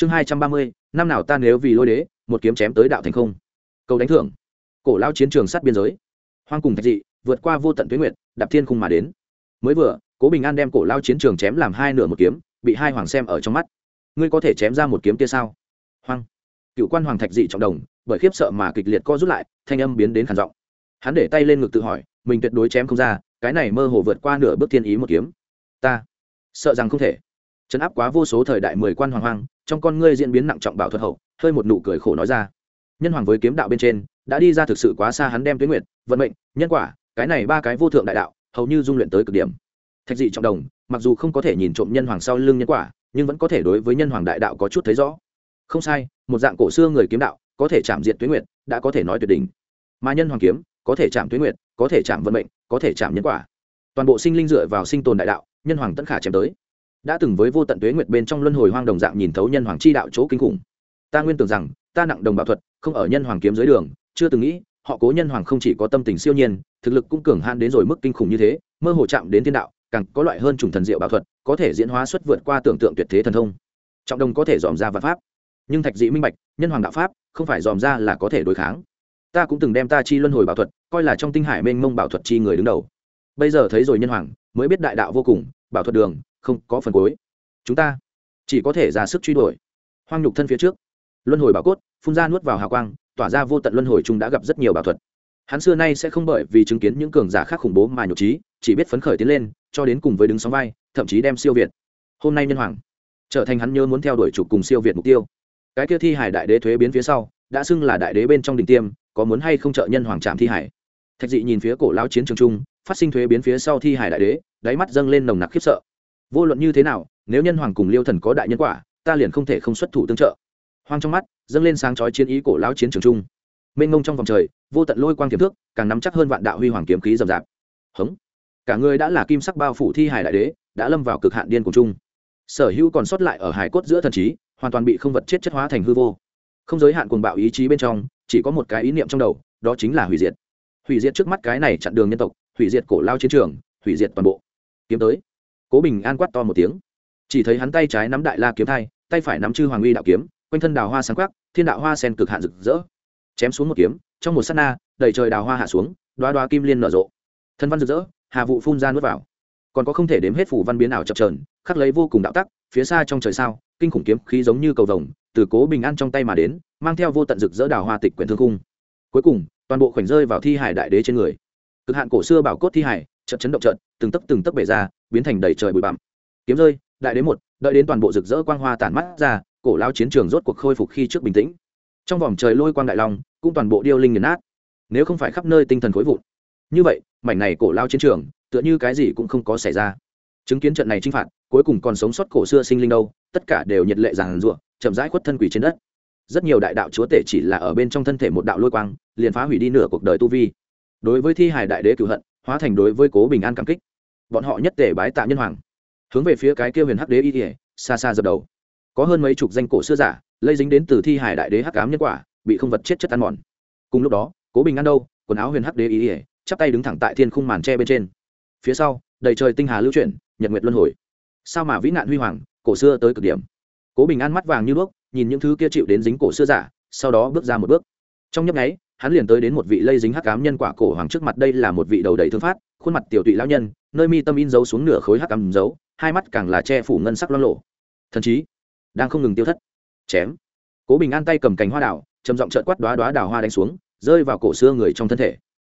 chương hai trăm ba mươi, năm nào ta nếu vì lôi đế, một kiếm chém tới đạo thành không? Cầu đánh thưởng. Cổ lao chiến trường sát biên giới. Hoang cùng thạch dị, vượt qua vô tận tuyến nguyện đạp thiên khung mà đến. Mới vừa, cố bình an đem cổ lao chiến trường chém làm hai nửa một kiếm, bị hai hoàng xem ở trong mắt. Ngươi có thể chém ra một kiếm kia sao? Hoang. Cựu quan hoàng thạch dị trọng đồng, bởi khiếp sợ mà kịch liệt co rút lại, thanh âm biến đến khản giọng. Hắn để tay lên ngực tự hỏi, mình tuyệt đối chém không ra, cái này mơ hồ vượt qua nửa bước thiên ý một kiếm. Ta sợ rằng không thể. Chấn áp quá vô số thời đại mười quan hoàng hoang trong con ngươi diễn biến nặng trọng bảo thuật hậu, hơi một nụ cười khổ nói ra. Nhân hoàng với kiếm đạo bên trên, đã đi ra thực sự quá xa hắn đem tuyến nguyện vận mệnh, nhân quả, cái này ba cái vô thượng đại đạo, hầu như dung luyện tới cực điểm. Thạch dị trọng đồng, mặc dù không có thể nhìn trộm nhân hoàng sau lưng nhân quả, nhưng vẫn có thể đối với nhân hoàng đại đạo có chút thấy rõ. Không sai, một dạng cổ xưa người kiếm đạo, có thể chạm diện tuyến nguyện đã có thể nói tuyệt đỉnh. Mà nhân hoàng kiếm, có thể chạm tuyến nguyện có thể chạm vận mệnh, có thể chạm nhân quả. Toàn bộ sinh linh dựa vào sinh tồn đại đạo, nhân hoàng tất khả chém tới đã từng với vô tận tuế nguyệt bên trong luân hồi hoang đồng dạng nhìn thấu nhân hoàng chi đạo chỗ kinh khủng. Ta nguyên tưởng rằng, ta nặng đồng bảo thuật, không ở nhân hoàng kiếm dưới đường, chưa từng nghĩ, họ cố nhân hoàng không chỉ có tâm tình siêu nhiên, thực lực cũng cường han đến rồi mức kinh khủng như thế, mơ hồ chạm đến thiên đạo, càng có loại hơn trùng thần diệu bảo thuật, có thể diễn hóa xuất vượt qua tưởng tượng tuyệt thế thần thông. Trọng đồng có thể dòm ra vật pháp, nhưng thạch dị minh bạch, nhân hoàng đạo pháp, không phải dòm ra là có thể đối kháng. Ta cũng từng đem ta chi luân hồi bảo thuật, coi là trong tinh hải mênh mông bảo thuật chi người đứng đầu. Bây giờ thấy rồi nhân hoàng, mới biết đại đạo vô cùng bảo thuật đường không có phần cuối. Chúng ta chỉ có thể ra sức truy đuổi. Hoang nhục thân phía trước. Luân hồi bảo cốt, phun ra nuốt vào hào quang, tỏa ra vô tận luân hồi chúng đã gặp rất nhiều bảo thuật. Hắn xưa nay sẽ không bởi vì chứng kiến những cường giả khác khủng bố mà nhục trí, chỉ biết phấn khởi tiến lên, cho đến cùng với đứng sóng vai, thậm chí đem siêu việt. Hôm nay nhân hoàng trở thành hắn nhớ muốn theo đuổi trục cùng siêu việt mục tiêu. Cái kia thi hải đại đế thuế biến phía sau, đã xưng là đại đế bên trong đỉnh tiêm, có muốn hay không trợ nhân hoàng trạm thi hải? Thạch dị nhìn phía cổ lao chiến trường trung phát sinh thuế biến phía sau thi hải đại đế, đáy mắt dâng lên nồng nặc khiếp sợ vô luận như thế nào, nếu nhân hoàng cùng liêu thần có đại nhân quả, ta liền không thể không xuất thủ tương trợ. Hoang trong mắt, dâng lên sáng chói chiến ý cổ lao chiến trường trung mênh ngông trong vòng trời, vô tận lôi quang kiếm thước càng nắm chắc hơn vạn đạo huy hoàng kiếm khí rầm rạp. Hống. Cả người đã là kim sắc bao phủ thi hải đại đế, đã lâm vào cực hạn điên cùng chung. Sở hữu còn sót lại ở hải cốt giữa thần trí, hoàn toàn bị không vật chết chất hóa thành hư vô. Không giới hạn cuồng bạo ý chí bên trong, chỉ có một cái ý niệm trong đầu, đó chính là hủy diệt. Hủy diệt trước mắt cái này chặn đường nhân tộc, hủy diệt cổ lao chiến trường, hủy diệt toàn bộ. Kiếm tới cố bình an quát to một tiếng. Chỉ thấy hắn tay trái nắm đại la kiếm thai, tay phải nắm chư hoàng uy đạo kiếm, quanh thân đào hoa sáng quắc, thiên đạo hoa sen cực hạn rực rỡ. Chém xuống một kiếm, trong một s á t na, đầy trời đào hoa hạ xuống đoá đoá kim liên nở rộ. Thân văn rực rỡ, hà vụ phun ra nuốt vào. Còn có không thể đếm hết phủ văn biến ảo chập trờn khắc lấy vô cùng đạo tắc, phía xa trong trời sao, kinh khủng kiếm khí giống như cầu vồng, từ cố bình an trong tay mà đến, mang theo vô tận rực rỡ đào hoa tịch quyển thương cung cuối cùng, toàn bộ khoảnh rơi vào thi hải đại đế trên người. Cực hạn cổ xưa bảo cốt thi hải trận chấn động trận từng tấc từng tấc bể ra biến thành đầy trời bụi bặm. Kiếm rơi đại đế một đợi đến toàn bộ rực rỡ quang hoa tản mắt ra cổ lao chiến trường rốt cuộc khôi phục khi trước bình tĩnh. Trong vòng trời lôi quang đại long cũng toàn bộ điêu linh nghiền nát. Nếu không phải khắp nơi tinh thần khối vụn. Như vậy mảnh này cổ lao chiến trường tựa như cái gì cũng không có xảy ra. Chứng kiến trận này chinh phạt cuối cùng còn sống sót cổ xưa sinh linh đâu tất cả đều nhiệt lệ giàn rủa, chậm rãi khuất thân quỷ trên đất. Rất nhiều đại đạo chúa tể chỉ là ở bên trong thân thể một đạo lôi quang liền phá hủy đi nửa cuộc đời tu vi. Đối với thi hài đại đế cửu hận hóa thành đối với cố bình an cảm kích bọn họ nhất tề bái tạ nhân hoàng. Hướng về phía cái kia huyền hắc đế y ỉa xa xa dập đầu. Có hơn mấy chục danh cổ xưa giả, lây dính đến từ thi hải đại đế hắc ám nhân quả, bị không vật chết chất ăn mòn. Cùng lúc đó, cố bình an đâu, quần áo huyền hắc đế y ỉa chắp tay đứng thẳng tại thiên khung màn tre bên trên. Phía sau, đầy trời tinh hà lưu chuyển, nhật nguyệt luân hồi. Sao mà vĩ nạn huy hoàng, cổ xưa tới cực điểm. Cố bình an mắt vàng như đuốc, nhìn những thứ kia chịu đến dính cổ xưa giả, sau đó bước ra một bước. Trong nhấp nháy hắn liền tới đến một vị lây dính hắc ám nhân quả cổ hoàng trước mặt, đây là một vị đầu đầy thương phát, khuôn mặt tiểu tụy lão nhân, nơi mi tâm in dấu xuống nửa khối hắc ám dấu, hai mắt càng là che phủ ngân sắc loang lộ thần chí, đang không ngừng tiêu thất. Chém. Cố bình an tay cầm cành hoa đảo trầm giọng trợn quát đoá đoá đào hoa đánh xuống, rơi vào cổ xưa người trong thân thể.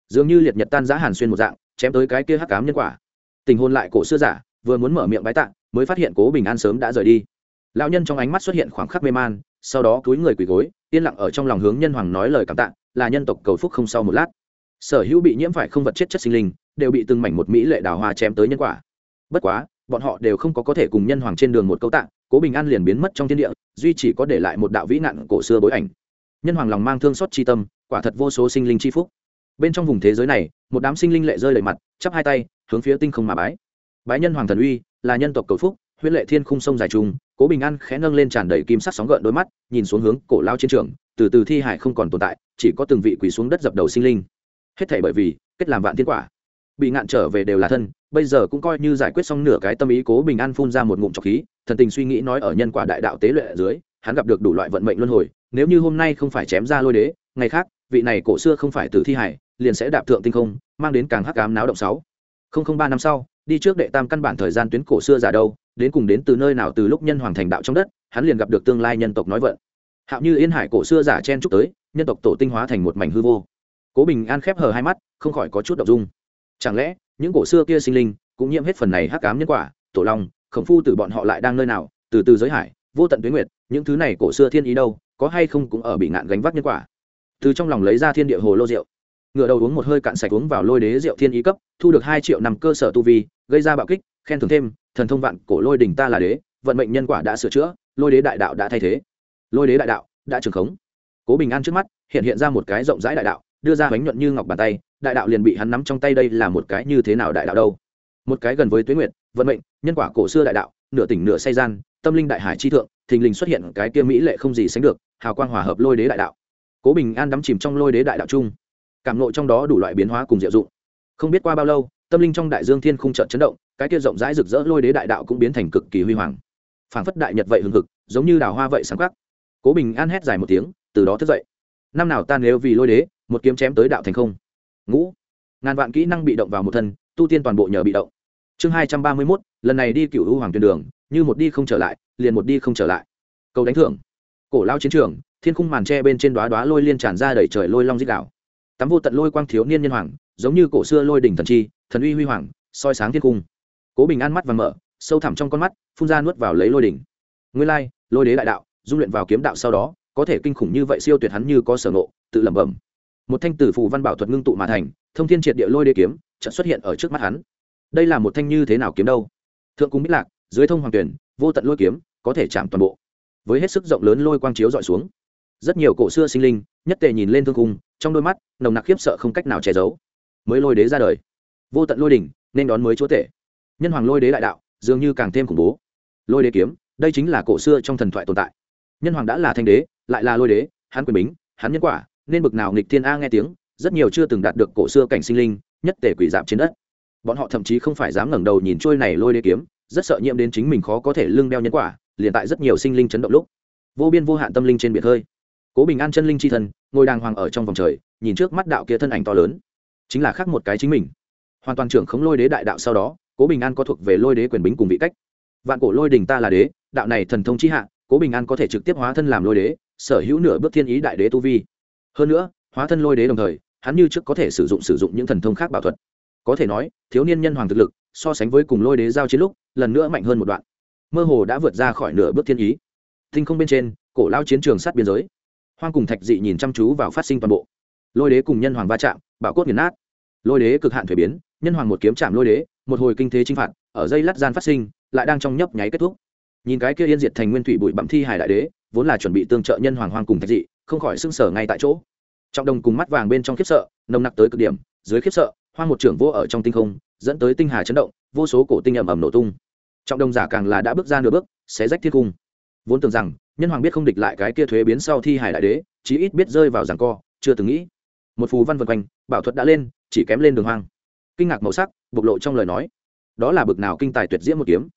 Dường như liệt nhật tan giã hàn xuyên một dạng, chém tới cái kia hắc ám nhân quả. Tình hôn lại cổ xưa giả, vừa muốn mở miệng bái tạ, mới phát hiện cố bình an sớm đã rời đi. Lão nhân trong ánh mắt xuất hiện khoảng khắc mê man sau đó cúi người quỳ gối, yên lặng ở trong lòng hướng nhân hoàng nói lời cảm tạ, là nhân tộc cầu phúc không sau một lát. Sở hữu bị nhiễm phải không vật chết chất sinh linh, đều bị từng mảnh một mỹ lệ đào hoa chém tới nhân quả. Bất quá, bọn họ đều không có có thể cùng nhân hoàng trên đường một câu tạng cố bình an liền biến mất trong thiên địa, duy chỉ có để lại một đạo vĩ nạn cổ xưa bối ảnh. Nhân hoàng lòng mang thương xót chi tâm, quả thật vô số sinh linh chi phúc. Bên trong vùng thế giới này, một đám sinh linh lệ rơi lệ mặt, chắp hai tay, hướng phía tinh không mà bái. Bái nhân hoàng thần uy, là nhân tộc cầu phúc huyết lệ thiên khung sông dài trung cố bình an khẽ nâng lên tràn đầy kim sắc sóng gợn đôi mắt, nhìn xuống hướng cổ lao chiến trường, từ từ thi hải không còn tồn tại, chỉ có từng vị quỳ xuống đất dập đầu sinh linh. Hết thảy bởi vì, kết làm vạn thiên quả. Bị ngạn trở về đều là thân, bây giờ cũng coi như giải quyết xong nửa cái tâm ý, cố bình an phun ra một ngụm trọc khí, thần tình suy nghĩ nói ở nhân quả đại đạo tế luyện dưới, hắn gặp được đủ loại vận mệnh luân hồi, nếu như hôm nay không phải chém ra lôi đế, ngày khác, vị này cổ xưa không phải từ thi hải, liền sẽ đạp thượng tinh không, mang đến càng hắc ám náo động sáu. Không không ba năm sau, đi trước đệ tam căn bản thời gian tuyến cổ xưa giả đâu đến cùng đến từ nơi nào từ lúc nhân hoàng thành đạo trong đất, hắn liền gặp được tương lai nhân tộc nói vận. Hạo như yên hải cổ xưa giả chen chúc tới, nhân tộc tổ tinh hóa thành một mảnh hư vô. Cố bình an khép hờ hai mắt, không khỏi có chút đ ộ n g dung. Chẳng lẽ, những cổ xưa kia sinh linh cũng nhiễm hết phần này hắc cám nhân quả, tổ long, khổng phu từ bọn họ lại đang nơi nào, từ từ giới hải, vô tận tuyến nguyệt, những thứ này cổ xưa thiên ý đâu, có hay không cũng ở bị ngạn gánh vác nhân quả. Từ trong lòng lấy ra thiên địa hồ lô rượu ngựa đầu uống một hơi cạn sạch uống vào lôi đế rượu thiên ý cấp, thu được hai triệu năm cơ sở tu vi, gây ra bạo kích, khen thưởng thêm, thần thông vạn cổ lôi đình ta là đế, vận mệnh nhân quả đã sửa chữa, lôi đế đại đạo đã thay thế. Lôi đế đại đạo đã trường khống. Cố bình an trước mắt, hiện hiện ra một cái rộng rãi đại đạo, đưa ra bánh nhuận như ngọc bàn tay, đại đạo liền bị hắn nắm trong tay đây là một cái như thế nào đại đạo đâu? Một cái gần với tuế nguyện vận mệnh, nhân quả cổ xưa đại đạo, nửa tỉnh nửa say gian, tâm linh đại hải chi thượng, thình lình xuất hiện cái kia mỹ lệ không gì sánh được, hào quang hòa hợp lôi đế đại đạo. Cố bình an đắm chìm trong lôi đế đại đạo chung cảm nộ trong đó đủ loại biến hóa cùng diệu dụng. Không biết qua bao lâu, tâm linh trong đại dương thiên khung trận chấn động, cái kia rộng rãi rực rỡ lôi đế đại đạo cũng biến thành cực kỳ huy hoàng. Phảng phất đại nhật vậy hừng hực, giống như đào hoa vậy sáng khắc cố bình an hét dài một tiếng, từ đó thức dậy. Năm nào ta nếu vì lôi đế, một kiếm chém tới đạo thành không? Ngũ. Ngàn vạn kỹ năng bị động vào một thân, tu tiên toàn bộ nhờ bị động. Chương hai trăm ba mươi mốt, lần này đi cựu hữu hoàng tuyên đường, như một đi không trở lại, liền một đi không trở lại. Cầu đánh thưởng. Cổ lao chiến trường, thiên khung màn tre bên trên đoá đoá lôi liên tràn ra đẩy trời lôi long dích đảo tắm vô tận lôi quang thiếu niên nhân hoàng, giống như cổ xưa lôi đỉnh thần chi, thần uy huy hoàng, soi sáng thiên cung. Cố bình an mắt và mở, sâu thẳm trong con mắt, phun ra nuốt vào lấy lôi đỉnh. Nguyên lai, lôi đế đại đạo, dung luyện vào kiếm đạo sau đó, có thể kinh khủng như vậy siêu tuyệt hắn như có sở ngộ, tự lẩm bẩm. Một thanh tử phù văn bảo thuật ngưng tụ mà thành, thông thiên triệt địa lôi đế kiếm, chợt xuất hiện ở trước mắt hắn. Đây là một thanh như thế nào kiếm đâu? Thượng cung bích lạc, dưới thông hoàng tuyển, vô tận lôi kiếm, có thể chạm toàn bộ. Với hết sức rộng lớn lôi quang chiếu dọi xuống. Rất nhiều cổ xưa sinh linh, nhất tề nhìn lên thương cung trong đôi mắt, nồng nặc khiếp sợ không cách nào che giấu. Mới lôi đế ra đời. Vô tận lôi đỉnh, nên đón mới chúa tể. Nhân hoàng lôi đế đại đạo, dường như càng thêm khủng bố. Lôi đế kiếm, đây chính là cổ xưa trong thần thoại tồn tại. Nhân hoàng đã là thanh đế, lại là lôi đế, hắn quyền bính, hắn nhân quả, nên bực nào nghịch thiên a nghe tiếng, rất nhiều chưa từng đạt được cổ xưa cảnh sinh linh, nhất tể quỷ dạp trên đất. Bọn họ thậm chí không phải dám ngẩng đầu nhìn trôi này lôi đế kiếm, rất sợ nhiễm đến chính mình khó có thể lưng đeo nhân quả, liền tại rất nhiều sinh linh chấn động lúc. Vô biên vô hạn tâm linh trên biển hơi cố bình an chân linh c h i thân, ngồi đàng hoàng ở trong vòng trời, nhìn trước mắt đạo kia thân ảnh to lớn. Chính là khác một cái chính mình. Hoàn toàn trưởng khống lôi đế đại đạo sau đó, cố bình an có thuộc về lôi đế quyền bính cùng vị cách. Vạn cổ lôi đình ta là đế, đạo này thần thông chi hạ, cố bình an có thể trực tiếp hóa thân làm lôi đế, sở hữu nửa bước thiên ý đại đế tu vi. Hơn nữa, hóa thân lôi đế đồng thời, hắn như trước có thể sử dụng sử dụng những thần thông khác bảo thuật. Có thể nói, thiếu niên nhân hoàng thực lực, so sánh với cùng lôi đế giao chiến lúc, lần nữa mạnh hơn một đoạn. Mơ hồ đã vượt ra khỏi nửa bước thiên ý. Thinh không bên trên, cổ lao chiến trường sát biên giới hoang cùng thạch dị nhìn chăm chú vào phát sinh toàn bộ. Lôi đế cùng nhân hoàng va chạm, bạo cốt nghiền nát. Lôi đế cực hạn thuế biến, nhân hoàng một kiếm chạm lôi đế, một hồi kinh thế chinh phạt, ở dây lát gian phát sinh, lại đang trong nhấp nháy kết thúc. Nhìn cái kia yên diệt thành nguyên thủy bụi bặm thi hải đại đế, vốn là chuẩn bị tương trợ nhân hoàng hoang cùng thạch dị, không khỏi sưng sở ngay tại chỗ. Trọng đồng cùng mắt vàng bên trong khiếp sợ, nồng nặc tới cực điểm, dưới khiếp sợ, hoang một trưởng vô ở trong tinh không, dẫn tới tinh hà chấn động, vô số cổ tinh ầm ầm nổ tung. Trọng đồng giả càng là đã bước ra nửa bước, xé rách thiên cung. Vốn tưởng rằng nhân hoàng biết không địch lại cái kia thuế biến sau thi hải đại đế, chí ít biết rơi vào giảng co, chưa từng nghĩ. Một phù văn vân quanh, bảo thuật đã lên, chỉ kém lên đường hoang. Kinh ngạc màu sắc, bộc lộ trong lời nói. Đó là bực nào kinh tài tuyệt diễm một kiếm.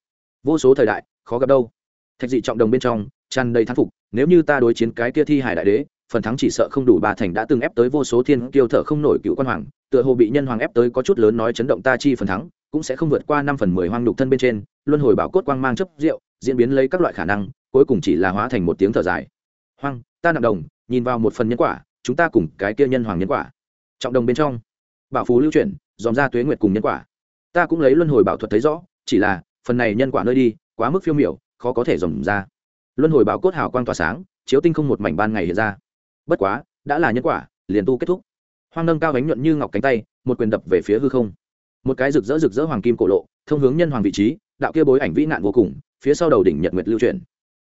Vô số thời đại, khó gặp đâu. Thạch dị trọng đồng bên trong, tràn đầy thán phục, nếu như ta đối chiến cái kia thi hải đại đế, phần thắng chỉ sợ không đủ bà thành đã từng ép tới vô số thiên kiêu thở không nổi cựu quan hoàng, tựa hồ bị nhân hoàng ép tới có chút lớn nói chấn động ta chi phần thắng, cũng sẽ không vượt qua năm phần mười hoang đục thân bên trên, luân hồi bảo cốt quang mang chấp rượu, diễn biến lấy các loại khả năng cuối cùng chỉ là hóa thành một tiếng thở dài. Hoang, ta nặng đồng, nhìn vào một phần nhân quả, chúng ta cùng cái kia nhân hoàng nhân quả. Trọng đồng bên trong, bảo phú lưu chuyển, dòm ra tuế nguyệt cùng nhân quả. Ta cũng lấy luân hồi bảo thuật thấy rõ, chỉ là, phần này nhân quả nơi đi, quá mức phiêu miểu, khó có thể dòm ra. Luân hồi bảo cốt hào quang tỏa sáng, chiếu tinh không một mảnh ban ngày hiện ra. Bất quá, đã là nhân quả, liền tu kết thúc. Hoang nâng cao bánh nhuận như ngọc cánh tay, một quyền đập về phía hư không. Một cái rực rỡ rực rỡ hoàng kim cổ lộ, thông hướng nhân hoàng vị trí, đạo kia bối ảnh vĩ nạn vô cùng, phía sau đầu đỉnh nhật nguyệt lưu truyền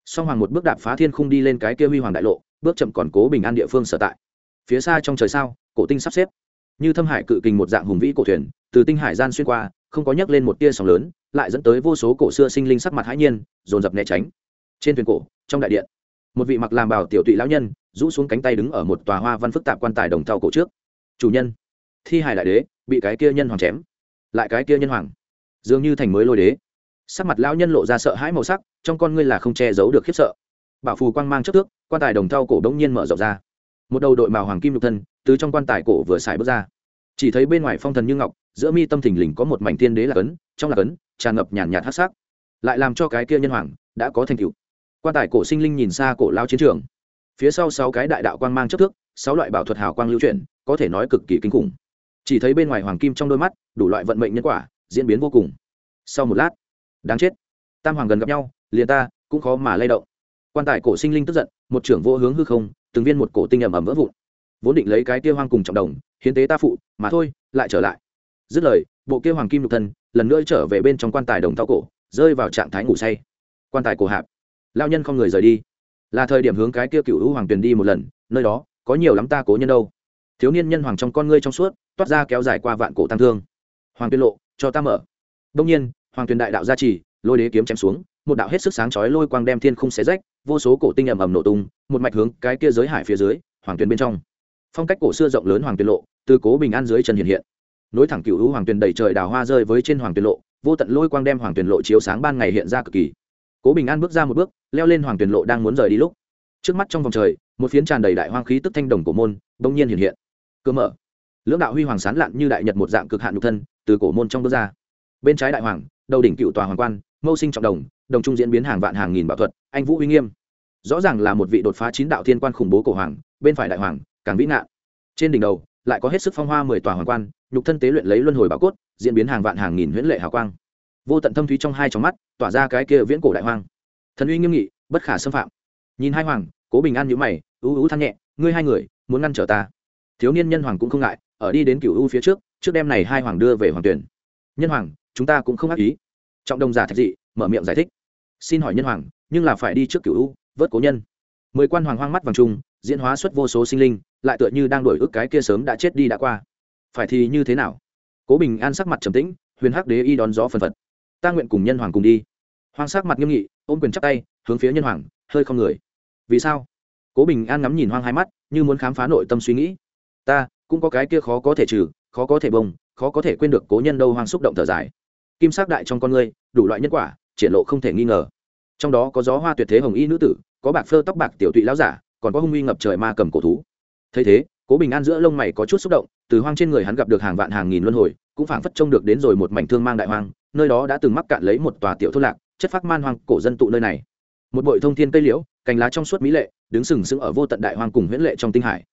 song hoàng một bước đạp phá thiên khung đi lên cái kia huy hoàng đại lộ, bước chậm còn cố bình an địa phương sở tại. Phía xa trong trời sao, cổ tinh sắp xếp. Như thâm hải cự kình một dạng hùng vĩ cổ thuyền, từ tinh hải gian xuyên qua, không có nhấc lên một tia sóng lớn, lại dẫn tới vô số cổ xưa sinh linh sắc mặt hãi nhiên, dồn dập né tránh. Trên thuyền cổ, trong đại điện, một vị mặc làm bào tiểu tụy lão nhân, rũ xuống cánh tay đứng ở một tòa hoa văn phức tạp quan tài đồng thau cổ trước. Chủ nhân. Thi hài đại đế, bị cái kia nhân hoàng chém. Lại cái kia nhân hoàng. Dường như thành mới lôi đế. Sắc mặt lão nhân lộ ra sợ hãi màu sắc trong con ngươi là không che giấu được khiếp sợ. Bảo phù quang mang chất thước, quan tài đồng thau cổ đ ỗ n g nhiên mở rộng ra. Một đầu đội màu hoàng kim nhục thân từ trong quan tài cổ vừa xài bước ra. Chỉ thấy bên ngoài phong thần như ngọc giữa mi tâm thình lình có một mảnh tiên đế là cấn trong là cấn tràn ngập nhàn nhạt hát sắc. Lại làm cho cái kia nhân hoàng đã có thành tựu. Quan tài cổ sinh linh nhìn xa cổ lao chiến trường. Phía sau sáu cái đại đạo quang mang chất thước sáu loại bảo thuật hào quang lưu chuyển có thể nói cực kỳ kinh khủng. Chỉ thấy bên ngoài hoàng kim trong đôi mắt đủ loại vận mệnh nhân quả diễn biến vô cùng. Sau một lát đáng chết. Tam hoàng gần gặp nhau liền ta cũng khó mà lay động. Quan tài cổ sinh linh tức giận, một trưởng vô hướng hư không, từng viên một cổ tinh ẩm ẩm vỡ vụn. Vốn định lấy cái kia hoang cùng trọng đồng, hiến tế ta phụ, mà thôi, lại trở lại. Dứt lời, bộ kia hoàng kim nhục thân lần nữa trở về bên trong quan tài đồng thao cổ, rơi vào trạng thái ngủ say. Quan tài cổ hạp. Lao nhân không người rời đi. Là thời điểm hướng cái kia cựu hữu hoàng tuyền đi một lần, nơi đó có nhiều lắm ta cố nhân đâu. Thiếu niên nhân hoàng trong con ngươi trong suốt, toát ra kéo dài qua vạn cổ tăng thương. Hoàng tuyên lộ, cho ta mở. Đông nhiên, hoàng tuyền đại đạo gia trì, lôi đế kiếm chém xuống một đạo hết sức sáng chói lôi quang đem thiên khung xé rách, vô số cổ tinh ầm ầm nổ tung, một mạch hướng cái kia giới hải phía dưới, hoàng tuyền bên trong. Phong cách cổ xưa rộng lớn hoàng tuyền lộ, từ cố bình an dưới chân hiện hiện. Nối thẳng cựu hữu hoàng tuyền đầy trời đào hoa rơi với trên hoàng tuyền lộ, vô tận lôi quang đem hoàng tuyền lộ chiếu sáng ban ngày hiện ra cực kỳ. Cố bình an bước ra một bước, leo lên hoàng tuyền lộ đang muốn rời đi lúc. Trước mắt trong vòng trời, một phiến tràn đầy đại hoang khí tức thanh đồng cổ môn, bỗng nhiên hiện hiện. Cửa mở. Lưỡng đạo huy hoàng sán lạn như đại nhật một dạng cực hạn nhục thân, từ cổ môn trong bước ra. Bên trái đại hoàng, đầu đỉnh cựu tòa hoàng quan mâu sinh trọng đồng đồng trung diễn biến hàng vạn hàng nghìn bảo thuật, anh vũ uy nghiêm. Rõ ràng là một vị đột phá chín đạo thiên quan khủng bố cổ hoàng, bên phải đại hoàng, càng vĩ nạn trên đỉnh đầu, lại có hết sức phong hoa mười tòa hoàng quan, nhục thân tế luyện lấy luân hồi bảo cốt, diễn biến hàng vạn hàng nghìn huyễn lệ hào quang. Vô tận thâm thúy trong hai trong mắt, tỏa ra cái kia viễn cổ đại hoang thần uy nghiêm nghị, bất khả xâm phạm. Nhìn hai hoàng, cố bình an nhữ mày, ú ú than nhẹ, ngươi hai người, muốn ngăn trở ta? Thiếu niên nhân hoàng cũng không ngại, ở đi đến cựu u phía trước trước đêm này hai hoàng đưa về hoàng tuyển. Nhân hoàng, chúng ta cũng không ác ý trọng đồng giả thạch dị, mở miệng giải thích. Xin hỏi nhân hoàng, nhưng là phải đi trước cựu u, vớt cố nhân. Mười quan hoàng hoang mắt vàng trung diễn hóa xuất vô số sinh linh, lại tựa như đang đổi ức cái kia sớm đã chết đi đã qua. Phải thì như thế nào? Cố bình an sắc mặt trầm tĩnh, huyền hắc đế y đón gió phần phật. Ta nguyện cùng nhân hoàng cùng đi. Hoàng sắc mặt nghiêm nghị, ôm quyền chắp tay, hướng phía nhân hoàng, hơi không người. Vì sao? Cố bình an ngắm nhìn hoang hai mắt, như muốn khám phá nội tâm suy nghĩ. Ta, cũng có cái kia khó có thể trừ, khó có thể bông khó có thể quên được cố nhân đâu hoang xúc động thở dài kim sắc đại trong con người đủ loại nhân quả, triển lộ không thể nghi ngờ. Trong đó có gió hoa tuyệt thế hồng y nữ tử, có bạc phơ tóc bạc tiểu tụy lão giả, còn có hung uy ngập trời ma cầm cổ thú. Thấy thế, cố bình an giữa lông mày có chút xúc động, từ hoang trên người hắn gặp được hàng vạn hàng nghìn luân hồi, cũng phảng phất trông được đến rồi một mảnh thương mang đại hoang, nơi đó đã từng mắc cạn lấy một tòa tiểu thôn lạc, chất phác man hoang cổ dân tụ nơi này. Một bội thông thiên cây liễu, cành lá trong suốt mỹ lệ, đứng sừng sững ở vô tận đại hoang cùng huyễn lệ trong tinh hải.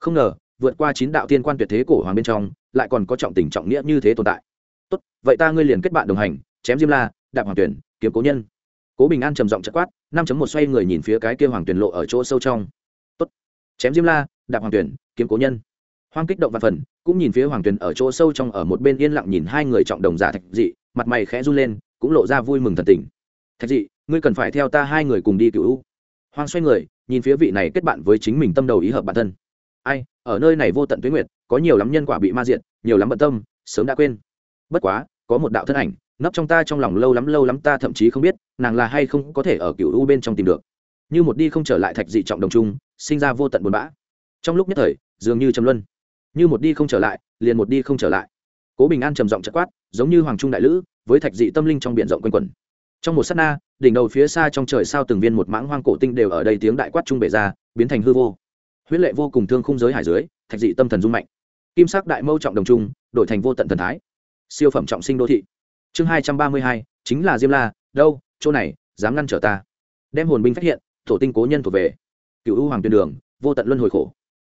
Không ngờ, vượt qua chín đạo tiên quan tuyệt thế cổ hoàng bên trong, lại còn có trọng tình trọng nghĩa như thế tồn tại tốt, vậy ta ngươi liền kết bạn đồng hành, chém diêm la, đạp hoàng tuyển, kiếm cố nhân. Cố bình an trầm giọng chất quát, năm một xoay người nhìn phía cái kia hoàng tuyển lộ ở chỗ sâu trong. Tốt, chém diêm la, đạp hoàng tuyển, kiếm cố nhân. Hoang kích động và phần, cũng nhìn phía hoàng tuyển ở chỗ sâu trong ở một bên yên lặng nhìn hai người trọng đồng giả thạch dị, mặt mày khẽ run lên, cũng lộ ra vui mừng thần tình. Thạch dị, ngươi cần phải theo ta hai người cùng đi cựu u. Hoang xoay người, nhìn phía vị này kết bạn với chính mình tâm đầu ý hợp bản thân. Ai, ở nơi này vô tận tuyến nguyệt, có nhiều lắm nhân quả bị ma diện nhiều lắm bận tâm, sớm đã quên bất quá, có một đạo thân ảnh, nấp trong ta trong lòng lâu lắm lâu lắm ta thậm chí không biết, nàng là hay không có thể ở cựu u bên trong tìm được. Như một đi không trở lại thạch dị trọng đồng trung, sinh ra vô tận buồn bã. Trong lúc nhất thời, dường như trầm luân. Như một đi không trở lại, liền một đi không trở lại. Cố bình an trầm giọng chất quát, giống như hoàng trung đại lữ, với thạch dị tâm linh trong b i ể n rộng quanh quẩn. Trong một s á t na, đỉnh đầu phía xa trong trời sao từng viên một mãng hoang cổ tinh đều ở đây tiếng đại quát trung bể ra, biến thành hư vô. Huyết lệ vô cùng thương khung giới hải dưới, thạch dị tâm thần dung mạnh. Kim sắc đại mâu trọng đồng trung, đổi thành vô tận thần thái siêu phẩm trọng sinh đô thị. Chương hai trăm ba mươi hai, chính là diêm la, đâu, chỗ này, dám ngăn trở ta. Đem hồn binh phát hiện, thổ tinh cố nhân thuộc về. Cựu ưu hoàng tuyên đường, vô tận luân hồi khổ.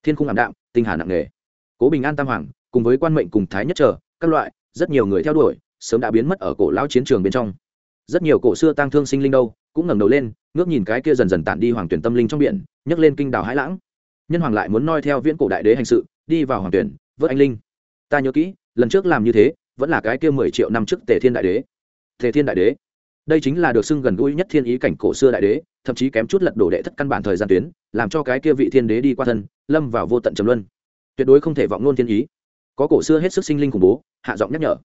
Thiên khung ảm đạm, tinh hà nặng nề. Cố bình an tam hoàng, cùng với quan mệnh cùng thái nhất trở, các loại, rất nhiều người theo đuổi, sớm đã biến mất ở cổ lao chiến trường bên trong. Rất nhiều cổ xưa tang thương sinh linh đâu, cũng ngẩng đầu lên, ngước nhìn cái kia dần dần tản đi hoàng tuyển tâm linh trong biển, nhấc lên kinh đảo hải lãng. Nhân hoàng lại muốn noi theo viễn cổ đại đế hành sự, đi vào hoàng tuyển, vớt anh linh. Ta nhớ kỹ, lần trước làm như thế vẫn là cái kia mười triệu năm trước tề thiên đại đế. Tề thiên đại đế. Đây chính là được xưng gần gũi nhất thiên ý cảnh cổ xưa đại đế, thậm chí kém chút lật đổ đệ thất căn bản thời gian tuyến, làm cho cái kia vị thiên đế đi qua thân, lâm vào vô tận trầm luân. Tuyệt đối không thể vọng luôn thiên ý. Có cổ xưa hết sức sinh linh khủng bố, hạ giọng nhắc nhở.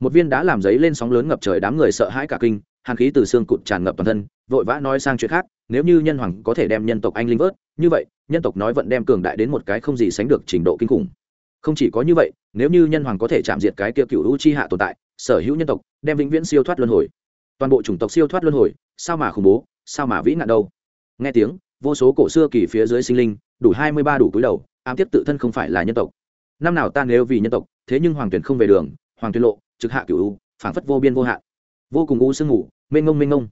Một viên đã làm giấy lên sóng lớn ngập trời đám người sợ hãi cả kinh, hàn khí từ xương cụt tràn ngập toàn thân, vội vã nói sang chuyện khác, nếu như nhân hoàng có thể đem nhân tộc anh linh vớt, như vậy, nhân tộc nói vận đem cường đại đến một cái không gì sánh được trình độ kinh khủng không chỉ có như vậy, nếu như nhân hoàng có thể chạm diệt cái kia cựu u chi hạ tồn tại, sở hữu nhân tộc đem vĩnh viễn siêu thoát luân hồi. Toàn bộ chủng tộc siêu thoát luân hồi, sao mà khủng bố, sao mà vĩ nạn đâu? Nghe tiếng, vô số cổ xưa kỳ phía dưới sinh linh, đủ hai mươi ba đủ cúi đầu, ám tiếp tự thân không phải là nhân tộc. Năm nào ta nếu vì nhân tộc, thế nhưng hoàng tuyển không về đường, hoàng tuyên lộ, trực hạ cửu u, phảng phất vô biên vô hạn. Vô cùng u sương ngủ mênh ngông mênh ngông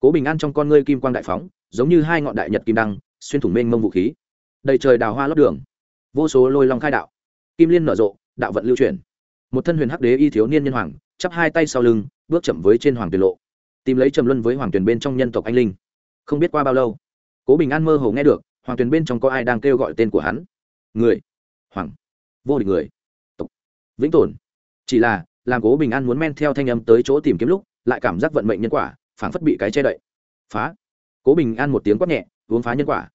cố bình an trong con ngươi kim quang đại phóng, giống như hai ngọn đại nhật kim đăng, xuyên thủng mênh mông vũ khí. Đầy trời đào hoa lót đường. Vô số lôi long khai đạo kim liên nở rộ, đạo vận lưu truyền một thân huyền hắc đế y thiếu niên nhân hoàng, chắp hai tay sau lưng, bước chậm với trên hoàng tuyền lộ. Tìm lấy trầm luân với hoàng tuyền bên trong nhân tộc anh linh. Không biết qua bao lâu, cố bình an mơ hồ nghe được, hoàng tuyền bên trong có ai đang kêu gọi tên của hắn? Người. Hoàng. Vô địch người. Tộc. Vĩnh tồn. Chỉ là, làm cố bình an muốn men theo thanh âm tới chỗ tìm kiếm lúc, lại cảm giác vận mệnh nhân quả, phảng phất bị cái che đậy. Phá. Cố bình an một tiếng quát nhẹ, uống phá nhân quả.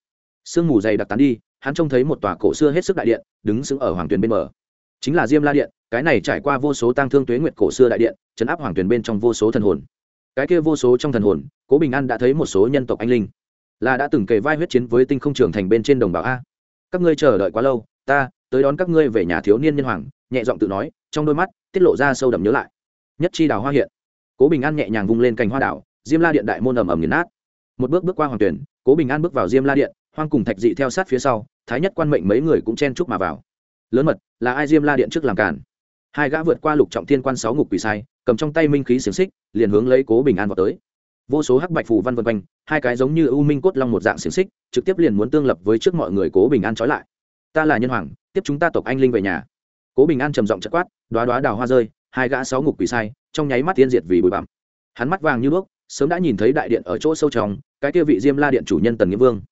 Sương mù dày đặc tán đi hắn trông thấy một tòa cổ xưa hết sức đại điện, đứng sững ở hoàng tuyền bên bờ. Chính là diêm la điện, cái này trải qua vô số tang thương tuế nguyệt cổ xưa đại điện, chấn áp hoàng tuyền bên trong vô số thần hồn. Cái kia vô số trong thần hồn, cố bình an đã thấy một số nhân tộc anh linh. Là đã từng kề vai huyết chiến với tinh không trưởng thành bên trên đồng bào a. Các ngươi chờ đợi quá lâu, ta tới đón các ngươi về nhà thiếu niên nhân hoàng, nhẹ giọng tự nói, trong đôi mắt tiết lộ ra sâu đậm nhớ lại. Nhất chi đào hoa hiện. Cố bình an nhẹ nhàng vung lên cành hoa đảo diêm la điện đại môn ầm ầm nghiền nát. Một bước bước qua hoàng tuyển cố bình an bước vào diêm la điện, hoang cùng thạch dị theo sát phía sau thái nhất quan mệnh mấy người cũng chen chúc mà vào. Lớn mật, là ai diêm la điện trước làm cản hai gã vượt qua lục trọng thiên quan sáu ngục quỷ sai, cầm trong tay minh khí xiềng xích, liền hướng lấy cố bình an vào tới. Vô số hắc bạch phù văn vân quanh, hai cái giống như u minh cốt long một dạng xiềng xích, trực tiếp liền muốn tương lập với trước mọi người cố bình an trói lại. Ta là nhân hoàng, tiếp chúng ta tộc anh linh về nhà. Cố bình an trầm giọng chất quát đoá đoá đào hoa rơi, hai gã sáu ngục quỷ sai, trong nháy mắt tiên diệt vì bụi bặm. Hắn mắt vàng như đuốc, sớm đã nhìn thấy đại điện ở chỗ sâu trong, cái kia vị diêm la điện chủ nhân tần nghĩa vương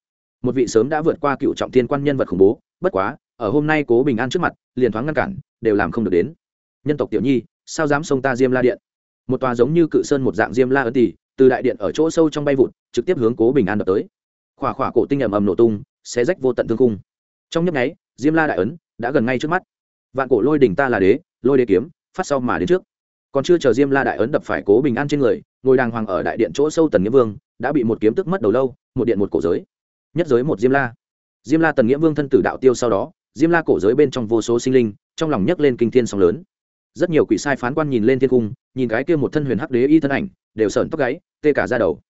một vị sớm đã vượt qua cựu trọng thiên quan nhân vật khủng bố, bất quá, ở hôm nay cố bình an trước mặt, liền thoáng ngăn cản, đều làm không được đến. Nhân tộc tiểu nhi, sao dám xông ta diêm la điện? Một tòa giống như cự sơn một dạng diêm la ấn tỷ từ đại điện ở chỗ sâu trong bay vụt, trực tiếp hướng cố bình an đập tới. Khỏa khỏa cổ tinh ầm ầm nổ tung, xé rách vô tận thương cung trong nhấp nháy, diêm la đại ấn đã gần ngay trước mắt. Vạn cổ lôi đỉnh ta là đế, lôi đế kiếm, phát sau mà đến trước. Còn chưa chờ diêm la đại ấn đập phải cố bình an trên người, ngồi đàng hoàng ở đại điện chỗ sâu tần nghĩa vương, đã bị một kiếm tức mất đầu lâu, một điện một cổ giới nhất giới một diêm la. Diêm la tần nghĩa vương thân tử đạo tiêu sau đó, diêm la cổ giới bên trong vô số sinh linh, trong lòng nhấc lên kinh thiên sóng lớn. Rất nhiều quỷ sai phán quan nhìn lên thiên cung, nhìn cái kia một thân huyền hắc đế y thân ảnh, đều sởn tóc gáy, tê cả ra đầu.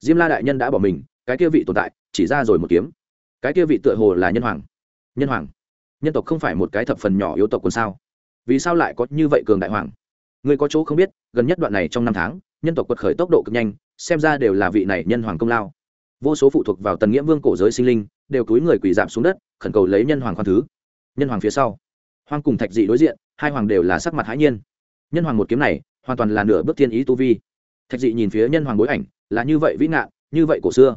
Diêm la đại nhân đã bỏ mình, cái kia vị tồn tại, chỉ ra rồi một kiếm. Cái kia vị tựa hồ là nhân hoàng. Nhân hoàng. Nhân tộc không phải một cái thập phần nhỏ yếu tộc còn sao? Vì sao lại có như vậy cường đại hoàng? Người có chỗ không biết, gần nhất đoạn này trong năm tháng, nhân tộc quật khởi tốc độ cực nhanh, xem ra đều là vị này nhân hoàng công lao vô số phụ thuộc vào tần nghĩa vương cổ giới sinh linh, đều túi người quỳ giảm xuống đất, khẩn cầu lấy nhân hoàng khoan thứ. Nhân hoàng phía sau, hoang cùng thạch dị đối diện, hai hoàng đều là sắc mặt hãi nhiên. Nhân hoàng một kiếm này, hoàn toàn là nửa bước thiên ý tu vi. Thạch dị nhìn phía nhân hoàng bối ảnh, là như vậy vĩ ngạn như vậy cổ xưa.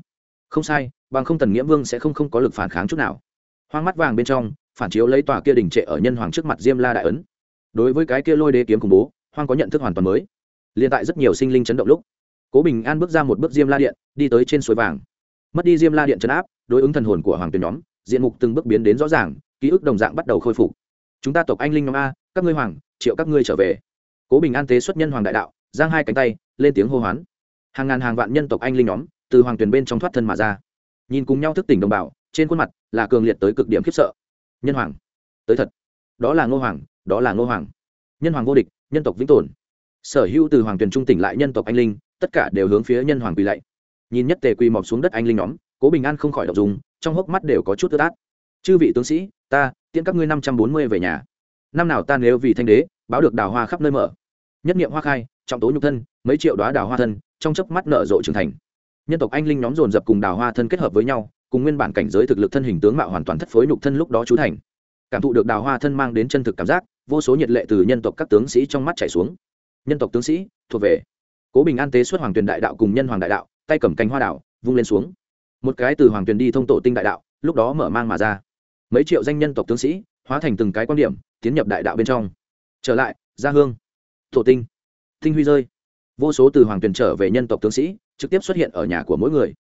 Không sai, bằng không tần nghĩa vương sẽ không không có lực phản kháng chút nào. Hoang mắt vàng bên trong, phản chiếu lấy tòa kia đình trệ ở nhân hoàng trước mặt diêm la đại ấn. Đối với cái kia lôi đế kiếm khủng bố, hoang có nhận thức hoàn toàn mới. Liền tại rất nhiều sinh linh chấn động lúc, cố bình an bước ra một bước diêm la điện, đi tới trên suối vàng mất đi diêm la điện chấn áp, đối ứng thần hồn của hoàng tuyến nhóm, diện mục từng bước biến đến rõ ràng, ký ức đồng dạng bắt đầu khôi phục. Chúng ta tộc anh linh nhóm a, các ngươi hoàng, triệu các ngươi trở về. Cố bình an tế xuất nhân hoàng đại đạo, giang hai cánh tay, lên tiếng hô hoán. Hàng ngàn hàng vạn nhân tộc anh linh nhóm, từ hoàng tuyển bên trong thoát thân mà ra. Nhìn cùng nhau thức tỉnh đồng bào, trên khuôn mặt là cường liệt tới cực điểm khiếp sợ. Nhân hoàng, tới thật. Đó là ngô hoàng, đó là ngô hoàng. Nhân hoàng vô địch, nhân tộc vĩnh tồn. Sở hữu từ hoàng tuyền trung tỉnh lại nhân tộc anh linh, tất cả đều hướng phía nhân hoàng quỳ lạy nhìn nhất tề quỳ mọc xuống đất anh linh nhóm, cố bình an không khỏi đọc dùng trong hốc mắt đều có chút tức át chư vị tướng sĩ, ta, tiễn các ngươi năm trăm bốn mươi về nhà. Năm nào ta nếu vì thanh đế, báo được đào hoa khắp nơi mở. Nhất nghiệm hoa khai, trọng tố nhục thân, mấy triệu đoá đào hoa thân, trong chớp mắt nở rộ trưởng thành. Nhân tộc anh linh nhóm dồn dập cùng đào hoa thân kết hợp với nhau, cùng nguyên bản cảnh giới thực lực thân hình tướng mạo hoàn toàn thất phối nhục thân lúc đó chú thành. Cảm thụ được đào hoa thân mang đến chân thực cảm giác, vô số nhiệt lệ từ nhân tộc các tướng sĩ trong mắt chảy xuống. Nhân tộc tướng sĩ, thuộc về. Cố bình an tế xuất hoàng tuyền đại đạo cùng nhân hoàng đại đạo tay cầm cánh hoa đảo vung lên xuống. Một cái từ hoàng tuyền đi thông tổ tinh đại đạo, lúc đó mở mang mà ra. Mấy triệu danh nhân tộc tướng sĩ, hóa thành từng cái quan điểm, tiến nhập đại đạo bên trong. Trở lại, gia hương. Tổ tinh. Tinh huy rơi. Vô số từ hoàng tuyền trở về nhân tộc tướng sĩ, trực tiếp xuất hiện ở nhà của mỗi người.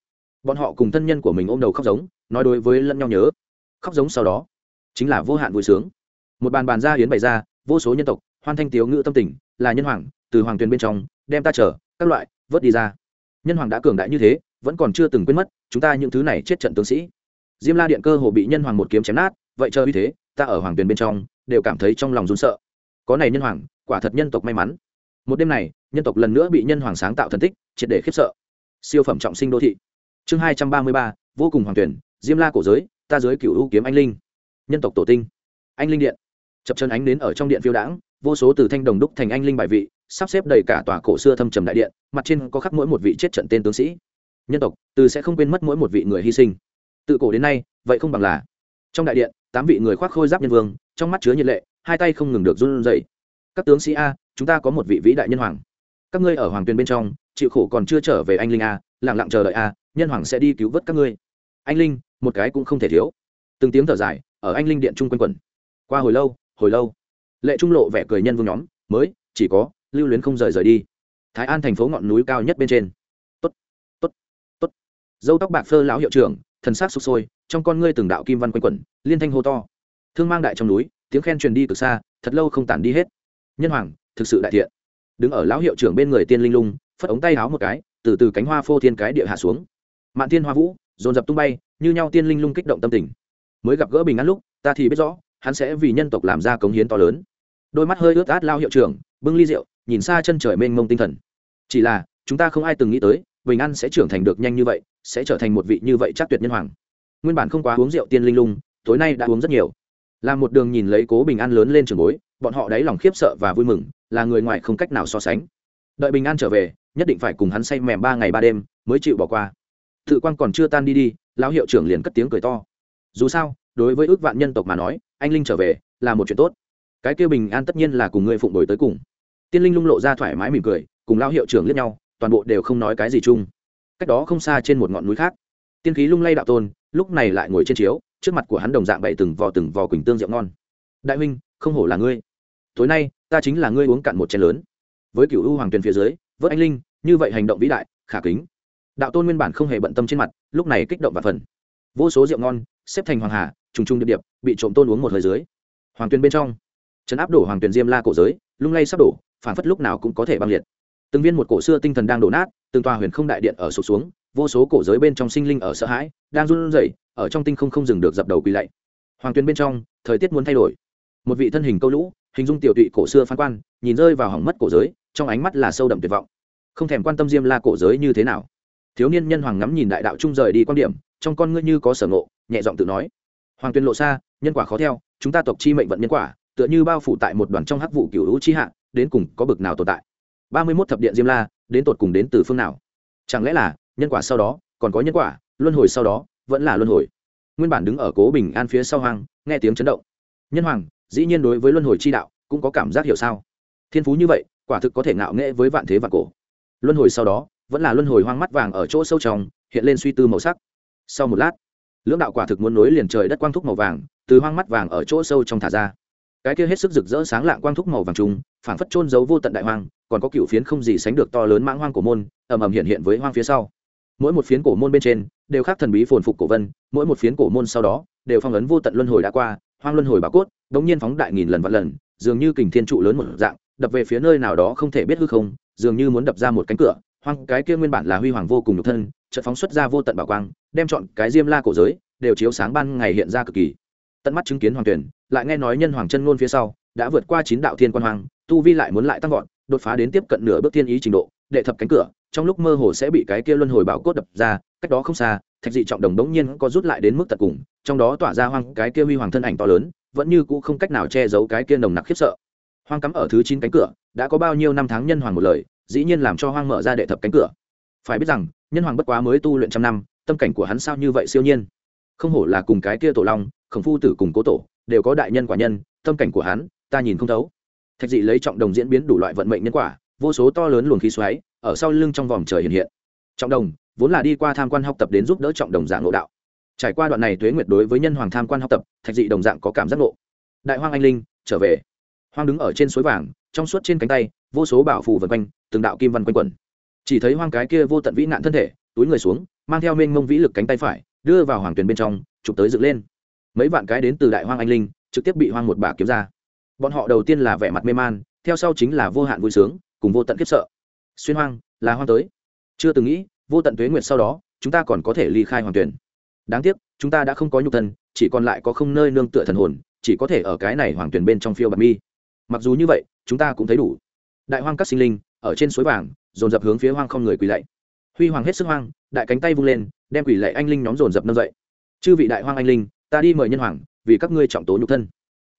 Bọn họ cùng thân nhân của mình ôm đầu khóc giống, nói đối với lẫn nhau nhớ. Khóc giống sau đó, chính là vô hạn vui sướng. Một bàn bàn ra hiến bày ra, vô số nhân tộc, hoan thanh tiếu ngữ tâm tình, là nhân hoàng, từ hoàng tuyền bên trong, đem ta chở các loại, vớt đi ra nhân hoàng đã cường đại như thế, vẫn còn chưa từng quên mất, chúng ta những thứ này chết trận tướng sĩ. Diêm la điện cơ hồ bị nhân hoàng một kiếm chém nát, vậy chờ như thế, ta ở hoàng tuyền bên trong, đều cảm thấy trong lòng run sợ. Có này nhân hoàng, quả thật nhân tộc may mắn. Một đêm này, nhân tộc lần nữa bị nhân hoàng sáng tạo thần tích, triệt để khiếp sợ. Siêu phẩm trọng sinh đô thị. Chương hai trăm ba mươi ba, vô cùng hoàng tuyển diêm la cổ giới, ta giới cựu ưu kiếm anh linh. Nhân tộc tổ tinh. Anh linh điện. Chập chân ánh đến ở trong điện phiêu đãng vô số từ thanh đồng đúc thành anh linh bài vị, sắp xếp đầy cả tòa cổ xưa thâm trầm đại điện, mặt trên có khắc mỗi một vị chết trận tên tướng sĩ. Nhân tộc, từ sẽ không quên mất mỗi một vị người hy sinh. Tự cổ đến nay, vậy không bằng là. Trong đại điện, tám vị người khoác khôi giáp nhân vương, trong mắt chứa nhiệt lệ, hai tay không ngừng được run rẩy. Các tướng sĩ a, chúng ta có một vị vĩ đại nhân hoàng. Các ngươi ở hoàng tuyền bên trong, chịu khổ còn chưa trở về anh linh a, lặng lặng chờ đợi a, nhân hoàng sẽ đi cứu vớt các ngươi. Anh linh, một cái cũng không thể thiếu. Từng tiếng thở dài, ở anh linh điện trung quanh quẩn. Qua hồi lâu hồi lâu lệ trung lộ vẻ cười nhân vương nhóm, mới, chỉ có lưu luyến không rời rời đi. Thái an thành phố ngọn núi cao nhất bên trên. Tốt tốt tốt. Dâu tóc bạc phơ lão hiệu trưởng, thần sắc sụp sôi, trong con ngươi từng đạo kim văn quanh quẩn, liên thanh hô to. Thương mang đại trong núi, tiếng khen truyền đi từ xa, thật lâu không tản đi hết. Nhân hoàng, thực sự đại thiện. Đứng ở lão hiệu trưởng bên người tiên linh lung, phất ống tay háo một cái, từ từ cánh hoa phô thiên cái địa hạ xuống. Mạn thiên hoa vũ, dồn dập tung bay, như nhau tiên linh lung kích động tâm tình. Mới gặp gỡ bình an lúc, ta thì biết rõ hắn sẽ vì nhân tộc làm ra cống hiến to lớn. Đôi mắt hơi ướt át lao hiệu trưởng, bưng ly rượu, nhìn xa chân trời mênh mông tinh thần. Chỉ là, chúng ta không ai từng nghĩ tới, bình an sẽ trưởng thành được nhanh như vậy, sẽ trở thành một vị như vậy chắc tuyệt nhân hoàng. Nguyên bản không quá uống rượu tiên linh lung, tối nay đã uống rất nhiều. Là một đường nhìn lấy cố bình an lớn lên trường bối, bọn họ đáy lòng khiếp sợ và vui mừng, là người ngoài không cách nào so sánh. Đợi bình an trở về, nhất định phải cùng hắn say mèm ba ngày ba đêm, mới chịu bỏ qua. Tự quan còn chưa tan đi đi, lão hiệu trưởng liền cất tiếng cười to. Dù sao, đối với ước vạn nhân tộc mà nói anh linh trở về, là một chuyện tốt. Cái kia bình an tất nhiên là cùng ngươi phụng đổi tới cùng. Tiên linh lung lộ ra thoải mái mỉm cười, cùng lão hiệu trưởng liếc nhau, toàn bộ đều không nói cái gì chung. Cách đó không xa trên một ngọn núi khác, tiên khí lung lay đạo tôn, lúc này lại ngồi trên chiếu, trước mặt của hắn đồng dạng bậy từng vò từng vò quỳnh tương rượu ngon. Đại huynh, không hổ là ngươi. Tối nay, ta chính là ngươi uống cạn một chén lớn. Với cựu u hoàng tuyền phía dưới, vớt anh linh, như vậy hành động vĩ đại, khả kính. Đạo tôn nguyên bản không hề bận tâm trên mặt, lúc này kích động và phần. Vô số rượu ngon, xếp thành hoàng hà trùng trùng điệp điệp, bị trộm tôn uống một hơi dưới. Hoàng tuyền bên trong, trấn áp đổ hoàng tuyền diêm la cổ giới, lung lay sắp đổ phản phất lúc nào cũng có thể băng liệt. Từng viên một cổ xưa tinh thần đang đổ nát, từng tòa huyền không đại điện ở sụp xuống, vô số cổ giới bên trong sinh linh ở sợ hãi, đang run rẩy, ở trong tinh không không dừng được dập đầu quỳ lạy. Hoàng tuyền bên trong, thời tiết muốn thay đổi. Một vị thân hình câu lũ, hình dung tiểu tụy cổ xưa phán quan, nhìn rơi vào hỏng mất cổ giới, trong ánh mắt là sâu đậm tuyệt vọng. Không thèm quan tâm diêm la cổ giới như thế nào. Thiếu niên nhân hoàng ngắm nhìn đại đạo trung rời đi quan điểm, trong con ngươi như có sở ngộ, nhẹ giọng tự nói hoàng tuyên lộ xa, nhân quả khó theo, chúng ta tộc chi mệnh vận nhân quả, tựa như bao phủ tại một đoàn trong hắc vụ cửu hữu chi hạ, đến cùng có bực nào tồn tại? Ba mươi mốt thập điện diêm la, đến tột cùng đến từ phương nào? Chẳng lẽ là, nhân quả sau đó, còn có nhân quả, luân hồi sau đó, vẫn là luân hồi? Nguyên bản đứng ở cố bình an phía sau hoang, nghe tiếng chấn động. Nhân hoàng, dĩ nhiên đối với luân hồi chi đạo, cũng có cảm giác hiểu sao? Thiên phú như vậy, quả thực có thể ngạo nghễ với vạn thế vạn cổ. Luân hồi sau đó, vẫn là luân hồi hoang mắt vàng ở chỗ sâu trong, hiện lên suy tư màu sắc. Sau một lát lưỡng đạo quả thực muốn nối liền trời đất quang thúc màu vàng, từ hoang mắt vàng ở chỗ sâu trong thả ra. Cái kia hết sức rực rỡ sáng lạng quang thúc màu vàng trùng, phảng phất trôn giấu vô tận đại hoang, còn có cựu phiến không gì sánh được to lớn mãng hoang cổ môn, ầm ầm hiện hiện với hoang phía sau. Mỗi một phiến cổ môn bên trên, đều khác thần bí phồn phục cổ vân, mỗi một phiến cổ môn sau đó, đều phong ấn vô tận luân hồi đã qua, hoang luân hồi bà cốt, đống nhiên phóng đại nghìn lần vạn lần, dường như kình thiên trụ lớn một dạng, đập về phía nơi nào đó không thể biết hư không, dường như muốn đập ra một cánh cửa, hoang, cái kia nguyên bản là huy hoàng vô cùng nhục thân trận phóng xuất ra vô tận bảo quang, đem chọn cái diêm la cổ giới đều chiếu sáng ban ngày hiện ra cực kỳ. Tận mắt chứng kiến hoàng tuyển, lại nghe nói nhân hoàng chân ngôn phía sau đã vượt qua chín đạo thiên quan hoàng tu vi lại muốn lại tăng vọt, đột phá đến tiếp cận nửa bước thiên ý trình độ, đệ thập cánh cửa, trong lúc mơ hồ sẽ bị cái kia luân hồi bảo cốt đập ra, cách đó không xa, thạch dị trọng đồng đống nhiên có rút lại đến mức tận cùng, trong đó tỏa ra hoang, cái kia huy hoàng thân ảnh to lớn, vẫn như cũ không cách nào che giấu cái kia nồng nặc khiếp sợ. Hoang cắm ở thứ chín cánh cửa, đã có bao nhiêu năm tháng nhân hoàng một lời, dĩ nhiên làm cho hoang mở ra đệ thập cánh cửa. Phải biết rằng nhân hoàng bất quá mới tu luyện trăm năm, tâm cảnh của hắn sao như vậy siêu nhiên? Không hổ là cùng cái kia tổ long, khổng phu tử cùng cố tổ, đều có đại nhân quả nhân, tâm cảnh của hắn, ta nhìn không thấu. Thạch dị lấy trọng đồng diễn biến đủ loại vận mệnh nhân quả, vô số to lớn luồng khí xoáy, ở sau lưng trong vòng trời hiện hiện. Trọng đồng, vốn là đi qua tham quan học tập đến giúp đỡ trọng đồng dạng ngộ đạo. Trải qua đoạn này tuế nguyệt đối với nhân hoàng tham quan học tập, thạch dị đồng dạng có cảm giác ngộ. Đại hoang anh linh, trở về. Hoang đứng ở trên suối vàng, trong suốt trên cánh tay, vô số bảo phù vần quanh, từng đạo kim văn quanh quẩn chỉ thấy hoang cái kia vô tận vĩ nạn thân thể, túi người xuống, mang theo mênh mông vĩ lực cánh tay phải, đưa vào hoàng tuyền bên trong, chụp tới dựng lên. Mấy vạn cái đến từ đại hoang anh linh, trực tiếp bị hoang một bà kiếm ra. Bọn họ đầu tiên là vẻ mặt mê man, theo sau chính là vô hạn vui sướng, cùng vô tận khiếp sợ. Xuyên hoang, là hoang tới. Chưa từng nghĩ, vô tận tuế nguyệt sau đó, chúng ta còn có thể ly khai hoàng tuyển đáng tiếc, chúng ta đã không có nhục thân, chỉ còn lại có không nơi nương tựa thần hồn, chỉ có thể ở cái này hoàng tuyển bên trong phiêu bạc mi. Mặc dù như vậy, chúng ta cũng thấy đủ. Đại hoang các sinh linh, ở trên suối vàng dồn dập hướng phía hoang không người quỳ lạy. Huy hoàng hết sức hoang, đại cánh tay vung lên, đem quỷ lệ anh linh nhóm dồn dập nâng dậy. Chư vị đại hoang anh linh, ta đi mời nhân hoàng, vì các ngươi trọng tố nhục thân.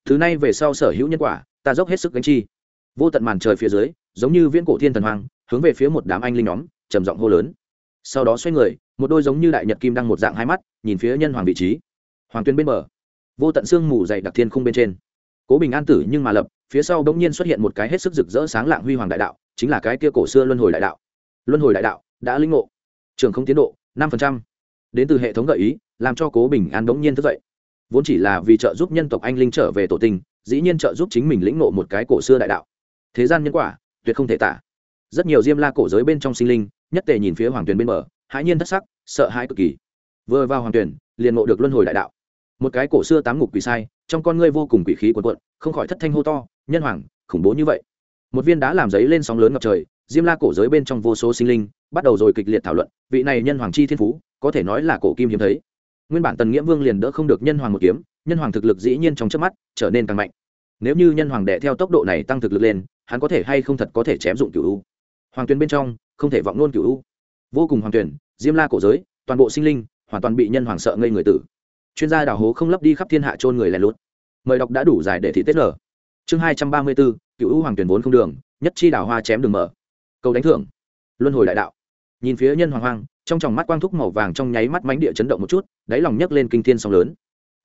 Thứ này về sau sở hữu nhân quả, ta dốc hết sức gánh chi. Vô tận màn trời phía dưới, giống như viễn cổ thiên thần hoàng hướng về phía một đám anh linh nhóm, trầm giọng hô lớn. Sau đó xoay người, một đôi giống như đại nhật kim đang một dạng hai mắt, nhìn phía nhân hoàng vị trí. Hoàng tuyên bên bờ, vô tận xương mù dày đặc thiên khung bên trên. Cố bình an tử nhưng mà lập, phía sau đống nhiên xuất hiện một cái hết sức rực rỡ sáng lạng huy hoàng đại đạo chính là cái kia cổ xưa luân hồi đại đạo. Luân hồi đại đạo đã linh ngộ, trường không tiến độ, năm đến từ hệ thống gợi ý, làm cho cố bình an bỗng nhiên thức dậy. Vốn chỉ là vì trợ giúp nhân tộc anh linh trở về tổ tinh dĩ nhiên trợ giúp chính mình lĩnh ngộ một cái cổ xưa đại đạo. Thế gian nhân quả, tuyệt không thể tả. Rất nhiều diêm la cổ giới bên trong sinh linh, nhất tề nhìn phía hoàng tuyền bên bờ, hãi nhiên thất sắc, sợ hãi cực kỳ. Vừa vào hoàng tuyền, liền ngộ được luân hồi đại đạo. Một cái cổ xưa tám ngục quỷ sai, trong con ngươi vô cùng quỷ khí cuồn cuộn, không khỏi thất thanh hô to, nhân hoàng, khủng bố như vậy một viên đá làm giấy lên sóng lớn ngập trời, diêm la cổ giới bên trong vô số sinh linh, bắt đầu rồi kịch liệt thảo luận, vị này nhân hoàng chi thiên phú, có thể nói là cổ kim hiếm thấy. Nguyên bản tần nghĩa vương liền đỡ không được nhân hoàng một kiếm, nhân hoàng thực lực dĩ nhiên trong trước mắt trở nên càng mạnh. Nếu như nhân hoàng đệ theo tốc độ này tăng thực lực lên, hắn có thể hay không thật có thể chém dụng cửu u. Hoàng tuyền bên trong, không thể vọng nôn cửu u. Vô cùng hoàng tuyển, diêm la cổ giới, toàn bộ sinh linh, hoàn toàn bị nhân hoàng sợ ngây người tử. Chuyên gia đào hố không lấp đi khắp thiên hạ trôn người lèn lút. Mời đọc đã đủ dài để thị tết lở. Chương hai trăm ba mươi bốn cựu ưu hoàng tuyển vốn không đường, nhất chi đào hoa chém đường mở. Câu đánh thưởng. Luân hồi đại đạo. Nhìn phía nhân hoàng hoang, trong tròng mắt quang thúc màu vàng trong nháy mắt mánh địa chấn động một chút, đáy lòng nhấc lên kinh thiên sóng lớn.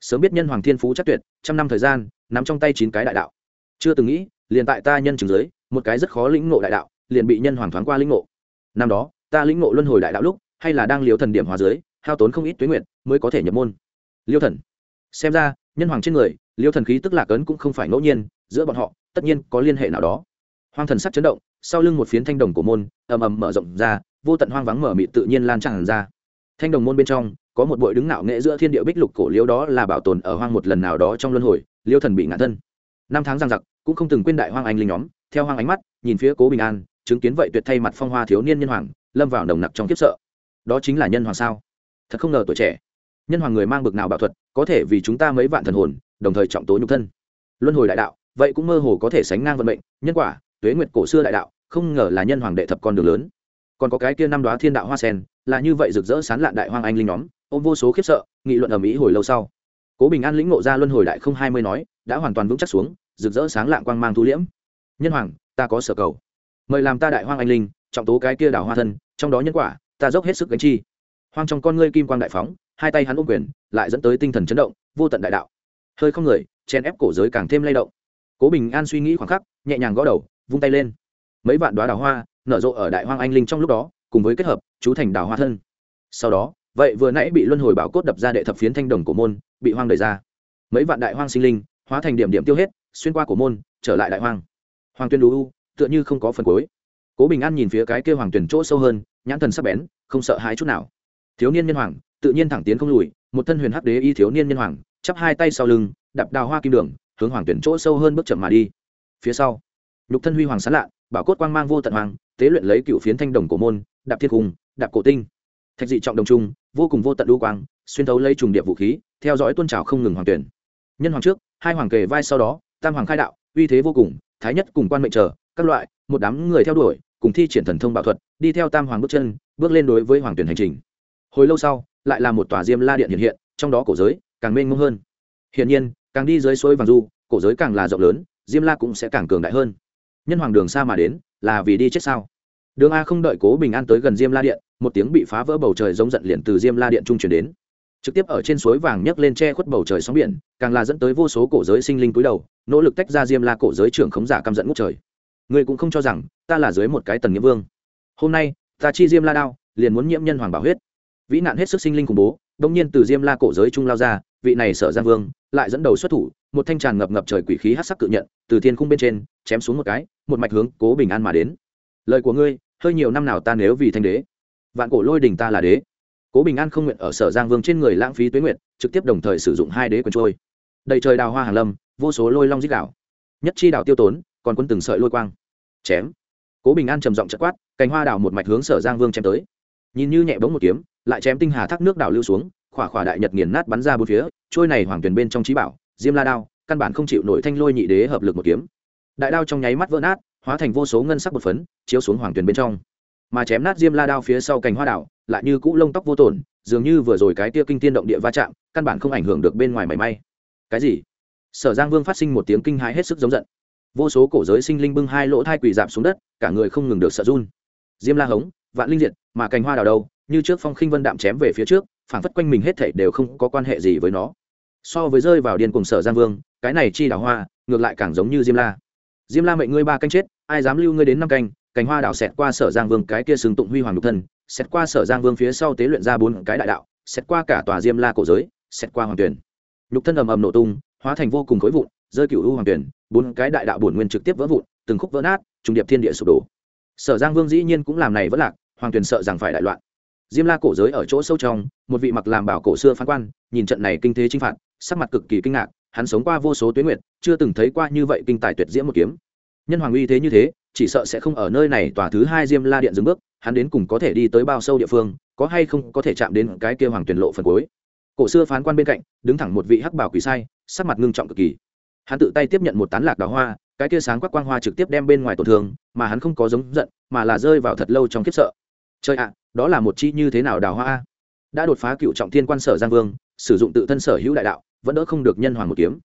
Sớm biết nhân hoàng thiên phú chắc tuyệt, trăm năm thời gian, nắm trong tay chín cái đại đạo. Chưa từng nghĩ, liền tại ta nhân trường giới một cái rất khó lĩnh ngộ đại đạo, liền bị nhân hoàng thoáng qua lĩnh ngộ. Năm đó, ta lĩnh ngộ luân hồi đại đạo lúc, hay là đang liều thần điểm hòa giới hao tốn không ít tuyến nguyện mới có thể nhập môn. Liêu thần. Xem ra, nhân hoàng trên người, liêu thần khí tức lạc ấn cũng không phải ngẫu nhiên, giữa bọn họ tất nhiên có liên hệ nào đó. Hoang thần sắc chấn động, sau lưng một phiến thanh đồng của môn ầm ầm mở rộng ra, vô tận hoang vắng mở mịt tự nhiên lan tràn ra. Thanh đồng môn bên trong, có một bội đứng nạo nghệ giữa thiên địa bích lục cổ liêu đó là bảo tồn ở hoang một lần nào đó trong luân hồi, liêu thần bị ngã thân. Năm tháng giang giặc, cũng không từng quên đại hoang anh linh nhóm, theo hoang ánh mắt, nhìn phía cố bình an, chứng kiến vậy tuyệt thay mặt phong hoa thiếu niên nhân hoàng, lâm vào nồng nặc trong kiếp sợ. Đó chính là nhân hoàng sao? Thật không ngờ tuổi trẻ. Nhân hoàng người mang bực nào bảo thuật, có thể vì chúng ta mấy vạn thần hồn, đồng thời trọng tố nhục thân. Luân hồi đại đạo vậy cũng mơ hồ có thể sánh ngang vận mệnh, nhân quả, tuế nguyệt cổ xưa đại đạo, không ngờ là nhân hoàng đệ thập con đường lớn. Còn có cái kia năm đoá thiên đạo hoa sen, là như vậy rực rỡ sán lạn đại hoang anh linh nhóm, ôm vô số khiếp sợ, nghị luận ở mỹ hồi lâu sau. Cố bình an lĩnh ngộ ra luân hồi đại không hai mươi nói, đã hoàn toàn vững chắc xuống, rực rỡ sáng lạng quang mang thu liễm. Nhân hoàng, ta có sở cầu. Mời làm ta đại hoang anh linh, trọng tố cái kia đảo hoa thân, trong đó nhân quả, ta dốc hết sức gánh chi. Hoang trong con ngươi kim quang đại phóng, hai tay hắn ôm quyền, lại dẫn tới tinh thần chấn động, vô tận đại đạo. Hơi không người chen ép cổ giới càng thêm lay động cố bình an suy nghĩ khoảng khắc, nhẹ nhàng gõ đầu, vung tay lên. Mấy vạn đoá đào hoa nở rộ ở đại hoang anh linh trong lúc đó, cùng với kết hợp, chú thành đào hoa thân. Sau đó, vậy vừa nãy bị luân hồi bảo cốt đập ra đệ thập phiến thanh đồng cổ môn, bị hoang đẩy ra. Mấy vạn đại hoang sinh linh, hóa thành điểm điểm tiêu hết, xuyên qua cổ môn, trở lại đại hoang. Hoàng tuyên đu tựa như không có phần cuối. Cố bình an nhìn phía cái kêu hoàng tuyển chỗ sâu hơn, nhãn thần sắc bén, không sợ hãi chút nào. Thiếu niên nhân hoàng, tự nhiên thẳng tiến không lùi, một thân huyền hắc đế y thiếu niên nhân hoàng, chắp hai tay sau lưng, đạp đào hoa kim đường hướng hoàng tuyển chỗ sâu hơn bước chậm mà đi. Phía sau, nhục thân huy hoàng sán lạ, bảo cốt quang mang vô tận hoàng, tế luyện lấy cựu phiến thanh đồng cổ môn, đạp thiết hùng đạp cổ tinh. Thạch dị trọng đồng trung, vô cùng vô tận đu quang, xuyên thấu lấy trùng điệp vũ khí, theo dõi tôn trào không ngừng hoàng tuyển. Nhân hoàng trước, hai hoàng kề vai sau đó, tam hoàng khai đạo, uy thế vô cùng, thái nhất cùng quan mệnh chờ, các loại, một đám người theo đuổi, cùng thi triển thần thông bảo thuật, đi theo tam hoàng bước chân, bước lên đối với hoàng tuyển hành trình. Hồi lâu sau, lại là một tòa diêm la điện hiện hiện, trong đó cổ giới càng mênh mông hơn. Hiển nhiên càng đi dưới suối vàng du, cổ giới càng là rộng lớn, diêm la cũng sẽ càng cường đại hơn. Nhân hoàng đường xa mà đến, là vì đi chết sao? Đường a không đợi cố bình an tới gần diêm la điện, một tiếng bị phá vỡ bầu trời giống giận liền từ diêm la điện trung chuyển đến. Trực tiếp ở trên suối vàng nhấc lên che khuất bầu trời sóng biển, càng là dẫn tới vô số cổ giới sinh linh cúi đầu, nỗ lực tách ra diêm la cổ giới trưởng khống giả căm giận ngút trời. Người cũng không cho rằng, ta là dưới một cái tần nghĩa vương. Hôm nay, ta chi diêm la đao, liền muốn nhiễm nhân hoàng bảo huyết. Vĩ nạn hết sức sinh linh khủng bố, đông nhiên từ diêm la cổ giới trung lao ra vị này sở giang vương lại dẫn đầu xuất thủ, một thanh tràn ngập ngập trời quỷ khí hát sắc cự nhận từ thiên khung bên trên chém xuống một cái, một mạch hướng cố bình an mà đến. Lời của ngươi, hơi nhiều năm nào ta nếu vì thanh đế, vạn cổ lôi đình ta là đế. Cố bình an không nguyện ở sở giang vương trên người lãng phí tuế nguyện trực tiếp đồng thời sử dụng hai đế quyền trôi. Đầy trời đào hoa hàn lâm, vô số lôi long dích đảo. Nhất chi đảo tiêu tốn, còn quân từng sợi lôi quang. Chém. Cố bình an trầm giọng chất quát, cành hoa đảo một mạch hướng sở giang vương chém tới. Nhìn như nhẹ bóng một kiếm, lại chém tinh hà thác nước đảo lưu xuống khỏa khỏa đại nhật nghiền nát bắn ra bốn phía, trôi này hoàng tuyền bên trong trí bảo, diêm la đao, căn bản không chịu nổi thanh lôi nhị đế hợp lực một kiếm. Đại đao trong nháy mắt vỡ nát, hóa thành vô số ngân sắc bột phấn, chiếu xuống hoàng tuyền bên trong. Mà chém nát diêm la đao phía sau cành hoa đảo, lại như cũ lông tóc vô tổn, dường như vừa rồi cái tia kinh tiên động địa va chạm, căn bản không ảnh hưởng được bên ngoài mảy may. Cái gì? Sở giang vương phát sinh một tiếng kinh hãi hết sức giống giận. Vô số cổ giới sinh linh bưng hai lỗ thai quỳ dạp xuống đất, cả người không ngừng được sợ run. Diêm la hống, vạn linh diệt, mà cành hoa đào đâu? Như trước phong khinh vân đạm chém về phía trước phảng phất quanh mình hết thảy đều không có quan hệ gì với nó. So với rơi vào điên cùng sở giang vương, cái này chi đào hoa, ngược lại càng giống như diêm la. Diêm la mệnh ngươi ba canh chết, ai dám lưu ngươi đến năm canh, cành hoa đào xẹt qua sở giang vương cái kia sừng tụng huy hoàng đục thân, xẹt qua sở giang vương phía sau tế luyện ra bốn cái đại đạo, xẹt qua cả tòa diêm la cổ giới, xẹt qua hoàng tuyển. Nhục thân ầm ầm nổ tung, hóa thành vô cùng khối vụn, rơi cựu u hoàng tuyển, bốn cái đại đạo bổn nguyên trực tiếp vỡ vụn, từng khúc vỡ nát, trùng điệp thiên địa sụp đổ. Sở giang vương dĩ nhiên cũng làm này vẫn lạc, hoàng tuyển sợ rằng phải đại loạn diêm la cổ giới ở chỗ sâu trong, một vị mặc làm bảo cổ xưa phán quan, nhìn trận này kinh thế chinh phạt, sắc mặt cực kỳ kinh ngạc, hắn sống qua vô số tuyến nguyệt, chưa từng thấy qua như vậy kinh tài tuyệt diễm một kiếm. Nhân hoàng uy thế như thế, chỉ sợ sẽ không ở nơi này tòa thứ hai diêm la điện dừng bước, hắn đến cùng có thể đi tới bao sâu địa phương, có hay không có thể chạm đến cái kia hoàng tuyển lộ phần cuối. Cổ xưa phán quan bên cạnh, đứng thẳng một vị hắc bảo quỷ sai, sắc mặt ngưng trọng cực kỳ. Hắn tự tay tiếp nhận một tán lạc đào hoa, cái kia sáng quắc quang hoa trực tiếp đem bên ngoài tổn thương, mà hắn không có giống giận, mà là rơi vào thật lâu trong kiếp sợ trời ạ, đó là một chi như thế nào đào hoa đã đột phá cựu trọng thiên quan sở giang vương, sử dụng tự thân sở hữu đại đạo, vẫn đỡ không được nhân hoàng một kiếm.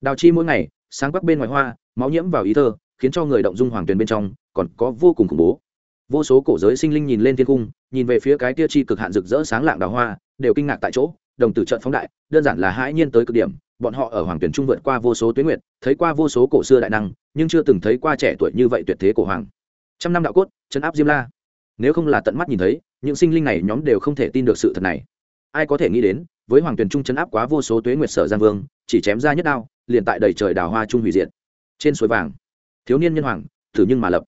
Đào chi mỗi ngày, sáng quắc bên ngoài hoa, máu nhiễm vào ý thơ, khiến cho người động dung hoàng tuyền bên trong, còn có vô cùng khủng bố. Vô số cổ giới sinh linh nhìn lên thiên cung, nhìn về phía cái tia chi cực hạn rực rỡ sáng lạng đào hoa, đều kinh ngạc tại chỗ, đồng tử trận phóng đại, đơn giản là hãi nhiên tới cực điểm, bọn họ ở hoàng tuyển trung vượt qua vô số tuyến nguyệt, thấy qua vô số cổ xưa đại năng, nhưng chưa từng thấy qua trẻ tuổi như vậy tuyệt thế cổ hoàng. Trăm năm đạo cốt, chấn áp diêm la nếu không là tận mắt nhìn thấy, những sinh linh này nhóm đều không thể tin được sự thật này. Ai có thể nghĩ đến, với hoàng tuyền trung chấn áp quá vô số tuế nguyệt sở giang vương, chỉ chém ra nhất đao, liền tại đầy trời đào hoa trung hủy diệt. Trên suối vàng, thiếu niên nhân hoàng, thử nhưng mà lập.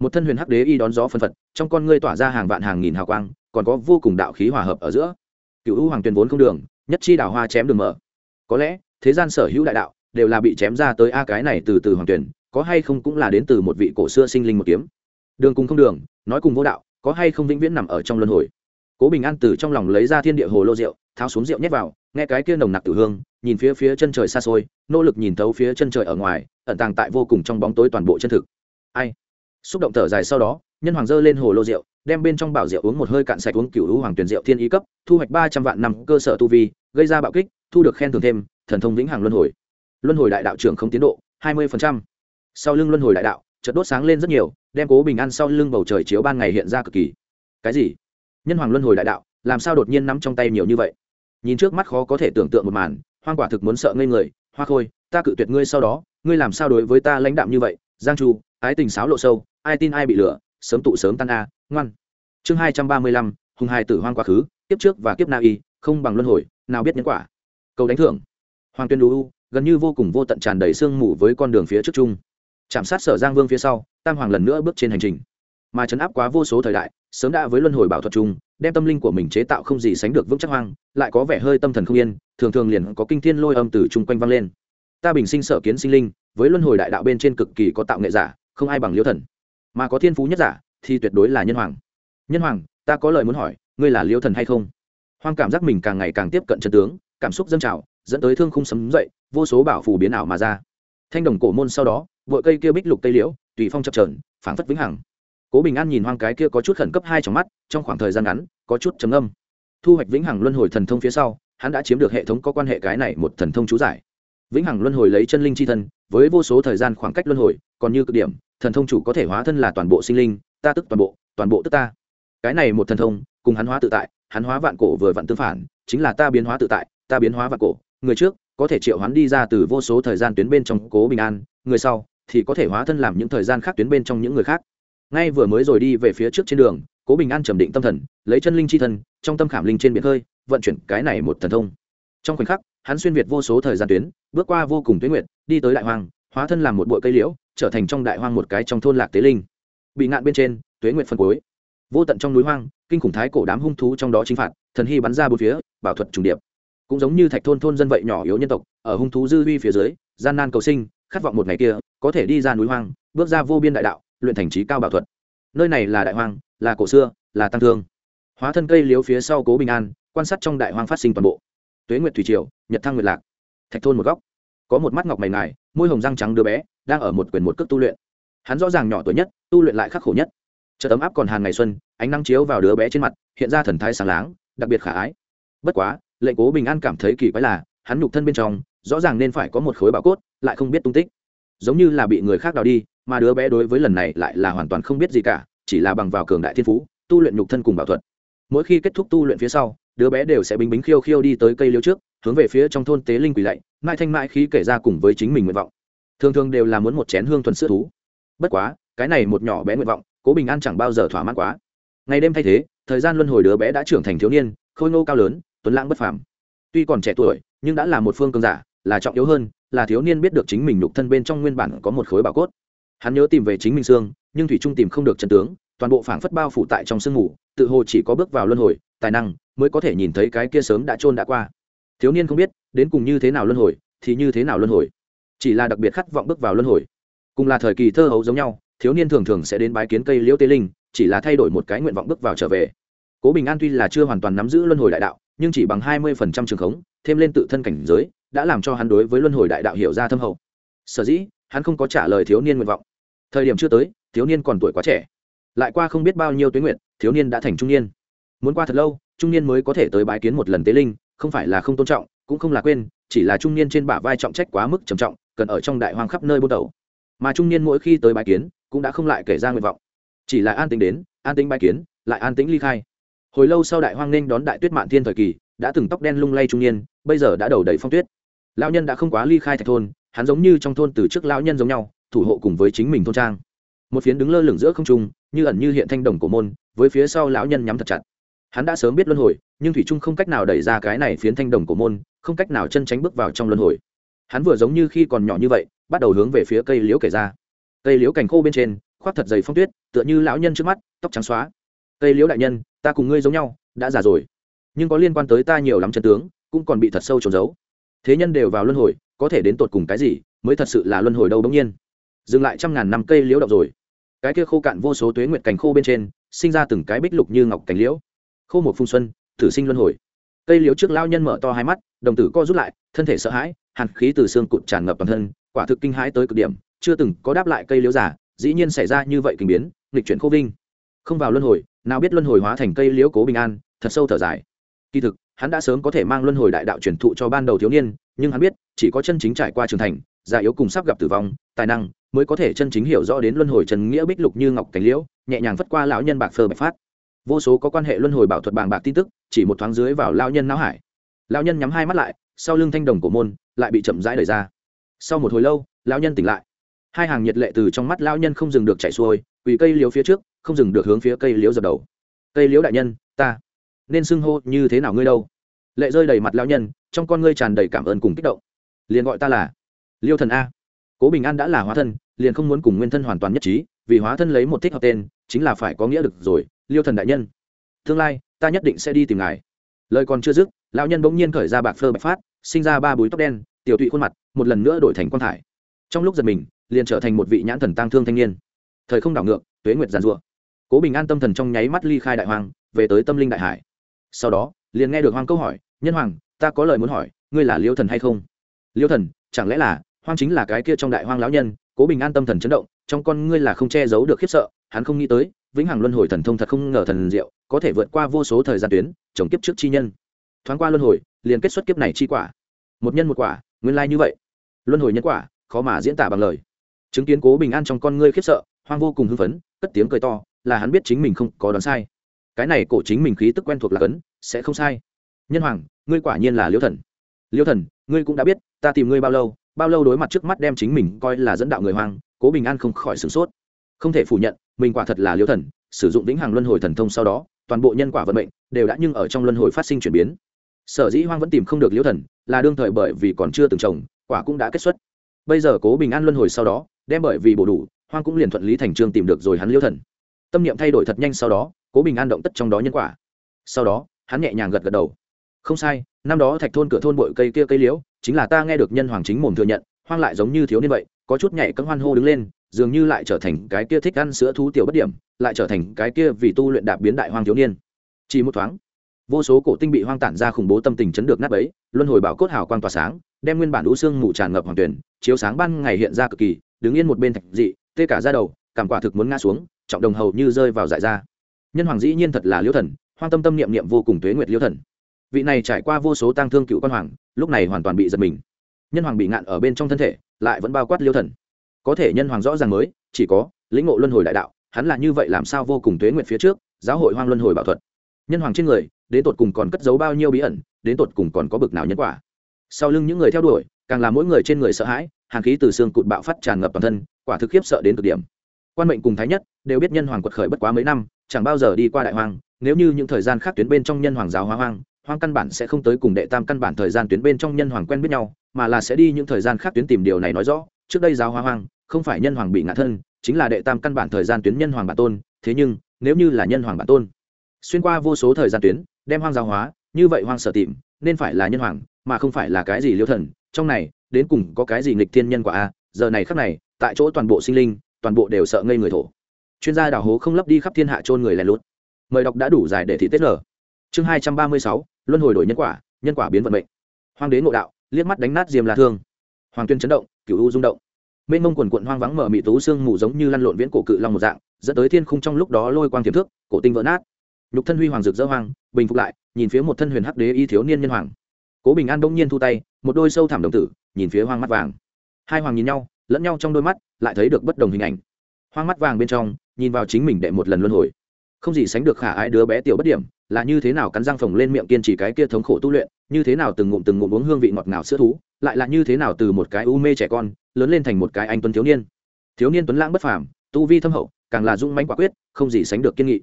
Một thân huyền hắc đế y đón gió phân phật, trong con ngươi tỏa ra hàng vạn hàng nghìn hào quang, còn có vô cùng đạo khí hòa hợp ở giữa. Cựu u hoàng tuyền vốn không đường, nhất chi đào hoa chém đường mở. Có lẽ, thế gian sở hữu đại đạo, đều là bị chém ra tới a cái này từ từ hoàng tuyền, có hay không cũng là đến từ một vị cổ xưa sinh linh một kiếm. Đường cùng không đường, nói cùng vô đạo có hay không vĩnh viễn nằm ở trong luân hồi. Cố bình an từ trong lòng lấy ra thiên địa hồ lô rượu, tháo xuống rượu nhét vào, nghe cái kia nồng nặc tử hương, nhìn phía phía chân trời xa xôi, nỗ lực nhìn thấu phía chân trời ở ngoài, ẩn tàng tại vô cùng trong bóng tối toàn bộ chân thực. Ai? Xúc động thở dài sau đó, nhân hoàng dơ lên hồ lô rượu, đem bên trong bảo rượu uống một hơi cạn sạch uống cựu hữu hoàng tuyển rượu thiên ý cấp, thu hoạch ba trăm vạn năm cơ sở tu vi, gây ra bạo kích, thu được khen thưởng thêm, thần thông vĩnh hằng luân hồi. Luân hồi đại đạo trưởng không tiến độ, hai mươi sau lưng luân hồi đại đạo chợt đốt sáng lên rất nhiều, đem cố bình an sau lưng bầu trời chiếu ban ngày hiện ra cực kỳ. Cái gì? Nhân hoàng luân hồi đại đạo, làm sao đột nhiên nắm trong tay nhiều như vậy? Nhìn trước mắt khó có thể tưởng tượng một màn, hoang quả thực muốn sợ ngây người, hoa khôi, ta cự tuyệt ngươi sau đó, ngươi làm sao đối với ta lãnh đạm như vậy? Giang chu, ái tình sáo lộ sâu, ai tin ai bị lừa, sớm tụ sớm tan a, ngoan. Chương hai trăm ba mươi lăm, hùng hai tử hoang quá khứ, kiếp trước và kiếp na y, không bằng luân hồi, nào biết nhân quả. Câu đánh thưởng. Hoàng tuyên đu gần như vô cùng vô tận tràn đầy sương mù với con đường phía trước chung chạm sát sở giang vương phía sau, tam hoàng lần nữa bước trên hành trình. Mà chấn áp quá vô số thời đại, sớm đã với luân hồi bảo thuật chung, đem tâm linh của mình chế tạo không gì sánh được vững chắc hoang, lại có vẻ hơi tâm thần không yên, thường thường liền có kinh thiên lôi âm từ chung quanh vang lên. Ta bình sinh sở kiến sinh linh, với luân hồi đại đạo bên trên cực kỳ có tạo nghệ giả, không ai bằng liêu thần. Mà có thiên phú nhất giả, thì tuyệt đối là nhân hoàng. Nhân hoàng, ta có lời muốn hỏi, ngươi là liêu thần hay không? Hoang cảm giác mình càng ngày càng tiếp cận chân tướng, cảm xúc dâng trào, dẫn tới thương khung sấm dậy, vô số bảo phù biến ảo mà ra. Thanh đồng cổ môn sau đó vội cây kia bích lục cây liễu, tùy phong chập trờn phảng phất vĩnh hằng. Cố bình an nhìn hoang cái kia có chút khẩn cấp hai trong mắt, trong khoảng thời gian ngắn, có chút trầm âm thu hoạch vĩnh hằng luân hồi thần thông phía sau, hắn đã chiếm được hệ thống có quan hệ cái này một thần thông chú giải. Vĩnh hằng luân hồi lấy chân linh c h i thân, với vô số thời gian khoảng cách luân hồi, còn như cực điểm, thần thông chủ có thể hóa thân là toàn bộ sinh linh, ta tức toàn bộ toàn bộ tức ta. Cái này một thần thông, cùng hắn hóa tự tại, hắn hóa vạn cổ vừa vặn tương phản, chính là ta biến hóa tự tại, ta biến hóa vạn cổ. Người trước, có thể triệu hắn đi ra từ vô số thời gian tuyến bên trong cố bình an, người sau thì có thể hóa thân làm những thời gian khác tuyến bên trong những người khác. Ngay vừa mới rồi đi về phía trước trên đường, cố bình an trầm định tâm thần, lấy chân linh c h i thân, trong tâm khảm linh trên biển hơi vận chuyển cái này một thần thông. Trong khoảnh khắc, hắn xuyên việt vô số thời gian tuyến, bước qua vô cùng tuyến nguyện đi tới đại hoang, hóa thân làm một bụi cây liễu, trở thành trong đại hoang một cái trong thôn lạc tế linh. Bị ngạn bên trên, tuế nguyện phân cuối. Vô tận trong núi hoang, kinh khủng thái cổ đám hung thú trong đó chính phạt, thần hy bắn ra bốn phía, bảo thuật trùng điệp. Cũng giống như thạch thôn thôn dân vậy nhỏ yếu nhân tộc, ở hung thú dư vi phía dưới, gian nan cầu sinh khát vọng một ngày kia, có thể đi ra núi hoang, bước ra vô biên đại đạo, luyện thành trí cao bảo thuật. Nơi này là đại hoang, là cổ xưa, là tăng thương. Hóa thân cây liếu phía sau cố bình an, quan sát trong đại hoang phát sinh toàn bộ. Tuế nguyệt thủy triều, nhật thăng nguyệt lạc. Thạch thôn một góc. Có một mắt ngọc mày ngài, môi hồng răng trắng đứa bé, đang ở một quyền một cước tu luyện. Hắn rõ ràng nhỏ tuổi nhất, tu luyện lại khắc khổ nhất. Chợ ấm áp còn hàn ngày xuân, ánh nắng chiếu vào đứa bé trên mặt, hiện ra thần thái sáng láng, đặc biệt khả ái. Bất quá, lệnh cố bình an cảm thấy kỳ quái là, hắn nhục thân bên trong rõ ràng nên phải có một khối bảo cốt, lại không biết tung tích. Giống như là bị người khác đào đi, mà đứa bé đối với lần này lại là hoàn toàn không biết gì cả, chỉ là bằng vào cường đại thiên phú, tu luyện nhục thân cùng bảo thuật. Mỗi khi kết thúc tu luyện phía sau, đứa bé đều sẽ bính bính khiêu khiêu đi tới cây liêu trước, hướng về phía trong thôn tế linh quỳ lạy mai thanh mãi khí kể ra cùng với chính mình nguyện vọng. Thường thường đều là muốn một chén hương thuần sữa thú. Bất quá, cái này một nhỏ bé nguyện vọng, cố bình an chẳng bao giờ thỏa mãn quá. Ngày đêm thay thế, thời gian luân hồi đứa bé đã trưởng thành thiếu niên, khôi ngô cao lớn, tuấn lãng bất phàm. Tuy còn trẻ tuổi, nhưng đã là một phương cường giả là trọng yếu hơn, là thiếu niên biết được chính mình nhục thân bên trong nguyên bản có một khối bảo cốt. Hắn nhớ tìm về chính mình xương, nhưng thủy trung tìm không được chân tướng, toàn bộ phảng phất bao phủ tại trong sương mù, tự hồ chỉ có bước vào luân hồi, tài năng mới có thể nhìn thấy cái kia sớm đã trôn đã qua. Thiếu niên không biết, đến cùng như thế nào luân hồi, thì như thế nào luân hồi. Chỉ là đặc biệt khát vọng bước vào luân hồi. Cùng là thời kỳ thơ hấu giống nhau, thiếu niên thường thường sẽ đến bái kiến cây liễu tế linh, chỉ là thay đổi một cái nguyện vọng bước vào trở về. Cố bình an tuy là chưa hoàn toàn nắm giữ luân hồi đại đạo, nhưng chỉ bằng hai mươi phần trăm trường khống, thêm lên tự thân cảnh giới đã làm cho hắn đối với luân hồi đại đạo hiểu ra thâm hậu. Sở dĩ, hắn không có trả lời thiếu niên nguyện vọng. Thời điểm chưa tới, thiếu niên còn tuổi quá trẻ. Lại qua không biết bao nhiêu tuyến nguyện thiếu niên đã thành trung niên. Muốn qua thật lâu, trung niên mới có thể tới bái kiến một lần tế linh, không phải là không tôn trọng, cũng không là quên, chỉ là trung niên trên bả vai trọng trách quá mức trầm trọng, cần ở trong đại hoang khắp nơi bôn đầu mà trung niên mỗi khi tới bái kiến, cũng đã không lại kể ra nguyện vọng. Chỉ là an tính đến, an tính bái kiến, lại an tĩnh ly khai. Hồi lâu sau đại hoang nên đón đại tuyết mạn thiên thời kỳ, đã từng tóc đen lung lay trung niên, bây giờ đã đầu đầy phong tuyết lão nhân đã không quá ly khai thạch thôn, hắn giống như trong thôn từ trước lão nhân giống nhau, thủ hộ cùng với chính mình thôn trang. Một phiến đứng lơ lửng giữa không trung, như ẩn như hiện thanh đồng cổ môn, với phía sau lão nhân nhắm thật chặt. Hắn đã sớm biết luân hồi, nhưng thủy trung không cách nào đẩy ra cái này phiến thanh đồng cổ môn, không cách nào chân tránh bước vào trong luân hồi. Hắn vừa giống như khi còn nhỏ như vậy, bắt đầu hướng về phía cây liễu kể ra. Cây liễu cành khô bên trên, khoác thật dày phong tuyết, tựa như lão nhân trước mắt, tóc trắng xóa. Cây liễu đại nhân, ta cùng ngươi giống nhau, đã già rồi. Nhưng có liên quan tới ta nhiều lắm chân tướng, cũng còn bị thật sâu trốn giấu thế nhân đều vào luân hồi, có thể đến tột cùng cái gì, mới thật sự là luân hồi đâu bỗng nhiên. Dừng lại trăm ngàn năm cây liễu động rồi. Cái kia khô cạn vô số tuế nguyệt cành khô bên trên, sinh ra từng cái bích lục như ngọc cành liễu. Khô một phung xuân, thử sinh luân hồi. Cây liễu trước lao nhân mở to hai mắt, đồng tử co rút lại, thân thể sợ hãi, hàn khí từ xương cụt tràn ngập toàn thân, quả thực kinh hãi tới cực điểm, chưa từng có đáp lại cây liễu giả dĩ nhiên xảy ra như vậy kinh biến, nghịch chuyển khô vinh. Không vào luân hồi, nào biết luân hồi hóa thành cây liễu cố bình an, thật sâu thở dài. Kỳ thực hắn đã sớm có thể mang luân hồi đại đạo truyền thụ cho ban đầu thiếu niên, nhưng hắn biết, chỉ có chân chính trải qua trưởng thành, già yếu cùng sắp gặp tử vong, tài năng, mới có thể chân chính hiểu rõ đến luân hồi trần nghĩa bích lục như ngọc cảnh liễu, nhẹ nhàng vất qua lão nhân bạc phơ bạch phát. Vô số có quan hệ luân hồi bảo thuật bàng bạc tin tức, chỉ một thoáng dưới vào lão nhân não hải. Lão nhân nhắm hai mắt lại, sau lưng thanh đồng của môn, lại bị chậm rãi đẩy ra. Sau một hồi lâu, lão nhân tỉnh lại. Hai hàng nhiệt lệ từ trong mắt lão nhân không dừng được chảy xuôi, vì cây liễu phía trước, không dừng được hướng phía cây liễu dập đầu. Cây liễu đại nhân, ta nên xưng hô như thế nào ngươi đâu? Lệ rơi đầy mặt lão nhân, trong con ngươi tràn đầy cảm ơn cùng kích động. Liền gọi ta là liêu thần a. Cố bình an đã là hóa thân, liền không muốn cùng nguyên thân hoàn toàn nhất trí, vì hóa thân lấy một thích hợp tên, chính là phải có nghĩa được rồi, liêu thần đại nhân. Tương lai, ta nhất định sẽ đi tìm ngài. Lời còn chưa dứt, lão nhân bỗng nhiên khởi ra bạc phơ bạch phát, sinh ra ba búi tóc đen, tiểu tụy khuôn mặt, một lần nữa đổi thành quan thải. Trong lúc giật mình, liền trở thành một vị nhãn thần tang thương thanh niên. Thời không đảo ngược, tuế nguyệt giàn rụa cố bình an tâm thần trong nháy mắt ly khai đại hoàng về tới tâm linh đại hải sau đó, liền nghe được hoang câu hỏi, nhân hoàng, ta có lời muốn hỏi, ngươi là liêu thần hay không? Liêu thần, chẳng lẽ là, hoang chính là cái kia trong đại hoang lão nhân, cố bình an tâm thần chấn động, trong con ngươi là không che giấu được khiếp sợ, hắn không nghĩ tới, vĩnh hằng luân hồi thần thông thật không ngờ thần diệu, có thể vượt qua vô số thời gian tuyến chống kiếp trước chi nhân. Thoáng qua luân hồi, liền kết xuất kiếp này chi quả. Một nhân một quả, nguyên lai như vậy. Luân hồi nhân quả, khó mà diễn tả bằng lời. Chứng kiến cố bình an trong con ngươi khiếp sợ, hoang vô cùng hưng phấn, cất tiếng cười to, là hắn biết chính mình không có đoán sai cái này cổ chính mình khí tức quen thuộc là cấn, sẽ không sai. Nhân hoàng, ngươi quả nhiên là liêu thần. Liêu thần, ngươi cũng đã biết, ta tìm ngươi bao lâu bao lâu đối mặt trước mắt đem chính mình coi là dẫn đạo người hoang, cố bình an không khỏi sửng sốt. Không thể phủ nhận, mình quả thật là liêu thần, sử dụng vĩnh hằng luân hồi thần thông sau đó, toàn bộ nhân quả vận mệnh đều đã nhưng ở trong luân hồi phát sinh chuyển biến. Sở dĩ hoang vẫn tìm không được liêu thần, là đương thời bởi vì còn chưa từng trồng, quả cũng đã kết xuất. Bây giờ cố bình an luân hồi sau đó, đem bởi vì bổ đủ, hoang cũng liền thuận lý thành trương tìm được rồi hắn liêu thần. Tâm niệm thay đổi thật nhanh sau đó cố bình an động tất trong đó nhân quả. Sau đó, hắn nhẹ nhàng gật gật đầu. Không sai, năm đó thạch thôn cửa thôn bội cây kia cây liễu, chính là ta nghe được nhân hoàng chính mồm thừa nhận, hoang lại giống như thiếu niên vậy, có chút nhảy cấm hoan hô đứng lên, dường như lại trở thành cái kia thích ăn sữa thú tiểu bất điểm, lại trở thành cái kia vì tu luyện đạp biến đại hoang thiếu niên. Chỉ một thoáng, vô số cổ tinh bị hoang tản ra khủng bố tâm tình chấn được nát ấy luân hồi bảo cốt hào quang tỏa sáng, đem nguyên bản đũ xương mù tràn ngập hoàng tuyển, chiếu sáng ban ngày hiện ra cực kỳ, đứng yên một bên thạch dị, tê cả ra đầu, cảm quả thực muốn ngã xuống, trọng đồng hầu như rơi vào dại ra nhân hoàng dĩ nhiên thật là liêu thần, hoang tâm tâm niệm niệm vô cùng tuế nguyệt liêu thần. Vị này trải qua vô số tang thương cựu quan hoàng, lúc này hoàn toàn bị giật mình. Nhân hoàng bị ngạn ở bên trong thân thể, lại vẫn bao quát liêu thần. Có thể nhân hoàng rõ ràng mới, chỉ có lĩnh ngộ luân hồi đại đạo, hắn là như vậy làm sao vô cùng tuế nguyệt phía trước, giáo hội hoang luân hồi bảo thuật. Nhân hoàng trên người, đến tột cùng còn cất giấu bao nhiêu bí ẩn, đến tột cùng còn có bực nào nhân quả. Sau lưng những người theo đuổi, càng làm mỗi người trên người sợ hãi, hàng khí từ xương cụt bạo phát tràn ngập toàn thân, quả thực khiếp sợ đến cực điểm. Quan mệnh cùng thái nhất, đều biết nhân hoàng quật khởi bất quá mấy năm chẳng bao giờ đi qua đại hoang, nếu như những thời gian khác tuyến bên trong nhân hoàng giáo hóa hoang hoang căn bản sẽ không tới cùng đệ tam căn bản thời gian tuyến bên trong nhân hoàng quen biết nhau, mà là sẽ đi những thời gian khác tuyến tìm điều này nói rõ, trước đây giáo hóa hoang, không phải nhân hoàng bị ngã thân, chính là đệ tam căn bản thời gian tuyến nhân hoàng bản tôn, thế nhưng, nếu như là nhân hoàng bản tôn, xuyên qua vô số thời gian tuyến, đem hoang giáo hóa, như vậy hoang sở tìm, nên phải là nhân hoàng, mà không phải là cái gì liêu thần, trong này, đến cùng có cái gì nghịch thiên nhân quả a, giờ này khắc này, tại chỗ toàn bộ sinh linh, toàn bộ đều sợ ngây người thổ chuyên gia đào hố không lấp đi khắp thiên hạ trôn người lén lút. Mời đọc đã đủ dài để thị tết nở. Chương hai trăm ba mươi sáu, luân hồi đổi nhân quả nhân quả biến vận mệnh. Hoàng đế ngộ đạo, liếc mắt đánh nát diềm la thương. Hoàng tuyên chấn động cựu u rung động. Mênh mông quần quận hoang vắng mở mị tú sương mù giống như lăn lộn viễn cổ cự long một dạng, dẫn tới thiên khung trong lúc đó lôi quang tiềm thước cổ tinh vỡ nát. Nhục thân huy hoàng rực rỡ hoang, bình phục lại, nhìn phía một thân huyền hắc đế y thiếu niên nhân hoàng. Cố bình an bỗng nhiên thu tay, một đôi sâu thẳm đồng tử, nhìn phía hoang mắt vàng. Hai hoàng nhìn nhau, lẫn nhau trong đôi mắt, lại thấy được bất đồng hình ảnh. Hoang mắt vàng bên trong nhìn vào chính mình đệ một lần luân hồi. Không gì sánh được khả ái đứa bé tiểu bất điểm, là như thế nào cắn răng phồng lên miệng kiên trì cái kia thống khổ tu luyện, như thế nào từng ngụm từng ngụm uống hương vị ngọt ngào sữa thú, lại là như thế nào từ một cái u mê trẻ con, lớn lên thành một cái anh tuấn thiếu niên. Thiếu niên tuấn lãng bất phàm, tu vi thâm hậu, càng là dung mãnh quả quyết, không gì sánh được kiên nghị.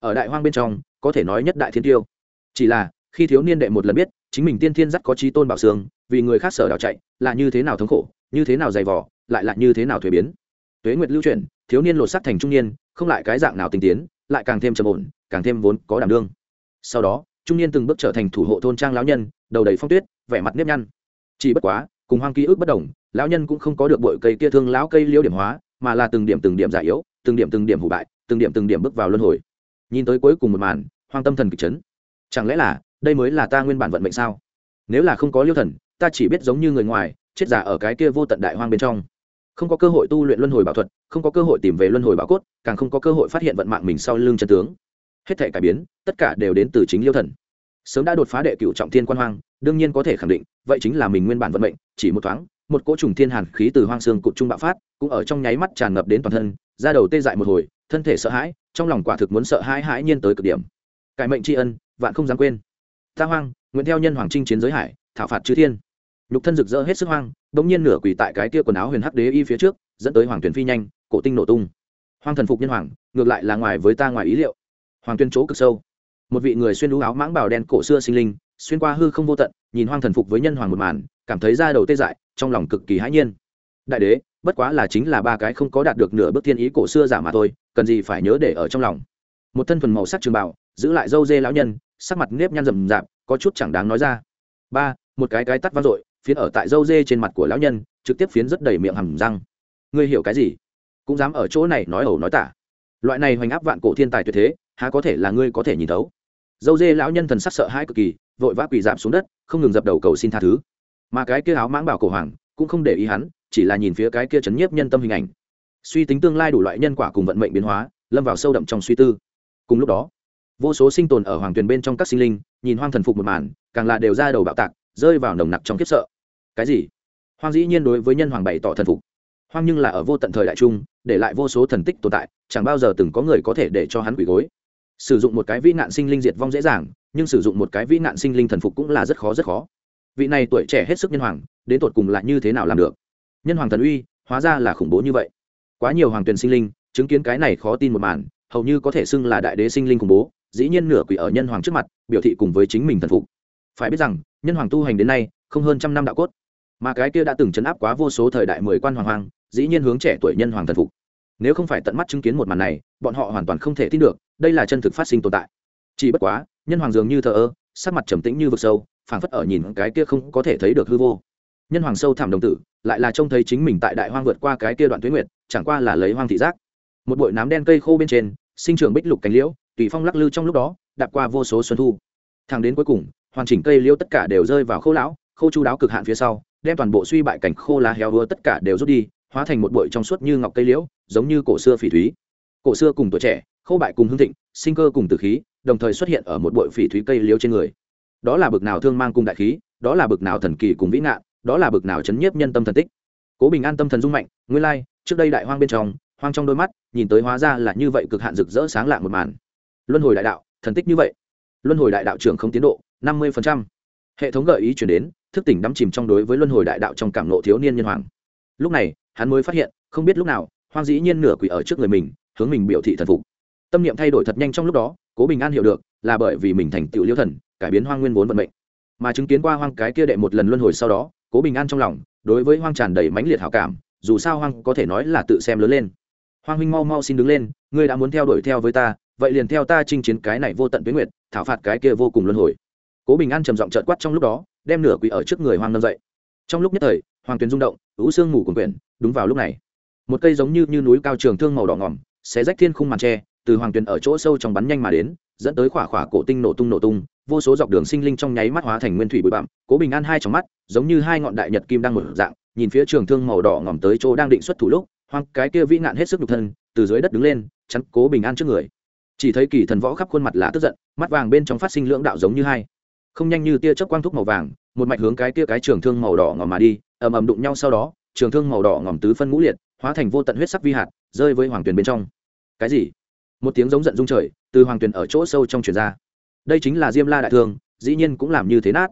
Ở đại hoang bên trong, có thể nói nhất đại thiên tiêu. Chỉ là, khi thiếu niên đệ một lần biết, chính mình tiên thiên dắt có trí tôn bảo sương vì người khác sở đào chạy, là như thế nào thống khổ, như thế nào dày vò, lại là như thế nào thuế biến tuế nguyệt lưu chuyển, thiếu niên lột sắc thành trung niên, không lại cái dạng nào tinh tiến, lại càng thêm trầm ổn, càng thêm vốn có đảm đương. Sau đó, trung niên từng bước trở thành thủ hộ thôn trang lão nhân, đầu đầy phong tuyết, vẻ mặt nếp nhăn. Chỉ bất quá, cùng hoang ký ức bất đồng, lão nhân cũng không có được bội cây kia thương lão cây liêu điểm hóa, mà là từng điểm từng điểm già yếu, từng điểm từng điểm hủ bại, từng điểm từng điểm bước vào luân hồi. Nhìn tới cuối cùng một màn, hoang tâm thần kịch chấn. Chẳng lẽ là, đây mới là ta nguyên bản vận mệnh sao? Nếu là không có liêu thần, ta chỉ biết giống như người ngoài, chết giả ở cái kia vô tận đại hoang bên trong không có cơ hội tu luyện luân hồi bảo thuật, không có cơ hội tìm về luân hồi bảo cốt, càng không có cơ hội phát hiện vận mạng mình sau lưng chân tướng. Hết thể cải biến, tất cả đều đến từ chính liêu thần. Sớm đã đột phá đệ cựu trọng thiên quan hoang, đương nhiên có thể khẳng định, vậy chính là mình nguyên bản vận mệnh, chỉ một thoáng, một cỗ trùng thiên hàn khí từ hoang xương cụt trung bạo phát, cũng ở trong nháy mắt tràn ngập đến toàn thân, da đầu tê dại một hồi, thân thể sợ hãi, trong lòng quả thực muốn sợ hãi hãi nhiên tới cực điểm. Cải mệnh tri ân, vạn không dám quên. Ta hoang, nguyện theo nhân hoàng trinh chiến giới hải, thảo phạt chư thiên nhục thân rực rỡ hết sức hoang đ ỗ n g nhiên nửa quỳ tại cái tia quần áo huyền hắc đế y phía trước, dẫn tới hoàng tuyển phi nhanh, cổ tinh nổ tung. Hoang thần phục nhân hoàng, ngược lại là ngoài với ta ngoài ý liệu. Hoàng tuyên chỗ cực sâu. Một vị người xuyên đũ áo mãng bào đen cổ xưa sinh linh, xuyên qua hư không vô tận, nhìn hoang thần phục với nhân hoàng một màn, cảm thấy da đầu tê dại, trong lòng cực kỳ hãi nhiên. Đại đế, bất quá là chính là ba cái không có đạt được nửa bước thiên ý cổ xưa giả mà thôi, cần gì phải nhớ để ở trong lòng. Một thân thuần màu sắc trường bảo giữ lại dâu dê lão nhân, sắc mặt nếp nhăn rầm rạp, có chút chẳng đáng nói ra. Ba, một cái cái tắt vang dội phiến ở tại dâu dê trên mặt của lão nhân, trực tiếp phiến rất đầy miệng hầm răng. Ngươi hiểu cái gì? Cũng dám ở chỗ này nói ẩu nói tả. Loại này hoành áp vạn cổ thiên tài tuyệt thế, há có thể là ngươi có thể nhìn thấu? Dâu dê lão nhân thần sắc sợ hãi cực kỳ, vội vã quỳ dạp xuống đất, không ngừng dập đầu cầu xin tha thứ. Mà cái kia áo mãng bảo cổ hoàng, cũng không để ý hắn, chỉ là nhìn phía cái kia chấn nhiếp nhân tâm hình ảnh. Suy tính tương lai đủ loại nhân quả cùng vận mệnh biến hóa, lâm vào sâu đậm trong suy tư. Cùng lúc đó, vô số sinh tồn ở hoàng tuyền bên trong các sinh linh, nhìn hoang thần phục một màn, càng là đều ra đầu bạo tạc, rơi vào nồng nặc trong kiếp sợ cái gì? Hoang dĩ nhiên đối với nhân hoàng bày tỏ thần phục. Hoang nhưng là ở vô tận thời đại trung để lại vô số thần tích tồn tại, chẳng bao giờ từng có người có thể để cho hắn quỷ gối. Sử dụng một cái vĩ nạn sinh linh diệt vong dễ dàng, nhưng sử dụng một cái vĩ nạn sinh linh thần phục cũng là rất khó rất khó. Vị này tuổi trẻ hết sức nhân hoàng, đến tột cùng là như thế nào làm được? Nhân hoàng thần uy, hóa ra là khủng bố như vậy. Quá nhiều hoàng tuyền sinh linh, chứng kiến cái này khó tin một màn, hầu như có thể xưng là đại đế sinh linh khủng bố, dĩ nhiên nửa quỷ ở nhân hoàng trước mặt, biểu thị cùng với chính mình thần phục. Phải biết rằng, nhân hoàng tu hành đến nay, không hơn trăm năm đạo cốt mà cái kia đã từng chấn áp quá vô số thời đại mười quan hoàng hoàng dĩ nhiên hướng trẻ tuổi nhân hoàng thần phục. Nếu không phải tận mắt chứng kiến một màn này, bọn họ hoàn toàn không thể tin được, đây là chân thực phát sinh tồn tại. Chỉ bất quá, nhân hoàng dường như thờ ơ, sắc mặt trầm tĩnh như vực sâu, phảng phất ở nhìn cái kia không có thể thấy được hư vô. Nhân hoàng sâu thẳm đồng tử, lại là trông thấy chính mình tại đại hoang vượt qua cái kia đoạn tuyến nguyệt, chẳng qua là lấy hoang thị giác. Một bụi nám đen cây khô bên trên, sinh trưởng bích lục cánh liễu, tùy phong lắc lư trong lúc đó, đạp qua vô số xuân thu. Thang đến cuối cùng, hoàn chỉnh cây liễu tất cả đều rơi vào khô lão, khô chu đáo cực hạn phía sau đem toàn bộ suy bại cảnh khô lá héo hứa tất cả đều rút đi, hóa thành một bụi trong suốt như ngọc cây liễu, giống như cổ xưa phỉ thúy. Cổ xưa cùng tuổi trẻ, khô bại cùng hương thịnh, sinh cơ cùng tử khí, đồng thời xuất hiện ở một bụi phỉ thúy cây liễu trên người. Đó là bực nào thương mang cùng đại khí, đó là bực nào thần kỳ cùng vĩ nạn, đó là bực nào chấn nhiếp nhân tâm thần tích. Cố bình an tâm thần dung mạnh, nguyên lai, trước đây đại hoang bên trong, hoang trong đôi mắt, nhìn tới hóa ra là như vậy cực hạn rực rỡ sáng lạng một màn. Luân hồi đại đạo, thần tích như vậy. Luân hồi đại đạo trưởng không tiến độ, năm mươi hệ thống gợi ý chuyển đến thức tỉnh đắm chìm trong đối với luân hồi đại đạo trong cảm nộ thiếu niên nhân hoàng. Lúc này, hắn mới phát hiện, không biết lúc nào, hoang dĩ nhiên nửa quỷ ở trước người mình, hướng mình biểu thị thần phục. Tâm niệm thay đổi thật nhanh trong lúc đó, cố bình an hiểu được, là bởi vì mình thành tựu liêu thần, cải biến hoang nguyên vốn vận mệnh. Mà chứng kiến qua hoang cái kia đệ một lần luân hồi sau đó, cố bình an trong lòng, đối với hoang tràn đầy mãnh liệt hảo cảm, dù sao hoang có thể nói là tự xem lớn lên. Hoang huynh mau mau xin đứng lên, ngươi đã muốn theo đuổi theo với ta, vậy liền theo ta chinh chiến cái này vô tận tuyến nguyệt, thảo phạt cái kia vô cùng luân hồi. Cố bình an trầm giọng trợt quát trong lúc đó đem nửa quỷ ở trước người hoang nâng dậy. Trong lúc nhất thời hoàng tuyền rung động ú xương ngủ cuồn quyển đúng vào lúc này. Một cây giống như, như núi cao trường thương màu đỏ ngỏm xé rách thiên khung màn tre từ hoàng tuyền ở chỗ sâu trong bắn nhanh mà đến dẫn tới khỏa khỏa cổ tinh nổ tung nổ tung vô số dọc đường sinh linh trong nháy mắt hóa thành nguyên thủy bụi bặm cố bình an hai trong mắt giống như hai ngọn đại nhật kim đang một dạng nhìn phía trường thương màu đỏ ngỏm tới chỗ đang định xuất thủ lúc hoang cái kia vĩ nạn hết sức nhục thân từ dưới đất đứng lên chắn cố bình an trước người. Chỉ thấy kỳ thần võ khắp khuôn mặt là tức giận mắt vàng bên trong phát sinh lưỡng đạo giống như hai không nhanh như tia chớp quang thúc màu vàng, một mạch hướng cái tia cái trường thương màu đỏ ngòm mà đi, ầm ầm đụng nhau sau đó, trường thương màu đỏ ngòm tứ phân ngũ liệt, hóa thành vô tận huyết sắc vi hạt, rơi với hoàng tuyền bên trong. Cái gì? Một tiếng giống giận rung trời, từ hoàng tuyền ở chỗ sâu trong truyền ra. Đây chính là diêm la đại thương, dĩ nhiên cũng làm như thế nát.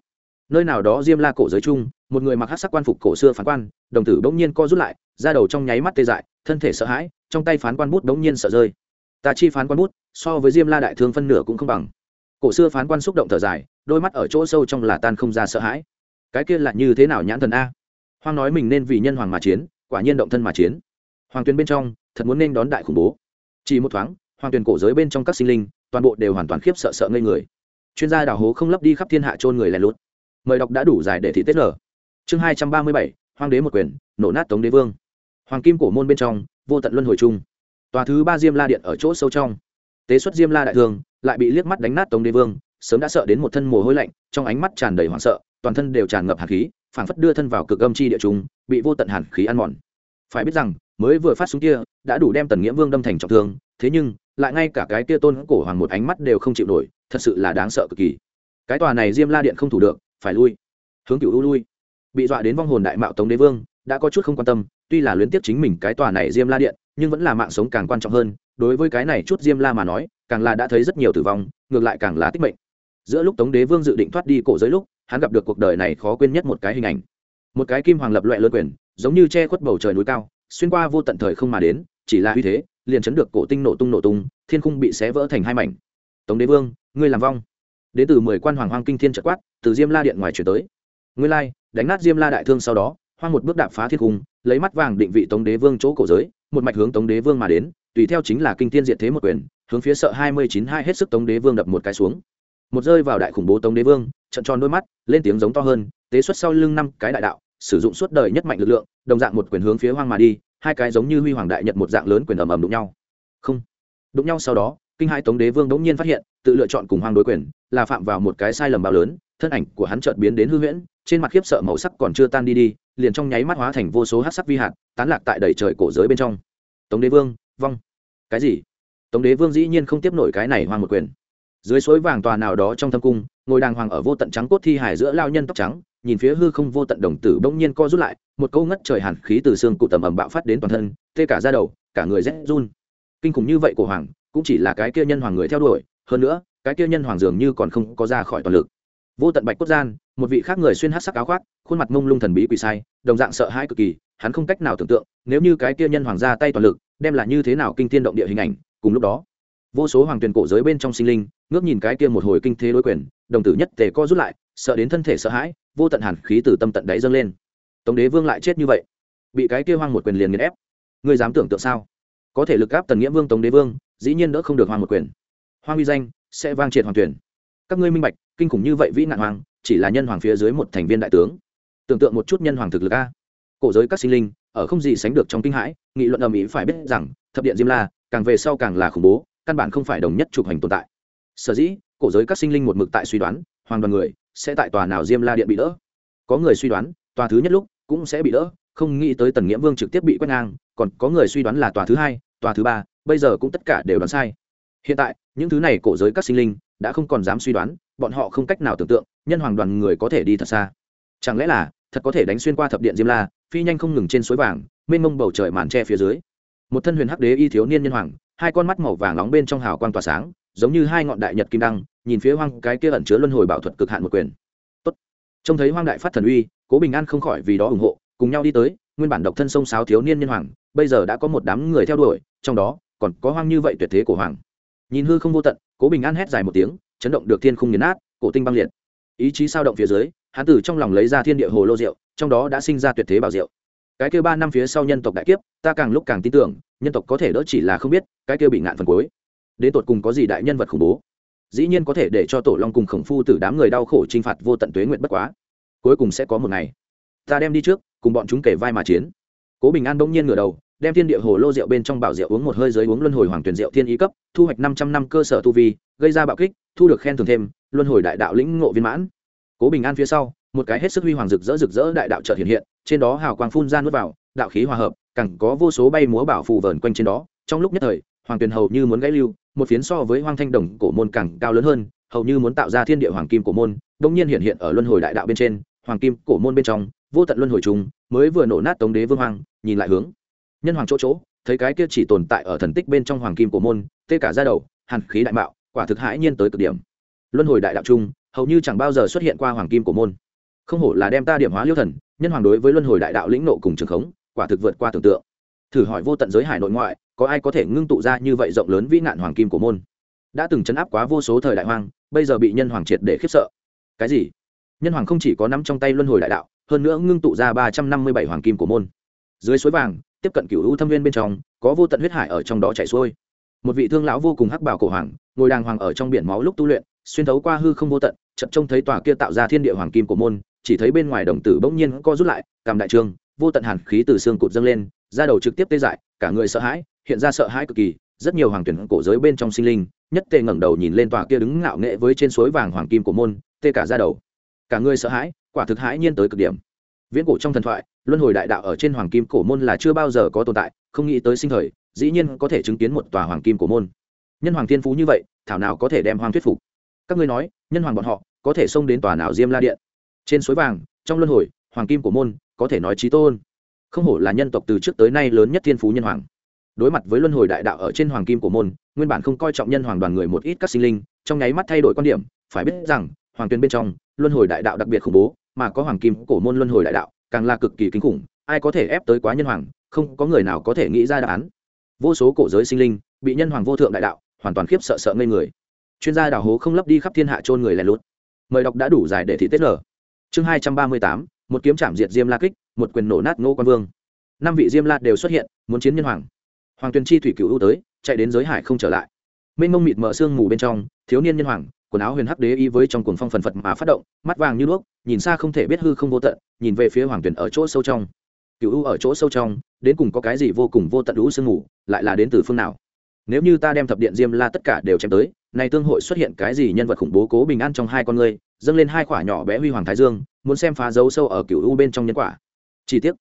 Nơi nào đó diêm la cổ giới chung, một người mặc hát sắc quan phục cổ xưa phán quan, đồng tử bỗng nhiên co rút lại ra đầu trong nháy mắt tê dại, thân thể sợ hãi, trong tay phán quan bút bỗng nhiên sợ rơi. Ta chi phán quan bút, so với diêm la đại thương phân nửa cũng không bằng cổ xưa phán quan xúc động thở dài, đôi mắt ở chỗ sâu trong là tan không ra sợ hãi. Cái kia là như thế nào nhãn thần a? Hoang nói mình nên vì nhân hoàng mà chiến, quả nhiên động thân mà chiến. Hoàng tuyền bên trong, thật muốn nên đón đại khủng bố. Chỉ một thoáng, hoàng tuyền cổ giới bên trong các sinh linh, toàn bộ đều hoàn toàn khiếp sợ sợ ngây người. Chuyên gia đào hố không lấp đi khắp thiên hạ trôn người lẻ lút. Mời đọc đã đủ dài để thị tết lở. Chương hai trăm ba mươi bảy hoàng đế một quyền, nổ nát tống đế vương. Hoàng kim cổ môn bên trong, vô tận luân hồi chung. Tòa thứ ba diêm la điện ở chỗ sâu trong. Tế xuất diêm la đại thương lại bị liếc mắt đánh nát tống đế vương, sớm đã sợ đến một thân mồ hôi lạnh, trong ánh mắt tràn đầy hoảng sợ, toàn thân đều tràn ngập hàn khí, phảng phất đưa thân vào cực âm chi địa chúng bị vô tận hàn khí ăn mòn. Phải biết rằng, mới vừa phát súng kia, đã đủ đem tần nghĩa vương đâm thành trọng thương, thế nhưng, lại ngay cả cái kia tôn cổ hoàng một ánh mắt đều không chịu nổi, thật sự là đáng sợ cực kỳ. Cái tòa này diêm la điện không thủ được, phải lui. Hướng cựu lui. Bị dọa đến vong hồn đại mạo tống đế vương, đã có chút không quan tâm, tuy là luyến tiếp chính mình cái tòa này diêm la điện, nhưng vẫn là mạng sống càng quan trọng hơn, đối với cái này chút diêm la mà nói càng là đã thấy rất nhiều tử vong, ngược lại càng là tích mệnh. Giữa lúc tống đế vương dự định thoát đi cổ giới lúc, hắn gặp được cuộc đời này khó quên nhất một cái hình ảnh. Một cái kim hoàng lập loại lơ quyền, giống như che khuất bầu trời núi cao, xuyên qua vô tận thời không mà đến, chỉ là uy thế, liền chấn được cổ tinh nổ tung nổ tung, thiên khung bị xé vỡ thành hai mảnh. Tống đế vương, ngươi làm vong. Đến từ mười quan hoàng hoang kinh thiên trợ quát, từ diêm la điện ngoài chuyển tới. Ngươi lai, đánh nát diêm la đại thương sau đó, hoang một bước đạp phá thiên khung, lấy mắt vàng định vị tống đế vương chỗ cổ giới, một mạch hướng tống đế vương mà đến tùy theo chính là kinh thiên diện thế một quyền, hướng phía sợ hai mươi chín hai hết sức tống đế vương đập một cái xuống. Một rơi vào đại khủng bố tống đế vương, trận tròn đôi mắt, lên tiếng giống to hơn, tế xuất sau lưng năm cái đại đạo, sử dụng suốt đời nhất mạnh lực lượng, đồng dạng một quyền hướng phía hoang mà đi, hai cái giống như huy hoàng đại nhật một dạng lớn quyền ầm ầm đụng nhau. Không. Đụng nhau sau đó, kinh hai tống đế vương đống nhiên phát hiện, tự lựa chọn cùng hoang đối quyền, là phạm vào một cái sai lầm bao lớn, thân ảnh của hắn chợt biến đến hư huyễn, trên mặt khiếp sợ màu sắc còn chưa tan đi đi, liền trong nháy mắt hóa thành vô số hát sắc vi hạt, tán lạc tại đầy trời cổ giới bên trong. Tống đế vương vong. Cái gì? Tống đế vương dĩ nhiên không tiếp nổi cái này hoang một quyền. Dưới suối vàng tòa nào đó trong thâm cung, ngồi đàng hoàng ở vô tận trắng cốt thi hải giữa lao nhân tóc trắng, nhìn phía hư không vô tận đồng tử bỗng nhiên co rút lại, một câu ngất trời hàn khí từ xương cụ tầm ẩm bạo phát đến toàn thân, tê cả ra đầu, cả người rét run. Kinh khủng như vậy của hoàng, cũng chỉ là cái kia nhân hoàng người theo đuổi, hơn nữa, cái kia nhân hoàng dường như còn không có ra khỏi toàn lực. Vô tận bạch cốt gian, một vị khác người xuyên hát sắc áo khoác, khuôn mặt mông lung thần bí quỷ sai, đồng dạng sợ hãi cực kỳ, hắn không cách nào tưởng tượng, nếu như cái kia nhân hoàng ra tay toàn lực đem là như thế nào kinh tiên động địa hình ảnh, cùng lúc đó, vô số hoàng tuyển cổ giới bên trong sinh linh, ngước nhìn cái kia một hồi kinh thế đối quyền, đồng tử nhất tề co rút lại, sợ đến thân thể sợ hãi, vô tận hàn khí từ tâm tận đáy dâng lên. Tống đế vương lại chết như vậy, bị cái kia hoang một quyền liền nghiền ép. Ngươi dám tưởng tượng sao? Có thể lực áp tần nghĩa vương tống đế vương, dĩ nhiên đỡ không được hoang một quyền. Hoang uy danh sẽ vang triệt hoàng tuyển các ngươi minh bạch, kinh khủng như vậy vĩ nạn hoàng, chỉ là nhân hoàng phía dưới một thành viên đại tướng. Tưởng tượng một chút nhân hoàng thực lực a. Cổ giới các sinh linh, ở không gì sánh được trong kinh hãi nghị luận ầm ĩ phải biết rằng, thập điện diêm la, càng về sau càng là khủng bố, căn bản không phải đồng nhất chụp hành tồn tại. Sở dĩ, cổ giới các sinh linh một mực tại suy đoán, hoàng đoàn người sẽ tại tòa nào diêm la điện bị đỡ. Có người suy đoán, tòa thứ nhất lúc cũng sẽ bị đỡ, không nghĩ tới tần nghĩa vương trực tiếp bị quét ngang, còn có người suy đoán là tòa thứ hai, tòa thứ ba, bây giờ cũng tất cả đều đoán sai. Hiện tại, những thứ này cổ giới các sinh linh đã không còn dám suy đoán, bọn họ không cách nào tưởng tượng nhân hoàng đoàn người có thể đi thật xa. Chẳng lẽ là thật có thể đánh xuyên qua thập điện diêm la, phi nhanh không ngừng trên suối vàng mênh mông bầu trời màn tre phía dưới. Một thân huyền hắc đế y thiếu niên nhân hoàng, hai con mắt màu vàng nóng bên trong hào quang tỏa sáng, giống như hai ngọn đại nhật kim đăng, nhìn phía hoang cái kia ẩn chứa luân hồi bảo thuật cực hạn một quyền. Tốt. Trông thấy hoang đại phát thần uy, cố bình an không khỏi vì đó ủng hộ, cùng nhau đi tới, nguyên bản độc thân sông sáo thiếu niên nhân hoàng, bây giờ đã có một đám người theo đuổi, trong đó, còn có hoang như vậy tuyệt thế của hoàng. Nhìn hư không vô tận, cố bình an hét dài một tiếng, chấn động được thiên khung nghiền nát, cổ tinh băng liệt. Ý chí sao động phía dưới hán tử trong lòng lấy ra thiên địa hồ lô rượu, trong đó đã sinh ra tuyệt thế bảo rượu cái kêu ba năm phía sau nhân tộc đại kiếp, ta càng lúc càng tin tưởng, nhân tộc có thể đỡ chỉ là không biết, cái kêu bị ngạn phần cuối. Đến tột cùng có gì đại nhân vật khủng bố? Dĩ nhiên có thể để cho tổ long cùng khổng phu từ đám người đau khổ t r i n h phạt vô tận tuế nguyện bất quá. Cuối cùng sẽ có một ngày, ta đem đi trước, cùng bọn chúng kể vai mà chiến. Cố bình an bỗng nhiên ngửa đầu, đem thiên địa hồ lô rượu bên trong bảo rượu uống một hơi dưới uống luân hồi hoàng tuyển rượu thiên ý cấp, thu hoạch năm trăm năm cơ sở tu vi, gây ra bạo kích, thu được khen thưởng thêm, luân hồi đại đạo lĩnh ngộ viên mãn. Cố bình an phía sau, một cái hết sức huy hoàng rực rỡ rực rỡ đại đạo trợ hiện hiện trên đó hào quang phun ra nuốt vào, đạo khí hòa hợp cẳng có vô số bay múa bảo phù vờn quanh trên đó. Trong lúc nhất thời, hoàng tuyền hầu như muốn gãy lưu, một phiến so với hoang thanh đồng cổ môn càng cao lớn hơn, hầu như muốn tạo ra thiên địa hoàng kim cổ môn đông nhiên hiện hiện ở luân hồi đại đạo bên trên, hoàng kim cổ môn bên trong, vô tận luân hồi trùng, mới vừa nổ nát tống đế vương hoàng, nhìn lại hướng nhân hoàng chỗ chỗ, thấy cái kia chỉ tồn tại ở thần tích bên trong hoàng kim cổ môn, tê cả ra đầu, hàn khí đại mạo, quả thực hãi nhiên tới cực điểm. Luân hồi đại đạo trung hầu như chẳng bao giờ xuất hiện qua hoàng kim cổ môn không hổ là đem ta điểm hóa liêu thần, nhân hoàng đối với luân hồi đại đạo lĩnh nộ cùng trường khống, quả thực vượt qua tưởng tượng. Thử hỏi vô tận giới hải nội ngoại, có ai có thể ngưng tụ ra như vậy rộng lớn vĩ nạn hoàng kim của môn? Đã từng chấn áp quá vô số thời đại hoang, bây giờ bị nhân hoàng triệt để khiếp sợ. Cái gì? Nhân hoàng không chỉ có nắm trong tay luân hồi đại đạo, hơn nữa ngưng tụ ra ba trăm năm mươi bảy hoàng kim của môn. Dưới suối vàng, tiếp cận cựu u thâm viên bên trong, có vô tận huyết hải ở trong đó chảy xuôi. Một vị thương lão vô cùng hắc bảo cổ hoàng, ngồi đàng hoàng ở trong biển máu lúc tu luyện, xuyên thấu qua hư không vô tận chậm trông thấy tòa kia tạo ra thiên địa hoàng kim của môn chỉ thấy bên ngoài đồng tử bỗng nhiên co rút lại cầm đại trường, vô tận hàn khí từ xương cụt dâng lên ra đầu trực tiếp tê dại, cả người sợ hãi, hiện ra sợ hãi cực kỳ, rất nhiều hoàng tuyển cổ giới bên trong sinh linh, nhất tê ngẩng đầu nhìn lên tòa kia đứng ngạo nghệ với trên suối vàng hoàng kim của môn, tê cả ra đầu. Cả người sợ hãi, quả thực hãi nhiên tới cực điểm. Viễn cổ trong thần thoại, luân hồi đại đạo ở trên hoàng kim cổ môn là chưa bao giờ có tồn tại, không nghĩ tới sinh thời, dĩ nhiên có thể chứng kiến một tòa hoàng kim cổ môn. Nhân hoàng thiên phú như vậy, thảo nào có thể đem hoàng thuyết phục? Các ngươi nói, nhân hoàng bọn họ có thể xông đến tòa nào diêm la điện? Trên suối vàng, trong luân hồi, hoàng kim của môn, có thể nói trí tôn. Không hổ là nhân tộc từ trước tới nay lớn nhất thiên phú nhân hoàng. Đối mặt với luân hồi đại đạo ở trên hoàng kim của môn, nguyên bản không coi trọng nhân hoàng đoàn người một ít các sinh linh, trong nháy mắt thay đổi quan điểm, phải biết rằng, hoàng tuyên bên trong, luân hồi đại đạo đặc biệt khủng bố, mà có hoàng kim cổ môn luân hồi đại đạo, càng là cực kỳ kinh khủng, ai có thể ép tới quá nhân hoàng, không có người nào có thể nghĩ ra đáp án. Vô số cổ giới sinh linh, bị nhân hoàng vô thượng đại đạo, hoàn toàn khiếp sợ sợ ngây người. Chuyên gia đào hố không lấp đi khắp thiên hạ trôn người lẻ lút. Mời đọc đã đủ dài để thị tết lở chương hai trăm ba mươi tám, một kiếm chạm diệt diêm la kích, một quyền nổ nát ngô quan vương. Năm vị diêm la đều xuất hiện, muốn chiến nhân hoàng. Hoàng tuyền chi thủy cựu ưu tới, chạy đến giới hải không trở lại. Mênh mông mịt mở sương mù bên trong, thiếu niên nhân hoàng, quần áo huyền hắc đế y với trong cuồng phong phần phật mà phát động, mắt vàng như đuốc, nhìn xa không thể biết hư không vô tận, nhìn về phía hoàng tuyền ở chỗ sâu trong. Cựu ưu ở chỗ sâu trong, đến cùng có cái gì vô cùng vô tận lũ sương mù, lại là đến từ phương nào? Nếu như ta đem thập điện diêm la tất cả đều chém tới, này tương hội xuất hiện cái gì nhân vật khủng bố cố bình an trong hai con người dâng lên hai quả nhỏ bé huy hoàng thái dương, muốn xem phá dấu sâu ở cựu u bên trong nhân quả. Chi tiết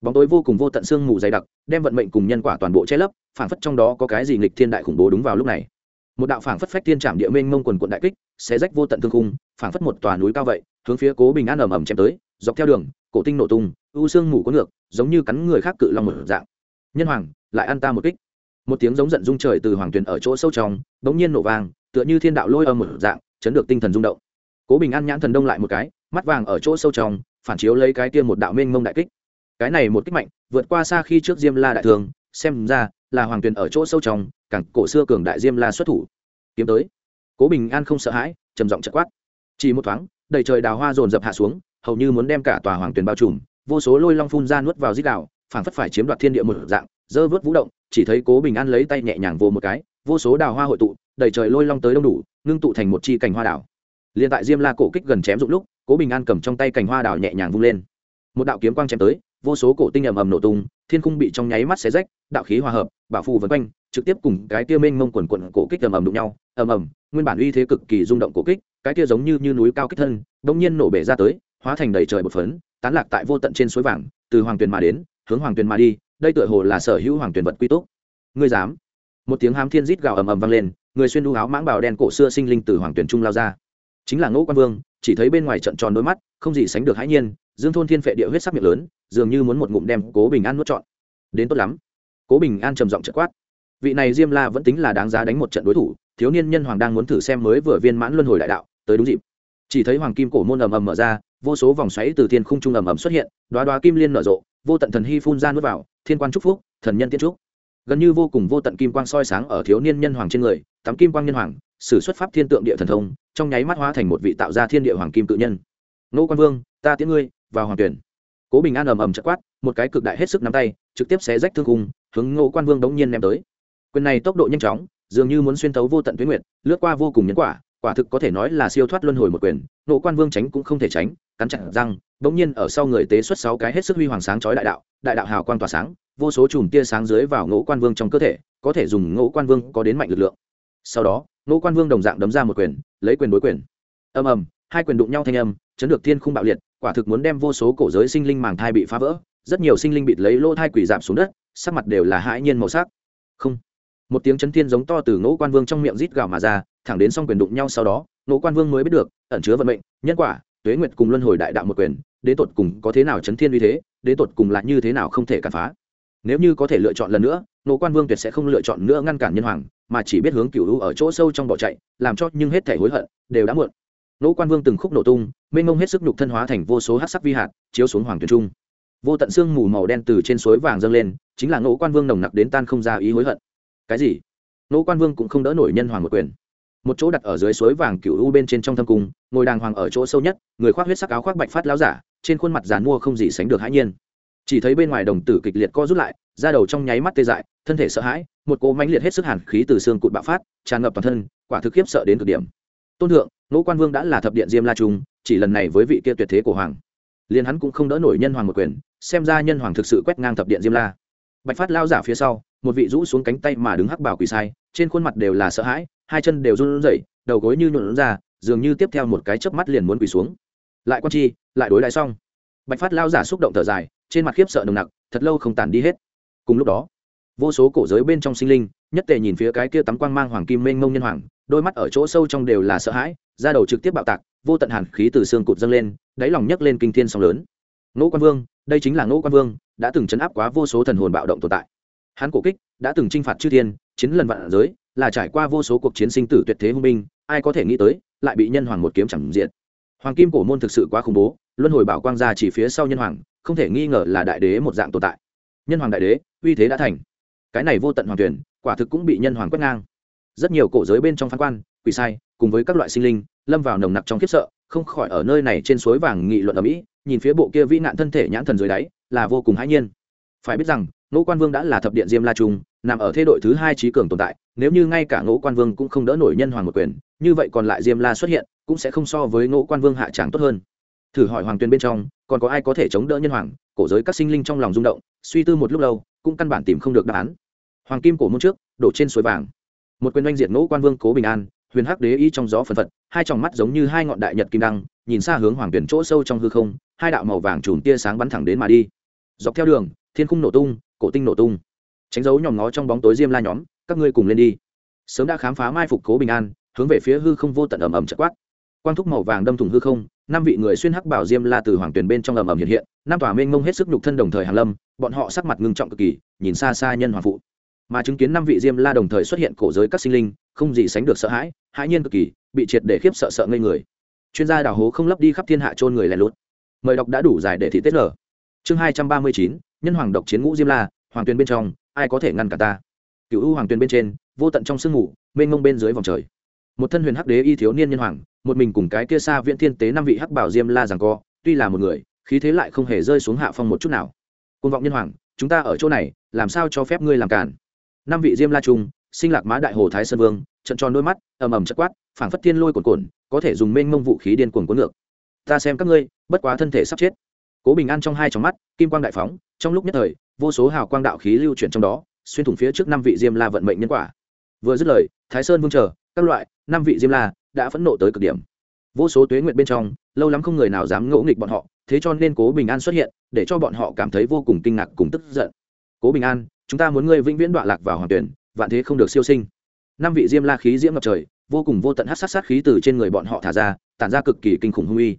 bóng tối vô cùng vô tận xương mù dày đặc, đem vận mệnh cùng nhân quả toàn bộ che lấp, phảng phất trong đó có cái gì nghịch thiên đại khủng bố đúng vào lúc này. Một đạo phảng phất phách thiên trảm địa minh mông quần quận đại kích sẽ rách vô tận thương khung, phảng phất một tòa núi cao vậy, hướng phía cố bình an ầm ầm chém tới, dọc theo đường, cổ tinh nổ tung, u xương mù có ngược, giống như cắn người khác cự long một dạng. Nhân hoàng, lại ăn ta một kích một tiếng giống giận rung trời từ hoàng tuyền ở chỗ sâu trong, bỗng nhiên nổ vàng tựa như thiên đạo lôi âm một dạng, chấn được tinh thần rung động. Cố bình an nhãn thần đông lại một cái, mắt vàng ở chỗ sâu trong, phản chiếu lấy cái kia một đạo mênh mông đại kích. Cái này một kích mạnh, vượt qua xa khi trước diêm la đại thường, xem ra là hoàng tuyền ở chỗ sâu trong cảng cổ xưa cường đại diêm la xuất thủ. Kiếm tới. Cố bình an không sợ hãi, trầm giọng chật quát. Chỉ một thoáng, đầy trời đào hoa dồn dập hạ xuống, hầu như muốn đem cả tòa hoàng tuyền bao trùm, vô số lôi long phun ra nuốt vào dít đạo, phảng phất phải chiếm đoạt thiên địa một dạng, dơ vớt vũ động chỉ thấy cố bình an lấy tay nhẹ nhàng vô một cái, vô số đào hoa hội tụ, đầy trời lôi long tới đông đủ, ngưng tụ thành một chi cành hoa đảo liền tại diêm la cổ kích gần chém dụng lúc, cố bình an cầm trong tay cành hoa đào nhẹ nhàng vung lên. Một đạo kiếm quang chém tới, vô số cổ tinh ầm ầm nổ tung, thiên khung bị trong nháy mắt xé rách, đạo khí hòa hợp, bảo phù vân quanh, trực tiếp cùng cái tia mênh mông quần quần cổ kích ầm ầm đụng nhau, ầm ầm, nguyên bản uy thế cực kỳ rung động cổ kích, cái tia giống như như núi cao kích thân, bỗng nhiên nổ bể ra tới, hóa thành đầy trời một phấn, tán lạc tại vô tận trên suối vàng, từ hoàng tuyền mà đến, hướng hoàng tuyền mà đi đây tựa hồ là sở hữu hoàng tuyển vật quy tốt ngươi dám? Một tiếng hám thiên rít gào ầm ầm vang lên, người xuyên đu áo mãng bào đen cổ xưa sinh linh từ hoàng tuyển trung lao ra. Chính là ngũ quan vương, chỉ thấy bên ngoài trận tròn đôi mắt, không gì sánh được hãi nhiên, dương thôn thiên phệ địa huyết sắc miệng lớn, dường như muốn một ngụm đem cố bình an nuốt trọn. Đến tốt lắm. Cố bình an trầm giọng trợ quát. Vị này diêm la vẫn tính là đáng giá đánh một trận đối thủ, thiếu niên nhân hoàng đang muốn thử xem mới vừa viên mãn luân hồi đại đạo, tới đúng dịp. Chỉ thấy hoàng kim cổ môn ầm ầm mở ra, vô số vòng xoáy từ thiên khung trung ầm ầm xuất hiện đoá đoá kim liên nở rộ, vô tận thần hy phun ra nuốt vào thiên quan trúc phúc, thần nhân tiên trúc gần như vô cùng vô tận kim quang soi sáng ở thiếu niên nhân hoàng trên người tắm kim quang nhân hoàng, sử xuất pháp thiên tượng địa thần thông, trong nháy mắt hóa thành một vị tạo ra thiên địa hoàng kim tự nhân. Nô quan vương, ta tiễn ngươi vào hoàng tuyển. Cố bình an ầm ầm chất quát, một cái cực đại hết sức nắm tay, trực tiếp xé rách thương cung hướng ngô quan vương đống nhiên ném tới. Quyền này tốc độ nhanh chóng, dường như muốn xuyên tấu vô tận tuyến nguyện lướt qua vô cùng nhân quả quả thực có thể nói là siêu thoát luân hồi một quyền nộ quan vương tránh cũng không thể tránh, cắn chặt răng, bỗng nhiên ở sau người tế xuất sáu cái hết sức huy hoàng sáng chói đại đạo đại đạo hào quang tỏa sáng, vô số chùm tia sáng dưới vào ngũ quan vương trong cơ thể, có thể dùng ngũ quan vương có đến mạnh lực lượng. Sau đó ngũ quan vương đồng dạng đấm ra một quyền, lấy quyền đối quyền. Ầm ầm, hai quyền đụng nhau thanh âm, chấn được thiên khung bạo liệt, quả thực muốn đem vô số cổ giới sinh linh màng thai bị phá vỡ, rất nhiều sinh linh bị lấy lỗ thai quỷ giảm xuống đất, sắc mặt đều là hãi nhiên màu sắc. Không một tiếng chấn thiên giống to từ ngũ quan vương trong miệng rít gào mà ra, thẳng đến xong quyền đụng nhau sau đó, ngũ quan vương mới biết được, ẩn chứa vận mệnh, nhân quả, tuế nguyệt cùng luân hồi đại đạo một quyền đến tột cùng có thế nào chấn thiên uy thế đến tột cùng lại như thế nào không thể cản phá. Nếu như có thể lựa chọn lần nữa ngỗ quan vương tuyệt sẽ không lựa chọn nữa ngăn cản nhân hoàng, mà chỉ biết hướng cửu u ở chỗ sâu trong bỏ chạy, làm cho nhưng hết thể hối hận, đều đã muộn. Ngỗ quan vương từng khúc nổ tung, mênh mông hết sức nhục thân hóa thành vô số hát sắc vi hạt, chiếu xuống hoàng tuyền trung. Vô tận xương mù màu đen từ trên suối vàng dâng lên, chính là ngỗ quan vương nồng nặc đến tan không ra ý hối hận cái gì? Nô quan vương cũng không đỡ nổi nhân hoàng một quyền. Một chỗ đặt ở dưới suối vàng cửu u bên trên trong thâm cung, ngồi đàng hoàng ở chỗ sâu nhất, người khoác huyết sắc áo khoác bạch phát láo giả, trên khuôn mặt dàn mua không gì sánh được hãi nhiên. Chỉ thấy bên ngoài đồng tử kịch liệt co rút lại, da đầu trong nháy mắt tê dại, thân thể sợ hãi, một cỗ mãnh liệt hết sức hàn khí từ xương cụt bạo phát, tràn ngập toàn thân, quả thực khiếp sợ đến cực điểm. Tôn thượng nỗ quan vương đã là thập điện diêm la trung, chỉ lần này với vị kia tuyệt thế của hoàng. Liền hắn cũng không đỡ nổi nhân hoàng một quyền, xem ra nhân hoàng thực sự quét ngang thập điện diêm la. Bạch phát lao giả phía sau một vị rũ xuống cánh tay mà đứng hắc bảo quỳ sai, trên khuôn mặt đều là sợ hãi, hai chân đều run rẩy, đầu gối như nhuộn ra, dường như tiếp theo một cái chớp mắt liền muốn quỳ xuống. Lại quan chi, lại đối lại xong. Bạch phát lao giả xúc động thở dài, trên mặt khiếp sợ nồng nặc, thật lâu không tàn đi hết. Cùng lúc đó, vô số cổ giới bên trong sinh linh, nhất tề nhìn phía cái kia tắm quang mang hoàng kim mênh mông nhân hoàng, đôi mắt ở chỗ sâu trong đều là sợ hãi, da đầu trực tiếp bạo tạc, vô tận hàn khí từ xương cụt dâng lên, đáy lòng nhấc lên kinh thiên sóng lớn. Ngũ quan vương, đây chính là ngũ quan vương, đã từng chấn áp quá vô số thần hồn bạo động tồn tại hắn cổ kích, đã từng chinh phạt chư thiên, chiến lần vạn giới, là trải qua vô số cuộc chiến sinh tử tuyệt thế hung binh, ai có thể nghĩ tới, lại bị nhân hoàng một kiếm chẳng diện. Hoàng kim cổ môn thực sự quá khủng bố, luân hồi bảo quang ra chỉ phía sau nhân hoàng, không thể nghi ngờ là đại đế một dạng tồn tại. Nhân hoàng đại đế, uy thế đã thành. Cái này vô tận hoàng tuyển, quả thực cũng bị nhân hoàng quét ngang. Rất nhiều cổ giới bên trong phán quan, quỷ sai, cùng với các loại sinh linh, lâm vào nồng nặc trong khiếp sợ, không khỏi ở nơi này trên suối vàng nghị luận ở mỹ, nhìn phía bộ kia vĩ nạn thân thể nhãn thần dưới đáy, là vô cùng hãi nhiên. Phải biết rằng ngũ quan vương đã là thập điện diêm la trung, nằm ở thế đội thứ hai trí cường tồn tại, nếu như ngay cả ngũ quan vương cũng không đỡ nổi nhân hoàng một quyền, như vậy còn lại diêm la xuất hiện, cũng sẽ không so với ngũ quan vương hạ tràng tốt hơn. Thử hỏi hoàng tuyên bên trong, còn có ai có thể chống đỡ nhân hoàng? Cổ giới các sinh linh trong lòng rung động, suy tư một lúc lâu, cũng căn bản tìm không được đáp án. Hoàng kim cổ môn trước, đổ trên suối vàng. Một quyền oanh diệt ngũ quan vương cố bình an, huyền hắc đế y trong gió phần phật, hai tròng mắt giống như hai ngọn đại nhật kim đăng, nhìn xa hướng hoàng tuyển chỗ sâu trong hư không, hai đạo màu vàng chùm tia sáng bắn thẳng đến mà đi. Dọc theo đường, thiên khung nổ tung cổ tinh nổ tung. Tránh dấu nhòm ngó trong bóng tối diêm la nhóm, các ngươi cùng lên đi. Sớm đã khám phá mai phục cố bình an, hướng về phía hư không vô tận ầm ầm chật quát. Quang thúc màu vàng đâm thủng hư không, năm vị người xuyên hắc bảo diêm la từ hoàng tuyền bên trong ầm ầm hiện hiện, năm tòa mênh mông hết sức nhục thân đồng thời hàn lâm, bọn họ sắc mặt ngưng trọng cực kỳ, nhìn xa xa nhân hoàng phụ. Mà chứng kiến năm vị diêm la đồng thời xuất hiện cổ giới các sinh linh, không gì sánh được sợ hãi hãi nhiên cực kỳ, bị triệt để khiếp sợ sợ ngây người. Chuyên gia đào hố không lấp đi khắp thiên hạ trôn người lẻ lút. Mời đọc đã đủ dài để thị tiết lở chương hai trăm ba mươi chín nhân hoàng độc chiến ngũ diêm la hoàng tuyên bên trong ai có thể ngăn cả ta? Cựu u hoàng tuyên bên trên vô tận trong sương ngủ, mênh mông bên dưới vòng trời. Một thân huyền hắc đế y thiếu niên nhân hoàng một mình cùng cái kia xa viễn thiên tế năm vị hắc bảo diêm la rằng co tuy là một người khí thế lại không hề rơi xuống hạ phong một chút nào. Côn vọng nhân hoàng chúng ta ở chỗ này làm sao cho phép ngươi làm cản? Năm vị diêm la trung sinh lạc mã đại hồ thái sơn vương trận tròn đôi mắt ầm ầm chất quát phảng phất thiên lôi cồn cồn có thể dùng mênh mông vũ khí điên cuồng cuốn ngược. Ta xem các ngươi bất quá thân thể sắp chết cố bình an trong hai trong mắt, kim quang đại phóng, trong lúc nhất thời, vô số hào quang đạo khí lưu chuyển trong đó, xuyên thủng phía trước năm vị diêm la vận mệnh nhân quả. Vừa dứt lời, thái sơn vương chờ, các loại, năm vị diêm la đã phẫn nộ tới cực điểm. Vô số tuế nguyện bên trong, lâu lắm không người nào dám ngỗ nghịch bọn họ, thế cho nên cố bình an xuất hiện, để cho bọn họ cảm thấy vô cùng kinh ngạc cùng tức giận. Cố bình an, chúng ta muốn ngươi vĩnh viễn đọa lạc vào hoàng tuyển, vạn thế không được siêu sinh. Năm vị diêm la khí diễm ngập trời, vô cùng vô tận hát sát sát khí từ trên người bọn họ thả ra, tản ra cực kỳ kinh khủng hung uy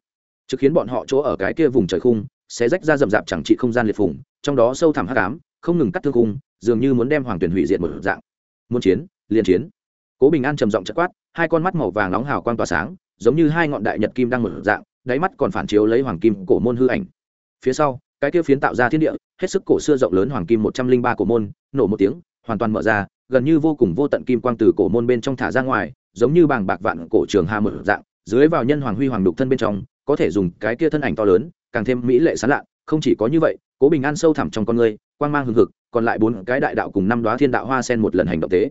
trực khiến bọn họ chỗ ở cái kia vùng trời khung, sẽ rách ra rậm rạp chẳng trị không gian liệt phủng trong đó sâu thẳm hắc ám, không ngừng cắt thương khung, dường như muốn đem hoàng tuyển hủy diệt một dạng. Muốn chiến, liền chiến. Cố bình an trầm giọng chất quát, hai con mắt màu vàng nóng hào quang tỏa sáng, giống như hai ngọn đại nhật kim đang một dạng, đáy mắt còn phản chiếu lấy hoàng kim cổ môn hư ảnh. Phía sau, cái kia phiến tạo ra thiên địa, hết sức cổ xưa rộng lớn hoàng kim một trăm linh ba cổ môn, nổ một tiếng, hoàn toàn mở ra, gần như vô cùng vô tận kim quang từ cổ môn bên trong thả ra ngoài, giống như bàng bạc vạn cổ trường hà mở dạng, dưới vào nhân hoàng huy hoàng đục thân bên trong có thể dùng cái kia thân ảnh to lớn, càng thêm mỹ lệ sán lạ không chỉ có như vậy, cố bình an sâu thẳm trong con người, quang mang hừng hực, còn lại bốn cái đại đạo cùng năm đoá thiên đạo hoa sen một lần hành động tế.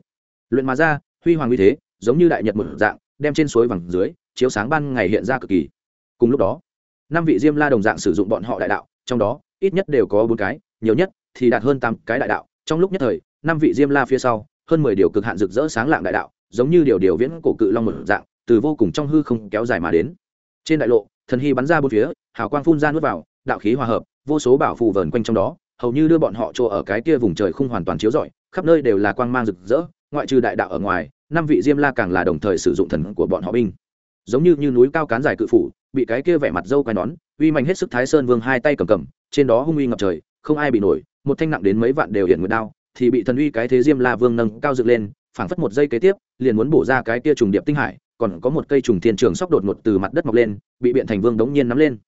Luyện mà ra, huy hoàng uy thế, giống như đại nhật một dạng, đem trên suối vàng dưới, chiếu sáng ban ngày hiện ra cực kỳ. Cùng lúc đó, năm vị diêm la đồng dạng sử dụng bọn họ đại đạo, trong đó, ít nhất đều có bốn cái, nhiều nhất thì đạt hơn tám cái đại đạo. Trong lúc nhất thời, năm vị diêm la phía sau, hơn mười điều cực hạn rực rỡ sáng lạng đại đạo, giống như điều điều viễn cổ cự long một dạng, từ vô cùng trong hư không kéo dài mà đến. Trên đại lộ thần hy bắn ra bốn phía hào quang phun ra nuốt vào đạo khí hòa hợp vô số bảo phù vờn quanh trong đó hầu như đưa bọn họ chỗ ở cái kia vùng trời không hoàn toàn chiếu rọi khắp nơi đều là quang mang rực rỡ ngoại trừ đại đạo ở ngoài năm vị diêm la càng là đồng thời sử dụng thần của bọn họ binh. Giống như, như núi cao cán dài cự phủ bị cái kia vẻ mặt dâu quai nón uy mạnh hết sức thái sơn vương hai tay cầm cầm trên đó hung uy ngập trời không ai bị nổi một thanh nặng đến mấy vạn đều hiện nguyệt đao thì bị thần uy cái thế diêm la vương nâng cao dựng lên phảng phất một giây kế tiếp liền muốn bổ ra cái kia trùng điệp tinh hải còn có một cây trùng thiên trường sóc đột ngột từ mặt đất mọc lên, bị biện thành vương đống nhiên nắm lên.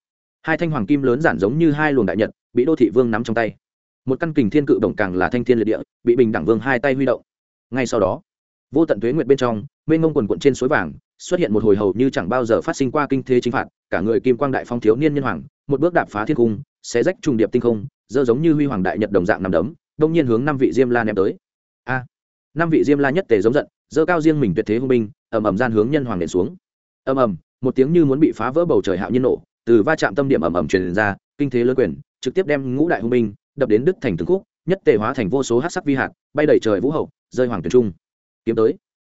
Hai thanh hoàng kim lớn giản giống như hai luồng đại nhật, bị đô thị vương nắm trong tay. Một căn kình thiên cự đồng càng là thanh thiên liệt địa, bị bình đẳng vương hai tay huy động. Ngay sau đó, vô tận tuế nguyệt bên trong, mênh mông quần quận trên suối vàng, xuất hiện một hồi hầu như chẳng bao giờ phát sinh qua kinh thế chính phạt, cả người kim quang đại phong thiếu niên nhân hoàng, một bước đạp phá thiên cung, xé rách trùng điệp tinh không, dơ giống như huy hoàng đại nhật đồng dạng nằm đấm, đông nhiên hướng năm vị diêm la ném tới. A, năm vị diêm la nhất tề giống giận dơ cao riêng mình tuyệt thế hung binh ầm ầm gian hướng nhân hoàng nện xuống. Ầm ầm một tiếng như muốn bị phá vỡ bầu trời hạo nhiên nổ từ va chạm tâm điểm ầm ầm truyền ra kinh thế lớn quyền trực tiếp đem ngũ đại hung binh đập đến đức thành từng khúc nhất tề hóa thành vô số hát sắc vi hạt bay đầy trời vũ hậu rơi hoàng tuyển trung. Kiếm tới.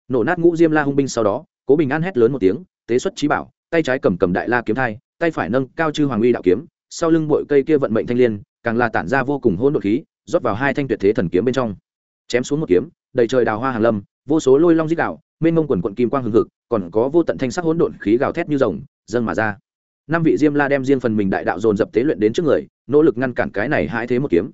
Nổ nát ngũ diêm la hung binh sau đó cố bình an hét lớn một tiếng tế xuất trí bảo tay trái cầm cầm đại la kiếm thai tay phải nâng cao chư hoàng uy đạo kiếm sau lưng bội cây kia vận mệnh thanh liên, càng là tản ra vô cùng hỗn đột khí rót vào hai thanh tuyệt thế thần kiếm bên trong. Chém xuống một kiếm đầy trời đào hoa hàng lâm vô số lôi long dít đạo, mênh mông quần quận kim quang hừng hực, còn có vô tận thanh sắc hỗn độn khí gào thét như rồng, dâng mà ra. Năm vị diêm la đem riêng phần mình đại đạo dồn dập tế luyện đến trước người, nỗ lực ngăn cản cái này hai thế một kiếm.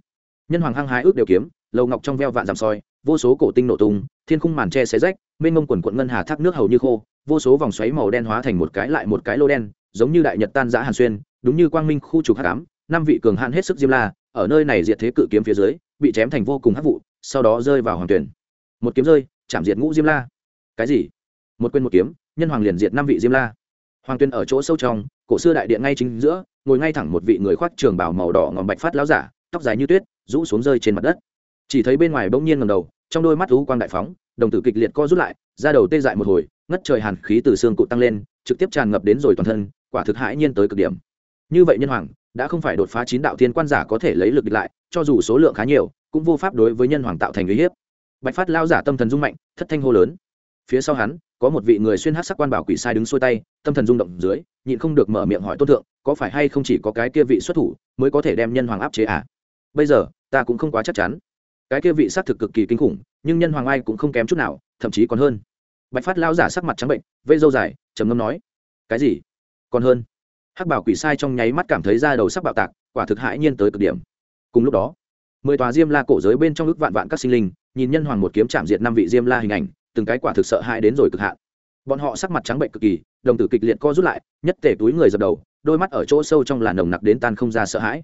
Nhân hoàng hăng hái ước đều kiếm, lầu ngọc trong veo vạn dằm soi, vô số cổ tinh nổ tung, thiên khung màn tre xé rách, mênh mông quần quận ngân hà thác nước hầu như khô, vô số vòng xoáy màu đen hóa thành một cái lại một cái lô đen, giống như đại nhật tan giã hàn xuyên, đúng như quang minh khu trục hát cám năm vị cường hạn hết sức diêm la, ở nơi này diệt thế cự kiếm phía dưới, bị chém thành vô cùng hắc vụ, sau đó rơi vào hoàng tuyển. Một kiếm rơi chạm diệt ngũ diêm la. Cái gì? Một quên một kiếm, nhân hoàng liền diệt năm vị diêm la. Hoàng tuyên ở chỗ sâu trong, cổ xưa đại điện ngay chính giữa, ngồi ngay thẳng một vị người khoác trường bảo màu đỏ ngòm bạch phát láo giả, tóc dài như tuyết, rũ xuống rơi trên mặt đất. Chỉ thấy bên ngoài bỗng nhiên ngầm đầu, trong đôi mắt thú quang đại phóng, đồng tử kịch liệt co rút lại ra đầu tê dại một hồi, ngất trời hàn khí từ xương cụ tăng lên, trực tiếp tràn ngập đến rồi toàn thân, quả thực hãi nhiên tới cực điểm. Như vậy nhân hoàng, đã không phải đột phá chín đạo thiên quan giả có thể lấy lực địch lại, cho dù số lượng khá nhiều, cũng vô pháp đối với nhân hoàng tạo thành uy hiếp bạch phát lao giả tâm thần rung mạnh, thất thanh hô lớn. Phía sau hắn, có một vị người xuyên hát sắc quan bảo quỷ sai đứng xuôi tay, tâm thần rung động dưới, nhịn không được mở miệng hỏi tôn thượng, có phải hay không chỉ có cái kia vị xuất thủ mới có thể đem nhân hoàng áp chế à? Bây giờ, ta cũng không quá chắc chắn. Cái kia vị xác thực cực kỳ kinh khủng, nhưng nhân hoàng ai cũng không kém chút nào, thậm chí còn hơn. Bạch phát lao giả sắc mặt trắng bệnh vây dâu dài, trầm ngâm nói, cái gì? Còn hơn? Hắc bảo quỷ sai trong nháy mắt cảm thấy da đầu sắc bạo tạc, quả thực hãi nhiên tới cực điểm. Cùng lúc đó, mười tòa diêm la cổ giới bên trong ước vạn vạn các sinh linh nhìn nhân hoàng một kiếm chạm diệt năm vị diêm la hình ảnh, từng cái quả thực sợ hãi đến rồi cực hạn. Bọn họ sắc mặt trắng bệnh cực kỳ, đồng tử kịch liệt co rút lại, nhất tể túi người dập đầu, đôi mắt ở chỗ sâu trong làn nồng nặc đến tan không ra sợ hãi.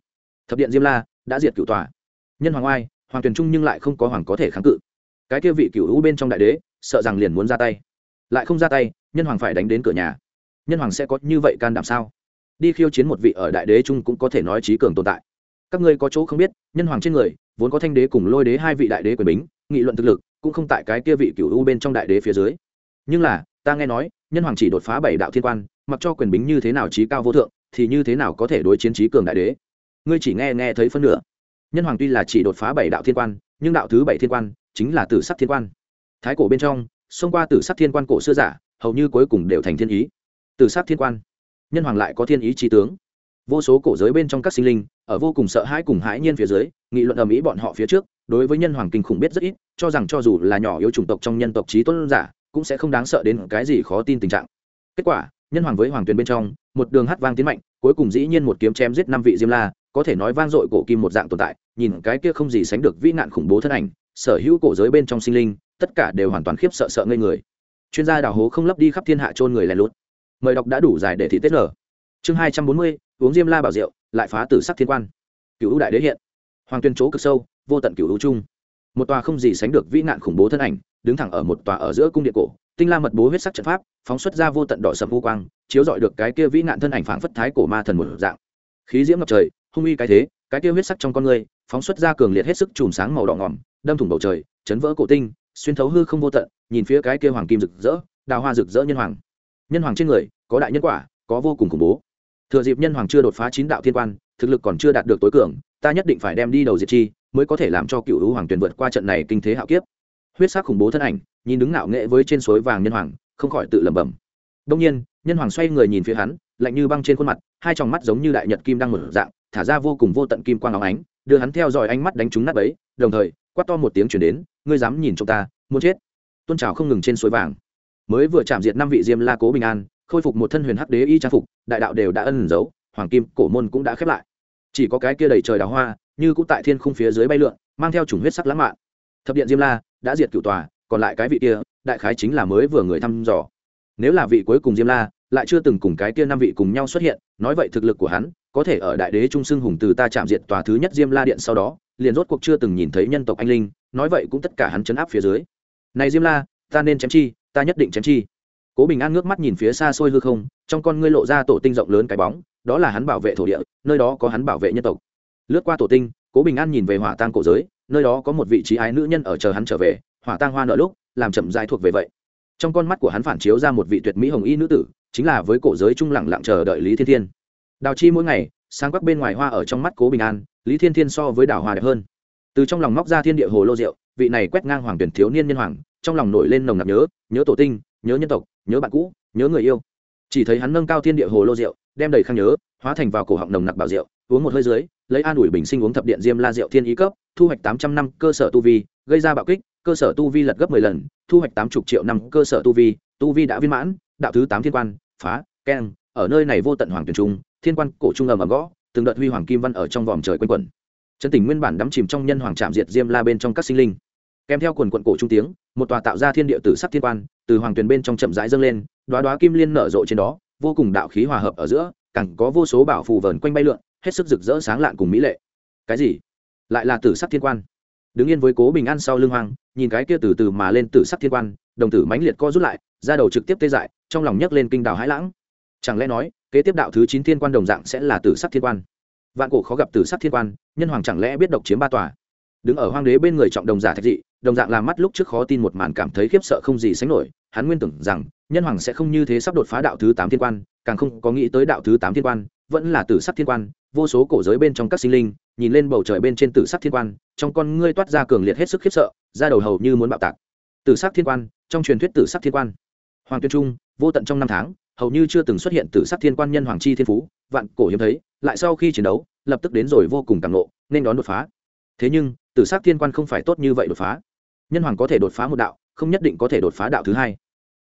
Thập điện diêm la đã diệt cựu tòa. Nhân hoàng oai, hoàng tuyền trung nhưng lại không có hoàng có thể kháng cự. Cái kia vị cựu hữu bên trong đại đế, sợ rằng liền muốn ra tay. Lại không ra tay, nhân hoàng phải đánh đến cửa nhà. Nhân hoàng sẽ có như vậy can đảm sao? Đi khiêu chiến một vị ở đại đế trung cũng có thể nói trí cường tồn tại. Các ngươi có chỗ không biết, nhân hoàng trên người, vốn có thanh đế cùng lôi đế hai vị đại đế quyền bính nghị luận thực lực, cũng không tại cái kia vị cựu u bên trong đại đế phía dưới. Nhưng là, ta nghe nói, nhân hoàng chỉ đột phá bảy đạo thiên quan, mặc cho quyền bính như thế nào trí cao vô thượng, thì như thế nào có thể đối chiến trí cường đại đế? Ngươi chỉ nghe nghe thấy phân nửa. Nhân hoàng tuy là chỉ đột phá bảy đạo thiên quan, nhưng đạo thứ bảy thiên quan, chính là tử sắc thiên quan. Thái cổ bên trong, xông qua tử sắc thiên quan cổ xưa giả, hầu như cuối cùng đều thành thiên ý. Tử sắc thiên quan. Nhân hoàng lại có thiên ý trí tướng vô số cổ giới bên trong các sinh linh, ở vô cùng sợ hãi cùng hãi nhiên phía dưới, nghị luận ầm ĩ bọn họ phía trước, đối với nhân hoàng kinh khủng biết rất ít, cho rằng cho dù là nhỏ yếu chủng tộc trong nhân tộc trí tôn giả, cũng sẽ không đáng sợ đến cái gì khó tin tình trạng. Kết quả, nhân hoàng với hoàng tuyền bên trong, một đường hát vang tiến mạnh, cuối cùng dĩ nhiên một kiếm chém giết năm vị diêm la, có thể nói vang dội cổ kim một dạng tồn tại, nhìn cái kia không gì sánh được vĩ nạn khủng bố thân ảnh, sở hữu cổ giới bên trong sinh linh, tất cả đều hoàn toàn khiếp sợ sợ ngây người. Chuyên gia đào hố không lấp đi khắp thiên hạ trôn người lẻ lút. Mời đọc đã đủ dài để thị tết nở. Chương hai trăm bốn mươi uống diêm la bảo rượu, lại phá tử sắc thiên quan. Cựu đại đế hiện. Hoàng tuyên chỗ cực sâu, vô tận cựu hữu trung một tòa không gì sánh được vĩ nạn khủng bố thân ảnh, đứng thẳng ở một tòa ở giữa cung điện cổ, tinh la mật bố huyết sắc trận pháp, phóng xuất ra vô tận đỏ sầm vô quang, chiếu dọi được cái kia vĩ nạn thân ảnh phảng phất thái cổ ma thần một dạng. Khí diễm ngập trời, hung uy cái thế, cái kia huyết sắc trong con người, phóng xuất ra cường liệt hết sức chùm sáng màu đỏ ngỏm, đâm thủng bầu trời, chấn vỡ cổ tinh, xuyên thấu hư không vô tận, nhìn phía cái kia hoàng kim rực rỡ, đào hoa rực rỡ nhân hoàng. Nhân hoàng trên người, có đại nhân quả, có vô cùng khủng bố thừa dịp nhân hoàng chưa đột phá chín đạo thiên quan, thực lực còn chưa đạt được tối cường, ta nhất định phải đem đi đầu diệt chi, mới có thể làm cho cựu hữu hoàng tuyền vượt qua trận này kinh thế hạo kiếp. Huyết sắc khủng bố thân ảnh, nhìn đứng ngạo nghệ với trên suối vàng nhân hoàng, không khỏi tự lẩm bẩm. Đông nhiên, nhân hoàng xoay người nhìn phía hắn, lạnh như băng trên khuôn mặt, hai tròng mắt giống như đại nhật kim đang mở dạng, thả ra vô cùng vô tận kim quang óng ánh, đưa hắn theo dõi ánh mắt đánh trúng nát ấy đồng thời, quát to một tiếng chuyển đến, ngươi dám nhìn chúng ta, muốn chết. Tôn trào không ngừng trên suối vàng. Mới vừa chạm diệt năm vị diêm la cố bình an khôi phục một thân huyền hắc đế y trang phục, đại đạo đều đã ân giấu, hoàng kim cổ môn cũng đã khép lại. Chỉ có cái kia đầy trời đào hoa, như cũng tại thiên khung phía dưới bay lượn, mang theo chủng huyết sắc lãng mạn. Thập điện diêm la đã diệt cửu tòa, còn lại cái vị kia, đại khái chính là mới vừa người thăm dò. Nếu là vị cuối cùng diêm la, lại chưa từng cùng cái kia năm vị cùng nhau xuất hiện, nói vậy thực lực của hắn, có thể ở đại đế trung xưng hùng từ ta chạm diệt tòa thứ nhất diêm la điện sau đó, liền rốt cuộc chưa từng nhìn thấy nhân tộc anh linh, nói vậy cũng tất cả hắn chấn áp phía dưới. Này diêm la, ta nên chém chi, ta nhất định chém chi cố bình an ngước mắt nhìn phía xa xôi hư không, trong con ngươi lộ ra tổ tinh rộng lớn cái bóng, đó là hắn bảo vệ thổ địa, nơi đó có hắn bảo vệ nhân tộc. Lướt qua tổ tinh, cố bình an nhìn về hỏa tang cổ giới, nơi đó có một vị trí ái nữ nhân ở chờ hắn trở về, hỏa tang hoa nợ lúc, làm chậm dài thuộc về vậy. Trong con mắt của hắn phản chiếu ra một vị tuyệt mỹ hồng y nữ tử, chính là với cổ giới trung lặng lặng chờ đợi lý thiên thiên. Đào chi mỗi ngày, sáng quắc bên ngoài hoa ở trong mắt cố bình an, lý thiên thiên so với đào hoa đẹp hơn. Từ trong lòng móc ra thiên địa hồ lô rượu, vị này quét ngang hoàng tuyển thiếu niên nhân hoàng, trong lòng nổi lên nồng nặc nhớ nhớ tổ tinh, nhớ nhân tộc nhớ bạn cũ, nhớ người yêu. Chỉ thấy hắn nâng cao thiên địa hồ lô rượu, đem đầy khang nhớ, hóa thành vào cổ họng nồng nặc bảo rượu, uống một hơi dưới, lấy an ủi bình sinh uống thập điện diêm la rượu thiên ý cấp, thu hoạch tám trăm năm cơ sở tu vi, gây ra bạo kích, cơ sở tu vi lật gấp mười lần, thu hoạch tám chục triệu năm cơ sở tu vi tu vi đã viên mãn, đạo thứ tám thiên quan, phá, keng, ở nơi này vô tận hoàng tuyển trung, thiên quan cổ trung ầm ầm gõ, từng đợt huy hoàng kim văn ở trong vòm trời quanh quẩn. Chân tình nguyên bản đắm chìm trong nhân hoàng trạm diệt diêm la bên trong các sinh linh. Kèm theo quần quận cổ trung tiếng, một tòa tạo ra thiên địa tử sắc thiên quan từ hoàng tuyền bên trong chậm rãi dâng lên, đoá đoá kim liên nở rộ trên đó, vô cùng đạo khí hòa hợp ở giữa cẳng có vô số bảo phù vờn quanh bay lượn, hết sức rực rỡ sáng lạn cùng mỹ lệ. Cái gì? Lại là tử sắc thiên quan. Đứng yên với cố bình an sau lưng hoàng, nhìn cái kia từ từ mà lên tử sắc thiên quan, đồng tử mãnh liệt co rút lại ra đầu trực tiếp tê dại, trong lòng nhấc lên kinh đào hãi lãng. Chẳng lẽ nói, kế tiếp đạo thứ chín thiên quan đồng dạng sẽ là tử sắc thiên quan? Vạn cổ khó gặp tử sắc thiên quan, nhân hoàng chẳng lẽ biết độc chiếm ba tòa? Đứng ở hoang đế bên người trọng đồng giả thạch dị, đồng dạng làm mắt lúc trước khó tin một màn cảm thấy khiếp sợ không gì sánh nổi hắn nguyên tưởng rằng, nhân hoàng sẽ không như thế sắp đột phá đạo thứ tám thiên quan, càng không có nghĩ tới đạo thứ tám thiên quan, vẫn là tử sắc thiên quan, vô số cổ giới bên trong các sinh linh, nhìn lên bầu trời bên trên tử sắc thiên quan, trong con ngươi toát ra cường liệt hết sức khiếp sợ ra đầu hầu như muốn bạo tạc. Tử sắc thiên quan, trong truyền thuyết tử sắc thiên quan. Hoàng tuyên trung, vô tận trong năm tháng, hầu như chưa từng xuất hiện tử sắc thiên quan nhân hoàng chi thiên phú, vạn cổ hiếm thấy, lại sau khi chiến đấu, lập tức đến rồi vô cùng càng nộ nên đón đột phá. Thế nhưng, tử sắc thiên quan không phải tốt như vậy đột phá nhân hoàng có thể đột phá một đạo, không nhất định có thể đột phá đạo thứ hai.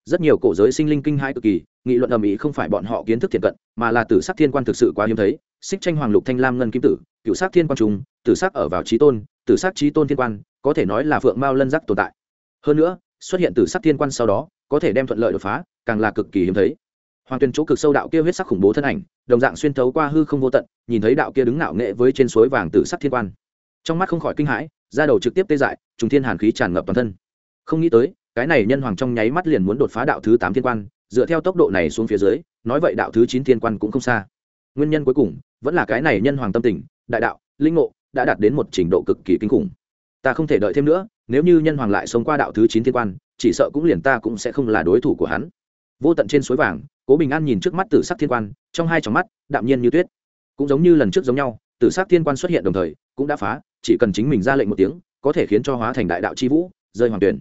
Rất nhiều cổ giới sinh linh kinh hai cực kỳ, nghị luận ầm ĩ không phải bọn họ kiến thức thiện cận, mà là tử sắc thiên quan thực sự quá hiếm thấy. Xích tranh hoàng lục thanh lam ngân kim tử, cựu sắc thiên quan trung tử sắc ở vào trí tôn, tử sắc trí tôn thiên quan, có thể nói là phượng mao lân giác tồn tại. Hơn nữa, xuất hiện tử sắc thiên quan sau đó, có thể đem thuận lợi đột phá, càng là cực kỳ hiếm thấy. Hoàng tuyên chỗ cực sâu đạo kia huyết sắc khủng bố thân ảnh, đồng dạng xuyên thấu qua hư không vô tận, nhìn thấy đạo kia đứng ngạo nghệ với trên suối vàng tử sắc thiên quan. Trong mắt không khỏi kinh hãi da đầu trực tiếp tê dại, trùng thiên hàn khí tràn ngập toàn thân. Không nghĩ tới, cái này nhân hoàng trong nháy mắt liền muốn đột phá đạo thứ tám thiên quan, dựa theo tốc độ này xuống phía dưới, nói vậy đạo thứ chín thiên quan cũng không xa. Nguyên nhân cuối cùng, vẫn là cái này nhân hoàng tâm tình, đại đạo, linh ngộ, đã đạt đến một trình độ cực kỳ kinh khủng. Ta không thể đợi thêm nữa, nếu như nhân hoàng lại sống qua đạo thứ chín thiên quan, chỉ sợ cũng liền ta cũng sẽ không là đối thủ của hắn. Vô tận trên suối vàng, cố bình an nhìn trước mắt tử sắc thiên quan, trong hai tròng mắt, đạm nhiên như tuyết. Cũng giống như lần trước giống nhau, tử sắc thiên quan xuất hiện đồng thời, cũng đã phá chỉ cần chính mình ra lệnh một tiếng, có thể khiến cho hóa thành đại đạo c h i vũ, rơi hoàng tuyển.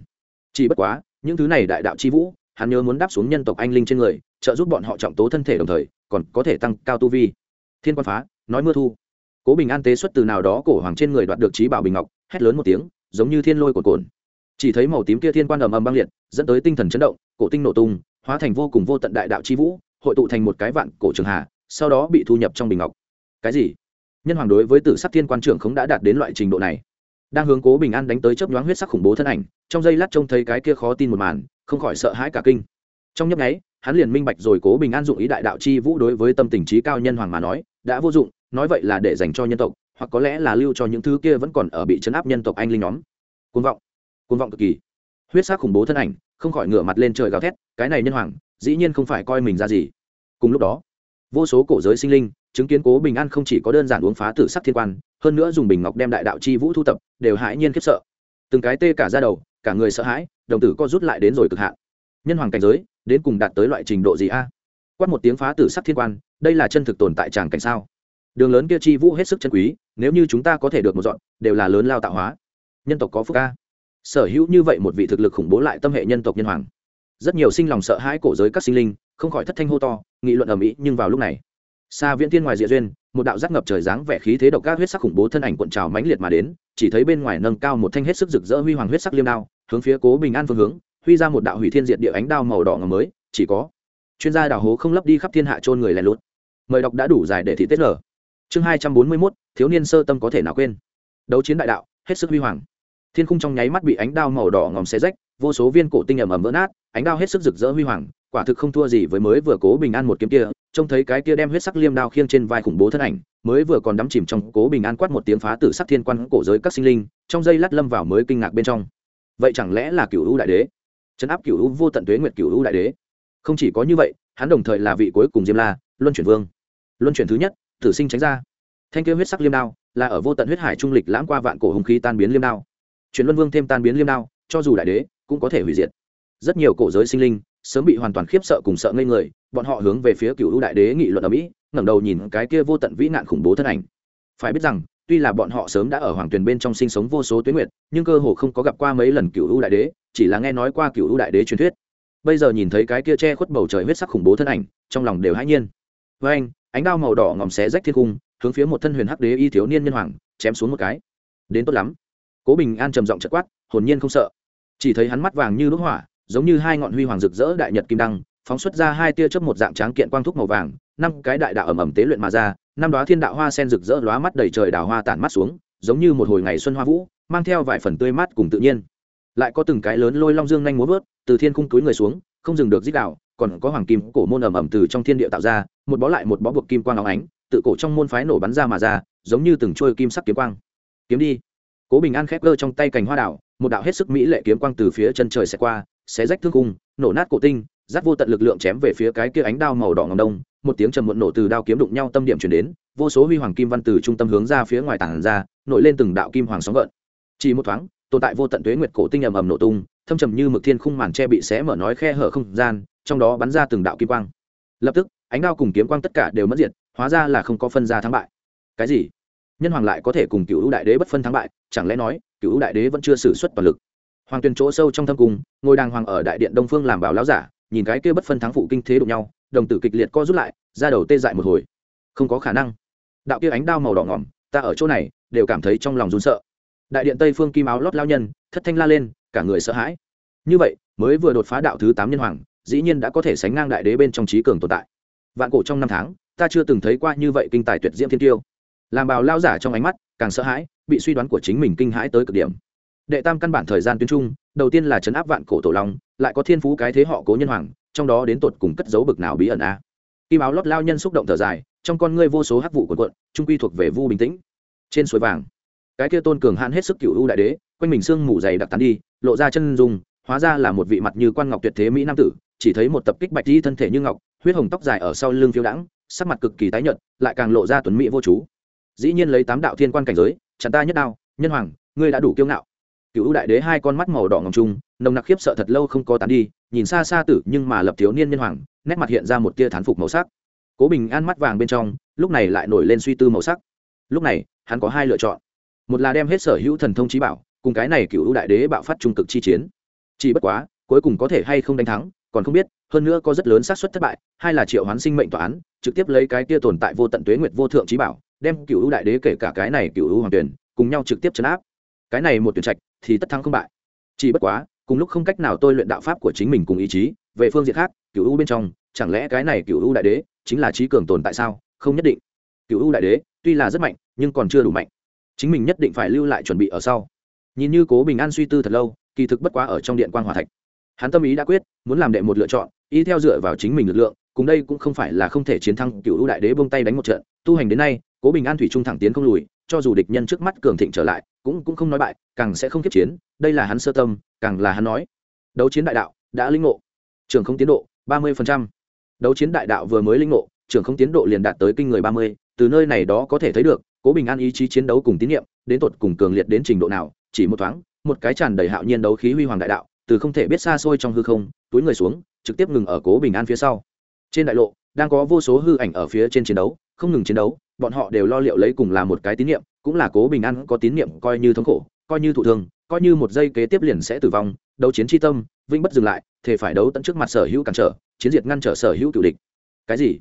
Chỉ bất quá, những thứ này đại đạo c h i vũ, hắn nhớ muốn đáp xuống nhân tộc anh linh trên người, trợ giúp bọn họ trọng tố thân thể đồng thời, còn có thể tăng cao tu vi. Thiên quan phá, nói mưa thu. Cố bình an tế xuất từ nào đó cổ hoàng trên người đoạt được trí bảo bình ngọc, hét lớn một tiếng, giống như thiên lôi cột cồn chỉ thấy màu tím kia thiên quan ầm ầm băng liệt, dẫn tới tinh thần chấn động, cổ tinh nổ tung, hóa thành vô cùng vô tận đại đạo chi vũ, hội tụ thành một cái vạn cổ trường hà, sau đó bị thu nhập trong bình ngọc. Cái gì? Nhân hoàng đối với tử sắc thiên quan trưởng không đã đạt đến loại trình độ này. Đang hướng cố bình an đánh tới chớp nhoáng huyết sắc khủng bố thân ảnh, trong giây lát trông thấy cái kia khó tin một màn, không khỏi sợ hãi cả kinh. Trong nhấp nháy, hắn liền minh bạch rồi cố bình an dụng ý đại đạo chi vũ đối với tâm tình trí cao nhân hoàng mà nói, đã vô dụng, nói vậy là để dành cho nhân tộc, hoặc có lẽ là lưu cho những thứ kia vẫn còn ở bị chấn áp nhân tộc anh linh nhóm. Côn vọng côn vọng cực kỳ. Huyết sắc khủng bố thân ảnh, không khỏi ngửa mặt lên trời gào thét, cái này nhân hoàng, dĩ nhiên không phải coi mình ra gì. Cùng lúc đó, vô số cổ giới sinh linh chứng kiến cố bình an không chỉ có đơn giản uống phá tử sắc thiên quan, hơn nữa dùng bình ngọc đem đại đạo chi vũ thu tập, đều hãi nhiên khiếp sợ. Từng cái tê cả ra đầu, cả người sợ hãi, đồng tử co rút lại đến rồi cực hạn. Nhân hoàng cảnh giới, đến cùng đạt tới loại trình độ gì a? Quát một tiếng phá tử sắc thiên quan, đây là chân thực tồn tại tràng cảnh sao? Đường lớn kia chi vũ hết sức chân quý, nếu như chúng ta có thể được một dọn, đều là lớn lao tạo hóa. Nhân tộc có phúc ca sở hữu như vậy một vị thực lực khủng bố lại tâm hệ nhân tộc nhân hoàng. Rất nhiều sinh lòng sợ hãi cổ giới các sinh linh, không khỏi thất thanh hô to, nghị luận ở mỹ nhưng vào lúc này xa viễn thiên ngoài địa duyên, một đạo giác ngập trời dáng vẻ khí thế độc các huyết sắc khủng bố thân ảnh cuộn trào mãnh liệt mà đến, chỉ thấy bên ngoài nâng cao một thanh hết sức rực rỡ huy hoàng huyết sắc liêm đao, hướng phía cố bình an phương hướng, huy ra một đạo hủy thiên diệt địa ánh đao màu đỏ ngầm mới, chỉ có chuyên gia đào hố không lấp đi khắp thiên hạ trôn người lẻ lút. Mời đọc đã đủ dài để thị tết lở chương hai trăm bốn mươi mốt, thiếu niên sơ tâm có thể nào quên? Đấu chiến đại đạo, hết sức huy hoàng. Thiên khung trong nháy mắt bị ánh đao màu đỏ ngòm xé rách, vô số viên cổ tinh ẩm ẩm vỡ nát, ánh đao hết sức rực rỡ huy hoàng quả thực không thua gì với mới vừa cố bình an một kiếm kia, trông thấy cái kia đem huyết sắc liêm đao khiêng trên vai khủng bố thân ảnh, mới vừa còn đắm chìm trong cố bình an quát một tiếng phá tử sắc thiên quan cổ giới các sinh linh, trong dây lát lâm vào mới kinh ngạc bên trong. Vậy chẳng lẽ là cựu u đại đế? Chấn áp cựu u vô tận tuế nguyệt cựu u đại đế? Không chỉ có như vậy, hắn đồng thời là vị cuối cùng diêm la, luân chuyển vương. Luân chuyển thứ nhất, tử sinh tránh ra. Thanh kia huyết sắc liêm đao, là ở vô tận huyết hải trung lịch lãng qua vạn cổ hùng khí tan biến liêm đao. Chuyển luân vương thêm tan biến liêm đao, cho dù đại đế, cũng có thể hủy diệt. Rất nhiều cổ giới sinh linh sớm bị hoàn toàn khiếp sợ cùng sợ ngây người, bọn họ hướng về phía cựu đại đế nghị luận ở mỹ, ngẩng đầu nhìn cái kia vô tận vĩ nạn khủng bố thân ảnh. Phải biết rằng, tuy là bọn họ sớm đã ở hoàng tuyền bên trong sinh sống vô số tuyến nguyệt, nhưng cơ hồ không có gặp qua mấy lần cựu đại đế, chỉ là nghe nói qua cựu đại đế truyền thuyết. Bây giờ nhìn thấy cái kia che khuất bầu trời huyết sắc khủng bố thân ảnh, trong lòng đều hãi nhiên. Với anh, ánh đao màu đỏ ngòm xé rách thiên cung, hướng phía một thân huyền hắc đế y thiếu niên nhân hoàng, chém xuống một cái. Đến tốt lắm. Cố bình an trầm giọng chật quát, hồn nhiên không sợ. Chỉ thấy hắn mắt vàng như đốt hỏa giống như hai ngọn huy hoàng rực rỡ đại nhật kim đăng, phóng xuất ra hai tia chớp một dạng tráng kiện quang thúc màu vàng, năm cái đại đạo ẩm ẩm tế luyện mà ra, năm đó thiên đạo hoa sen rực rỡ lóa mắt đầy trời đào hoa tản mắt xuống, giống như một hồi ngày xuân hoa vũ, mang theo vài phần tươi mát cùng tự nhiên. Lại có từng cái lớn lôi long dương nhanh múa vớt, từ thiên cung túi người xuống, không dừng được dích đạo, còn có hoàng kim cổ môn ẩm ẩm từ trong thiên địa tạo ra, một bó lại một bó buộc kim quang óng ánh, tự cổ trong môn phái nổ bắn ra mà ra, giống như từng trôi kim sắc kiếm quang. Kiếm đi. Cố bình an khép cơ trong tay cành hoa đảo một đạo hết sức mỹ lệ kiếm quang từ phía chân trời sẽ qua xé rách thương cung nổ nát cổ tinh dắt vô tận lực lượng chém về phía cái kia ánh đao màu đỏ ngầm đông, một tiếng trầm muộn nổ từ đao kiếm đụng nhau tâm điểm chuyển đến, vô số huy hoàng kim văn từ trung tâm hướng ra phía ngoài tảng ra, nổi lên từng đạo kim hoàng sóng gợn. Chỉ một thoáng, tồn tại vô tận tuế nguyệt cổ tinh ầm ầm nổ tung, thâm trầm như mực thiên khung màn che bị xé mở nói khe hở không gian, trong đó bắn ra từng đạo kim quang. Lập tức, ánh đao cùng kiếm quang tất cả đều mất diệt, hóa ra là không có phân ra thắng bại. Cái gì? Nhân hoàng lại có thể cùng cựu đại đế bất phân thắng bại, chẳng lẽ nói, cựu đại đế vẫn chưa xử suất toàn lực? Hoàng tuyền chỗ sâu trong thâm cung, ngôi đàng hoàng ở đại điện đông phương làm bảo lão giả, nhìn cái kia bất phân thắng phụ kinh thế đụng nhau, đồng tử kịch liệt co rút lại ra đầu tê dại một hồi. Không có khả năng. Đạo kia ánh đao màu đỏ ngỏm, ta ở chỗ này, đều cảm thấy trong lòng run sợ. Đại điện tây phương kim áo lót lao nhân, thất thanh la lên, cả người sợ hãi. Như vậy, mới vừa đột phá đạo thứ tám nhân hoàng, dĩ nhiên đã có thể sánh ngang đại đế bên trong trí cường tồn tại. Vạn cổ trong năm tháng, ta chưa từng thấy qua như vậy kinh tài tuyệt diễm thiên tiêu. Làm bào lao giả trong ánh mắt, càng sợ hãi, bị suy đoán của chính mình kinh hãi tới cực điểm đệ tam căn bản thời gian tuyến trung, đầu tiên là chấn áp vạn cổ tổ long, lại có thiên phú cái thế họ cố nhân hoàng, trong đó đến tột cùng cất giấu bực nào bí ẩn a. Kim áo lót lao nhân xúc động thở dài, trong con ngươi vô số hắc vụ quần quận trung quy thuộc về vu bình tĩnh. Trên suối vàng, cái kia tôn cường hạn hết sức cựu u đại đế, quanh mình xương mù dày đặc tán đi, lộ ra chân dung, hóa ra là một vị mặt như quan ngọc tuyệt thế mỹ nam tử, chỉ thấy một tập kích bạch đi thân thể như ngọc, huyết hồng tóc dài ở sau lưng phiêu đãng, sắc mặt cực kỳ tái nhợt, lại càng lộ ra tuấn mỹ vô chú. Dĩ nhiên lấy tám đạo thiên quan cảnh giới, chặn ta nhất đao, nhân hoàng, ngươi đã đủ kiêu ngạo cựu đại đế hai con mắt màu đỏ ngầm trung nồng nặc khiếp sợ thật lâu không có tán đi, nhìn xa xa tử nhưng mà lập thiếu niên nhân hoàng, nét mặt hiện ra một tia thán phục màu sắc. Cố bình an mắt vàng bên trong, lúc này lại nổi lên suy tư màu sắc. Lúc này, hắn có hai lựa chọn. Một là đem hết sở hữu thần thông trí bảo, cùng cái này cựu đại đế bạo phát trung cực chi chiến. Chỉ bất quá, cuối cùng có thể hay không đánh thắng, còn không biết, hơn nữa có rất lớn xác suất thất bại, hai là triệu hoán sinh mệnh tòa án, trực tiếp lấy cái kia tồn tại vô tận tuế nguyệt vô thượng trí bảo, đem cựu ưu đại đế kể cả cái này cựu ưu hoàng tuyển, cùng nhau trực tiếp chấn áp cái này một tuyển trạch thì tất thắng không bại. Chỉ bất quá, cùng lúc không cách nào tôi luyện đạo pháp của chính mình cùng ý chí, về phương diện khác cựu ưu bên trong, chẳng lẽ cái này cựu ưu đại đế chính là trí cường tồn tại sao? Không nhất định. Cựu ưu đại đế tuy là rất mạnh, nhưng còn chưa đủ mạnh. Chính mình nhất định phải lưu lại chuẩn bị ở sau. Nhìn như cố bình an suy tư thật lâu, kỳ thực bất quá ở trong điện quan hòa thạch. Hắn tâm ý đã quyết, muốn làm đệ một lựa chọn ý theo dựa vào chính mình lực lượng, cùng đây cũng không phải là không thể chiến thắng cựu ưu đại đế bông tay đánh một trận. Tu hành đến nay, cố bình an thủy trung thẳng tiến không lùi cho dù địch nhân trước mắt cường thịnh trở lại, cũng cũng không nói bại, càng sẽ không kiếp chiến, đây là hắn sơ tâm, càng là hắn nói. Đấu chiến đại đạo, đã linh ngộ. Trường không tiến độ, ba mươi đấu chiến đại đạo vừa mới linh ngộ, trường không tiến độ liền đạt tới kinh người ba mươi, từ nơi này đó có thể thấy được, cố bình an ý chí chiến đấu cùng tín nhiệm đến tột cùng cường liệt đến trình độ nào, chỉ một thoáng, một cái tràn đầy hạo nhiên đấu khí huy hoàng đại đạo, từ không thể biết xa xôi trong hư không, túi người xuống, trực tiếp ngừng ở cố bình an phía sau. Trên đại lộ, đang có vô số hư ảnh ở phía trên chiến đấu, không ngừng chiến đấu bọn họ đều lo liệu lấy cùng là một cái tín niệm, cũng là cố bình an có tín niệm coi như thống khổ coi như thụ thương coi như một giây kế tiếp liền sẽ tử vong đấu chiến tri tâm vĩnh bất dừng lại thể phải đấu tận trước mặt sở hữu cản trở chiến diệt ngăn trở sở hữu cựu địch. Cái gì?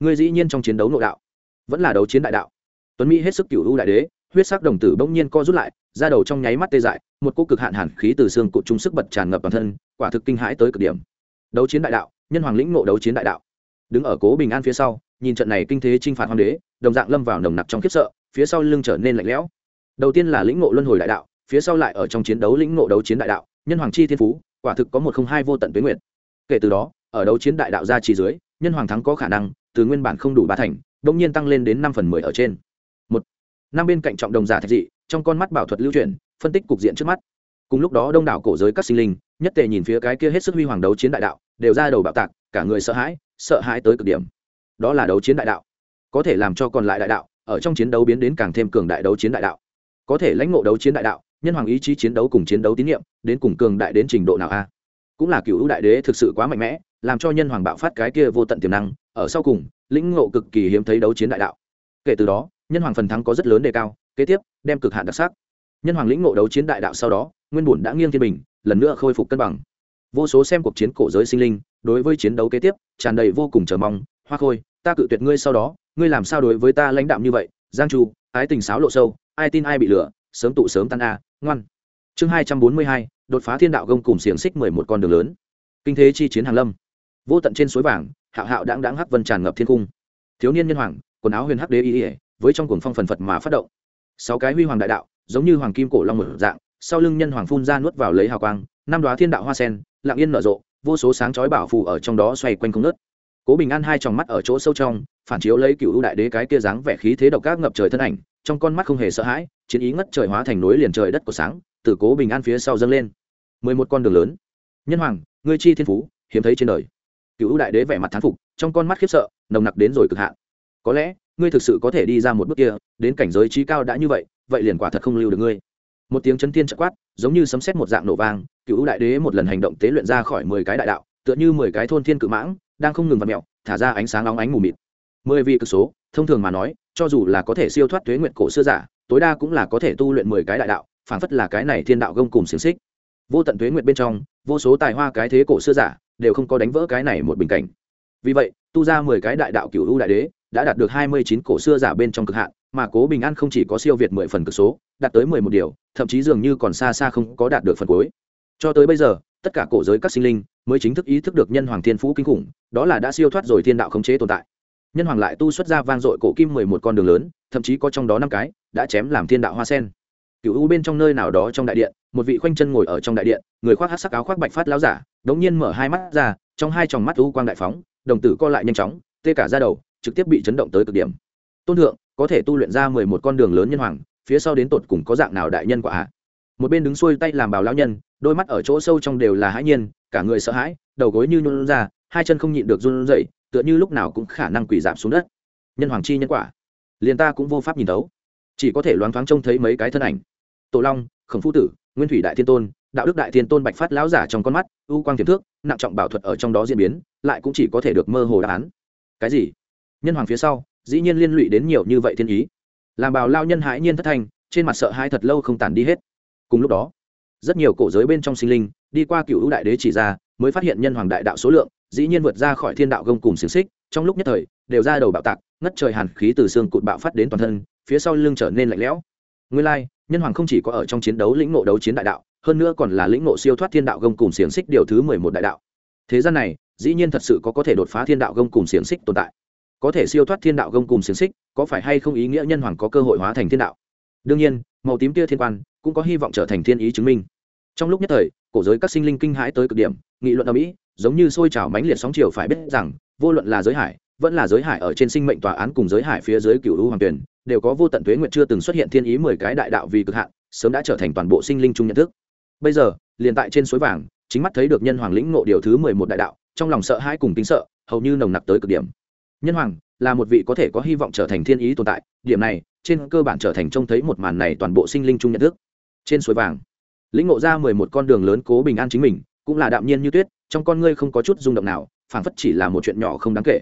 Ngươi dĩ nhiên trong chiến đấu nội đạo vẫn là đấu chiến đại đạo. Tuấn mỹ hết sức cựu ưu đại đế huyết sắc đồng tử bỗng nhiên co rút lại ra đầu trong nháy mắt tê dại một cô cực hạn hàn khí từ xương cụt trung sức bật tràn ngập toàn thân quả thực kinh hãi tới cực điểm. Đấu chiến đại đạo nhân hoàng lĩnh ngộ đấu chiến đại đạo. Đứng ở cố bình an phía sau nhìn trận này kinh thế chinh phạt hoàng đế, đồng dạng lâm vào nồng nặc trong khiếp sợ, phía sau lưng trở nên lạnh lẽo. Đầu tiên là lĩnh ngộ luân hồi đại đạo, phía sau lại ở trong chiến đấu lĩnh ngộ đấu chiến đại đạo, nhân hoàng chi thiên phú, quả thực có một không hai vô tận tuyến nguyện kể từ đó, ở đấu chiến đại đạo ra chỉ dưới, nhân hoàng thắng có khả năng, từ nguyên bản không đủ ba thành đ nhiên tăng lên đến năm phần mười ở trên. Một, năm bên cạnh trọng đồng giả thạch dị, trong con mắt bảo thuật lưu truyền phân tích cục diện trước mắt. Cùng lúc đó đông đảo cổ giới các sinh linh, nhất tề nhìn phía cái kia hết sức huy hoàng đấu chiến đại đạo, đều ra đầu bạo tạc, cả người sợ hãi sợ hãi tới cực điểm đó là đấu chiến đại đạo. Có thể làm cho còn lại đại đạo, ở trong chiến đấu biến đến càng thêm cường đại đấu chiến đại đạo. Có thể lãnh ngộ đấu chiến đại đạo, nhân hoàng ý chí chiến đấu cùng chiến đấu tín nhiệm, đến cùng cường đại đến trình độ nào a? Cũng là cựu đại đế thực sự quá mạnh mẽ, làm cho nhân hoàng bạo phát cái kia vô tận tiềm năng, ở sau cùng, lĩnh ngộ cực kỳ hiếm thấy đấu chiến đại đạo. Kể từ đó, nhân hoàng phần thắng có rất lớn đề cao, kế tiếp, đem cực hạn đặc sắc. Nhân hoàng lĩnh ngộ đấu chiến đại đạo sau đó, nguyên bùn đã nghiêng thiên bình, lần nữa khôi phục cân bằng. Vô số xem cuộc chiến cổ giới sinh linh, đối với chiến đấu kế tiếp, tràn đầy vô cùng chờ mong, hoa khôi ta cự tuyệt ngươi sau đó, ngươi làm sao đối với ta lãnh đạm như vậy? Giang chu, ái tình sáo lộ sâu, ai tin ai bị lửa sớm tụ sớm tan a, ngoan. Chương hai trăm bốn mươi hai, đột phá thiên đạo gông cùng xiềng xích mười một con đường lớn. Kinh thế chi chiến hàng lâm. Vô tận trên suối vàng, hạo hạo đáng đáng hắc vân tràn ngập thiên cung. Thiếu niên nhân hoàng, quần áo huyền hắc đế y ỉa với trong cuồng phong phần phật mà phát động. Sáu cái huy hoàng đại đạo, giống như hoàng kim cổ long một dạng, sau lưng nhân hoàng phun ra nuốt vào lấy hào quang, năm đoá thiên đạo hoa sen, lặng yên nở rộ, vô số sáng chói bảo phù ở trong đó xoay quanh không nớt cố bình an hai tròng mắt ở chỗ sâu trong, phản chiếu lấy cựu ưu đại đế cái kia dáng vẻ khí thế độc ác ngập trời thân ảnh, trong con mắt không hề sợ hãi, chiến ý ngất trời hóa thành núi liền trời đất của sáng, từ cố bình an phía sau dâng lên. Mười một con đường lớn. Nhân hoàng, ngươi chi thiên phú, hiếm thấy trên đời. Cựu ưu đại đế vẻ mặt thán phục, trong con mắt khiếp sợ, nồng nặc đến rồi cực hạn. Có lẽ, ngươi thực sự có thể đi ra một bước kia, đến cảnh giới trí cao đã như vậy vậy liền quả thật không lưu được ngươi. Một tiếng chấn thiên chợt quát, giống như sấm sét một dạng nổ vang, cựu đại đế một lần hành động tế luyện ra khỏi mười cái đại đạo, tựa như mười cái thôn thiên cự mãng đang không ngừng vặn mẹo, thả ra ánh sáng nóng ánh mù mịt. Mười vị cực số, thông thường mà nói, cho dù là có thể siêu thoát tuế nguyện cổ xưa giả, tối đa cũng là có thể tu luyện mười cái đại đạo phản phất là cái này thiên đạo gông cùng xiềng xích. Vô tận tuế nguyện bên trong, vô số tài hoa cái thế cổ xưa giả, đều không có đánh vỡ cái này một bình cảnh. Vì vậy, tu ra mười cái đại đạo cựu u đại đế, đã đạt được hai mươi chín cổ xưa giả bên trong cực hạn, mà cố bình an không chỉ có siêu việt mười phần cực số, đạt tới mười một điều, thậm chí dường như còn xa xa không có đạt được phần cuối. Cho tới bây giờ, tất cả cổ giới các sinh linh mới chính thức ý thức được nhân hoàng thiên phú kinh khủng, đó là đã siêu thoát rồi thiên đạo khống chế tồn tại. Nhân hoàng lại tu xuất ra vang dội cổ kim mười một con đường lớn, thậm chí có trong đó năm cái, đã chém làm thiên đạo hoa sen. Cựu u bên trong nơi nào đó trong đại điện, một vị khoanh chân ngồi ở trong đại điện, người khoác hát sắc áo khoác bạch phát láo giả, đống nhiên mở hai mắt ra, trong hai tròng mắt u quang đại phóng, đồng tử co lại nhanh chóng, tê cả ra đầu, trực tiếp bị chấn động tới cực điểm. Tôn thượng, có thể tu luyện ra mười một con đường lớn nhân hoàng, phía sau đến tột cùng có dạng nào đại nhân quả hạ một bên đứng xuôi tay làm bào lao nhân, đôi mắt ở chỗ sâu trong đều là hãi nhiên cả người sợ hãi, đầu gối như nhún ra, hai chân không nhịn được run rẩy, tựa như lúc nào cũng khả năng quỳ giảm xuống đất. Nhân hoàng chi nhân quả. Liền ta cũng vô pháp nhìn thấu. Chỉ có thể loáng thoáng trông thấy mấy cái thân ảnh. Tổ long, khổng phu tử, nguyên thủy đại thiên tôn, đạo đức đại thiên tôn bạch phát lão giả trong con mắt, u quang tiềm thước, nặng trọng bảo thuật ở trong đó diễn biến, lại cũng chỉ có thể được mơ hồ đáp án. Cái gì? Nhân hoàng phía sau, dĩ nhiên liên lụy đến nhiều như vậy thiên ý. Làm bào lao nhân hãi nhiên thất thanh, trên mặt sợ hãi thật lâu không tàn đi hết. Cùng lúc đó, rất nhiều cổ giới bên trong sinh linh đi qua cựu đại đế chỉ ra, mới phát hiện nhân hoàng đại đạo số lượng, dĩ nhiên vượt ra khỏi thiên đạo gông cùng xiềng xích, trong lúc nhất thời, đều ra đầu bạo tạc, ngất trời hàn khí từ xương cụt bạo phát đến toàn thân, phía sau lưng trở nên lạnh lẽo. Nguyên lai, nhân hoàng không chỉ có ở trong chiến đấu lĩnh ngộ đấu chiến đại đạo, hơn nữa còn là lĩnh ngộ siêu thoát thiên đạo gông cùng xiềng xích điều thứ mười một đại đạo. Thế gian này, dĩ nhiên thật sự có có thể đột phá thiên đạo gông cùng xiềng xích tồn tại. Có thể siêu thoát thiên đạo gông cùng xiềng xích, có phải hay không ý nghĩa nhân hoàng có cơ hội hóa thành thiên đạo? Đương nhiên, màu tím kia thiên quan cũng có hy vọng trở thành thiên ý chứng minh. Trong lúc nhất thời cổ giới các sinh linh kinh hãi tới cực điểm, nghị luận ở mỹ, giống như sôi trào mãnh liệt sóng chiều phải biết rằng, vô luận là giới hải, vẫn là giới hải ở trên sinh mệnh tòa án cùng giới hải phía dưới cựu lũ hoàng tuyển đều có vô tận tuế nguyện chưa từng xuất hiện thiên ý mười cái đại đạo vì cực hạn, sớm đã trở thành toàn bộ sinh linh chung nhận thức. Bây giờ, liền tại trên suối vàng, chính mắt thấy được nhân hoàng lĩnh ngộ điều thứ mười một đại đạo, trong lòng sợ hãi cùng kính sợ, hầu như nồng nặc tới cực điểm. Nhân hoàng là một vị có thể có hy vọng trở thành thiên ý tồn tại, điểm này, trên cơ bản trở thành trông thấy một màn này toàn bộ sinh linh chung nhận thức. Trên suối vàng lĩnh ngộ ra mười một con đường lớn cố bình an chính mình, cũng là đạm nhiên như tuyết, trong con ngươi không có chút rung động nào, phảng phất chỉ là một chuyện nhỏ không đáng kể.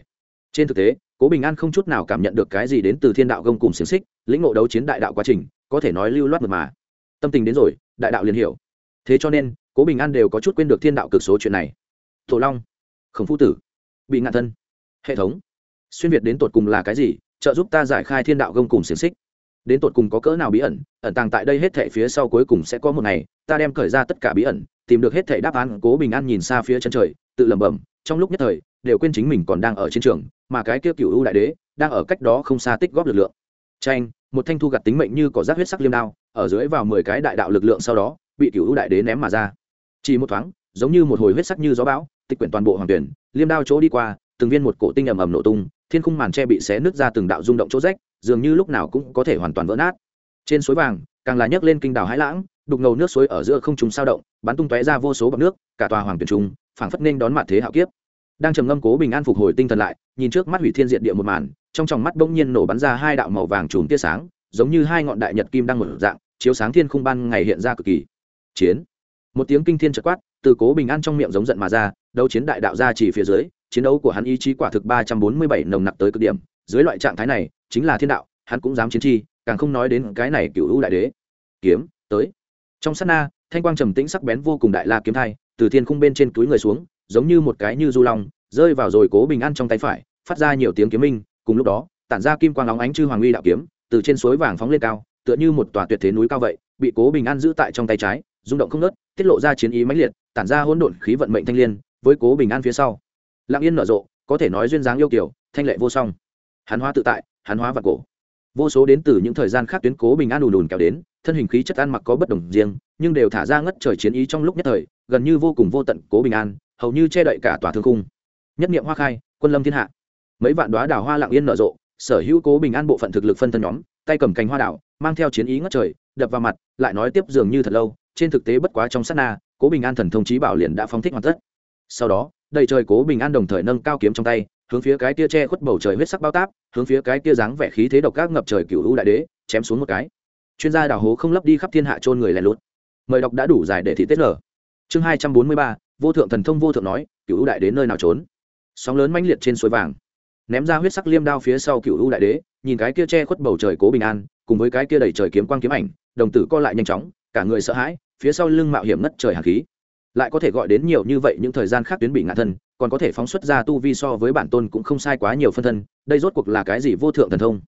Trên thực tế, cố bình an không chút nào cảm nhận được cái gì đến từ thiên đạo gông cùng xiềng xích, lĩnh ngộ đấu chiến đại đạo quá trình, có thể nói lưu loát mật mà. Tâm tình đến rồi, đại đạo liền hiểu. Thế cho nên, cố bình an đều có chút quên được thiên đạo cực số chuyện này. Thổ long, khổng phu tử, bị ngạn thân, hệ thống. Xuyên việt đến tột cùng là cái gì, trợ giúp ta giải khai thiên đạo gông cùng xiềng xích? Đến tột cùng có cỡ nào bí ẩn ẩn tàng tại đây hết thể phía sau cuối cùng sẽ có một ngày, ta đem khởi ra tất cả bí ẩn, tìm được hết thể đáp án, cố bình an nhìn xa phía chân trời, tự lẩm bẩm, trong lúc nhất thời, đều quên chính mình còn đang ở chiến trường, mà cái kia cựu ưu đại đế, đang ở cách đó không xa tích góp lực lượng. Tranh một thanh thu gặt tính mệnh như có rác huyết sắc liêm đao, ở dưới vào mười cái đại đạo lực lượng sau đó, bị cựu ưu đại đế ném mà ra. Chỉ một thoáng, giống như một hồi huyết sắc như gió bão, tịch quyển toàn bộ hoàng tuyển, liêm đao chỗ đi qua, từng viên một cổ tinh ầm ầm nổ tung, thiên khung màn tre bị xé nứt ra từng đạo rung động chỗ rách dường như lúc nào cũng có thể hoàn toàn vỡ nát. Trên suối vàng, càng là nhấc lên kinh đảo hải lãng, đục ngầu nước suối ở giữa không trung sao động, bắn tung tóe ra vô số bọc nước, cả tòa hoàng tuyển trung, phảng phất nên đón mặt thế hạo kiếp. Đang trầm ngâm cố bình an phục hồi tinh thần lại, nhìn trước mắt hủy thiên diện địa một màn, trong tròng mắt bỗng nhiên nổ bắn ra hai đạo màu vàng chùm tia sáng, giống như hai ngọn đại nhật kim đang một dạng, chiếu sáng thiên khung ban ngày hiện ra cực kỳ. Chiến. Một tiếng kinh thiên chợt quát, từ cố bình an trong miệng giống giận mà ra, đấu chiến đại đạo ra chỉ phía dưới, chiến đấu của hắn ý chí quả thực ba trăm bốn mươi bảy nồng nặc tới cực điểm, dưới loại trạng thái này chính là thiên đạo, hắn cũng dám chiến chi, càng không nói đến cái này cựu hữu đại đế. Kiếm, tới. Trong sát na, thanh quang trầm tĩnh sắc bén vô cùng đại la kiếm thai, từ thiên khung bên trên túi người xuống, giống như một cái như du long, rơi vào rồi cố bình an trong tay phải, phát ra nhiều tiếng kiếm minh, cùng lúc đó, tản ra kim quang óng ánh chư hoàng uy đạo kiếm, từ trên suối vàng phóng lên cao, tựa như một tòa tuyệt thế núi cao vậy, bị cố bình an giữ tại trong tay trái, rung động không nớt tiết lộ ra chiến ý mãnh liệt, tản ra hỗn độn khí vận mệnh thanh liên, với cố bình an phía sau. Lặng yên nở rộ, có thể nói duyên dáng yêu kiểu thanh lệ vô song hắn hóa tự tại, hắn hóa và cổ. Vô số đến từ những thời gian khác tuyến cố bình an đùn đùn kéo đến, thân hình khí chất ăn mặc có bất đồng riêng, nhưng đều thả ra ngất trời chiến ý trong lúc nhất thời, gần như vô cùng vô tận cố bình an, hầu như che đậy cả tòa thương cung nhất niệm hoa khai, quân lâm thiên hạ. Mấy vạn đoá đào hoa lặng yên nở rộ, sở hữu cố bình an bộ phận thực lực phân thân nhóm, tay cầm cành hoa đảo mang theo chiến ý ngất trời, đập vào mặt, lại nói tiếp dường như thật lâu, trên thực tế bất quá trong sát na, cố bình an thần thông trí bảo liền đã phóng thích hoàn tất. Sau đó, đầy trời cố bình an đồng thời nâng cao kiếm trong tay hướng phía cái kia che khuất bầu trời huyết sắc bao táp, hướng phía cái kia dáng vẻ khí thế độc ác ngập trời cựu u đại đế, chém xuống một cái. Chuyên gia đào hố không lấp đi khắp thiên hạ trôn người lẻ lút. Mời đọc đã đủ dài để thị tết lở chương hai trăm bốn mươi ba, vô thượng thần thông vô thượng nói cựu u đại đế nơi nào trốn? Sóng lớn mãnh liệt trên suối vàng. Ném ra huyết sắc liêm đao phía sau cựu u đại đế, nhìn cái kia che khuất bầu trời cố bình an, cùng với cái kia đầy trời kiếm quang kiếm ảnh, đồng tử co lại nhanh chóng, cả người sợ hãi, phía sau lưng mạo hiểm ngất trời hàn khí. Lại có thể gọi đến nhiều như vậy những thời gian khác tuyến bị ngã thân còn có thể phóng xuất ra tu vi so với bản tôn cũng không sai quá nhiều phân thân, đây rốt cuộc là cái gì vô thượng thần thông?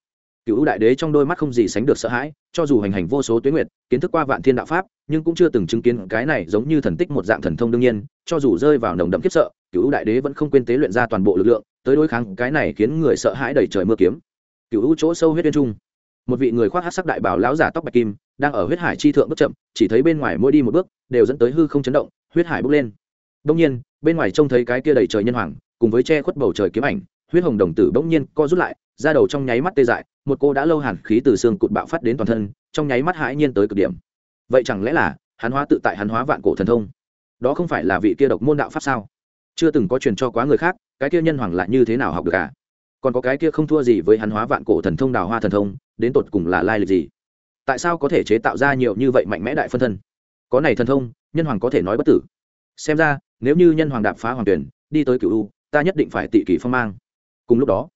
Cựu đại đế trong đôi mắt không gì sánh được sợ hãi, cho dù hành hành vô số tuyến nguyệt, kiến thức qua vạn thiên đạo pháp, nhưng cũng chưa từng chứng kiến cái này giống như thần tích một dạng thần thông đương nhiên, cho dù rơi vào nồng đậm kiếp sợ, cựu đại đế vẫn không quên tế luyện ra toàn bộ lực lượng, tới đối kháng cái này khiến người sợ hãi đầy trời mưa kiếm. Cựu chỗ sâu huyết viên trung, một vị người khoác hát sắc đại bảo lão giả tóc bạch kim, đang ở huyết hải chi thượng bước chậm, chỉ thấy bên ngoài mỗi đi một bước, đều dẫn tới hư không chấn động, huyết hải bốc lên đông nhiên, bên ngoài trông thấy cái kia đầy trời nhân hoàng, cùng với che khuất bầu trời kiếm ảnh, huyết hồng đồng tử bỗng nhiên co rút lại ra đầu trong nháy mắt tê dại, một cô đã lâu hàn khí từ xương cụt bạo phát đến toàn thân, trong nháy mắt hãi nhiên tới cực điểm. Vậy chẳng lẽ là, hắn hóa tự tại hắn hóa vạn cổ thần thông? Đó không phải là vị kia độc môn đạo pháp sao? Chưa từng có truyền cho quá người khác, cái kia nhân hoàng lại như thế nào học được cả à? còn có cái kia không thua gì với hắn hóa vạn cổ thần thông đào hoa thần thông, đến tột cùng là lai lịch gì? Tại sao có thể chế tạo ra nhiều như vậy mạnh mẽ đại phân thân? Có này thần thông, nhân hoàng có thể nói bất tử xem ra, nếu như nhân hoàng đạp phá hoàng tuyển, đi tới cựu u, ta nhất định phải tị kỷ phong mang. Cùng lúc đó,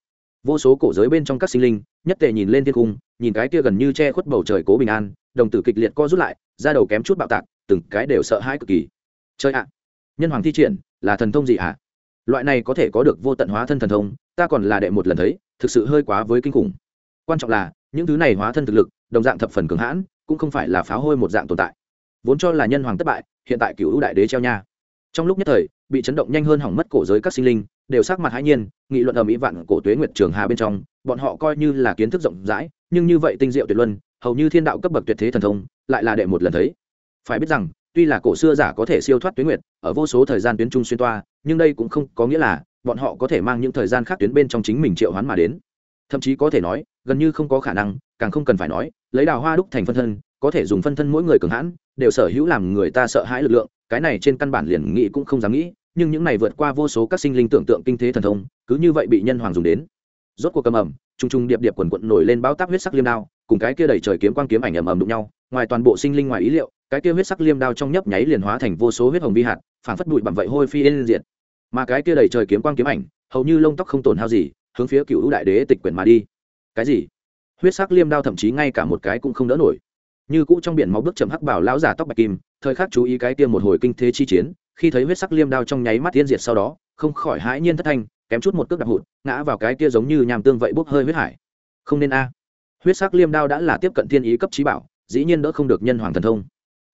vô số cổ giới bên trong các sinh linh, nhất tề nhìn lên thiên cung, nhìn cái kia gần như che khuất bầu trời cố bình an, đồng tử kịch liệt co rút lại ra đầu kém chút bạo tạc, từng cái đều sợ hãi cực kỳ. Chơi ạ, nhân hoàng thi triển, là thần thông gì ạ? Loại này có thể có được vô tận hóa thân thần thông, ta còn là đệ một lần thấy, thực sự hơi quá với kinh khủng. Quan trọng là, những thứ này hóa thân thực lực, đồng dạng thập phần cường hãn, cũng không phải là phá hôi một dạng tồn tại. Vốn cho là nhân hoàng thất bại, hiện tại cựu đại đế treo nha trong lúc nhất thời, bị chấn động nhanh hơn hỏng mất cổ giới các sinh linh, đều sắc mặt hãi nhiên, nghị luận ở mỹ vạn cổ tuế nguyệt trường hà bên trong, bọn họ coi như là kiến thức rộng rãi, nhưng như vậy tinh diệu tuyệt luân, hầu như thiên đạo cấp bậc tuyệt thế thần thông, lại là đệ một lần thấy. Phải biết rằng, tuy là cổ xưa giả có thể siêu thoát tuyến nguyệt, ở vô số thời gian tuyến trung xuyên toa, nhưng đây cũng không có nghĩa là bọn họ có thể mang những thời gian khác tuyến bên trong chính mình triệu hoán mà đến. Thậm chí có thể nói, gần như không có khả năng, càng không cần phải nói, lấy đào hoa đúc thành phân thân, có thể dùng phân thân mỗi người cường hãn, đều sở hữu làm người ta sợ hãi lực lượng cái này trên căn bản liền nghĩ cũng không dám nghĩ, nhưng những này vượt qua vô số các sinh linh tưởng tượng kinh thế thần thông, cứ như vậy bị nhân hoàng dùng đến. Rốt cuộc cầm ẩm t r u n g t r u n g điệp điệp quần quận nổi lên bao tác huyết sắc liêm đao, cùng cái kia đầy trời kiếm quang kiếm ảnh ầm ầm đụng nhau, ngoài toàn bộ sinh linh ngoài ý liệu, cái kia huyết sắc liêm đao trong nhấp nháy liền hóa thành vô số huyết hồng vi hạt phản phất bụi bặm vậy hôi phi lên diện mà cái kia đầy trời kiếm quang kiếm ảnh, hầu như lông tóc không tổn hao gì, hướng phía cựu đại đế tịch quyển mà đi. Cái gì? Huyết sắc liêm đao thậm chí ngay cả một cái cũng không đỡ nổi như cũ trong biển máu bước chậm hắc bảo lão giả tóc bạch kim, thời khắc chú ý cái tiêm một hồi kinh thế chi chiến, khi thấy huyết sắc liêm đao trong nháy mắt tiên diệt sau đó, không khỏi hãi nhiên thất thanh, kém chút một cước đạp hụt, ngã vào cái kia giống như nhàm tương vậy bốc hơi huyết hải. Không nên a. Huyết sắc liêm đao đã là tiếp cận thiên ý cấp trí bảo, dĩ nhiên đỡ không được nhân hoàng thần thông.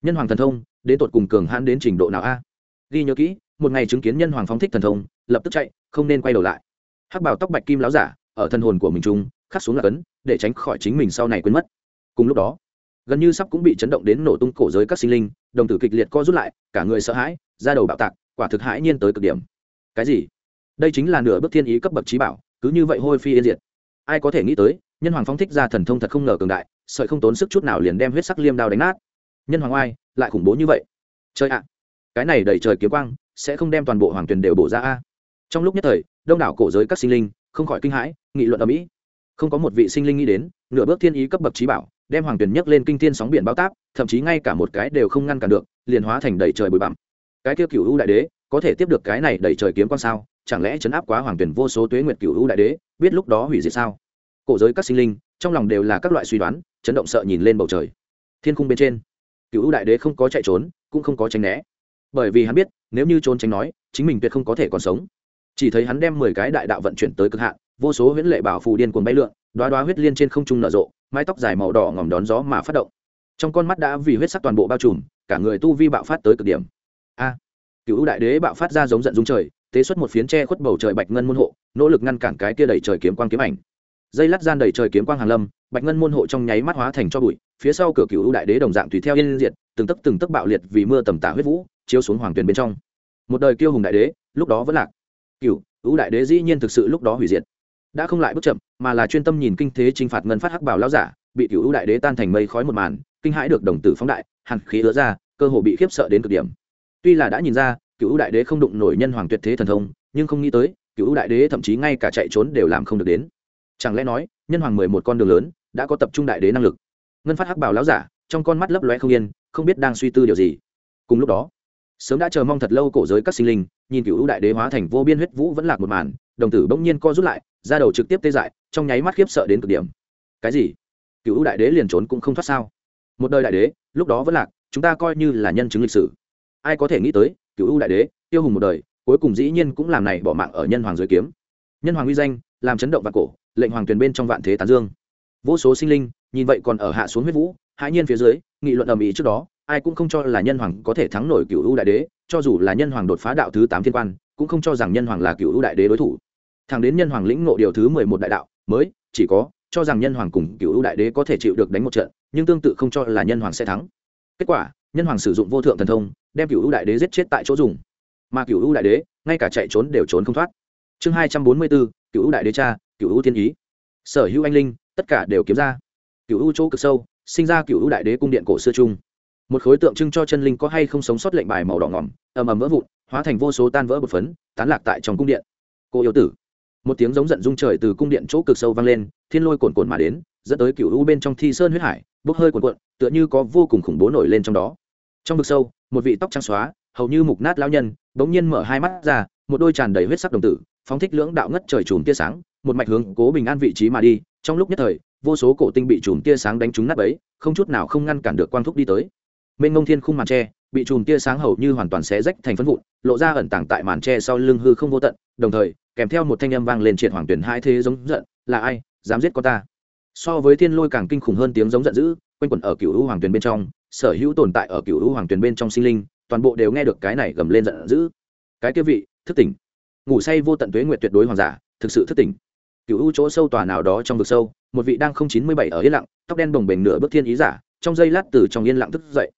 Nhân hoàng thần thông, đến tột cùng cường hãn đến trình độ nào a? Ghi nhớ kỹ, một ngày chứng kiến nhân hoàng phóng thích thần thông, lập tức chạy, không nên quay đầu lại. Hắc bảo tóc bạch kim láo giả, ở thân hồn của mình trung, khắc xuống là cấn, để tránh khỏi chính mình sau này quên mất. Cùng lúc đó gần như sắp cũng bị chấn động đến nổ tung cổ giới các sinh linh, đồng tử kịch liệt co rút lại, cả người sợ hãi ra đầu bạo tạc, quả thực hãi nhiên tới cực điểm. Cái gì? Đây chính là nửa bước thiên ý cấp bậc trí bảo, cứ như vậy hôi phi yên diệt. Ai có thể nghĩ tới, nhân hoàng phóng thích ra thần thông thật không ngờ cường đại, sợi không tốn sức chút nào liền đem huyết sắc liêm đao đánh nát. Nhân hoàng oai, lại khủng bố như vậy. Chơi ạ! Cái này đầy trời kiếm quang, sẽ không đem toàn bộ hoàng tuyền đều bổ ra a. Trong lúc nhất thời, đông đảo cổ giới các sinh linh, không khỏi kinh hãi, nghị luận ở mỹ. Không có một vị sinh linh nghĩ đến, nửa bước thiên ý cấp bậc trí bảo đem hoàng tuyền nhấc lên kinh thiên sóng biển bao táp, thậm chí ngay cả một cái đều không ngăn cản được, liền hóa thành đầy trời bụi bặm. Cái kia cựu u đại đế, có thể tiếp được cái này đầy trời kiếm quan sao? Chẳng lẽ chấn áp quá hoàng tuyền vô số tuế nguyệt cựu u đại đế, biết lúc đó hủy diệt sao? Cổ giới các sinh linh, trong lòng đều là các loại suy đoán, chấn động sợ nhìn lên bầu trời. Thiên khung bên trên cựu U đại đế không có chạy trốn, cũng không có tránh né. Bởi vì hắn biết, nếu như trốn tránh nói, chính mình tuyệt không có thể còn sống. Chỉ thấy hắn đem mười cái đại đạo vận chuyển tới cực hạn, vô số huyễn lệ bảo phù điên cuồng bay lượn đoá đoá huyết liên trên không trung nở rộ mái tóc dài màu đỏ ngòm đón gió mà phát động. Trong con mắt đã vì huyết sắc toàn bộ bao trùm, cả người tu vi bạo phát tới cực điểm. A! Cựu ưu đại đế bạo phát ra giống giận dung trời, tế xuất một phiến tre khuất bầu trời bạch ngân môn hộ, nỗ lực ngăn cản cái kia đẩy trời kiếm quang kiếm ảnh. Dây lát gian đầy trời kiếm quang hàng lâm, bạch ngân môn hộ trong nháy mắt hóa thành cho bụi, phía sau cửa cựu đại đế đồng dạng tùy theo yên diệt, từng tấc từng tấc bạo liệt vì mưa tầm tả huyết vũ, chiếu xuống hoàng tuyền bên trong. Một đời kiêu hùng đại đế, lúc đó vẫn lạc. Cựu ưu đại đế dĩ nhiên thực sự lúc đó hủy diệt đã không lại bước chậm, mà là chuyên tâm nhìn kinh thế chinh phạt ngân phát hắc bảo lao giả, bị cựu ưu đại đế tan thành mây khói một màn, kinh hãi được đồng tử phóng đại, hàn khí ứa ra, cơ hồ bị khiếp sợ đến cực điểm. Tuy là đã nhìn ra, cựu ưu đại đế không đụng nổi nhân hoàng tuyệt thế thần thông, nhưng không nghĩ tới, cựu ưu đại đế thậm chí ngay cả chạy trốn đều làm không được đến. Chẳng lẽ nói, nhân hoàng mười một con đường lớn, đã có tập trung đại đế năng lực? Ngân phát hắc bảo lao giả, trong con mắt lấp loe không yên, không biết đang suy tư điều gì. Cùng lúc đó, sớm đã chờ mong thật lâu cổ giới các sinh linh, nhìn cựu đại đế hóa thành vô biên huyết vũ vẫn lạc một màn đồng tử bỗng nhiên co rút lại ra đầu trực tiếp tê dại, trong nháy mắt khiếp sợ đến cực điểm. Cái gì? Cựu đại đế liền trốn cũng không thoát sao? Một đời đại đế, lúc đó vẫn lạc, chúng ta coi như là nhân chứng lịch sử. Ai có thể nghĩ tới, cựu đại đế, tiêu hùng một đời, cuối cùng dĩ nhiên cũng làm này bỏ mạng ở nhân hoàng dưới kiếm. Nhân hoàng uy danh, làm chấn động vạn cổ, lệnh hoàng tuyền bên trong vạn thế tán dương. Vô số sinh linh, nhìn vậy còn ở hạ xuống huyết vũ, hãi nhiên phía dưới, nghị luận ầm ĩ trước đó, ai cũng không cho là nhân hoàng có thể thắng nổi cựu ưu đại đế, cho dù là nhân hoàng đột phá đạo thứ tám thiên quan, cũng không cho rằng nhân hoàng là cựu ưu đại đế đối thủ thằng đến nhân hoàng lĩnh ngộ điều thứ mười một đại đạo, mới chỉ có cho rằng nhân hoàng cùng cựu ưu đại đế có thể chịu được đánh một trận, nhưng tương tự không cho là nhân hoàng sẽ thắng. Kết quả, nhân hoàng sử dụng vô thượng thần thông, đem cựu ưu đại đế giết chết tại chỗ dùng. Mà cựu ưu đại đế, ngay cả chạy trốn đều trốn không thoát. Chương hai trăm bốn mươi bốn cựu đại đế cha cựu ưu thiên ý. Sở hữu anh linh, tất cả đều kiếm ra. Cựu ưu chỗ cực sâu, sinh ra cựu ưu đại đế cung điện cổ xưa chung. Một khối tượng trưng cho chân linh có hay không sống sót lệnh bài màu đỏ ngỏm, ầm ầm vỡ vụn, hóa thành vô số tan vỡ bột phấn, tán lạc tại trong cung điện. Cô yêu tử một tiếng giống giận rung trời từ cung điện chỗ cực sâu vang lên, thiên lôi cồn cồn mà đến, dẫn tới cựu u bên trong thi sơn huyết hải, bốc hơi cuồn cuộn, tựa như có vô cùng khủng bố nổi lên trong đó. Trong vực sâu, một vị tóc trắng xóa, hầu như mục nát lão nhân, bỗng nhiên mở hai mắt ra, một đôi tràn đầy huyết sắc đồng tử, phóng thích lưỡng đạo ngất trời chùm tia sáng, một mạch hướng cố bình an vị trí mà đi, trong lúc nhất thời, vô số cổ tinh bị chùm tia sáng đánh trúng nát ấy không chút nào không ngăn cản được quang thúc đi tới. Mênh ngông thiên khung màn tre, bị chùm tia sáng hầu như hoàn toàn xé rách thành phân vụn, lộ ra ẩn tàng tại màn tre sau lưng hư không vô tận, đồng thời kèm theo một thanh âm vang lên triệt hoàng tuyển hai thế giống giận, là ai? Dám giết con ta? So với thiên lôi càng kinh khủng hơn tiếng giống giận dữ, quanh quẩn ở cựu hữu hoàng tuyển bên trong, sở hữu tồn tại ở cựu hữu hoàng tuyển bên trong sinh linh, toàn bộ đều nghe được cái này gầm lên giận dữ. Cái kia vị, thức tỉnh. Ngủ say vô tận tuế nguyệt tuyệt đối hoàng giả, thực sự thức tỉnh. Cựu hữu chỗ sâu tòa nào đó trong vực sâu, một vị đang không chín mươi bảy ở yên lặng, tóc đen bồng bềnh nửa bước thiên ý giả, trong giây lát từ trong yên lặng thức dậy.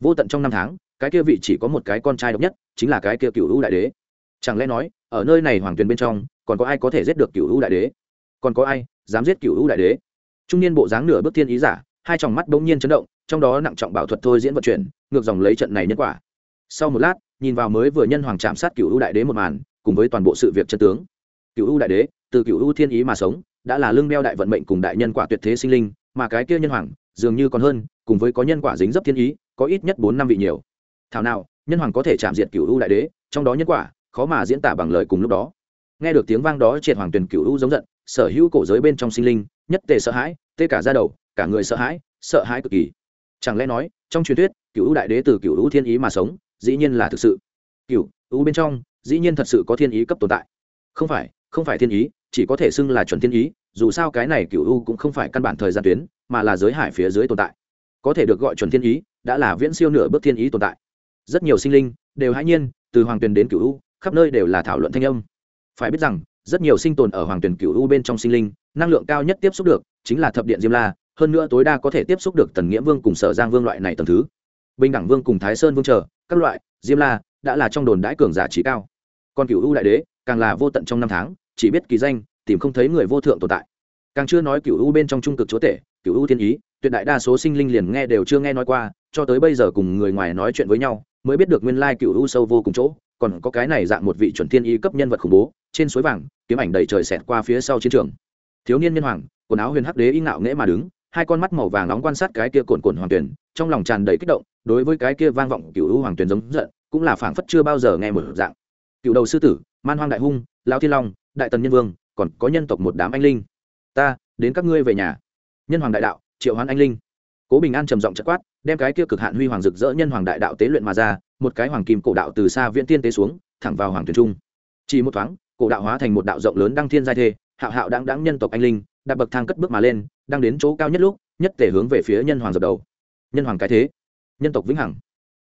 Vô tận trong năm tháng, cái kia vị chỉ có một cái con trai độc nhất, chính là cái kia cựu hữu đại đế. Chẳng lẽ nói ở nơi này hoàng tuyền bên trong, còn có ai có thể giết được cựu hữu đại đế? Còn có ai dám giết cựu hữu đại đế? Trung niên bộ dáng nửa bước thiên ý giả, hai tròng mắt bỗng nhiên chấn động, trong đó nặng trọng bảo thuật thôi diễn vận chuyển, ngược dòng lấy trận này nhân quả. Sau một lát, nhìn vào mới vừa nhân hoàng chạm sát cựu hữu đại đế một màn, cùng với toàn bộ sự việc chân tướng. Cựu hữu đại đế, từ cựu hữu thiên ý mà sống, đã là lương đeo đại vận mệnh cùng đại nhân quả tuyệt thế sinh linh, mà cái kia nhân hoàng, dường như còn hơn, cùng với có nhân quả dính dấp thiên ý, có ít nhất bốn năm vị nhiều. Thảo nào, nhân hoàng có thể chạm diệt cựu hữu đại đế, trong đó nhân quả khó mà diễn tả bằng lời cùng lúc đó. Nghe được tiếng vang đó, triệt hoàng tuyển cựu u giống giận, sở hữu cổ giới bên trong sinh linh, nhất tề sợ hãi, tê cả ra đầu, cả người sợ hãi sợ hãi cực kỳ. Chẳng lẽ nói, trong truyền thuyết cựu u đại đế từ cựu u thiên ý mà sống, dĩ nhiên là thực sự. Cựu u bên trong, dĩ nhiên thật sự có thiên ý cấp tồn tại. Không phải không phải thiên ý, chỉ có thể xưng là chuẩn thiên ý, dù sao cái này cựu u cũng không phải căn bản thời gian tuyến, mà là giới hải phía dưới tồn tại. Có thể được gọi chuẩn thiên ý, đã là viễn siêu nửa bước thiên ý tồn tại. Rất nhiều sinh linh đều hãy nhiên, từ hoàng tuyền đến cựu u khắp nơi đều là thảo luận thanh âm. Phải biết rằng, rất nhiều sinh tồn ở hoàng tuyển cựu u bên trong sinh linh, năng lượng cao nhất tiếp xúc được, chính là thập điện diêm la, hơn nữa tối đa có thể tiếp xúc được tần nghĩa vương cùng sở giang vương loại này tầm thứ. Bình đẳng vương cùng thái sơn vương chờ, các loại, diêm la đã là trong đồn đãi cường giả trí cao. Còn cựu u đại đế, càng là vô tận trong năm tháng, chỉ biết kỳ danh, tìm không thấy người vô thượng tồn tại. Càng chưa nói cựu u bên trong trung cực chúa tể cựu u thiên ý, tuyệt đại đa số sinh linh liền nghe đều chưa nghe nói qua, cho tới bây giờ cùng người ngoài nói chuyện với nhau, mới biết được nguyên lai cựu u sâu vô cùng chỗ còn có cái này dạng một vị chuẩn thiên y cấp nhân vật khủng bố, trên suối vàng, kiếm ảnh đầy trời xẹt qua phía sau chiến trường. Thiếu niên nhân hoàng, quần áo huyền hắc đế y ngạo nghễ mà đứng, hai con mắt màu vàng nóng quan sát cái kia cồn cồn hoàng tuyển, trong lòng tràn đầy kích động, đối với cái kia vang vọng cựu u hoàng tuyển giống giận, cũng là phảng phất chưa bao giờ nghe một dạng. Cựu đầu sư tử, man hoang đại hung, lão thiên long, đại tần nhân vương, còn có nhân tộc một đám anh linh. Ta, đến các ngươi về nhà. Nhân hoàng đại đạo, triệu hoán anh linh. Cố bình an trầm giọng chất quát, đem cái kia cực hạn huy hoàng rực rỡ nhân hoàng đại đạo tế luyện mà ra một cái hoàng kim cổ đạo từ xa viễn tiên tế xuống, thẳng vào hoàng tuyền trung. Chỉ một thoáng, cổ đạo hóa thành một đạo rộng lớn đăng thiên giai thê, hạo hạo đáng đáng nhân tộc anh linh đặt bậc thang cất bước mà lên, đang đến chỗ cao nhất lúc, nhất tể hướng về phía nhân hoàng dập đầu. Nhân hoàng cái thế, nhân tộc vĩnh hằng.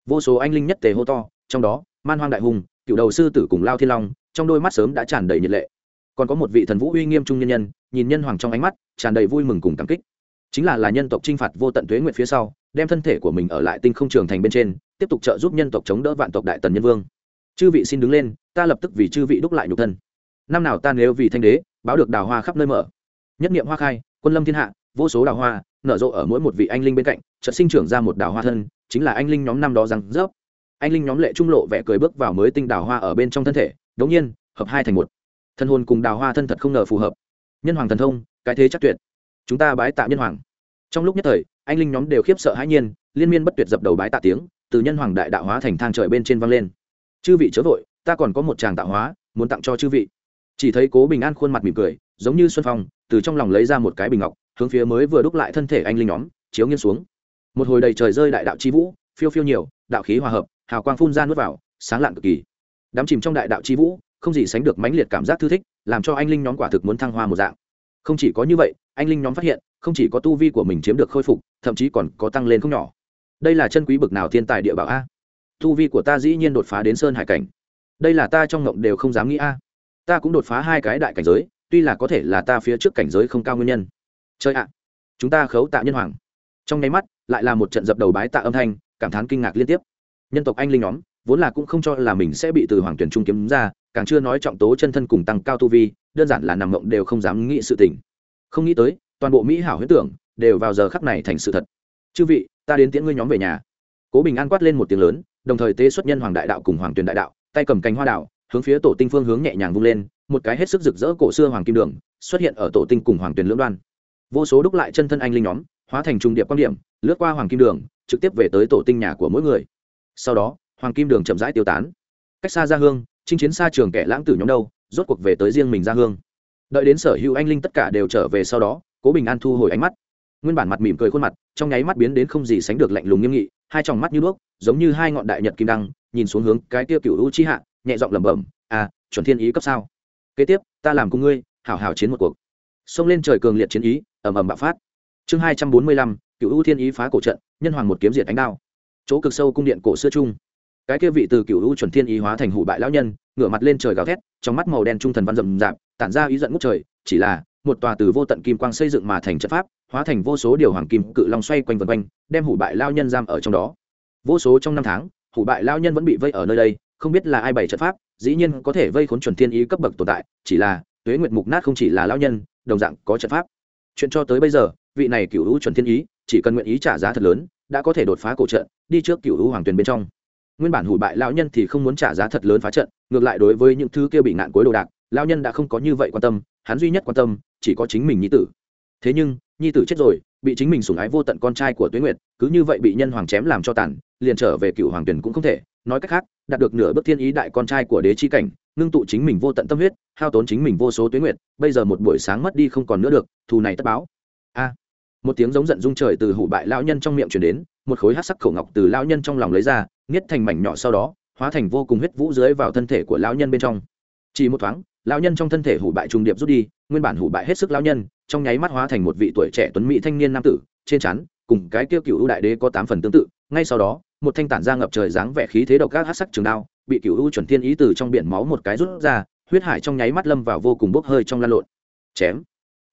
Vô số anh linh nhất tề hô to, trong đó, man hoang đại hùng, cựu đầu sư tử cùng lao thiên long, trong đôi mắt sớm đã tràn đầy nhiệt lệ. Còn có một vị thần vũ uy nghiêm trung nhân nhân, nhìn nhân hoàng trong ánh mắt, tràn đầy vui mừng cùng cảm kích. Chính là là nhân tộc t r i n h phạt vô tận thuế nguyện phía sau, đem thân thể của mình ở lại tinh không trường thành bên trên tiếp tục trợ giúp nhân tộc chống đỡ vạn tộc đại tần nhân vương. Chư vị xin đứng lên, ta lập tức vì chư vị đúc lại nhục thân. Năm nào ta nếu vì thanh đế, báo được đào hoa khắp nơi mở. Nhất niệm hoa khai, quân lâm thiên hạ, vô số đào hoa, nở rộ ở mỗi một vị anh linh bên cạnh trận sinh trưởng ra một đào hoa thân, chính là anh linh nhóm năm đó rằng rớp. Anh linh nhóm lệ trung lộ vẻ cười bước vào mới tinh đào hoa ở bên trong thân thể, đống nhiên, hợp hai thành một. Thân hồn cùng đào hoa thân thật không ngờ phù hợp. Nhân hoàng thần thông, cái thế chắc tuyệt. Chúng ta bái tạ nhân hoàng. Trong lúc nhất thời, anh linh nhóm đều khiếp sợ hãi nhiên, liên miên bất tuyệt dập đầu bái tạ tiếng từ nhân hoàng đại đạo hóa thành thang trời bên trên vang lên. Chư vị chớ vội, ta còn có một tràng tạo hóa, muốn tặng cho chư vị. Chỉ thấy cố bình an khuôn mặt mỉm cười, giống như xuân phong, từ trong lòng lấy ra một cái bình ngọc, hướng phía mới vừa đúc lại thân thể anh linh nhóm, chiếu nghiêng xuống. Một hồi đầy trời rơi đại đạo chi vũ, phiêu phiêu nhiều, đạo khí hòa hợp, hào quang phun ra nuốt vào, sáng lạn cực kỳ. Đám chìm trong đại đạo chi vũ, không gì sánh được mãnh liệt cảm giác thư thích, làm cho anh linh nhóm quả thực muốn thăng hoa một dạng. Không chỉ có như vậy, anh linh nhóm phát hiện, không chỉ có tu vi của mình chiếm được khôi phục, thậm chí còn có tăng lên không nhỏ đây là chân quý bực nào thiên tài địa bảo a? Tu vi của ta dĩ nhiên đột phá đến sơn hải cảnh. Đây là ta trong ngộng đều không dám nghĩ a. Ta cũng đột phá hai cái đại cảnh giới, tuy là có thể là ta phía trước cảnh giới không cao nguyên nhân. Chơi ạ. Chúng ta khấu tạ nhân hoàng. Trong nháy mắt, lại là một trận dập đầu bái tạ âm thanh, cảm thán kinh ngạc liên tiếp. Nhân tộc anh linh nhóm, vốn là cũng không cho là mình sẽ bị từ hoàng tuyển trung kiếm ra, càng chưa nói trọng tố chân thân cùng tăng cao tu vi, đơn giản là nằm mộng đều không dám nghĩ sự tình. Không nghĩ tới, toàn bộ mỹ hảo huyết tưởng đều vào giờ khắc này thành sự thật chư vị, ta đến tiễn ngươi nhóm về nhà. Cố bình an quát lên một tiếng lớn, đồng thời tế xuất nhân hoàng đại đạo cùng hoàng tuyền đại đạo, tay cầm cánh hoa đạo hướng phía tổ tinh phương hướng nhẹ nhàng vung lên, một cái hết sức rực rỡ cổ xưa hoàng kim đường, xuất hiện ở tổ tinh cùng hoàng tuyền lưỡng đoan. Vô số đúc lại chân thân anh linh nhóm, hóa thành trùng điệp quan điểm, lướt qua hoàng kim đường, trực tiếp về tới tổ tinh nhà của mỗi người. Sau đó, hoàng kim đường chậm rãi tiêu tán. Cách xa ra hương, chinh chiến xa trường kẻ lãng tử nhóm đâu, rốt cuộc về tới riêng mình ra hương. Đợi đến sở hữu anh linh tất cả đều trở về sau đó, cố bình an thu hồi ánh mắt nguyên bản mặt mỉm cười khuôn mặt, trong nháy mắt biến đến không gì sánh được lạnh lùng nghiêm nghị, hai tròng mắt như đuốc, giống như hai ngọn đại nhật kim đăng, nhìn xuống hướng cái tiêu cựu u chi hạ, nhẹ giọng lẩm bẩm à chuẩn thiên ý cấp sao? Kế tiếp, ta làm cùng ngươi, hảo hảo chiến một cuộc. Xông lên trời cường liệt chiến ý, ầm ầm bạo phát. Chương hai trăm bốn mươi lăm cựu u thiên ý phá cổ trận, nhân hoàng một kiếm diệt ánh đao. Chỗ cực sâu cung điện cổ xưa chung. Cái kia vị từ cựu u chuẩn thiên ý hóa thành hủ bại lão nhân, ngửa mặt lên trời gào thét, trong mắt màu đen trung thần văn rậm rạp, tản ra ý giận ngút trời, chỉ là một tòa từ vô tận kim quang xây dựng mà thành trận pháp hóa thành vô số điều hoàng kim cự long xoay quanh vần quanh, đem hủ bại lao nhân giam ở trong đó. Vô số trong năm tháng, hủ bại lao nhân vẫn bị vây ở nơi đây, không biết là ai bày trận pháp, dĩ nhiên có thể vây khốn chuẩn thiên ý cấp bậc tồn tại, chỉ là tuế nguyệt mục nát không chỉ là lao nhân, đồng dạng có trận pháp. Chuyện cho tới bây giờ, vị này cựu hữu chuẩn thiên ý, chỉ cần nguyện ý trả giá thật lớn, đã có thể đột phá cổ trận, đi trước cựu hữu hoàng tuyền bên trong. Nguyên bản hủ bại lao nhân thì không muốn trả giá thật lớn phá trận, ngược lại đối với những thứ kia bị nạn cuối đồ đạc, lao nhân đã không có như vậy quan tâm, hắn duy nhất quan tâm, chỉ có chính mình nghĩ tử. Thế nhưng nhi tử chết rồi, bị chính mình sủng ái vô tận con trai của tuế nguyệt, cứ như vậy bị nhân hoàng chém làm cho tàn, liền trở về cựu hoàng tuyển cũng không thể. Nói cách khác, đạt được nửa bước thiên ý đại con trai của đế chi cảnh, ngưng tụ chính mình vô tận tâm huyết, hao tốn chính mình vô số tuế nguyệt, bây giờ một buổi sáng mất đi không còn nữa được, thù này tất báo. A. Một tiếng giống giận rung trời từ hủ bại lão nhân trong miệng chuyển đến, một khối hát sắc khẩu ngọc từ lão nhân trong lòng lấy ra, nghiết thành mảnh nhỏ sau đó, hóa thành vô cùng huyết vũ dưới vào thân thể của lão nhân bên trong. Chỉ một thoáng, lão nhân trong thân thể hủ bại trùng điệp rút đi, nguyên bản hủ bại hết sức lão nhân trong nháy mắt hóa thành một vị tuổi trẻ tuấn mỹ thanh niên nam tử, trên chắn cùng cái kia cựu ưu đại đế có tám phần tương tự. Ngay sau đó, một thanh tản ra ngập trời dáng vẻ khí thế độc các hát sắc trường đao, bị cựu ưu chuẩn thiên ý từ trong biển máu một cái rút ra, huyết hải trong nháy mắt lâm vào vô cùng bốc hơi trong lan lộn. Chém.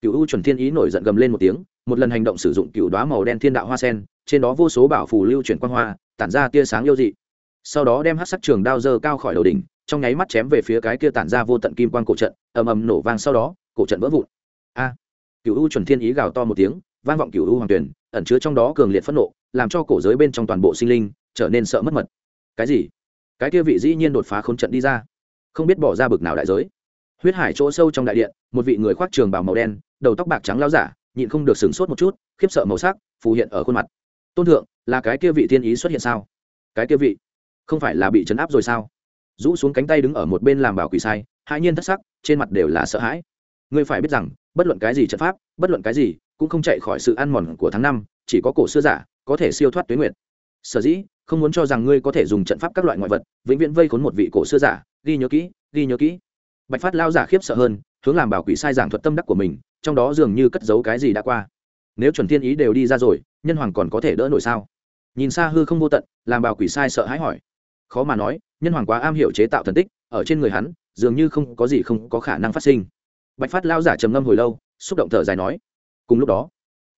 Cựu ưu chuẩn thiên ý nổi giận gầm lên một tiếng, một lần hành động sử dụng cựu đoá màu đen thiên đạo hoa sen, trên đó vô số bảo phù lưu chuyển quan hoa, tản ra tia sáng yêu dị. Sau đó đem hát sắc trường đao dơ cao khỏi đầu đỉnh, trong nháy mắt chém về phía cái kia tản ra vô tận kim quan cổ trận, ầm ầm nổ vang sau đó, cổ trận vỡ vụn. A! Cựu u chuẩn thiên ý gào to một tiếng, vang vọng cựu u hoàng tuyển, ẩn chứa trong đó cường liệt phẫn nộ, làm cho cổ giới bên trong toàn bộ sinh linh trở nên sợ mất mật. Cái gì? Cái kia vị dĩ nhiên đột phá khốn trận đi ra. Không biết bỏ ra bực nào đại giới. Huyết hải chỗ sâu trong đại điện, một vị người khoác trường bào màu đen, đầu tóc bạc trắng lao giả, nhịn không được sửng sốt một chút, khiếp sợ màu sắc, phù hiện ở khuôn mặt. Tôn thượng, là cái kia vị thiên ý xuất hiện sao? Cái kia vị, không phải là bị chấn áp rồi sao? Rũ xuống cánh tay đứng ở một bên làm bảo quỷ sai hai nhiên thất sắc, trên mặt đều là sợ hãi ngươi phải biết rằng, bất luận cái gì trận pháp, bất luận cái gì, cũng không chạy khỏi sự ăn mòn của tháng năm, chỉ có cổ xưa giả, có thể siêu thoát tuyến nguyệt. Sở dĩ, không muốn cho rằng ngươi có thể dùng trận pháp các loại ngoại vật, vĩnh viễn vây khốn một vị cổ xưa giả, ghi nhớ kỹ, ghi nhớ kỹ. Bạch phát lao giả khiếp sợ hơn, hướng làm bảo quỷ sai giảng thuật tâm đắc của mình, trong đó dường như cất giấu cái gì đã qua. Nếu chuẩn thiên ý đều đi ra rồi, nhân hoàng còn có thể đỡ nổi sao? Nhìn xa hư không vô tận, làm bảo quỷ sai sợ hãi hỏi. Khó mà nói, nhân hoàng quá am hiểu chế tạo thần tích, ở trên người hắn, dường như không có gì không có khả năng phát sinh bạch phát lao giả trầm ngâm hồi lâu, xúc động thở dài nói, cùng lúc đó,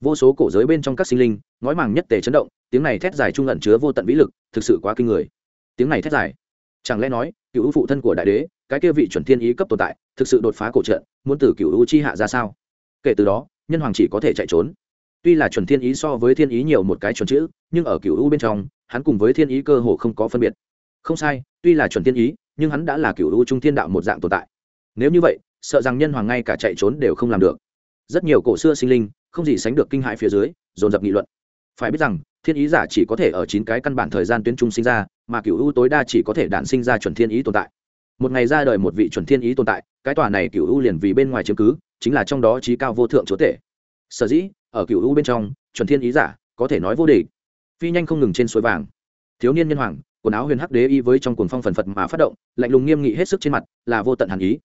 vô số cổ giới bên trong các sinh linh, ngói màng nhất tề chấn động, tiếng này thét dài trung ẩn chứa vô tận vĩ lực, thực sự quá kinh người. Tiếng này thét dài, chẳng lẽ nói, cựu phụ thân của đại đế, cái kia vị chuẩn thiên ý cấp tồn tại, thực sự đột phá cổ trận, muốn từ cựu u chi hạ ra sao? Kể từ đó, nhân hoàng chỉ có thể chạy trốn. Tuy là chuẩn thiên ý so với thiên ý nhiều một cái chuẩn chữ, nhưng ở cựu u bên trong, hắn cùng với thiên ý cơ hồ không có phân biệt. Không sai, tuy là chuẩn thiên ý, nhưng hắn đã là cựu u trung thiên đạo một dạng tồn tại. Nếu như vậy sợ rằng nhân hoàng ngay cả chạy trốn đều không làm được. Rất nhiều cổ xưa sinh linh, không gì sánh được kinh hãi phía dưới, dồn dập nghị luận. Phải biết rằng, thiên ý giả chỉ có thể ở chín cái căn bản thời gian tuyến trung sinh ra, mà cựu u tối đa chỉ có thể đản sinh ra chuẩn thiên ý tồn tại. Một ngày ra đời một vị chuẩn thiên ý tồn tại, cái tòa này cựu u liền vì bên ngoài chứng cứ, chính là trong đó trí cao vô thượng chúa tể. Sở dĩ, ở cựu u bên trong, chuẩn thiên ý giả có thể nói vô địch. Phi nhanh không ngừng trên suối vàng. Thiếu niên nhân hoàng, quần áo huyền hắc đế y với trong cuồng phong phần phật mà phát động, lạnh lùng nghiêm nghị hết sức trên mặt, là vô tận hàn ý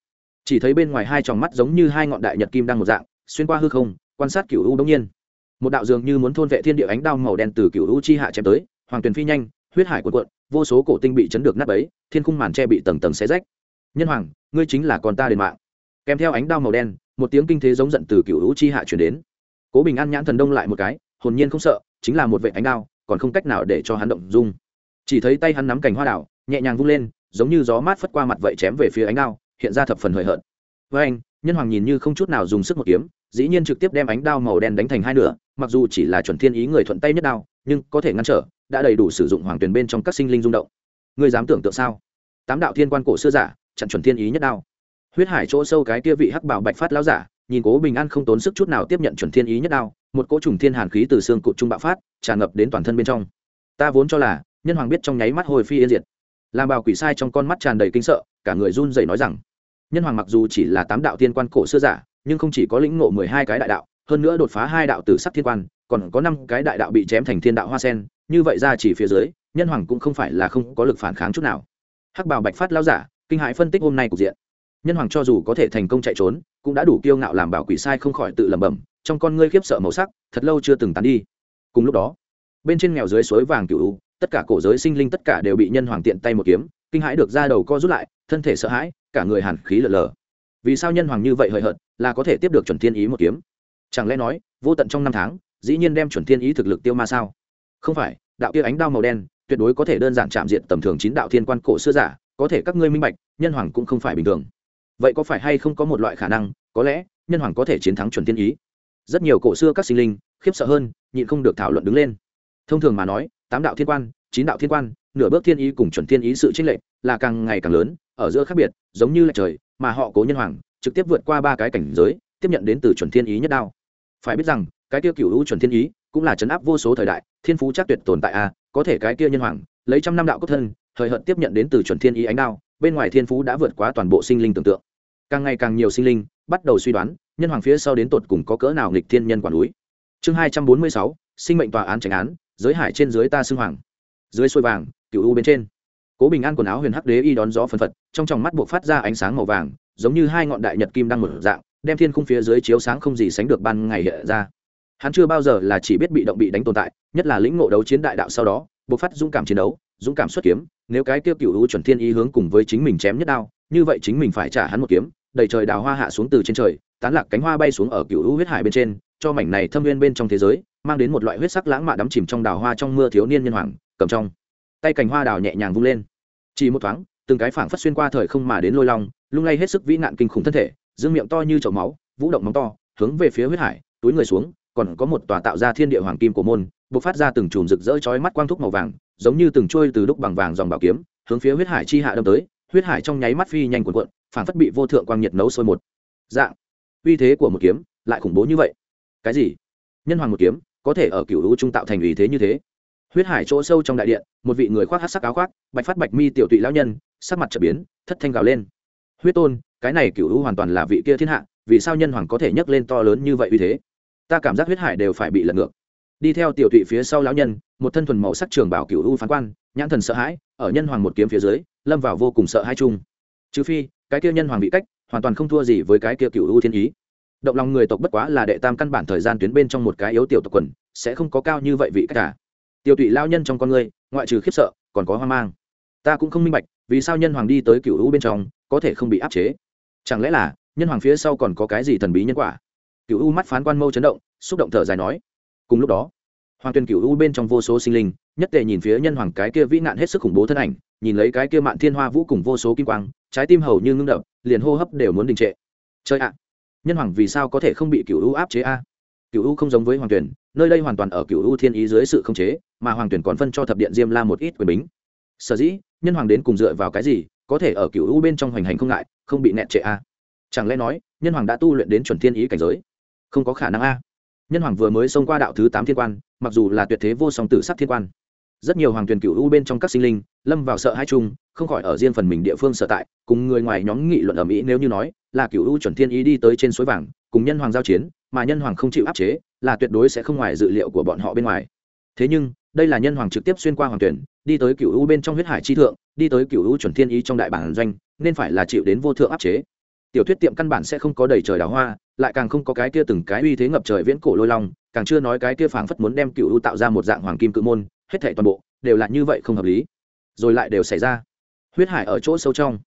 chỉ thấy bên ngoài hai tròng mắt giống như hai ngọn đại nhật kim đang một dạng, xuyên qua hư không, quan sát cựu u đông nhiên. Một đạo dường như muốn thôn vệ thiên địa ánh đao màu đen từ cựu u chi hạ chém tới, hoàng tuyền phi nhanh, huyết hải cuộn cuộn, vô số cổ tinh bị chấn được nát ấy thiên khung màn tre bị tầng tầng xé rách. Nhân hoàng, ngươi chính là con ta đền mạng. Kèm theo ánh đao màu đen, một tiếng kinh thế giống giận từ cựu u chi hạ chuyển đến. Cố bình an nhãn thần đông lại một cái, hồn nhiên không sợ, chính là một vệ ánh đao, còn không cách nào để cho hắn động dung. Chỉ thấy tay hắn nắm cành hoa đảo, nhẹ nhàng vung lên, giống như gió mát phất qua mặt vậy chém về phía ánh đao hiện ra thập phần hời hợt. Với anh, nhân hoàng nhìn như không chút nào dùng sức một kiếm, dĩ nhiên trực tiếp đem ánh đao màu đen đánh thành hai nửa, mặc dù chỉ là chuẩn thiên ý người thuận tay nhất đao, nhưng có thể ngăn trở, đã đầy đủ sử dụng hoàng tuyền bên trong các sinh linh rung động. Ngươi dám tưởng tượng sao? Tám đạo thiên quan cổ xưa giả, chặn chuẩn thiên ý nhất đao. Huyết hải chỗ sâu cái kia vị hắc bảo bạch phát lão giả, nhìn cố bình an không tốn sức chút nào tiếp nhận chuẩn thiên ý nhất đao, một cỗ trùng thiên hàn khí từ xương cụt trung bạo phát, tràn ngập đến toàn thân bên trong. Ta vốn cho là, nhân hoàng biết trong nháy mắt hồi phi yên diệt. Làm bào quỷ sai trong con mắt tràn đầy kinh sợ, cả người run rẩy nói rằng nhân hoàng mặc dù chỉ là tám đạo tiên quan cổ xưa giả, nhưng không chỉ có lĩnh ngộ mười hai cái đại đạo, hơn nữa đột phá hai đạo tử sắc thiên quan, còn có năm cái đại đạo bị chém thành thiên đạo hoa sen, như vậy ra chỉ phía dưới, nhân hoàng cũng không phải là không có lực phản kháng chút nào. Hắc bào bạch phát lao giả, kinh hại phân tích hôm nay cục diện. Nhân hoàng cho dù có thể thành công chạy trốn, cũng đã đủ kiêu ngạo làm bảo quỷ sai không khỏi tự lẩm bẩm, trong con ngươi khiếp sợ màu sắc, thật lâu chưa từng tán đi. Cùng lúc đó, bên trên nghèo dưới suối vàng cựu tất cả cổ giới sinh linh tất cả đều bị nhân hoàng tiện tay một kiếm, kinh hãi được ra đầu co rút lại, thân thể sợ hãi cả người hàn khí lờ lờ. Vì sao nhân hoàng như vậy hời hợt, là có thể tiếp được chuẩn thiên ý một kiếm? Chẳng lẽ nói, vô tận trong năm tháng, dĩ nhiên đem chuẩn thiên ý thực lực tiêu ma sao? Không phải, đạo kia ánh đao màu đen, tuyệt đối có thể đơn giản chạm diện tầm thường chín đạo thiên quan cổ xưa giả, có thể các ngươi minh bạch, nhân hoàng cũng không phải bình thường. Vậy có phải hay không có một loại khả năng, có lẽ, nhân hoàng có thể chiến thắng chuẩn thiên ý? Rất nhiều cổ xưa các sinh linh, khiếp sợ hơn, nhịn không được thảo luận đứng lên. Thông thường mà nói, tám đạo thiên quan, chín đạo thiên quan nửa bước thiên ý cùng chuẩn thiên ý sự chênh lệch là càng ngày càng lớn, ở giữa khác biệt, giống như là trời, mà họ cố nhân hoàng, trực tiếp vượt qua ba cái cảnh giới, tiếp nhận đến từ chuẩn thiên ý nhất đao. Phải biết rằng, cái kia cửu u chuẩn thiên ý cũng là chấn áp vô số thời đại, thiên phú chắc tuyệt tồn tại a, có thể cái kia nhân hoàng, lấy trăm năm đạo cốt thân thời hợt tiếp nhận đến từ chuẩn thiên ý ánh đao, bên ngoài thiên phú đã vượt quá toàn bộ sinh linh tưởng tượng. Càng ngày càng nhiều sinh linh bắt đầu suy đoán, nhân hoàng phía sau đến tột cùng có cỡ nào nghịch thiên nhân quản núi. Chương hai trăm bốn mươi sáu, sinh mệnh tòa án tránh án, giới hải trên dưới ta xưng hoàng. Dưới xuôi vàng cựu u bên trên. Cố bình an quần áo huyền hắc đế y đón gió phân phật, trong tròng mắt buộc phát ra ánh sáng màu vàng, giống như hai ngọn đại nhật kim đang mở dạng, đem thiên khung phía dưới chiếu sáng không gì sánh được ban ngày hiện ra. Hắn chưa bao giờ là chỉ biết bị động bị đánh tồn tại, nhất là lĩnh ngộ đấu chiến đại đạo sau đó, buộc phát dũng cảm chiến đấu, dũng cảm xuất kiếm, nếu cái tiêu cựu u chuẩn thiên y hướng cùng với chính mình chém nhất đao, như vậy chính mình phải trả hắn một kiếm đầy trời đào hoa hạ xuống từ trên trời, tán lạc cánh hoa bay xuống ở cựu u huyết hải bên trên, cho mảnh này thâm viên bên trong thế giới, mang đến một loại huyết sắc lãng mạn đắm chìm trong đào hoa trong mưa thiếu niên nhân hoàng, cầm trong tay cành hoa đào nhẹ nhàng vung lên. Chỉ một thoáng, từng cái phảng phất xuyên qua thời không mà đến lôi long, lung lay hết sức vĩ nạn kinh khủng thân thể, dương miệng to như chậu máu, vũ động móng to, hướng về phía huyết hải, túi người xuống, còn có một tòa tạo ra thiên địa hoàng kim của môn, bộc phát ra từng chùm rực rỡ chói mắt quang thúc màu vàng, giống như từng trôi từ đúc bằng vàng dòng bảo kiếm, hướng phía huyết hải chi hạ đâm tới, huyết hải trong nháy mắt phi nhanh cuộn cuộn, phảng phất bị vô thượng quang nhiệt nấu sôi một. Dạng, uy thế của một kiếm lại khủng bố như vậy. Cái gì? Nhân hoàng một kiếm, có thể ở cựu u trung tạo thành uy thế như thế? Huyết hải chỗ sâu trong đại điện, một vị người khoác hát sắc áo khoác, bạch phát bạch mi tiểu tụy lão nhân, sắc mặt trở biến, thất thanh gào lên. Huyết tôn, cái này cựu hữu hoàn toàn là vị kia thiên hạ, vì sao nhân hoàng có thể nhấc lên to lớn như vậy uy thế? Ta cảm giác huyết hải đều phải bị lật ngược. Đi theo tiểu tụy phía sau lão nhân, một thân thuần màu sắc trường bảo cựu hữu phán quan, nhãn thần sợ hãi, ở nhân hoàng một kiếm phía dưới, lâm vào vô cùng sợ hãi chung. Trừ phi, cái kia nhân hoàng bị cách, hoàn toàn không thua gì với cái kia cựu hữu thiên ý. Động lòng người tộc bất quá là đệ tam căn bản thời gian tuyến bên trong một cái yếu tiểu tộc quần, sẽ không có cao như vậy vị cách cả tiêu tụy lao nhân trong con người ngoại trừ khiếp sợ, còn có hoang mang. Ta cũng không minh bạch, vì sao nhân hoàng đi tới cựu hữu bên trong, có thể không bị áp chế? Chẳng lẽ là, nhân hoàng phía sau còn có cái gì thần bí nhân quả? Cựu u mắt phán quan mâu chấn động, xúc động thở dài nói. Cùng lúc đó, hoàng tuyên cựu u bên trong vô số sinh linh, nhất tề nhìn phía nhân hoàng cái kia vĩ nạn hết sức khủng bố thân ảnh, nhìn lấy cái kia mạn thiên hoa vũ cùng vô số kim quang, trái tim hầu như ngưng đập, liền hô hấp đều muốn đình trệ. Chơi ạ! Nhân hoàng vì sao có thể không bị cựu u áp chế a? Cựu u không giống với hoàng tuyển, nơi đây hoàn toàn ở cựu u thiên ý dưới sự không chế, mà hoàng tuyển còn phân cho thập điện diêm la một ít quyền bính. Sở dĩ, nhân hoàng đến cùng dựa vào cái gì, có thể ở cựu u bên trong hoành hành không ngại, không bị nẹt trệ a? Chẳng lẽ nói, nhân hoàng đã tu luyện đến chuẩn thiên ý cảnh giới? Không có khả năng a. Nhân hoàng vừa mới xông qua đạo thứ tám thiên quan, mặc dù là tuyệt thế vô song tử sắc thiên quan rất nhiều hoàng tuyển cựu u bên trong các sinh linh lâm vào sợ hai chung, không khỏi ở riêng phần mình địa phương sở tại, cùng người ngoài nhóm nghị luận ở mỹ nếu như nói là cựu u chuẩn thiên ý đi tới trên suối vàng, cùng nhân hoàng giao chiến, mà nhân hoàng không chịu áp chế, là tuyệt đối sẽ không ngoài dự liệu của bọn họ bên ngoài. Thế nhưng, đây là nhân hoàng trực tiếp xuyên qua hoàng tuyển đi tới cựu u bên trong huyết hải chi thượng, đi tới cựu u chuẩn thiên ý trong đại bản doanh, nên phải là chịu đến vô thượng áp chế. Tiểu thuyết tiệm căn bản sẽ không có đầy trời đào hoa, lại càng không có cái kia từng cái uy thế ngập trời viễn cổ lôi long, càng chưa nói cái kia phảng phất muốn đem cựu u tạo ra một dạng hoàng kim cự môn hết thảy toàn bộ, đều là như vậy không hợp lý. Rồi lại đều xảy ra. Huyết hải ở chỗ sâu trong.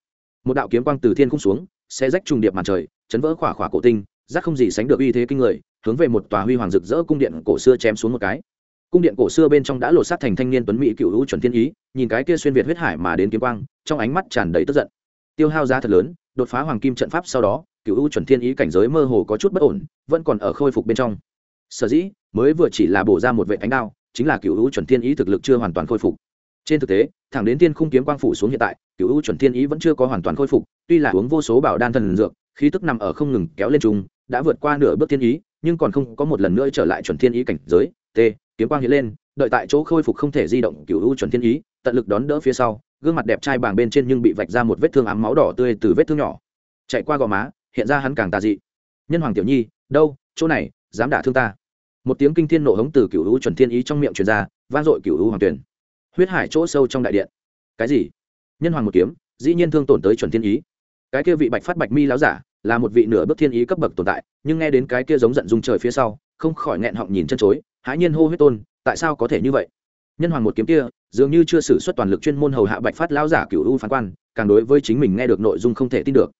Một đạo kiếm quang từ thiên cung xuống sẽ rách trùng điệp màn trời, chấn vỡ khỏa khỏa cổ tinh rác không gì sánh được uy thế kinh người, hướng về một tòa huy hoàng rực rỡ cung điện cổ xưa chém xuống một cái. Cung điện cổ xưa bên trong đã lột sát thành thanh niên tuấn mỹ cựu hữu chuẩn thiên ý, nhìn cái kia xuyên việt huyết hải mà đến kiếm quang, trong ánh mắt tràn đầy tức giận. Tiêu hao giá thật lớn, đột phá hoàng kim trận pháp sau đó, cựu hữu chuẩn thiên ý cảnh giới mơ hồ có chút bất ổn, vẫn còn ở khôi phục bên trong. Sở dĩ, mới vừa chỉ là bổ ra một vệ ánh đao chính là cựu hữu chuẩn thiên ý thực lực chưa hoàn toàn khôi phục. Trên thực tế, thẳng đến thiên khung kiếm quang phủ xuống hiện tại, cựu hữu chuẩn thiên ý vẫn chưa có hoàn toàn khôi phục, tuy là uống vô số bảo đan thần dược, khí tức nằm ở không ngừng kéo lên trung đã vượt qua nửa bước thiên ý, nhưng còn không có một lần nữa trở lại chuẩn thiên ý cảnh giới. T, kiếm quang hiện lên, đợi tại chỗ khôi phục không thể di động cựu u chuẩn thiên ý, tận lực đón đỡ phía sau, gương mặt đẹp trai bàng bên trên nhưng bị vạch ra một vết thương ám máu đỏ tươi từ vết thương nhỏ. Chạy qua gò má, hiện ra hắn càng tà dị. Nhân hoàng tiểu nhi, đâu, chỗ này, dám đả thương ta một tiếng kinh thiên nổ hống từ cựu hữu chuẩn thiên ý trong miệng truyền ra, vang dội cựu hữu hoàng tuyển. Huyết hải chỗ sâu trong đại điện. Cái gì? Nhân hoàng một kiếm, dĩ nhiên thương tổn tới chuẩn thiên ý. Cái kia vị bạch phát bạch mi láo giả, là một vị nửa bước thiên ý cấp bậc tồn tại, nhưng nghe đến cái kia giống giận dung trời phía sau, không khỏi nghẹn họng nhìn chân chối, hãi nhiên hô huyết tôn, tại sao có thể như vậy? Nhân hoàng một kiếm kia, dường như chưa xử suất toàn lực chuyên môn hầu hạ bạch phát lão giả cựu u phán quan, càng đối với chính mình nghe được nội dung không thể tin được.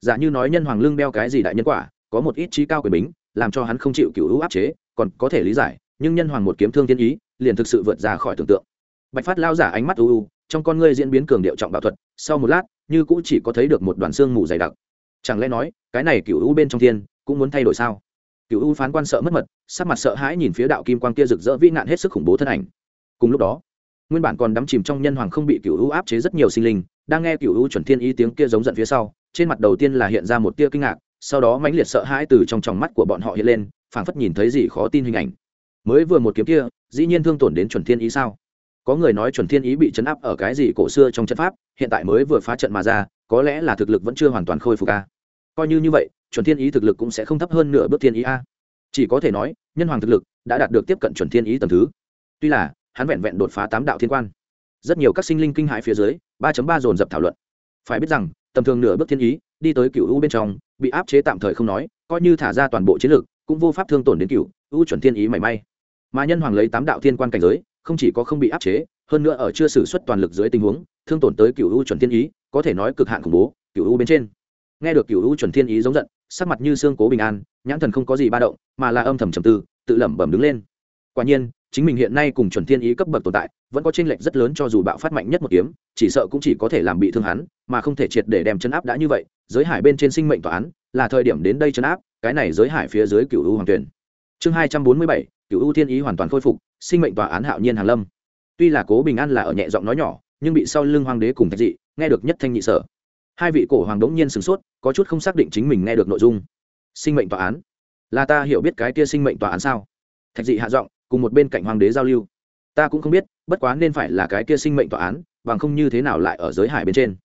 Giả như nói nhân hoàng lương đeo cái gì đại nhân quả, có một ít trí cao quyền bính, làm cho hắn không chịu cựu u áp chế còn có thể lý giải, nhưng nhân hoàng một kiếm thương thiên ý, liền thực sự vượt ra khỏi tưởng tượng. Bạch phát lao giả ánh mắt u u, trong con ngươi diễn biến cường điệu trọng bảo thuật, sau một lát, như cũ chỉ có thấy được một đoàn xương mù dày đặc. Chẳng lẽ nói, cái này cựu u bên trong thiên, cũng muốn thay đổi sao? Cựu u phán quan sợ mất mật, sắc mặt sợ hãi nhìn phía đạo kim quang kia rực rỡ vĩ nạn hết sức khủng bố thân ảnh. Cùng lúc đó, nguyên bản còn đắm chìm trong nhân hoàng không bị cựu u áp chế rất nhiều sinh linh, đang nghe cựu u chuẩn thiên ý tiếng kia giống giận phía sau, trên mặt đầu tiên là hiện ra một tia kinh ngạc, sau đó mãnh liệt sợ hãi từ trong tròng mắt của bọn họ hiện lên phảng phất nhìn thấy gì khó tin hình ảnh. Mới vừa một kiếm kia, dĩ nhiên thương tổn đến chuẩn thiên ý sao? Có người nói chuẩn thiên ý bị chấn áp ở cái gì cổ xưa trong trận pháp, hiện tại mới vừa phá trận mà ra, có lẽ là thực lực vẫn chưa hoàn toàn khôi phục a. Coi như như vậy, chuẩn thiên ý thực lực cũng sẽ không thấp hơn nửa bước thiên ý a. Chỉ có thể nói, nhân hoàng thực lực đã đạt được tiếp cận chuẩn thiên ý tầm thứ. Tuy là, hắn vẹn vẹn đột phá tám đạo thiên quan. Rất nhiều các sinh linh kinh hãi phía dưới, ba ba dồn dập thảo luận. Phải biết rằng, tầm thường nửa bước thiên ý, đi tới cựu u bên trong, bị áp chế tạm thời không nói, coi như thả ra toàn bộ chiến lược cũng vô pháp thương tổn đến cựu u chuẩn thiên ý mảy may. Mà nhân hoàng lấy tám đạo thiên quan cảnh giới, không chỉ có không bị áp chế, hơn nữa ở chưa xử suất toàn lực dưới tình huống, thương tổn tới cựu u chuẩn thiên ý, có thể nói cực hạn khủng bố, cựu u bên trên. Nghe được cựu u chuẩn thiên ý giống giận, sắc mặt như xương cố bình an, nhãn thần không có gì ba động, mà là âm thầm trầm tư, tự lẩm bẩm đứng lên. Quả nhiên, chính mình hiện nay cùng chuẩn thiên ý cấp bậc tồn tại, vẫn có trên lệch rất lớn cho dù bạo phát mạnh nhất một kiếm, chỉ sợ cũng chỉ có thể làm bị thương hắn, mà không thể triệt để đem chấn áp đã như vậy, giới hải bên trên sinh mệnh tòa án, là thời điểm đến đây chấn áp cái này giới hải phía dưới cựu u hoàng tuyển. Chương hai trăm bốn mươi bảy, cựu u thiên ý hoàn toàn khôi phục, sinh mệnh tòa án hạo nhiên hàn lâm. Tuy là cố bình an là ở nhẹ giọng nói nhỏ, nhưng bị sau lưng hoàng đế cùng thạch dị, nghe được nhất thanh nhị sở. Hai vị cổ hoàng đống nhiên sửng sốt, có chút không xác định chính mình nghe được nội dung. Sinh mệnh tòa án? Là ta hiểu biết cái kia sinh mệnh tòa án sao? Thạch dị hạ giọng, cùng một bên cạnh hoàng đế giao lưu. Ta cũng không biết, bất quá nên phải là cái kia sinh mệnh tòa án, bằng không như thế nào lại ở giới hải bên trên?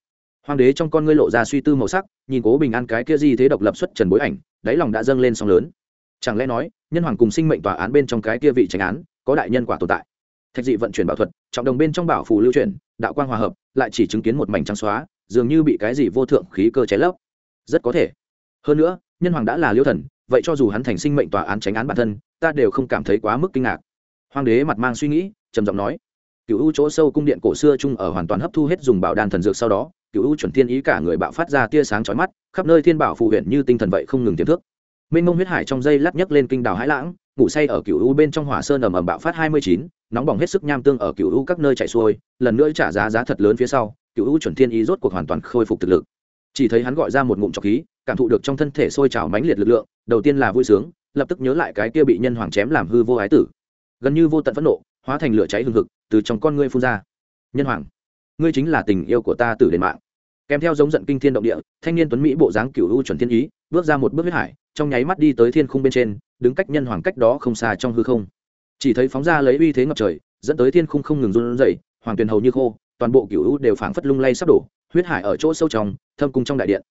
Hoàng đế trong con ngươi lộ ra suy tư màu sắc, nhìn cố bình an cái kia gì thế độc lập xuất trần bối ảnh, đáy lòng đã dâng lên song lớn. Chẳng lẽ nói, nhân hoàng cùng sinh mệnh tòa án bên trong cái kia vị tranh án, có đại nhân quả tồn tại? Thạch dị vận chuyển bảo thuật, trọng đồng bên trong bảo phù lưu chuyển, đạo quang hòa hợp, lại chỉ chứng kiến một mảnh trắng xóa, dường như bị cái gì vô thượng khí cơ cháy lấp. Rất có thể. Hơn nữa, nhân hoàng đã là liêu thần, vậy cho dù hắn thành sinh mệnh tòa án tránh án bản thân, ta đều không cảm thấy quá mức kinh ngạc. Hoàng đế mặt mang suy nghĩ, trầm giọng nói cựu u chỗ sâu cung điện cổ xưa chung ở hoàn toàn hấp thu hết dùng bảo đan thần dược sau đó cựu u chuẩn thiên ý cả người bạo phát ra tia sáng chói mắt, khắp nơi thiên bảo phù huyện như tinh thần vậy không ngừng tiềm thước mênh mông huyết hải trong dây lát nhấc lên kinh đào hãi lãng, ngủ say ở cựu u bên trong hỏa sơn ầm ầm bạo phát hai mươi chín, nóng bỏng hết sức nham tương ở cựu u các nơi chạy xuôi, lần nữa trả giá giá thật lớn phía sau, cựu u chuẩn thiên ý rốt cuộc hoàn toàn khôi phục thực lực. Chỉ thấy hắn gọi ra một ngụm trọc khí, cảm thụ được trong thân thể sôi trào mãnh liệt lực lượng, đầu tiên là vui sướng, lập tức nhớ lại cái kia bị nhân hoàng chém làm hư vô ái tử. Gần như vô tận phẫn nộ, hóa thành lửa cháy hừng hực, từ trong con ngươi phun ra. Nhân hoàng ngươi chính là tình yêu của ta tử đền mạng. Kèm theo giống giận kinh thiên động địa, thanh niên tuấn mỹ bộ dáng cựu u chuẩn thiên ý, bước ra một bước huyết hải, trong nháy mắt đi tới thiên khung bên trên, đứng cách nhân hoàng cách đó không xa trong hư không. Chỉ thấy phóng ra lấy uy thế ngập trời, dẫn tới thiên khung không ngừng run rẩy, hoàng tuyền hầu như khô, toàn bộ cựu u đều phảng phất lung lay sắp đổ, huyết hải ở chỗ sâu trong, thâm cung trong đại điện.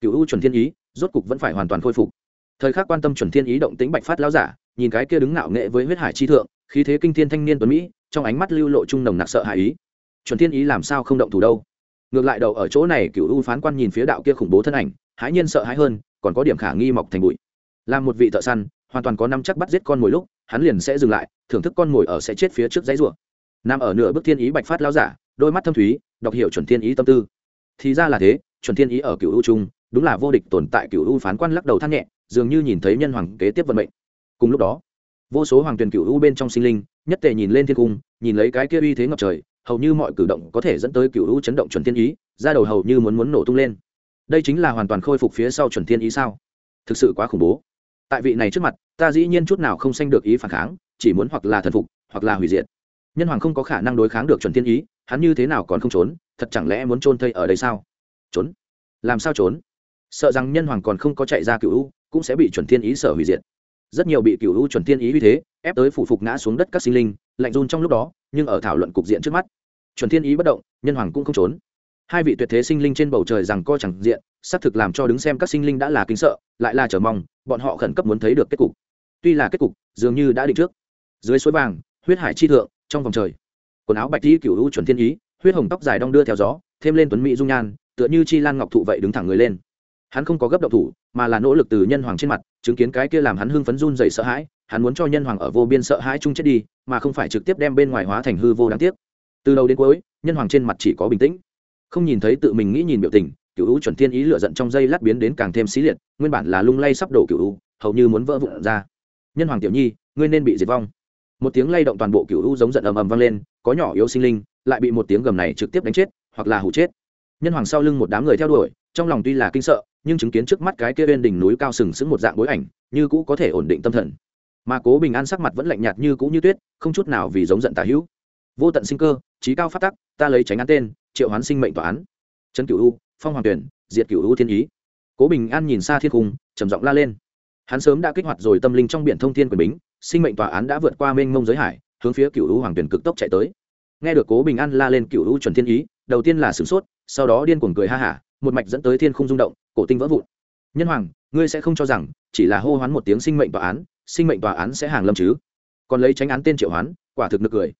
Cựu u chuẩn thiên ý, rốt cục vẫn phải hoàn toàn khôi phục. Thời khắc quan tâm chuẩn thiên ý động tính bạch phát lão giả, nhìn cái kia đứng ngạo nghệ với huyết hải chi thượng, khí thế kinh thiên thanh niên tuấn mỹ, trong ánh mắt lưu lộ trung nồng nặc sợ hãi ý chuẩn thiên ý làm sao không động thủ đâu. Ngược lại đầu ở chỗ này cựu u phán quan nhìn phía đạo kia khủng bố thân ảnh, hãi nhiên sợ hãi hơn, còn có điểm khả nghi mọc thành bụi. Làm một vị thợ săn, hoàn toàn có năm chắc bắt giết con mồi lúc, hắn liền sẽ dừng lại, thưởng thức con mồi ở sẽ chết phía trước giấy rùa nằm ở nửa bức thiên ý bạch phát lao giả, đôi mắt thâm thúy, đọc hiểu chuẩn thiên ý tâm tư. Thì ra là thế, chuẩn thiên ý ở cựu u trung, đúng là vô địch tồn tại cựu u phán quan lắc đầu than nhẹ, dường như nhìn thấy nhân hoàng kế tiếp vận mệnh. Cùng lúc đó, vô số hoàng tuyển cựu u bên trong sinh linh, nhất tề nhìn lên thiên cung, nhìn lấy cái kia uy thế ngập trời hầu như mọi cử động có thể dẫn tới cựu u chấn động chuẩn thiên ý ra đầu hầu như muốn muốn nổ tung lên. Đây chính là hoàn toàn khôi phục phía sau chuẩn thiên ý sao? Thực sự quá khủng bố. Tại vị này trước mặt, ta dĩ nhiên chút nào không sanh được ý phản kháng, chỉ muốn hoặc là thần phục, hoặc là hủy diệt. Nhân hoàng không có khả năng đối kháng được chuẩn thiên ý, hắn như thế nào còn không trốn, thật chẳng lẽ muốn trôn thây ở đây sao? Trốn? Làm sao trốn? Sợ rằng nhân hoàng còn không có chạy ra cựu u cũng sẽ bị chuẩn thiên ý sở hủy diệt. Rất nhiều bị cựu u chuẩn thiên ý uy thế, ép tới phủ phục ngã xuống đất các sinh linh, lạnh run trong lúc đó nhưng ở thảo luận cục diện trước mắt, chuẩn thiên ý bất động, nhân hoàng cũng không trốn. Hai vị tuyệt thế sinh linh trên bầu trời rằng co chẳng diện, xác thực làm cho đứng xem các sinh linh đã là kính sợ, lại là chờ mong, bọn họ khẩn cấp muốn thấy được kết cục. Tuy là kết cục, dường như đã định trước. Dưới suối vàng, huyết hải chi thượng, trong vòng trời, quần áo bạch tí cựu u chuẩn thiên ý, huyết hồng tóc dài đong đưa theo gió, thêm lên tuấn mỹ dung nhan, tựa như chi lan ngọc thụ vậy đứng thẳng người lên. Hắn không có gấp động thủ, mà là nỗ lực từ nhân hoàng trên mặt, chứng kiến cái kia làm hắn hưng phấn run dày sợ hãi hắn muốn cho nhân hoàng ở vô biên sợ hãi chung chết đi, mà không phải trực tiếp đem bên ngoài hóa thành hư vô đáng tiếc. Từ đầu đến cuối, nhân hoàng trên mặt chỉ có bình tĩnh. Không nhìn thấy tự mình nghĩ nhìn biểu tình cựu u chuẩn thiên ý lựa giận trong dây lát biến đến càng thêm xí liệt, nguyên bản là lung lay sắp đổ cựu u, hầu như muốn vỡ vụn ra. Nhân hoàng tiểu nhi, ngươi nên bị diệt vong. Một tiếng lay động toàn bộ cựu u giống giận ầm ầm vang lên, có nhỏ yếu sinh linh, lại bị một tiếng gầm này trực tiếp đánh chết, hoặc là hủ chết. Nhân hoàng sau lưng một đám người theo đuổi, trong lòng tuy là kinh sợ, nhưng chứng kiến trước mắt cái kia bên đỉnh núi cao sừng sững một dạng bối ảnh, như cũ có thể ổn định tâm thần mà cố bình an sắc mặt vẫn lạnh nhạt như cũ như tuyết, không chút nào vì giống giận tà hữu. Vô tận sinh cơ, trí cao phát tắc, ta lấy tránh án tên, triệu hoán sinh mệnh tòa án. Trấn cửu u, phong hoàng tuyển, diệt cửu u thiên ý. Cố bình an nhìn xa thiên cung trầm giọng la lên. Hắn sớm đã kích hoạt rồi tâm linh trong biển thông thiên quyền bính, sinh mệnh tòa án đã vượt qua mênh mông giới hải, hướng phía cửu u hoàng tuyển cực tốc chạy tới. Nghe được cố bình an la lên cửu u chuẩn thiên ý, đầu tiên là sửng sốt, sau đó điên cuồng cười ha hả, một mạch dẫn tới thiên khung rung động, cổ tinh vỡ vụn. Nhân hoàng, ngươi sẽ không cho rằng chỉ là hô hoán một tiếng sinh mệnh tòa án sinh mệnh tòa án sẽ hàng lâm chứ? Còn lấy tránh án tên triệu hoán, quả thực nực cười.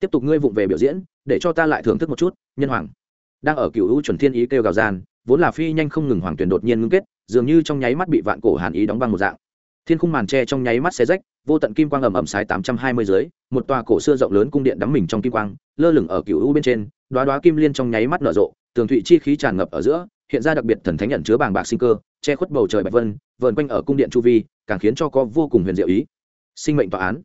Tiếp tục ngươi vụng về biểu diễn, để cho ta lại thưởng thức một chút, nhân hoàng. Đang ở cựu hữu chuẩn thiên ý kêu gào gian, vốn là phi nhanh không ngừng hoàng tuyển đột nhiên ngưng kết, dường như trong nháy mắt bị vạn cổ hàn ý đóng băng một dạng. Thiên khung màn tre trong nháy mắt xé rách, vô tận kim quang ầm ầm sái tám trăm hai mươi dưới, một tòa cổ xưa rộng lớn cung điện đắm mình trong kim quang, lơ lửng ở cựu u bên trên đoá đoá kim liên trong nháy mắt nở rộ, tường thụy chi khí tràn ngập ở giữa hiện ra đặc biệt thần thánh nhận chứa bàng bạc sinh cơ, che khuất bầu trời bạch vân, vờn quanh ở cung điện chu vi, càng khiến cho có vô cùng huyền diệu ý. Sinh mệnh tòa án.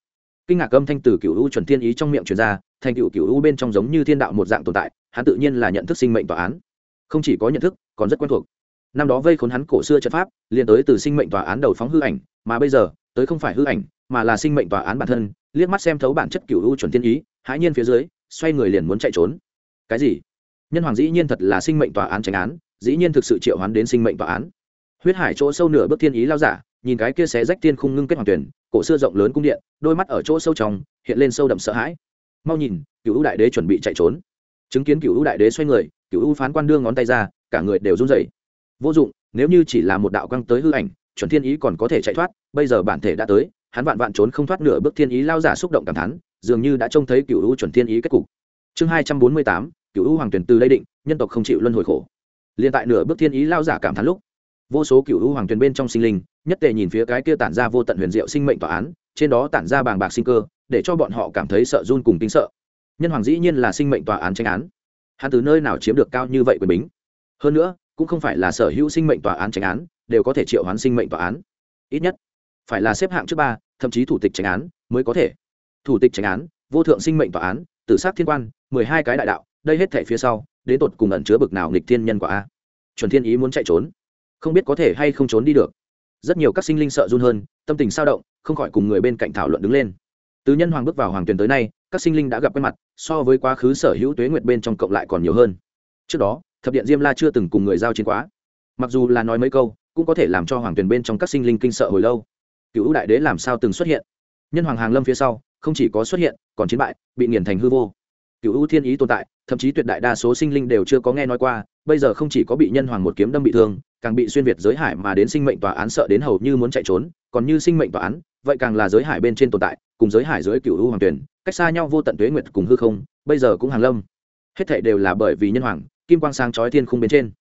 Kinh ngạc âm thanh từ cựu u chuẩn thiên ý trong miệng truyền ra, thành cựu cựu u bên trong giống như thiên đạo một dạng tồn tại, hắn tự nhiên là nhận thức sinh mệnh tòa án. Không chỉ có nhận thức, còn rất quen thuộc. Năm đó vây khốn hắn cổ xưa trận pháp, liền tới từ sinh mệnh tòa án đầu phóng hư ảnh, mà bây giờ, tới không phải hư ảnh, mà là sinh mệnh tòa án bản thân, liếc mắt xem thấu bản chất cựu u chuẩn thiên ý, hãi nhiên phía dưới, xoay người liền muốn chạy trốn. Cái gì? Nhân hoàng dĩ nhiên thật là sinh mệnh tòa án tránh án dĩ nhiên thực sự triệu hoán đến sinh mệnh tòa án. Huyết hải chỗ sâu nửa bước thiên ý lao giả, nhìn cái kia xé rách tiên khung ngưng kết hoàng tuyển, cổ xưa rộng lớn cung điện, đôi mắt ở chỗ sâu trong, hiện lên sâu đậm sợ hãi. Mau nhìn, cựu u đại đế chuẩn bị chạy trốn. Chứng kiến cựu u đại đế xoay người, cựu u phán quan đưa ngón tay ra, cả người đều run rẩy. Vô dụng, nếu như chỉ là một đạo quang tới hư ảnh, chuẩn thiên ý còn có thể chạy thoát, bây giờ bản thể đã tới, hắn vạn vạn trốn không thoát nửa bước thiên ý lao giả xúc động cảm thán, dường như đã trông thấy cựu u chuẩn thiên ý kết cục. Chương hai trăm bốn mươi tám, cựu u hoàng tuyển từ lây định, nhân tộc không chịu luân hồi khổ liền tại nửa bước thiên ý lao giả cảm thán lúc, vô số cựu u hoàng truyền bên trong sinh linh, nhất tề nhìn phía cái kia tản ra vô tận huyền diệu sinh mệnh tòa án, trên đó tản ra bàng bạc sinh cơ, để cho bọn họ cảm thấy sợ run cùng tính sợ. Nhân hoàng dĩ nhiên là sinh mệnh tòa án tranh án. Hắn từ nơi nào chiếm được cao như vậy quyền bính? Hơn nữa, cũng không phải là sở hữu sinh mệnh tòa án tranh án đều có thể triệu hoán sinh mệnh tòa án. Ít nhất, phải là xếp hạng trước ba, thậm chí thủ tịch tranh án mới có thể. Thủ tịch tranh án, vô thượng sinh mệnh tòa án, tử sát thiên quan, mười hai cái đại đạo, đây hết thể phía sau đến tột cùng ẩn chứa bực nào nghịch thiên nhân quả a? Chuẩn thiên ý muốn chạy trốn, không biết có thể hay không trốn đi được. Rất nhiều các sinh linh sợ run hơn, tâm tình sao động, không khỏi cùng người bên cạnh thảo luận đứng lên. Từ nhân hoàng bước vào hoàng tuyền tới nay, các sinh linh đã gặp quen mặt, so với quá khứ sở hữu tuế nguyệt bên trong cộng lại còn nhiều hơn. Trước đó, thập điện diêm la chưa từng cùng người giao chiến quá. Mặc dù là nói mấy câu, cũng có thể làm cho hoàng tuyền bên trong các sinh linh kinh sợ hồi lâu. Cựu đại đế làm sao từng xuất hiện? Nhân hoàng hàng lâm phía sau, không chỉ có xuất hiện, còn chiến bại, bị nghiền thành hư vô. Cựu ưu thiên ý tồn tại thậm chí tuyệt đại đa số sinh linh đều chưa có nghe nói qua, bây giờ không chỉ có bị nhân hoàng một kiếm đâm bị thương, càng bị xuyên việt giới hải mà đến sinh mệnh tòa án sợ đến hầu như muốn chạy trốn, còn như sinh mệnh tòa án, vậy càng là giới hải bên trên tồn tại, cùng giới hải dưới cựu hữu hoàng tuyển, cách xa nhau vô tận tuế nguyệt cùng hư không, bây giờ cũng hàng lâm. Hết thệ đều là bởi vì nhân hoàng, kim quang sáng chói thiên khung bên trên.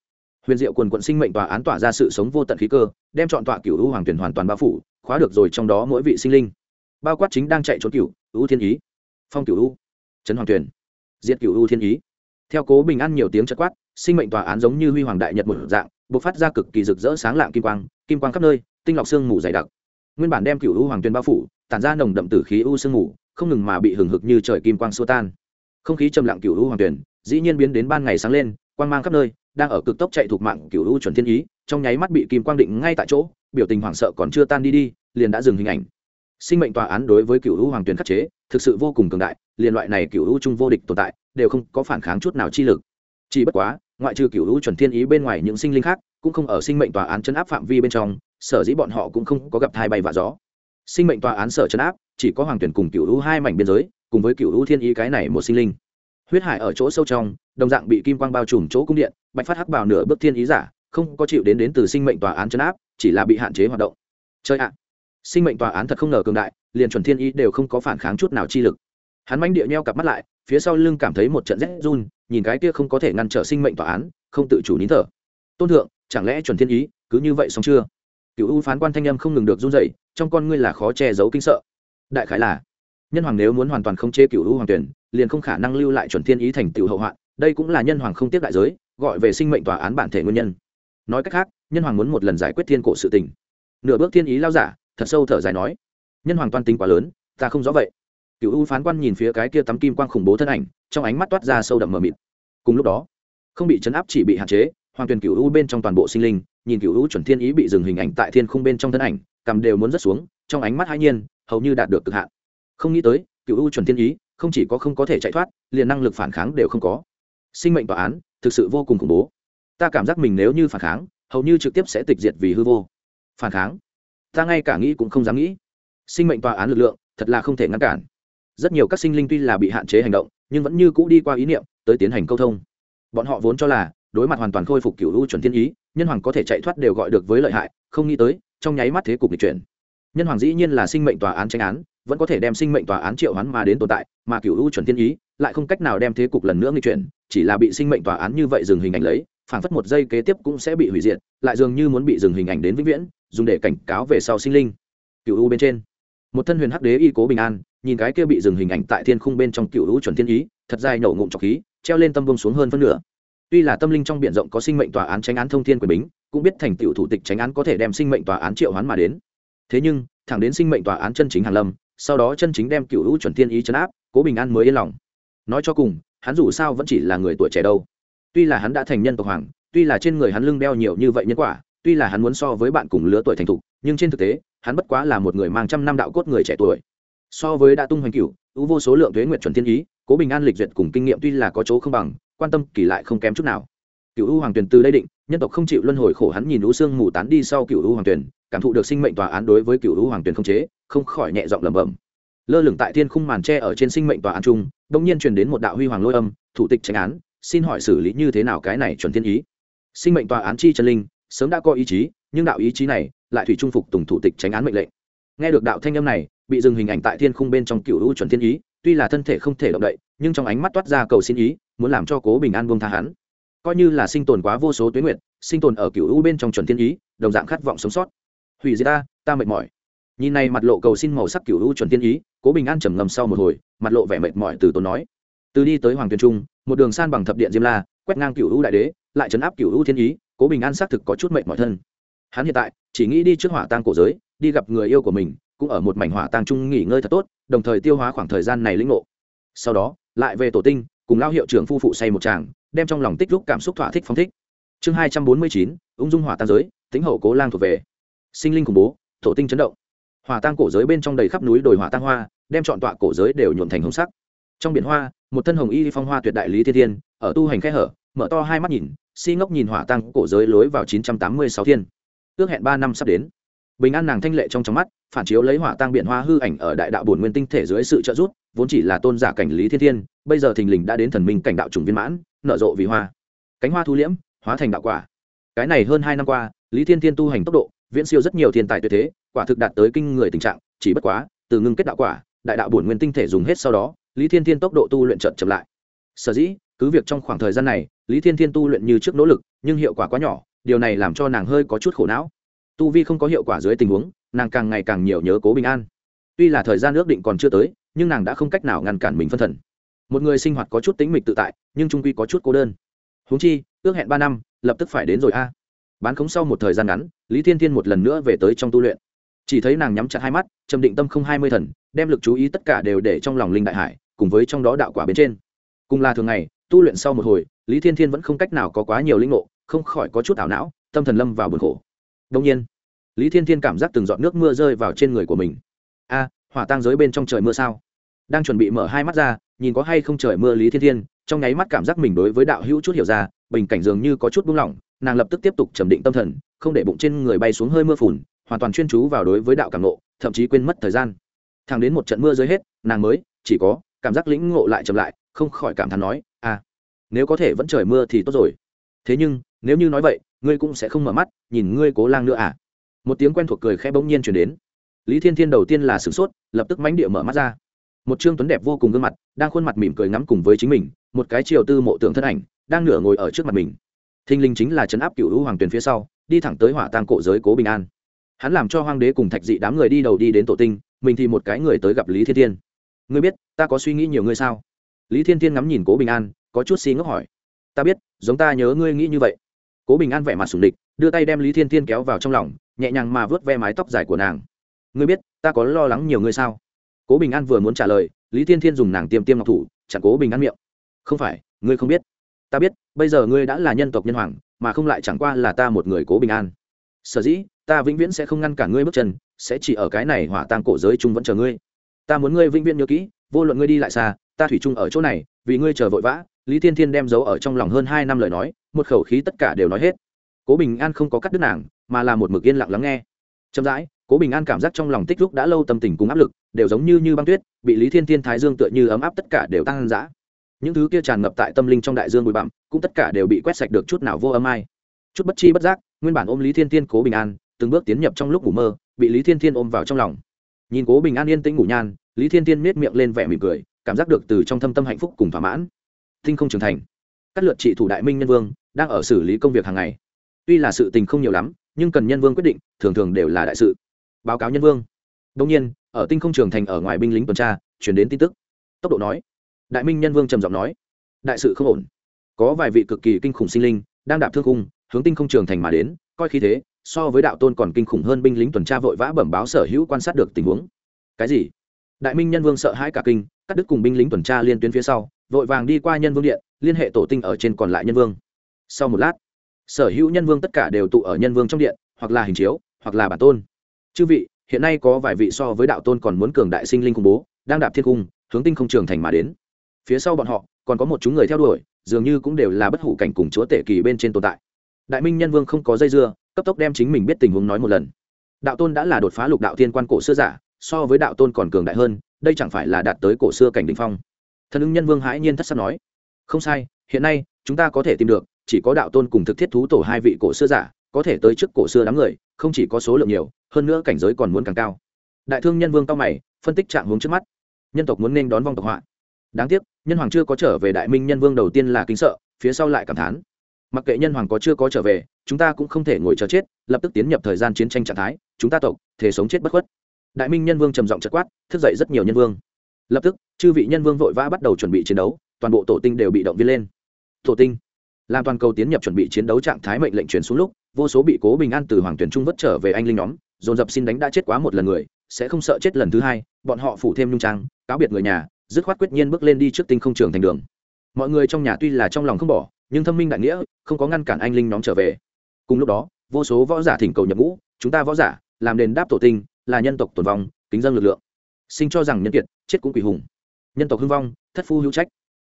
Huyền diệu quần quận sinh mệnh tòa án tỏa ra sự sống vô tận khí cơ, đem chọn tọa cựu hữu hoàng tuyển hoàn toàn bao phủ, khóa được rồi trong đó mỗi vị sinh linh. Bao quát chính đang chạy trốn cựu hữu thiên ý. Phong cựu hữu trấn hoàng tuyển diệt cựu ưu thiên ý. Theo cố bình an nhiều tiếng chất quát, sinh mệnh tòa án giống như huy hoàng đại nhật một dạng b ộ c phát ra cực kỳ rực rỡ sáng lạng kim quang kim quang khắp nơi, tinh lọc sương mù dày đặc. Nguyên bản đem cựu ưu hoàng tuyên bao phủ, tản ra nồng đậm tử khí u sương mù, không ngừng mà bị hừng hực như trời kim quang xua tan. Không khí trầm lặng cựu ưu hoàng tuyển dĩ nhiên biến đến ban ngày sáng lên, quang mang khắp nơi, đang ở cực tốc chạy thuộc mạng cựu ưu chuẩn thiên ý, trong nháy mắt bị kim quang định ngay tại chỗ, biểu tình hoảng sợ còn chưa tan đi đi, liền đã dừng hình ảnh sinh mệnh tòa án đối với cựu hữu hoàng tuyển khắc chế thực sự vô cùng cường đại, liền loại này cựu hữu trung vô địch tồn tại đều không có phản kháng chút nào chi lực. Chỉ bất quá, ngoại trừ cựu hữu chuẩn thiên ý bên ngoài những sinh linh khác, cũng không ở sinh mệnh tòa án chấn áp phạm vi bên trong, sở dĩ bọn họ cũng không có gặp thai bay và gió. Sinh mệnh tòa án sở chấn áp, chỉ có hoàng tuyển cùng cựu hữu hai mảnh biên giới, cùng với cựu hữu thiên ý cái này một sinh linh. Huyết hải ở chỗ sâu trong, đồng dạng bị kim quang bao trùm chỗ cung điện, bạch phát hắc bảo nửa bước thiên ý giả, không có chịu đến đến từ sinh mệnh tòa án chấn áp, chỉ là bị hạn chế hoạt động. Chơi ạ sinh mệnh tòa án thật không ngờ cường đại, liền chuẩn thiên ý đều không có phản kháng chút nào chi lực. Hắn manh địa nheo cặp mắt lại, phía sau lưng cảm thấy một trận rét run, nhìn cái kia không có thể ngăn trở sinh mệnh tòa án, không tự chủ nín thở. Tôn thượng, chẳng lẽ chuẩn thiên ý cứ như vậy xong chưa? Cựu u phán quan thanh âm không ngừng được run dậy trong con ngươi là khó che giấu kinh sợ. Đại khái là, nhân hoàng nếu muốn hoàn toàn không chế cựu u hoàng tuyển, liền không khả năng lưu lại chuẩn thiên ý thành tựu hậu hoạn, đây cũng là nhân hoàng không tiếp đại giới, gọi về sinh mệnh tòa án bản thể nguyên nhân. Nói cách khác, nhân hoàng muốn một lần giải quyết thiên cổ sự tình. Nửa bước thiên ý lao giả thật sâu thở dài nói, nhân hoàng toan tính quá lớn, ta không rõ vậy. Cựu u phán quan nhìn phía cái kia tắm kim quang khủng bố thân ảnh, trong ánh mắt toát ra sâu đậm mờ mịt. Cùng lúc đó, không bị chấn áp chỉ bị hạn chế, hoàng tuyền cựu u bên trong toàn bộ sinh linh, nhìn cựu u chuẩn thiên ý bị dừng hình ảnh tại thiên khung bên trong thân ảnh, cầm đều muốn rớt xuống, trong ánh mắt hai nhiên, hầu như đạt được cực hạn. Không nghĩ tới cựu u chuẩn thiên ý, không chỉ có không có thể chạy thoát, liền năng lực phản kháng đều không có. Sinh mệnh tòa án, thực sự vô cùng khủng bố. Ta cảm giác mình nếu như phản kháng, hầu như trực tiếp sẽ tịch diệt vì hư vô. Phản kháng? Ta ngay cả nghĩ cũng không dám nghĩ. Sinh mệnh tòa án lực lượng, thật là không thể ngăn cản. Rất nhiều các sinh linh tuy là bị hạn chế hành động, nhưng vẫn như cũ đi qua ý niệm, tới tiến hành câu thông. Bọn họ vốn cho là, đối mặt hoàn toàn khôi phục cựu u chuẩn thiên ý, nhân hoàng có thể chạy thoát đều gọi được với lợi hại, không nghĩ tới, trong nháy mắt thế cục lịch chuyển. Nhân hoàng dĩ nhiên là sinh mệnh tòa án tranh án, vẫn có thể đem sinh mệnh tòa án triệu hoán mà đến tồn tại, mà cựu u chuẩn thiên ý lại không cách nào đem thế cục lần nữa nghịch chuyển, chỉ là bị sinh mệnh tòa án như vậy dừng hình ảnh lấy phảng phất một giây kế tiếp cũng sẽ bị hủy diệt, lại dường như muốn bị dừng hình ảnh đến vĩnh viễn, dùng để cảnh cáo về sau sinh linh. Cựu u bên trên. Một thân huyền hắc đế y cố bình an, nhìn cái kia bị dừng hình ảnh tại thiên khung bên trong cựu u chuẩn thiên ý, thật dài nổ ngụm trọc khí, treo lên tâm bông xuống hơn phân nửa. Tuy là tâm linh trong b i ể n rộng có sinh mệnh tòa án tránh án thông thiên quyền bính, cũng biết thành tựu thủ tịch tránh án có thể đem sinh mệnh tòa án triệu hoán mà đến. Thế nhưng, thẳng đến sinh mệnh tòa án chân chính hàn lâm, sau đó chân chính đem cựu u chuẩn thiên ý chấn áp, cố bình an mới yên lòng. Nói cho cùng, hắn dù sao vẫn chỉ là người tuổi trẻ đâu tuy là hắn đã thành nhân tộc hoàng, tuy là trên người hắn lưng đeo nhiều như vậy nhân quả, tuy là hắn muốn so với bạn cùng lứa tuổi thành thục, nhưng trên thực tế, hắn bất quá là một người mang trăm năm đạo cốt người trẻ tuổi. So với đã tung hoành cựu ưu vô số lượng thuế nguyện chuẩn thiên ý, cố bình an lịch duyệt cùng kinh nghiệm tuy là có chỗ không bằng, quan tâm kỳ lại không kém chút nào. Cựu u hoàng tuyền từ đây định, nhân tộc không chịu luân hồi khổ hắn nhìn ưu xương mù tán đi sau cựu u hoàng tuyền, cảm thụ được sinh mệnh tòa án đối với cựu u hoàng tuyền không chế, không khỏi nhẹ giọng lẩm bẩm. Lơ lửng tại thiên khung màn tre ở trên sinh mệnh tòa án trung đông nhiên truyền đến một đạo huy hoàng lôi âm, thủ tịch tránh án xin hỏi xử lý như thế nào cái này chuẩn thiên ý? Sinh mệnh tòa án chi chân linh, sớm đã có ý chí, nhưng đạo ý chí này lại thủy trung phục tùng thủ tịch tránh án mệnh lệnh. Nghe được đạo thanh âm này, bị dừng hình ảnh tại thiên khung bên trong cựu u chuẩn thiên ý, tuy là thân thể không thể động đậy, nhưng trong ánh mắt toát ra cầu xin ý, muốn làm cho cố bình an buông tha hắn. Coi như là sinh tồn quá vô số tuyến nguyện sinh tồn ở cựu u bên trong chuẩn thiên ý, đồng dạng khát vọng sống sót. Hủy diệt ta ta mệt mỏi. Nhìn này mặt lộ cầu xin màu sắc cựu u chuẩn thiên ý, cố bình an trầm ngầm sau một hồi, mặt lộ vẻ mệt mỏi từ tốn nói. Từ đi tới hoàng tuyên trung một đường san bằng thập điện diêm la, quét ngang cựu u đại đế, lại chấn áp cựu u thiên ý, cố bình an xác thực có chút mệnh mọi thân. Hắn hiện tại chỉ nghĩ đi trước hỏa tang cổ giới, đi gặp người yêu của mình, cũng ở một mảnh hỏa tang trung nghỉ ngơi thật tốt, đồng thời tiêu hóa khoảng thời gian này lĩnh ngộ. Sau đó, lại về tổ tinh, cùng lao hiệu trưởng phu phụ say một tràng, đem trong lòng tích lúc cảm xúc thỏa thích phong thích. Chương hai trăm bốn mươi chín, ung dung hỏa tang giới, tính hậu cố lang thuộc về. Sinh linh khủng bố, tổ tinh chấn động. Hỏa tang cổ giới bên trong đầy khắp núi đồi hỏa tang hoa, đem chọn tọa cổ giới đều nhuộn thành hồng sắc trong biển hoa, một thân hồng y phong hoa tuyệt đại lý thiên thiên, ở tu hành khẽ hở, mở to hai mắt nhìn, si ngốc nhìn hỏa tăng cổ giới lối vào chín trăm tám mươi sáu thiên. Ước hẹn ba năm sắp đến. Bình an nàng thanh lệ trong trong mắt, phản chiếu lấy hỏa tăng biển hoa hư ảnh ở đại đạo bổn nguyên tinh thể dưới sự trợ giúp, vốn chỉ là tôn giả cảnh lý thiên thiên, bây giờ thình lình đã đến thần minh cảnh đạo trùng viên mãn, nở rộ vì hoa. Cánh hoa thu liễm, hóa thành đạo quả. Cái này hơn hai năm qua, lý thiên thiên tu hành tốc độ, viễn siêu rất nhiều thiên tài tuyệt thế, quả thực đạt tới kinh người tình trạng, chỉ bất quá, từ ngưng kết đạo quả đại đạo bổn nguyên tinh thể dùng hết sau đó, lý thiên thiên tốc độ tu luyện chậm chậm lại. Sở dĩ, cứ việc trong khoảng thời gian này, lý thiên thiên tu luyện như trước nỗ lực, nhưng hiệu quả quá nhỏ, điều này làm cho nàng hơi có chút khổ não. Tu vi không có hiệu quả dưới tình huống, nàng càng ngày càng nhiều nhớ cố bình an. Tuy là thời gian ước định còn chưa tới, nhưng nàng đã không cách nào ngăn cản mình phân thần. Một người sinh hoạt có chút tính mịch tự tại, nhưng trung quy có chút cô đơn. Huống chi, ước hẹn ba năm, lập tức phải đến rồi a. Bán khống sau một thời gian ngắn, lý thiên thiên một lần nữa về tới trong tu luyện. Chỉ thấy nàng nhắm chặt hai mắt trầm định tâm không hai mươi thần đem lực chú ý tất cả đều để trong lòng linh đại hải cùng với trong đó đạo quả bên trên. Cùng là thường ngày tu luyện sau một hồi lý thiên thiên vẫn không cách nào có quá nhiều linh ngộ không khỏi có chút ảo não tâm thần lâm vào buồn khổ. Đông nhiên lý thiên thiên cảm giác từng giọt nước mưa rơi vào trên người của mình. A à, hỏa tang giới bên trong trời mưa sao? Đang chuẩn bị mở hai mắt ra nhìn có hay không trời mưa lý thiên thiên trong nháy mắt cảm giác mình đối với đạo hữu chút hiểu ra bình cảnh dường như có chút buông lỏng nàng lập tức tiếp tục trầm định tâm thần không để bụng trên người bay xuống hơi mưa phùn hoàn toàn chuyên chú vào đối với đạo cảm nộ, thậm chí quên mất thời gian thang đến một trận mưa rơi hết, nàng mới, chỉ có, cảm giác lĩnh ngộ lại chậm lại, không khỏi cảm thán nói à nếu có thể vẫn trời mưa thì tốt rồi. Thế nhưng, nếu như nói vậy, ngươi cũng sẽ không mở mắt, nhìn ngươi cố lang nữa à? Một tiếng quen thuộc cười khẽ bỗng nhiên chuyển đến. Lý thiên thiên đầu tiên là sửng sốt, lập tức mánh địa mở mắt ra. Một trương tuấn đẹp vô cùng gương mặt, đang khuôn mặt mỉm cười ngắm cùng với chính mình, một cái chiều tư mộ tượng thân ảnh, đang nửa ngồi ở trước mặt mình. Thinh linh chính là trấn áp cựu hữu hoàng tuyền phía sau, đi thẳng tới hỏa tang cổ giới cố bình an. Hắn làm cho hoàng đế cùng thạch dị đám người đi đầu đi đến tổ tinh mình thì một cái người tới gặp lý thiên thiên. Ngươi biết, ta có suy nghĩ nhiều ngươi sao? Lý thiên thiên ngắm nhìn cố bình an, có chút xi ngốc hỏi. Ta biết, giống ta nhớ ngươi nghĩ như vậy. Cố bình an vẻ mặt sùng địch, đưa tay đem lý thiên thiên kéo vào trong lòng, nhẹ nhàng mà vớt ve mái tóc dài của nàng. Ngươi biết, ta có lo lắng nhiều ngươi sao? Cố bình an vừa muốn trả lời, lý thiên thiên dùng nàng tiêm tiêm ngọc thủ, chặn cố bình an miệng. Không phải, ngươi không biết. Ta biết, bây giờ ngươi đã là nhân tộc nhân hoàng, mà không lại chẳng qua là ta một người cố bình an. Sở dĩ, ta vĩnh viễn sẽ không ngăn cản ngươi bước chân sẽ chỉ ở cái này hỏa tang cổ giới chung vẫn chờ ngươi. Ta muốn ngươi vĩnh viễn nhớ kỹ, vô luận ngươi đi lại xa, ta thủy chung ở chỗ này, vì ngươi chờ vội vã. Lý thiên thiên đem giấu ở trong lòng hơn hai năm lời nói, một khẩu khí tất cả đều nói hết. Cố bình an không có cắt đứt nàng, mà là một mực yên lặng lắng nghe. Chậm rãi, cố bình an cảm giác trong lòng tích lúc đã lâu tâm tình cùng áp lực, đều giống như như băng tuyết, bị lý thiên thiên thái dương tựa như ấm áp tất cả đều tăng dã. Những thứ kia tràn ngập tại tâm linh trong đại dương bụi bặm, cũng tất cả đều bị quét sạch được chút nào vô âm ai. Chút bất chi bất giác, nguyên bản ôm lý thiên thiên cố bình an, từng bước tiến nhập trong lúc ngủ mơ bị lý thiên thiên ôm vào trong lòng. Nhìn cố bình an yên tĩnh ngủ nhan, lý thiên thiên miết miệng lên vẻ mỉm cười, cảm giác được từ trong thâm tâm hạnh phúc cùng thỏa mãn. Thinh không trưởng thành. Các lượt trị thủ đại minh nhân vương, đang ở xử lý công việc hàng ngày. Tuy là sự tình không nhiều lắm, nhưng cần nhân vương quyết định, thường thường đều là đại sự. Báo cáo nhân vương. Đông nhiên, ở tinh không trường thành ở ngoài binh lính tuần tra chuyển đến tin tức. Tốc độ nói. Đại minh nhân vương trầm giọng nói. Đại sự không ổn. Có vài vị cực kỳ kinh khủng sinh linh đang đạp thương khung hướng tinh không trường thành mà đến, coi khí thế, so với đạo tôn còn kinh khủng hơn binh lính tuần tra vội vã bẩm báo sở hữu quan sát được tình huống. Cái gì? Đại minh nhân vương sợ hãi cả kinh, cắt đứt cùng binh lính tuần tra liên tuyến phía sau, vội vàng đi qua nhân vương điện, liên hệ tổ tinh ở trên còn lại nhân vương. Sau một lát, sở hữu nhân vương tất cả đều tụ ở nhân vương trong điện, hoặc là hình chiếu, hoặc là bản tôn. Chư vị, hiện nay có vài vị so với đạo tôn còn muốn cường đại sinh linh khủng bố, đang đạp thiên cung, hướng tinh không trường thành mà đến. Phía sau bọn họ, còn có một chúng người theo đuổi, dường như cũng đều là bất hủ cảnh cùng chúa tể kỳ bên trên tồn tại đại minh nhân vương không có dây dưa, cấp tốc đem chính mình biết tình huống nói một lần. đạo tôn đã là đột phá lục đạo thiên quan cổ xưa giả, so với đạo tôn còn cường đại hơn, đây chẳng phải là đạt tới cổ xưa cảnh đ ỉ n h phong. thần ưng nhân vương hãi nhiên thất sắc nói, không sai, hiện nay, chúng ta có thể tìm được, chỉ có đạo tôn cùng thực thiết thú tổ hai vị cổ xưa giả, có thể tới trước cổ xưa đám người, không chỉ có số lượng nhiều, hơn nữa cảnh giới còn muốn càng cao. đại thương nhân vương cao mày, phân tích trạng hướng trước mắt. nhân tộc muốn nên đón vong tộc họa. đáng tiếc, nhân hoàng chưa có trở về đại minh nhân vương đầu tiên là kính sợ, phía sau lại cảm thán mặc kệ nhân hoàng có chưa có trở về, chúng ta cũng không thể ngồi chờ chết, lập tức tiến nhập thời gian chiến tranh trạng thái, chúng ta tộc, thể sống chết bất khuất. Đại minh nhân vương trầm giọng chất quát, thức dậy rất nhiều nhân vương. Lập tức, chư vị nhân vương vội vã bắt đầu chuẩn bị chiến đấu, toàn bộ tổ tinh đều bị động viên lên. Tổ tinh, làm toàn cầu tiến nhập chuẩn bị chiến đấu trạng thái mệnh lệnh truyền xuống lúc, vô số bị cố bình an từ hoàng tuyển trung vất trở về anh linh nhóm, dồn dập xin đánh đã chết quá một lần người, sẽ không sợ chết lần thứ hai, bọn họ phủ thêm nhung trang, cáo biệt người nhà, dứt khoát quyết nhiên bước lên đi trước tinh không trường thành đường. Mọi người trong nhà tuy là trong lòng không bỏ nhưng thâm minh đại nghĩa, không có ngăn cản anh linh nhóm trở về. Cùng lúc đó, vô số võ giả thỉnh cầu nhập ngũ, chúng ta võ giả, làm đền đáp tổ tinh, là nhân tộc tồn vong, kính dân lực lượng. Sinh cho rằng nhân kiệt, chết cũng quỷ hùng. Nhân tộc hưng vong, thất phu hữu trách.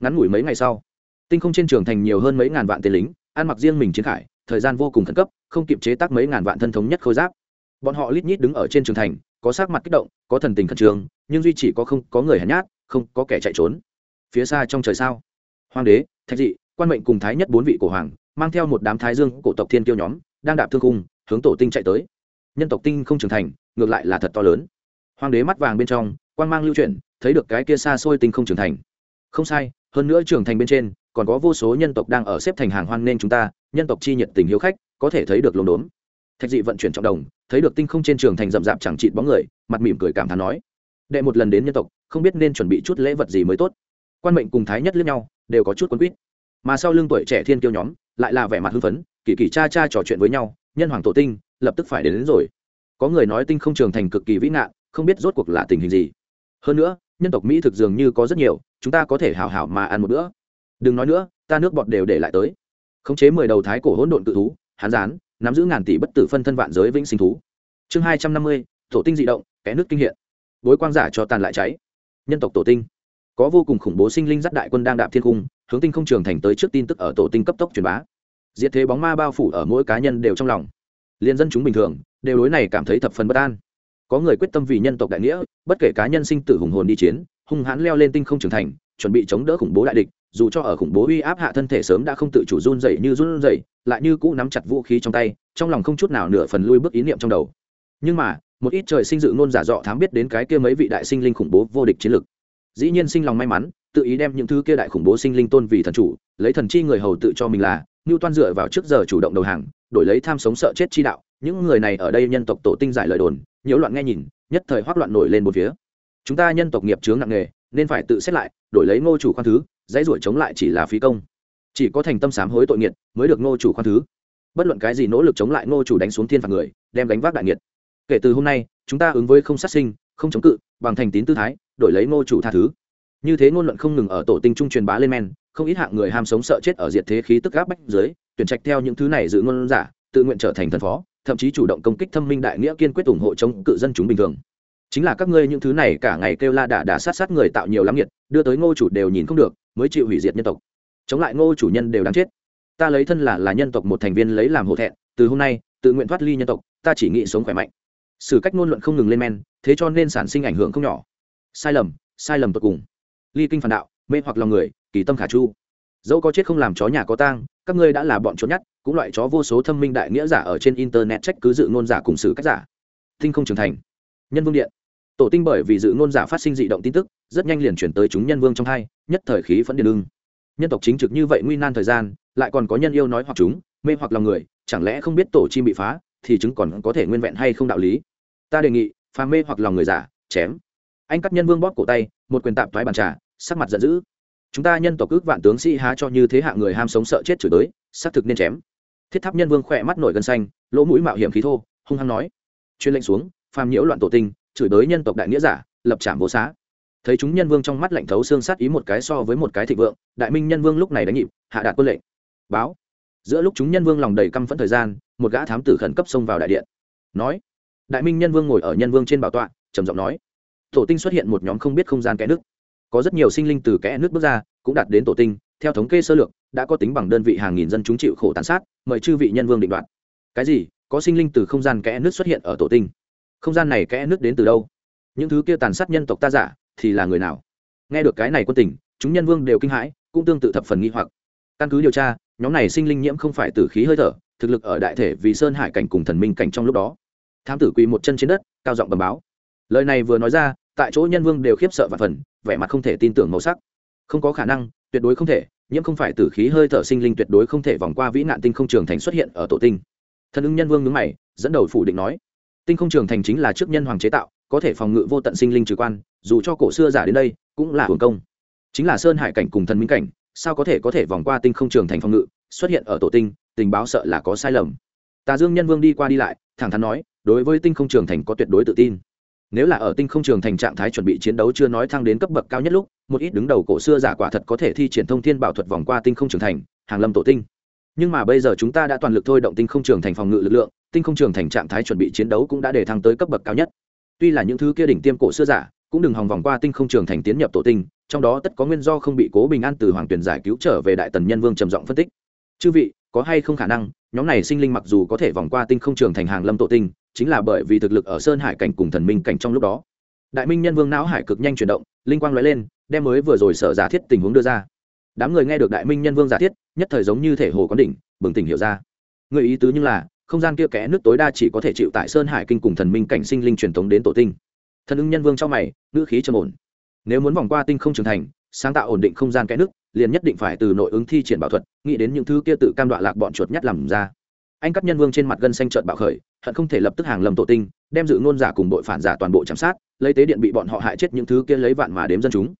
Ngắn ngủi mấy ngày sau, tinh không trên trường thành nhiều hơn mấy ngàn vạn tên lính, ăn mặc riêng mình chiến khải, thời gian vô cùng khẩn cấp, không kịp chế tác mấy ngàn vạn thân thống nhất khôi giáp. Bọn họ lít nhít đứng ở trên trường thành, có sắc mặt kích động, có thần tình khẩn trương, nhưng duy chỉ có không có người hèn nhát, không có kẻ chạy trốn. Phía xa trong trời sao? Hoàng đế, thạch dị quan mệnh cùng thái nhất bốn vị cổ hoàng, mang theo một đám thái dương cổ tộc thiên kiêu nhóm, đang đạp thương cung hướng tổ tinh chạy tới. Nhân tộc tinh không trưởng thành, ngược lại là thật to lớn. Hoàng đế mắt vàng bên trong quan mang lưu chuyển, thấy được cái kia xa xôi tinh không trưởng thành. Không sai, hơn nữa trưởng thành bên trên, còn có vô số nhân tộc đang ở xếp thành hàng hoan nên chúng ta, nhân tộc chi nhiệt tình hiếu khách, có thể thấy được lồn đốn. Thạch dị vận chuyển trọng đồng, thấy được tinh không trên trường thành rậm rạp chẳng chịt bóng người, mặt mỉm cười cảm thán nói, đệ một lần đến nhân tộc, không biết nên chuẩn bị chút lễ vật gì mới tốt. Quan mệnh cùng thái nhất lẫn nhau, đều có chút quân quýt mà sau lưng tuổi trẻ thiên kiêu nhóm lại là vẻ mặt hưng phấn kỳ kỳ cha cha trò chuyện với nhau nhân hoàng tổ tinh lập tức phải đến, đến rồi. Có người nói tinh không trường thành cực kỳ vĩ nạn không biết rốt cuộc là tình hình gì. Hơn nữa nhân tộc mỹ thực dường như có rất nhiều chúng ta có thể hào hảo mà ăn một bữa. Đừng nói nữa ta nước bọt đều để lại tới. Khống chế mười đầu thái cổ hỗn độn cự thú hán gián nắm giữ ngàn tỷ bất tử phân thân vạn giới vĩnh sinh thú. Chương hai trăm năm mươi tổ tinh dị động kẽ nước kinh hiện. Bối quang giả cho tàn lại cháy. Nhân tộc tổ tinh. Có vô cùng khủng bố sinh linh dắt đại quân đang đạp thiên cung hướng tinh không trường thành tới trước tin tức ở tổ tinh cấp tốc truyền bá. Diệt thế bóng ma bao phủ ở mỗi cá nhân đều trong lòng. Liên dân chúng bình thường, đều đối này cảm thấy thập phần bất an. Có người quyết tâm vì nhân tộc đại nghĩa, bất kể cá nhân sinh tử hùng hồn đi chiến, hung hãn leo lên tinh không trưởng thành, chuẩn bị chống đỡ khủng bố đại địch, dù cho ở khủng bố uy áp hạ thân thể sớm đã không tự chủ run dậy như run dậy lại như cũ nắm chặt vũ khí trong tay, trong lòng không chút nào nửa phần lui bước ý niệm trong đầu. Nhưng mà, một ít trời sinh dự ngôn giả dọ thám biết đến cái kia mấy vị đại sinh linh khủng bố vô địch chiến lực dĩ nhiên sinh lòng may mắn, tự ý đem những thứ kia đại khủng bố sinh linh tôn vì thần chủ, lấy thần chi người hầu tự cho mình là ngưu toan dựa vào trước giờ chủ động đầu hàng, đổi lấy tham sống sợ chết chi đạo, những người này ở đây nhân tộc tổ tinh giải lời đồn, nhiễu loạn nghe nhìn, nhất thời hoác loạn nổi lên một phía. Chúng ta nhân tộc nghiệp chướng nặng nghề nên phải tự xét lại, đổi lấy ngô chủ khoan thứ, dãy ruổi chống lại chỉ là phí công. Chỉ có thành tâm sám hối tội nghiệt, mới được ngô chủ khoan thứ. Bất luận cái gì nỗ lực chống lại ngô chủ đánh xuống thiên phạt người, đem đánh vác đại nghiệt. Kể từ hôm nay, chúng ta ứng với không sát sinh, không chống cự bằng thành tín tư thái, đổi lấy ngô chủ tha thứ. Như thế ngôn luận không ngừng ở tổ tinh trung truyền bá lên men, không ít hạng người ham sống sợ chết ở diệt thế khí tức gáp bách dưới, tuyển trạch theo những thứ này giữ ngôn giả, tự nguyện trở thành thần phó, thậm chí chủ động công kích thâm minh đại nghĩa kiên quyết ủng hộ chống cự dân chúng bình thường. Chính là các ngươi những thứ này cả ngày kêu la đả đả sát sát người tạo nhiều lắm nhiệt đưa tới ngô chủ đều nhìn không được, mới chịu hủy diệt nhân tộc. Chống lại ngô chủ nhân đều đáng chết. Ta lấy thân là là nhân tộc một thành viên lấy làm hổ thẹn, từ hôm nay, tự nguyện thoát ly nhân tộc, ta chỉ nghĩ sống khỏe mạnh sử cách ngôn luận không ngừng lên men, thế cho nên sản sinh ảnh hưởng không nhỏ. Sai lầm sai lầm tột cùng. Ly kinh phản đạo, mê hoặc lòng người, kỳ tâm khả chu. Dẫu có chết không làm chó nhà có tang, các ngươi đã là bọn trốn nhất cũng loại chó vô số thâm minh đại nghĩa giả ở trên internet trách cứ dự ngôn giả cùng xử cách giả. Tinh không trưởng thành. Nhân vương điện. Tổ tinh bởi vì dự ngôn giả phát sinh dị động tin tức, rất nhanh liền chuyển tới chúng nhân vương trong hai, nhất thời khí phẫn điện lưng nhân tộc chính trực như vậy nguy nan thời gian, lại còn có nhân yêu nói hoặc chúng, mê hoặc lòng người, chẳng lẽ không biết tổ chim bị phá, thì chứng còn có thể nguyên vẹn hay không đạo lý? Ta đề nghị phàm mê hoặc lòng người giả, chém. Anh cắt nhân vương bóp cổ tay, một quyền tạm thoái bàn trà, sắc mặt giận dữ. Chúng ta nhân tộc ước vạn tướng sĩ há cho như thế hạ người ham sống sợ chết chửi tới xác thực nên chém. Thiết tháp nhân vương khỏe mắt nổi gân xanh, lỗ mũi mạo hiểm khí thô, hung hăng nói. Chuyên lệnh xuống, phàm nhiễu loạn tổ tinh, chửi tới nhân tộc đại nghĩa giả, lập trảm vô xá. Thấy chúng nhân vương trong mắt lạnh thấu xương sát ý một cái so với một cái thịnh vượng, đại minh nhân vương lúc này đánh nhịp, hạ đạt quân lệnh. Báo. Giữa lúc chúng nhân vương lòng đầy căm phẫn thời gian, một gã thám tử khẩn cấp xông vào đại điện. Nói đại minh nhân vương ngồi ở nhân vương trên bảo tọa, trầm giọng nói, tổ tinh xuất hiện một nhóm không biết không gian kẽ nước. Có rất nhiều sinh linh từ kẽ nước bước ra, cũng đạt đến tổ tinh. Theo thống kê sơ lược, đã có tính bằng đơn vị hàng nghìn dân chúng chịu khổ tàn sát, mời chư vị nhân vương định đoạt. Cái gì? Có sinh linh từ không gian kẽ nước xuất hiện ở tổ tinh? Không gian này kẽ nước đến từ đâu? Những thứ kia tàn sát nhân tộc ta giả, thì là người nào? Nghe được cái này quân tình, chúng nhân vương đều kinh hãi, cũng tương tự thập phần nghi hoặc. Căn cứ điều tra, nhóm này sinh linh nhiễm không phải từ khí hơi thở, thực lực ở đại thể vì sơn hải cảnh cùng thần minh cảnh trong lúc đó thám tử quỳ một chân trên đất, cao giọng bầm báo. Lời này vừa nói ra, tại chỗ nhân vương đều khiếp sợ và phần, vẻ mặt không thể tin tưởng màu sắc. Không có khả năng, tuyệt đối không thể, nhiễm không phải tử khí hơi thở sinh linh tuyệt đối không thể vòng qua vĩ nạn tinh không trường thành xuất hiện ở tổ tinh. Thần ưng nhân vương nhướng mày, dẫn đầu phủ định nói, tinh không trường thành chính là trước nhân hoàng chế tạo, có thể phòng ngự vô tận sinh linh trừ quan, dù cho cổ xưa giả đến đây, cũng là hưởng công. Chính là sơn hải cảnh cùng thần minh cảnh, sao có thể có thể vòng qua tinh không trường thành phòng ngự, xuất hiện ở tổ tinh, tình báo sợ là có sai lầm. Tà dương nhân vương đi qua đi lại, thẳng thắn nói đối với tinh không trường thành có tuyệt đối tự tin. Nếu là ở tinh không trường thành trạng thái chuẩn bị chiến đấu chưa nói thăng đến cấp bậc cao nhất lúc, một ít đứng đầu cổ xưa giả quả thật có thể thi triển thông thiên bảo thuật vòng qua tinh không trường thành, hàng lâm tổ tinh. Nhưng mà bây giờ chúng ta đã toàn lực thôi động tinh không trường thành phòng ngự lực lượng, tinh không trường thành trạng thái chuẩn bị chiến đấu cũng đã để thăng tới cấp bậc cao nhất. Tuy là những thứ kia đỉnh tiêm cổ xưa giả cũng đừng hòng vòng qua tinh không trường thành tiến nhập tổ tinh, trong đó tất có nguyên do không bị cố bình an từ hoàng tuyển giải cứu trở về đại tần nhân vương trầm giọng phân tích. Chư vị, có hay không khả năng, nhóm này sinh linh mặc dù có thể vòng qua tinh không trường thành hàng lâm tổ tinh chính là bởi vì thực lực ở sơn hải cảnh cùng thần minh cảnh trong lúc đó. Đại minh nhân vương não hải cực nhanh chuyển động, linh quang nói lên, đem mới vừa rồi sở giả thiết tình huống đưa ra. Đám người nghe được đại minh nhân vương giả thiết, nhất thời giống như thể hồ có đỉnh, bừng tỉnh hiểu ra. Người ý tứ như là, không gian kia kẽ nước tối đa chỉ có thể chịu tại sơn hải kinh cùng thần minh cảnh sinh linh truyền thống đến tổ tinh. Thần ưng nhân vương trong mày, ngữ khí trầm ổn. Nếu muốn vòng qua tinh không trưởng thành, sáng tạo ổn định không gian kẽ nước, liền nhất định phải từ nội ứng thi triển bảo thuật, nghĩ đến những thứ kia tự cam đoạ lạc bọn chuột nhất làm ra. Anh cắt nhân vương trên mặt gân xanh trợn bạo khởi hận không thể lập tức hàng lầm tổ tinh, đem dự ngôn giả cùng đội phản giả toàn bộ chăm sát, lấy tế điện bị bọn họ hại chết những thứ kia lấy vạn mà đếm dân chúng.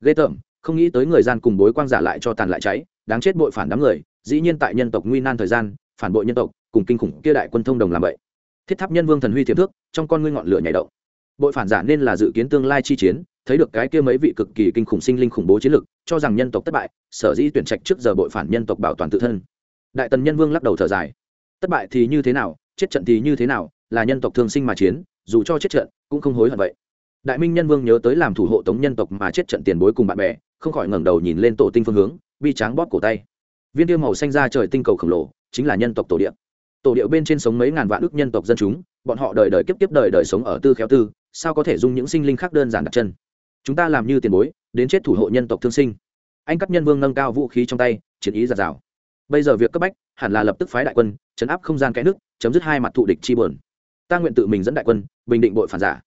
Ghê tởm, không nghĩ tới người gian cùng bối quang giả lại cho tàn lại cháy, đáng chết bội phản đám người, dĩ nhiên tại nhân tộc nguy nan thời gian, phản bội nhân tộc, cùng kinh khủng kia đại quân thông đồng làm vậy. Thiết tháp nhân vương thần huy thiệp thước, trong con ngươi ngọn lửa nhảy động. Bội phản giả nên là dự kiến tương lai chi chiến, thấy được cái kia mấy vị cực kỳ kinh khủng sinh linh khủng bố chiến lực, cho rằng nhân tộc thất bại, sở dĩ tuyển trạch trước giờ bội phản nhân tộc bảo toàn tự thân. Đại tần nhân vương lắc đầu thở dài. Thất bại thì như thế nào chết trận thì như thế nào, là nhân tộc thương sinh mà chiến, dù cho chết trận, cũng không hối hận vậy. Đại minh nhân vương nhớ tới làm thủ hộ tống nhân tộc mà chết trận tiền bối cùng bạn bè, không khỏi ngẩng đầu nhìn lên tổ tinh phương hướng, bi tráng bóp cổ tay. Viên tiêu màu xanh ra trời tinh cầu khổng lồ, chính là nhân tộc tổ địa. Tổ địa bên trên sống mấy ngàn vạn ước nhân tộc dân chúng, bọn họ đời đời kiếp kiếp đời đời sống ở tư khéo tư, sao có thể dung những sinh linh khác đơn giản đặt chân? Chúng ta làm như tiền bối, đến chết thủ hộ nhân tộc thương sinh. Anh các nhân vương nâng cao vũ khí trong tay, chiến ý giạt rào bây giờ việc cấp bách hẳn là lập tức phái đại quân, chấn áp không gian cái nước, chấm dứt hai mặt thụ địch chi bờn ta nguyện tự mình dẫn đại quân, bình định bội phản giả.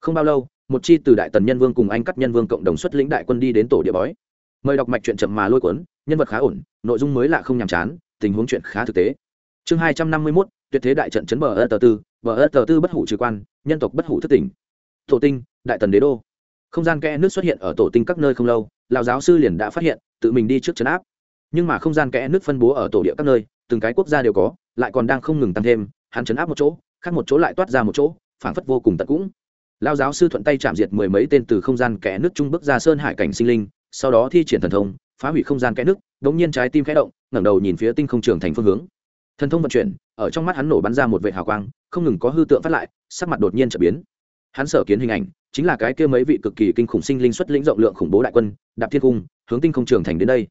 Không bao lâu, một chi từ đại tần nhân vương cùng anh cắt nhân vương cộng đồng xuất lĩnh đại quân đi đến tổ địa bói. Mời đọc mạch chuyện chậm mà lôi cuốn, nhân vật khá ổn, nội dung mới lạ không nhàm chán, tình huống chuyện khá thực tế. Chương hai trăm năm mươi mốt, tuyệt thế đại trận chấn bờ ơ tờ tư, bờ ơ tờ tư bất hủ trừ quan, nhân tộc bất hủ thất tỉnh. Tổ tinh, đại tần đế đô. Không gian kẽ nước xuất hiện ở tổ tinh các nơi không lâu, lão giáo sư liền đã phát hiện, tự mình đi trước chấn áp nhưng mà không gian kẽ nước phân bố ở tổ địa các nơi, từng cái quốc gia đều có, lại còn đang không ngừng tăng thêm, hắn chấn áp một chỗ, khác một chỗ lại toát ra một chỗ, phảng phất vô cùng tận cũng. Lao giáo sư thuận tay chạm diệt mười mấy tên từ không gian kẽ nước trung bước ra sơn hải cảnh sinh linh, sau đó thi triển thần thông, phá hủy không gian kẽ nước, đống nhiên trái tim khẽ động, ngẩng đầu nhìn phía tinh không trường thành phương hướng. Thần thông vận chuyển, ở trong mắt hắn nổ bắn ra một vệ hào quang, không ngừng có hư tượng phát lại, sắc mặt đột nhiên trở biến. Hắn sở kiến hình ảnh, chính là cái kia mấy vị cực kỳ kinh khủng sinh linh xuất lĩnh rộng lượng khủng bố đại quân, đạp thiên cung, hướng tinh không trường thành đến đây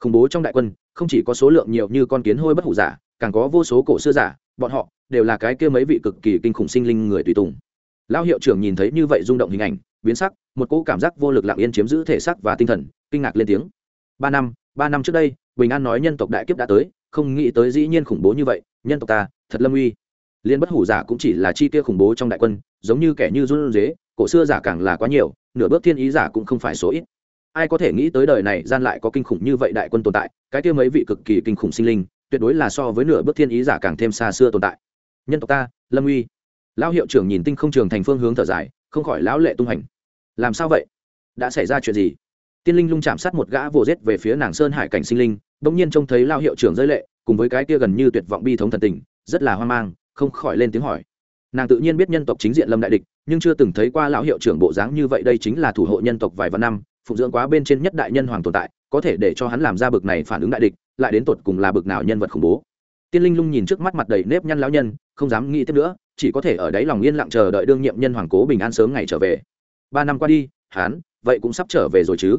khủng bố trong đại quân, không chỉ có số lượng nhiều như con kiến hôi bất hủ giả, càng có vô số cổ xưa giả, bọn họ đều là cái kia mấy vị cực kỳ kinh khủng sinh linh người tùy tùng. Lão hiệu trưởng nhìn thấy như vậy rung động hình ảnh, biến sắc, một cỗ cảm giác vô lực lặng yên chiếm giữ thể xác và tinh thần, kinh ngạc lên tiếng. Ba năm ba năm trước đây, bình an nói nhân tộc đại kiếp đã tới, không nghĩ tới dĩ nhiên khủng bố như vậy, nhân tộc ta, thật lâm uy. Liên bất hủ giả cũng chỉ là chi tiêu khủng bố trong đại quân, giống như kẻ như run dế cổ xưa giả càng là quá nhiều, nửa bước thiên ý giả cũng không phải số ít ai có thể nghĩ tới đời này gian lại có kinh khủng như vậy đại quân tồn tại, cái kia mấy vị cực kỳ kinh khủng sinh linh, tuyệt đối là so với nửa bước thiên ý giả càng thêm xa xưa tồn tại. Nhân tộc ta, lâm uy. Lão hiệu trưởng nhìn tinh không trường thành phương hướng thở dài, không khỏi lão lệ tung hành. Làm sao vậy? Đã xảy ra chuyện gì? Tiên linh lung chạm sát một gã vồ rết về phía nàng sơn hải cảnh sinh linh bỗng nhiên trông thấy lao hiệu trưởng rơi lệ, cùng với cái kia gần như tuyệt vọng bi thống thần tình, rất là hoang mang, không khỏi lên tiếng hỏi. Nàng tự nhiên biết nhân tộc chính diện lâm đại địch, nhưng chưa từng thấy qua lão hiệu trưởng bộ dáng như vậy, đây chính là thủ hộ nhân tộc vài vạn năm phụng dưỡng quá bên trên nhất đại nhân hoàng tồn tại, có thể để cho hắn làm ra bực này phản ứng đại địch, lại đến tột cùng là bực nào nhân vật khủng bố. Tiên linh lung nhìn trước mắt mặt đầy nếp nhăn lão nhân, không dám nghĩ tiếp nữa, chỉ có thể ở đáy lòng yên lặng chờ đợi đương nhiệm nhân hoàng cố bình an sớm ngày trở về. Ba năm qua đi hán vậy cũng sắp trở về rồi chứ.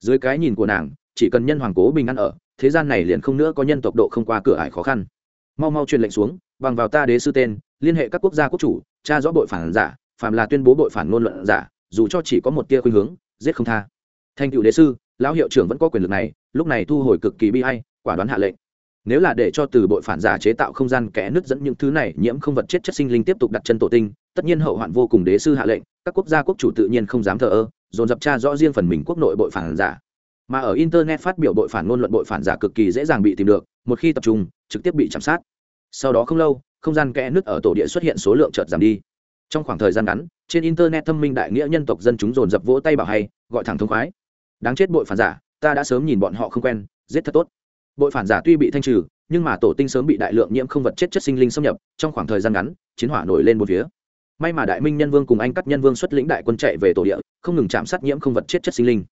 Dưới cái nhìn của nàng, chỉ cần nhân hoàng cố bình an ở, thế gian này liền không nữa có nhân tộc độ không qua cửa ải khó khăn. Mau mau truyền lệnh xuống, bằng vào ta đế sư tên, liên hệ các quốc gia quốc chủ, tra rõ bội phản giả, phàm là tuyên bố bội phản ngôn luận giả, dù cho chỉ có một tia khuynh hướng, giết không tha thành cựu đế sư, lão hiệu trưởng vẫn có quyền lực này, lúc này thu hồi cực kỳ bi hay quả đoán hạ lệnh. Nếu là để cho từ bội phản giả chế tạo không gian kẽ nứt dẫn những thứ này, nhiễm không vật chết chất sinh linh tiếp tục đặt chân tổ tinh, tất nhiên hậu hoạn vô cùng đế sư hạ lệnh, các quốc gia quốc chủ tự nhiên không dám thờ ơ, dồn dập tra rõ riêng phần mình quốc nội bội phản giả. Mà ở internet phát biểu bội phản ngôn luận bội phản giả cực kỳ dễ dàng bị tìm được, một khi tập trung, trực tiếp bị chạm sát. Sau đó không lâu, không gian kẽ nứt ở tổ địa xuất hiện số lượng chợt giảm đi. Trong khoảng thời gian ngắn, trên internet thâm minh đại nghĩa nhân tộc dân chúng dồn dập vỗ tay bảo hay, gọi thẳng thông khoái đáng chết bội phản giả, ta đã sớm nhìn bọn họ không quen, giết thật tốt. Bội phản giả tuy bị thanh trừ, nhưng mà tổ tinh sớm bị đại lượng nhiễm không vật chết chất sinh linh xâm nhập, trong khoảng thời gian ngắn, chiến hỏa nổi lên một phía. May mà đại minh nhân vương cùng anh cắt nhân vương xuất lĩnh đại quân chạy về tổ địa, không ngừng chạm sát nhiễm không vật chết chất sinh linh.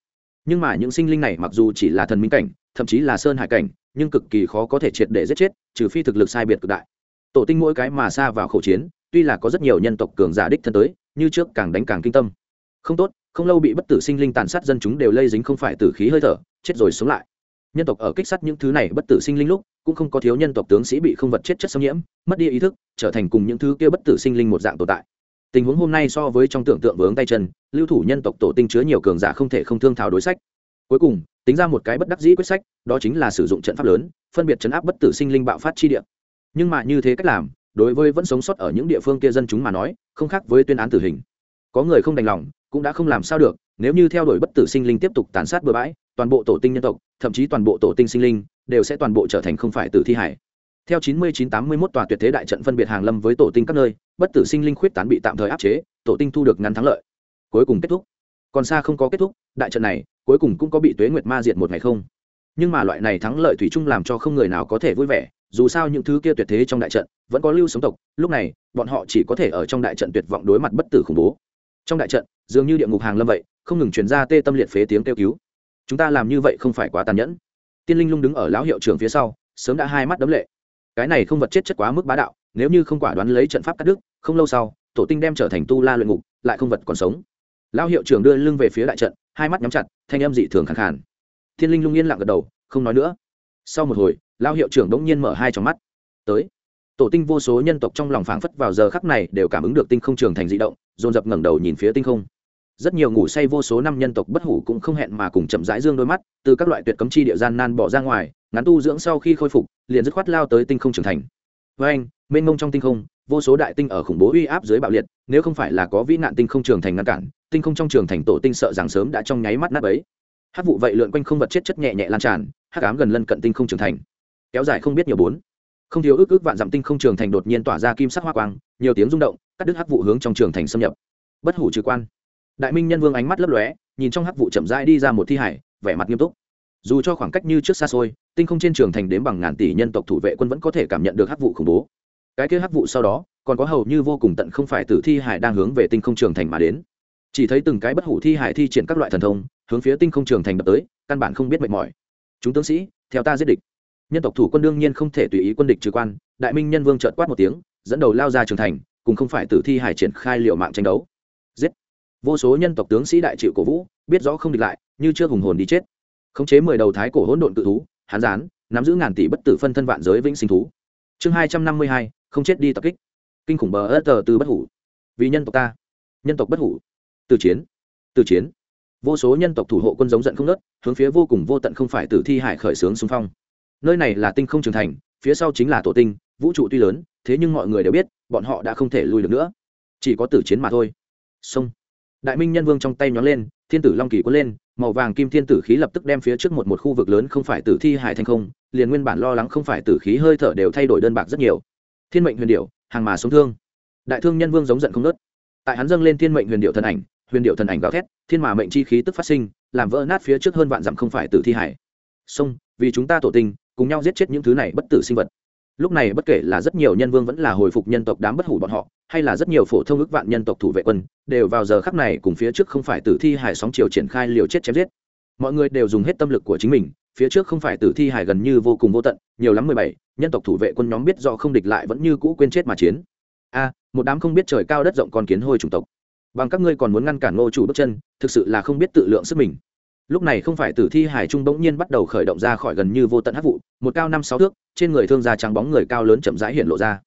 Nhưng mà những sinh linh này mặc dù chỉ là thần minh cảnh, thậm chí là sơn hải cảnh, nhưng cực kỳ khó có thể triệt để giết chết, trừ phi thực lực sai biệt cực đại. Tổ tinh mỗi cái mà xa vào khẩu chiến, tuy là có rất nhiều nhân tộc cường giả đích thân tới, như trước càng đánh càng kinh tâm. Không tốt không lâu bị bất tử sinh linh tàn sát dân chúng đều lây dính không phải tử khí hơi thở, chết rồi sống lại. Nhân tộc ở kích sát những thứ này bất tử sinh linh lúc, cũng không có thiếu nhân tộc tướng sĩ bị không vật chết chất xâm nhiễm, mất đi ý thức, trở thành cùng những thứ kia bất tử sinh linh một dạng tồn tại. Tình huống hôm nay so với trong tưởng tượng vướng tay chân, lưu thủ nhân tộc tổ tinh chứa nhiều cường giả không thể không thương thảo đối sách. Cuối cùng, tính ra một cái bất đắc dĩ quyết sách, đó chính là sử dụng trận pháp lớn, phân biệt chấn áp bất tử sinh linh bạo phát chi địa. Nhưng mà như thế cách làm, đối với vẫn sống sót ở những địa phương kia dân chúng mà nói, không khác với tuyên án tử hình có người không đành lòng, cũng đã không làm sao được, nếu như theo đuổi bất tử sinh linh tiếp tục tàn sát bừa bãi, toàn bộ tổ tinh nhân tộc, thậm chí toàn bộ tổ tinh sinh linh, đều sẽ toàn bộ trở thành không phải tử thi hải. Theo 9981 tòa tuyệt thế đại trận phân biệt hàng lâm với tổ tinh các nơi, bất tử sinh linh khuyết tán bị tạm thời áp chế, tổ tinh thu được ngắn thắng lợi. Cuối cùng kết thúc. Còn xa không có kết thúc, đại trận này cuối cùng cũng có bị tuế nguyệt ma diệt một ngày không. Nhưng mà loại này thắng lợi thủy chung làm cho không người nào có thể vui vẻ, dù sao những thứ kia tuyệt thế trong đại trận vẫn có lưu sống tộc, lúc này, bọn họ chỉ có thể ở trong đại trận tuyệt vọng đối mặt bất tử khủng bố trong đại trận, dường như địa ngục hàng lâm vậy, không ngừng truyền ra tê tâm liệt phế tiếng kêu cứu. Chúng ta làm như vậy không phải quá tàn nhẫn. Tiên linh lung đứng ở lão hiệu trưởng phía sau, sớm đã hai mắt đấm lệ. Cái này không vật chết chất quá mức bá đạo, nếu như không quả đoán lấy trận pháp cắt đức không lâu sau, tổ tinh đem trở thành tu la luyện ngục, lại không vật còn sống. Lão hiệu trưởng đưa lưng về phía đại trận, hai mắt nhắm chặt, thanh âm dị thường khẳng khàn. Thiên linh lung yên lặng gật đầu, không nói nữa. Sau một hồi, lão hiệu trưởng đống nhiên mở hai trong mắt. Tới tổ tinh vô số nhân tộc trong lòng phảng phất vào giờ khắc này đều cảm ứng được tinh không trường thành dị động, dồn dập ngẩng đầu nhìn phía tinh không. Rất nhiều ngủ say vô số năm nhân tộc bất hủ cũng không hẹn mà cùng chậm rãi dương đôi mắt, từ các loại tuyệt cấm chi địa gian nan bỏ ra ngoài, ngắn tu dưỡng sau khi khôi phục, liền dứt khoát lao tới tinh không trưởng thành. Với anh, mênh mông trong tinh không, vô số đại tinh ở khủng bố uy áp dưới bạo liệt, nếu không phải là có vĩ nạn tinh không trường thành ngăn cản, tinh không trong trường thành tổ tinh sợ rằng sớm đã trong nháy mắt nát ấy hát vụ vậy lượn quanh không vật chết chất nhẹ nhẹ lan tràn hát cám gần lân cận tinh không trường thành. Kéo dài không biết nhiều bốn không thiếu ước ước vạn dặm tinh không trường thành đột nhiên tỏa ra kim sắc hoa quang, nhiều tiếng rung động, cắt đứt hắc vụ hướng trong trường thành xâm nhập. Bất hủ trừ quan. Đại minh nhân vương ánh mắt lấp lóe, nhìn trong hắc vụ chậm rãi đi ra một thi hải, vẻ mặt nghiêm túc. Dù cho khoảng cách như trước xa xôi, tinh không trên trường thành đến bằng ngàn tỷ nhân tộc thủ vệ quân vẫn có thể cảm nhận được hắc vụ khủng bố. Cái kia hắc vụ sau đó, còn có hầu như vô cùng tận không phải tử thi hải đang hướng về tinh không trường thành mà đến. Chỉ thấy từng cái bất hủ thi hải thi triển các loại thần thông, hướng phía tinh không trường thành đập tới, căn bản không biết mệt mỏi. Chúng tướng sĩ, theo ta giết địch nhân tộc thủ quân đương nhiên không thể tùy ý quân địch trừ quan, đại minh nhân vương trợt quát một tiếng, dẫn đầu lao ra trường thành, cùng không phải tử thi hải triển khai liệu mạng tranh đấu. Giết! Vô số nhân tộc tướng sĩ đại chịu cổ vũ, biết rõ không địch lại, như chưa hùng hồn đi chết. Khống chế mười đầu thái cổ hỗn độn tự thú, hán gián, nắm giữ ngàn tỷ bất tử phân thân vạn giới vĩnh sinh thú. Chương hai trăm năm mươi hai, không chết đi tập kích. Kinh khủng bờ ớt tờ từ bất hủ. Vì nhân tộc ta. Nhân tộc bất hủ. Từ chiến. Từ chiến. Vô số nhân tộc thủ hộ quân giống giận không nớt hướng phía vô cùng vô tận không phải tử thi hải khởi xướng xung phong nơi này là tinh không trưởng thành phía sau chính là tổ tinh vũ trụ tuy lớn thế nhưng mọi người đều biết bọn họ đã không thể lui được nữa. Chỉ có tử chiến mà thôi. Xong, đại minh nhân vương trong tay nhón lên thiên tử long kỳ quân lên màu vàng kim thiên tử khí lập tức đem phía trước một một khu vực lớn không phải tử thi hải thành không liền nguyên bản lo lắng không phải tử khí hơi thở đều thay đổi đơn bạc rất nhiều. Thiên mệnh huyền điệu hàng mà sống thương. Đại thương nhân vương giống giận không nớt tại hắn dâng lên thiên mệnh huyền điệu thần ảnh huyền điệu thần ảnh gào thét thiên mà mệnh chi khí tức phát sinh làm vỡ nát phía trước hơn vạn dặm không phải tử thi hải. Sông vì chúng ta tổ tinh cùng nhau giết chết những thứ này bất tử sinh vật. Lúc này bất kể là rất nhiều nhân vương vẫn là hồi phục nhân tộc đám bất hủ bọn họ, hay là rất nhiều phổ thông ước vạn nhân tộc thủ vệ quân, đều vào giờ khắc này cùng phía trước không phải tử thi hải sóng chiều triển khai liều chết chém giết. Mọi người đều dùng hết tâm lực của chính mình, phía trước không phải tử thi hải gần như vô cùng vô tận, nhiều lắm mười bảy, nhân tộc thủ vệ quân nhóm biết do không địch lại vẫn như cũ quên chết mà chiến. A, một đám không biết trời cao đất rộng con kiến hôi chủng tộc. Bằng các ngươi còn muốn ngăn cản ngô chủ bước chân, thực sự là không biết tự lượng sức mình lúc này không phải tử thi hải trung bỗng nhiên bắt đầu khởi động ra khỏi gần như vô tận hát vụ, một cao năm sáu thước, trên người thương gia trắng bóng người cao lớn chậm rãi hiện lộ ra.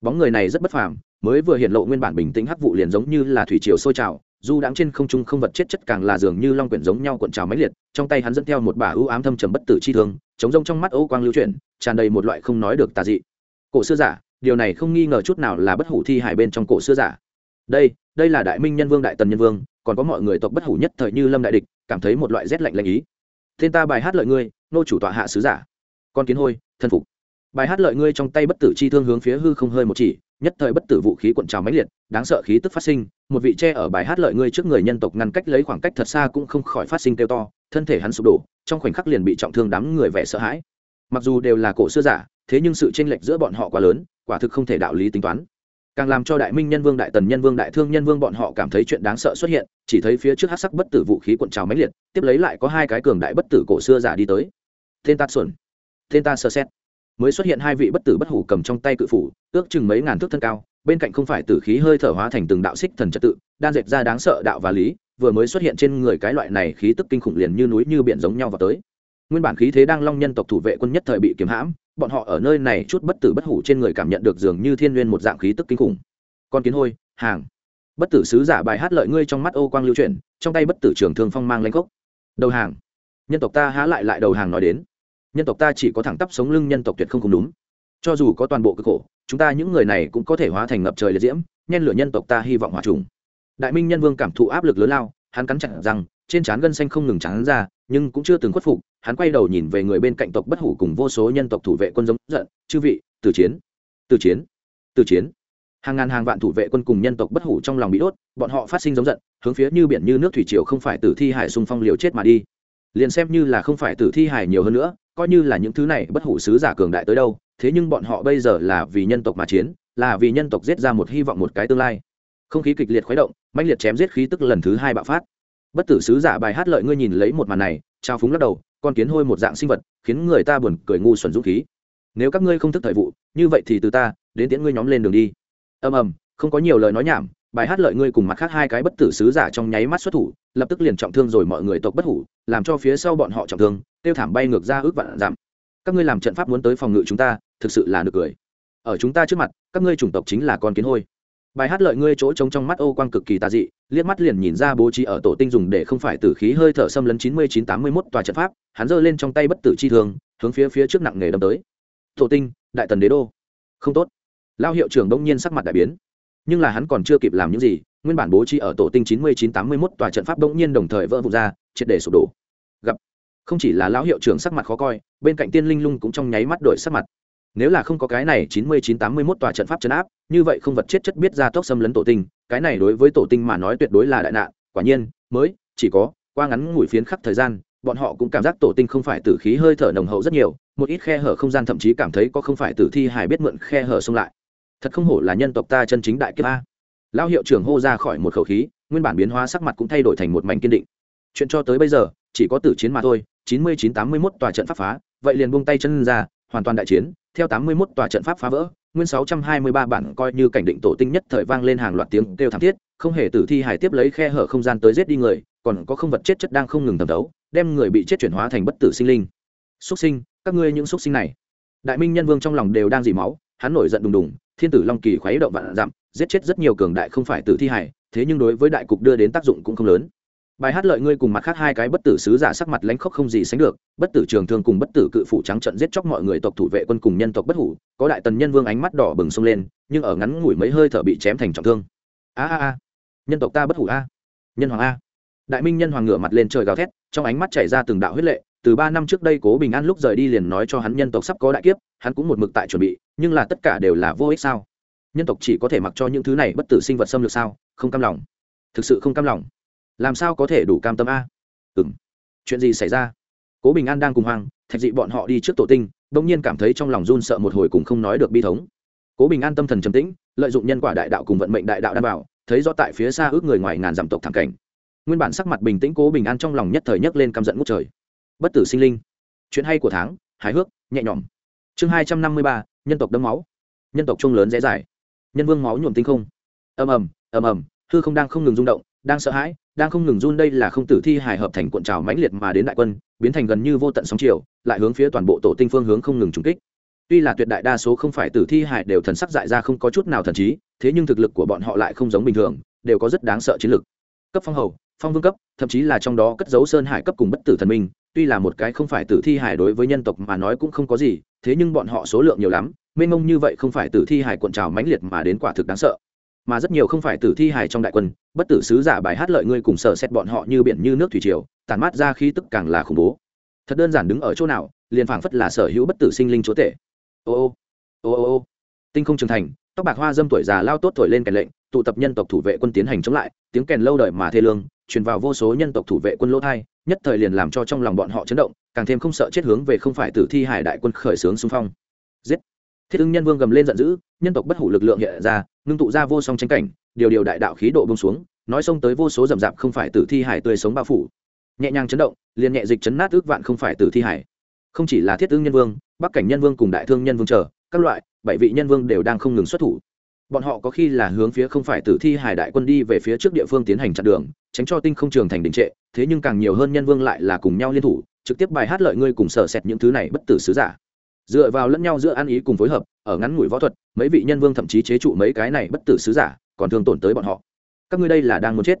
Bóng người này rất bất phàm, mới vừa hiện lộ nguyên bản bình tĩnh hắc vụ liền giống như là thủy triều sôi trào, dù đáng trên không trung không vật chết chất càng là dường như long quyển giống nhau cuộn trào máy liệt, trong tay hắn dẫn theo một bả ưu ám thâm trầm bất tử chi thương, chống rông trong mắt ấu quang lưu chuyển, tràn đầy một loại không nói được tà dị. Cổ xưa giả, điều này không nghi ngờ chút nào là bất hủ thi hải bên trong cổ xưa giả. Đây đây là đại minh nhân vương, đại tần nhân vương, còn có mọi người tộc bất hủ nhất thời như lâm đại địch cảm thấy một loại rét lạnh lạnh ý. Thiên ta bài hát lợi ngươi, nô chủ tọa hạ sứ giả. Con kiến hôi thân phục. Bài hát lợi ngươi trong tay bất tử chi thương hướng phía hư không hơi một chỉ, nhất thời bất tử vũ khí cuộn trào máy liệt, đáng sợ khí tức phát sinh, một vị tre ở bài hát lợi ngươi trước người nhân tộc ngăn cách lấy khoảng cách thật xa cũng không khỏi phát sinh kêu to, thân thể hắn sụp đổ, trong khoảnh khắc liền bị trọng thương đám người vẻ sợ hãi. Mặc dù đều là cổ xưa giả, thế nhưng sự chênh lệch giữa bọn họ quá lớn, quả thực không thể đạo lý tính toán càng làm cho đại minh nhân vương đại tần nhân vương đại thương nhân vương bọn họ cảm thấy chuyện đáng sợ xuất hiện, chỉ thấy phía trước hát sắc bất tử vũ khí cuộn trào máy liệt, tiếp lấy lại có hai cái cường đại bất tử cổ xưa giả đi tới. Tên ta xuẩn. Tên ta sơ xét. Mới xuất hiện hai vị bất tử bất hủ cầm trong tay cự phủ, ước chừng mấy ngàn thước thân cao, bên cạnh không phải tử khí hơi thở hóa thành từng đạo xích thần trật tự, đan dệt ra đáng sợ đạo và lý, vừa mới xuất hiện trên người cái loại này khí tức kinh khủng liền như núi như biển giống nhau vào tới. Nguyên bản khí thế đang long nhân tộc thủ vệ quân nhất thời bị kiếm hãm bọn họ ở nơi này chút bất tử bất hủ trên người cảm nhận được dường như thiên nguyên một dạng khí tức kinh khủng. Con kiến hôi, hàng. Bất tử sứ giả bài hát lợi ngươi trong mắt ô quang lưu chuyển, trong tay bất tử trường thương phong mang lanh cốc đầu hàng. Nhân tộc ta há lại lại đầu hàng nói đến. Nhân tộc ta chỉ có thẳng tắp sống lưng nhân tộc tuyệt không không đúng. Cho dù có toàn bộ cơ khổ, chúng ta những người này cũng có thể hóa thành ngập trời liệt diễm, nhen lửa nhân tộc ta hy vọng hòa trùng. Đại minh nhân vương cảm thụ áp lực lớn lao, hắn cắn chặt rằng, trên trán gân xanh không ngừng trắng ra, nhưng cũng chưa từng khuất phục hắn quay đầu nhìn về người bên cạnh tộc bất hủ cùng vô số nhân tộc thủ vệ quân giống giận, chư vị từ chiến từ chiến từ chiến. Hàng ngàn hàng vạn thủ vệ quân cùng nhân tộc bất hủ trong lòng bị đốt, bọn họ phát sinh giống giận, hướng phía như biển như nước thủy triều không phải tử thi hải xung phong liều chết mà đi. Liền xem như là không phải tử thi hải nhiều hơn nữa, coi như là những thứ này bất hủ sứ giả cường đại tới đâu, thế nhưng bọn họ bây giờ là vì nhân tộc mà chiến, là vì nhân tộc giết ra một hy vọng một cái tương lai. Không khí kịch liệt khuấy động mạnh liệt chém giết khí tức lần thứ hai bạo phát. Bất tử sứ giả bài hát lợi ngươi nhìn lấy một màn này, trao phúng lắc đầu con kiến hôi một dạng sinh vật, khiến người ta buồn cười ngu xuẩn dũng khí. Nếu các ngươi không thức thời vụ, như vậy thì từ ta, đến tiễn ngươi nhóm lên đường đi. Ầm ầm, không có nhiều lời nói nhảm, bài hát lợi ngươi cùng mặt khác hai cái bất tử sứ giả trong nháy mắt xuất thủ, lập tức liền trọng thương rồi mọi người tộc bất hủ, làm cho phía sau bọn họ trọng thương, tiêu thảm bay ngược ra ước vạn giảm các ngươi làm trận pháp muốn tới phòng ngự chúng ta, thực sự là được cười. Ở chúng ta trước mặt, các ngươi chủng tộc chính là con kiến hôi bài hát lợi ngươi chỗ trống trong mắt ô quang cực kỳ tà dị, liếc mắt liền nhìn ra bố trí ở tổ tinh dùng để không phải tử khí hơi thở xâm lấn chín mươi chín tám mươi mốt tòa trận pháp, hắn giơ lên trong tay bất tử chi thường hướng phía phía trước nặng nghề đâm tới. Tổ tinh, đại tần đế đô. Không tốt. Lao hiệu trưởng đông nhiên sắc mặt đại biến. Nhưng là hắn còn chưa kịp làm những gì, nguyên bản bố trí ở tổ tinh chín mươi chín tám mươi mốt tòa trận pháp đông nhiên đồng thời vỡ vụt ra, triệt để sụp đổ. Gặp. Không chỉ là lão hiệu trưởng sắc mặt khó coi, bên cạnh tiên linh lung cũng trong nháy mắt đổi sắc mặt nếu là không có cái này chín mươi chín tám mươi mốt tòa trận pháp chấn áp, như vậy không vật chết chất biết ra tốc xâm lấn tổ tinh, cái này đối với tổ tinh mà nói tuyệt đối là đại nạn. Quả nhiên, mới, chỉ có, qua ngắn ngủi phiến khắc thời gian, bọn họ cũng cảm giác tổ tinh không phải tử khí hơi thở nồng hậu rất nhiều, một ít khe hở không gian thậm chí cảm thấy có không phải tử thi hài biết mượn khe hở xông lại. Thật không hổ là nhân tộc ta chân chính đại kiếp a. Lão hiệu trưởng hô ra khỏi một khẩu khí, nguyên bản biến hóa sắc mặt cũng thay đổi thành một mảnh kiên định. Chuyện cho tới bây giờ, chỉ có tử chiến mà thôi, chín mươi chín tám mươi mốt tòa trận pháp phá, vậy liền buông tay chân ra, hoàn toàn đại chiến theo tám mươi mốt tòa trận pháp phá vỡ, nguyên sáu trăm hai mươi ba bản coi như cảnh định tổ tinh nhất thời vang lên hàng loạt tiếng kêu thảm thiết, không hề tử thi hài tiếp lấy khe hở không gian tới giết đi người, còn có không vật chết chất đang không ngừng tầm đấu đem người bị chết chuyển hóa thành bất tử sinh linh. Xuất sinh, các ngươi những xuất sinh này. Đại minh nhân vương trong lòng đều đang dỉ máu, hắn nổi giận đùng đùng, thiên tử long kỳ khuấy động vạn dặm, giết chết rất nhiều cường đại không phải tử thi hải thế nhưng đối với đại cục đưa đến tác dụng cũng không lớn bài hát lợi ngươi cùng mặt khác hai cái bất tử sứ giả sắc mặt lãnh khốc không gì sánh được, bất tử trường thương cùng bất tử cự phủ trắng trận giết chóc mọi người tộc thủ vệ quân cùng nhân tộc bất hủ, có đại tần nhân vương ánh mắt đỏ bừng sông lên, nhưng ở ngắn ngủi mấy hơi thở bị chém thành trọng thương. A a a, nhân tộc ta bất hủ a, nhân hoàng a. Đại minh nhân hoàng ngửa mặt lên trời gào thét, trong ánh mắt chảy ra từng đạo huyết lệ, từ ba năm trước đây cố bình an lúc rời đi liền nói cho hắn nhân tộc sắp có đại kiếp, hắn cũng một mực tại chuẩn bị, nhưng là tất cả đều là vô ích sao? Nhân tộc chỉ có thể mặc cho những thứ này bất tử sinh vật xâm lược sao? Không cam lòng. Thực sự không cam lòng làm sao có thể đủ cam tâm a? Ừ m chuyện gì xảy ra? Cố bình an đang cùng hoang thạch dị bọn họ đi trước tổ tinh đ ỗ n g nhiên cảm thấy trong lòng run sợ một hồi cùng không nói được bi thống. Cố bình an tâm thần trầm tĩnh, lợi dụng nhân quả đại đạo cùng vận mệnh đại đạo đảm bảo, thấy rõ tại phía xa ước người ngoài ngàn dặm tộc thảm cảnh. Nguyên bản sắc mặt bình tĩnh cố bình an trong lòng nhất thời nhấc lên căm giận ngút trời. Bất tử sinh linh. Chuyện hay của tháng, hài hước, nhẹ nhõm. Chương hai trăm năm mươi ba, nhân tộc đấm máu. Nhân tộc trung lớn dễ dài nhân vương máu nhuộm tinh không. Ầm ầm ầm ầm, hư không đang không ngừng rung động đang sợ hãi, đang không ngừng run đây là không tử thi hài hợp thành cuộn trào mãnh liệt mà đến đại quân, biến thành gần như vô tận sóng chiều, lại hướng phía toàn bộ tổ tinh phương hướng không ngừng trúng kích. Tuy là tuyệt đại đa số không phải tử thi hài đều thần sắc dại ra không có chút nào thần trí, thế nhưng thực lực của bọn họ lại không giống bình thường, đều có rất đáng sợ chiến lực. Cấp phong hầu, phong vương cấp, thậm chí là trong đó cất dấu sơn hải cấp cùng bất tử thần minh, tuy là một cái không phải tử thi hài đối với nhân tộc mà nói cũng không có gì, thế nhưng bọn họ số lượng nhiều lắm, mênh mông như vậy không phải tử thi hài cuộn trào mãnh liệt mà đến quả thực đáng sợ mà rất nhiều không phải tử thi hài trong đại quân, bất tử sứ giả bài hát lợi ngươi cùng sợ xét bọn họ như biển như nước thủy triều, tàn mát ra khi tức càng là khủng bố. Thật đơn giản đứng ở chỗ nào, liền phảng phất là sở hữu bất tử sinh linh chúa tể. Ô ô ô ô ô. Tinh không trưởng thành, tóc bạc hoa dâm tuổi già lao tốt thổi lên kèn lệnh, tụ tập nhân tộc thủ vệ quân tiến hành chống lại, tiếng kèn lâu đời mà thê lương, truyền vào vô số nhân tộc thủ vệ quân lỗ thai, nhất thời liền làm cho trong lòng bọn họ chấn động, càng thêm không sợ chết hướng về không phải tử thi hải đại quân khởi xướng xung phong. Giết thiết ưng nhân vương gầm lên giận dữ, nhân tộc bất hủ lực lượng hiện ra, ngưng tụ ra vô song tranh cảnh, điều điều đại đạo khí độ bông xuống, nói xông tới vô số rậm rạp không phải tử thi hải tươi sống bao phủ. Nhẹ nhàng chấn động, liền nhẹ dịch chấn nát ước vạn không phải tử thi hải. Không chỉ là thiết ưng nhân vương, bắc cảnh nhân vương cùng đại thương nhân vương chờ, các loại, bảy vị nhân vương đều đang không ngừng xuất thủ. Bọn họ có khi là hướng phía không phải tử thi hải đại quân đi về phía trước địa phương tiến hành chặn đường, tránh cho tinh không trường thành đình trệ, thế nhưng càng nhiều hơn nhân vương lại là cùng nhau liên thủ, trực tiếp bài hát lợi ngươi cùng sở xét những thứ này bất tử sứ giả dựa vào lẫn nhau giữa ăn ý cùng phối hợp, ở ngắn ngủi võ thuật, mấy vị nhân vương thậm chí chế trụ mấy cái này bất tử sứ giả, còn thương tổn tới bọn họ. Các ngươi đây là đang muốn chết.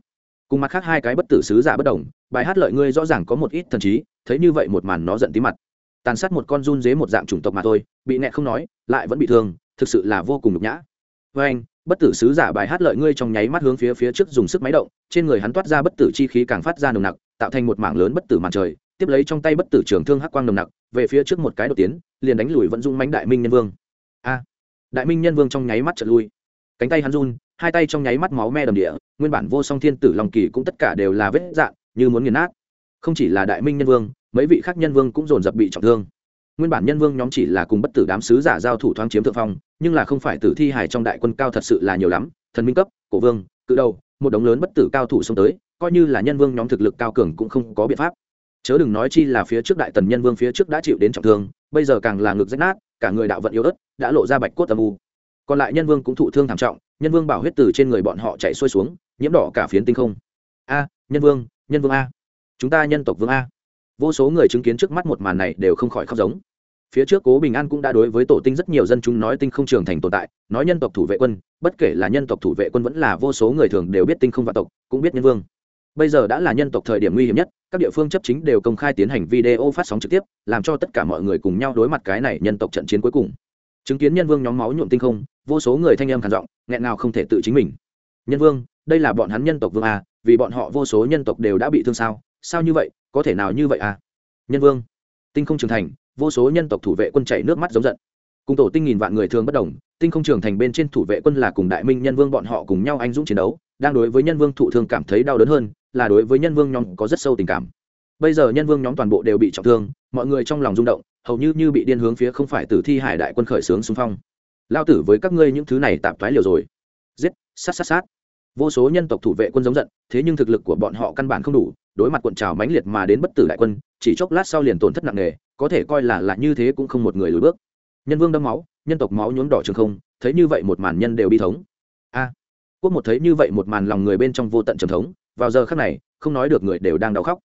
Cùng mặt khác hai cái bất tử sứ giả bất đồng, bài hát lợi ngươi rõ ràng có một ít thần trí, thấy như vậy một màn nó giận tí mặt. Tàn sát một con run dế một dạng chủng tộc mà thôi, bị nẹ không nói, lại vẫn bị thương, thực sự là vô cùng nhục nhã. Với anh, bất tử sứ giả bài hát lợi ngươi trong nháy mắt hướng phía phía trước dùng sức máy động, trên người hắn toát ra bất tử chi khí càng phát ra nồng nặc, tạo thành một mảng lớn bất tử màn trời, tiếp lấy trong tay bất tử trường thương hắc quang nồng nặc, về phía trước một cái đột tiến liền đánh lùi vận dung mánh đại minh nhân vương. A, đại minh nhân vương trong nháy mắt trật lui. Cánh tay hắn run, hai tay trong nháy mắt máu me đầm địa, nguyên bản vô song thiên tử lòng kỳ cũng tất cả đều là vết dạn như muốn nghiền nát. Không chỉ là đại minh nhân vương, mấy vị khác nhân vương cũng dồn dập bị trọng thương. Nguyên bản nhân vương nhóm chỉ là cùng bất tử đám sứ giả giao thủ thoáng chiếm thượng phong, nhưng là không phải tử thi hài trong đại quân cao thật sự là nhiều lắm, thần minh cấp, cổ vương, cự đầu, một đống lớn bất tử cao thủ xông tới, coi như là nhân vương nhóm thực lực cao cường cũng không có biện pháp. Chớ đừng nói chi là phía trước đại tần nhân vương phía trước đã chịu đến trọng thương bây giờ càng là ngực rách nát, cả người đạo vận yếu ớt, đã lộ ra bạch cốt âm u. Còn lại nhân vương cũng thụ thương thảm trọng, nhân vương bảo huyết từ trên người bọn họ chạy xuôi xuống, nhiễm đỏ cả phiến tinh không. A, nhân vương nhân vương a. Chúng ta nhân tộc vương a. Vô số người chứng kiến trước mắt một màn này đều không khỏi khóc giống. Phía trước cố bình an cũng đã đối với tổ tinh rất nhiều dân chúng nói tinh không trường thành tồn tại, nói nhân tộc thủ vệ quân, bất kể là nhân tộc thủ vệ quân vẫn là vô số người thường đều biết tinh không vạn tộc, cũng biết nhân vương bây giờ đã là nhân tộc thời điểm nguy hiểm nhất, các địa phương chấp chính đều công khai tiến hành video phát sóng trực tiếp, làm cho tất cả mọi người cùng nhau đối mặt cái này nhân tộc trận chiến cuối cùng. Chứng kiến nhân vương nhóm máu nhuộm tinh không, vô số người thanh âm khản giọng, nghẹn nào không thể tự chính mình. Nhân vương, đây là bọn hắn nhân tộc vương à vì bọn họ vô số nhân tộc đều đã bị thương sao? Sao như vậy? Có thể nào như vậy à? Nhân vương, tinh không trưởng thành, vô số nhân tộc thủ vệ quân chảy nước mắt giống giận. Cùng tổ tinh nghìn vạn người thường bất đồng, tinh không trưởng thành bên trên thủ vệ quân là cùng đại minh nhân vương bọn họ cùng nhau anh dũng chiến đấu, đang đối với nhân vương thụ thương cảm thấy đau đớn hơn là đối với nhân vương nhóm có rất sâu tình cảm. Bây giờ nhân vương nhóm toàn bộ đều bị trọng thương, mọi người trong lòng rung động, hầu như như bị điên hướng phía không phải tử thi hải đại quân khởi xướng xung phong. Lao tử với các ngươi những thứ này tạm thoái liều rồi. Giết, sát sát sát. Vô số nhân tộc thủ vệ quân giống giận, thế nhưng thực lực của bọn họ căn bản không đủ, đối mặt cuộn trào mãnh liệt mà đến bất tử đại quân, chỉ chốc lát sau liền tổn thất nặng nề, có thể coi là là như thế cũng không một người lùi bước. Nhân vương đâm máu, nhân tộc máu nhuốm đỏ trường không, thấy như vậy một màn nhân đều bi thống. A. Quốc một thấy như vậy một màn lòng người bên trong vô tận trầm thống vào giờ khắc này, không nói được người đều đang đau khóc.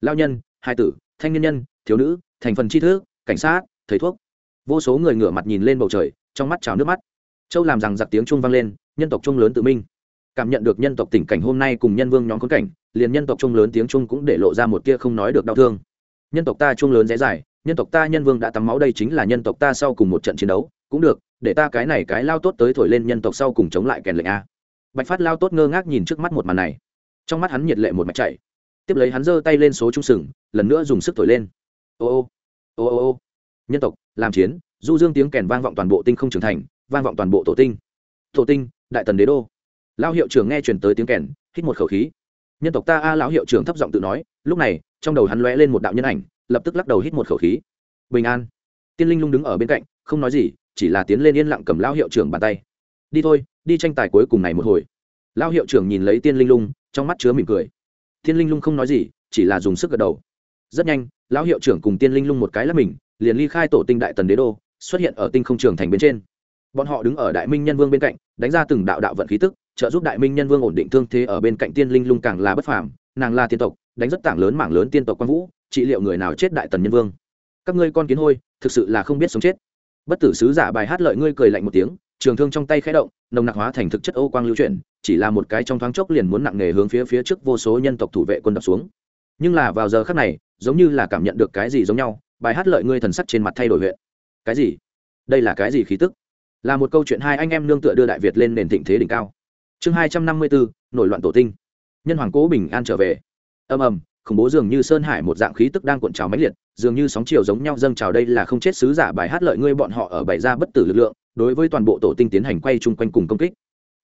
Lao nhân, hai tử, thanh niên nhân, thiếu nữ, thành phần tri thức, cảnh sát, thầy thuốc. Vô số người ngửa mặt nhìn lên bầu trời, trong mắt trào nước mắt. Châu làm rằng giặc tiếng trung vang lên, nhân tộc trung lớn tự minh. Cảm nhận được nhân tộc tình cảnh hôm nay cùng nhân vương nhóm khốn cảnh, liền nhân tộc trung lớn tiếng trung cũng để lộ ra một tia không nói được đau thương. Nhân tộc ta trung lớn dễ dài, nhân tộc ta nhân vương đã tắm máu đây chính là nhân tộc ta sau cùng một trận chiến đấu, cũng được, để ta cái này cái lao tốt tới thổi lên nhân tộc sau cùng chống lại kèn lệnh a. Bạch phát lao tốt ngơ ngác nhìn trước mắt một màn này trong mắt hắn nhiệt lệ một mạch chạy tiếp lấy hắn giơ tay lên số trung sừng, lần nữa dùng sức thổi lên. Ô ô ô ô ô. Nhân tộc, làm chiến, du dương tiếng kèn vang vọng toàn bộ tinh không trưởng thành, vang vọng toàn bộ tổ tinh. Tổ tinh, đại tần đế đô. Lao hiệu trưởng nghe truyền tới tiếng kèn, hít một khẩu khí. Nhân tộc ta a, lão hiệu trưởng thấp giọng tự nói, lúc này, trong đầu hắn lóe lên một đạo nhân ảnh, lập tức lắc đầu hít một khẩu khí. Bình an. Tiên linh lung đứng ở bên cạnh, không nói gì, chỉ là tiến lên yên lặng cầm lao hiệu trưởng bàn tay. Đi thôi, đi tranh tài cuối cùng này một hồi. Lao hiệu trưởng nhìn lấy tiên linh lung trong mắt chứa mỉm cười. Tiên linh lung không nói gì, chỉ là dùng sức gật đầu. Rất nhanh, lão hiệu trưởng cùng tiên linh lung một cái là mình, liền ly khai tổ tinh đại tần đế đô, xuất hiện ở tinh không trường thành bên trên. Bọn họ đứng ở đại minh nhân vương bên cạnh, đánh ra từng đạo đạo vận khí tức, trợ giúp đại minh nhân vương ổn định thương thế ở bên cạnh tiên linh lung càng là bất phàm, nàng là tiên tộc, đánh rất tảng lớn mảng lớn tiên tộc quan vũ, trị liệu người nào chết đại tần nhân vương. Các ngươi con kiến hôi, thực sự là không biết sống chết bất tử sứ giả bài hát lợi ngươi cười lạnh một tiếng, trường thương trong tay khẽ động, nồng nặc hóa thành thực chất ô quang lưu chuyển, chỉ là một cái trong thoáng chốc liền muốn nặng nề hướng phía phía trước vô số nhân tộc thủ vệ quân đập xuống. Nhưng là vào giờ khắc này, giống như là cảm nhận được cái gì giống nhau, bài hát lợi ngươi thần sắc trên mặt thay đổi huyện. Cái gì? Đây là cái gì khí tức? Là một câu chuyện hai anh em nương tựa đưa đại việt lên nền thịnh thế đỉnh cao. Chương hai trăm năm mươi bốn nổi loạn tổ tinh. Nhân hoàng cố bình an trở về. Ầm ầm khủng bố dường như sơn hải một dạng khí tức đang cuộn trào mãnh liệt, dường như sóng chiều giống nhau dâng trào đây là không chết sứ giả bài hát lợi ngươi bọn họ ở bày ra bất tử lực lượng, đối với toàn bộ tổ tinh tiến hành quay chung quanh cùng công kích.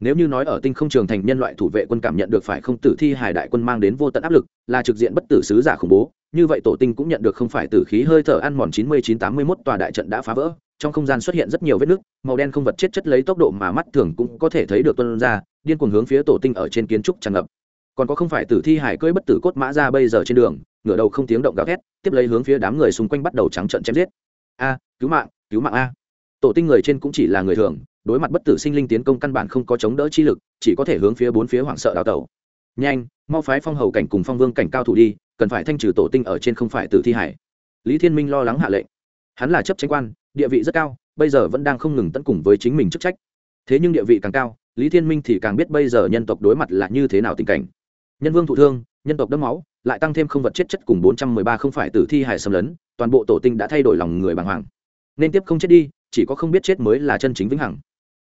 Nếu như nói ở tinh không trường thành nhân loại thủ vệ quân cảm nhận được phải không tử thi hải đại quân mang đến vô tận áp lực, là trực diện bất tử sứ giả khủng bố, như vậy tổ tinh cũng nhận được không phải tử khí hơi thở ăn mòn chín mươi chín tám mươi mốt tòa đại trận đã phá vỡ, trong không gian xuất hiện rất nhiều vết nứt, màu đen không vật chết chất lấy tốc độ mà mắt thường cũng có thể thấy được tuân ra, điên cuồng hướng phía tổ tinh ở trên kiến trúc tràn ngập còn có không phải tử thi hải cưỡi bất tử cốt mã ra bây giờ trên đường, ngửa đầu không tiếng động gào thét, tiếp lấy hướng phía đám người xung quanh bắt đầu trắng trận chém giết. A, cứu mạng cứu mạng a. Tổ tinh người trên cũng chỉ là người thường, đối mặt bất tử sinh linh tiến công căn bản không có chống đỡ chi lực, chỉ có thể hướng phía bốn phía hoảng sợ đào tẩu. Nhanh, mau phái phong hầu cảnh cùng phong vương cảnh cao thủ đi, cần phải thanh trừ tổ tinh ở trên không phải tử thi hải. Lý thiên minh lo lắng hạ lệnh. Hắn là chấp tranh quan, địa vị rất cao, bây giờ vẫn đang không ngừng tấn cùng với chính mình chức trách. Thế nhưng địa vị càng cao, lý thiên minh thì càng biết bây giờ nhân tộc đối mặt là như thế nào tình cảnh nhân vương thụ thương, nhân tộc đẫm máu, lại tăng thêm không vật chết chất cùng bốn trăm mười ba không phải tử thi hải xâm lấn, toàn bộ tổ tinh đã thay đổi lòng người bàng hoàng. Nên tiếp không chết đi, chỉ có không biết chết mới là chân chính vĩnh hằng.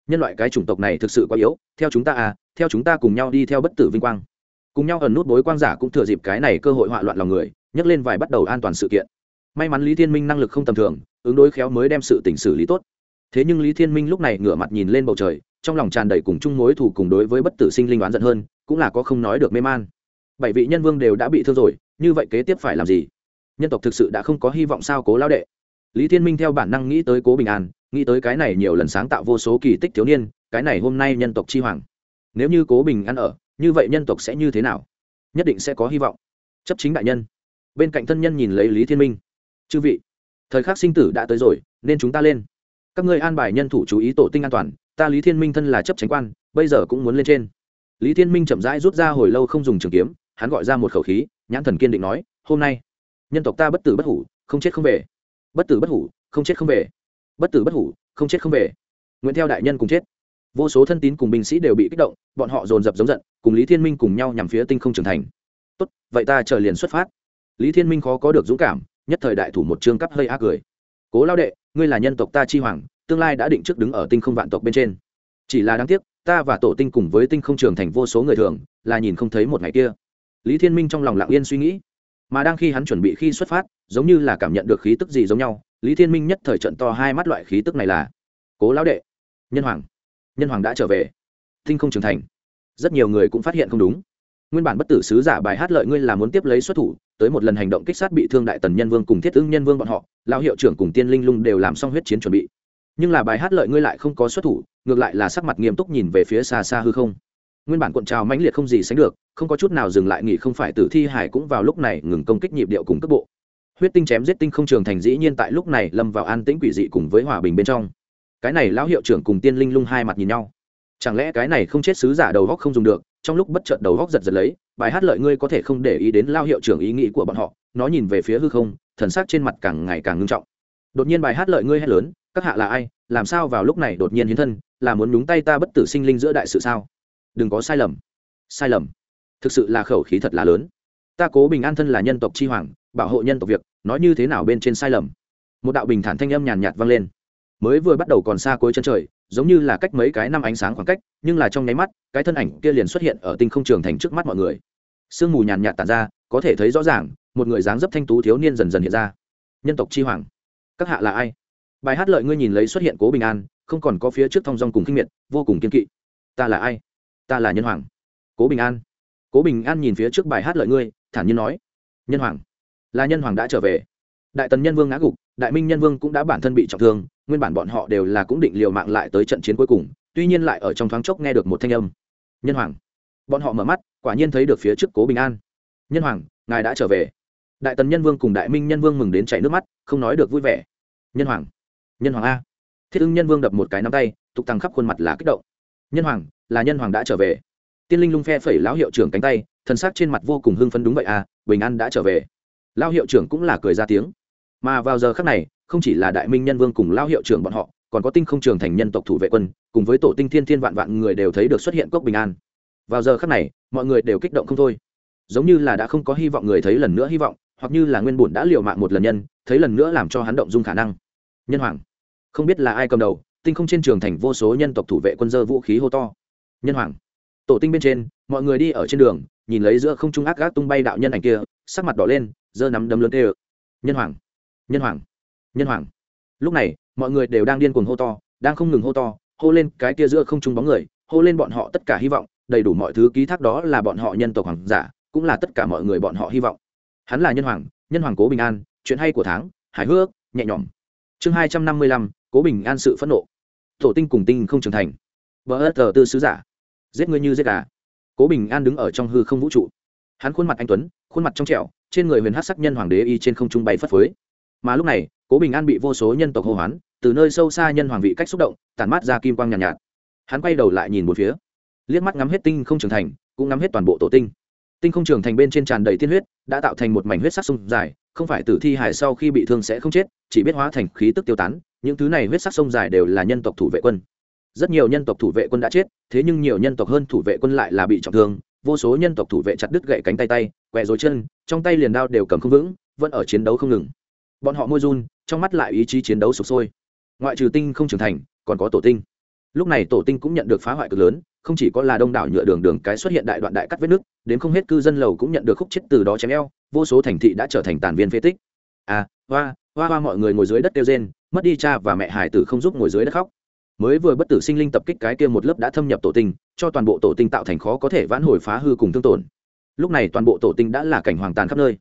Nhân loại cái chủng tộc này thực sự quá yếu, theo chúng ta à theo chúng ta cùng nhau đi theo bất tử vinh quang. Cùng nhau ẩn nút bối quang giả cũng thừa dịp cái này cơ hội hoạ loạn lòng người, nhấc lên vài bắt đầu an toàn sự kiện. May mắn lý thiên minh năng lực không tầm thường, ứng đối khéo mới đem sự tỉnh xử lý tốt. Thế nhưng lý thiên minh lúc này ngửa mặt nhìn lên bầu trời, trong lòng tràn đầy cùng chung mối thù cùng đối với bất tử sinh linh oán giận hơn cũng là có không nói được mê man. Bảy vị nhân vương đều đã bị thương rồi, như vậy kế tiếp phải làm gì? Nhân tộc thực sự đã không có hy vọng sao cố lao đệ? Lý thiên minh theo bản năng nghĩ tới cố bình an, nghĩ tới cái này nhiều lần sáng tạo vô số kỳ tích thiếu niên, cái này hôm nay nhân tộc chi hoàng. Nếu như cố bình an ở, như vậy nhân tộc sẽ như thế nào? Nhất định sẽ có hy vọng. Chấp chính đại nhân. Bên cạnh thân nhân nhìn lấy lý thiên minh. Chư vị, thời khắc sinh tử đã tới rồi, nên chúng ta lên. Các ngươi an bài nhân thủ chú ý tổ tinh an toàn, ta lý thiên minh thân là chấp chính quan, bây giờ cũng muốn lên trên lý thiên minh chậm rãi rút ra hồi lâu không dùng trường kiếm, hắn gọi ra một khẩu khí, nhãn thần kiên định nói, hôm nay, nhân tộc ta bất tử bất hủ, không chết không về. Bất tử bất hủ, không chết không về. Bất tử bất hủ, không chết không về. Nguyện theo đại nhân cùng chết. Vô số thân tín cùng binh sĩ đều bị kích động, bọn họ dồn dập giống giận, cùng lý thiên minh cùng nhau nhằm phía tinh không trưởng thành. Tốt, vậy ta chờ liền xuất phát. Lý thiên minh khó có được dũng cảm, nhất thời đại thủ một chương cắp hơi a cười. Cố lao đệ, ngươi là nhân tộc ta chi hoàng, tương lai đã định trước đứng ở tinh không vạn tộc bên trên. Chỉ là đáng tiếc ta và tổ tinh cùng với tinh không trường thành vô số người thường, là nhìn không thấy một ngày kia. Lý thiên minh trong lòng lặng yên suy nghĩ. Mà đang khi hắn chuẩn bị khi xuất phát, giống như là cảm nhận được khí tức gì giống nhau, lý thiên minh nhất thời trận to hai mắt loại khí tức này là, cố lão đệ, nhân hoàng nhân hoàng đã trở về. Tinh không trưởng thành. Rất nhiều người cũng phát hiện không đúng. Nguyên bản bất tử sứ giả bài hát lợi ngươi là muốn tiếp lấy xuất thủ, tới một lần hành động kích sát bị thương đại tần nhân vương cùng thiết ứng nhân vương bọn họ, lão hiệu trưởng cùng tiên linh lung đều làm xong huyết chiến chuẩn bị nhưng là bài hát lợi ngươi lại không có xuất thủ, ngược lại là sắc mặt nghiêm túc nhìn về phía xa xa hư không. Nguyên bản cuộn trào mãnh liệt không gì sánh được, không có chút nào dừng lại nghỉ không phải tử thi hải cũng vào lúc này ngừng công kích nhịp điệu cùng cấp bộ. Huyết tinh chém giết tinh không trường thành dĩ nhiên tại lúc này lâm vào an tĩnh quỷ dị cùng với hòa bình bên trong. Cái này lão hiệu trưởng cùng tiên linh lung hai mặt nhìn nhau. Chẳng lẽ cái này không chết sứ giả đầu góc không dùng được, trong lúc bất chợt đầu góc giật giật lấy, bài hát lợi ngươi có thể không để ý đến lao hiệu trưởng ý nghĩ của bọn họ, nó nhìn về phía hư không, thần sắc trên mặt càng ngày càng ngưng trọng. Đột nhiên bài hát lợi ngươi hét lớn các hạ là ai, làm sao vào lúc này đột nhiên hiến thân, là muốn nhúng tay ta bất tử sinh linh giữa đại sự sao? Đừng có sai lầm. Sai lầm. Thực sự là khẩu khí thật là lớn. Ta cố bình an thân là nhân tộc chi hoàng, bảo hộ nhân tộc việc, nói như thế nào bên trên sai lầm? Một đạo bình thản thanh âm nhàn nhạt vang lên. Mới vừa bắt đầu còn xa cuối chân trời, giống như là cách mấy cái năm ánh sáng khoảng cách, nhưng là trong nháy mắt, cái thân ảnh kia liền xuất hiện ở tinh không trường thành trước mắt mọi người. Sương mù nhàn nhạt tàn ra, có thể thấy rõ ràng, một người dáng dấp thanh tú thiếu niên dần dần hiện ra. Nhân tộc chi hoàng. Các hạ là ai? Bài hát lợi ngươi nhìn lấy xuất hiện cố bình an, không còn có phía trước thong dong cùng kinh miệt, vô cùng kiên kỵ. Ta là ai? Ta là nhân hoàng. Cố bình an. Cố bình an nhìn phía trước bài hát lợi ngươi, thản nhiên nói. Nhân hoàng. Là nhân hoàng đã trở về. Đại tần nhân vương ngã gục, đại minh nhân vương cũng đã bản thân bị trọng thương, nguyên bản bọn họ đều là cũng định liều mạng lại tới trận chiến cuối cùng, tuy nhiên lại ở trong thoáng chốc nghe được một thanh âm. Nhân hoàng. Bọn họ mở mắt, quả nhiên thấy được phía trước cố bình an. Nhân hoàng, ngài đã trở về. Đại tần nhân vương cùng đại minh nhân vương mừng đến chảy nước mắt, không nói được vui vẻ. Nhân hoàng nhân hoàng a. Thiết ưng nhân vương đập một cái nắm tay, tục tăng khắp khuôn mặt là kích động. Nhân hoàng, là nhân hoàng đã trở về. Tiên linh lung phe phẩy lão hiệu trưởng cánh tay thân xác trên mặt vô cùng hưng phấn đúng vậy à bình an đã trở về. Lao hiệu trưởng cũng là cười ra tiếng. Mà vào giờ khác này, không chỉ là đại minh nhân vương cùng lao hiệu trưởng bọn họ, còn có tinh không trường thành nhân tộc thủ vệ quân, cùng với tổ tinh thiên thiên vạn vạn người đều thấy được xuất hiện cốc bình an. Vào giờ khác này, mọi người đều kích động không thôi. Giống như là đã không có hy vọng người thấy lần nữa hy vọng, hoặc như là nguyên bùn đã liều mạng một lần nhân, thấy lần nữa làm cho hắn động dung khả năng. Nhân hoàng không biết là ai cầm đầu, tinh không trên trường thành vô số nhân tộc thủ vệ quân dơ vũ khí hô to. Nhân hoàng. Tổ tinh bên trên, mọi người đi ở trên đường, nhìn lấy giữa không trung ác gác tung bay đạo nhân ảnh kia, sắc mặt đỏ lên, giơ nắm đấm lớn tê ơ nhân hoàng. Nhân hoàng. Nhân hoàng. Lúc này, mọi người đều đang điên cuồng hô to, đang không ngừng hô to, hô lên cái kia giữa không trung bóng người, hô lên bọn họ tất cả hy vọng, đầy đủ mọi thứ ký thác đó là bọn họ nhân tộc hoàng giả, cũng là tất cả mọi người bọn họ hy vọng. Hắn là nhân hoàng nhân hoàng cố bình an, chuyện hay của tháng, hài hước, nhẹ nhõm. Chương hai trăm năm mươi lăm cố bình an sự phẫn nộ. Tổ tinh cùng tinh không trưởng thành. Vợ ớt tờ tư sứ giả. Giết ngươi như giết gà. Cố bình an đứng ở trong hư không vũ trụ. Hắn khuôn mặt anh tuấn khuôn mặt trong trẻo trên người huyền hát sắc nhân hoàng đế y trên không trung bay phất phới. Mà lúc này cố bình an bị vô số nhân tộc hô hoán từ nơi sâu xa nhân hoàng vị cách xúc động tàn mát ra kim quang nhàn nhạt, nhạt. Hắn quay đầu lại nhìn một phía. Liếc mắt ngắm hết tinh không trưởng thành cũng ngắm hết toàn bộ tổ tinh. Tinh không trưởng thành bên trên tràn đầy tiên huyết đã tạo thành một mảnh huyết sắc sông dài không phải tử thi hải sau khi bị thương sẽ không chết chỉ biết hóa thành khí tức tiêu tán những thứ này huyết sắc sông dài đều là nhân tộc thủ vệ quân. Rất nhiều nhân tộc thủ vệ quân đã chết, thế nhưng nhiều nhân tộc hơn thủ vệ quân lại là bị trọng thương, vô số nhân tộc thủ vệ chặt đứt gậy cánh tay tay, quẹ dối chân, trong tay liền đao đều cầm không vững, vẫn ở chiến đấu không ngừng. Bọn họ môi run, trong mắt lại ý chí chiến đấu sụp sôi. Ngoại trừ tinh không trưởng thành, còn có tổ tinh. Lúc này tổ tinh cũng nhận được phá hoại cực lớn, không chỉ có là đông đảo nhựa đường đường cái xuất hiện đại đoạn đại cắt vết nước đến không hết cư dân lầu cũng nhận được khúc chết từ đó chém eo, vô số thành thị đã trở thành tàn viên phế tích. À hoa hoa hoa, mọi người ngồi dưới đất tiêu rên mất đi cha và mẹ hải tử không giúp ngồi dưới đất khóc. Mới vừa bất tử sinh linh tập kích cái kia một lớp đã thâm nhập tổ tinh, cho toàn bộ tổ tinh tạo thành khó có thể vãn hồi phá hư cùng thương tổn. Lúc này toàn bộ tổ tinh đã là cảnh hoàng tàn khắp nơi.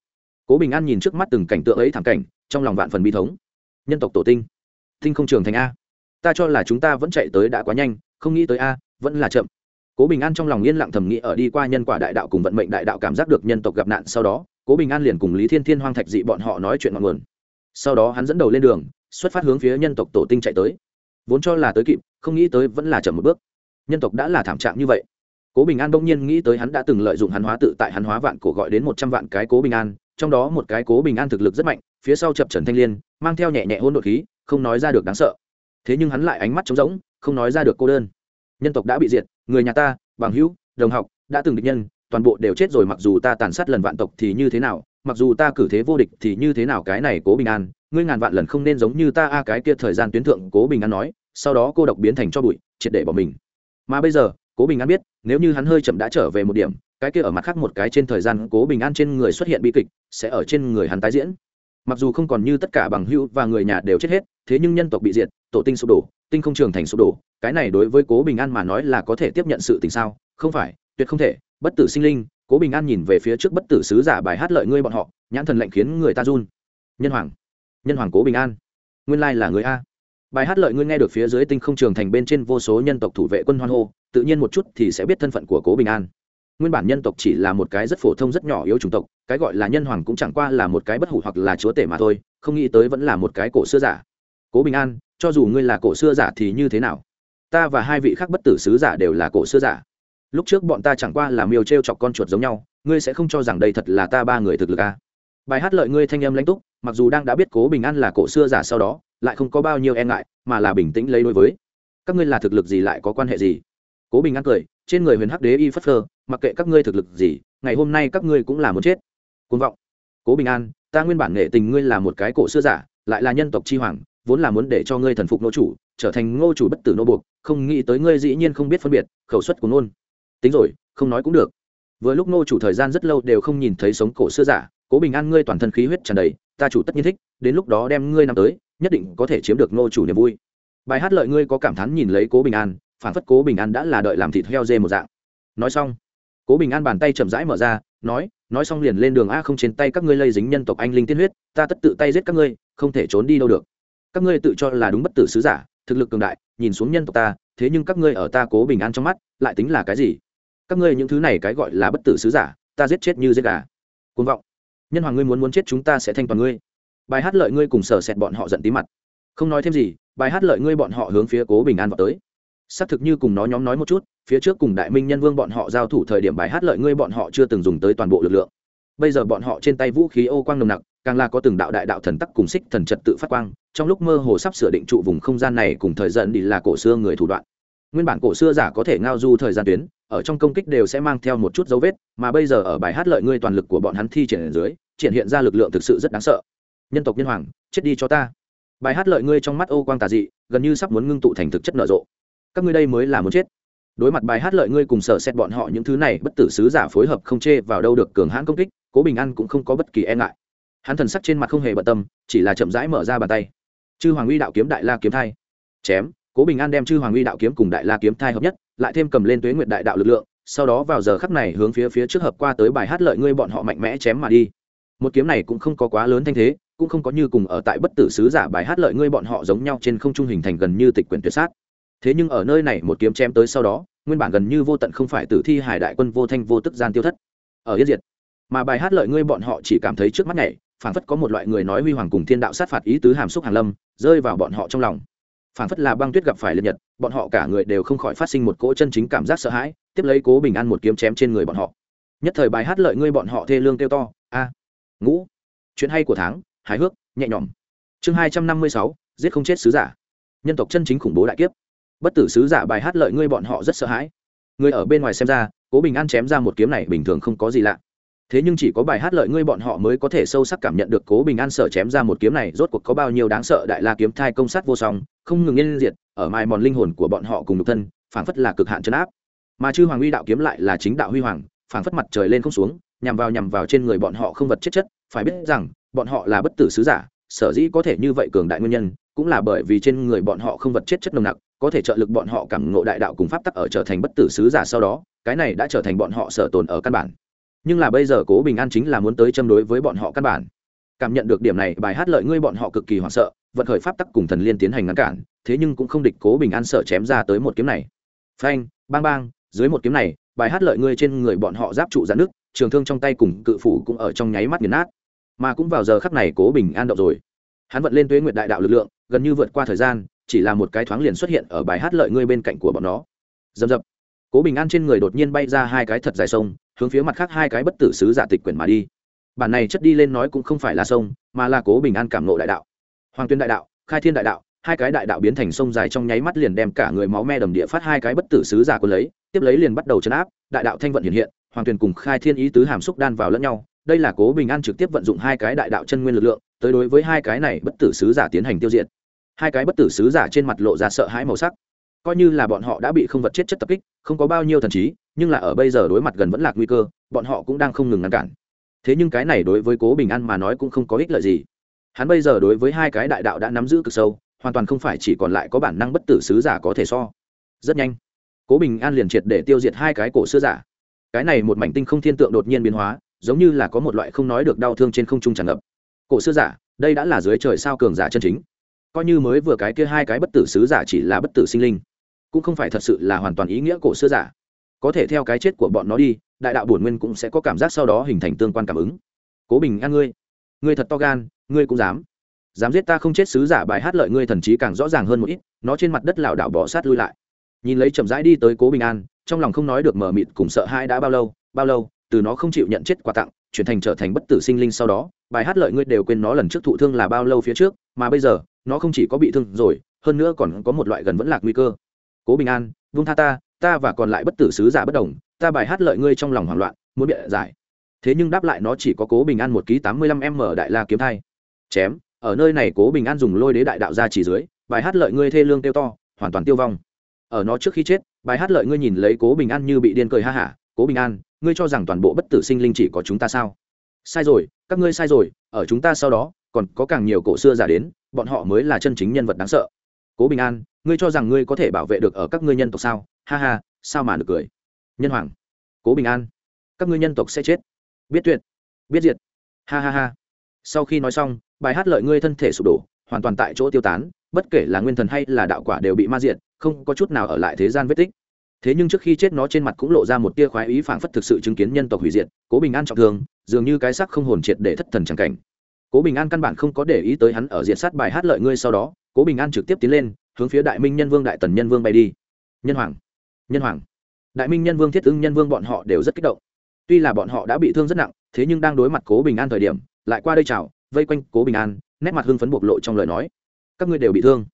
Cố bình an nhìn trước mắt từng cảnh tượng ấy thảm cảnh, trong lòng vạn phần bi thống. Nhân tộc tổ tinh. Tinh không trường thành a. Ta cho là chúng ta vẫn chạy tới đã quá nhanh, không nghĩ tới a, vẫn là chậm. Cố bình an trong lòng yên lặng thầm nghĩ ở đi qua nhân quả đại đạo cùng vận mệnh đại đạo cảm giác được nhân tộc gặp nạn sau đó, cố bình an liền cùng lý thiên thiên hoang thạch dị bọn họ nói chuyện ngọn nguồn. Sau đó hắn dẫn đầu lên đường xuất phát hướng phía nhân tộc tổ tinh chạy tới. Vốn cho là tới kịp, không nghĩ tới vẫn là chậm một bước. Nhân tộc đã là thảm trạng như vậy. Cố bình an bỗng nhiên nghĩ tới hắn đã từng lợi dụng hắn hóa tự tại hắn hóa vạn cổ gọi đến một trăm vạn cái cố bình an, trong đó một cái cố bình an thực lực rất mạnh, phía sau chập trần thanh l i ê n mang theo nhẹ nhẹ hôn đột khí, không nói ra được đáng sợ. Thế nhưng hắn lại ánh mắt trống rỗng, không nói ra được cô đơn. Nhân tộc đã bị diệt, người nhà ta, bằng hữu, đồng học, đã từng địch nhân, toàn bộ đều chết rồi, mặc dù ta tàn sát lần vạn tộc thì như thế nào, mặc dù ta cử thế vô địch thì như thế nào cái này cố bình an ngươi ngàn vạn lần không nên giống như ta a, cái kia thời gian tuyến thượng, cố bình an nói, sau đó cô độc biến thành cho bụi, triệt để bỏ mình. Mà bây giờ, cố bình an biết, nếu như hắn hơi chậm đã trở về một điểm, cái kia ở mặt khác một cái trên thời gian, cố bình an trên người xuất hiện bi kịch, sẽ ở trên người hắn tái diễn. Mặc dù không còn như tất cả bằng hữu và người nhà đều chết hết, thế nhưng nhân tộc bị diệt, tổ tinh sụp đổ, tinh không trường thành sụp đổ, cái này đối với cố bình an mà nói là có thể tiếp nhận sự tình sao? Không phải, tuyệt không thể. Bất tử sinh linh, cố bình an nhìn về phía trước bất tử sứ giả bài hát lợi ngươi bọn họ, nhãn thần lệnh khiến người ta run. Nhân hoàng nhân hoàng cố bình an. Nguyên lai là người a. Bài hát lợi ngươi nghe được phía dưới tinh không trường thành bên trên vô số nhân tộc thủ vệ quân hoan hô, tự nhiên một chút thì sẽ biết thân phận của cố bình an. Nguyên bản nhân tộc chỉ là một cái rất phổ thông, rất nhỏ yếu chủng tộc, cái gọi là nhân hoàng cũng chẳng qua là một cái bất hủ hoặc là chúa tể mà thôi, không nghĩ tới vẫn là một cái cổ xưa giả. Cố bình an, cho dù ngươi là cổ xưa giả thì như thế nào? Ta và hai vị khác bất tử sứ giả đều là cổ xưa giả. Lúc trước bọn ta chẳng qua là miêu t r e o chọc con chuột giống nhau, ngươi sẽ không cho rằng đây thật là ta ba người thực lực à bài hát lợi ngươi thanh âm lãnh túc, mặc dù đang đã biết cố bình an là cổ xưa giả sau đó, lại không có bao nhiêu e ngại, mà là bình tĩnh lấy đối với. Các ngươi là thực lực gì lại có quan hệ gì? Cố bình an cười, trên người huyền hắc đế y phất phơ, mặc kệ các ngươi thực lực gì, ngày hôm nay các ngươi cũng là muốn chết. Côn vọng. Cố bình an, ta nguyên bản nghệ tình ngươi là một cái cổ xưa giả, lại là nhân tộc chi hoàng, vốn là muốn để cho ngươi thần phục nô chủ, trở thành ngô chủ bất tử nô buộc, không nghĩ tới ngươi dĩ nhiên không biết phân biệt, khẩu suất của nôn tính rồi, không nói cũng được. Vừa lúc nô chủ thời gian rất lâu đều không nhìn thấy sống cổ xưa giả cố bình an ngươi toàn thân khí huyết tràn đầy, ta chủ tất nhiên thích, đến lúc đó đem ngươi năm tới, nhất định có thể chiếm được Ngô chủ niềm vui. Bài hát lợi ngươi có cảm thán nhìn lấy cố bình an, phản phất cố bình an đã là đợi làm thịt heo dê một dạng. Nói xong, cố bình an bàn tay chậm rãi mở ra, nói nói xong liền lên đường a không trên tay các ngươi lây dính nhân tộc anh linh tiên huyết, ta tất tự tay giết các ngươi, không thể trốn đi đâu được. Các ngươi tự cho là đúng bất tử sứ giả, thực lực cường đại, nhìn xuống nhân tộc ta, thế nhưng các ngươi ở ta cố bình an trong mắt, lại tính là cái gì? Các ngươi những thứ này cái gọi là bất tử sứ giả, ta giết chết như giết gà. Côn vọng nhân hoàng ngươi muốn muốn chết chúng ta sẽ thanh toàn ngươi. Bài hát lợi ngươi cùng sở sẹt bọn họ giận tí mặt. Không nói thêm gì, bài hát lợi ngươi bọn họ hướng phía cố bình an vào tới. Xác thực như cùng nó nhóm nói một chút, phía trước cùng đại minh nhân vương bọn họ giao thủ thời điểm bài hát lợi ngươi bọn họ chưa từng dùng tới toàn bộ lực lượng. Bây giờ bọn họ trên tay vũ khí ô quang nồng nặc, càng là có từng đạo đại đạo thần tắc cùng xích thần trật tự phát quang, trong lúc mơ hồ sắp sửa định trụ vùng không gian này cùng thời gian đi là cổ xưa người thủ đoạn. Nguyên bản cổ xưa giả có thể ngao du thời gian tuyến ở trong công kích đều sẽ mang theo một chút dấu vết, mà bây giờ ở bài hát lợi ngươi toàn lực của bọn hắn thi triển dưới, triển hiện ra lực lượng thực sự rất đáng sợ. Nhân tộc nhân hoàng, chết đi cho ta. Bài hát lợi ngươi trong mắt ô quang tà dị, gần như sắp muốn ngưng tụ thành thực chất nở rộ. Các ngươi đây mới là muốn chết. Đối mặt bài hát lợi ngươi cùng sở xét bọn họ những thứ này, bất tử sứ giả phối hợp không chê vào đâu được cường hãn công kích, cố bình an cũng không có bất kỳ e ngại. Hắn thần sắc trên mặt không hề bận tâm, chỉ là chậm rãi mở ra bàn tay. Chư hoàng uy đạo kiếm đại la kiếm thai. Chém. Cố bình an đem chư hoàng uy đạo kiếm cùng đại la kiếm thai hợp nhất lại thêm cầm lên tuế nguyện đại đạo lực lượng, sau đó vào giờ khắc này hướng phía phía trước hợp qua tới bài hát lợi ngươi bọn họ mạnh mẽ chém mà đi. Một kiếm này cũng không có quá lớn thanh thế, cũng không có như cùng ở tại bất tử sứ giả bài hát lợi ngươi bọn họ giống nhau trên không trung hình thành gần như tịch quyển tuyệt sát. Thế nhưng ở nơi này một kiếm chém tới sau đó, nguyên bản gần như vô tận không phải tử thi hải đại quân vô thanh vô tức gian tiêu thất. Ở yết diệt, mà bài hát lợi ngươi bọn họ chỉ cảm thấy trước mắt này phảng phất có một loại người nói huy hoàng cùng thiên đạo sát phạt ý tứ hàm xúc hàn lâm, rơi vào bọn họ trong lòng phản phất là băng tuyết gặp phải liệt nhật, bọn họ cả người đều không khỏi phát sinh một cỗ chân chính cảm giác sợ hãi, tiếp lấy cố bình an một kiếm chém trên người bọn họ. Nhất thời bài hát lợi ngươi bọn họ thê lương kêu to, a à, ngũ. Chuyện hay của tháng, hài hước, nhẹ nhõm. Chương hai trăm năm mươi sáu, giết không chết sứ giả. Nhân tộc chân chính khủng bố đại kiếp. Bất tử sứ giả bài hát lợi ngươi bọn họ rất sợ hãi. Người ở bên ngoài xem ra, cố bình an chém ra một kiếm này bình thường không có gì lạ thế nhưng chỉ có bài hát lợi ngươi bọn họ mới có thể sâu sắc cảm nhận được cố bình an sở chém ra một kiếm này, rốt cuộc có bao nhiêu đáng sợ đại la kiếm thai công sát vô song, không ngừng yên diệt, ở mai mòn linh hồn của bọn họ cùng nhục thân, phảng phất là cực hạn chấn áp. Mà chư hoàng uy đạo kiếm lại là chính đạo huy hoàng, phảng phất mặt trời lên không xuống, nhằm vào nhằm vào trên người bọn họ không vật chết chất, phải biết rằng, bọn họ là bất tử sứ giả, sở dĩ có thể như vậy cường đại nguyên nhân, cũng là bởi vì trên người bọn họ không vật chết chất nồng nặc, có thể trợ lực bọn họ cảm ngộ đại đạo cùng pháp tắc ở trở thành bất tử sứ giả sau đó, cái này đã trở thành bọn họ sở tồn ở căn bản nhưng là bây giờ cố bình an chính là muốn tới châm đối với bọn họ căn bản. Cảm nhận được điểm này, bài hát lợi ngươi bọn họ cực kỳ hoảng sợ, vận khởi pháp tắc cùng thần liên tiến hành ngăn cản, thế nhưng cũng không địch cố bình an sợ chém ra tới một kiếm này. Phanh, bang bang, dưới một kiếm này, bài hát lợi ngươi trên người bọn họ giáp trụ giãn nước trường thương trong tay cùng cự phủ cũng ở trong nháy mắt nghiền nát. Mà cũng vào giờ khắc này cố bình an động rồi. Hắn vận lên tuế nguyệt đại đạo lực lượng, gần như vượt qua thời gian, chỉ là một cái thoáng liền xuất hiện ở bài hát lợi ngươi bên cạnh của bọn nó. Dầm dập cố bình an trên người đột nhiên bay ra hai cái thật dài sông hướng phía mặt khác hai cái bất tử sứ giả tịch quyển mà đi. Bản này chất đi lên nói cũng không phải là sông, mà là cố bình an cảm nộ đại đạo. Hoàng tuyên đại đạo, khai thiên đại đạo, hai cái đại đạo biến thành sông dài trong nháy mắt liền đem cả người máu me đầm địa phát hai cái bất tử sứ giả quân lấy, tiếp lấy liền bắt đầu chấn áp, đại đạo thanh vận hiện hiện, hoàng tuyền cùng khai thiên ý tứ hàm xúc đan vào lẫn nhau, đây là cố bình an trực tiếp vận dụng hai cái đại đạo chân nguyên lực lượng, tới đối với hai cái này bất tử sứ giả tiến hành tiêu diệt. Hai cái bất tử sứ giả trên mặt lộ ra sợ hãi màu sắc. Coi như là bọn họ đã bị không vật chết chất tập kích, không có bao nhiêu thần trí nhưng là ở bây giờ đối mặt gần vẫn là nguy cơ, bọn họ cũng đang không ngừng ngăn cản. Thế nhưng cái này đối với cố bình an mà nói cũng không có ích lợi gì. Hắn bây giờ đối với hai cái đại đạo đã nắm giữ cực sâu, hoàn toàn không phải chỉ còn lại có bản năng bất tử sứ giả có thể so. Rất nhanh, cố bình an liền triệt để tiêu diệt hai cái cổ xưa giả. Cái này một mảnh tinh không thiên tượng đột nhiên biến hóa, giống như là có một loại không nói được đau thương trên không trung tràn ngập. Cổ xưa giả, đây đã là dưới trời sao cường giả chân chính. Coi như mới vừa cái kia hai cái bất tử sứ giả chỉ là bất tử sinh linh, cũng không phải thật sự là hoàn toàn ý nghĩa cổ xưa giả có thể theo cái chết của bọn nó đi, đại đạo bổn nguyên cũng sẽ có cảm giác sau đó hình thành tương quan cảm ứng. Cố bình an ngươi ngươi thật to gan, ngươi cũng dám. Dám giết ta không chết sứ giả bài hát lợi ngươi thần trí càng rõ ràng hơn một ít, nó trên mặt đất lảo đảo bỏ sát lui lại. Nhìn lấy chậm rãi đi tới cố bình an, trong lòng không nói được mờ mịt cùng sợ hãi đã bao lâu bao lâu, từ nó không chịu nhận chết quà tặng, chuyển thành trở thành bất tử sinh linh sau đó, bài hát lợi ngươi đều quên nó lần trước thụ thương là bao lâu phía trước, mà bây giờ, nó không chỉ có bị thương rồi, hơn nữa còn có một loại gần vẫn lạc nguy cơ. Cố bình an vung tha ta ta và còn lại bất tử sứ giả bất đồng, ta bài hát lợi ngươi trong lòng hoảng loạn, muốn bịa giải. Thế nhưng đáp lại nó chỉ có cố bình an một ký tám mươi lăm m đại la kiếm thai. Chém, ở nơi này cố bình an dùng lôi đế đại đạo ra chỉ dưới, bài hát lợi ngươi thê lương tiêu to, hoàn toàn tiêu vong. Ở nó trước khi chết, bài hát lợi ngươi nhìn lấy cố bình an như bị điên cười ha hả, cố bình an, ngươi cho rằng toàn bộ bất tử sinh linh chỉ có chúng ta sao? Sai rồi, các ngươi sai rồi, ở chúng ta sau đó, còn có càng nhiều cổ xưa giả đến, bọn họ mới là chân chính nhân vật đáng sợ. Cố bình an ngươi cho rằng ngươi có thể bảo vệ được ở các ngươi nhân tộc sao? Ha ha, sao mà được cười? Nhân hoàng, cố bình an, các ngươi nhân tộc sẽ chết. Biết tuyệt, biết diệt. Ha ha ha. Sau khi nói xong, bài hát lợi ngươi thân thể sụp đổ, hoàn toàn tại chỗ tiêu tán, bất kể là nguyên thần hay là đạo quả đều bị ma diệt, không có chút nào ở lại thế gian vết tích. Thế nhưng trước khi chết nó trên mặt cũng lộ ra một tia khoái ý phảng phất thực sự chứng kiến nhân tộc hủy diệt, cố bình an trọng thương, dường như cái sắc không hồn triệt để thất thần chẳng cảnh. Cố bình an căn bản không có để ý tới hắn ở diện sát bài hát lợi ngươi sau đó, cố bình an trực tiếp tiến lên hướng phía đại minh nhân vương đại tần nhân vương bay đi. Nhân hoàng nhân hoàng. Đại minh nhân vương thiết ưng nhân vương bọn họ đều rất kích động. Tuy là bọn họ đã bị thương rất nặng, thế nhưng đang đối mặt cố bình an thời điểm, lại qua đây chào, vây quanh cố bình an, nét mặt hưng phấn bộc lộ trong lời nói. Các ngươi đều bị thương.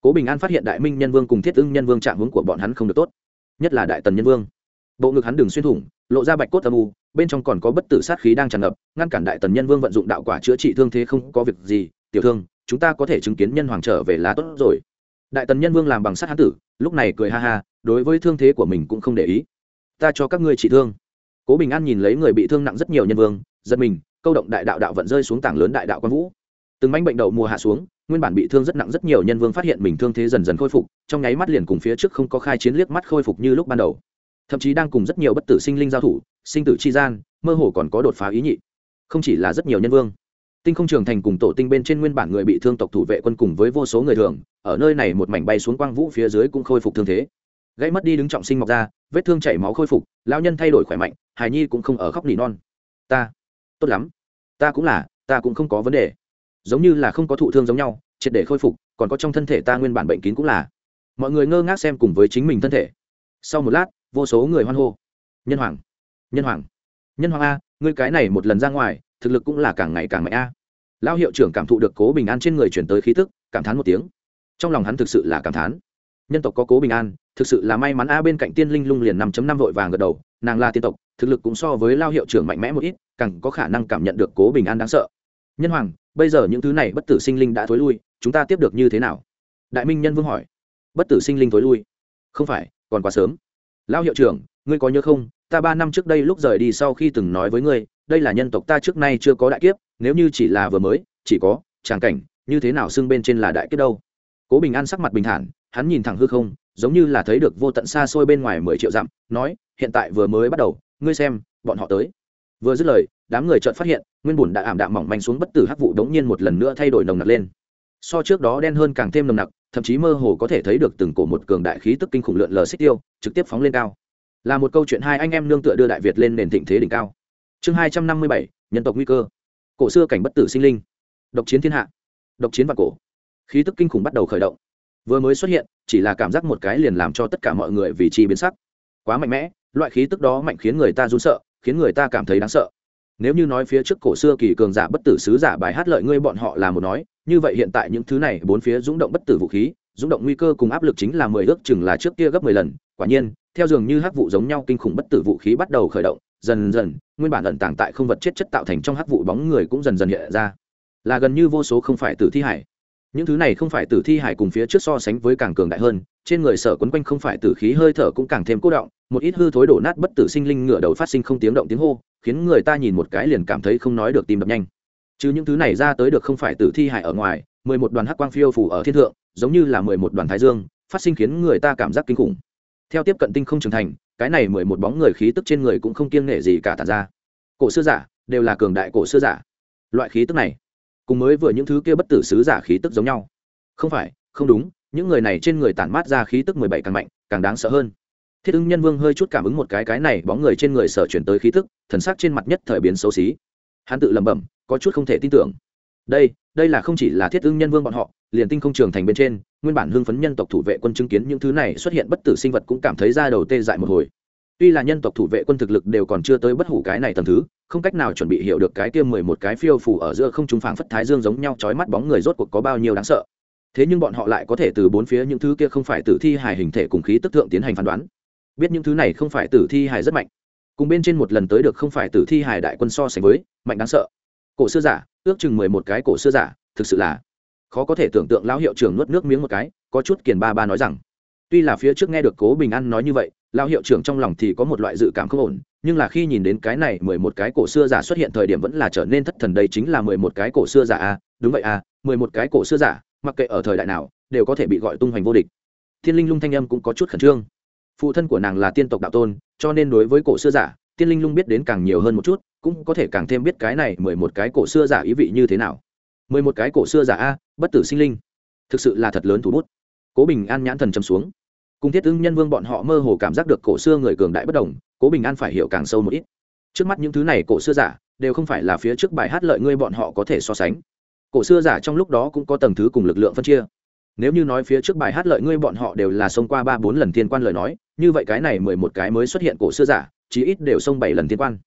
Cố bình an phát hiện đại minh nhân vương cùng thiết ưng nhân vương trạng hướng của bọn hắn không được tốt. Nhất là đại tần nhân vương. Bộ ngực hắn đường xuyên thủng, lộ ra bạch cốt âm u, bên trong còn có bất tử sát khí đang tràn ngập, ngăn cản đại tần nhân vương vận dụng đạo quả chữa trị thương thế không có việc gì. Tiểu thương, chúng ta có thể chứng kiến nhân hoàng trở về lá tốt rồi đại tần nhân vương làm bằng sắt hán tử, lúc này cười ha ha, đối với thương thế của mình cũng không để ý. Ta cho các ngươi trị thương. Cố bình an nhìn lấy người bị thương nặng rất nhiều nhân vương, giật mình, câu động đại đạo đạo vận rơi xuống tảng lớn đại đạo quan vũ. Từng manh bệnh đậu mùa hạ xuống, nguyên bản bị thương rất nặng rất nhiều nhân vương phát hiện mình thương thế dần dần khôi phục, trong nháy mắt liền cùng phía trước không có khai chiến liếc mắt khôi phục như lúc ban đầu. Thậm chí đang cùng rất nhiều bất tử sinh linh giao thủ, sinh tử chi gian, mơ hồ còn có đột phá ý nhị. Không chỉ là rất nhiều nhân vương tinh không trường thành cùng tổ tinh bên trên nguyên bản người bị thương tộc thủ vệ quân cùng với vô số người thường, ở nơi này một mảnh bay xuống quang vũ phía dưới cũng khôi phục thương thế. Gãy mất đi đứng trọng sinh mọc ra, vết thương chảy máu khôi phục lao nhân thay đổi khỏe mạnh, hài nhi cũng không ở khóc nỉ non. Ta, tốt lắm. Ta cũng là, ta cũng không có vấn đề. Giống như là không có thụ thương giống nhau, triệt để khôi phục, còn có trong thân thể ta nguyên bản bệnh kín cũng là. Mọi người ngơ ngác xem cùng với chính mình thân thể. Sau một lát, vô số người hoan hô. Nhân hoàng nhân hoàng nhân hoàng a, ngươi cái này một lần ra ngoài thực lực cũng là càng ngày càng mạnh a. Lão hiệu trưởng cảm thụ được cố bình an trên người chuyển tới khí tức, cảm thán một tiếng. Trong lòng hắn thực sự là cảm thán. Nhân tộc có cố bình an, thực sự là may mắn a, bên cạnh tiên linh lung liền năm năm vội vàng gật đầu, nàng là tiên tộc, thực lực cũng so với lao hiệu trưởng mạnh mẽ một ít, càng có khả năng cảm nhận được cố bình an đáng sợ. Nhân hoàng, bây giờ những thứ này bất tử sinh linh đã thối lui, chúng ta tiếp được như thế nào? Đại minh nhân vương hỏi. Bất tử sinh linh thối lui. Không phải, còn quá sớm. Lão hiệu trưởng, ngươi có nhớ không ta ba năm trước đây lúc rời đi sau khi từng nói với ngươi, đây là nhân tộc ta trước nay chưa có đại kiếp, nếu như chỉ là vừa mới, chỉ có, tràng cảnh, như thế nào xưng bên trên là đại kiếp đâu? Cố bình an sắc mặt bình thản, hắn nhìn thẳng hư không, giống như là thấy được vô tận xa xôi bên ngoài mười triệu dặm, nói, hiện tại vừa mới bắt đầu, ngươi xem, bọn họ tới. Vừa dứt lời, đám người chợt phát hiện, nguyên bùn đã ảm đạm mỏng manh xuống bất tử hắc vụ đống nhiên một lần nữa thay đổi nồng nặc lên. So trước đó đen hơn càng thêm nồng nặc, thậm chí mơ hồ có thể thấy được từng cổ một cường đại khí tức kinh khủng lượn lờ xích tiêu, trực tiếp phóng lên cao là một câu chuyện hai anh em nương tựa đưa đại việt lên nền thịnh thế đỉnh cao. Chương hai trăm năm mươi bảy, nhân tộc nguy cơ. Cổ xưa cảnh bất tử sinh linh. Độc chiến thiên hạ. Độc chiến và cổ. Khí tức kinh khủng bắt đầu khởi động. Vừa mới xuất hiện, chỉ là cảm giác một cái liền làm cho tất cả mọi người vì chi biến sắc. Quá mạnh mẽ, loại khí tức đó mạnh khiến người ta run sợ, khiến người ta cảm thấy đáng sợ. Nếu như nói phía trước cổ xưa kỳ cường giả bất tử sứ giả bài hát lợi ngươi bọn họ là một nói, như vậy hiện tại những thứ này, bốn phía rúng động bất tử vũ khí, rung động nguy cơ cùng áp lực chính là mười ước chừng là trước kia gấp mười lần. Quả nhiên theo dường như hắc vụ giống nhau kinh khủng bất tử vũ khí bắt đầu khởi động, dần dần, nguyên bản ẩn tàng tại không vật chết chất tạo thành trong hắc vụ bóng người cũng dần dần hiện ra. Là gần như vô số không phải tử thi hải. Những thứ này không phải tử thi hải cùng phía trước so sánh với càng cường đại hơn, trên người sở quấn quanh không phải tử khí hơi thở cũng càng thêm cố động, một ít hư thối đổ nát bất tử sinh linh ngửa đầu phát sinh không tiếng động tiếng hô, khiến người ta nhìn một cái liền cảm thấy không nói được tim đập nhanh. Chứ những thứ này ra tới được không phải tử thi hải ở ngoài, mười một đoàn hắc quang phiêu phủ ở thiên thượng, giống như là mười một đoàn thái dương, phát sinh khiến người ta cảm giác kinh khủng theo tiếp cận tinh không trưởng thành, cái này mười một bóng người khí tức trên người cũng không kiêng nghệ gì cả tàn ra. Cổ xưa giả, đều là cường đại cổ xưa giả. Loại khí tức này, cùng mới vừa những thứ kia bất tử sứ giả khí tức giống nhau. Không phải, không đúng, những người này trên người tản mát ra khí tức mười bảy càng mạnh, càng đáng sợ hơn. Thiết ứng nhân vương hơi chút cảm ứng một cái cái này bóng người trên người sở chuyển tới khí tức, thần sắc trên mặt nhất thời biến xấu xí. Hắn tự lẩm bẩm, có chút không thể tin tưởng đây đây là không chỉ là thiết ưng nhân vương bọn họ, liền tinh không trường thành bên trên, nguyên bản hưng phấn nhân tộc thủ vệ quân chứng kiến những thứ này xuất hiện bất tử sinh vật cũng cảm thấy ra đầu tê dại một hồi. Tuy là nhân tộc thủ vệ quân thực lực đều còn chưa tới bất hủ cái này tầm thứ, không cách nào chuẩn bị hiểu được cái kia mười một cái phiêu phủ ở giữa không trung phảng phất thái dương giống nhau trói mắt bóng người rốt cuộc có bao nhiêu đáng sợ. Thế nhưng bọn họ lại có thể từ bốn phía những thứ kia không phải tử thi hài hình thể cùng khí tức thượng tiến hành phán đoán. Biết những thứ này không phải tử thi hài rất mạnh. Cùng bên trên một lần tới được không phải tử thi hài đại quân so sánh với, mạnh đáng sợ. Cổ xưa giả ước chừng mười một cái cổ xưa giả, thực sự là khó có thể tưởng tượng lão hiệu trưởng nuốt nước miếng một cái, có chút kiền ba ba nói rằng, tuy là phía trước nghe được cố bình an nói như vậy, lão hiệu trưởng trong lòng thì có một loại dự cảm không ổn, nhưng là khi nhìn đến cái này mười một cái cổ xưa giả xuất hiện thời điểm vẫn là trở nên thất thần đây chính là mười một cái cổ xưa giả a, đúng vậy a, mười một cái cổ xưa giả, mặc kệ ở thời đại nào, đều có thể bị gọi tung hoành vô địch. Thiên linh lung thanh âm cũng có chút khẩn trương. Phụ thân của nàng là tiên tộc đạo tôn, cho nên đối với cổ xưa giả tiên linh lung biết đến càng nhiều hơn một chút cũng có thể càng thêm biết cái này mười một cái cổ xưa giả ý vị như thế nào. Mười một cái cổ xưa giả a, bất tử sinh linh. Thực sự là thật lớn thủ bút. Cố bình an nhãn thần châm xuống. Cùng thiết ưng nhân vương bọn họ mơ hồ cảm giác được cổ xưa người cường đại bất đồng, cố bình an phải hiểu càng sâu một ít. Trước mắt những thứ này cổ xưa giả, đều không phải là phía trước bài hát lợi ngươi bọn họ có thể so sánh. Cổ xưa giả trong lúc đó cũng có tầng thứ cùng lực lượng phân chia. Nếu như nói phía trước bài hát lợi ngươi bọn họ đều là xông qua ba bốn lần thiên quan lời nói, như vậy cái này mười một cái mới xuất hiện cổ xưa giả, chí ít đều xông bảy lần thiên quan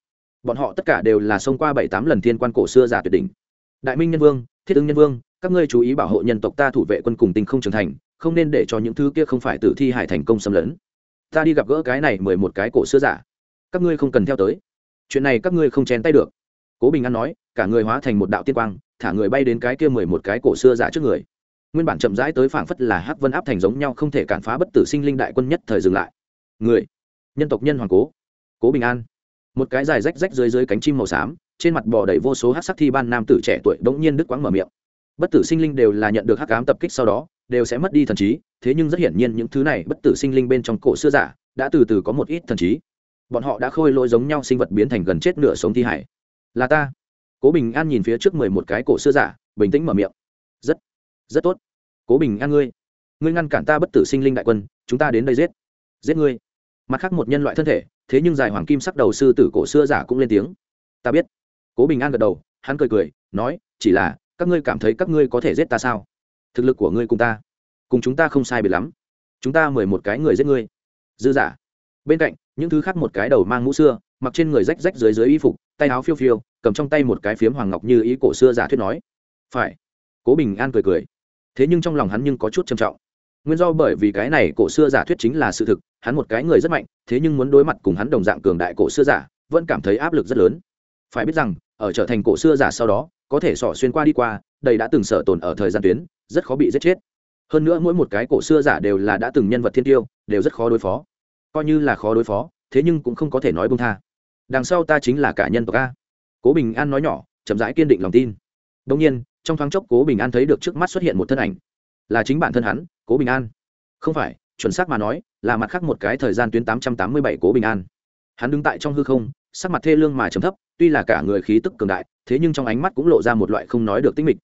bọn họ tất cả đều là xông qua bảy tám lần thiên quan cổ xưa giả tuyệt đỉnh. Đại minh nhân vương, thiết ứng nhân vương, các ngươi chú ý bảo hộ nhân tộc ta thủ vệ quân cùng tinh không trưởng thành, không nên để cho những thứ kia không phải tử thi hải thành công xâm lấn. Ta đi gặp gỡ cái này mười một cái cổ xưa giả. Các ngươi không cần theo tới. Chuyện này các ngươi không chen tay được. Cố bình an nói, cả người hóa thành một đạo tiên quang, thả người bay đến cái kia mười một cái cổ xưa giả trước người. Nguyên bản chậm rãi tới phảng phất là hắc vân áp thành giống nhau không thể cản phá bất tử sinh linh đại quân nhất thời dừng lại. Người, nhân tộc nhân hoàng cố. Cố bình an một cái dài rách rách dưới dưới cánh chim màu xám, trên mặt bò đầy vô số hắc sắc thi ban nam tử trẻ tuổi bỗng nhiên đứt quãng mở miệng. Bất tử sinh linh đều là nhận được hắc ám tập kích sau đó, đều sẽ mất đi thần trí, thế nhưng rất hiển nhiên những thứ này bất tử sinh linh bên trong cổ xưa giả đã từ từ có một ít thần trí. Bọn họ đã khôi lỗi giống nhau sinh vật biến thành gần chết nửa sống thi hải. Là ta. Cố bình an nhìn phía trước mười một cái cổ xưa giả, bình tĩnh mở miệng. Rất rất tốt. Cố bình an ngươi ngươi ngăn cản ta bất tử sinh linh đại quân, chúng ta đến đây giết. Giết ngươi. Mặt khác một nhân loại thân thể thế nhưng dài hoàng kim sắc đầu sư tử cổ xưa giả cũng lên tiếng. Ta biết. Cố bình an gật đầu, hắn cười cười, nói, chỉ là, các ngươi cảm thấy các ngươi có thể giết ta sao? Thực lực của ngươi cùng ta, cùng chúng ta không sai biệt lắm. Chúng ta mười một cái người giết ngươi. Dư giả. Bên cạnh, những thứ khác một cái đầu mang mũ xưa, mặc trên người rách rách dưới dưới y phục, tay áo phiêu phiêu, cầm trong tay một cái phiếm hoàng ngọc như ý cổ xưa giả thuyết nói. Phải. Cố bình an cười cười. Thế nhưng trong lòng hắn nhưng có chút trầm trọng nguyên do bởi vì cái này cổ xưa giả thuyết chính là sự thực, hắn một cái người rất mạnh, thế nhưng muốn đối mặt cùng hắn đồng dạng cường đại cổ xưa giả, vẫn cảm thấy áp lực rất lớn. Phải biết rằng, ở trở thành cổ xưa giả sau đó, có thể sỏ xuyên qua đi qua đây đã từng sở tồn ở thời gian tuyến, rất khó bị giết chết. Hơn nữa mỗi một cái cổ xưa giả đều là đã từng nhân vật thiên tiêu, đều rất khó đối phó. Coi như là khó đối phó, thế nhưng cũng không có thể nói bông tha. Đằng sau ta chính là cả nhân tộc a. Cố bình an nói nhỏ, chậm rãi kiên định lòng tin. Đông nhiên, trong thoáng chốc cố bình an thấy được trước mắt xuất hiện một thân ảnh. Là chính bản thân hắn cố bình an. Không phải, chuẩn xác mà nói, là mặt khác một cái thời gian tuyến tám trăm tám mươi bảy cố bình an. Hắn đứng tại trong hư không, sắc mặt thê lương mà chấm thấp, tuy là cả người khí tức cường đại, thế nhưng trong ánh mắt cũng lộ ra một loại không nói được tinh mịch.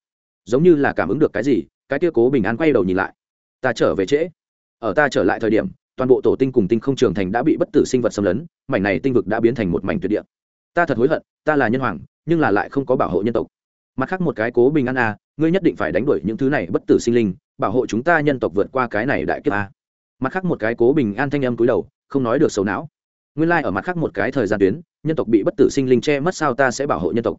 Giống như là cảm ứng được cái gì, cái kia cố bình an quay đầu nhìn lại. Ta trở về trễ. Ở ta trở lại thời điểm, toàn bộ tổ tinh cùng tinh không trường thành đã bị bất tử sinh vật xâm lấn, mảnh này tinh vực đã biến thành một mảnh tuyệt địa. Ta thật hối hận, ta là nhân hoàng, nhưng là lại không có bảo hộ nhân tộc mặt khác một cái cố bình an à, ngươi nhất định phải đánh đuổi những thứ này bất tử sinh linh bảo hộ chúng ta nhân tộc vượt qua cái này đại kiếp a. Mặt khác một cái cố bình an thanh âm cúi đầu không nói được xấu não. Nguyên lai、like、ở mặt khác một cái thời gian tuyến nhân tộc bị bất tử sinh linh che mất sao ta sẽ bảo hộ nhân tộc?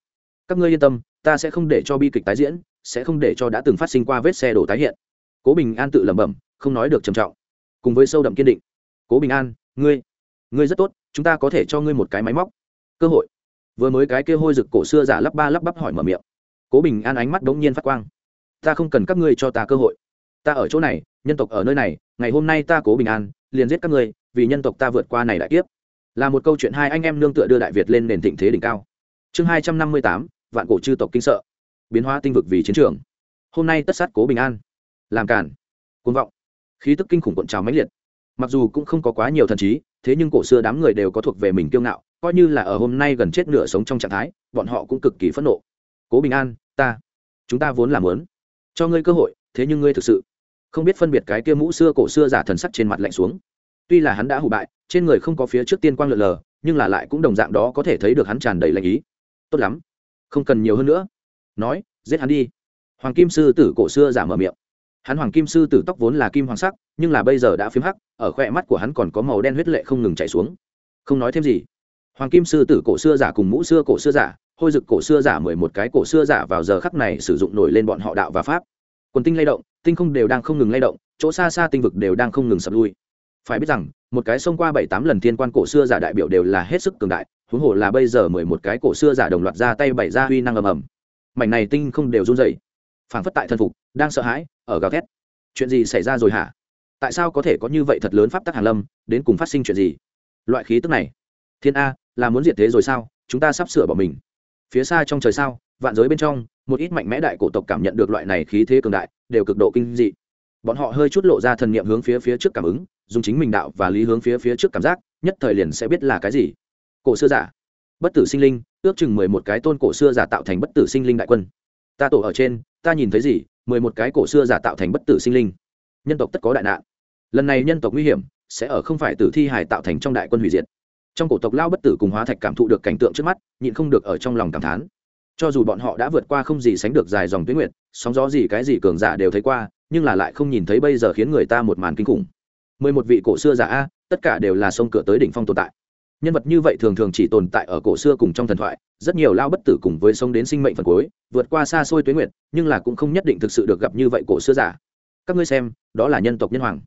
Các ngươi yên tâm ta sẽ không để cho bi kịch tái diễn sẽ không để cho đã từng phát sinh qua vết xe đổ tái hiện. Cố bình an tự lẩm bẩm không nói được trầm trọng. Cùng với sâu đậm kiên định. Cố bình an ngươi ngươi rất tốt chúng ta có thể cho ngươi một cái máy móc. Cơ hội. Vừa mới cái kia hôi rực cổ xưa giả lắp ba lắp bắp hỏi mở miệng cố bình an ánh mắt đ ố n g nhiên phát quang. Ta không cần các ngươi cho ta cơ hội. Ta ở chỗ này, nhân tộc ở nơi này, ngày hôm nay ta cố bình an, liền giết các ngươi, vì nhân tộc ta vượt qua này đại kiếp. Là một câu chuyện hai anh em nương tựa đưa đại việt lên nền thịnh thế đỉnh cao. Chương hai trăm năm mươi tám, vạn cổ chư tộc kinh sợ. Biến hóa tinh vực vì chiến trường. Hôm nay tất sát cố bình an. Làm cản côn vọng. Khí tức kinh khủng cuộn trào mãnh liệt. Mặc dù cũng không có quá nhiều thần trí, thế nhưng cổ xưa đám người đều có thuộc về mình kiêu ngạo, coi như là ở hôm nay gần chết nửa sống trong trạng thái, bọn họ cũng cực kỳ phẫn nộ cố bình an, ta, chúng ta vốn làm lớn cho ngươi cơ hội, thế nhưng ngươi thực sự không biết phân biệt cái kia mũ xưa cổ xưa giả thần sắc trên mặt lạnh xuống. Tuy là hắn đã hủ bại, trên người không có phía trước tiên quang lượn lờ, nhưng là lại cũng đồng dạng đó có thể thấy được hắn tràn đầy lạnh ý. Tốt lắm, không cần nhiều hơn nữa. Nói, giết hắn đi. Hoàng kim sư tử cổ xưa giả mở miệng. Hắn hoàng kim sư tử tóc vốn là kim hoàng sắc, nhưng là bây giờ đã phiếm hắc, ở khoe mắt của hắn còn có màu đen huyết lệ không ngừng chảy xuống. Không nói thêm gì. Hoàng kim sư tử cổ xưa giả cùng mũ xưa cổ xưa giả hôi rực cổ xưa giả mười một cái cổ xưa giả vào giờ khắc này sử dụng nổi lên bọn họ đạo và pháp. Quần tinh lay động, tinh không đều đang không ngừng lay động, chỗ xa xa tinh vực đều đang không ngừng sập lui. Phải biết rằng, một cái xông qua bảy tám lần thiên quan cổ xưa giả đại biểu đều là hết sức cường đại, huống hồ là bây giờ mười một cái cổ xưa giả đồng loạt ra tay bảy ra huy năng ầm ầm. Mảnh này tinh không đều run dày phảng phất tại thân phục, đang sợ hãi, ở gào thét. Chuyện gì xảy ra rồi hả? Tại sao có thể có như vậy thật lớn pháp tắc hàn lâm, đến cùng phát sinh chuyện gì? Loại khí tức này, thiên a, là muốn diệt thế rồi sao? Chúng ta sắp sửa bỏ mình phía xa trong trời sao, vạn giới bên trong, một ít mạnh mẽ đại cổ tộc cảm nhận được loại này khí thế cường đại, đều cực độ kinh dị. Bọn họ hơi chút lộ ra thần niệm hướng phía phía trước cảm ứng, dùng chính mình đạo và lý hướng phía phía trước cảm giác, nhất thời liền sẽ biết là cái gì. Cổ xưa giả. Bất tử sinh linh, ước chừng mười một cái tôn cổ xưa giả tạo thành bất tử sinh linh đại quân. Ta tổ ở trên, ta nhìn thấy gì, mười một cái cổ xưa giả tạo thành bất tử sinh linh. Nhân tộc tất có đại nạn. Lần này nhân tộc nguy hiểm, sẽ ở không phải tử thi hải tạo thành trong đại quân hủy diệt trong cổ tộc lao bất tử cùng hóa thạch cảm thụ được cảnh tượng trước mắt, nhịn không được ở trong lòng cảm thán. Cho dù bọn họ đã vượt qua không gì sánh được dài dòng tuyến nguyệt, sóng gió gì cái gì cường giả đều thấy qua, nhưng là lại không nhìn thấy bây giờ khiến người ta một màn kinh khủng. Mười một vị cổ xưa giả a, tất cả đều là sông cửa tới đỉnh phong tồn tại. Nhân vật như vậy thường thường chỉ tồn tại ở cổ xưa cùng trong thần thoại, rất nhiều lao bất tử cùng với sông đến sinh mệnh phần cuối, vượt qua xa xôi tuyến nguyệt, nhưng là cũng không nhất định thực sự được gặp như vậy cổ xưa giả. Các ngươi xem, đó là nhân tộc nhân hoàng.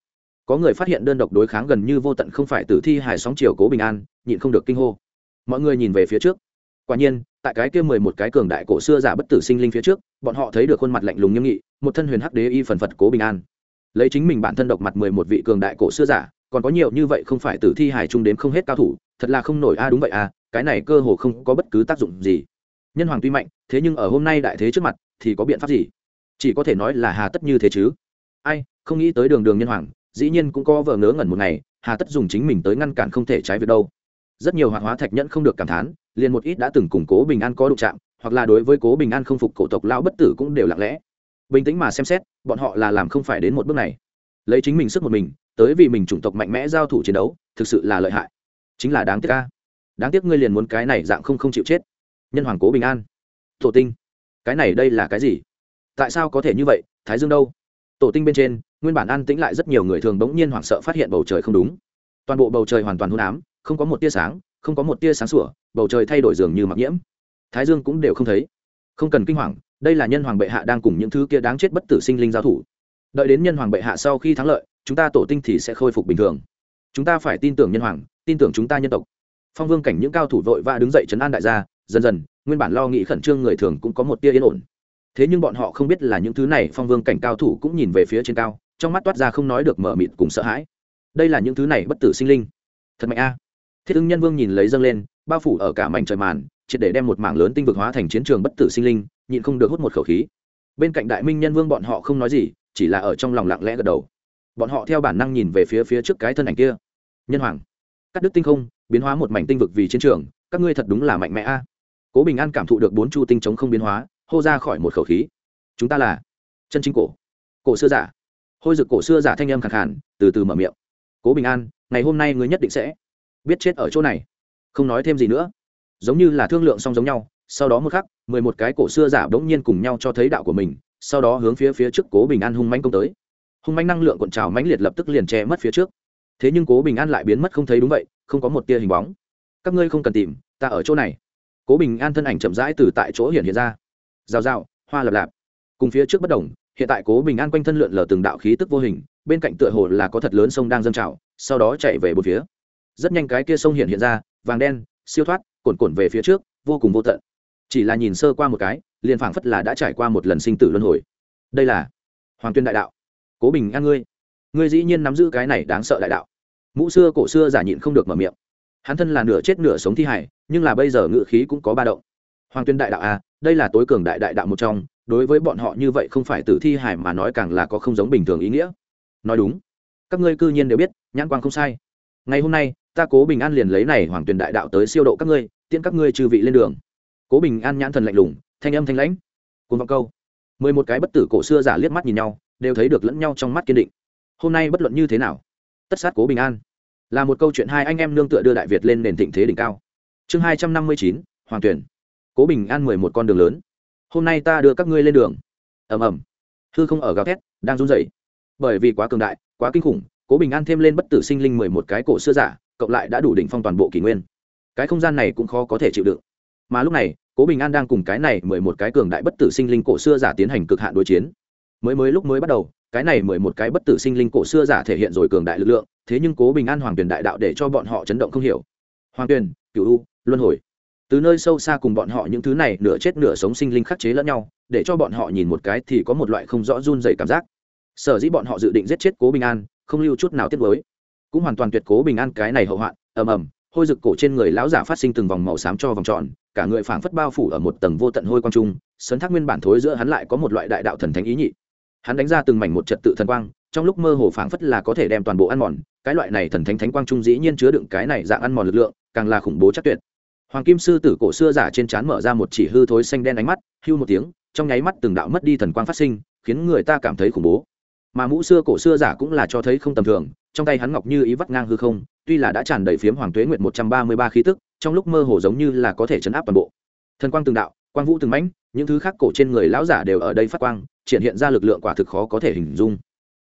Có người phát hiện đơn độc đối kháng gần như vô tận không phải tử thi hải sóng chiều cố bình an nhịn không được kinh hô. Mọi người nhìn về phía trước. Quả nhiên, tại cái kia mười một cái cường đại cổ xưa giả bất tử sinh linh phía trước, bọn họ thấy được khuôn mặt lạnh lùng nghiêm nghị, một thân huyền hắc đế y phần phật cố bình an. Lấy chính mình bản thân độc mặt mười một vị cường đại cổ xưa giả, còn có nhiều như vậy không phải tử thi hải chung đến không hết cao thủ, thật là không nổi a, đúng vậy à cái này cơ hồ không có bất cứ tác dụng gì. Nhân hoàng tuy mạnh, thế nhưng ở hôm nay đại thế trước mặt, thì có biện pháp gì? Chỉ có thể nói là hà tất như thế chứ. Ai, không nghĩ tới đường đường nhân hoàng, dĩ nhiên cũng có vờ ngớ ngẩn một ngày, hà tất dùng chính mình tới ngăn cản không thể trái việc đâu rất nhiều hoạt hóa thạch nhẫn không được cảm thán, liền một ít đã từng củng cố bình an có đụng chạm, hoặc là đối với cố bình an không phục cổ tộc lão bất tử cũng đều lặng lẽ. Bình tĩnh mà xem xét, bọn họ là làm không phải đến một bước này. Lấy chính mình sức một mình, tới vì mình chủng tộc mạnh mẽ giao thủ chiến đấu, thực sự là lợi hại. Chính là đáng tiếc ca đáng tiếc ngươi liền muốn cái này dạng không không chịu chết. Nhân hoàng cố bình an. Tổ tinh. Cái này đây là cái gì? Tại sao có thể như vậy? Thái dương đâu? Tổ tinh bên trên, nguyên bản an tĩnh lại rất nhiều người thường bỗng nhiên hoảng sợ phát hiện bầu trời không đúng. Toàn bộ bầu trời hoàn toàn hôn ám không có một tia sáng, không có một tia sáng sủa, bầu trời thay đổi dường như mặc nhiễm. Thái dương cũng đều không thấy. Không cần kinh hoàng, đây là nhân hoàng bệ hạ đang cùng những thứ kia đáng chết bất tử sinh linh giao thủ. Đợi đến nhân hoàng bệ hạ sau khi thắng lợi, chúng ta tổ tinh thì sẽ khôi phục bình thường. Chúng ta phải tin tưởng nhân hoàng, tin tưởng chúng ta nhân tộc. Phong vương cảnh những cao thủ vội và đứng dậy chấn an đại gia, dần dần, nguyên bản lo nghĩ khẩn trương người thường cũng có một tia yên ổn. Thế nhưng bọn họ không biết là những thứ này phong vương cảnh cao thủ cũng nhìn về phía trên cao, trong mắt toát ra không nói được mở mịt cùng sợ hãi. Đây là những thứ này bất tử sinh linh. Thật mạnh a thiết ứng nhân vương nhìn lấy dâng lên, bao phủ ở cả mảnh trời màn, triệt để đem một mảng lớn tinh vực hóa thành chiến trường bất tử sinh linh, nhịn không được hút một khẩu khí. Bên cạnh đại minh nhân vương bọn họ không nói gì, chỉ là ở trong lòng lặng lẽ gật đầu. Bọn họ theo bản năng nhìn về phía phía trước cái thân ảnh kia. Nhân hoàng, cắt đứt tinh không, biến hóa một mảnh tinh vực vì chiến trường, các ngươi thật đúng là mạnh mẽ a. Cố bình an cảm thụ được bốn chu tinh chống không biến hóa, hô ra khỏi một khẩu khí. Chúng ta là chân chính cổ cổ xưa giả. Hôi dực cổ xưa giả thanh âm khẳng khản từ từ mở miệng. Cố bình an, ngày hôm nay ngươi nhất định sẽ biết chết ở chỗ này. Không nói thêm gì nữa. Giống như là thương lượng xong giống nhau, sau đó một khắc, mười một cái cổ xưa giả bỗng nhiên cùng nhau cho thấy đạo của mình, sau đó hướng phía phía trước cố bình an hung manh công tới. Hung manh năng lượng cuộn trào mãnh liệt lập tức liền che mất phía trước. Thế nhưng cố bình an lại biến mất không thấy đúng vậy, không có một tia hình bóng. Các ngươi không cần tìm, ta ở chỗ này. Cố bình an thân ảnh chậm rãi từ tại chỗ hiện hiện ra. Rào rào, hoa lập lạp. Cùng phía trước bất đồng, hiện tại cố bình an quanh thân lượn lờ từng đạo khí tức vô hình, bên cạnh tựa hồ là có thật lớn sông đang dâng trào, sau đó chạy về một phía rất nhanh cái kia sông hiện hiện ra, vàng đen, siêu thoát cồn cồn về phía trước, vô cùng vô tận. Chỉ là nhìn sơ qua một cái, liền phảng phất là đã trải qua một lần sinh tử luân hồi. Đây là hoàng tuyên đại đạo. Cố bình an ngươi. Ngươi dĩ nhiên nắm giữ cái này đáng sợ đại đạo. Mũ xưa cổ xưa giả nhịn không được mở miệng. Hắn thân là nửa chết nửa sống thi hải, nhưng là bây giờ ngự khí cũng có ba động. Hoàng tuyên đại đạo à đây là tối cường đại đại đạo một trong, đối với bọn họ như vậy không phải tử thi hải mà nói càng là có không giống bình thường ý nghĩa. Nói đúng. Các ngươi cư nhiên đều biết, nhãn quang không sai. Ngày hôm nay ta cố bình an liền lấy này hoàng tuyền đại đạo tới siêu độ các ngươi, tiễn các ngươi trừ vị lên đường. Cố bình an nhãn thần lạnh lùng, thanh âm thanh lãnh. Cùng vọng câu. Mười một cái bất tử cổ xưa giả liếc mắt nhìn nhau, đều thấy được lẫn nhau trong mắt kiên định. Hôm nay bất luận như thế nào, tất sát cố bình an. Là một câu chuyện hai anh em nương tựa đưa đại việt lên nền thịnh thế đỉnh cao. Chương hai trăm năm mươi chín, hoàng tuyển cố bình an mười một con đường lớn. Hôm nay ta đưa các ngươi lên đường. Ầm ầm. Hư không ở gào thét, đang run rẩy. Bởi vì quá cường đại, quá kinh khủng, cố bình an thêm lên bất tử sinh linh mười một cái cổ xưa giả cộng lại đã đủ đỉnh phong toàn bộ kỷ nguyên. Cái không gian này cũng khó có thể chịu đựng. Mà lúc này, cố bình an đang cùng cái này mười một cái cường đại bất tử sinh linh cổ xưa giả tiến hành cực hạn đối chiến. Mới mới lúc mới bắt đầu, cái này mười một cái bất tử sinh linh cổ xưa giả thể hiện rồi cường đại lực lượng, thế nhưng cố bình an hoàng tuyền đại đạo để cho bọn họ chấn động không hiểu. Hoàng tuyền cựu u, luân hồi. Từ nơi sâu xa cùng bọn họ những thứ này nửa chết nửa sống sinh linh khắc chế lẫn nhau, để cho bọn họ nhìn một cái thì có một loại không rõ run dày cảm giác. Sở dĩ bọn họ dự định giết chết cố bình an, không lưu chút nào tiết mới cũng hoàn toàn tuyệt cố bình an cái này hậu hoạn, ầm ầm, hôi rực cổ trên người lão giả phát sinh từng vòng màu xám cho vòng tròn, cả người phảng phất bao phủ ở một tầng vô tận hôi quang trung sấn thác nguyên bản thối giữa hắn lại có một loại đại đạo thần thánh ý nhị. Hắn đánh ra từng mảnh một trật tự thần quang, trong lúc mơ hồ phảng phất là có thể đem toàn bộ ăn mòn, cái loại này thần thánh thánh quang trung dĩ nhiên chứa đựng cái này dạng ăn mòn lực lượng, càng là khủng bố chắc tuyệt. Hoàng kim sư tử cổ xưa giả trên trán mở ra một chỉ hư thối xanh đen ánh mắt, hưu một tiếng, trong nháy mắt từng đạo mất đi thần quang phát sinh, khiến người ta cảm thấy khủng bố mà mũ xưa cổ xưa giả cũng là cho thấy không tầm thường, trong tay hắn ngọc như ý vắt ngang hư không, tuy là đã tràn đầy phiếm hoàng tuế nguyệt một trăm ba mươi ba khí tức, trong lúc mơ hồ giống như là có thể chấn áp toàn bộ. Thần quang từng đạo, quang vũ từng mãnh, những thứ khác cổ trên người lão giả đều ở đây phát quang, triển hiện ra lực lượng quả thực khó có thể hình dung.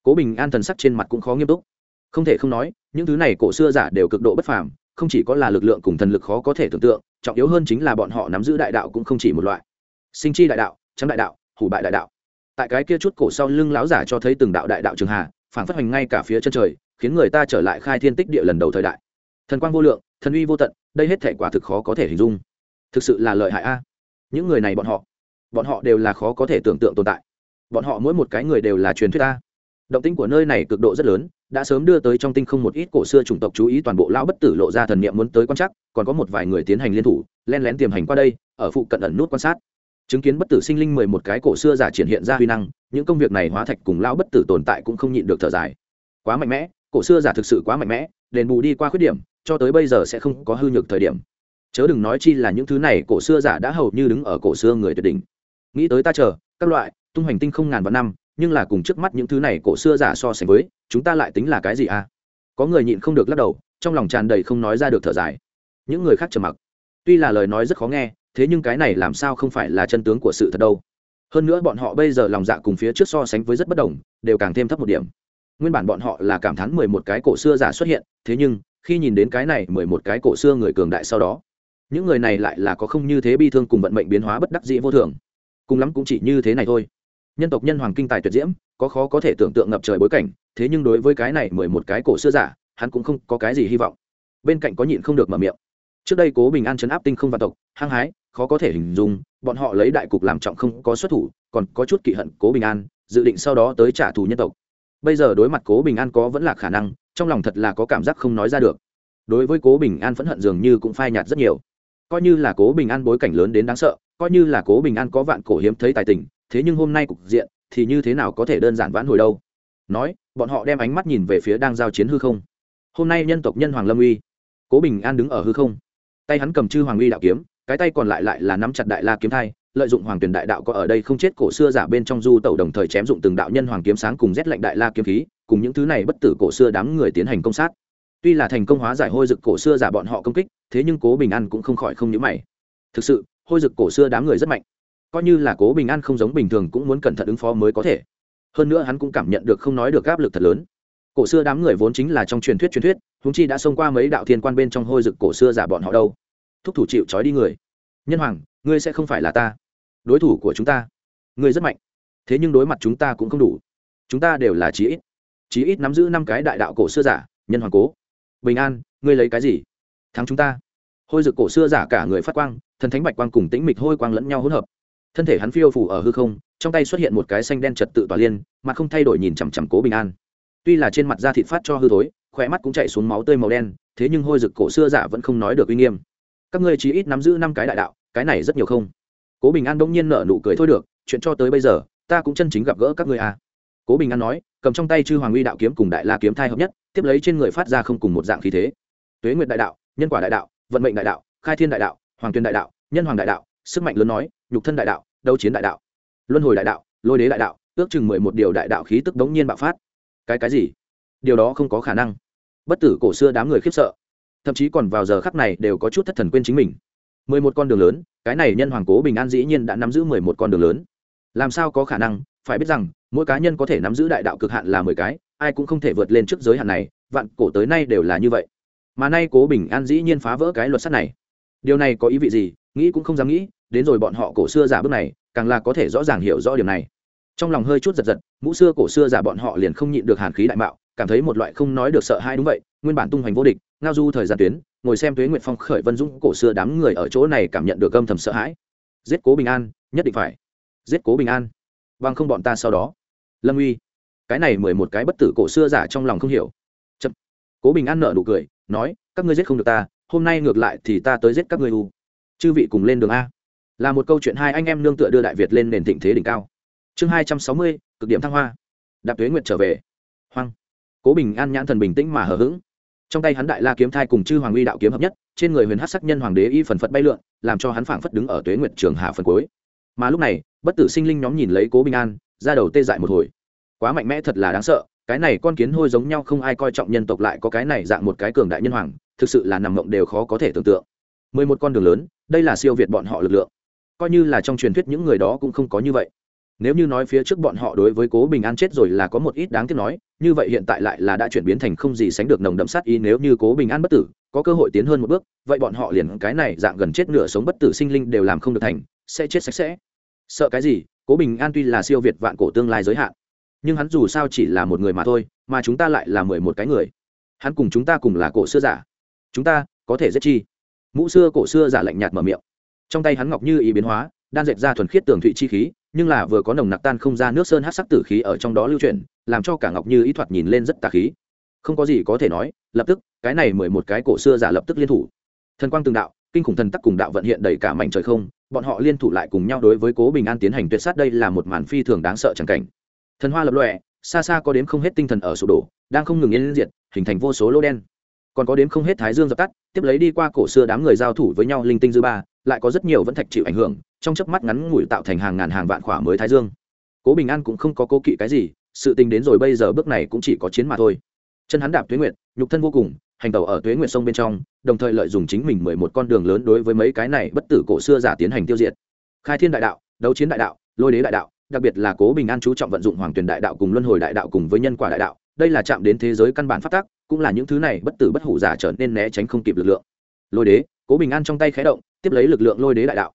Cố bình an thần sắc trên mặt cũng khó nghiêm túc. Không thể không nói, những thứ này cổ xưa giả đều cực độ bất phàm, không chỉ có là lực lượng cùng thần lực khó có thể tưởng tượng, trọng yếu hơn chính là bọn họ nắm giữ đại đạo cũng không chỉ một loại. Sinh chi đại đạo, trắng đại đạo, hủ bại đại đạo tại cái kia chút cổ sau lưng láo giả cho thấy từng đạo đại đạo trường hà phản phất hành ngay cả phía chân trời, khiến người ta trở lại khai thiên tích địa lần đầu thời đại. Thần quang vô lượng, thần uy vô tận, đây hết thể quả thực khó có thể hình dung. Thực sự là lợi hại a. Những người này bọn họ bọn họ đều là khó có thể tưởng tượng tồn tại. Bọn họ mỗi một cái người đều là truyền thuyết a. Động tinh của nơi này cực độ rất lớn, đã sớm đưa tới trong tinh không một ít cổ xưa chủng tộc chú ý toàn bộ lão bất tử lộ ra thần niệm muốn tới quan chắc còn có một vài người tiến hành liên thủ, len lén tiềm hành qua đây, ở phụ cận ẩn nút quan sát chứng kiến bất tử sinh linh mười một cái cổ xưa giả triển hiện ra huy năng, những công việc này hóa thạch cùng lão bất tử tồn tại cũng không nhịn được thở dài. Quá mạnh mẽ, cổ xưa giả thực sự quá mạnh mẽ, đền bù đi qua khuyết điểm, cho tới bây giờ sẽ không có hư nhược thời điểm. Chớ đừng nói chi là những thứ này cổ xưa giả đã hầu như đứng ở cổ xưa người tuyệt đỉnh. Nghĩ tới ta chờ, các loại, tung hành tinh không ngàn vạn năm, nhưng là cùng trước mắt những thứ này cổ xưa giả so sánh với, chúng ta lại tính là cái gì à? Có người nhịn không được lắc đầu, trong lòng tràn đầy không nói ra được thở dài. Những người khác trầm mặc. Tuy là lời nói rất khó nghe thế nhưng cái này làm sao không phải là chân tướng của sự thật đâu. Hơn nữa bọn họ bây giờ lòng dạ cùng phía trước so sánh với rất bất đồng, đều càng thêm thấp một điểm. Nguyên bản bọn họ là cảm thán mười một cái cổ xưa giả xuất hiện, thế nhưng, khi nhìn đến cái này mười một cái cổ xưa người cường đại sau đó, những người này lại là có không như thế bi thương cùng vận mệnh biến hóa bất đắc dĩ vô thường. Cùng lắm cũng chỉ như thế này thôi. Nhân tộc nhân hoàng kinh tài tuyệt diễm, có khó có thể tưởng tượng ngập trời bối cảnh, thế nhưng đối với cái này mười một cái cổ xưa giả, hắn cũng không có cái gì hy vọng. Bên cạnh có nhịn không được mở miệng. Trước đây cố bình an chấn áp tinh không và tộc, hăng hái khó có thể hình dung, bọn họ lấy đại cục làm trọng không có xuất thủ, còn có chút kỵ hận cố bình an, dự định sau đó tới trả thù nhân tộc. Bây giờ đối mặt cố bình an có vẫn là khả năng, trong lòng thật là có cảm giác không nói ra được. Đối với cố bình an phẫn hận dường như cũng phai nhạt rất nhiều. Coi như là cố bình an bối cảnh lớn đến đáng sợ, coi như là cố bình an có vạn cổ hiếm thấy tài tình, thế nhưng hôm nay cục diện thì như thế nào có thể đơn giản vãn hồi đâu? Nói, bọn họ đem ánh mắt nhìn về phía đang giao chiến hư không. Hôm nay nhân tộc nhân hoàng lâm uy, cố bình an đứng ở hư không. Tay hắn cầm chư hoàng uy đạo kiếm cái tay còn lại lại là nắm chặt đại la kiếm thai, lợi dụng hoàng tuyển đại đạo có ở đây không chết cổ xưa giả bên trong du tẩu đồng thời chém dụng từng đạo nhân hoàng kiếm sáng cùng rét lệnh đại la kiếm khí, cùng những thứ này bất tử cổ xưa đám người tiến hành công sát. Tuy là thành công hóa giải hôi dực cổ xưa giả bọn họ công kích, thế nhưng cố bình an cũng không khỏi không nhữ mày. Thực sự, hôi dực cổ xưa đám người rất mạnh. Coi như là cố bình an không giống bình thường cũng muốn cẩn thận ứng phó mới có thể. Hơn nữa hắn cũng cảm nhận được không nói được áp lực thật lớn. Cổ xưa đám người vốn chính là trong truyền thuyết truyền thuyết húng chi đã xông qua mấy đạo thiên quan bên trong hôi dực cổ xưa giả bọn họ đâu thúc thủ chịu trói đi người. Nhân hoàng, ngươi sẽ không phải là ta. Đối thủ của chúng ta, ngươi rất mạnh. Thế nhưng đối mặt chúng ta cũng không đủ. Chúng ta đều là chí ít. Chí ít nắm giữ năm cái đại đạo cổ xưa giả, nhân hoàng cố. Bình an, ngươi lấy cái gì? Thắng chúng ta. Hôi dực cổ xưa giả cả người phát quang, thần thánh bạch quang cùng tĩnh mịch hôi quang lẫn nhau hỗn hợp. Thân thể hắn phiêu phủ ở hư không, trong tay xuất hiện một cái xanh đen trật tự tỏa liên, mà không thay đổi nhìn chằm chằm cố bình an. Tuy là trên mặt da thịt phát cho hư thối khỏe mắt cũng chạy xuống máu tươi màu đen, thế nhưng hôi dực cổ xưa giả vẫn không nói được uy nghiêm các ngươi chỉ ít nắm giữ năm cái đại đạo cái này rất nhiều không cố bình an đông nhiên nở nụ cười thôi được chuyện cho tới bây giờ ta cũng chân chính gặp gỡ các ngươi à. cố bình an nói cầm trong tay chư hoàng uy đạo kiếm cùng đại la kiếm thai hợp nhất tiếp lấy trên người phát ra không cùng một dạng khí thế tuế nguyệt đại đạo nhân quả đại đạo vận mệnh đại đạo khai thiên đại đạo hoàng tuyên đại đạo nhân hoàng đại đạo sức mạnh lớn nói nhục thân đại đạo đấu chiến đại đạo luân hồi đại đạo lôi đế đại đạo ước chừng mười một điều đại đạo khí tức đống nhiên bạo phát cái cái gì điều đó không có khả năng bất tử cổ xưa đám người khiếp sợ thậm chí còn vào giờ khắc này đều có chút thất thần quên chính mình. Mười một con đường lớn, cái này nhân hoàng cố bình an dĩ nhiên đã nắm giữ mười một con đường lớn. Làm sao có khả năng? Phải biết rằng, mỗi cá nhân có thể nắm giữ đại đạo cực hạn là mười cái, ai cũng không thể vượt lên trước giới hạn này, vạn cổ tới nay đều là như vậy. Mà nay cố bình an dĩ nhiên phá vỡ cái luật sắt này. Điều này có ý vị gì? Nghĩ cũng không dám nghĩ, đến rồi bọn họ cổ xưa giả bước này, càng là có thể rõ ràng hiểu rõ điều này. Trong lòng hơi chút giật giật, mũ xưa cổ xưa giả bọn họ liền không nhịn được hàn khí đại mạo, cảm thấy một loại không nói được sợ hai đúng vậy nguyên bản tung hoành vô địch, ngao du thời gian tuyến, ngồi xem thuế nguyệt phong khởi vân dũng cổ xưa đám người ở chỗ này cảm nhận được âm thầm sợ hãi. Giết cố bình an, nhất định phải. Giết cố bình an. Bằng không bọn ta sau đó. Lâm uy. Cái này mười một cái bất tử cổ xưa giả trong lòng không hiểu. Chậm. cố bình an nợ nụ cười, nói, các ngươi giết không được ta, hôm nay ngược lại thì ta tới giết các ngươi u. Chư vị cùng lên đường a. Là một câu chuyện hai anh em nương tựa đưa đại việt lên nền thịnh thế đỉnh cao. Chương hai trăm sáu mươi, cực điểm thăng hoa. Đạp tuế nguyệt trở về. Hoang. Cố bình an nhãn thần bình tĩnh mà hờ hững trong tay hắn đại la kiếm thai cùng chư hoàng uy đạo kiếm hợp nhất, trên người huyền hát sắc nhân hoàng đế y phần phật bay lượn, làm cho hắn phảng phất đứng ở tuế nguyệt trường hạ phần cuối. Mà lúc này, bất tử sinh linh nhóm nhìn lấy cố bình an, ra đầu tê dại một hồi. Quá mạnh mẽ thật là đáng sợ, cái này con kiến hôi giống nhau không ai coi trọng nhân tộc lại có cái này dạng một cái cường đại nhân hoàng, thực sự là nằm mộng đều khó có thể tưởng tượng. Mười một con đường lớn, đây là siêu việt bọn họ lực lượng. Coi như là trong truyền thuyết những người đó cũng không có như vậy nếu như nói phía trước bọn họ đối với cố bình an chết rồi là có một ít đáng tiếc nói, như vậy hiện tại lại là đã chuyển biến thành không gì sánh được nồng đậm sát ý nếu như cố bình an bất tử, có cơ hội tiến hơn một bước, vậy bọn họ liền cái này dạng gần chết nửa sống bất tử sinh linh đều làm không được thành, sẽ chết sạch sẽ. Sợ cái gì? Cố bình an tuy là siêu việt vạn cổ tương lai giới hạn, nhưng hắn dù sao chỉ là một người mà thôi, mà chúng ta lại là mười một cái người. Hắn cùng chúng ta cùng là cổ xưa giả. Chúng ta có thể giết chi? Mũ xưa cổ xưa giả lạnh nhạt mở miệng. Trong tay hắn ngọc như ý biến hóa, đan dệt ra thuần khiết tường thụy chi khí nhưng là vừa có nồng nặc tan không ra nước sơn hát sắc tử khí ở trong đó lưu chuyển, làm cho cả ngọc như ý thoạt nhìn lên rất tà khí. Không có gì có thể nói, lập tức, cái này mười một cái cổ xưa giả lập tức liên thủ. Thần quang từng đạo, kinh khủng thần tắc cùng đạo vận hiện đầy cả mảnh trời không, bọn họ liên thủ lại cùng nhau đối với cố bình an tiến hành tuyệt sát đây là một màn phi thường đáng sợ chẳng cảnh. Thần hoa lập lọe xa xa có đếm không hết tinh thần ở sụp đổ, đang không ngừng yên diệt, hình thành vô số lô đen còn có đếm không hết thái dương dập tắt, tiếp lấy đi qua cổ xưa đám người giao thủ với nhau linh tinh dư ba, lại có rất nhiều vẫn thạch chịu ảnh hưởng, trong chớp mắt ngắn ngủi tạo thành hàng ngàn hàng vạn khỏa mới thái dương. Cố bình an cũng không có cố kỵ cái gì, sự tình đến rồi bây giờ bước này cũng chỉ có chiến mà thôi. Chân hắn đạp tuế nguyệt, nhục thân vô cùng, hành tàu ở tuế nguyệt sông bên trong, đồng thời lợi dụng chính mình mười một con đường lớn đối với mấy cái này bất tử cổ xưa giả tiến hành tiêu diệt. Khai thiên đại đạo, đấu chiến đại đạo, lôi đế đại đạo, đặc biệt là cố bình an chú trọng vận dụng hoàng tuyển đại đạo cùng luân hồi đại đạo cùng với nhân quả đại đạo, đây là chạm đến thế giới căn bản phát tác cũng là những thứ này bất tử bất hủ giả trở nên né tránh không kịp lực lượng. Lôi đế, cố bình an trong tay khé động, tiếp lấy lực lượng lôi đế đại đạo.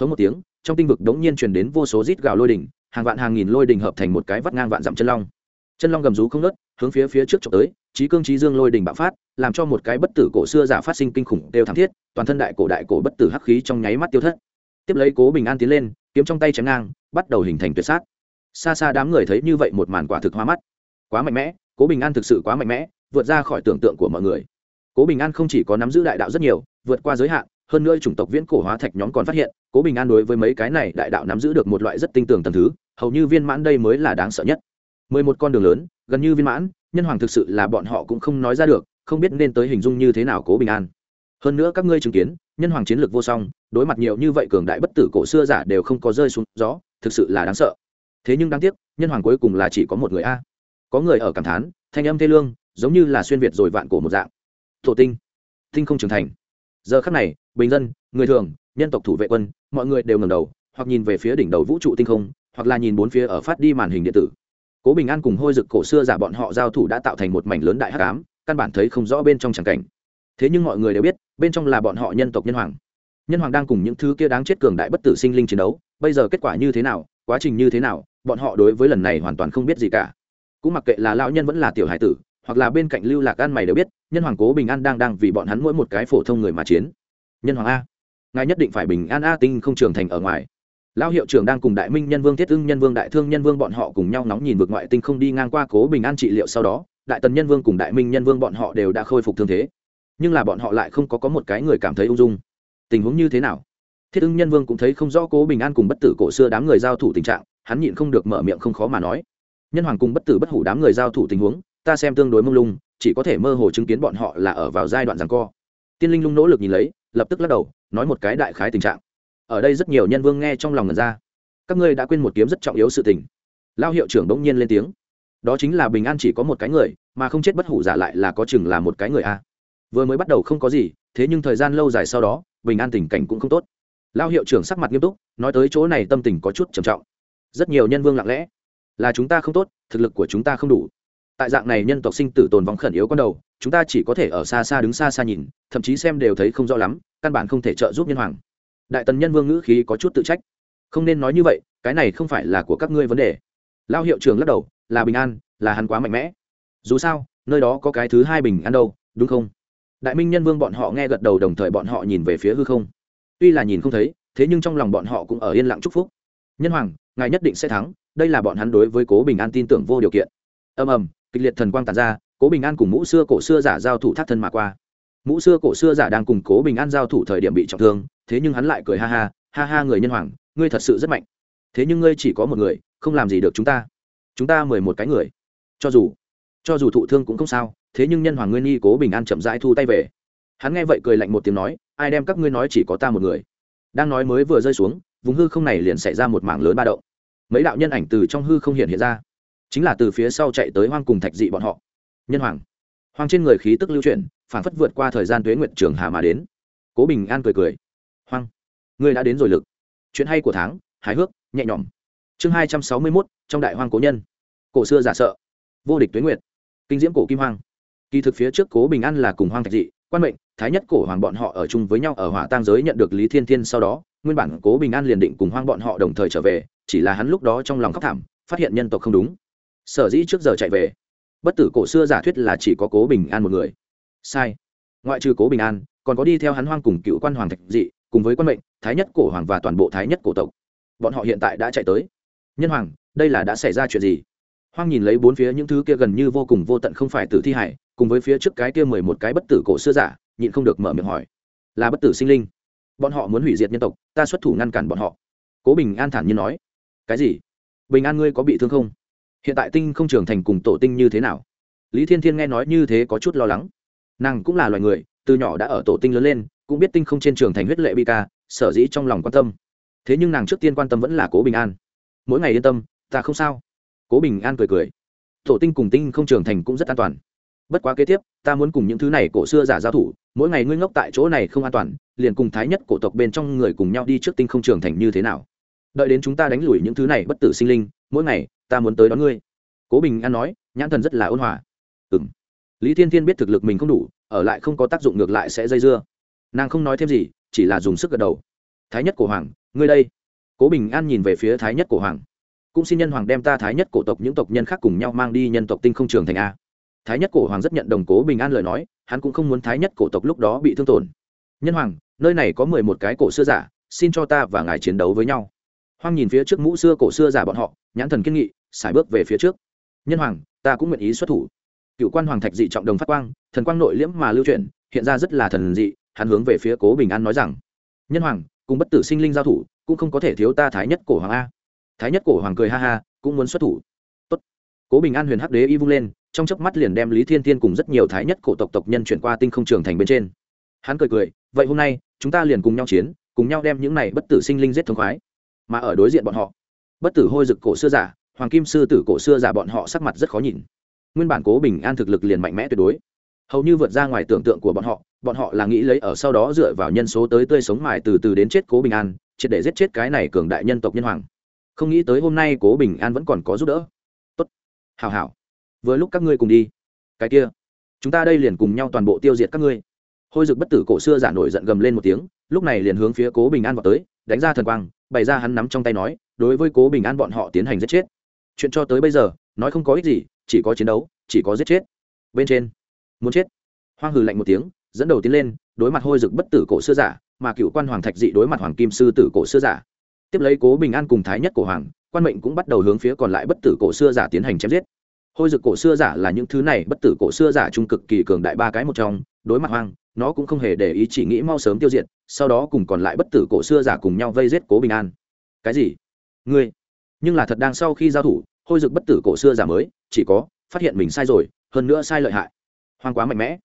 Hống một tiếng, trong tinh vực đống nhiên truyền đến vô số rít gào lôi đỉnh, hàng vạn hàng nghìn lôi đỉnh hợp thành một cái vắt ngang vạn dặm chân long. Chân long gầm rú không nớt hướng phía phía trước trộm tới trí cương trí dương lôi đỉnh bạo phát, làm cho một cái bất tử cổ xưa giả phát sinh kinh khủng đều thảm thiết, toàn thân đại cổ đại cổ bất tử hắc khí trong nháy mắt tiêu thất. Tiếp lấy cố bình an tiến lên, kiếm trong tay chém ngang, bắt đầu hình thành tuyệt sát. Xa xa đám người thấy như vậy một màn quả thực hoa mắt. Quá mạnh mẽ, cố bình an thực sự quá mạnh mẽ vượt ra khỏi tưởng tượng của mọi người. Cố bình an không chỉ có nắm giữ đại đạo rất nhiều, vượt qua giới hạn, hơn nữa chủng tộc viễn cổ hóa thạch nhóm còn phát hiện, cố bình an đối với mấy cái này đại đạo nắm giữ được một loại rất tinh tường tầm thứ, hầu như viên mãn đây mới là đáng sợ nhất. Mười một con đường lớn, gần như viên mãn, nhân hoàng thực sự là bọn họ cũng không nói ra được, không biết nên tới hình dung như thế nào cố bình an. Hơn nữa các ngươi chứng kiến, nhân hoàng chiến lược vô song, đối mặt nhiều như vậy cường đại bất tử cổ xưa giả đều không có rơi xuống gió, thực sự là đáng sợ. Thế nhưng đáng tiếc, nhân hoàng cuối cùng là chỉ có một người a. Có người ở cảm thán, thanh âm thê lương giống như là xuyên việt rồi vạn cổ một dạng. Thổ tinh. Tinh không trưởng thành. Giờ khắc này, bình dân, người thường, nhân tộc thủ vệ quân, mọi người đều ngầm đầu, hoặc nhìn về phía đỉnh đầu vũ trụ tinh không, hoặc là nhìn bốn phía ở phát đi màn hình điện tử. Cố bình an cùng hôi dực cổ xưa giả bọn họ giao thủ đã tạo thành một mảnh lớn đại hắc ám, căn bản thấy không rõ bên trong tràng cảnh. Thế nhưng mọi người đều biết, bên trong là bọn họ nhân tộc nhân hoàng. Nhân hoàng đang cùng những thứ kia đáng chết cường đại bất tử sinh linh chiến đấu, bây giờ kết quả như thế nào, quá trình như thế nào, bọn họ đối với lần này hoàn toàn không biết gì cả. Cũng mặc kệ là lão nhân vẫn là tiểu hải tử hoặc là bên cạnh lưu lạc an mày đều biết, nhân hoàng cố bình an đang đang vì bọn hắn mỗi một cái phổ thông người mà chiến. Nhân hoàng a. Ngài nhất định phải bình an a tinh không trưởng thành ở ngoài. Lão hiệu trưởng đang cùng đại minh nhân vương thiết ưng, nhân vương đại thương, nhân vương bọn họ cùng nhau nóng nhìn vượt ngoại tinh không đi ngang qua cố bình an trị liệu sau đó, đại tần nhân vương cùng đại minh nhân vương bọn họ đều đã khôi phục thương thế. Nhưng là bọn họ lại không có có một cái người cảm thấy ung dung. Tình huống như thế nào? Thiết ưng, nhân vương cũng thấy không rõ cố bình an cùng bất tử cổ xưa đám người giao thủ tình trạng, hắn nhịn không được mở miệng không khó mà nói. Nhân hoàng cùng bất tử bất hủ đám người giao thủ tình huống ta xem tương đối mông lung, chỉ có thể mơ hồ chứng kiến bọn họ là ở vào giai đoạn rằng co. Tiên linh lung nỗ lực nhìn lấy, lập tức lắc đầu, nói một cái đại khái tình trạng. Ở đây rất nhiều nhân vương nghe trong lòng ngần ra. Các ngươi đã quên một kiếm rất trọng yếu sự tình. Lao hiệu trưởng bỗng nhiên lên tiếng. Đó chính là bình an chỉ có một cái người, mà không chết bất hủ giả lại là có chừng là một cái người a. Vừa mới bắt đầu không có gì, thế nhưng thời gian lâu dài sau đó, bình an tình cảnh cũng không tốt. Lao hiệu trưởng sắc mặt nghiêm túc, nói tới chỗ này tâm tình có chút trầm trọng. Rất nhiều nhân vương lặng lẽ. Là chúng ta không tốt, thực lực của chúng ta không đủ tại dạng này nhân tộc sinh tử tồn vong khẩn yếu con đầu, chúng ta chỉ có thể ở xa xa đứng xa xa nhìn, thậm chí xem đều thấy không rõ lắm, căn bản không thể trợ giúp nhân hoàng. Đại tần nhân vương ngữ khí có chút tự trách. Không nên nói như vậy, cái này không phải là của các ngươi vấn đề. Lao hiệu trường lắc đầu, là bình an, là hắn quá mạnh mẽ. Dù sao, nơi đó có cái thứ hai bình an đâu, đúng không? Đại minh nhân vương bọn họ nghe gật đầu đồng thời bọn họ nhìn về phía hư không. Tuy là nhìn không thấy, thế nhưng trong lòng bọn họ cũng ở yên lặng chúc phúc. Nhân hoàng, ngài nhất định sẽ thắng, đây là bọn hắn đối với cố bình an tin tưởng vô điều kiện. Ầm ầm kịch liệt thần quang tàn ra, cố bình an cùng mũ xưa cổ xưa giả giao thủ thác thân mà qua. Mũ xưa cổ xưa giả đang cùng cố bình an giao thủ thời điểm bị trọng thương, thế nhưng hắn lại cười ha ha ha ha, người nhân hoàng, ngươi thật sự rất mạnh. Thế nhưng ngươi chỉ có một người, không làm gì được chúng ta. Chúng ta mười một cái người. Cho dù cho dù thụ thương cũng không sao, thế nhưng nhân hoàng ngươi nghi cố bình an chậm rãi thu tay về. Hắn nghe vậy cười lạnh một tiếng nói, ai đem các ngươi nói chỉ có ta một người? Đang nói mới vừa rơi xuống, vùng hư không này liền xảy ra một mảng lớn ba động. Mấy đạo nhân ảnh từ trong hư không hiện hiện ra chính là từ phía sau chạy tới hoang cùng thạch dị bọn họ. Nhân hoàng. Hoang trên người khí tức lưu chuyển phản phất vượt qua thời gian tuế nguyện trường hà mà đến. Cố bình an cười cười. Hoang. Ngươi đã đến rồi lực. Chuyện hay của tháng, hài hước, nhẹ nhõm. Chương hai trăm sáu mươi mốt, trong đại hoang cố nhân. Cổ xưa giả sợ. Vô địch tuế nguyệt. Kinh diễm cổ kim hoang. Kỳ thực phía trước cố bình an là cùng hoang thạch dị, quan mệnh, thái nhất cổ hoàng bọn họ ở chung với nhau ở hỏa tang giới nhận được lý thiên thiên sau đó, nguyên bản cố bình an liền định cùng hoang bọn họ đồng thời trở về, chỉ là hắn lúc đó trong lòng khóc thảm, phát hiện nhân tộc không đúng sở dĩ trước giờ chạy về, bất tử cổ xưa giả thuyết là chỉ có cố bình an một người. Sai. Ngoại trừ cố bình an, còn có đi theo hắn hoang cùng cựu quan hoàng thạch dị, cùng với quan mệnh, thái nhất cổ hoàng và toàn bộ thái nhất cổ tộc. Bọn họ hiện tại đã chạy tới. Nhân hoàng, đây là đã xảy ra chuyện gì? Hoang nhìn lấy bốn phía những thứ kia gần như vô cùng vô tận không phải tử thi hải, cùng với phía trước cái kia mười một cái bất tử cổ xưa giả, nhịn không được mở miệng hỏi. Là bất tử sinh linh. Bọn họ muốn hủy diệt nhân tộc, ta xuất thủ ngăn cản bọn họ. Cố bình an thản nhiên nói. Cái gì? Bình an ngươi có bị thương không? Hiện tại tinh không trưởng thành cùng tổ tinh như thế nào? Lý thiên thiên nghe nói như thế có chút lo lắng. Nàng cũng là loài người, từ nhỏ đã ở tổ tinh lớn lên, cũng biết tinh không trên trường thành huyết lệ bi ca, sở dĩ trong lòng quan tâm. Thế nhưng nàng trước tiên quan tâm vẫn là cố bình an. Mỗi ngày yên tâm, ta không sao. Cố bình an cười cười. Tổ tinh cùng tinh không trưởng thành cũng rất an toàn. Bất quá kế tiếp, ta muốn cùng những thứ này cổ xưa giả giao thủ, mỗi ngày ngươi ngốc tại chỗ này không an toàn, liền cùng thái nhất cổ tộc bên trong người cùng nhau đi trước tinh không trưởng thành như thế nào. Đợi đến chúng ta đánh lùi những thứ này bất tử sinh linh mỗi ngày, ta muốn tới đón ngươi. Cố bình an nói, nhãn thần rất là ôn hòa. Ừ m lý thiên thiên biết thực lực mình không đủ, ở lại không có tác dụng ngược lại sẽ dây dưa. Nàng không nói thêm gì, chỉ là dùng sức gật đầu. Thái nhất cổ hoàng, ngươi đây. Cố bình an nhìn về phía thái nhất cổ hoàng. Cũng xin nhân hoàng đem ta thái nhất cổ tộc những tộc nhân khác cùng nhau mang đi nhân tộc tinh không trường thành a. Thái nhất cổ hoàng rất nhận đồng cố bình an lời nói, hắn cũng không muốn thái nhất cổ tộc lúc đó bị thương tổn. Nhân hoàng, nơi này có mười một cái cổ xưa giả, xin cho ta và ngài chiến đấu với nhau hoang nhìn phía trước mũ xưa cổ xưa giả bọn họ, nhãn thần kiên nghị, xài bước về phía trước. Nhân hoàng, ta cũng nguyện ý xuất thủ. Cựu quan hoàng thạch dị trọng đồng phát quang, thần quang nội liễm mà lưu chuyển, hiện ra rất là thần dị, hắn hướng về phía cố bình an nói rằng, nhân hoàng, cùng bất tử sinh linh giao thủ, cũng không có thể thiếu ta thái nhất cổ hoàng a. Thái nhất cổ hoàng cười ha ha, cũng muốn xuất thủ. Tốt. cố bình an huyền hắc đế y vung lên, trong chớp mắt liền đem lý thiên thiên cùng rất nhiều thái nhất cổ tộc tộc nhân chuyển qua tinh không trường thành bên trên. Hắn cười cười, vậy hôm nay, chúng ta liền cùng nhau chiến, cùng nhau đem những này bất tử sinh linh giết thống khoái mà ở đối diện bọn họ. Bất tử hôi dực cổ xưa giả, hoàng kim sư tử cổ xưa giả bọn họ sắc mặt rất khó nhìn. Nguyên bản cố bình an thực lực liền mạnh mẽ tuyệt đối. Hầu như vượt ra ngoài tưởng tượng của bọn họ bọn họ là nghĩ lấy ở sau đó dựa vào nhân số tới tươi sống mài từ từ đến chết cố bình an, triệt để giết chết cái này cường đại nhân tộc nhân hoàng. Không nghĩ tới hôm nay cố bình an vẫn còn có giúp đỡ. Tốt. Hào hào vừa lúc các ngươi cùng đi. Cái kia. Chúng ta đây liền cùng nhau toàn bộ tiêu diệt các ngươi. Hôi dực bất tử cổ xưa giả nổi giận gầm lên một tiếng, lúc này liền hướng phía cố bình an vào tới, đánh ra thần quang bày ra hắn nắm trong tay nói, đối với cố bình an bọn họ tiến hành giết chết. Chuyện cho tới bây giờ, nói không có ích gì, chỉ có chiến đấu, chỉ có giết chết. Bên trên, muốn chết. Hoang hừ lạnh một tiếng, dẫn đầu tiến lên, đối mặt hôi dực bất tử cổ xưa giả, mà cựu quan hoàng thạch dị đối mặt hoàng kim sư tử cổ xưa giả. Tiếp lấy cố bình an cùng thái nhất cổ hoàng, quan mệnh cũng bắt đầu hướng phía còn lại bất tử cổ xưa giả tiến hành chém giết. Hôi dực cổ xưa giả là những thứ này, bất tử cổ xưa giả trung cực kỳ cường đại ba cái một trong, đối mặt hoang nó cũng không hề để ý chỉ nghĩ mau sớm tiêu diệt, sau đó cùng còn lại bất tử cổ xưa giả cùng nhau vây giết cố bình an. Cái gì? Ngươi? Nhưng là thật đang sau khi giao thủ, hôi dực bất tử cổ xưa giả mới, chỉ có, phát hiện mình sai rồi, hơn nữa sai lợi hại. Hoang quá mạnh mẽ.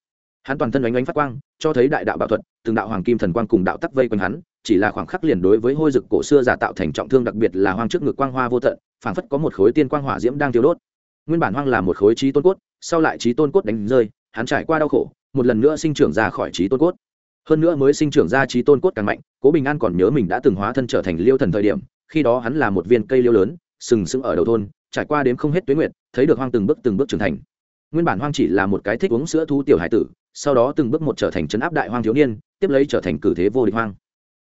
Hắn toàn thân oanh oanh phát quang, cho thấy đại đạo bảo thuật, từng đạo hoàng kim thần quang cùng đạo tắc vây quanh hắn, chỉ là khoảng khắc liền đối với hôi dực cổ xưa giả tạo thành trọng thương đặc biệt là hoang trước ngực quang hoa vô tận, phảng phất có một khối tiên quang hỏa diễm đang tiêu đốt. Nguyên bản hoang là một khối trí tôn cốt, sau lại trí tôn cốt đánh rơi, hắn trải qua đau khổ một lần nữa sinh trưởng ra khỏi trí tôn cốt. Hơn nữa mới sinh trưởng ra trí tôn cốt càng mạnh, cố bình an còn nhớ mình đã từng hóa thân trở thành liêu thần thời điểm, khi đó hắn là một viên cây liêu lớn, sừng sững ở đầu thôn, trải qua đến không hết tuyến nguyện thấy được hoang từng bước từng bước trưởng thành. Nguyên bản hoang chỉ là một cái thích uống sữa thu tiểu hải tử, sau đó từng bước một trở thành trấn áp đại hoang thiếu niên, tiếp lấy trở thành cử thế vô địch hoang.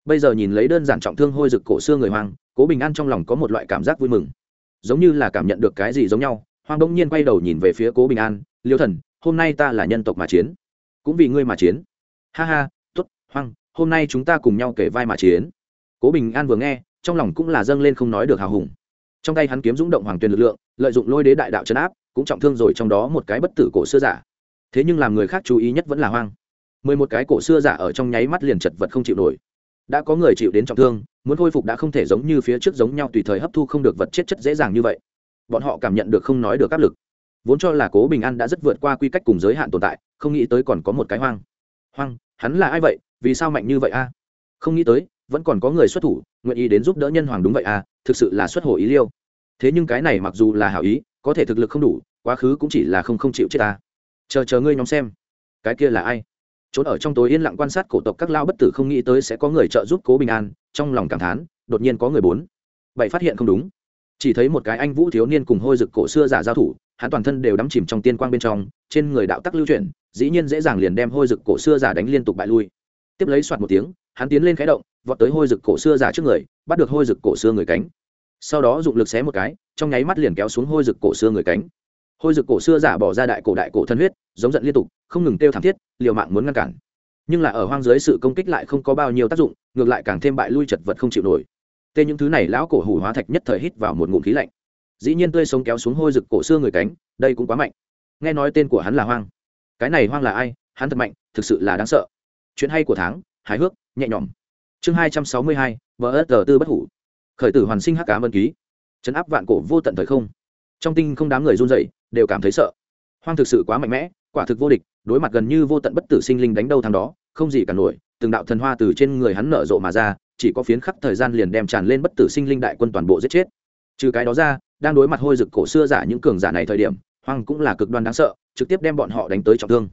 Bây giờ nhìn lấy đơn giản trọng thương hôi rực cổ xưa người hoang, cố bình an trong lòng có một loại cảm giác vui mừng. Giống như là cảm nhận được cái gì giống nhau, hoang đông nhiên quay đầu nhìn về phía cố bình an, liêu thần, hôm nay ta là nhân tộc mà chiến cũng vì ngươi mà chiến. Ha ha t ố t hoang, hôm nay chúng ta cùng nhau kể vai mà chiến. Cố bình an vừa nghe, trong lòng cũng là dâng lên không nói được hào hùng. Trong tay hắn kiếm dũng động hoàng tuyền lực lượng, lợi dụng lôi đế đại đạo chấn áp, cũng trọng thương rồi trong đó một cái bất tử cổ xưa giả. Thế nhưng làm người khác chú ý nhất vẫn là hoang. Mười một cái cổ xưa giả ở trong nháy mắt liền chật vật không chịu nổi. Đã có người chịu đến trọng thương, muốn khôi phục đã không thể giống như phía trước giống nhau tùy thời hấp thu không được vật chết chất dễ dàng như vậy. Bọn họ cảm nhận được không nói được áp lực. Vốn cho là cố bình an đã rất vượt qua quy cách cùng giới hạn tồn tại không nghĩ tới còn có một cái hoang. Hoang, hắn là ai vậy? Vì sao mạnh như vậy a? Không nghĩ tới, vẫn còn có người xuất thủ, nguyện ý đến giúp đỡ nhân hoàng đúng vậy a, thực sự là xuất hồ ý liêu. Thế nhưng cái này mặc dù là hảo ý, có thể thực lực không đủ, quá khứ cũng chỉ là không không chịu chết ta. Chờ chờ ngươi nhóm xem. Cái kia là ai? Trốn ở trong tối yên lặng quan sát cổ tộc các lao bất tử không nghĩ tới sẽ có người trợ giúp cố bình an, trong lòng cảm thán, đột nhiên có người bốn. Bảy phát hiện không đúng. Chỉ thấy một cái anh vũ thiếu niên cùng hôi rực cổ xưa giả giao thủ hắn toàn thân đều đắm chìm trong tiên quang bên trong, trên người đạo tắc lưu chuyển, dĩ nhiên dễ dàng liền đem hôi rực cổ xưa giả đánh liên tục bại lui. Tiếp lấy soạt một tiếng, hắn tiến lên khẽ động, vọt tới hôi rực cổ xưa giả trước người, bắt được hôi rực cổ xưa người cánh. Sau đó dụng lực xé một cái, trong nháy mắt liền kéo xuống hôi rực cổ xưa người cánh. Hôi rực cổ xưa giả bỏ ra đại cổ đại cổ thân huyết, giống giận liên tục, không ngừng kêu thảm thiết, liều mạng muốn ngăn cản. Nhưng là ở hoang dưới sự công kích lại không có bao nhiêu tác dụng, ngược lại càng thêm bại lui chật vật không chịu nổi. Tê những thứ này lão cổ hủ hóa thạch nhất thời hít vào một ngụm khí lạnh dĩ nhiên tươi sống kéo xuống hôi rực cổ xưa người cánh, đây cũng quá mạnh. Nghe nói tên của hắn là hoang. Cái này hoang là ai? Hắn thật mạnh, thực sự là đáng sợ. Chuyện hay của tháng, hài hước, nhẹ nhõm. Chương hai trăm sáu mươi hai vỡ ớt tờ tư bất hủ. Khởi tử hoàn sinh hắc cá mân ký. Chấn áp vạn cổ vô tận thời không. Trong tinh không đám người run dậy đều cảm thấy sợ. Hoang thực sự quá mạnh mẽ, quả thực vô địch, đối mặt gần như vô tận bất tử sinh linh đánh đâu thằng đó, không gì cả nổi, từng đạo thần hoa từ trên người hắn nở rộ mà ra, chỉ có phiến khắc thời gian liền đem tràn lên bất tử sinh linh đại quân toàn bộ giết chết. Trừ cái đó ra đang đối mặt hôi rực cổ xưa giả những cường giả này thời điểm Hoàng cũng là cực đoan đáng sợ, trực tiếp đem bọn họ đánh tới trọng thương.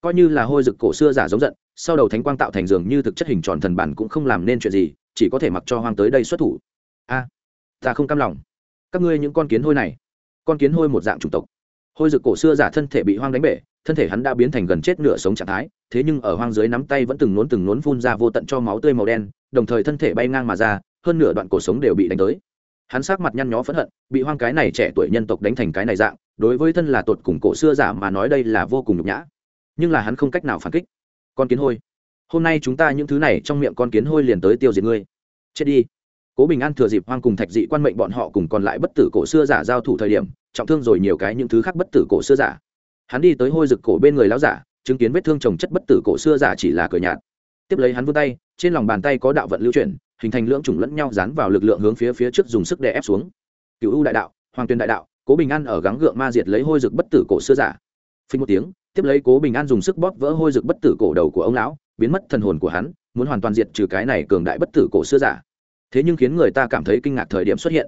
Coi như là hôi rực cổ xưa giả giống giận, sau đầu thánh quang tạo thành dường như thực chất hình tròn thần bản cũng không làm nên chuyện gì, chỉ có thể mặc cho Hoàng tới đây xuất thủ. A, ta không cam lòng. Các ngươi những con kiến hôi này, con kiến hôi một dạng chủng tộc. Hôi rực cổ xưa giả thân thể bị hoang đánh bể, thân thể hắn đã biến thành gần chết nửa sống trạng thái, thế nhưng ở hoang dưới nắm tay vẫn từng nốn từng nốn phun ra vô tận cho máu tươi màu đen, đồng thời thân thể bay ngang mà ra, hơn nửa đoạn cổ sống đều bị đánh tới hắn sát mặt nhăn nhó phẫn hận, bị hoang cái này trẻ tuổi nhân tộc đánh thành cái này dạng, đối với thân là tột cùng cổ xưa giả mà nói đây là vô cùng nhục nhã. Nhưng là hắn không cách nào phản kích. Con kiến hôi. Hôm nay chúng ta những thứ này trong miệng con kiến hôi liền tới tiêu diệt ngươi. Chết đi. Cố bình an thừa dịp hoang cùng thạch dị quan mệnh bọn họ cùng còn lại bất tử cổ xưa giả giao thủ thời điểm, trọng thương rồi nhiều cái những thứ khác bất tử cổ xưa giả. Hắn đi tới hôi rực cổ bên người lão giả, chứng kiến vết thương trồng chất bất tử cổ xưa giả chỉ là cờ nhạt. Tiếp lấy hắn vươn tay, trên lòng bàn tay có đạo vận lưu chuyển hình thành lưỡng chủng lẫn nhau dán vào lực lượng hướng phía phía trước dùng sức đè ép xuống. Cựu u đại đạo, hoàng tuyên đại đạo, cố bình an ở gắng gượng ma diệt lấy hôi dược bất tử cổ xưa giả. Phình một tiếng, tiếp lấy cố bình an dùng sức bóp vỡ hôi dược bất tử cổ đầu của ông lão, biến mất thần hồn của hắn, muốn hoàn toàn diệt trừ cái này cường đại bất tử cổ xưa giả. Thế nhưng khiến người ta cảm thấy kinh ngạc thời điểm xuất hiện.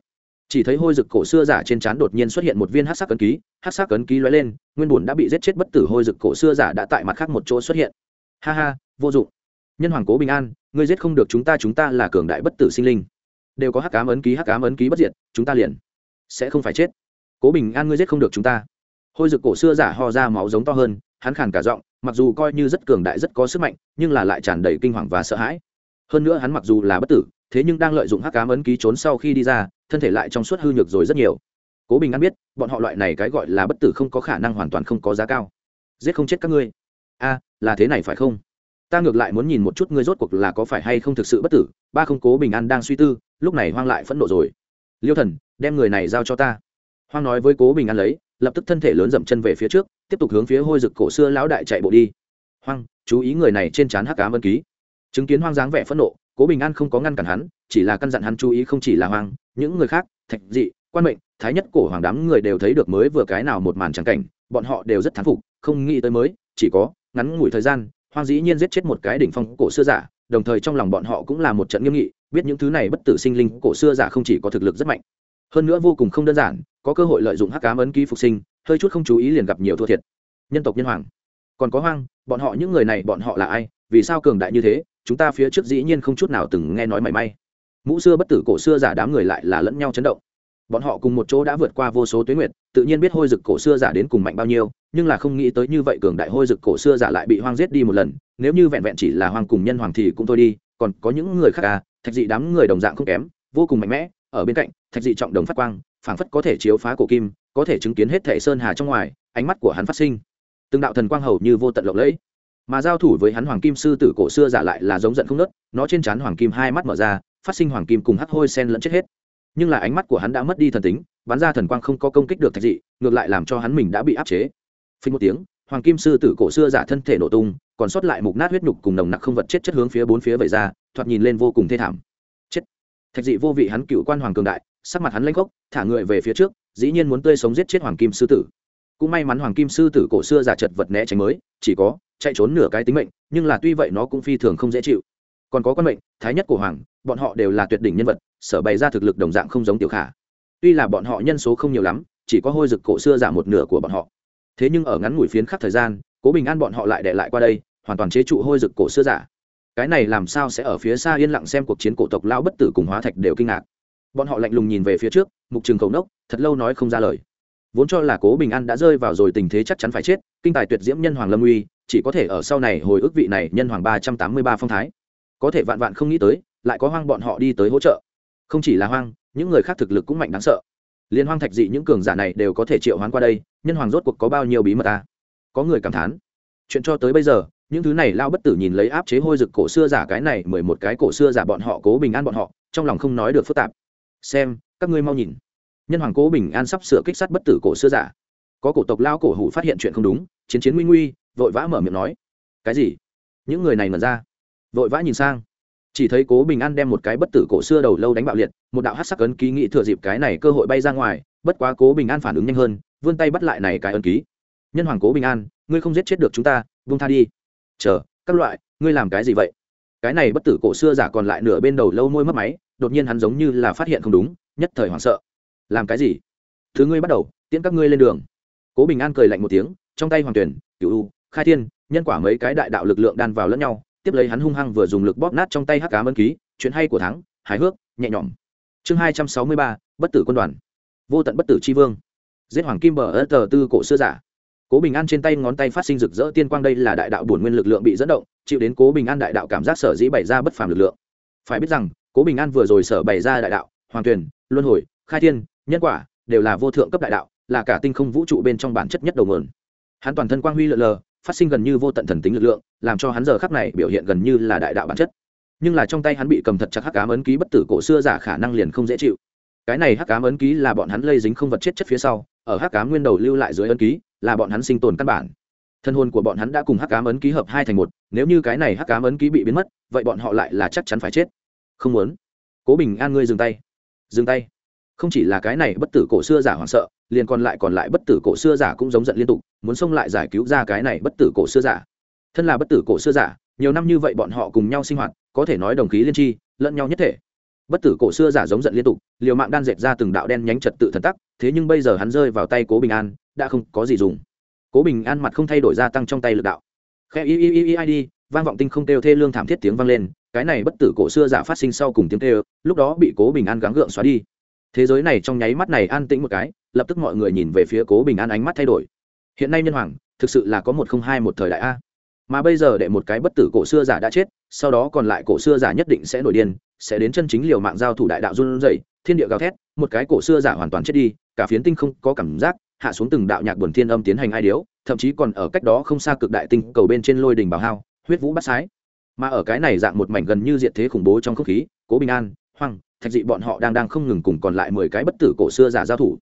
Chỉ thấy hôi dược cổ xưa giả trên trán đột nhiên xuất hiện một viên hát sắc cấn ký hát sắc cấn ký lóe lên, nguyên bùn đã bị giết chết bất tử hôi dược cổ xưa giả đã tại mặt khác một chỗ xuất hiện. Ha ha, vô dụng nhân hoàng cố bình an, ngươi giết không được chúng ta chúng ta là cường đại bất tử sinh linh. Đều có hắc cám ấn ký, hắc cám ấn ký bất diệt, chúng ta liền sẽ không phải chết. Cố bình an, ngươi giết không được chúng ta. Hôi rực cổ xưa giả ho ra máu giống to hơn, hắn khàn cả giọng, mặc dù coi như rất cường đại, rất có sức mạnh, nhưng là lại tràn đầy kinh hoàng và sợ hãi. Hơn nữa hắn mặc dù là bất tử, thế nhưng đang lợi dụng hắc cám ấn ký trốn sau khi đi ra, thân thể lại trong suốt hư nhược rồi rất nhiều. Cố bình an biết, bọn họ loại này cái gọi là bất tử không có khả năng hoàn toàn không có giá cao. Giết không chết các ngươi. A, là thế này phải không? Ta ngược lại muốn nhìn một chút ngươi rốt cuộc là có phải hay không thực sự bất tử, ba không cố bình an đang suy tư, lúc này hoang lại phẫn nộ rồi. Liêu thần, đem người này giao cho ta. Hoang nói với cố bình an lấy, lập tức thân thể lớn dậm chân về phía trước, tiếp tục hướng phía hôi rực cổ xưa lão đại chạy bộ đi. Hoang, chú ý người này trên trán hắc cám ân ký. Chứng kiến hoang dáng vẻ phẫn nộ, cố bình an không có ngăn cản hắn, chỉ là căn dặn hắn chú ý không chỉ là hoang, những người khác, thạch dị, quan mệnh, thái nhất cổ hoàng đám người đều thấy được mới vừa cái nào một màn trắng cảnh, bọn họ đều rất thán phục, không nghĩ tới mới, chỉ có ngắn ngủi thời gian hoang dĩ nhiên giết chết một cái đỉnh phong cổ xưa giả, đồng thời trong lòng bọn họ cũng là một trận nghiêm nghị, biết những thứ này bất tử sinh linh cổ xưa giả không chỉ có thực lực rất mạnh, hơn nữa vô cùng không đơn giản, có cơ hội lợi dụng hắc cám ấn ký phục sinh, hơi chút không chú ý liền gặp nhiều thua thiệt. Nhân tộc nhân hoàng. Còn có hoang, bọn họ những người này bọn họ là ai, vì sao cường đại như thế, chúng ta phía trước dĩ nhiên không chút nào từng nghe nói mảy may. Mũ xưa bất tử cổ xưa giả đám người lại là lẫn nhau chấn động. Bọn họ cùng một chỗ đã vượt qua vô số tuyến nguyệt tự nhiên biết hôi dực cổ xưa giả đến cùng mạnh bao nhiêu, nhưng là không nghĩ tới như vậy cường đại hôi dực cổ xưa giả lại bị hoang giết đi một lần, nếu như vẹn vẹn chỉ là hoang cùng nhân hoàng thì cũng thôi đi, còn có những người khác à thạch dị đám người đồng dạng không kém, vô cùng mạnh mẽ, ở bên cạnh, thạch dị trọng đồng phát quang, phảng phất có thể chiếu phá cổ kim, có thể chứng kiến hết thể sơn hà trong ngoài, ánh mắt của hắn phát sinh. Từng đạo thần quang hầu như vô tận lộng lẫy. Mà giao thủ với hắn hoàng kim sư tử cổ xưa giả lại là giống giận không nớt nó trên trán hoàng kim hai mắt mở ra, phát sinh hoàng kim cùng hắc hôi sen lẫn chết hết. Nhưng là ánh mắt của hắn đã mất đi thần tính bắn ra thần quang không có công kích được thạch dị, ngược lại làm cho hắn mình đã bị áp chế. Phình một tiếng, hoàng kim sư tử cổ xưa giả thân thể nổ tung, còn sót lại mục nát huyết nhục cùng nồng nặc không vật chết chất hướng phía bốn phía vẩy ra, thoạt nhìn lên vô cùng thê thảm. Chết. Thạch dị vô vị hắn cựu quan hoàng cường đại, sắc mặt hắn lanh gốc thả người về phía trước, dĩ nhiên muốn tươi sống giết chết hoàng kim sư tử. Cũng may mắn hoàng kim sư tử cổ xưa giả chật vật né tránh mới, chỉ có chạy trốn nửa cái tính mệnh, nhưng là tuy vậy nó cũng phi thường không dễ chịu. Còn có quan mệnh, thái nhất của hoàng, bọn họ đều là tuyệt đỉnh nhân vật, sở bày ra thực lực đồng dạng không giống tiểu khả tuy là bọn họ nhân số không nhiều lắm, chỉ có hôi rực cổ xưa giả một nửa của bọn họ. Thế nhưng ở ngắn ngủi phiến khắc thời gian, cố bình an bọn họ lại để lại qua đây, hoàn toàn chế trụ hôi rực cổ xưa giả. Cái này làm sao sẽ ở phía xa yên lặng xem cuộc chiến cổ tộc lao bất tử cùng hóa thạch đều kinh ngạc. Bọn họ lạnh lùng nhìn về phía trước, mục trường cầu nốc, thật lâu nói không ra lời. Vốn cho là cố bình an đã rơi vào rồi tình thế chắc chắn phải chết, kinh tài tuyệt diễm nhân hoàng lâm uy, chỉ có thể ở sau này hồi ức vị này nhân hoàng ba trăm tám mươi ba phong thái. Có thể vạn vạn không nghĩ tới, lại có hoang bọn họ đi tới hỗ trợ. Không chỉ là hoang những người khác thực lực cũng mạnh đáng sợ. Liên hoang thạch dị những cường giả này đều có thể triệu hoán qua đây, nhân hoàng rốt cuộc có bao nhiêu bí mật ta? Có người cảm thán. Chuyện cho tới bây giờ, những thứ này lao bất tử nhìn lấy áp chế hôi rực cổ xưa giả cái này, mười một cái cổ xưa giả bọn họ cố bình an bọn họ, trong lòng không nói được phức tạp. Xem, các ngươi mau nhìn. Nhân hoàng cố bình an sắp sửa kích sát bất tử cổ xưa giả. Có cổ tộc lao cổ hủ phát hiện chuyện không đúng, chiến chiến nguy nguy, vội vã mở miệng nói. Cái gì? Những người này mật ra. Vội vã nhìn sang chỉ thấy cố bình an đem một cái bất tử cổ xưa đầu lâu đánh bạo liệt, một đạo hát sắc ấn ký nghĩ thừa dịp cái này cơ hội bay ra ngoài, bất quá cố bình an phản ứng nhanh hơn, vươn tay bắt lại này cái ấn ký. Nhân hoàng cố bình an, ngươi không giết chết được chúng ta vung tha đi. Chờ, các loại, ngươi làm cái gì vậy? Cái này bất tử cổ xưa giả còn lại nửa bên đầu lâu môi mất máy, đột nhiên hắn giống như là phát hiện không đúng, nhất thời hoảng sợ. Làm cái gì? Thứ ngươi bắt đầu, tiễn các ngươi lên đường. Cố bình an cười lạnh một tiếng, trong tay hoàng tuyển cựu khai thiên, nhân quả mấy cái đại đạo lực lượng đan vào lẫn nhau tiếp lấy hắn hung hăng vừa dùng lực bóp nát trong tay hắc cá ân ký, chuyện hay của thắng, hài hước, nhẹ nhõm. Chương hai trăm sáu mươi ba, bất tử quân đoàn. Vô tận bất tử tri vương. Giết hoàng kim bờ ớt tờ tư cổ xưa giả. Cố bình an trên tay ngón tay phát sinh rực rỡ tiên quang đây là đại đạo bổn nguyên lực lượng bị dẫn động, chịu đến cố bình an đại đạo cảm giác sở dĩ bày ra bất phàm lực lượng. Phải biết rằng, cố bình an vừa rồi sở bày ra đại đạo, hoàng tuyền luân hồi, khai thiên, nhân quả, đều là vô thượng cấp đại đạo, là cả tinh không vũ trụ bên trong bản chất nhất đầu nguồn. Hắn toàn thân quang huy lượn lờ phát sinh gần như vô tận thần tính lực lượng, làm cho hắn giờ khắc này biểu hiện gần như là đại đạo bản chất. Nhưng là trong tay hắn bị cầm thật chặt hắc ám ấn ký bất tử cổ xưa giả khả năng liền không dễ chịu. Cái này hắc ám ấn ký là bọn hắn lây dính không vật chết chất phía sau, ở hắc ám nguyên đầu lưu lại dưới ấn ký, là bọn hắn sinh tồn căn bản. Thân hồn của bọn hắn đã cùng hắc ám ấn ký hợp hai thành một, nếu như cái này hắc ám ấn ký bị biến mất, vậy bọn họ lại là chắc chắn phải chết. Không muốn. Cố bình an ngươi dừng tay. Dừng tay. Không chỉ là cái này bất tử cổ xưa giả hoảng sợ liền còn lại còn lại bất tử cổ xưa giả cũng giống giận liên tục, muốn xông lại giải cứu ra cái này bất tử cổ xưa giả. Thân là bất tử cổ xưa giả, nhiều năm như vậy bọn họ cùng nhau sinh hoạt, có thể nói đồng khí liên tri lẫn nhau nhất thể. Bất tử cổ xưa giả giống giận liên tục, liều mạng đan dệt ra từng đạo đen nhánh trật tự thần tắc, thế nhưng bây giờ hắn rơi vào tay cố bình an, đã không có gì dùng. Cố bình an mặt không thay đổi gia tăng trong tay lực đạo. Khe y y y y đi, vang vọng tinh không kêu thê lương thảm thiết tiếng vang lên, cái này bất tử cổ xưa giả phát sinh sau cùng tiếng kêu, lúc đó bị cố bình an gắng gượng xóa đi. Thế giới này trong nháy mắt này an tĩnh một cái lập tức mọi người nhìn về phía cố bình an ánh mắt thay đổi hiện nay nhân hoàng thực sự là có một không hai một thời đại a mà bây giờ để một cái bất tử cổ xưa giả đã chết sau đó còn lại cổ xưa giả nhất định sẽ nổi điên sẽ đến chân chính liều mạng giao thủ đại đạo run rẩy, thiên địa gào thét, một cái cổ xưa giả hoàn toàn chết đi, cả phiến tinh không có cảm giác, hạ xuống từng đạo nhạc buồn thiên âm tiến hành ai điếu, thậm chí còn ở cách đó không xa cực đại tinh cầu bên trên lôi đình bảo hao, huyết vũ bắt sái. Mà ở cái này dạng một mảnh gần như diện thế khủng bố trong không khí, cố bình an, hoang, thạch dị bọn họ đang đang không ngừng cùng còn lại mười cái bất tử cổ xưa giả giao thủ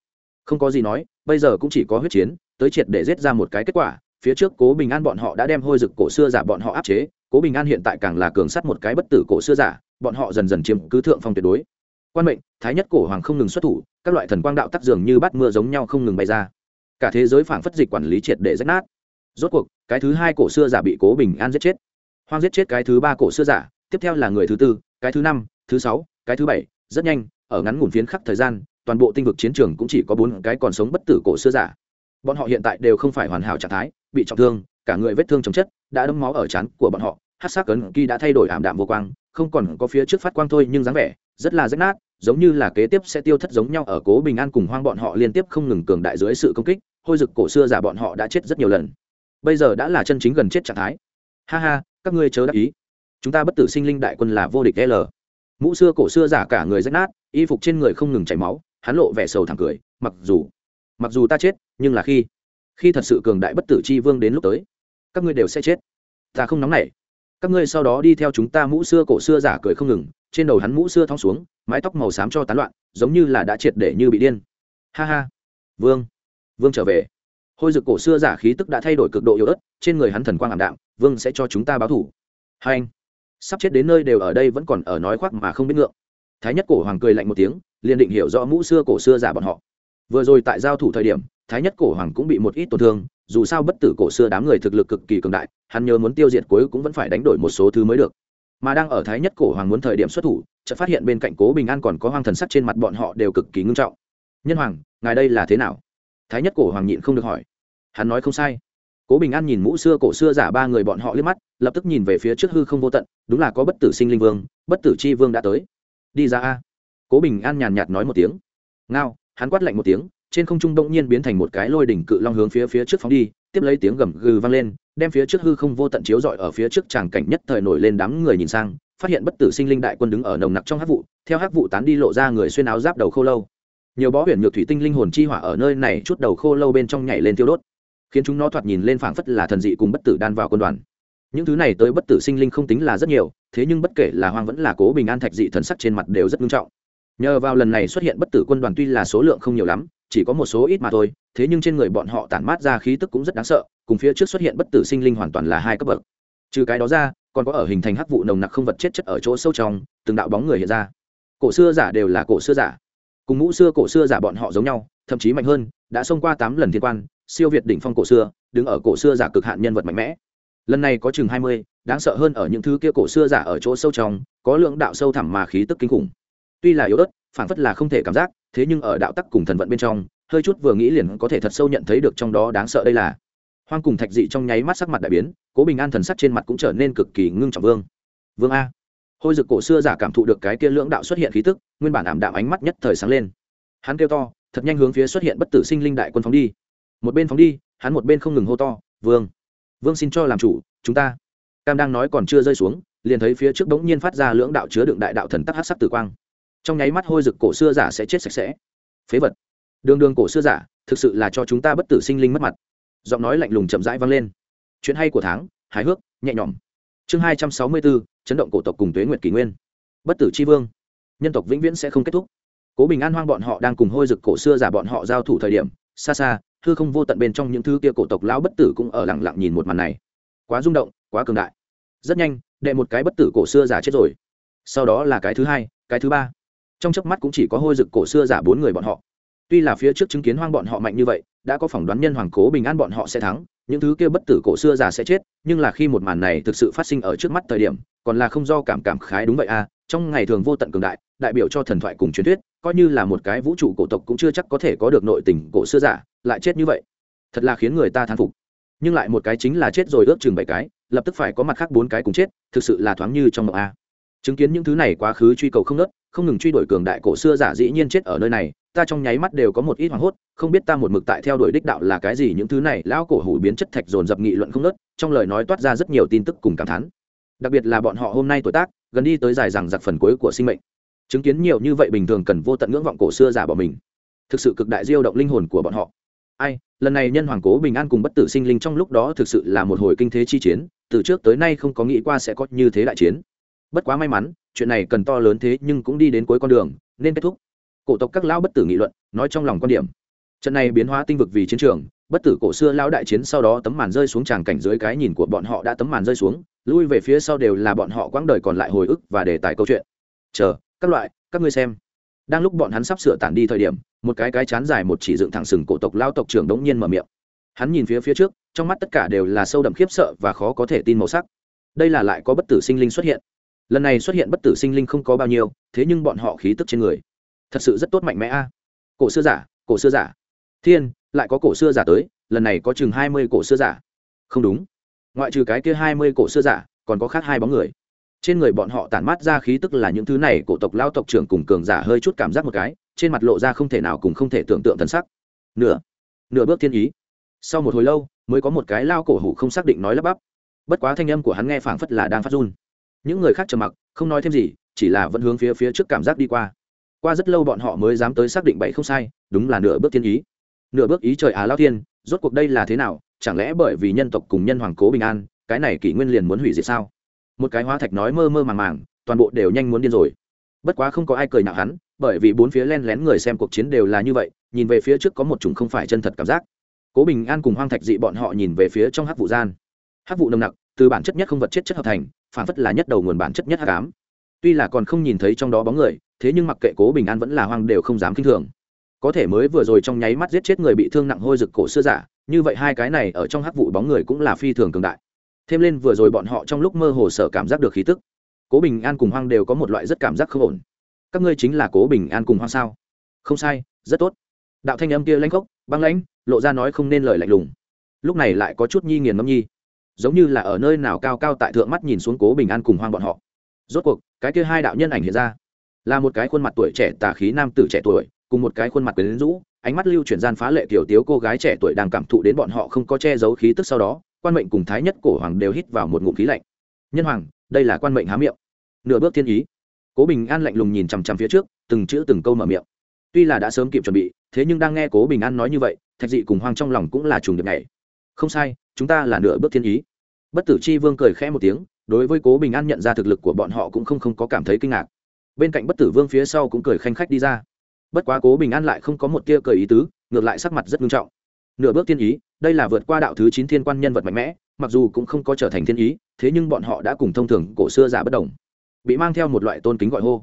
không có gì nói, bây giờ cũng chỉ có huyết chiến, tới triệt để giết ra một cái kết quả, phía trước cố bình an bọn họ đã đem hôi rực cổ xưa giả bọn họ áp chế, cố bình an hiện tại càng là cường sắt một cái bất tử cổ xưa giả, bọn họ dần dần chiếm cứ thượng phong tuyệt đối. Quan mệnh, thái nhất cổ hoàng không ngừng xuất thủ, các loại thần quang đạo tắc dường như bắt mưa giống nhau không ngừng bay ra. Cả thế giới phảng phất dịch quản lý triệt để rách nát. Rốt cuộc, cái thứ hai cổ xưa giả bị cố bình an giết chết. Hoang giết chết cái thứ ba cổ xưa giả, tiếp theo là người thứ tư, cái thứ năm, thứ sáu, cái thứ bảy, rất nhanh, ở ngắn ngủn phiến khắc thời gian toàn bộ tinh vực chiến trường cũng chỉ có bốn cái còn sống bất tử cổ xưa giả. Bọn họ hiện tại đều không phải hoàn hảo trạng thái, bị trọng thương, cả người vết thương chồng chất, đã đấm máu ở chán của bọn họ, hát sắc ấn kỳ đã thay đổi ảm đạm vô quang, không còn có phía trước phát quang thôi nhưng dáng vẻ, rất là rách nát, giống như là kế tiếp sẽ tiêu thất giống nhau ở cố bình an cùng hoang bọn họ liên tiếp không ngừng cường đại dưới sự công kích, hôi dực cổ xưa giả bọn họ đã chết rất nhiều lần. Bây giờ đã là chân chính gần chết trạng thái. Ha ha, các ngươi chớ đắc ý. Chúng ta bất tử sinh linh đại quân là vô địch l. Mũ xưa cổ xưa giả cả người rách nát, y phục trên người không ngừng chảy máu hắn lộ vẻ sầu thẳng cười, mặc dù mặc dù ta chết, nhưng là khi khi thật sự cường đại bất tử c h i vương đến lúc tới, các ngươi đều sẽ chết. Ta không nóng nảy. Các ngươi sau đó đi theo chúng ta mũ xưa cổ xưa giả cười không ngừng, trên đầu hắn mũ xưa thong xuống, mái tóc màu xám cho tán loạn, giống như là đã triệt để như bị điên. Ha ha. Vương vương trở về. Hôi dực cổ xưa giả khí tức đã thay đổi cực độ yếu ớt, trên người hắn thần quang ảm đạm, vương sẽ cho chúng ta báo thủ. Hai anh, sắp chết đến nơi đều ở đây vẫn còn ở nói khoác mà không biết ngượng. Thái nhất cổ hoàng cười lạnh một tiếng liền định hiểu rõ mũ xưa, cổ xưa giả bọn họ. Vừa rồi tại giao thủ thời điểm, thái nhất cổ hoàng cũng bị một ít tổn thương, dù sao bất tử cổ xưa đám người thực lực cực kỳ cường đại, hắn nhớ muốn tiêu diệt cuối cũng vẫn phải đánh đổi một số thứ mới được. Mà đang ở thái nhất cổ hoàng muốn thời điểm xuất thủ, chợt phát hiện bên cạnh cố bình an còn có hoang thần sắc trên mặt bọn họ đều cực kỳ ngưng trọng. Nhân hoàng, ngài đây là thế nào? Thái nhất cổ hoàng nhịn không được hỏi. Hắn nói không sai. Cố bình an nhìn mũ xưa, cổ xưa giả ba người bọn họ liếc mắt, lập tức nhìn về phía trước hư không vô tận, đúng là có bất tử sinh linh vương, bất tử c h i vương đã tới. Đi ra a cố bình an nhàn nhạt nói một tiếng. Ngao, hắn quát lạnh một tiếng, trên không trung đông nhiên biến thành một cái lôi đỉnh cự long hướng phía phía trước phóng đi, tiếp lấy tiếng gầm gừ vang lên, đem phía trước hư không vô tận chiếu rọi ở phía trước tràng cảnh nhất thời nổi lên đám người nhìn sang, phát hiện bất tử sinh linh đại quân đứng ở nồng nặc trong hắc vụ, theo hắc vụ tán đi lộ ra người xuyên áo giáp đầu khô lâu. Nhiều bó huyền nhược thủy tinh linh hồn chi hỏa ở nơi này chút đầu khô lâu bên trong nhảy lên tiêu đốt, khiến chúng nó thoạt nhìn lên phảng phất là thần dị cùng bất tử đan vào quân đoàn. Những thứ này tới bất tử sinh linh không tính là rất nhiều, thế nhưng bất kể là hoang vẫn là cố bình an thạch dị thần sắc trên mặt đều rất nghiêm trọng nhờ vào lần này xuất hiện bất tử quân đoàn tuy là số lượng không nhiều lắm, chỉ có một số ít mà thôi, thế nhưng trên người bọn họ tản mát ra khí tức cũng rất đáng sợ, cùng phía trước xuất hiện bất tử sinh linh hoàn toàn là hai cấp bậc. Trừ cái đó ra, còn có ở hình thành hắc vụ nồng nặc không vật chết chất ở chỗ sâu trong, từng đạo bóng người hiện ra. Cổ xưa giả đều là cổ xưa giả. Cùng ngũ xưa cổ xưa giả bọn họ giống nhau, thậm chí mạnh hơn, đã xông qua tám lần thiên quan, siêu việt đỉnh phong cổ xưa, đứng ở cổ xưa giả cực hạn nhân vật mạnh mẽ. Lần này có chừng hai mươi, đáng sợ hơn ở những thứ kia cổ xưa giả ở chỗ sâu trong, có lượng đạo sâu thẳm mà khí tức kinh khủng tuy là yếu ớt phản phất là không thể cảm giác, thế nhưng ở đạo tắc cùng thần vận bên trong, hơi chút vừa nghĩ liền có thể thật sâu nhận thấy được trong đó đáng sợ đây là. Hoang cùng thạch dị trong nháy mắt sắc mặt đại biến, cố bình an thần sắc trên mặt cũng trở nên cực kỳ ngưng trọng vương. Vương a. Hôi dực cổ xưa giả cảm thụ được cái kia lưỡng đạo xuất hiện khí tức, nguyên bản ảm đạm ánh mắt nhất thời sáng lên. Hắn kêu to, thật nhanh hướng phía xuất hiện bất tử sinh linh đại quân phóng đi. Một bên phóng đi, hắn một bên không ngừng hô to, vương vương xin cho làm chủ, chúng ta. Cam đang nói còn chưa rơi xuống, liền thấy phía trước bỗng nhiên phát ra lưỡng đạo chứa đựng đại đạo thần tắc hát sắc tử quang trong nháy mắt hôi rực cổ xưa giả sẽ chết sạch sẽ. Phế vật. Đường đường cổ xưa giả, thực sự là cho chúng ta bất tử sinh linh mất mặt. Giọng nói lạnh lùng chậm rãi vang lên. Chuyện hay của tháng, hài hước, nhẹ nhõm. Chương hai trăm sáu mươi bốn, chấn động cổ tộc cùng tuế nguyệt kỷ nguyên. Bất tử c h i vương. Nhân tộc vĩnh viễn sẽ không kết thúc. Cố bình an hoang bọn họ đang cùng hôi rực cổ xưa giả bọn họ giao thủ thời điểm, xa xa thư không vô tận bên trong những thứ kia cổ tộc lão bất tử cũng ở lặng lặng nhìn một màn này. Quá rung động, quá cường đại. Rất nhanh, đệ một cái bất tử cổ xưa giả chết rồi. Sau đó là cái thứ hai, cái thứ ba trong chớp mắt cũng chỉ có hôi rực cổ xưa giả bốn người bọn họ. Tuy là phía trước chứng kiến hoang bọn họ mạnh như vậy, đã có phỏng đoán nhân hoàng cố bình an bọn họ sẽ thắng, những thứ kia bất tử cổ xưa già sẽ chết, nhưng là khi một màn này thực sự phát sinh ở trước mắt thời điểm, còn là không do cảm cảm khái đúng vậy à trong ngày thường vô tận cường đại đại biểu cho thần thoại cùng truyền thuyết, coi như là một cái vũ trụ cổ tộc cũng chưa chắc có thể có được nội tình cổ xưa giả, lại chết như vậy. Thật là khiến người ta thán phục. Nhưng lại một cái chính là chết rồi ước chừng bảy cái, lập tức phải có mặt khác bốn cái cùng chết, thực sự là thoáng như trong mộng a chứng kiến những thứ này quá khứ truy cầu không nớt không ngừng truy đuổi cường đại cổ xưa giả dĩ nhiên chết ở nơi này, ta trong nháy mắt đều có một ít hoảng hốt, không biết ta một mực tại theo đuổi đích đạo là cái gì, những thứ này lão cổ hủ biến chất thạch dồn dập nghị luận không nớt trong lời nói toát ra rất nhiều tin tức cùng cảm thán. Đặc biệt là bọn họ hôm nay tuổi tác, gần đi tới dài rằng giặc phần cuối của sinh mệnh. Chứng kiến nhiều như vậy bình thường cần vô tận ngưỡng vọng cổ xưa giả bỏ mình. Thực sự cực đại diêu động linh hồn của bọn họ. Ai, lần này nhân hoàng cố bình an cùng bất tử sinh linh trong lúc đó thực sự là một hồi kinh thế chi chiến, từ trước tới nay không có nghĩ qua sẽ có như thế đại chiến. Bất quá may mắn chuyện này cần to lớn thế nhưng cũng đi đến cuối con đường, nên kết thúc. Cổ tộc các lão bất tử nghị luận, nói trong lòng quan điểm. Trận này biến hóa tinh vực vì chiến trường, bất tử cổ xưa lão đại chiến sau đó tấm màn rơi xuống tràng cảnh dưới cái nhìn của bọn họ đã tấm màn rơi xuống, lui về phía sau đều là bọn họ quãng đời còn lại hồi ức và đề tài câu chuyện. Chờ, các loại, các ngươi xem. Đang lúc bọn hắn sắp sửa tản đi thời điểm, một cái cái chán dài một chỉ dựng thẳng sừng cổ tộc lao tộc trưởng đống nhiên mở miệng. Hắn nhìn phía phía trước, trong mắt tất cả đều là sâu đậm khiếp sợ và khó có thể tin màu sắc. Đây là lại có bất tử sinh linh xuất hiện lần này xuất hiện bất tử sinh linh không có bao nhiêu, thế nhưng bọn họ khí tức trên người, thật sự rất tốt mạnh mẽ a. Cổ xưa giả, cổ xưa giả. Thiên, lại có cổ xưa giả tới, lần này có chừng hai mươi cổ xưa giả. Không đúng. Ngoại trừ cái kia hai mươi cổ xưa giả, còn có khác hai bóng người. Trên người bọn họ tản mát ra khí tức là những thứ này, cổ tộc lao tộc trưởng cùng cường giả hơi chút cảm giác một cái, trên mặt lộ ra không thể nào cùng không thể tưởng tượng thân sắc. Nửa nửa bước thiên ý. Sau một hồi lâu, mới có một cái lao cổ hủ không xác định nói lắp bắp. Bất quá thanh âm của hắn nghe phảng phất là đang phát run những người khác trầm mặc, không nói thêm gì, chỉ là vẫn hướng phía phía trước cảm giác đi qua. Qua rất lâu bọn họ mới dám tới xác định bảy không sai, đúng là nửa bước thiên ý. Nửa bước ý trời à á lao thiên, rốt cuộc đây là thế nào, chẳng lẽ bởi vì nhân tộc cùng nhân hoàng cố bình an, cái này kỷ nguyên liền muốn hủy diệt sao? Một cái hóa thạch nói mơ mơ màng màng, toàn bộ đều nhanh muốn điên rồi. Bất quá không có ai cười nhạo hắn, bởi vì bốn phía len lén người xem cuộc chiến đều là như vậy, nhìn về phía trước có một chủng không phải chân thật cảm giác. Cố bình an cùng hoang thạch dị bọn họ nhìn về phía trong hắc vụ gian. Hắc vụ nồng nặc, từ bản chất nhất không vật chất chất hợp thành phản phất là nhất đầu nguồn bản chất nhất hắc ám. Tuy là còn không nhìn thấy trong đó bóng người, thế nhưng mặc kệ cố bình an vẫn là hoang đều không dám kinh thường. Có thể mới vừa rồi trong nháy mắt giết chết người bị thương nặng hôi rực cổ xưa giả, như vậy hai cái này ở trong hắc vụ bóng người cũng là phi thường cường đại. Thêm lên vừa rồi bọn họ trong lúc mơ hồ sở cảm giác được khí tức. Cố bình an cùng hoang đều có một loại rất cảm giác không ổn. Các ngươi chính là cố bình an cùng hoang sao? Không sai, rất tốt. Đạo thanh âm kia lanh khốc, băng lãnh, lộ ra nói không nên lời lạnh lùng. Lúc này lại có chút nhi nghiền ngâm nhi giống như là ở nơi nào cao cao tại thượng mắt nhìn xuống cố bình an cùng hoang bọn họ. Rốt cuộc, cái kia hai đạo nhân ảnh hiện ra. Là một cái khuôn mặt tuổi trẻ tà khí nam tử trẻ tuổi, cùng một cái khuôn mặt quyến rũ, ánh mắt lưu chuyển gian phá lệ kiểu tiếu cô gái trẻ tuổi đang cảm thụ đến bọn họ không có che giấu khí tức sau đó, quan mệnh cùng thái nhất cổ hoàng đều hít vào một ngụm khí lạnh. Nhân hoàng, đây là quan mệnh há miệng? Nửa bước thiên ý. Cố bình an lạnh lùng nhìn chằm chằm phía trước, từng chữ từng câu mở miệng. Tuy là đã sớm kịp chuẩn bị, thế nhưng đang nghe cố bình an nói như vậy, thạch dị cùng hoang trong lòng cũng là trùng được này không sai chúng ta là nửa bước thiên ý. Bất tử chi vương cười khẽ một tiếng, đối với cố bình an nhận ra thực lực của bọn họ cũng không không có cảm thấy kinh ngạc. Bên cạnh bất tử vương phía sau cũng cười khanh khách đi ra. Bất quá cố bình an lại không có một tia cười ý tứ, ngược lại sắc mặt rất nghiêm trọng. Nửa bước thiên ý, đây là vượt qua đạo thứ chín thiên quan nhân vật mạnh mẽ, mặc dù cũng không có trở thành thiên ý, thế nhưng bọn họ đã cùng thông thường cổ xưa giả bất đồng. Bị mang theo một loại tôn kính gọi hô.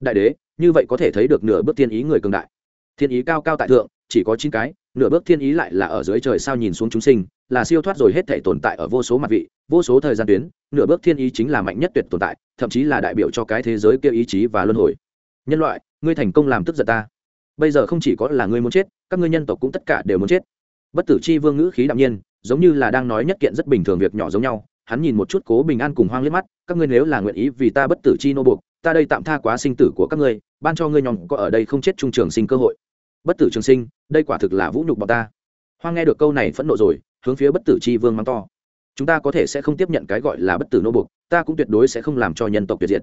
Đại đế, như vậy có thể thấy được nửa bước thiên ý người cường đại. Thiên ý cao cao tại thượng, chỉ có chín cái, nửa bước thiên ý lại là ở dưới trời sao nhìn xuống chúng sinh là siêu thoát rồi hết thể tồn tại ở vô số mặt vị, vô số thời gian tuyến, nửa bước thiên ý chính là mạnh nhất tuyệt tồn tại, thậm chí là đại biểu cho cái thế giới kia ý chí và luân hồi. Nhân loại, ngươi thành công làm tức giận ta. Bây giờ không chỉ có là ngươi muốn chết, các ngươi nhân tộc cũng tất cả đều muốn chết. Bất tử chi vương ngữ khí đạm nhiên, giống như là đang nói nhất kiện rất bình thường việc nhỏ giống nhau, hắn nhìn một chút cố bình an cùng hoang liếc mắt, các ngươi nếu là nguyện ý vì ta bất tử chi nô buộc, ta đây tạm tha quá sinh tử của các ngươi, ban cho ngươi nhóm có ở đây không chết trung trường sinh cơ hội. Bất tử trường sinh, đây quả thực là vũ nhục bọn ta. Hoang nghe được câu này phẫn nộ rồi hướng phía bất tử chi vương mắng to. Chúng ta có thể sẽ không tiếp nhận cái gọi là bất tử nô buộc, ta cũng tuyệt đối sẽ không làm cho nhân tộc tuyệt diệt.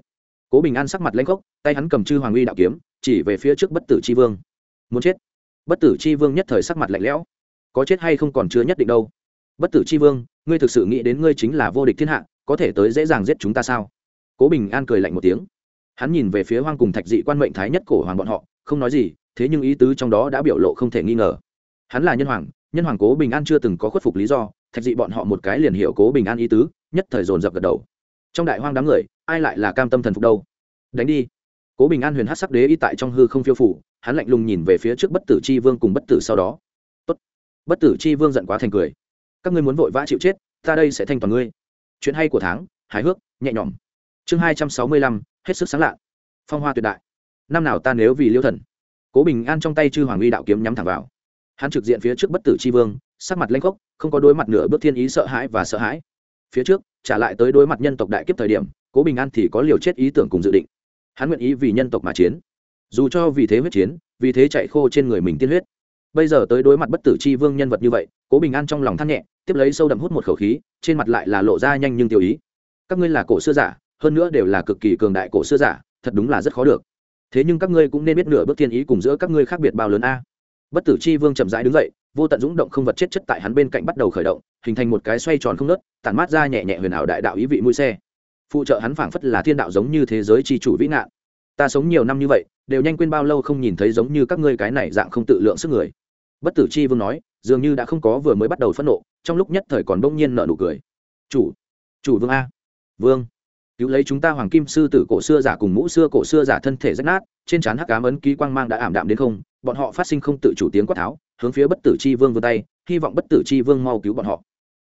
Cố bình an sắc mặt lãnh khốc, tay hắn cầm chư hoàng uy đạo kiếm, chỉ về phía trước bất tử chi vương. Muốn chết? Bất tử chi vương nhất thời sắc mặt lạnh lẽo. Có chết hay không còn chưa nhất định đâu. Bất tử chi vương, ngươi thực sự nghĩ đến ngươi chính là vô địch thiên hạ, có thể tới dễ dàng giết chúng ta sao? Cố bình an cười lạnh một tiếng. Hắn nhìn về phía hoang cùng thạch dị quan mệnh thái nhất cổ hoàng bọn họ, không nói gì, thế nhưng ý tứ trong đó đã biểu lộ không thể nghi ngờ. Hắn là nhân hoàng nhân hoàng cố bình an chưa từng có khuất phục lý do, thạch dị bọn họ một cái liền hiểu cố bình an ý tứ, nhất thời dồn dập gật đầu. Trong đại hoang đám người, ai lại là cam tâm thần phục đâu? Đánh đi. Cố bình an huyền hát sắc đế y tại trong hư không phiêu phủ, hắn lạnh lùng nhìn về phía trước bất tử c h i vương cùng bất tử sau đó. Tốt. bất tử c h i vương giận quá thành cười. Các ngươi muốn vội vã chịu chết, ta đây sẽ thanh toàn ngươi. Chuyện hay của tháng, hài hước, nhẹ nhõm. Chương hai trăm sáu mươi lăm, hết sức sáng lạ phong hoa tuyệt đại. Năm nào ta nếu vì liêu thần? Cố bình an trong tay chư hoàng uy đạo kiếm nhắm thẳng vào hắn trực diện phía trước bất tử c h i vương, sắc mặt lanh khốc, không có đối mặt nửa bước thiên ý sợ hãi và sợ hãi. Phía trước, trả lại tới đối mặt nhân tộc đại kiếp thời điểm, cố bình an thì có liều chết ý tưởng cùng dự định. Hắn nguyện ý vì nhân tộc mà chiến. Dù cho vì thế huyết chiến, vì thế chạy khô trên người mình tiên huyết. Bây giờ tới đối mặt bất tử c h i vương nhân vật như vậy, cố bình an trong lòng thắt nhẹ, tiếp lấy sâu đậm hút một khẩu khí, trên mặt lại là lộ ra nhanh nhưng tiêu ý. Các ngươi là cổ xưa giả, hơn nữa đều là cực kỳ cường đại cổ xưa giả, thật đúng là rất khó được. Thế nhưng các ngươi cũng nên biết nửa bước thiên ý cùng giữa các ngươi khác biệt bao lớn a bất tử Chi vương chậm rãi đứng dậy, vô tận dũng động không vật chết chất tại hắn bên cạnh bắt đầu khởi động, hình thành một cái xoay tròn không nớt tản mát ra nhẹ nhẹ huyền ảo đại đạo ý vị mũi xe. Phụ trợ hắn phảng phất là thiên đạo giống như thế giới chi chủ vĩ nạn ta sống nhiều năm như vậy, đều nhanh quên bao lâu không nhìn thấy giống như các ngươi cái này dạng không tự lượng sức người. Bất tử chi vương nói, dường như đã không có vừa mới bắt đầu phẫn nộ, trong lúc nhất thời còn bỗng nhiên nợ nụ cười. Chủ chủ vương a. Vương, cứu lấy chúng ta hoàng kim sư tử cổ xưa giả cùng mũ xưa cổ xưa giả thân thể rách nát, trên trán hắc cám ấn ký quang mang đã ảm đạm đến không bọn họ phát sinh không tự chủ tiếng quát tháo, hướng phía bất tử chi vương vươn tay, hy vọng bất tử chi vương mau cứu bọn họ.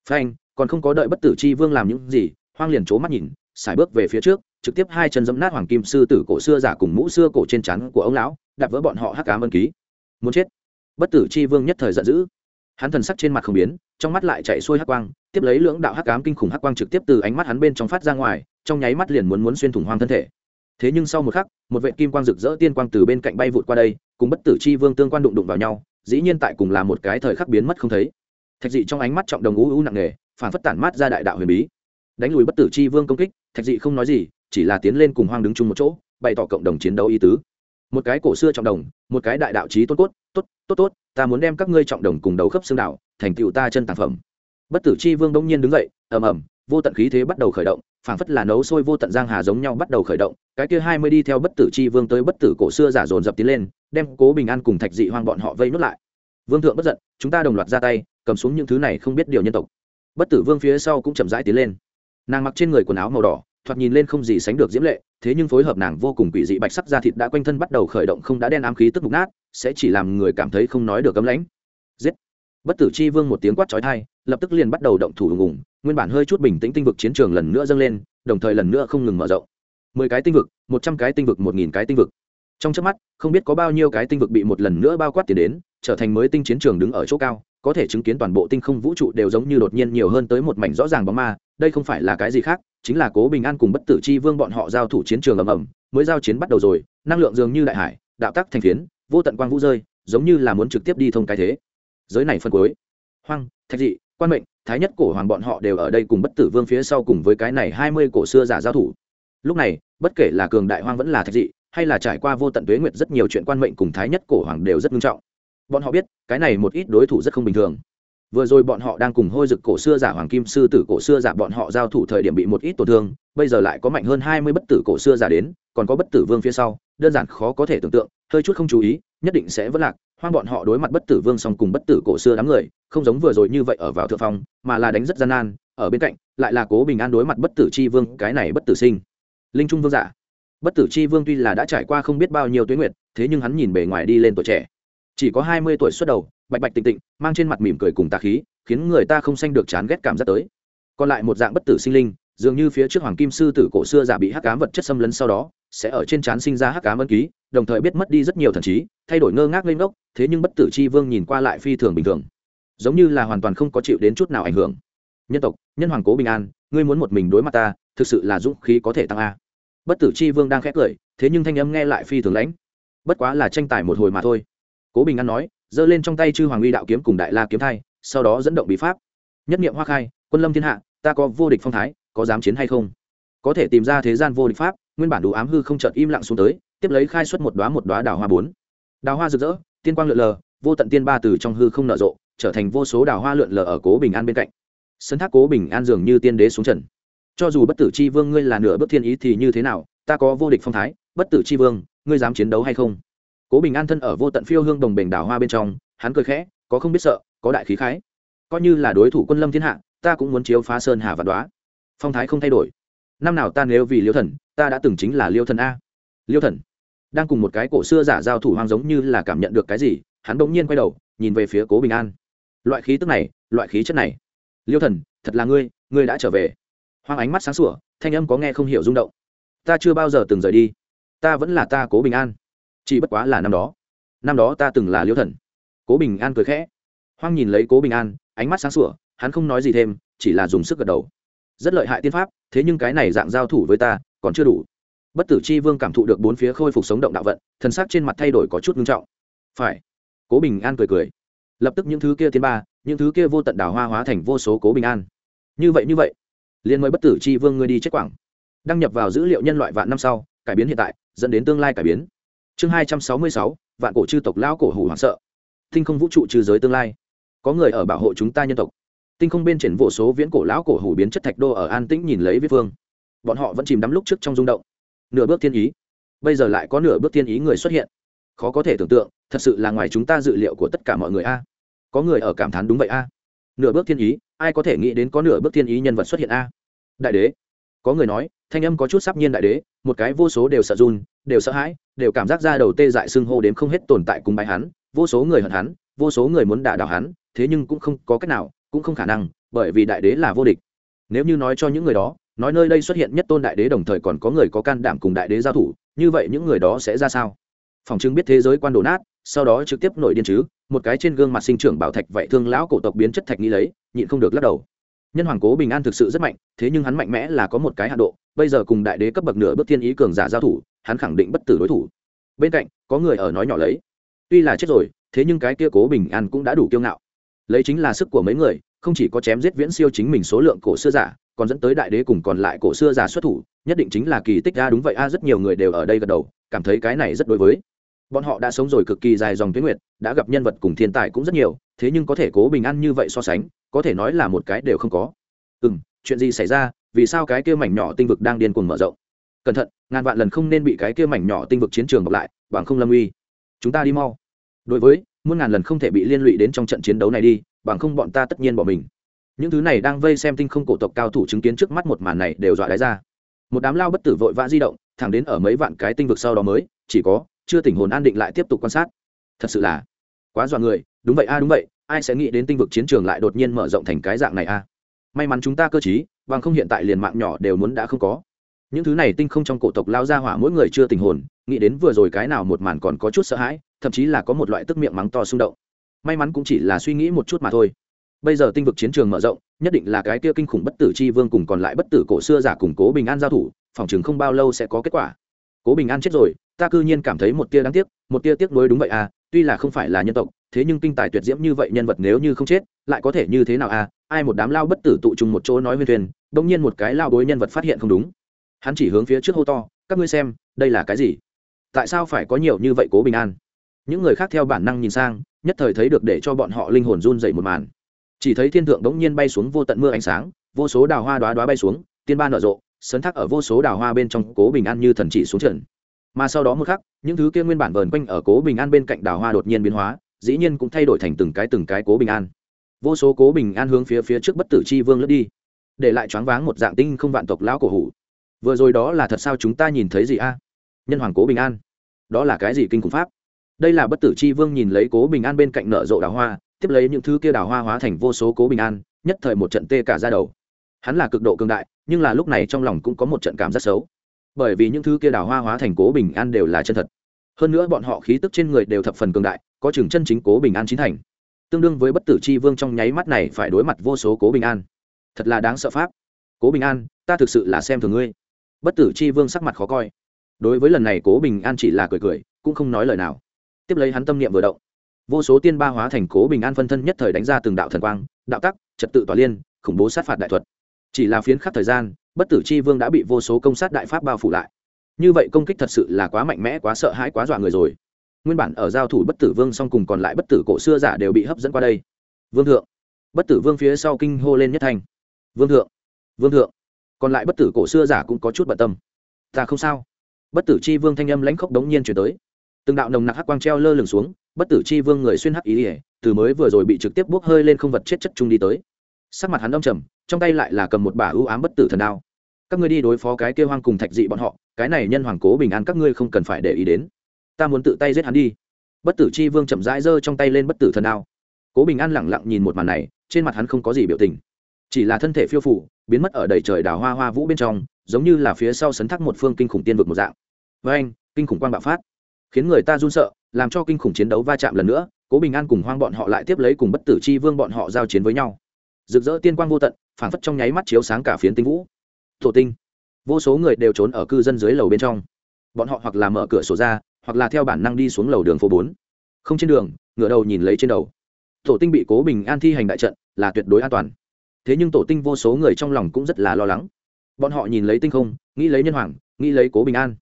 Phanh, còn không có đợi bất tử chi vương làm những gì, hoang liền c mắt nhìn xài bước về phía trước, trực tiếp hai chân dẫm nát hoàng kim sư tử cổ xưa giả cùng mũ xưa cổ trên chắn của ông lão, đạp vỡ bọn họ hắc cám ân ký. Muốn chết. Bất tử chi vương nhất thời giận dữ. Hắn thần sắc trên mặt không biến, trong mắt lại chạy xuôi hắc quang, tiếp lấy lưỡng đạo hắc ám kinh khủng hắc quang trực tiếp từ ánh mắt hắn bên trong phát ra ngoài, trong nháy mắt liền muốn muốn xuyên thủng hoang thân thể thế nhưng sau một khắc, một vệ kim quang rực rỡ tiên quang từ bên cạnh bay vụt qua đây, cùng bất tử chi vương tương quan đụng đụng vào nhau, dĩ nhiên tại cùng là một cái thời khắc biến mất không thấy. Thạch dị trong ánh mắt trọng đồng u u nặng nề, phản phất tản mát ra đại đạo huyền bí. Đánh lùi bất tử chi vương công kích, thạch dị không nói gì, chỉ là tiến lên cùng hoang đứng chung một chỗ, bày tỏ cộng đồng chiến đấu ý tứ. Một cái cổ xưa trọng đồng, một cái đại đạo trí tốt cốt, tốt tốt tốt, ta muốn đem các ngươi trọng đồng cùng đầu khớp xương đạo thành tựu ta chân tàng phẩm. Bất tử chi vương đông nhiên đứng dậy, ầm ầm vô tận khí thế bắt đầu khởi động, phảng phất là nấu sôi vô tận giang hà giống nhau bắt đầu khởi động, cái kia hai mươi đi theo bất tử chi vương tới bất tử cổ xưa giả dồn dập tiến lên, đem cố bình an cùng thạch dị hoang bọn họ vây nút lại. Vương thượng bất giận, chúng ta đồng loạt ra tay, cầm xuống những thứ này không biết điều nhân tộc. Bất tử vương phía sau cũng chậm rãi tiến lên. Nàng mặc trên người quần áo màu đỏ, thoạt nhìn lên không gì sánh được diễm lệ, thế nhưng phối hợp nàng vô cùng quỷ dị bạch sắc da thịt đã quanh thân bắt đầu khởi động không đã đen ám khí tức mục nát, sẽ chỉ làm người cảm thấy không nói được cấm lãnh. Giết! Bất tử chi vương một tiếng quát chói tai, lập tức liền bắt đầu động thủ ùng ùng nguyên bản hơi chút bình tĩnh tinh vực chiến trường lần nữa dâng lên, đồng thời lần nữa không ngừng mở rộng. Mười cái tinh vực, một trăm cái tinh vực, một nghìn cái tinh vực. Trong trước mắt, không biết có bao nhiêu cái tinh vực bị một lần nữa bao quát tiền đến, trở thành mới tinh chiến trường đứng ở chỗ cao, có thể chứng kiến toàn bộ tinh không vũ trụ đều giống như đột nhiên nhiều hơn tới một mảnh rõ ràng bóng ma, đây không phải là cái gì khác, chính là cố bình an cùng bất tử chi vương bọn họ giao thủ chiến trường ầm ầm, mới giao chiến bắt đầu rồi, năng lượng dường như đại hải, đạo tắc thành phiến, vô tận quang vũ rơi, giống như là muốn trực tiếp đi thông cái thế. Giới này phân cuối. Hoang, thạch dị quan mệnh, thái nhất cổ hoàng bọn họ đều ở đây cùng bất tử vương phía sau cùng với cái này hai mươi cổ xưa giả giao thủ. Lúc này, bất kể là cường đại hoang vẫn là thạch dị, hay là trải qua vô tận tuế nguyệt rất nhiều chuyện quan mệnh cùng thái nhất cổ hoàng đều rất nghiêm trọng. Bọn họ biết, cái này một ít đối thủ rất không bình thường. Vừa rồi bọn họ đang cùng hôi dực cổ xưa giả hoàng kim sư tử cổ xưa giả bọn họ giao thủ thời điểm bị một ít tổn thương, bây giờ lại có mạnh hơn hai mươi bất tử cổ xưa giả đến, còn có bất tử vương phía sau, đơn giản khó có thể tưởng tượng, hơi chút không chú ý, nhất định sẽ vất lạc hoang bọn họ đối mặt bất tử vương song cùng bất tử cổ xưa đám người, không giống vừa rồi như vậy ở vào thượng phong, mà là đánh rất gian nan, ở bên cạnh, lại là cố bình an đối mặt bất tử chi vương, cái này bất tử sinh. Linh trung vương giả. Bất tử chi vương tuy là đã trải qua không biết bao nhiêu tuyến nguyệt, thế nhưng hắn nhìn bề ngoài đi lên tuổi trẻ. Chỉ có hai mươi tuổi xuất đầu, bạch bạch tịnh tịnh, mang trên mặt mỉm cười cùng tà khí, khiến người ta không sanh được chán ghét cảm giác tới. Còn lại một dạng bất tử sinh linh dường như phía trước hoàng kim sư tử cổ xưa giả bị hắc cám vật chất xâm lấn sau đó, sẽ ở trên trán sinh ra hắc cám ân ký, đồng thời biết mất đi rất nhiều thần trí, thay đổi ngơ ngác lên ngốc, thế nhưng bất tử chi vương nhìn qua lại phi thường bình thường. Giống như là hoàn toàn không có chịu đến chút nào ảnh hưởng. Nhân tộc, nhân hoàng cố bình an, ngươi muốn một mình đối mặt ta, thực sự là dũng khí có thể tăng a. Bất tử chi vương đang khẽ cười, thế nhưng thanh âm nghe lại phi thường lãnh. Bất quá là tranh tài một hồi mà thôi. Cố bình an nói, giơ lên trong tay chư hoàng uy đạo kiếm cùng đại la kiếm thai, sau đó dẫn động bí pháp. Nhất niệm hoa khai, quân lâm thiên hạ, ta có vô địch phong thái có dám chiến hay không? Có thể tìm ra thế gian vô địch pháp, nguyên bản đủ ám hư không chợt im lặng xuống tới, tiếp lấy khai xuất một đoá một đoá đào hoa bốn. Đào hoa rực rỡ, tiên quang lượn lờ, vô tận tiên ba từ trong hư không nở rộ, trở thành vô số đào hoa lượn lờ ở cố bình an bên cạnh. Sân thác cố bình an dường như tiên đế xuống trần. Cho dù bất tử c h i vương ngươi là nửa bước thiên ý thì như thế nào? Ta có vô địch phong thái, bất tử c h i vương, ngươi dám chiến đấu hay không? Cố bình an thân ở vô tận phiêu hương đồng bình đào hoa bên trong, hắn cười khẽ, có không biết sợ, có đại khí khái. Coi như là đối thủ quân lâm thiên hạ, ta cũng muốn chiếu phá sơn hà và đoá phong thái không thay đổi. Năm nào ta nếu vì liêu thần, ta đã từng chính là liêu thần a. Liêu thần. Đang cùng một cái cổ xưa giả giao thủ hoang giống như là cảm nhận được cái gì, hắn bỗng nhiên quay đầu, nhìn về phía cố bình an. Loại khí tức này, loại khí chất này. Liêu thần, thật là ngươi ngươi đã trở về. Hoang ánh mắt sáng sủa, thanh âm có nghe không hiểu rung động. Ta chưa bao giờ từng rời đi. Ta vẫn là ta cố bình an. Chỉ bất quá là năm đó. Năm đó ta từng là liêu thần. Cố bình an cười khẽ. Hoang nhìn lấy cố bình an, ánh mắt sáng sủa, hắn không nói gì thêm, chỉ là dùng sức gật đầu rất lợi hại tiên pháp, thế nhưng cái này dạng giao thủ với ta, còn chưa đủ. Bất tử chi vương cảm thụ được bốn phía khôi phục sống động đạo vận, thần sắc trên mặt thay đổi có chút nghiêm trọng. Phải. Cố bình an cười cười. Lập tức những thứ kia tiến ba, những thứ kia vô tận đào hoa hóa thành vô số cố bình an. Như vậy như vậy liên mới bất tử chi vương ngươi đi chết quảng. Đăng nhập vào dữ liệu nhân loại vạn năm sau, cải biến hiện tại, dẫn đến tương lai cải biến. Chương hai trăm sáu mươi sáu, vạn cổ chư tộc lão cổ hủ hoảng sợ. Thinh không vũ trụ trừ giới tương lai. Có người ở bảo hộ chúng ta nhân tộc tinh không bên triển vô số viễn cổ lão cổ hủ biến chất thạch đô ở an tĩnh nhìn lấy viết phương. Bọn họ vẫn chìm đắm lúc trước trong rung động. Nửa bước thiên ý. Bây giờ lại có nửa bước thiên ý người xuất hiện. Khó có thể tưởng tượng, thật sự là ngoài chúng ta dự liệu của tất cả mọi người a. Có người ở cảm thán đúng vậy a. Nửa bước thiên ý, ai có thể nghĩ đến có nửa bước thiên ý nhân vật xuất hiện a? Đại đế. Có người nói, thanh âm có chút sắp nhiên đại đế, một cái vô số đều sợ run, đều sợ hãi, đều cảm giác ra đầu tê dại xưng hô đếm không hết tồn tại cùng bài hắn, vô số người hận hắn, vô số người muốn đả đảo hắn, thế nhưng cũng không có cách nào cũng không khả năng, bởi vì đại đế là vô địch. Nếu như nói cho những người đó, nói nơi đây xuất hiện nhất tôn đại đế đồng thời còn có người có can đảm cùng đại đế giao thủ, như vậy những người đó sẽ ra sao? Phòng chứng biết thế giới quan đổ nát, sau đó trực tiếp nổi điên chứ, một cái trên gương mặt sinh trưởng bảo thạch vậy thương lão cổ tộc biến chất thạch nghĩ lấy, nhịn không được lắc đầu. Nhân hoàng cố bình an thực sự rất mạnh, thế nhưng hắn mạnh mẽ là có một cái hạ độ, bây giờ cùng đại đế cấp bậc nửa bước thiên ý cường giả giao thủ, hắn khẳng định bất tử đối thủ. Bên cạnh, có người ở nói nhỏ lấy. Tuy là chết rồi, thế nhưng cái kia cố bình an cũng đã đủ kiêu ngạo lấy chính là sức của mấy người, không chỉ có chém giết viễn siêu chính mình số lượng cổ xưa giả, còn dẫn tới đại đế cùng còn lại cổ xưa giả xuất thủ, nhất định chính là kỳ tích a đúng vậy. A, rất nhiều người đều ở đây gật đầu, cảm thấy cái này rất đối với. Bọn họ đã sống rồi cực kỳ dài dòng tuyến nguyệt, đã gặp nhân vật cùng thiên tài cũng rất nhiều, thế nhưng có thể cố bình an như vậy so sánh, có thể nói là một cái đều không có. Ừ m chuyện gì xảy ra? Vì sao cái kia mảnh nhỏ tinh vực đang điên cuồng mở rộng? Cẩn thận, ngàn vạn lần không nên bị cái kia mảnh nhỏ tinh vực chiến trường bọc lại, bằng không lâm uy. Chúng ta đi mau. Đối với muôn ngàn lần không thể bị liên lụy đến trong trận chiến đấu này đi, bằng không bọn ta tất nhiên bỏ mình. Những thứ này đang vây xem tinh không cổ tộc cao thủ chứng kiến trước mắt một màn này đều dọa đáy ra. Một đám lao bất tử vội vã di động, thẳng đến ở mấy vạn cái tinh vực sau đó mới, chỉ có, chưa tỉnh hồn an định lại tiếp tục quan sát. Thật sự là, quá dọa người, đúng vậy a, đúng vậy, ai sẽ nghĩ đến tinh vực chiến trường lại đột nhiên mở rộng thành cái dạng này a? May mắn chúng ta cơ t bằng không hiện tại liền mạng nhỏ đều muốn đã không có. Những thứ này tinh không trong cổ tộc lao ra hỏa mỗi người chưa tình hồn, nghĩ đến vừa rồi cái nào một màn còn có chút sợ hãi thậm chí là có một loại tức miệng mắng to xung động. May mắn cũng chỉ là suy nghĩ một chút mà thôi. Bây giờ tinh vực chiến trường mở rộng, nhất định là cái kia kinh khủng bất tử c h i vương cùng còn lại bất tử cổ xưa giả củng cố bình an giao thủ, phòng chừng không bao lâu sẽ có kết quả. Cố bình an chết rồi, ta cư nhiên cảm thấy một tia đáng tiếc, một tia tiếc nuối đúng vậy à tuy là không phải là nhân tộc, thế nhưng kinh tài tuyệt diễm như vậy nhân vật nếu như không chết, lại có thể như thế nào à ai một đám lao bất tử tụ chung một chỗ nói huyên thuyền đông nhiên một cái lao bối nhân vật phát hiện không đúng. Hắn chỉ hướng phía trước hô to, các ngươi xem, đây là cái gì? Tại sao phải có nhiều như vậy cố bình an? Những người khác theo bản năng nhìn sang, nhất thời thấy được để cho bọn họ linh hồn run dậy một màn. Chỉ thấy thiên thượng đống nhiên bay xuống vô tận mưa ánh sáng, vô số đào hoa đoá đoá bay xuống, tiên ba nở rộ, sấn thác ở vô số đào hoa bên trong cố bình an như thần chỉ xuống trần. Mà sau đó một khắc, những thứ kia nguyên bản vờn quanh ở cố bình an bên cạnh đào hoa đột nhiên biến hóa, dĩ nhiên cũng thay đổi thành từng cái từng cái cố bình an. Vô số cố bình an hướng phía phía trước bất tử chi vương lướt đi, để lại choáng váng một dạng tinh không vạn tộc lão cổ hủ. Vừa rồi đó là thật sao chúng ta nhìn thấy gì a? Nhân hoàng cố bình an. Đó là cái gì kinh khủng pháp? Đây là bất tử chi vương nhìn lấy cố bình an bên cạnh nở rộ đào hoa, tiếp lấy những thứ kia đào hoa hóa thành vô số cố bình an, nhất thời một trận tê cả ra đầu. Hắn là cực độ cường đại, nhưng là lúc này trong lòng cũng có một trận cảm rất xấu. Bởi vì những thứ kia đào hoa hóa thành cố bình an đều là chân thật. Hơn nữa bọn họ khí tức trên người đều thập phần cường đại, có chừng chân chính cố bình an chính thành. Tương đương với bất tử c h i vương trong nháy mắt này phải đối mặt vô số cố bình an. Thật là đáng sợ pháp. Cố bình an, ta thực sự là xem thường ngươi. Bất tử c h i vương sắc mặt khó coi. Đối với lần này cố bình an chỉ là cười cười, cũng không nói lời nào tiếp lấy hắn tâm niệm vừa động. Vô số tiên ba hóa thành cố bình an phân thân nhất thời đánh ra từng đạo thần quang, đạo tắc, trật tự tỏa liên, khủng bố sát phạt đại thuật. Chỉ là phiến khắc thời gian, bất tử c h i vương đã bị vô số công sát đại pháp bao phủ lại. Như vậy công kích thật sự là quá mạnh mẽ, quá sợ hãi, quá dọa người rồi. Nguyên bản ở giao thủ bất tử vương song cùng còn lại bất tử cổ xưa giả đều bị hấp dẫn qua đây. Vương thượng. Bất tử vương phía sau kinh hô lên nhất thành vương thượng. Vương thượng. Còn lại bất tử cổ xưa giả cũng có chút bận tâm. Ta không sao. Bất tử chi vương thanh âm lãnh khốc đống nhiên chuyển tới từng đạo nồng nặc hắc quang treo lơ lửng xuống, bất tử chi vương người xuyên hắc ý ỉa, từ mới vừa rồi bị trực tiếp bốc hơi lên không vật chết chất chung đi tới. Sắc mặt hắn đông trầm, trong tay lại là cầm một bả ưu ám bất tử thần đao. Các ngươi đi đối phó cái kêu hoang cùng thạch dị bọn họ, cái này nhân hoàng cố bình an các ngươi không cần phải để ý đến. Ta muốn tự tay giết hắn đi. Bất tử chi vương chậm rãi giơ trong tay lên bất tử thần đao. Cố bình an lẳng lặng nhìn một màn này, trên mặt hắn không có gì biểu tình. Chỉ là thân thể phiêu phủ biến mất ở đầy trời đào hoa hoa vũ bên trong, giống như là phía sau sấn thác một phương kinh khủng tiên vực một dạng. Với anh kinh khủng quang bạo phát khiến người ta run sợ, làm cho kinh khủng chiến đấu va chạm lần nữa, cố bình an cùng hoang bọn họ lại tiếp lấy cùng bất tử chi vương bọn họ giao chiến với nhau. Rực rỡ tiên quang vô tận, phảng phất trong nháy mắt chiếu sáng cả phiến tinh vũ. Thổ tinh. Vô số người đều trốn ở cư dân dưới lầu bên trong. Bọn họ hoặc là mở cửa sổ ra, hoặc là theo bản năng đi xuống lầu đường phố bốn. Không trên đường, ngửa đầu nhìn lấy trên đầu. Tổ tinh bị cố bình an thi hành đại trận, là tuyệt đối an toàn. Thế nhưng tổ tinh vô số người trong lòng cũng rất là lo lắng. Bọn họ nhìn lấy tinh không, nghĩ lấy nhân hoàng, nghĩ lấy cố bình an.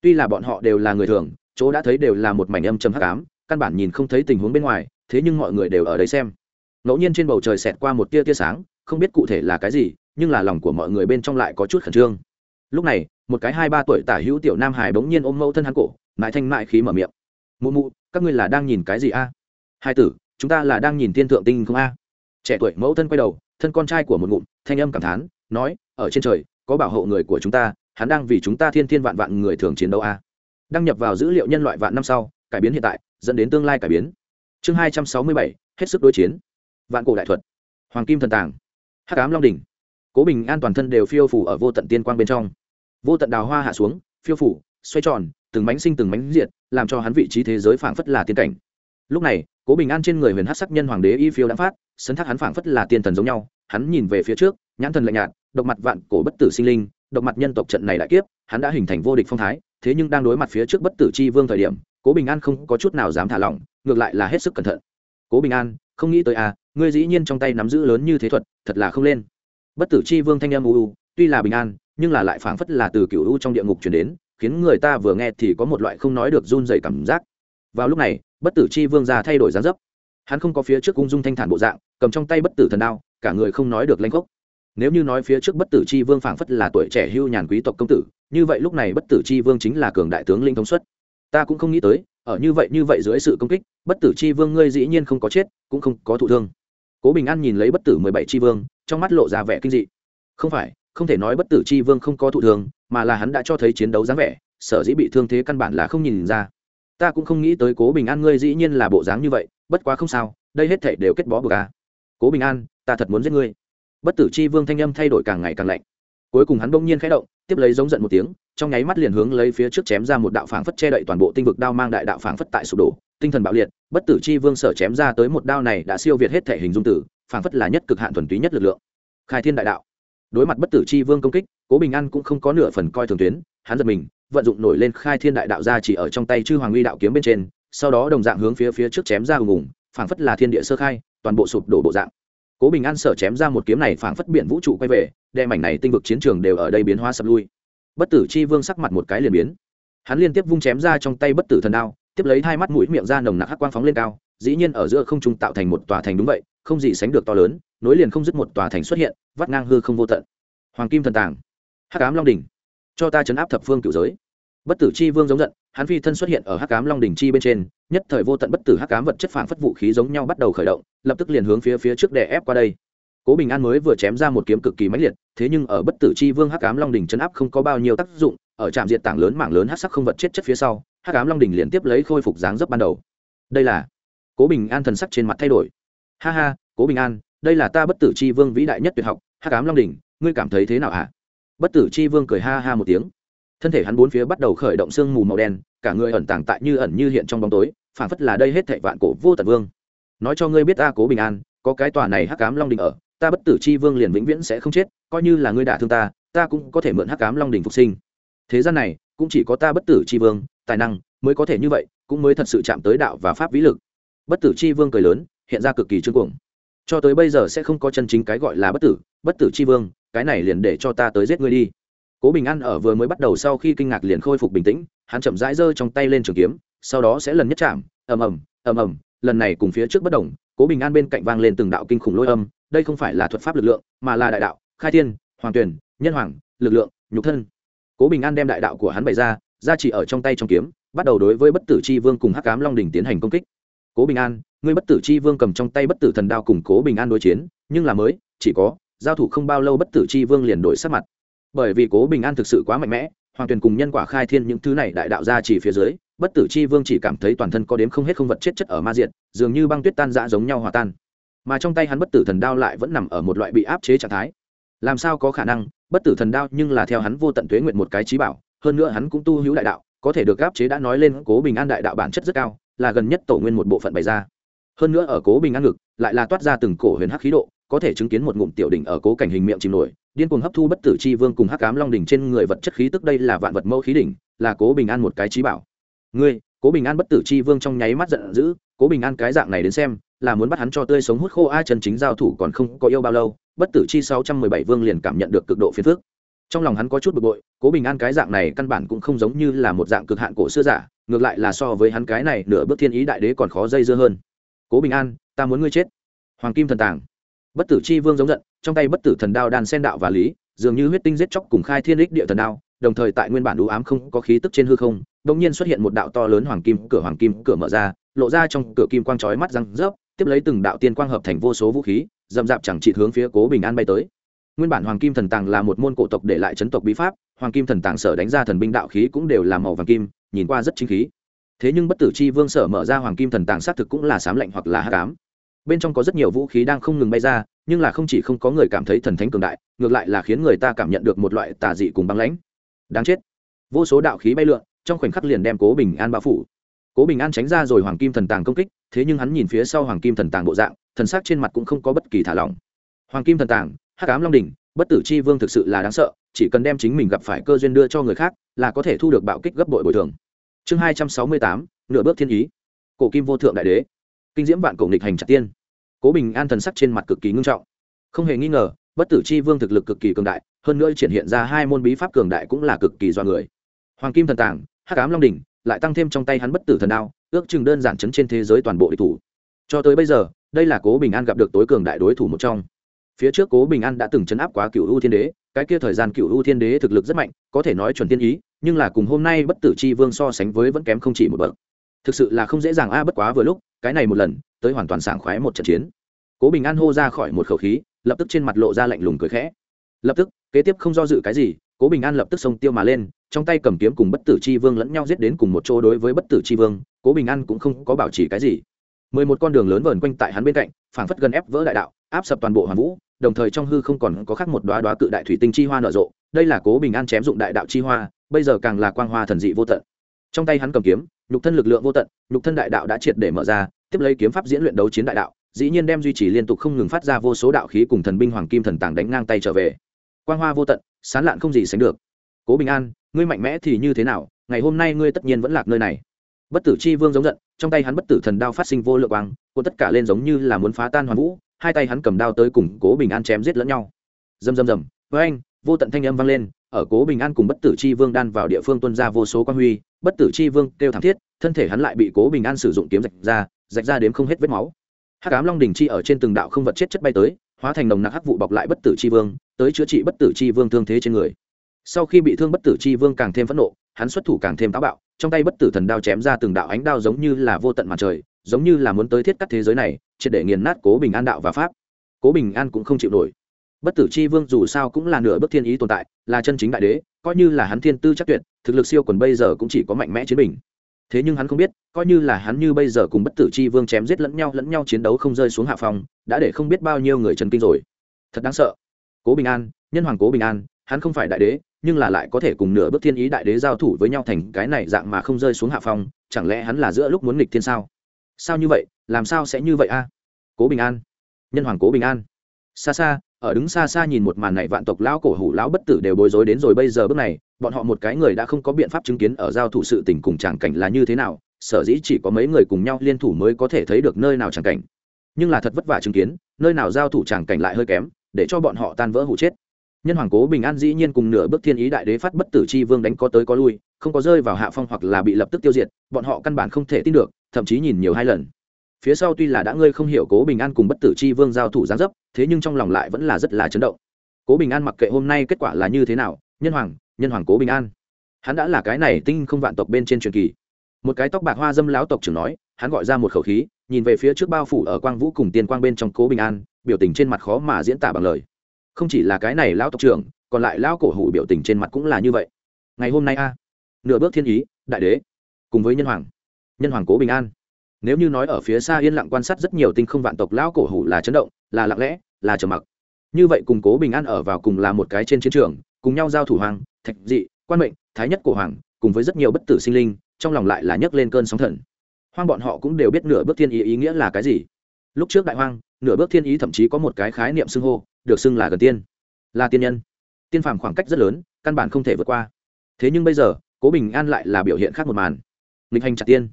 Tuy là bọn họ đều là người thường chỗ đã thấy đều là một mảnh âm trầm hắc ám, căn bản nhìn không thấy tình huống bên ngoài, thế nhưng mọi người đều ở đấy xem. Ngẫu nhiên trên bầu trời xẹt qua một tia tia sáng, không biết cụ thể là cái gì, nhưng là lòng của mọi người bên trong lại có chút khẩn trương. Lúc này, một cái hai ba tuổi tả hữu tiểu nam hải bỗng nhiên ôm mẫu thân hắn cổ, mãi thanh mại khí mở miệng. Mụ mụ, các ngươi là đang nhìn cái gì a? Hai tử, chúng ta là đang nhìn thiên thượng tinh không a. Trẻ tuổi mẫu thân quay đầu, thân con trai của một ngụm, thanh âm cảm thán, nói, ở trên trời, có bảo hộ người của chúng ta, hắn đang vì chúng ta thiên thiên vạn vạn người thường chiến đấu a đăng nhập vào dữ liệu nhân loại vạn năm sau, cải biến hiện tại, dẫn đến tương lai cải biến. Chương hai trăm sáu mươi bảy, hết sức đối chiến. Vạn cổ đại thuật. Hoàng kim thần tàng. Hắc ám long đình cố bình an toàn thân đều phiêu phủ ở vô tận tiên quang bên trong. Vô tận đào hoa hạ xuống, phiêu phủ, xoay tròn, từng mánh sinh từng mánh diệt, làm cho hắn vị trí thế giới phảng phất là tiên cảnh. Lúc này, cố bình an trên người huyền hát sắc nhân hoàng đế y phiêu đã phát, sấn thác hắn phảng phất là tiên thần giống nhau. Hắn nhìn về phía trước, nhãn thần lạnh nhạt, độc mặt vạn cổ bất tử sinh linh, độc mặt nhân tộc trận này đại kiếp, hắn đã hình thành vô địch phong thái thế nhưng đang đối mặt phía trước bất tử chi vương thời điểm, cố bình an không có chút nào dám thả lỏng, ngược lại là hết sức cẩn thận. Cố bình an, không nghĩ tới à ngươi dĩ nhiên trong tay nắm giữ lớn như thế thuật, thật là không lên. Bất tử chi vương thanh em u u, tuy là bình an, nhưng là lại phảng phất là từ cựu u trong địa ngục chuyển đến, khiến người ta vừa nghe thì có một loại không nói được run dày cảm giác. Vào lúc này, bất tử chi vương ra thay đổi dáng dấp. Hắn không có phía trước ung dung thanh thản bộ dạng, cầm trong tay bất tử thần đao, cả người không nói được lanh gốc nếu như nói phía trước bất tử chi vương phảng phất là tuổi trẻ hưu nhàn quý tộc công tử, như vậy lúc này bất tử chi vương chính là cường đại tướng linh thông suất. Ta cũng không nghĩ tới, ở như vậy như vậy dưới sự công kích, bất tử chi vương ngươi dĩ nhiên không có chết, cũng không có thụ thương. Cố bình an nhìn lấy bất tử mười bảy chi vương, trong mắt lộ ra vẻ kinh dị. Không phải, không thể nói bất tử chi vương không có thụ thương, mà là hắn đã cho thấy chiến đấu dáng vẻ, sở dĩ bị thương thế căn bản là không nhìn ra. Ta cũng không nghĩ tới cố bình an ngươi dĩ nhiên là bộ dáng như vậy, bất quá không sao, đây hết thể đều kết bó buộc ca cố bình an, ta thật muốn giết ngươi bất tử chi vương thanh âm thay đổi càng ngày càng lạnh. Cuối cùng hắn bỗng nhiên khẽ động, tiếp lấy giống giận một tiếng, trong nháy mắt liền hướng lấy phía trước chém ra một đạo phảng phất che đậy toàn bộ tinh vực đao mang đại đạo phảng phất tại sụp đổ, tinh thần bạo liệt, bất tử chi vương sở chém ra tới một đao này đã siêu việt hết thể hình dung tử, phảng phất là nhất cực hạn thuần túy nhất lực lượng. Khai thiên đại đạo. Đối mặt bất tử chi vương công kích, cố bình an cũng không có nửa phần coi thường tuyến, hắn giật mình, vận dụng nổi lên khai thiên đại đạo ra chỉ ở trong tay chư hoàng uy đạo kiếm bên trên, sau đó đồng dạng hướng phía phía trước chém ra hùng hùng phảng phất là thiên địa sơ khai, toàn bộ sụp đổ bộ dạng cố bình an sở chém ra một kiếm này phảng phất biển vũ trụ quay về, đem mảnh này tinh vực chiến trường đều ở đây biến hóa sập lui. Bất tử chi vương sắc mặt một cái liền biến. Hắn liên tiếp vung chém ra trong tay bất tử thần đao, tiếp lấy hai mắt mũi miệng ra nồng nặc hắc quang phóng lên cao, dĩ nhiên ở giữa không trung tạo thành một tòa thành đúng vậy, không gì sánh được to lớn, nối liền không dứt một tòa thành xuất hiện, vắt ngang hư không vô tận. Hoàng kim thần tàng, hắc ám long đỉnh, cho ta chấn áp thập phương cửu giới. Bất tử chi vương giống giận, hắn phi thân xuất hiện ở hắc ám long đỉnh chi bên trên nhất thời vô tận bất tử hắc ám vật chất phản phất vũ khí giống nhau bắt đầu khởi động, lập tức liền hướng phía phía trước đè ép qua đây. Cố bình an mới vừa chém ra một kiếm cực kỳ mãnh liệt, thế nhưng ở bất tử chi vương hắc ám long đỉnh chấn áp không có bao nhiêu tác dụng, ở trạm diện tảng lớn mảng lớn hắc sắc không vật chết chất phía sau, hắc ám long đỉnh liền tiếp lấy khôi phục dáng dấp ban đầu. Đây là cố bình an thần sắc trên mặt thay đổi. Ha ha, cố bình an, đây là ta bất tử chi vương vĩ đại nhất tuyệt học, hắc ám long đỉnh, ngươi cảm thấy thế nào hả bất tử chi vương cười ha ha một tiếng. Thân thể hắn bốn phía bắt đầu khởi động sương mù màu đen, cả người ẩn tàng tại như ẩn như hiện trong bóng tối phản phất là đây hết thệ vạn cổ vô tận vương. Nói cho ngươi biết ta cố bình an, có cái tòa này hắc cám long đình ở, ta bất tử chi vương liền vĩnh viễn sẽ không chết, coi như là ngươi đả thương ta ta cũng có thể mượn hắc cám long đình phục sinh. Thế gian này, cũng chỉ có ta bất tử chi vương, tài năng mới có thể như vậy, cũng mới thật sự chạm tới đạo và pháp vĩ lực. Bất tử chi vương cười lớn, hiện ra cực kỳ trương cuồng. Cho tới bây giờ sẽ không có chân chính cái gọi là bất tử bất tử chi vương, cái này liền để cho ta tới giết ngươi đi. Cố bình an ở vừa mới bắt đầu sau khi kinh ngạc liền khôi phục bình tĩnh, hắn chậm rãi giơ trong tay lên trường kiếm sau đó sẽ lần nhất chạm, ầm ầm ầm ầm, lần này cùng phía trước bất đồng, cố bình an bên cạnh vang lên từng đạo kinh khủng lôi âm, đây không phải là thuật pháp lực lượng, mà là đại đạo, khai thiên, hoàng tuyển, nhân hoàng, lực lượng, nhục thân. Cố bình an đem đại đạo của hắn bày ra ra chỉ ở trong tay trong kiếm, bắt đầu đối với bất tử chi vương cùng hắc cám long đình tiến hành công kích. Cố bình an, ngươi bất tử chi vương cầm trong tay bất tử thần đao cùng cố bình an đối chiến, nhưng là mới, chỉ có, giao thủ không bao lâu bất tử chi vương liền đổi sắc mặt. Bởi vì cố bình an thực sự quá mạnh mẽ, hoàng tuyền cùng nhân quả khai thiên những thứ này đại đạo ra chỉ phía dưới bất tử Chi vương chỉ cảm thấy toàn thân có đếm không hết không vật chết chất ở ma diện dường như băng tuyết tan dã giống nhau hòa tan. Mà trong tay hắn bất tử thần đao lại vẫn nằm ở một loại bị áp chế trạng thái. Làm sao có khả năng, bất tử thần đao nhưng là theo hắn vô tận tuế nguyện một cái trí bảo, hơn nữa hắn cũng tu hữu đại đạo, có thể được áp chế đã nói lên cố bình an đại đạo bản chất rất cao, là gần nhất tổ nguyên một bộ phận bày ra. Hơn nữa ở cố bình an ngực, lại là toát ra từng cổ huyền hắc khí độ, có thể chứng kiến một ngụm tiểu đỉnh ở cố cảnh hình miệng chìm nổi, điên cuồng hấp thu bất tử chi vương cùng hắc ám long đỉnh trên người vật chất khí tức đây là vạn vật mẫu khí đỉnh, là cố bình an một cái trí bảo ngươi, cố bình an bất tử chi vương trong nháy mắt giận dữ, cố bình an cái dạng này đến xem, là muốn bắt hắn cho tươi sống hút khô ai chân chính giao thủ còn không có yêu bao lâu, bất tử chi sáu trăm mười bảy vương liền cảm nhận được cực độ phiền phức. Trong lòng hắn có chút bực bội, cố bình an cái dạng này căn bản cũng không giống như là một dạng cực hạn cổ xưa giả, ngược lại là so với hắn cái này nửa bước thiên ý đại đế còn khó dây dưa hơn. Cố bình an, ta muốn ngươi chết. Hoàng kim thần tàng. Bất tử chi vương giống giận, trong tay bất tử thần đao đan sen đạo và lý, dường như huyết tinh giết chóc cùng khai thiên đích địa thần đao, đồng thời tại nguyên bản đủ ám không có khí tức trên hư không đột nhiên xuất hiện một đạo to lớn hoàng kim, cửa hoàng kim cửa mở ra, lộ ra trong cửa kim quang chói mắt răng rớp, tiếp lấy từng đạo tiên quang hợp thành vô số vũ khí, dậm dạp chẳng chỉ hướng phía cố bình an bay tới. Nguyên bản hoàng kim thần tàng là một môn cổ tộc để lại chấn tộc bí pháp, hoàng kim thần tàng sở đánh ra thần binh đạo khí cũng đều là màu vàng kim, nhìn qua rất chính khí. Thế nhưng bất tử chi vương sở mở ra hoàng kim thần tàng xác thực cũng là sám lạnh hoặc là hát cám bên trong có rất nhiều vũ khí đang không ngừng bay ra, nhưng là không chỉ không có người cảm thấy thần thánh cường đại, ngược lại là khiến người ta cảm nhận được một loại tà dị cùng băng lãnh. Đáng chết. Vô số đạo khí bay lượn trong khoảnh khắc liền đem cố bình an bao phủ cố bình an tránh ra rồi hoàng kim thần tàng công kích thế nhưng hắn nhìn phía sau hoàng kim thần tàng bộ dạng thần sắc trên mặt cũng không có bất kỳ thả lỏng hoàng kim thần tàng hắc ám long đình bất tử chi vương thực sự là đáng sợ chỉ cần đem chính mình gặp phải cơ duyên đưa cho người khác là có thể thu được bạo kích gấp bội bồi thường chương hai trăm sáu mươi tám nửa bước thiên ý cổ kim vô thượng đại đế kinh diễm vạn cổ nghịch hành trạc tiên cố bình an thần sắc trên mặt cực kỳ ngưng trọng không hề nghi ngờ bất tử chi vương thực lực cực kỳ cường đại hơn nữa triển hiện ra hai môn bí pháp cường đại cũng là cực kỳ do người hoàng kim thần tàng hắc ám long Đỉnh, lại tăng thêm trong tay hắn bất tử thần đao, ước chừng đơn giản chấn trên thế giới toàn bộ địch thủ. Cho tới bây giờ, đây là cố bình an gặp được tối cường đại đối thủ một trong. Phía trước cố bình an đã từng chấn áp quá cựu u thiên đế, cái kia thời gian cựu u thiên đế thực lực rất mạnh, có thể nói chuẩn tiên ý, nhưng là cùng hôm nay bất tử chi vương so sánh với vẫn kém không chỉ một bậc. Thực sự là không dễ dàng a, bất quá vừa lúc, cái này một lần, tới hoàn toàn sảng khoái một trận chiến. Cố bình an hô ra khỏi một khẩu khí, lập tức trên mặt lộ ra lạnh lùng cười khẽ. Lập tức, kế tiếp không do dự cái gì cố bình an lập tức xông tiêu mà lên, trong tay cầm kiếm cùng bất tử chi vương lẫn nhau giết đến cùng một chỗ đối với bất tử chi vương, cố bình an cũng không có bảo trì cái gì. Mười một con đường lớn vờn quanh tại hắn bên cạnh, phảng phất gần ép vỡ đại đạo, áp sập toàn bộ hoàn vũ, đồng thời trong hư không còn có khác một đoá đoá cự đại thủy tinh chi hoa nở rộ, đây là cố bình an chém dụng đại đạo chi hoa, bây giờ càng là quang hoa thần dị vô tận. Trong tay hắn cầm kiếm, nhục thân lực lượng vô tận, nhục thân đại đạo đã triệt để mở ra, tiếp lấy kiếm pháp diễn luyện đấu chiến đại đạo, dĩ nhiên đem duy trì liên tục không ngừng phát ra vô số đạo khí cùng thần binh hoàng kim thần tàng đánh ngang tay trở về. Quang hoa vô tận sán lạn không gì sánh được. Cố bình an, ngươi mạnh mẽ thì như thế nào? Ngày hôm nay ngươi tất nhiên vẫn lạc nơi này. Bất tử chi vương giống giận, trong tay hắn bất tử thần đao phát sinh vô lượng quang cuốn tất cả lên giống như là muốn phá tan hoàn vũ, hai tay hắn cầm đao tới cùng cố bình an chém giết lẫn nhau. Dầm dầm dầm với anh vô tận thanh âm vang lên, ở cố bình an cùng bất tử chi vương đan vào địa phương tuân ra vô số quan huy, bất tử chi vương kêu thảm thiết, thân thể hắn lại bị cố bình an sử dụng kiếm rạch ra rạch ra đếm không hết vết máu. Hát cám long đình chi ở trên từng đạo không vật chết chất bay tới, hóa thành nồng nặc hắc vụ bọc lại bất tử chi vương tới chữa trị bất tử chi vương thương thế trên người. Sau khi bị thương bất tử chi vương càng thêm phẫn nộ, hắn xuất thủ càng thêm táo bạo, trong tay bất tử thần đao chém ra từng đạo ánh đao giống như là vô tận mặt trời, giống như là muốn tới thiết cắt thế giới này, triệt để nghiền nát cố bình an đạo và pháp. Cố bình an cũng không chịu nổi. Bất tử chi vương dù sao cũng là nửa bước thiên ý tồn tại, là chân chính đại đế, coi như là hắn thiên tư chắc tuyệt, thực lực siêu quần bây giờ cũng chỉ có mạnh mẽ chiến bình. Thế nhưng hắn không biết, coi như là hắn như bây giờ cùng bất tử chi vương chém giết lẫn nhau lẫn nhau chiến đấu không rơi xuống hạ phòng đã để không biết bao nhiêu người trần kinh rồi. Thật đáng sợ cố bình an, nhân hoàng cố bình an, hắn không phải đại đế, nhưng là lại có thể cùng nửa bước thiên ý đại đế giao thủ với nhau thành cái này dạng mà không rơi xuống hạ phong, chẳng lẽ hắn là giữa lúc muốn nghịch thiên sao? Sao như vậy, làm sao sẽ như vậy a? Cố bình an, nhân hoàng cố bình an. Xa xa, ở đứng xa xa nhìn một màn này vạn tộc lão cổ hủ lão bất tử đều bối rối đến rồi bây giờ bước này, bọn họ một cái người đã không có biện pháp chứng kiến ở giao thủ sự tình cùng tràng cảnh là như thế nào, sở dĩ chỉ có mấy người cùng nhau liên thủ mới có thể thấy được nơi nào tràng cảnh. Nhưng là thật vất vả chứng kiến, nơi nào giao thủ tràng cảnh lại hơi kém để cho bọn họ tan vỡ hụ chết. Nhân hoàng cố bình an dĩ nhiên cùng nửa bước thiên ý đại đế phát bất tử chi vương đánh có tới có lui, không có rơi vào hạ phong hoặc là bị lập tức tiêu diệt, bọn họ căn bản không thể tin được, thậm chí nhìn nhiều hai lần. Phía sau tuy là đã ngươi không hiểu cố bình an cùng bất tử chi vương giao thủ gián dấp, thế nhưng trong lòng lại vẫn là rất là chấn động. Cố bình an mặc kệ hôm nay kết quả là như thế nào, nhân hoàng nhân hoàng cố bình an. Hắn đã là cái này tinh không vạn tộc bên trên truyền kỳ. Một cái tóc bạc hoa dâm lão tộc trưởng nói, hắn gọi ra một khẩu khí, nhìn về phía trước bao phủ ở quang vũ cùng tiên quang bên trong cố bình an biểu tình trên mặt khó mà diễn tả bằng lời. Không chỉ là cái này lão tộc trưởng, còn lại lão cổ hủ biểu tình trên mặt cũng là như vậy. Ngày hôm nay a, nửa bước thiên ý, đại đế, cùng với nhân hoàng. Nhân hoàng cố bình an. Nếu như nói ở phía xa yên lặng quan sát rất nhiều tinh không vạn tộc, lão cổ hủ là chấn động, là lặng lẽ, là trầm mặc. Như vậy cùng cố bình an ở vào cùng là một cái trên chiến trường, cùng nhau giao thủ hoàng, thạch dị, quan mệnh, thái nhất cổ hoàng, cùng với rất nhiều bất tử sinh linh, trong lòng lại là nhấc lên cơn sóng thần. Hoang bọn họ cũng đều biết nửa bước thiên ý ý nghĩa là cái gì. Lúc trước đại hoang nửa bước thiên ý thậm chí có một cái khái niệm xưng hô, được xưng là gần tiên, là tiên nhân. Tiên phàm khoảng cách rất lớn, căn bản không thể vượt qua. Thế nhưng bây giờ, cố bình an lại là biểu hiện khác một màn. Nghịch hành chặt tiên.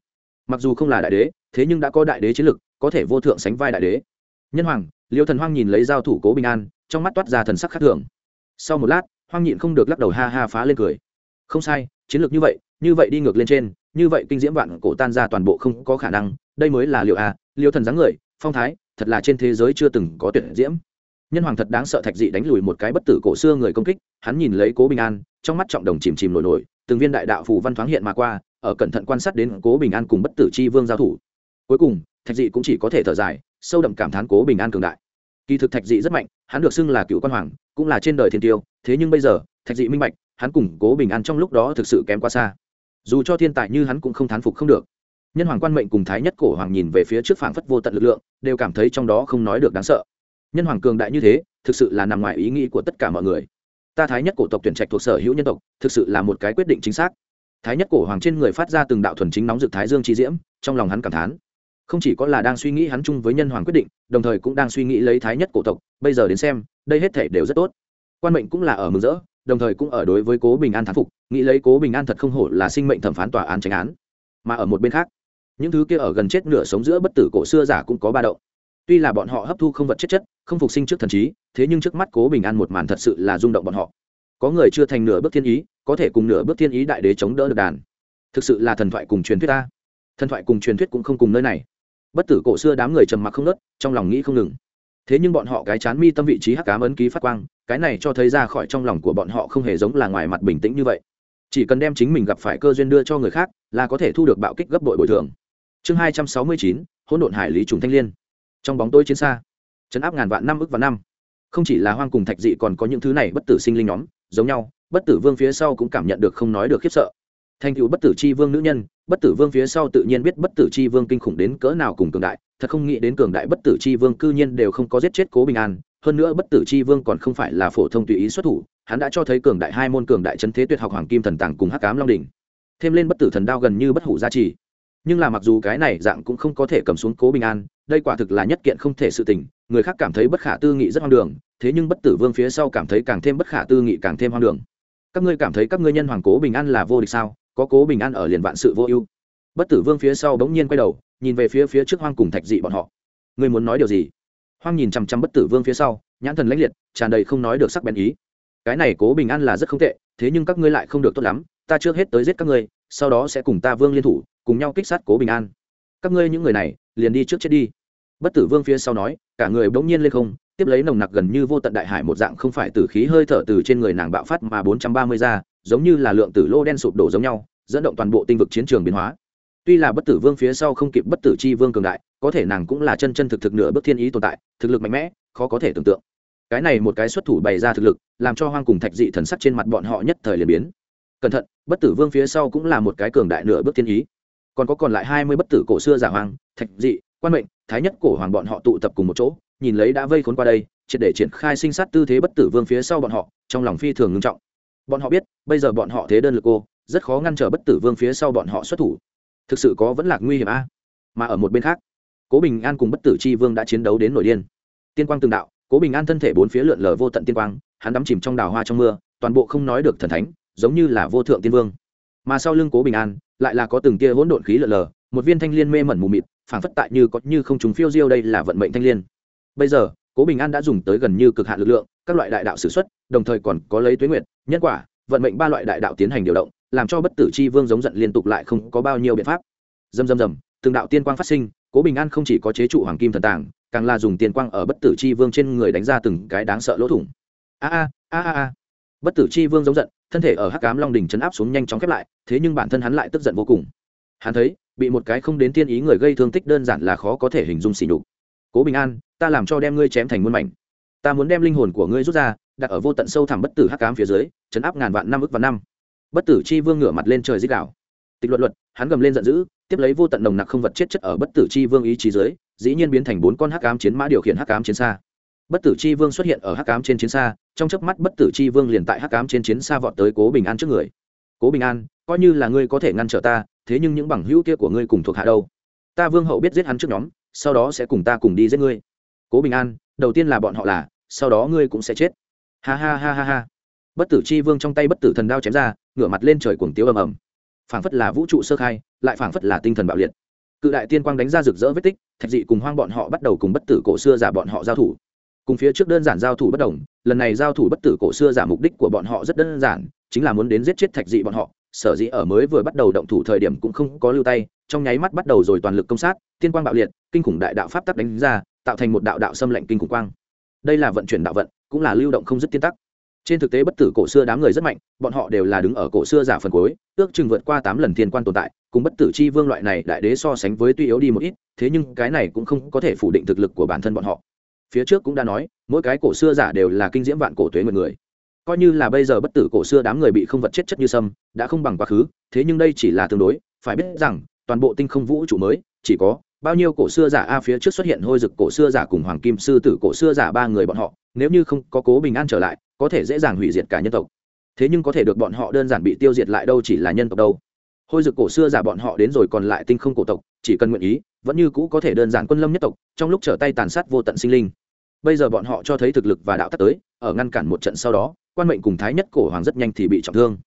Mặc dù không là đại đế, thế nhưng đã có đại đế chiến lực, có thể vô thượng sánh vai đại đế. Nhân hoàng, liêu thần hoang nhìn lấy giao thủ cố bình an, trong mắt toát ra thần sắc khác thường. Sau một lát, hoang nhịn không được lắc đầu ha ha phá lên cười. Không sai, chiến lược như vậy như vậy đi ngược lên trên, như vậy kinh diễm vạn cổ tan ra toàn bộ không có khả năng, đây mới là liệu a, liêu thần dáng người, phong thái thật là trên thế giới chưa từng có tuyệt diễm. Nhân hoàng thật đáng sợ thạch dị đánh lùi một cái bất tử cổ xưa người công kích, hắn nhìn lấy cố bình an, trong mắt trọng đồng chìm chìm nổi nổi, từng viên đại đạo phù văn thoáng hiện mà qua, ở cẩn thận quan sát đến cố bình an cùng bất tử chi vương giao thủ. Cuối cùng, thạch dị cũng chỉ có thể thở dài, sâu đậm cảm thán cố bình an cường đại. Kỳ thực thạch dị rất mạnh, hắn được xưng là cựu quan hoàng, cũng là trên đời thiên tiêu, thế nhưng bây giờ, thạch dị minh bạch, hắn cùng cố bình an trong lúc đó thực sự kém quá xa. Dù cho thiên tài như hắn cũng không thán phục không được nhân hoàng quan mệnh cùng thái nhất cổ hoàng nhìn về phía trước phảng phất vô tận lực lượng, đều cảm thấy trong đó không nói được đáng sợ. Nhân hoàng cường đại như thế, thực sự là nằm ngoài ý nghĩ của tất cả mọi người. Ta thái nhất cổ tộc tuyển trạch thuộc sở hữu nhân tộc, thực sự là một cái quyết định chính xác. Thái nhất cổ hoàng trên người phát ra từng đạo thuần chính nóng rực thái dương chi diễm, trong lòng hắn cảm thán. Không chỉ có là đang suy nghĩ hắn chung với nhân hoàng quyết định, đồng thời cũng đang suy nghĩ lấy thái nhất cổ tộc, bây giờ đến xem, đây hết thể đều rất tốt. Quan mệnh cũng là ở mừng rỡ, đồng thời cũng ở đối với cố bình an thán phục, nghĩ lấy cố bình an thật không hổ là sinh mệnh thẩm phán tòa án tránh án. Mà ở một bên khác những thứ kia ở gần chết nửa sống giữa bất tử cổ xưa giả cũng có ba động. Tuy là bọn họ hấp thu không vật chất chất, không phục sinh trước thần trí, thế nhưng trước mắt cố bình an một màn thật sự là rung động bọn họ. Có người chưa thành nửa bước thiên ý, có thể cùng nửa bước thiên ý đại đế chống đỡ được đàn. Thực sự là thần thoại cùng truyền thuyết ta. Thần thoại cùng truyền thuyết cũng không cùng nơi này. Bất tử cổ xưa đám người trầm mặc không nớt trong lòng nghĩ không ngừng. Thế nhưng bọn họ cái chán mi tâm vị trí hắc cám ấn ký phát quang, cái này cho thấy ra khỏi trong lòng của bọn họ không hề giống là ngoài mặt bình tĩnh như vậy. Chỉ cần đem chính mình gặp phải cơ duyên đưa cho người khác, là có thể thu được bạo kích gấp đội bồi thường chương hai trăm sáu mươi chín, hỗn độn hải lý trùng thanh liên. Trong bóng tối chiến xa, chấn áp ngàn vạn năm ức và năm. Không chỉ là hoang cùng thạch dị còn có những thứ này bất tử sinh linh nhóm, giống nhau, bất tử vương phía sau cũng cảm nhận được không nói được khiếp sợ. Thành cựu bất tử c h i vương nữ nhân, bất tử vương phía sau tự nhiên biết bất tử c h i vương kinh khủng đến cỡ nào cùng cường đại, thật không nghĩ đến cường đại bất tử c h i vương cư nhiên đều không có giết chết cố bình an, hơn nữa bất tử c h i vương còn không phải là phổ thông tùy ý xuất thủ, hắn đã cho thấy cường đại hai môn cường đại c thế tuyệt học hoàng kim thần tàng cùng hắc cám long đình thêm lên bất tử thần đao gần như bất hủ gia trì nhưng là mặc dù cái này dạng cũng không có thể cầm xuống cố bình an, đây quả thực là nhất kiện không thể sự tình, người khác cảm thấy bất khả tư nghị rất hoang đường, thế nhưng bất tử vương phía sau cảm thấy càng thêm bất khả tư nghị càng thêm hoang đường. Các ngươi cảm thấy các ngươi nhân hoàng cố bình an là vô địch sao? Có cố bình an ở liền vạn sự vô ưu. Bất tử vương phía sau bỗng nhiên quay đầu, nhìn về phía phía trước hoang cùng thạch dị bọn họ. Ngươi muốn nói điều gì? Hoang nhìn chằm chằm bất tử vương phía sau, nhãn thần lãnh liệt, tràn đầy không nói được sắc bén ý. Cái này cố bình an là rất không tệ, thế nhưng các ngươi lại không được tốt lắm, ta trước hết tới giết các ngươi sau đó sẽ cùng ta vương liên thủ, cùng nhau kích sát cố bình an. Các ngươi những người này, liền đi trước chết đi. Bất tử vương phía sau nói, cả người bỗng nhiên lên không, tiếp lấy nồng nặc gần như vô tận đại hải một dạng không phải tử khí hơi thở từ trên người nàng bạo phát mà bốn trăm ba mươi ra, giống như là lượng tử lô đen sụp đổ giống nhau, dẫn động toàn bộ tinh vực chiến trường biến hóa. Tuy là bất tử vương phía sau không kịp bất tử chi vương cường đại, có thể nàng cũng là chân chân thực thực nửa bước thiên ý tồn tại, thực lực mạnh mẽ, khó có thể tưởng tượng. Cái này một cái xuất thủ bày ra thực lực, làm cho hoang cùng thạch dị thần sắc trên mặt bọn họ nhất thời liền biến cẩn thận bất tử vương phía sau cũng là một cái cường đại nửa bước thiên ý. Còn có còn lại hai mươi bất tử cổ xưa giả hoàng, thạch dị quan mệnh thái nhất cổ hoàng bọn họ tụ tập cùng một chỗ nhìn lấy đã vây khốn qua đây triệt để triển khai sinh sát tư thế bất tử vương phía sau bọn họ trong lòng phi thường ngưng trọng. Bọn họ biết bây giờ bọn họ thế đơn lực cô rất khó ngăn trở bất tử vương phía sau bọn họ xuất thủ. Thực sự có vẫn là nguy hiểm a. Mà ở một bên khác cố bình an cùng bất tử c h i vương đã chiến đấu đến nổi điên. Tiên quang tương đạo cố bình an thân thể bốn phía lượn lờ vô tận tiên quang hắn đắm chìm trong đào hoa trong mưa toàn bộ không nói được thần thánh giống như là vô thượng tiên vương. Mà sau lưng cố bình an, lại là có từng tia hỗn độn khí lượn lờ, một viên thanh liên mê mẩn mù mịt, phảng phất tại như có như không trùng phiêu diêu đây là vận mệnh thanh liên. Bây giờ, cố bình an đã dùng tới gần như cực hạn lực lượng, các loại đại đạo s ử x u ấ t đồng thời còn có lấy tuế nguyện nhân quả, vận mệnh ba loại đại đạo tiến hành điều động, làm cho bất tử c h i vương giống giận liên tục lại không có bao nhiêu biện pháp. Dầm dầm dầm từng đạo tiên quang phát sinh, cố bình an không chỉ có chế trụ hoàng kim thần tàng, càng là dùng tiên quang ở bất tử c h i vương trên người đánh ra từng cái đáng sợ lỗ thủng. A a a a a. Bất tử c h i vương giống giận thân thể ở hắc cám long đình chấn áp xuống nhanh chóng khép lại, thế nhưng bản thân hắn lại tức giận vô cùng. Hắn thấy, bị một cái không đến tiên ý người gây thương tích đơn giản là khó có thể hình dung xỉ nhục. Cố bình an, ta làm cho đem ngươi chém thành muôn mảnh. Ta muốn đem linh hồn của ngươi rút ra, đặt ở vô tận sâu thẳm bất tử hắc cám phía dưới, chấn áp ngàn vạn năm ức và năm. Bất tử chi vương ngửa mặt lên trời dích đạo tịch luật luật hắn gầm lên giận dữ, tiếp lấy vô tận nồng nặc không vật chết chất ở bất tử chi vương ý chí dưới, dĩ nhiên biến thành bốn con hắc ám chiến mã điều khiển hắc ám chiến xa. Bất tử chi vương xuất hiện ở hắc ám trên chiến xa trong chớp mắt bất tử chi vương liền tại hắc ám trên chiến xa vọt tới cố bình an trước người. Cố bình an, coi như là ngươi có thể ngăn trở ta, thế nhưng những bằng hữu kia của ngươi cùng thuộc hạ đâu? Ta vương hậu biết giết hắn trước nhóm, sau đó sẽ cùng ta cùng đi giết ngươi. Cố bình an, đầu tiên là bọn họ là, sau đó ngươi cũng sẽ chết. Ha ha ha ha ha. Bất tử chi vương trong tay bất tử thần đao chém ra, ngửa mặt lên trời cuồng tiếu ầm ầm. Phảng phất là vũ trụ sơ khai, lại phảng phất là tinh thần bạo liệt. Cự đại tiên quang đánh ra rực rỡ vết tích, thạch dị cùng hoang bọn họ bắt đầu cùng bất tử cổ xưa giả bọn họ giao thủ cùng phía trước đơn giản giao thủ bất đồng, lần này giao thủ bất tử cổ xưa giả mục đích của bọn họ rất đơn giản, chính là muốn đến giết chết thạch dị bọn họ. Sở dĩ ở mới vừa bắt đầu động thủ thời điểm cũng không có lưu tay, trong nháy mắt bắt đầu rồi toàn lực công sát, tiên quang bạo liệt, kinh khủng đại đạo pháp tắc đánh ra, tạo thành một đạo đạo xâm lệnh kinh khủng quang. Đây là vận chuyển đạo vận, cũng là lưu động không dứt tiên tắc. Trên thực tế bất tử cổ xưa đám người rất mạnh, bọn họ đều là đứng ở cổ xưa giả phần cuối, ước chừng vượt qua tám lần thiên quan tồn tại, cùng bất tử chi vương loại này đại đế so sánh với tuy yếu đi một ít, thế nhưng cái này cũng không có thể phủ định thực lực của bản thân bọn họ phía trước cũng đã nói, mỗi cái cổ xưa giả đều là kinh diễm vạn cổ tuế mọi người. Coi như là bây giờ bất tử cổ xưa đám người bị không vật chết chất như sâm, đã không bằng quá khứ, thế nhưng đây chỉ là tương đối, phải biết rằng, toàn bộ tinh không vũ trụ mới, chỉ có bao nhiêu cổ xưa giả a phía trước xuất hiện hôi dực cổ xưa giả cùng hoàng kim sư tử cổ xưa giả ba người bọn họ, nếu như không có cố bình an trở lại, có thể dễ dàng hủy diệt cả nhân tộc. Thế nhưng có thể được bọn họ đơn giản bị tiêu diệt lại đâu chỉ là nhân tộc đâu. Hôi dực cổ xưa giả bọn họ đến rồi còn lại tinh không cổ tộc, chỉ cần nguyện ý, vẫn như cũ có thể đơn giản quân lâm nhất tộc, trong lúc trở tay tàn sát vô tận sinh linh bây giờ bọn họ cho thấy thực lực và đạo tắc tới, ở ngăn cản một trận sau đó, quan mệnh cùng thái nhất cổ hoàng rất nhanh thì bị trọng thương.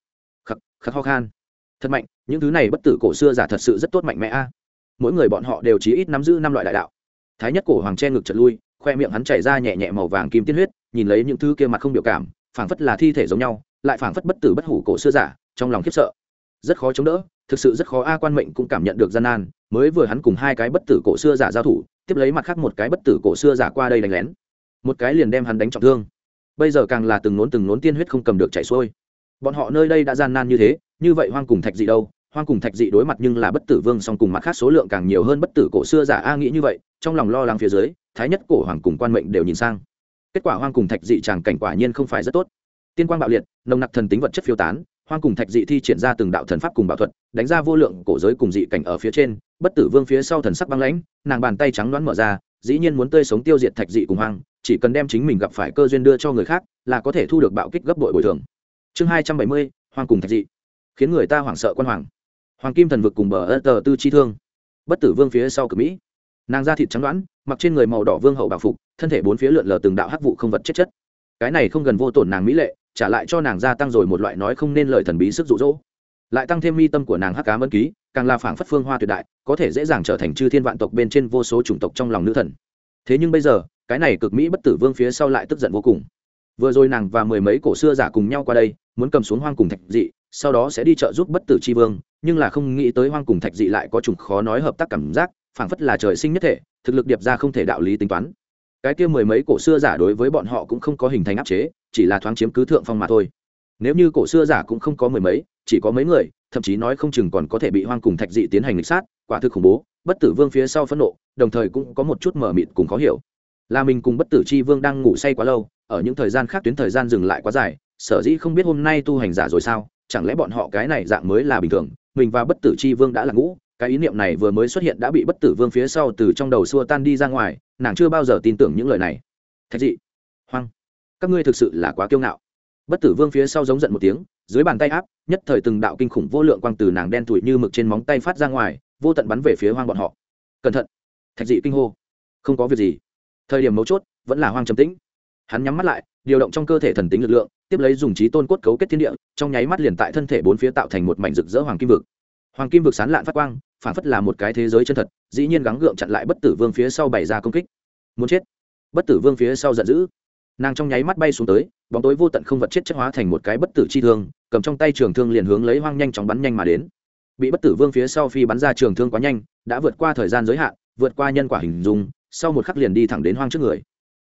Khắc khắc ho khan. Thật mạnh, những thứ này bất tử cổ xưa giả thật sự rất tốt mạnh mẽ a. Mỗi người bọn họ đều chỉ ít nắm giữ năm loại đại đạo. Thái nhất cổ hoàng che ngực trật lui, khoe miệng hắn chảy ra nhẹ nhẹ màu vàng kim tiên huyết, nhìn lấy những thứ kia mặt không biểu cảm, phảng phất là thi thể giống nhau, lại phảng phất bất tử bất hủ cổ xưa giả, trong lòng khiếp sợ. Rất khó chống đỡ, thực sự rất khó a, quan mệnh cũng cảm nhận được gian nan, mới vừa hắn cùng hai cái bất tử cổ xưa giả giao thủ, tiếp lấy mặt khác một cái bất tử cổ xưa giả qua đây đánh lén một cái liền đem hắn đánh trọng thương. Bây giờ càng là từng nốn từng nốn tiên huyết không cầm được chảy xuôi. Bọn họ nơi đây đã gian nan như thế, như vậy hoang cùng thạch dị đâu? Hoang cùng thạch dị đối mặt nhưng là bất tử vương song cùng mặt khác số lượng càng nhiều hơn bất tử cổ xưa giả a nghĩ như vậy, trong lòng lo lắng phía dưới, thái nhất cổ hoàng cùng quan mệnh đều nhìn sang. Kết quả hoang cùng thạch dị chàng cảnh quả nhiên không phải rất tốt. Tiên quang bạo liệt, nồng nặc thần tính vật chất phiêu tán, hoang cùng thạch dị thi triển ra từng đạo thần pháp cùng bảo thuật, đánh ra vô lượng cổ giới cùng dị cảnh ở phía trên, bất tử vương phía sau thần sắc băng lãnh, nàng bàn tay trắng đoán mở ra, dĩ nhiên muốn tươi sống tiêu diệt thạch dị cùng hoang chỉ cần đem chính mình gặp phải cơ duyên đưa cho người khác, là có thể thu được bạo kích gấp bội bồi thường. Chương hai trăm bảy mươi hoàng cùng thạch dị. Khiến người ta hoảng sợ quan hoàng. Hoàng kim thần vực cùng bờ ơ tờ tư chi thương. Bất tử vương phía sau cửa mỹ. Nàng da thịt trắng đoán, mặc trên người màu đỏ vương hậu bảo phục, thân thể bốn phía lượn lờ từng đạo hắc vụ không vật chết chất. Cái này không gần vô tổn nàng mỹ lệ, trả lại cho nàng gia tăng rồi một loại nói không nên lời thần bí sức rụ rỗ lại tăng thêm mi tâm của nàng hắc cá mân ký, càng là phảng phất phương hoa tuyệt đại, có thể dễ dàng trở thành chư thiên vạn tộc bên trên vô số chủng tộc trong lòng nữ thần. Thế nhưng bây giờ cái này cực mỹ bất tử vương phía sau lại tức giận vô cùng. Vừa rồi nàng và mười mấy cổ xưa giả cùng nhau qua đây, muốn cầm xuống hoang cùng thạch dị, sau đó sẽ đi trợ giúp bất tử c h i vương, nhưng là không nghĩ tới hoang cùng thạch dị lại có chủng khó nói hợp tác cảm giác, phảng phất là trời sinh nhất thể, thực lực điệp ra không thể đạo lý tính toán. Cái kia mười mấy cổ xưa giả đối với bọn họ cũng không có hình thành áp chế, chỉ là thoáng chiếm cứ thượng phong mà thôi. Nếu như cổ xưa giả cũng không có mười mấy, chỉ có mấy người, thậm chí nói không chừng còn có thể bị hoang cùng thạch dị tiến hành lịch sát, quả thực khủng bố, bất tử vương phía sau phẫn nộ, đồng thời cũng có một chút mờ mịt cùng khó hiểu là mình cùng bất tử chi vương đang ngủ say quá lâu, ở những thời gian khác tuyến thời gian dừng lại quá dài, sở dĩ không biết hôm nay tu hành giả rồi sao, chẳng lẽ bọn họ cái này dạng mới là bình thường, mình và bất tử chi vương đã là ngũ cái ý niệm này vừa mới xuất hiện đã bị bất tử vương phía sau từ trong đầu xua tan đi ra ngoài, nàng chưa bao giờ tin tưởng những lời này. Thạch dị, hoang, các ngươi thực sự là quá kiêu ngạo. Bất tử vương phía sau giống giận một tiếng, dưới bàn tay áp, nhất thời từng đạo kinh khủng vô lượng quang từ nàng đen thủi như mực trên móng tay phát ra ngoài, vô tận bắn về phía hoang bọn họ. Cẩn thận. Thạch dị kinh hô. Không có việc gì thời điểm mấu chốt, vẫn là hoang trầm tĩnh. Hắn nhắm mắt lại, điều động trong cơ thể thần tính lực lượng, tiếp lấy dùng trí tôn cốt cấu kết thiên địa, trong nháy mắt liền tại thân thể bốn phía tạo thành một mảnh rực rỡ hoàng kim vực. Hoàng kim vực sán lạn phát quang, phản phất là một cái thế giới chân thật, dĩ nhiên gắng gượng chặn lại bất tử vương phía sau bày ra công kích. Muốn chết. Bất tử vương phía sau giận dữ. Nàng trong nháy mắt bay xuống tới, bóng tối vô tận không vật chết chất hóa thành một cái bất tử chi thương, cầm trong tay trường thương liền hướng lấy hoang nhanh chóng bắn nhanh mà đến. Bị bất tử vương phía sau phi bắn ra trường thương quá nhanh, đã vượt qua thời gian giới hạn, vượt qua nhân quả hình dung sau một khắc liền đi thẳng đến hoang trước người.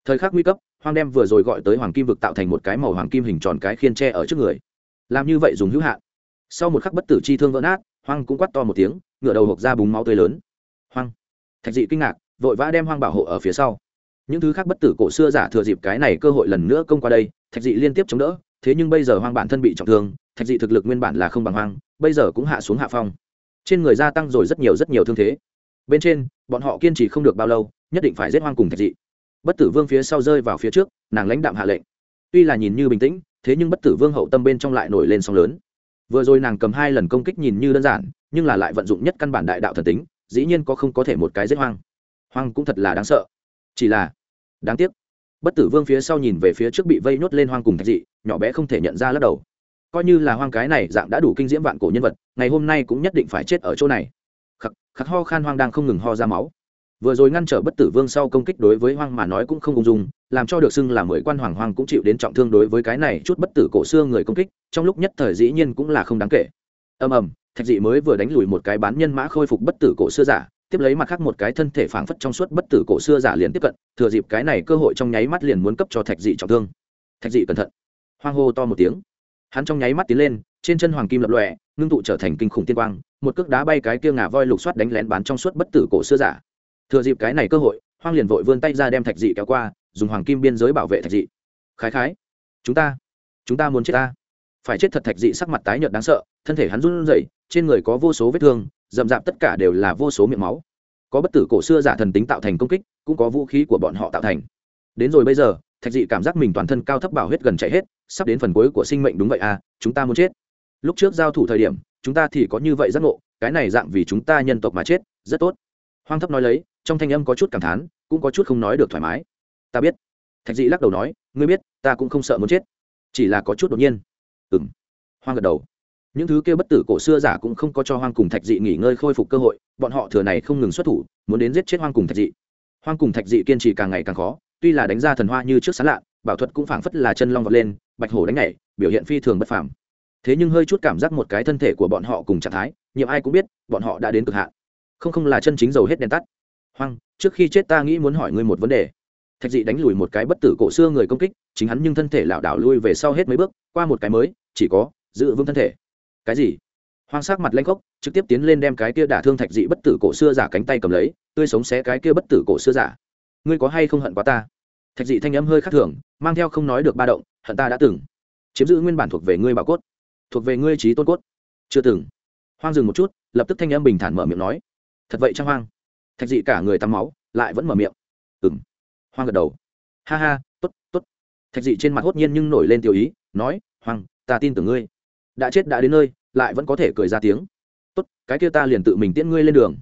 Thời khắc nguy cấp, hoang đem vừa rồi gọi tới hoàng kim vực tạo thành một cái màu hoàng kim hình tròn cái khiên tre ở trước người. Làm như vậy dùng hữu hạn. Sau một khắc bất tử chi thương vỡ nát, hoang cũng quắt to một tiếng ngựa đầu hộp ra búng máu tươi lớn. Hoang. Thạch dị kinh ngạc, vội vã đem hoang bảo hộ ở phía sau. Những thứ khác bất tử cổ xưa giả thừa dịp cái này cơ hội lần nữa công qua đây, thạch dị liên tiếp chống đỡ, thế nhưng bây giờ hoang bản thân bị trọng thương, thạch dị thực lực nguyên bản là không bằng hoang, bây giờ cũng hạ xuống hạ phong. Trên người gia tăng rồi rất nhiều rất nhiều thương thế. Bên trên, bọn họ kiên trì không được bao lâu nhất định phải giết hoang cùng thạch dị. Bất tử vương phía sau rơi vào phía trước, nàng lãnh đạm hạ lệnh. Tuy là nhìn như bình tĩnh, thế nhưng bất tử vương hậu tâm bên trong lại nổi lên sóng lớn. Vừa rồi nàng cầm hai lần công kích nhìn như đơn giản, nhưng là lại vận dụng nhất căn bản đại đạo thần tính, dĩ nhiên có không có thể một cái giết hoang. Hoang cũng thật là đáng sợ. Chỉ là, đáng tiếc, bất tử vương phía sau nhìn về phía trước bị vây nhốt lên hoang cùng thạch dị, nhỏ bé không thể nhận ra lắc đầu. Coi như là hoang cái này dạng đã đủ kinh diễm vạn cổ nhân vật, ngày hôm nay cũng nhất định phải chết ở chỗ này. Khắc khắc ho khan hoang đang không ngừng ho ra máu vừa rồi ngăn trở bất tử vương sau công kích đối với hoang mà nói cũng không ung dung, làm cho được xưng là mười quan hoàng hoàng cũng chịu đến trọng thương đối với cái này chút bất tử cổ xưa người công kích, trong lúc nhất thời dĩ nhiên cũng là không đáng kể. Ầm ầm, thạch dị mới vừa đánh lùi một cái bán nhân mã khôi phục bất tử cổ xưa giả, tiếp lấy mặt khác một cái thân thể phảng phất trong suốt bất tử cổ xưa giả liền tiếp cận, thừa dịp cái này cơ hội trong nháy mắt liền muốn cấp cho thạch dị trọng thương. Thạch dị cẩn thận. Hoang hô to một tiếng. Hắn trong nháy mắt tiến lên, trên chân hoàng kim lập lòe, ngưng tụ trở thành kinh khủng tiên quang, một cước đá bay cái kia ngà voi lục soát đánh lén bán trong suốt bất tử cổ xưa giả thừa dịp cái này cơ hội, hoang liền vội vươn tay ra đem thạch dị kéo qua, dùng hoàng kim biên giới bảo vệ thạch dị. Khái khái, chúng ta chúng ta muốn chết ta. Phải chết thật thạch dị sắc mặt tái nhợt đáng sợ, thân thể hắn run rẩy, trên người có vô số vết thương, rậm rạp tất cả đều là vô số miệng máu. Có bất tử cổ xưa giả thần tính tạo thành công kích, cũng có vũ khí của bọn họ tạo thành. Đến rồi bây giờ, thạch dị cảm giác mình toàn thân cao thấp bảo huyết gần chạy hết, sắp đến phần cuối của sinh mệnh đúng vậy à chúng ta muốn chết. Lúc trước giao thủ thời điểm, chúng ta thì có như vậy giác ngộ, cái này dạng vì chúng ta nhân tộc mà chết, rất tốt hoang thấp nói lấy, trong thanh âm có chút cảm thán, cũng có chút không nói được thoải mái. Ta biết. Thạch dị lắc đầu nói, ngươi biết, ta cũng không sợ muốn chết. Chỉ là có chút đột nhiên. Ừ m hoang gật đầu. Những thứ kia bất tử cổ xưa giả cũng không có cho hoang cùng thạch dị nghỉ ngơi khôi phục cơ hội, bọn họ thừa này không ngừng xuất thủ, muốn đến giết chết hoang cùng thạch dị. Hoang cùng thạch dị kiên trì càng ngày càng khó, tuy là đánh ra thần hoa như trước sán lạ, bảo thuật cũng phảng phất là chân long vọt lên, bạch hổ đánh nhảy, biểu hiện phi thường bất phàm. Thế nhưng hơi chút cảm giác một cái thân thể của bọn họ cùng trạng thái, nhiều ai cũng biết, bọn họ đã đến cực hạn không không là chân chính dầu hết đèn tắt. Hoang, trước khi chết ta nghĩ muốn hỏi ngươi một vấn đề. Thạch dị đánh lùi một cái bất tử cổ xưa người công kích, chính hắn nhưng thân thể lảo đảo lui về sau hết mấy bước, qua một cái mới, chỉ có, giữ vững thân thể. Cái gì? Hoang sắc mặt lanh khốc, trực tiếp tiến lên đem cái kia đả thương thạch dị bất tử cổ xưa giả cánh tay cầm lấy, tươi sống xé cái kia bất tử cổ xưa giả. Ngươi có hay không hận quá ta? Thạch dị thanh âm hơi khắc thường, mang theo không nói được ba động, hận ta đã từng. Chiếm giữ nguyên bản thuộc về ngươi bảo cốt, thuộc về ngươi trí tôn cốt. Chưa từng. Hoang dừng một chút, lập tức thanh âm bình thản mở miệng nói thật vậy trang hoang. Thạch dị cả người tắm máu, lại vẫn mở miệng. Ừ m hoang gật đầu. Ha ha t ố t t ố t thạch dị trên mặt hốt nhiên nhưng nổi lên tiểu ý, nói, hoang, ta tin tưởng ngươi. Đã chết đã đến nơi, lại vẫn có thể cười ra tiếng. Tốt, cái kia ta liền tự mình tiễn ngươi lên đường.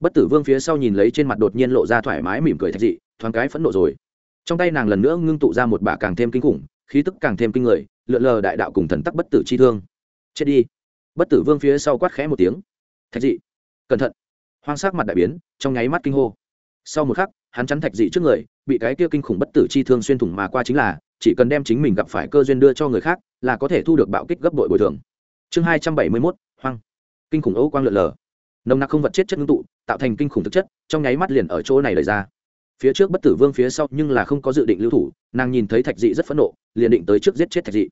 Bất tử vương phía sau nhìn lấy trên mặt đột nhiên lộ ra thoải mái mỉm cười thạch dị, thoáng cái phẫn nộ rồi. Trong tay nàng lần nữa ngưng tụ ra một bả càng thêm kinh khủng, khí tức càng thêm kinh người, lượn lờ đại đạo cùng thần tắc bất tử chi thương. Chết đi. Bất tử vương phía sau quát khẽ một tiếng. Thạch dị, cẩn thận hoang sắc mặt đại biến, trong nháy mắt kinh hô. Sau một khắc, hắn chắn thạch dị trước người, bị cái kia kinh khủng bất tử chi thương xuyên thủng mà qua chính là, chỉ cần đem chính mình gặp phải cơ duyên đưa cho người khác, là có thể thu được bạo kích gấp bội bồi thường. Chương hai trăm bảy mươi mốt, hoang. Kinh khủng ấu quang lượn lờ. Nồng nặc không vật chết chất ngưng tụ, tạo thành kinh khủng thực chất, trong nháy mắt liền ở chỗ này lời ra. Phía trước bất tử vương phía sau nhưng là không có dự định lưu thủ, nàng nhìn thấy thạch dị rất phẫn nộ, liền định tới trước giết chết thạch dị.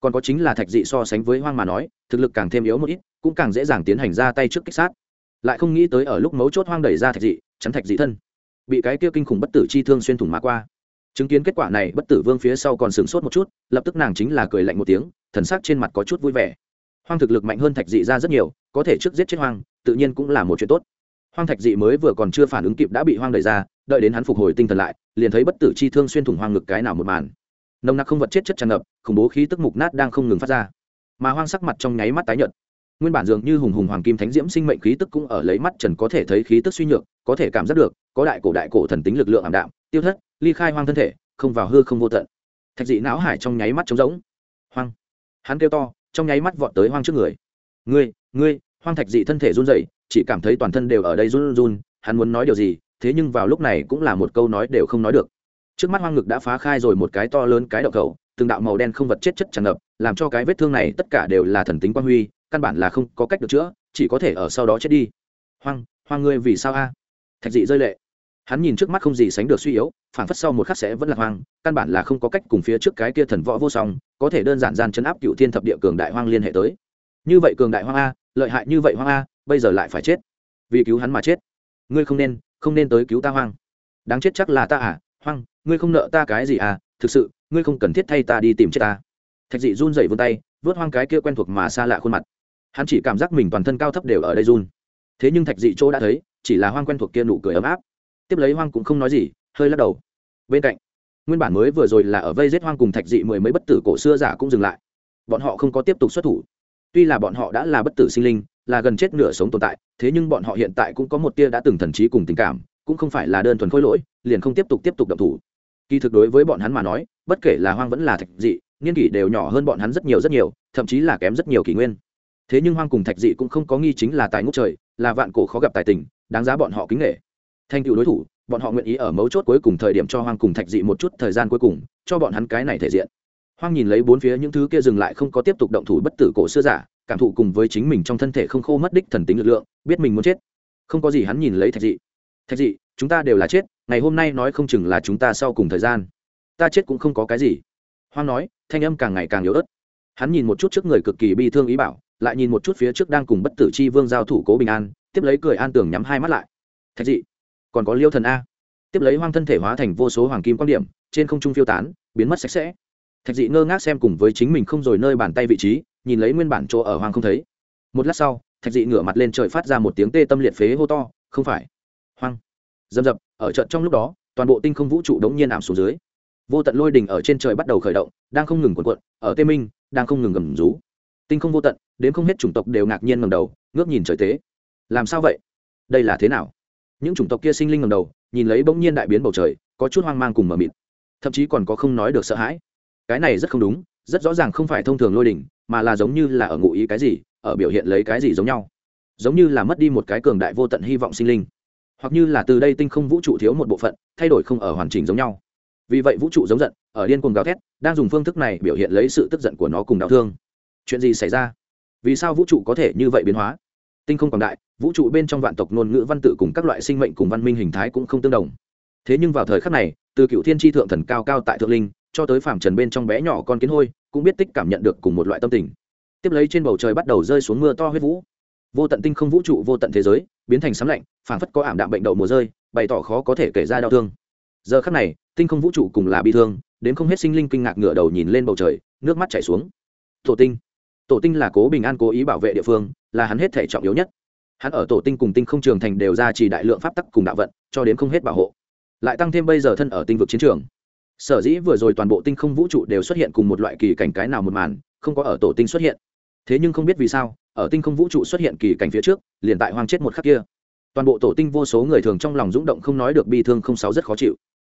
Còn có chính là thạch dị so sánh với hoang mà nói, thực lực càng thêm yếu một ít, cũng càng dễ dàng tiến hành ra tay trước kích sát lại không nghĩ tới ở lúc mấu chốt hoang đẩy ra thạch dị, chắn thạch dị thân. Bị cái kia kinh khủng bất tử chi thương xuyên thủng mà qua. Chứng kiến kết quả này, bất tử vương phía sau còn sửng sốt một chút, lập tức nàng chính là cười lạnh một tiếng, thần sắc trên mặt có chút vui vẻ. Hoang thực lực mạnh hơn thạch dị ra rất nhiều, có thể trước giết chết hoang, tự nhiên cũng là một chuyện tốt. Hoang thạch dị mới vừa còn chưa phản ứng kịp đã bị hoang đẩy ra, đợi đến hắn phục hồi tinh thần lại, liền thấy bất tử chi thương xuyên thủng hoang ngực cái nào một màn. Nồng nặc không vật chết chất tràn ngập, khủng bố khí tức mục nát đang không ngừng phát ra. Mà hoang sắc mặt trong nháy mắt tái nhợt nguyên bản dường như hùng hùng hoàng kim thánh diễm sinh mệnh khí tức cũng ở lấy mắt trần có thể thấy khí tức suy nhược, có thể cảm giác được, có đại cổ đại cổ thần tính lực lượng ảm đạm, tiêu thất, ly khai hoang thân thể, không vào hư không vô tận. Thạch dị não hải trong nháy mắt trống rỗng. Hoang. Hắn kêu to, trong nháy mắt vọt tới hoang trước người. Ngươi ngươi, hoang thạch dị thân thể run rẩy, chỉ cảm thấy toàn thân đều ở đây run run hắn muốn nói điều gì, thế nhưng vào lúc này cũng là một câu nói đều không nói được. Trước mắt hoang ngực đã phá khai rồi một cái to lớn cái đậu cầu, từng đạo màu đen không vật chết chất tràn ngập làm cho cái vết thương này tất cả đều là thần tính quang huy, căn bản là không có cách được chữa, chỉ có thể ở sau đó chết đi. Hoang hoang ngươi vì sao a? Thạch dị rơi lệ. Hắn nhìn trước mắt không gì sánh được suy yếu phản phất sau một khắc sẽ vẫn là hoang, căn bản là không có cách cùng phía trước cái kia thần võ vô song, có thể đơn giản gian chấn áp cựu thiên thập địa cường đại hoang liên hệ tới. Như vậy cường đại hoang a, lợi hại như vậy hoang a, bây giờ lại phải chết. Vì cứu hắn mà chết. Ngươi không nên không nên tới cứu ta hoang. Đáng chết chắc là ta à hoang, ngươi không nợ ta cái gì à thực sự, ngươi không cần thiết thay ta đi tìm chết ta thạch dị run dậy vươn tay, vớt hoang cái kia quen thuộc mà xa lạ khuôn mặt. Hắn chỉ cảm giác mình toàn thân cao thấp đều ở đây run. Thế nhưng thạch dị chỗ đã thấy, chỉ là hoang quen thuộc kia nụ cười ấm áp. Tiếp lấy hoang cũng không nói gì, hơi lắc đầu. Bên cạnh, nguyên bản mới vừa rồi là ở vây giết hoang cùng thạch dị mười mấy bất tử cổ xưa giả cũng dừng lại. Bọn họ không có tiếp tục xuất thủ. Tuy là bọn họ đã là bất tử sinh linh, là gần chết nửa sống tồn tại, thế nhưng bọn họ hiện tại cũng có một tia đã từng thần trí cùng tình cảm, cũng không phải là đơn thuần khôi lỗi, liền không tiếp tục tiếp tục động thủ. Kỳ thực đối với bọn hắn mà nói, bất kể là hoang vẫn là thạch dị niên kỷ đều nhỏ hơn bọn hắn rất nhiều rất nhiều, thậm chí là kém rất nhiều kỷ nguyên. Thế nhưng hoang cùng thạch dị cũng không có nghi chính là tài ngũ trời, là vạn cổ khó gặp tài tình, đáng giá bọn họ kính nghệ thành tựu đối thủ, bọn họ nguyện ý ở mấu chốt cuối cùng thời điểm cho hoang cùng thạch dị một chút thời gian cuối cùng, cho bọn hắn cái này thể diện. Hoang nhìn lấy bốn phía những thứ kia dừng lại không có tiếp tục động thủ bất tử cổ xưa giả, cảm thụ cùng với chính mình trong thân thể không khô mất đích thần tính lực lượng, biết mình muốn chết. Không có gì hắn nhìn lấy thạch dị. Thạch dị, chúng ta đều là chết, ngày hôm nay nói không chừng là chúng ta sau cùng thời gian. Ta chết cũng không có cái gì hoang nói, thanh âm càng ngày càng yếu ớt. Hắn nhìn một chút trước người cực kỳ bi thương ý bảo, lại nhìn một chút phía trước đang cùng bất tử chi vương giao thủ cố bình an, tiếp lấy cười an tưởng nhắm hai mắt lại. Thạch dị, còn có liêu thần a. Tiếp lấy hoang thân thể hóa thành vô số hoàng kim quan điểm, trên không trung phiêu tán, biến mất sạch sẽ. Thạch dị ngơ ngác xem cùng với chính mình không rồi nơi bàn tay vị trí, nhìn lấy nguyên bản chỗ ở hoang không thấy. Một lát sau, thạch dị ngửa mặt lên trời phát ra một tiếng tê tâm liệt phế hô to, không phải. Hoang, dầm dập, ở trận trong lúc đó, toàn bộ tinh không vũ trụ đống nhiên ảm xuống dưới vô tận lôi đình ở trên trời bắt đầu khởi động, đang không ngừng cuộn cuộn, ở tây minh, đang không ngừng gầm rú. Tinh không vô tận, đến không hết chủng tộc đều ngạc nhiên ngầm đầu, ngước nhìn trời tế làm sao vậy? Đây là thế nào? Những chủng tộc kia sinh linh ngầm đầu, nhìn lấy bỗng nhiên đại biến bầu trời, có chút hoang mang cùng mờ mịt. Thậm chí còn có không nói được sợ hãi. Cái này rất không đúng, rất rõ ràng không phải thông thường lôi đỉnh mà là giống như là ở ngụ ý cái gì, ở biểu hiện lấy cái gì giống nhau. Giống như là mất đi một cái cường đại vô tận hy vọng sinh linh. Hoặc như là từ đây tinh không vũ trụ thiếu một bộ phận, thay đổi không ở hoàn chỉnh giống nhau vì vậy vũ trụ giống giận, ở điên cuồng gào thét, đang dùng phương thức này biểu hiện lấy sự tức giận của nó cùng đau thương. Chuyện gì xảy ra? Vì sao vũ trụ có thể như vậy biến hóa? Tinh không quảng đại, vũ trụ bên trong vạn tộc ngôn ngữ văn tự cùng các loại sinh mệnh cùng văn minh hình thái cũng không tương đồng. Thế nhưng vào thời khắc này, từ cựu thiên tri thượng thần cao cao tại thượng linh, cho tới phạm trần bên trong bé nhỏ con kiến hôi, cũng biết tích cảm nhận được cùng một loại tâm tình. Tiếp lấy trên bầu trời bắt đầu rơi xuống mưa to huyết vũ. Vô tận tinh không vũ trụ, vô tận thế giới, biến thành sấm lạnh, phảng phất có ảm đạm bệnh đậu mùa rơi, bày tỏ khó có thể kể ra đau thương giờ khắc này, tinh không vũ trụ cùng là bi thương, đến không hết sinh linh kinh ngạc ngửa đầu nhìn lên bầu trời, nước mắt chảy xuống. Tổ tinh. Tổ tinh là cố bình an cố ý bảo vệ địa phương, là hắn hết thể trọng yếu nhất. Hắn ở tổ tinh cùng tinh không trường thành đều ra chỉ đại lượng pháp tắc cùng đạo vận, cho đến không hết bảo hộ. Lại tăng thêm bây giờ thân ở tinh vực chiến trường. Sở dĩ vừa rồi toàn bộ tinh không vũ trụ đều xuất hiện cùng một loại kỳ cảnh cái nào một màn, không có ở tổ tinh xuất hiện. Thế nhưng không biết vì sao, ở tinh không vũ trụ xuất hiện kỳ cảnh phía trước, liền tại hoang chết một khắc kia. Toàn bộ tổ tinh vô số người thường trong lòng rúng động không nói được bi thương không sáu rất khó chịu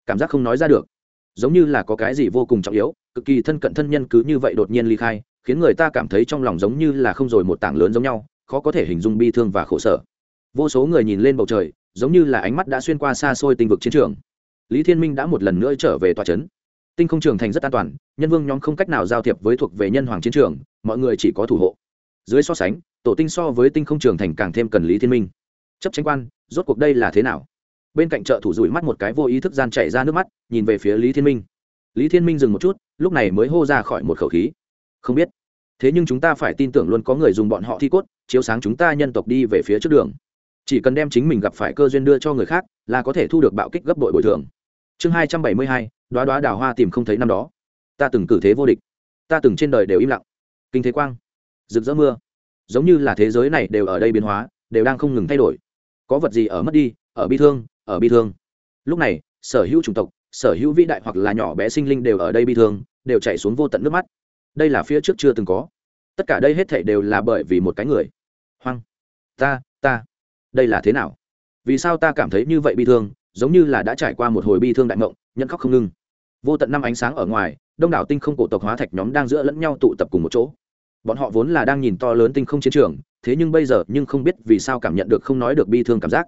cảm giác không nói ra được. Giống như là có cái gì vô cùng trọng yếu, cực kỳ thân cận thân nhân cứ như vậy đột nhiên ly khai, khiến người ta cảm thấy trong lòng giống như là không rồi một tảng lớn giống nhau, khó có thể hình dung bi thương và khổ sở. Vô số người nhìn lên bầu trời, giống như là ánh mắt đã xuyên qua xa xôi tinh vực chiến trường. Lý thiên minh đã một lần nữa trở về tòa trấn. Tinh không trường thành rất an toàn, nhân vương nhóm không cách nào giao thiệp với thuộc về nhân hoàng chiến trường, mọi người chỉ có thủ hộ. Dưới so sánh, tổ tinh so với tinh không trường thành càng thêm cần lý thiên minh. Chấp tranh quan, rốt cuộc đây là thế nào? Bên cạnh chợ thủ rủi mắt một cái vô ý thức gian chảy ra nước mắt, nhìn về phía lý thiên minh. Lý thiên minh dừng một chút, lúc này mới hô ra khỏi một khẩu khí. Không biết. Thế nhưng chúng ta phải tin tưởng luôn có người dùng bọn họ thi cốt, chiếu sáng chúng ta nhân tộc đi về phía trước đường. Chỉ cần đem chính mình gặp phải cơ duyên đưa cho người khác, là có thể thu được bạo kích gấp bội bồi thường. Chương hai trăm bảy mươi hai, đoá đoá đào hoa tìm không thấy năm đó. Ta từng cử thế vô địch. Ta từng trên đời đều im lặng. Kinh thế quang. Rực rỡ mưa. Giống như là thế giới này đều ở đây biến hóa, đều đang không ngừng thay đổi. Có vật gì ở mất đi, ở bi thương ở bi thương. Lúc này, sở hữu chủng tộc, sở hữu vĩ đại hoặc là nhỏ bé sinh linh đều ở đây bi thương, đều chạy xuống vô tận nước mắt. Đây là phía trước chưa từng có. Tất cả đây hết thể đều là bởi vì một cái người. Hoang. Ta ta. Đây là thế nào? Vì sao ta cảm thấy như vậy bi thương, giống như là đã trải qua một hồi bi thương đại ngộng nhận khóc không ngưng vô tận năm ánh sáng ở ngoài, đông đảo tinh không cổ tộc hóa thạch nhóm đang giữa lẫn nhau tụ tập cùng một chỗ. Bọn họ vốn là đang nhìn to lớn tinh không chiến trường, thế nhưng bây giờ nhưng không biết vì sao cảm nhận được không nói được bi thương cảm giác.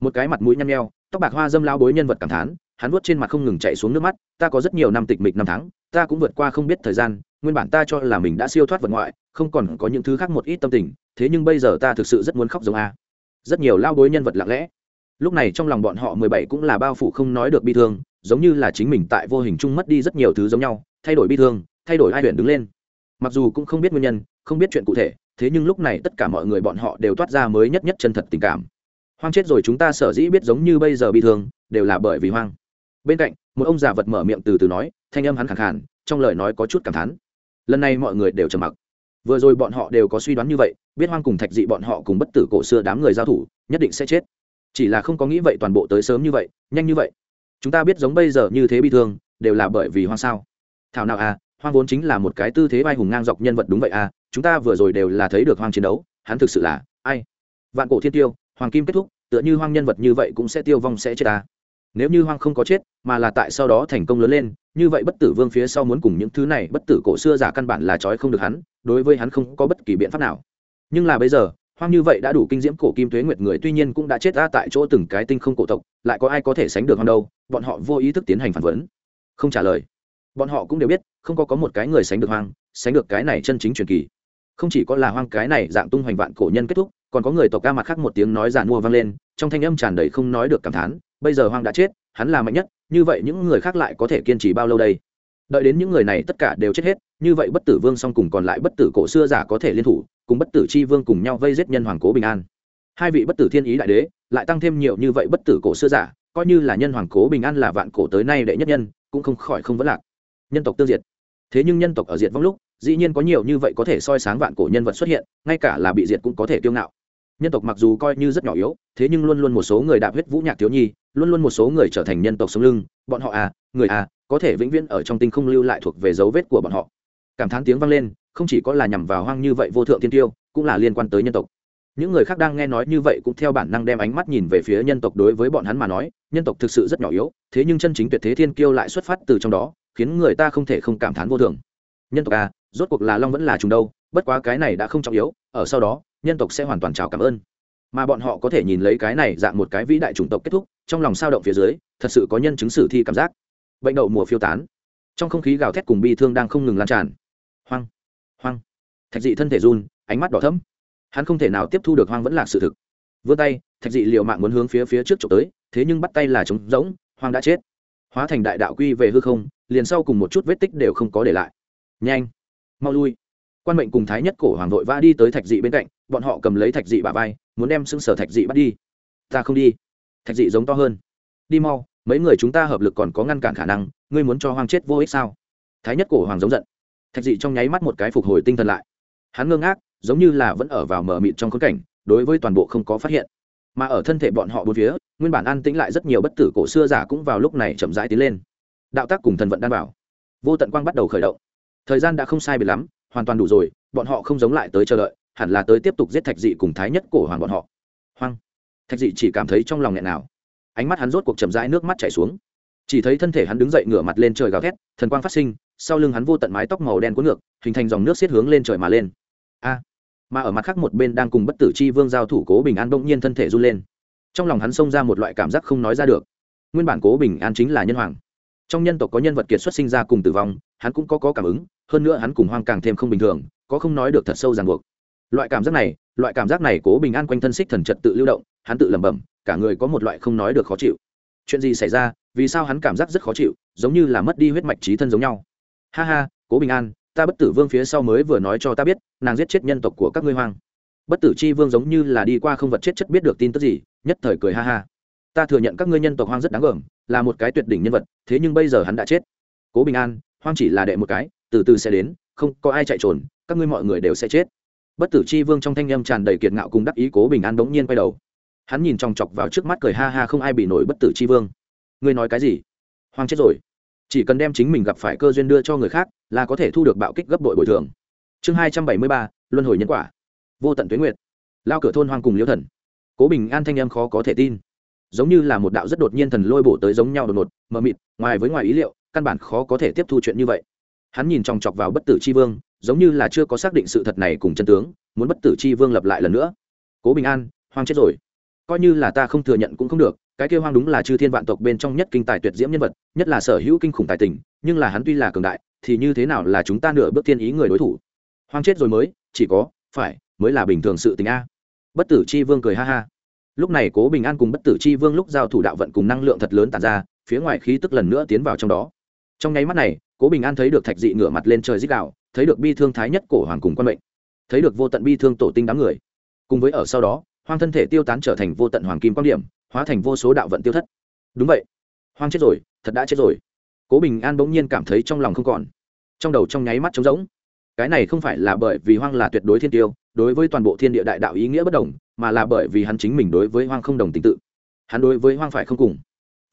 Một cái mặt mũi nhăn nheo tóc bạc hoa dâm lao bối nhân vật cảm thán, hắn vuốt trên mặt không ngừng chạy xuống nước mắt, ta có rất nhiều năm tịch mịch năm tháng, ta cũng vượt qua không biết thời gian, nguyên bản ta cho là mình đã siêu thoát vật ngoại, không còn có những thứ khác một ít tâm tình, thế nhưng bây giờ ta thực sự rất muốn khóc giống a. Rất nhiều lao bối nhân vật lặng lẽ. Lúc này trong lòng bọn họ mười bảy cũng là bao phủ không nói được bi thương, giống như là chính mình tại vô hình chung mất đi rất nhiều thứ giống nhau, thay đổi bi thương, thay đổi ai huyện đứng lên. Mặc dù cũng không biết nguyên nhân, không biết chuyện cụ thể, thế nhưng lúc này tất cả mọi người bọn họ đều toát ra mới nhất nhất chân thật tình cảm hoang chết rồi chúng ta sở dĩ biết giống như bây giờ bị thương, đều là bởi vì hoang. Bên cạnh, một ông già vật mở miệng từ từ nói, thanh âm hắn khẳng khàn, trong lời nói có chút cảm thán. Lần này mọi người đều trầm mặc. Vừa rồi bọn họ đều có suy đoán như vậy, biết hoang cùng thạch dị bọn họ cùng bất tử cổ xưa đám người giao thủ, nhất định sẽ chết. Chỉ là không có nghĩ vậy toàn bộ tới sớm như vậy, nhanh như vậy. Chúng ta biết giống bây giờ như thế bị thương, đều là bởi vì hoang sao. Thảo nào à hoang vốn chính là một cái tư thế vai hùng ngang dọc nhân vật đúng vậy à chúng ta vừa rồi đều là thấy được hoang chiến đấu, hắn thực sự là ai? Vạn cổ thiên tiêu hoàng kim kết thúc, tựa như hoang nhân vật như vậy cũng sẽ tiêu vong sẽ chết ta. Nếu như hoang không có chết, mà là tại sau đó thành công lớn lên, như vậy bất tử vương phía sau muốn cùng những thứ này bất tử cổ xưa giả căn bản là trói không được hắn, đối với hắn không có bất kỳ biện pháp nào. Nhưng là bây giờ, hoang như vậy đã đủ kinh diễm cổ kim tuế nguyệt người tuy nhiên cũng đã chết ra tại chỗ từng cái tinh không cổ tộc, lại có ai có thể sánh được hoang đâu, bọn họ vô ý thức tiến hành phản vấn. Không trả lời. Bọn họ cũng đều biết, không có có một cái người sánh được hoang, sánh được cái này chân chính truyền kỳ. Không chỉ có là hoang cái này dạng tung hoành vạn cổ nhân kết thúc còn có người tộc ca mặt khác một tiếng nói giàn mua vang lên, trong thanh âm tràn đầy không nói được cảm thán, bây giờ hoang đã chết, hắn là mạnh nhất, như vậy những người khác lại có thể kiên trì bao lâu đây? Đợi đến những người này tất cả đều chết hết, như vậy bất tử vương song cùng còn lại bất tử cổ xưa giả có thể liên thủ, cùng bất tử chi vương cùng nhau vây giết nhân hoàng cố bình an. Hai vị bất tử thiên ý đại đế, lại tăng thêm nhiều như vậy bất tử cổ xưa giả, coi như là nhân hoàng cố bình an là vạn cổ tới nay đệ nhất nhân, cũng không khỏi không vấn lạc. Nhân tộc tương diệt. Thế nhưng nhân tộc ở diệt vong lúc, dĩ nhiên có nhiều như vậy có thể soi sáng vạn cổ nhân vật xuất hiện, ngay cả là bị diệt cũng có thể kiêu ngạo nhân tộc mặc dù coi như rất nhỏ yếu, thế nhưng luôn luôn một số người đạp huyết vũ nhạc thiếu nhi, luôn luôn một số người trở thành nhân tộc sống lưng, bọn họ à người à có thể vĩnh viễn ở trong tinh không lưu lại thuộc về dấu vết của bọn họ. Cảm thán tiếng vang lên, không chỉ có là nhằm vào hoang như vậy vô thượng tiên tiêu, cũng là liên quan tới nhân tộc. Những người khác đang nghe nói như vậy cũng theo bản năng đem ánh mắt nhìn về phía nhân tộc đối với bọn hắn mà nói, nhân tộc thực sự rất nhỏ yếu, thế nhưng chân chính tuyệt thế thiên kiêu lại xuất phát từ trong đó, khiến người ta không thể không cảm thán vô thường. Nhân tộc à rốt cuộc là long vẫn là trùng đâu, bất quá cái này đã không trọng yếu, ở sau đó nhân tộc sẽ hoàn toàn chào cảm ơn. Mà bọn họ có thể nhìn lấy cái này dạng một cái vĩ đại chủng tộc kết thúc, trong lòng sao động phía dưới, thật sự có nhân chứng sử thi cảm giác. Bệnh đậu mùa phiêu tán. Trong không khí gào thét cùng bi thương đang không ngừng lan tràn. Hoang hoang. Thạch dị thân thể run, ánh mắt đỏ thẫm. Hắn không thể nào tiếp thu được hoang vẫn là sự thực. Vươn tay, thạch dị liều mạng muốn hướng phía phía trước trộm tới, thế nhưng bắt tay là trống rỗng, hoang đã chết. Hóa thành đại đạo quy về hư không, liền sau cùng một chút vết tích đều không có để lại. Nhanh, mau lui. Quan mệnh cùng thái nhất cổ hoàng vội vã đi tới thạch dị bên cạnh bọn họ cầm lấy thạch dị bà vai, muốn đem xưng sở thạch dị bắt đi. Ta không đi. Thạch dị giống to hơn. Đi mau, mấy người chúng ta hợp lực còn có ngăn cản khả năng, ngươi muốn cho hoang chết vô ích sao? Thái nhất cổ hoàng giống giận. Thạch dị trong nháy mắt một cái phục hồi tinh thần lại. Hắn ngơ ngác, giống như là vẫn ở vào mờ mịt trong khốn cảnh, đối với toàn bộ không có phát hiện. Mà ở thân thể bọn họ bốn phía, nguyên bản an tĩnh lại rất nhiều bất tử cổ xưa giả cũng vào lúc này chậm rãi tiến lên. Đạo tác cùng thần vận đan bảo vô tận quang bắt đầu khởi động. Thời gian đã không sai biệt lắm, hoàn toàn đủ rồi, bọn họ không giống lại tới chờ đợi hẳn là tới tiếp tục giết thạch dị cùng thái nhất cổ hoàng bọn họ. Hoang. Thạch dị chỉ cảm thấy trong lòng nghẹn nào. Ánh mắt hắn rốt cuộc chậm rãi nước mắt chảy xuống. Chỉ thấy thân thể hắn đứng dậy ngửa mặt lên trời gào thét thần quang phát sinh sau lưng hắn vô tận mái tóc màu đen cuốn ngược hình thành dòng nước xiết hướng lên trời mà lên. A. Mà ở mặt khác một bên đang cùng bất tử chi vương giao thủ cố bình an bỗng nhiên thân thể run lên. Trong lòng hắn xông ra một loại cảm giác không nói ra được. Nguyên bản cố bình an chính là nhân hoàng. Trong nhân tộc có nhân vật kiệt xuất sinh ra cùng tử vong hắn cũng có, có cảm ứng hơn nữa hắn cùng hoang càng thêm không bình thường có không nói được thật sâu ràng buộc loại cảm giác này, loại cảm giác này cố bình an quanh thân xích thần trật tự lưu động, hắn tự lẩm bẩm, cả người có một loại không nói được khó chịu. Chuyện gì xảy ra? Vì sao hắn cảm giác rất khó chịu, giống như là mất đi huyết mạch trí thân giống nhau? Ha ha, cố bình an, ta bất tử vương phía sau mới vừa nói cho ta biết, nàng giết chết nhân tộc của các ngươi hoang. Bất tử chi vương giống như là đi qua không vật chết chất biết được tin tức gì, nhất thời cười ha ha. Ta thừa nhận các ngươi nhân tộc hoang rất đáng gờm, là một cái tuyệt đỉnh nhân vật, thế nhưng bây giờ hắn đã chết. Cố bình an, hoang chỉ là đệ một cái, từ từ sẽ đến, không có ai chạy trốn, các ngươi mọi người đều sẽ chết bất tử chi vương trong thanh â m tràn đầy kiệt ngạo cùng đắc ý cố bình an bỗng nhiên quay đầu. Hắn nhìn chòng chọc vào trước mắt cười ha ha không ai bị nổi bất tử chi vương. Ngươi nói cái gì? Hoàng chết rồi. Chỉ cần đem chính mình gặp phải cơ duyên đưa cho người khác, là có thể thu được bạo kích gấp đội bồi thường. Chương hai trăm bảy mươi ba, luân hồi nhân quả. Vô tận tuyến nguyệt. Lao cửa thôn hoang cùng liêu thần. Cố bình an thanh em khó có thể tin. Giống như là một đạo rất đột nhiên thần lôi bổ tới giống nhau đột ngột, mờ mịt, ngoài với ngoài ý liệu, căn bản khó có thể tiếp thu chuyện như vậy. Hắn nhìn chòng chọc vào bất tử c h i vương giống như là chưa có xác định sự thật này cùng chân tướng, muốn bất tử chi vương lập lại lần nữa. Cố bình an, hoang chết rồi. Coi như là ta không thừa nhận cũng không được, cái kêu hoang đúng là chư thiên vạn tộc bên trong nhất kinh tài tuyệt diễm nhân vật, nhất là sở hữu kinh khủng tài tình, nhưng là hắn tuy là cường đại, thì như thế nào là chúng ta nửa bước tiên ý người đối thủ? Hoang chết rồi mới, chỉ có, phải, mới là bình thường sự tình a. Bất tử chi vương cười ha ha. Lúc này cố bình an cùng bất tử chi vương lúc giao thủ đạo vận cùng năng lượng thật lớn tàn ra, phía ngoài khí tức lần nữa tiến vào trong đó. Trong nháy mắt này, cố bình an thấy được thạch dị ngửa mặt lên trời dích đạo thấy được bi thương thái nhất cổ hoàng cùng quan mệnh, thấy được vô tận bi thương tổ tinh đám người. Cùng với ở sau đó, hoang thân thể tiêu tán trở thành vô tận hoàng kim quan điểm, hóa thành vô số đạo vận tiêu thất. Đúng vậy. Hoang chết rồi, thật đã chết rồi. Cố bình an bỗng nhiên cảm thấy trong lòng không còn. Trong đầu trong nháy mắt trống rỗng. Cái này không phải là bởi vì hoang là tuyệt đối thiên tiêu, đối với toàn bộ thiên địa đại đạo ý nghĩa bất đồng, mà là bởi vì hắn chính mình đối với hoang không đồng tình tự. Hắn đối với hoang phải không cùng.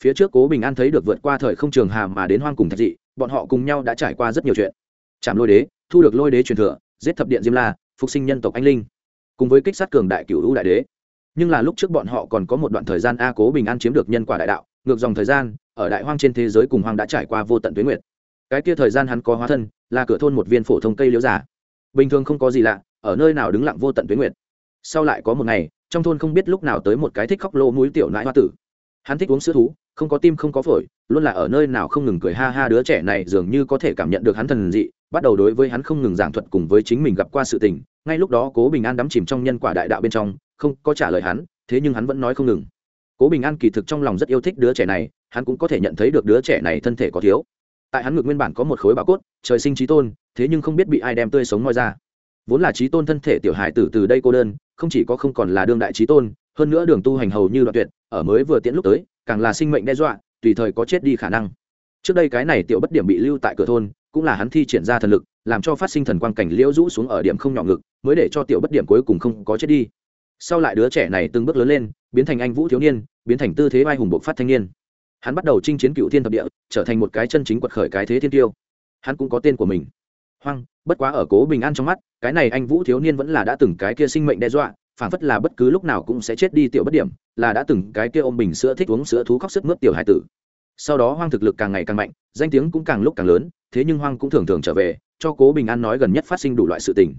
Phía trước cố bình an thấy được vượt qua thời không trường hà mà đến hoang cùng thạch dị, bọn họ cùng nhau đã trải qua rất nhiều chuyện trảm lôi đế, thu được lôi đế truyền thừa, giết thập điện diêm la, phục sinh nhân tộc anh linh, cùng với kích sát cường đại cựu hữu đại đế. Nhưng là lúc trước bọn họ còn có một đoạn thời gian a cố bình an chiếm được nhân quả đại đạo, ngược dòng thời gian, ở đại hoang trên thế giới cùng hoang đã trải qua vô tận tuyến nguyệt. Cái kia thời gian hắn có hóa thân, là cửa thôn một viên phổ thông cây liễu giả bình thường không có gì lạ, ở nơi nào đứng lặng vô tận tuyến nguyệt. Sau lại có một ngày, trong thôn không biết lúc nào tới một cái thích khóc lô mũi tiểu nãi hoa tử. Hắn thích uống sữa thú, không có tim không có phổi luôn là ở nơi nào không ngừng cười ha ha đứa trẻ này dường như có thể cảm nhận được hắn thần dị, bắt đầu đối với hắn không ngừng giảng thuật cùng với chính mình gặp qua sự tình, ngay lúc đó cố bình an đắm chìm trong nhân quả đại đạo bên trong, không có trả lời hắn, thế nhưng hắn vẫn nói không ngừng. Cố bình an kỳ thực trong lòng rất yêu thích đứa trẻ này, hắn cũng có thể nhận thấy được đứa trẻ này thân thể có thiếu. Tại hắn ngược nguyên bản có một khối bảo cốt, trời sinh trí tôn, thế nhưng không biết bị ai đem tươi sống moi ra. Vốn là trí tôn thân thể tiểu hải tử từ đây cô đơn, không chỉ có không còn là đương đại trí tôn, hơn nữa đường tu hành hầu như đoạn tuyệt, ở mới vừa tiễn lúc tới, càng là sinh mệnh đe dọa tùy thời có chết đi khả năng. Trước đây cái này tiểu bất điểm bị lưu tại cửa thôn, cũng là hắn thi triển ra thần lực, làm cho phát sinh thần quang cảnh liễu rũ xuống ở điểm không nhỏ ngực, mới để cho tiểu bất điểm cuối cùng không có chết đi. Sau lại đứa trẻ này từng bước lớn lên, biến thành anh vũ thiếu niên, biến thành tư thế vai hùng bộc phát thanh niên. Hắn bắt đầu chinh chiến cựu thiên thập địa, trở thành một cái chân chính quật khởi cái thế thiên tiêu. Hắn cũng có tên của mình. Hoang, bất quá ở cố bình an trong mắt, cái này anh vũ thiếu niên vẫn là đã từng cái kia sinh mệnh đe dọa phản phất là bất cứ lúc nào cũng sẽ chết đi tiểu bất điểm, là đã từng cái kia ôm bình sữa thích uống sữa thú khóc sức mướt tiểu hải tử. Sau đó hoang thực lực càng ngày càng mạnh, danh tiếng cũng càng lúc càng lớn, thế nhưng hoang cũng thường thường trở về, cho cố bình an nói gần nhất phát sinh đủ loại sự tình.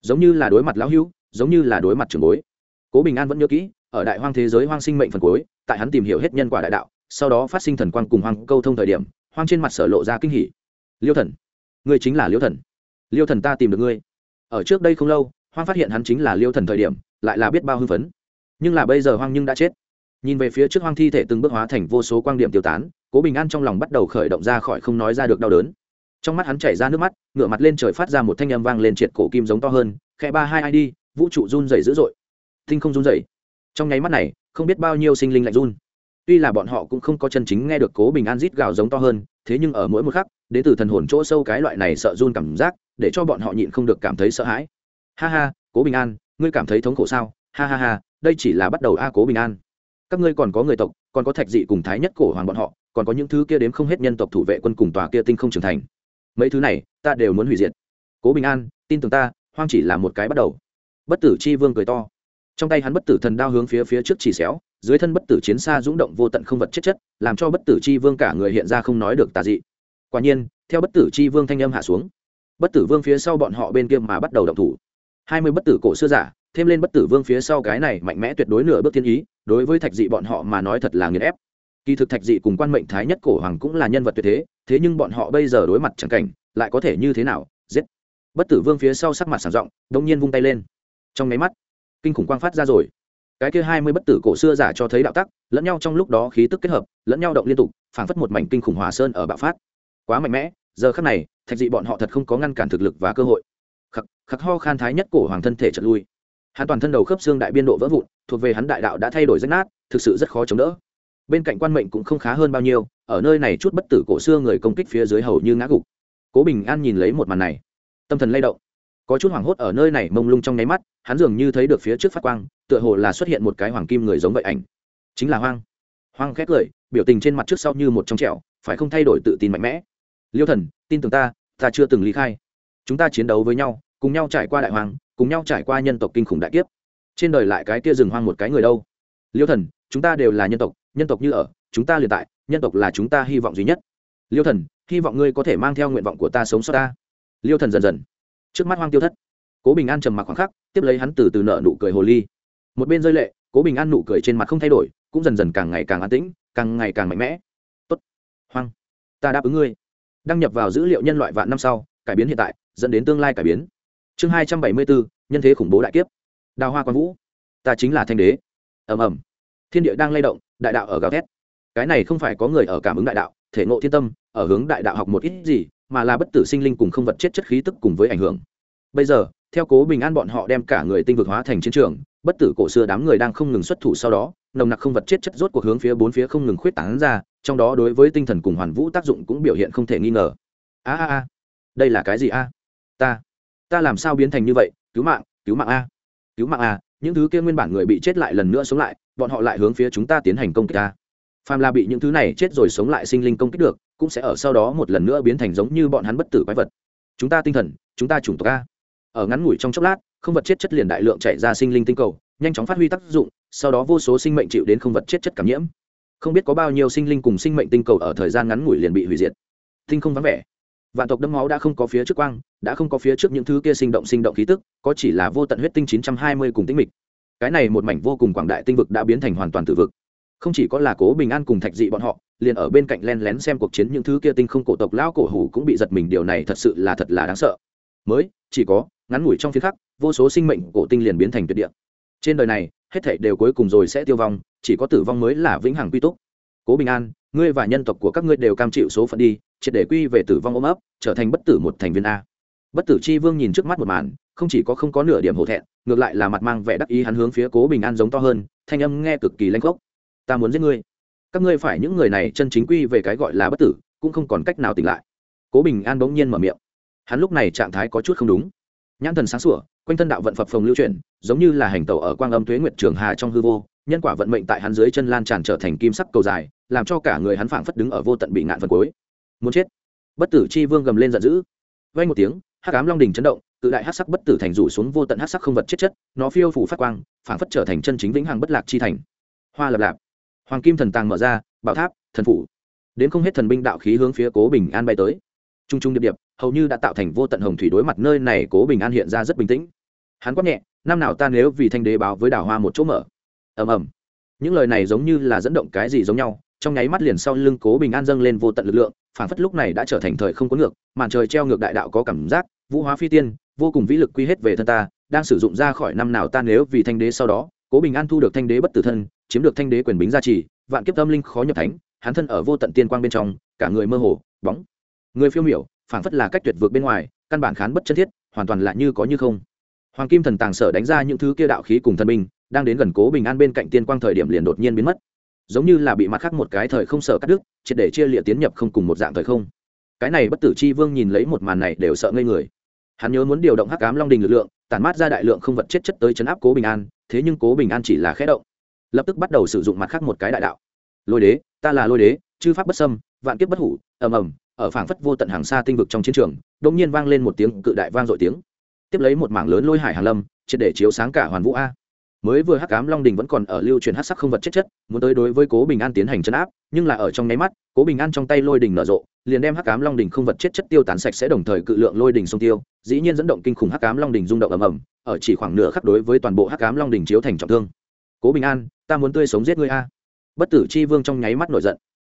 Giống như là đối mặt lão hữu, giống như là đối mặt trường bối. Cố bình an vẫn nhớ kỹ, ở đại hoang thế giới hoang sinh mệnh phần cuối, tại hắn tìm hiểu hết nhân quả đại đạo, sau đó phát sinh thần quang cùng hoang câu thông thời điểm, hoang trên mặt sở lộ ra kinh hỉ. Liêu thần, ngươi chính là liêu thần. Liêu thần ta tìm được ngươi. Ở trước đây không lâu, hoang phát hiện hắn chính là liêu thần thời điểm lại là biết bao hưng phấn. Nhưng là bây giờ hoang nhưng đã chết. Nhìn về phía trước hoang thi thể từng bước hóa thành vô số quan điểm tiêu tán, cố bình an trong lòng bắt đầu khởi động ra khỏi không nói ra được đau đớn. Trong mắt hắn chảy ra nước mắt ngựa mặt lên trời phát ra một thanh âm vang lên triệt cổ kim giống to hơn khe ba hai ai đi, vũ trụ run dày dữ dội. Thinh không run dày trong nháy mắt này, không biết bao nhiêu sinh linh lạnh run. Tuy là bọn họ cũng không có chân chính nghe được cố bình an rít gào giống to hơn, thế nhưng ở mỗi một khắc đến từ thần hồn chỗ sâu cái loại này sợ run cảm giác, để cho bọn họ nhịn không được cảm thấy sợ hãi. Ha ha, cố bình an ngươi cảm thấy thống khổ sao? Ha ha ha, đây chỉ là bắt đầu a cố bình an. Các ngươi còn có người tộc, còn có thạch dị cùng thái nhất cổ hoàng bọn họ, còn có những thứ kia đếm không hết nhân tộc thủ vệ quân cùng tòa kia tinh không trưởng thành. Mấy thứ này, ta đều muốn hủy diệt. Cố bình an, tin tưởng ta, hoang chỉ là một cái bắt đầu. Bất tử chi vương cười to. Trong tay hắn bất tử thần đao hướng phía phía trước chỉ xéo, dưới thân bất tử chiến xa rung động vô tận không vật chất chất, làm cho bất tử chi vương cả người hiện ra không nói được tà dị. Quả nhiên, theo bất tử chi vương thanh âm hạ xuống, bất tử vương phía sau bọn họ bên kia mà bắt đầu động thủ hai mươi bất tử cổ xưa giả, thêm lên bất tử vương phía sau cái này mạnh mẽ tuyệt đối nửa bước thiên ý, đối với thạch dị bọn họ mà nói thật là nghiền ép. Kỳ thực thạch dị cùng quan mệnh thái nhất cổ hoàng cũng là nhân vật tuyệt thế thế nhưng bọn họ bây giờ đối mặt chẳng cảnh, lại có thể như thế nào? Giết. Bất tử vương phía sau sắc mặt sảng rộng đông nhiên vung tay lên. Trong nháy mắt, kinh khủng quang phát ra rồi. Cái kia hai mươi bất tử cổ xưa giả cho thấy đạo tắc, lẫn nhau trong lúc đó khí tức kết hợp, lẫn nhau động liên tục, phảng phất một mảnh kinh khủng hòa sơn ở bạo phát. Quá mạnh mẽ, giờ khắc này, thạch dị bọn họ thật không có ngăn cản thực lực và cơ hội khắc khắc ho khan thái nhất cổ hoàng thân thể trật lui. Hắn toàn thân đầu khớp xương đại biên độ vỡ vụn, thuộc về hắn đại đạo đã thay đổi rách nát, thực sự rất khó chống đỡ. Bên cạnh quan mệnh cũng không khá hơn bao nhiêu, ở nơi này chút bất tử cổ xưa người công kích phía dưới hầu như ngã gục. Cố bình an nhìn lấy một màn này, tâm thần lay động. Có chút hoảng hốt ở nơi này mông lung trong nháy mắt, hắn dường như thấy được phía trước phát quang, tựa hồ là xuất hiện một cái hoàng kim người giống vậy ảnh. Chính là hoang. Hoang khét cười, biểu tình trên mặt trước sau như một trong trẹo phải không thay đổi tự tin mạnh mẽ? Liêu thần, tin tưởng ta ta chưa từng ly khai chúng ta chiến đấu với nhau, cùng nhau trải qua đại hoàng, cùng nhau trải qua nhân tộc kinh khủng đại kiếp. Trên đời lại cái kia rừng hoang một cái người đâu? Liêu thần, chúng ta đều là nhân tộc nhân tộc như ở, chúng ta liền tại, nhân tộc là chúng ta hy vọng duy nhất. Liêu thần, hy vọng ngươi có thể mang theo nguyện vọng của ta sống sót ta. Liêu thần dần dần, trước mắt hoang tiêu thất. Cố bình an trầm mặc khoảng khắc, tiếp lấy hắn từ từ nợ nụ cười hồ ly. Một bên rơi lệ, cố bình an nụ cười trên mặt không thay đổi, cũng dần dần càng ngày càng an tĩnh, càng ngày càng mạnh mẽ. Tốt. Hoang, ta đáp ứng ngươi. Đăng nhập vào dữ liệu nhân loại vạn năm sau, cải biến hiện tại dẫn đến tương lai cải biến. Chương hai trăm bảy mươi bốn, nhân thế khủng bố đại kiếp. Đào hoa quan vũ, ta chính là thanh đế. Ầm ầm. Thiên địa đang lay động, đại đạo ở gào thét. Cái này không phải có người ở cảm ứng đại đạo, thể ngộ thiên tâm, ở hướng đại đạo học một ít gì, mà là bất tử sinh linh cùng không vật chết chất khí tức cùng với ảnh hưởng. Bây giờ, theo cố bình an bọn họ đem cả người tinh vực hóa thành chiến trường, bất tử cổ xưa đám người đang không ngừng xuất thủ sau đó, nồng nặc không vật chết chất rốt cuộc hướng phía bốn phía không ngừng khuyết tán ra, trong đó đối với tinh thần cùng hoàn vũ tác dụng cũng biểu hiện không thể nghi ngờ. A a a. Đây là cái gì a? Ta. Ta làm sao biến thành như vậy? Cứu mạng cứu mạng a. Cứu mạng a, những thứ kia nguyên bản người bị chết lại lần nữa sống lại, bọn họ lại hướng phía chúng ta tiến hành công kích ta. phàm là bị những thứ này chết rồi sống lại sinh linh công kích được, cũng sẽ ở sau đó một lần nữa biến thành giống như bọn hắn bất tử quái vật. Chúng ta tinh thần, chúng ta chủng tộc a. Ở ngắn ngủi trong chốc lát, không vật chết chất liền đại lượng chạy ra sinh linh tinh cầu, nhanh chóng phát huy tác dụng, sau đó vô số sinh mệnh chịu đến không vật chết chất cảm nhiễm. Không biết có bao nhiêu sinh linh cùng sinh mệnh tinh cầu ở thời gian ngắn ngủi liền bị hủy diệt. Tinh không vắng vẻ vạn tộc đấm máu đã không có phía trước quang, đã không có phía trước những thứ kia sinh động sinh động khí tức, có chỉ là vô tận huyết tinh chín trăm hai mươi cùng tinh mịch. Cái này một mảnh vô cùng quảng đại tinh vực đã biến thành hoàn toàn tự vực. Không chỉ có là cố bình an cùng thạch dị bọn họ, liền ở bên cạnh len lén xem cuộc chiến những thứ kia tinh không cổ tộc lão cổ hủ cũng bị giật mình, điều này thật sự là thật là đáng sợ. Mới, chỉ có, ngắn ngủi trong phía khắc, vô số sinh mệnh cổ tinh liền biến thành tuyệt địa. Trên đời này, hết thảy đều cuối cùng rồi sẽ tiêu vong, chỉ có tử vong mới là vĩnh hằng quy túc. Cố bình an, ngươi và nhân tộc của các ngươi đều cam chịu số phận đi triệt để quy về tử vong ôm ấp, trở thành bất tử một thành viên a. Bất tử chi vương nhìn trước mắt một màn, không chỉ có không có nửa điểm hổ thẹn, ngược lại là mặt mang vẻ đắc ý hắn hướng phía cố bình an giống to hơn, thanh âm nghe cực kỳ lanh gốc ta muốn giết ngươi. Các ngươi phải những người này chân chính quy về cái gọi là bất tử, cũng không còn cách nào tỉnh lại. Cố bình an bỗng nhiên mở miệng. Hắn lúc này trạng thái có chút không đúng. Nhãn thần sáng sủa, quanh thân đạo vận phập phồng lưu chuyển, giống như là hành tẩu ở quang âm tuế nguyệt trường hà trong hư vô, nhân quả vận mệnh tại hắn dưới chân lan tràn trở thành kim sắc cầu dài, làm cho cả người hắn phảng phất đứng ở vô tận bị ngạn phần cuối muốn chết. Bất tử chi vương gầm lên giận dữ. Vay một tiếng, hắc ám long đình chấn động tự đại hắc sắc bất tử thành rủ xuống vô tận hắc sắc không vật chết chất, nó phiêu phủ phát quang, phảng phất trở thành chân chính vĩnh hằng bất lạc chi thành. Hoa lập lạp. Hoàng kim thần tàng mở ra, bảo tháp, thần phủ. Đến không hết thần binh đạo khí hướng phía cố bình an bay tới. T r u n g t r u n g điệp điệp, hầu như đã tạo thành vô tận hồng thủy đối mặt nơi này, cố bình an hiện ra rất bình tĩnh. Hắn quát nhẹ, năm nào ta nếu vì thanh đế báo với đảo hoa một chỗ mở? Ầm ầm. Những lời này giống như là dẫn động cái gì giống nhau trong nháy mắt liền sau lưng cố bình an dâng lên vô tận lực lượng phản phất lúc này đã trở thành thời không có ngược, màn trời treo ngược đại đạo có cảm giác, vũ hóa phi tiên, vô cùng vĩ lực quy hết về thân ta, đang sử dụng ra khỏi năm nào ta nếu vì thanh đế sau đó, cố bình an thu được thanh đế bất tử thân, chiếm được thanh đế quyền bính gia trì, vạn kiếp tâm linh khó nhập thánh, hắn thân ở vô tận tiên quang bên trong, cả người mơ hồ, bóng. Người phiêu miểu, phảng phất là cách tuyệt vượt bên ngoài, căn bản khán bất chân thiết, hoàn toàn là như có như không. Hoàng kim thần tàng sở đánh ra những thứ kia đạo khí cùng thần binh, đang đến gần cố bình an bên cạnh tiên quang thời điểm liền đột nhiên biến mất giống như là bị mặt khác một cái thời không sợ cắt đứt, triệt để chia lịa tiến nhập không cùng một dạng thời không. Cái này bất tử chi vương nhìn lấy một màn này đều sợ ngây người. Hắn nhớ muốn điều động hắc ám long đình lực lượng, tản mát ra đại lượng không vật chết chất tới chấn áp cố bình an, thế nhưng cố bình an chỉ là khẽ động. Lập tức bắt đầu sử dụng mặt khác một cái đại đạo. Lôi đế, ta là lôi đế, chư pháp bất xâm, vạn kiếp bất hủ, ầm ầm, ở phảng phất vô tận hàng xa tinh vực trong chiến trường, đột nhiên vang lên một tiếng cự đại vang dội tiếng. Tiếp lấy một mảng lớn lôi hải hàn lâm, triệt để chiếu sáng cả hoàn vũ a mới vừa hắc ám long đình vẫn còn ở lưu truyền hắc sắc không vật chết chất, muốn tới đối với cố bình an tiến hành chấn áp, nhưng là ở trong nháy mắt, cố bình an trong tay lôi đình nở rộ, liền đem hắc ám long đình không vật chết chất tiêu tán sạch sẽ đồng thời cự lượng lôi đình sông tiêu, dĩ nhiên dẫn động kinh khủng hắc ám long đình rung động ầm ầm, ở chỉ khoảng nửa khắc đối với toàn bộ hắc ám long đình chiếu thành trọng thương. Cố bình an, ta muốn tươi sống giết ngươi a. Bất tử chi vương trong nháy mắt nổi giận.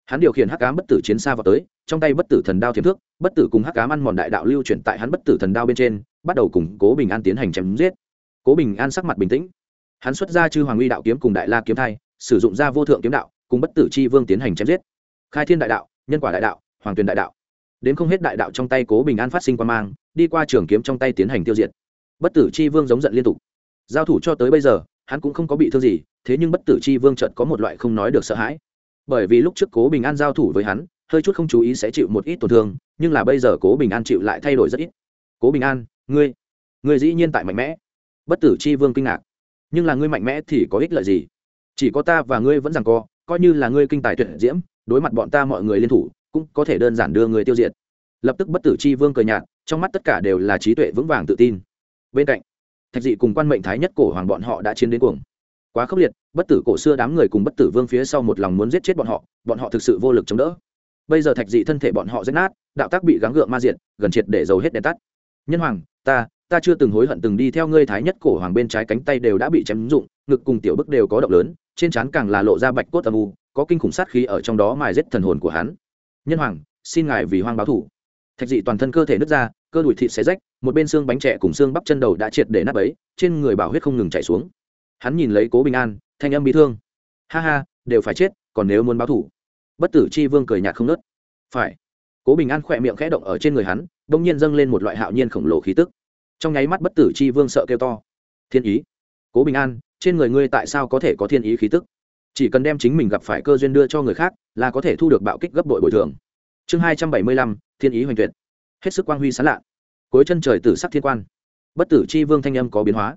Hắn điều khiển hắc ám bất tử chiến xa vào tới, trong tay bất tử thần đao thiếm thước, bất tử cùng hắc ám ăn mòn đại đạo lưu chuyển tại hắn bất tử thần đao bên trên, bắt đầu cùng cố bình an tiến hành chém giết. Cố bình an sắc mặt bình tĩnh hắn xuất ra chư hoàng uy đạo kiếm cùng đại la kiếm thai, sử dụng ra vô thượng kiếm đạo, cùng bất tử chi vương tiến hành chém giết. Khai thiên đại đạo, nhân quả đại đạo, hoàng tuyền đại đạo. Đến không hết đại đạo trong tay cố bình an phát sinh qua mang, đi qua trường kiếm trong tay tiến hành tiêu diệt. Bất tử chi vương giống giận liên tục. Giao thủ cho tới bây giờ, hắn cũng không có bị thương gì, thế nhưng bất tử chi vương chợt có một loại không nói được sợ hãi. Bởi vì lúc trước cố bình an giao thủ với hắn, hơi chút không chú ý sẽ chịu một ít tổn thương, nhưng là bây giờ cố bình an chịu lại thay đổi rất ít. Cố bình an, ngươi ngươi dĩ nhiên tại mạnh mẽ. Bất tử chi vương kinh ngạc nhưng là ngươi mạnh mẽ thì có ích lợi gì? Chỉ có ta và ngươi vẫn rằng co, coi như là ngươi kinh tài tuyển diễm, đối mặt bọn ta mọi người liên thủ, cũng có thể đơn giản đưa người tiêu diệt. Lập tức bất tử chi vương cười nhạt, trong mắt tất cả đều là trí tuệ vững vàng tự tin. Bên cạnh, thạch dị cùng quan mệnh thái nhất cổ hoàng bọn họ đã chiến đến cuồng. Quá khốc liệt, bất tử cổ xưa đám người cùng bất tử vương phía sau một lòng muốn giết chết bọn họ bọn họ thực sự vô lực chống đỡ. Bây giờ thạch dị thân thể bọn họ rách nát, đạo tác bị gắng gượng ma diện gần triệt để dầu hết đèn tắt. Nhân hoàng, ta ta chưa từng hối hận từng đi theo ngươi thái nhất cổ hoàng bên trái cánh tay đều đã bị chém rụng, ngực cùng tiểu bức đều có động lớn, trên trán càng là lộ ra bạch cốt âm u, có kinh khủng sát khí ở trong đó mài giết thần hồn của hắn. Nhân hoàng, xin ngài vì hoang báo thủ. Thạch dị toàn thân cơ thể nứt ra, cơ đùi thịt xé rách, một bên xương bánh trẻ cùng xương bắp chân đầu đã triệt để nắp ấy trên người bảo huyết không ngừng chảy xuống. Hắn nhìn lấy cố bình an, thanh âm bị thương. Ha ha, đều phải chết, còn nếu muốn báo thủ. Bất tử chi vương cười nhạt không nớt. Phải. Cố bình an khỏe miệng khẽ động ở trên người hắn đ ỗ n g nhiên dâng lên một loại hạo nhiên khổng lồ khí tức trong nháy mắt bất tử chi vương sợ kêu to. Thiên ý. Cố bình an, trên người ngươi tại sao có thể có thiên ý khí tức? Chỉ cần đem chính mình gặp phải cơ duyên đưa cho người khác, là có thể thu được bạo kích gấp đội bồi thường. Chương hai trăm bảy mươi lăm, thiên ý hoành tuyệt. Hết sức quang huy sán lạ. Cuối chân trời tử sắc thiên quan. Bất tử chi vương thanh âm có biến hóa.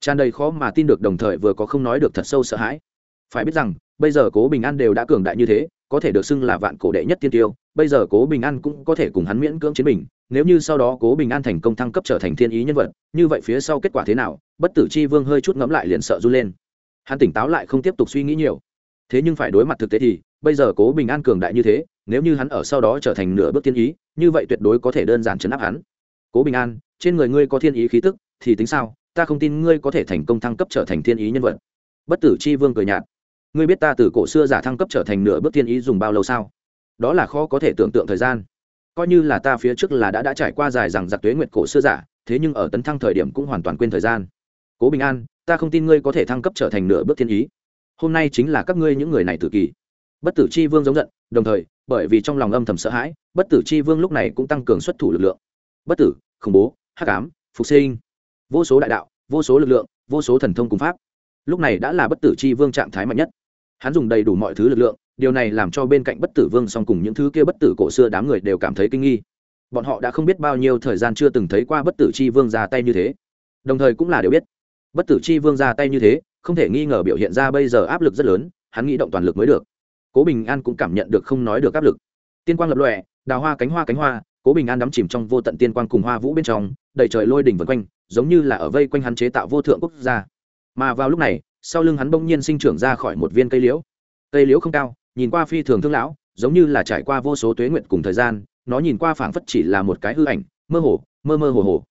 Tràn đầy khó mà tin được đồng thời vừa có không nói được thật sâu sợ hãi. Phải biết rằng, bây giờ cố bình an đều đã cường đại như thế, có thể được xưng là vạn cổ đệ nhất tiên tiêu, bây giờ cố bình an cũng có thể cùng hắn miễn cưỡng chiến bình nếu như sau đó cố bình an thành công thăng cấp trở thành thiên ý nhân vật, như vậy phía sau kết quả thế nào? Bất tử chi vương hơi chút ngẫm lại liền sợ run lên. Hắn tỉnh táo lại không tiếp tục suy nghĩ nhiều. Thế nhưng phải đối mặt thực tế thì, bây giờ cố bình an cường đại như thế, nếu như hắn ở sau đó trở thành nửa bước thiên ý, như vậy tuyệt đối có thể đơn giản chấn áp hắn. Cố bình an, trên người ngươi có thiên ý khí tức, thì tính sao? Ta không tin ngươi có thể thành công thăng cấp trở thành thiên ý nhân vật. Bất tử chi vương cười nhạt. Ngươi biết ta từ cổ xưa giả thăng cấp trở thành nửa bước thiên ý dùng bao lâu sao? Đó là khó có thể tưởng tượng thời gian coi như là ta phía trước là đã đã trải qua dài rằng giặc tuế nguyệt cổ xưa giả, thế nhưng ở tấn thăng thời điểm cũng hoàn toàn quên thời gian. Cố bình an, ta không tin ngươi có thể thăng cấp trở thành nửa bước thiên ý. Hôm nay chính là các ngươi những người này tự kỳ bất tử chi vương giống giận, đồng thời, bởi vì trong lòng âm thầm sợ hãi, bất tử chi vương lúc này cũng tăng cường xuất thủ lực lượng. Bất tử, khủng bố, hắc ám, phục sinh. Vô số đại đạo, vô số lực lượng, vô số thần thông cùng pháp. Lúc này đã là bất tử chi vương trạng thái mạnh nhất. Hắn dùng đầy đủ mọi thứ lực lượng điều này làm cho bên cạnh bất tử vương song cùng những thứ kia bất tử cổ xưa đám người đều cảm thấy kinh nghi. Bọn họ đã không biết bao nhiêu thời gian chưa từng thấy qua bất tử chi vương ra tay như thế. Đồng thời cũng là đều biết, bất tử chi vương ra tay như thế, không thể nghi ngờ biểu hiện ra bây giờ áp lực rất lớn, hắn nghĩ động toàn lực mới được. Cố bình an cũng cảm nhận được không nói được áp lực. Tiên quang lập lọe đào hoa cánh hoa cánh hoa, cố bình an đắm chìm trong vô tận tiên quang cùng hoa vũ bên trong, đầy trời lôi đỉnh vân quanh, giống như là ở vây quanh hắn chế tạo vô thượng quốc gia. Mà vào lúc này, sau lưng hắn bỗng nhiên sinh trưởng ra khỏi một viên cây liễu. Cây liễu không cao nhìn qua phi thường thương lão, giống như là trải qua vô số tuế nguyện cùng thời gian, nó nhìn qua phảng phất chỉ là một cái hư ảnh, mơ hồ, mơ mơ hồ hồ.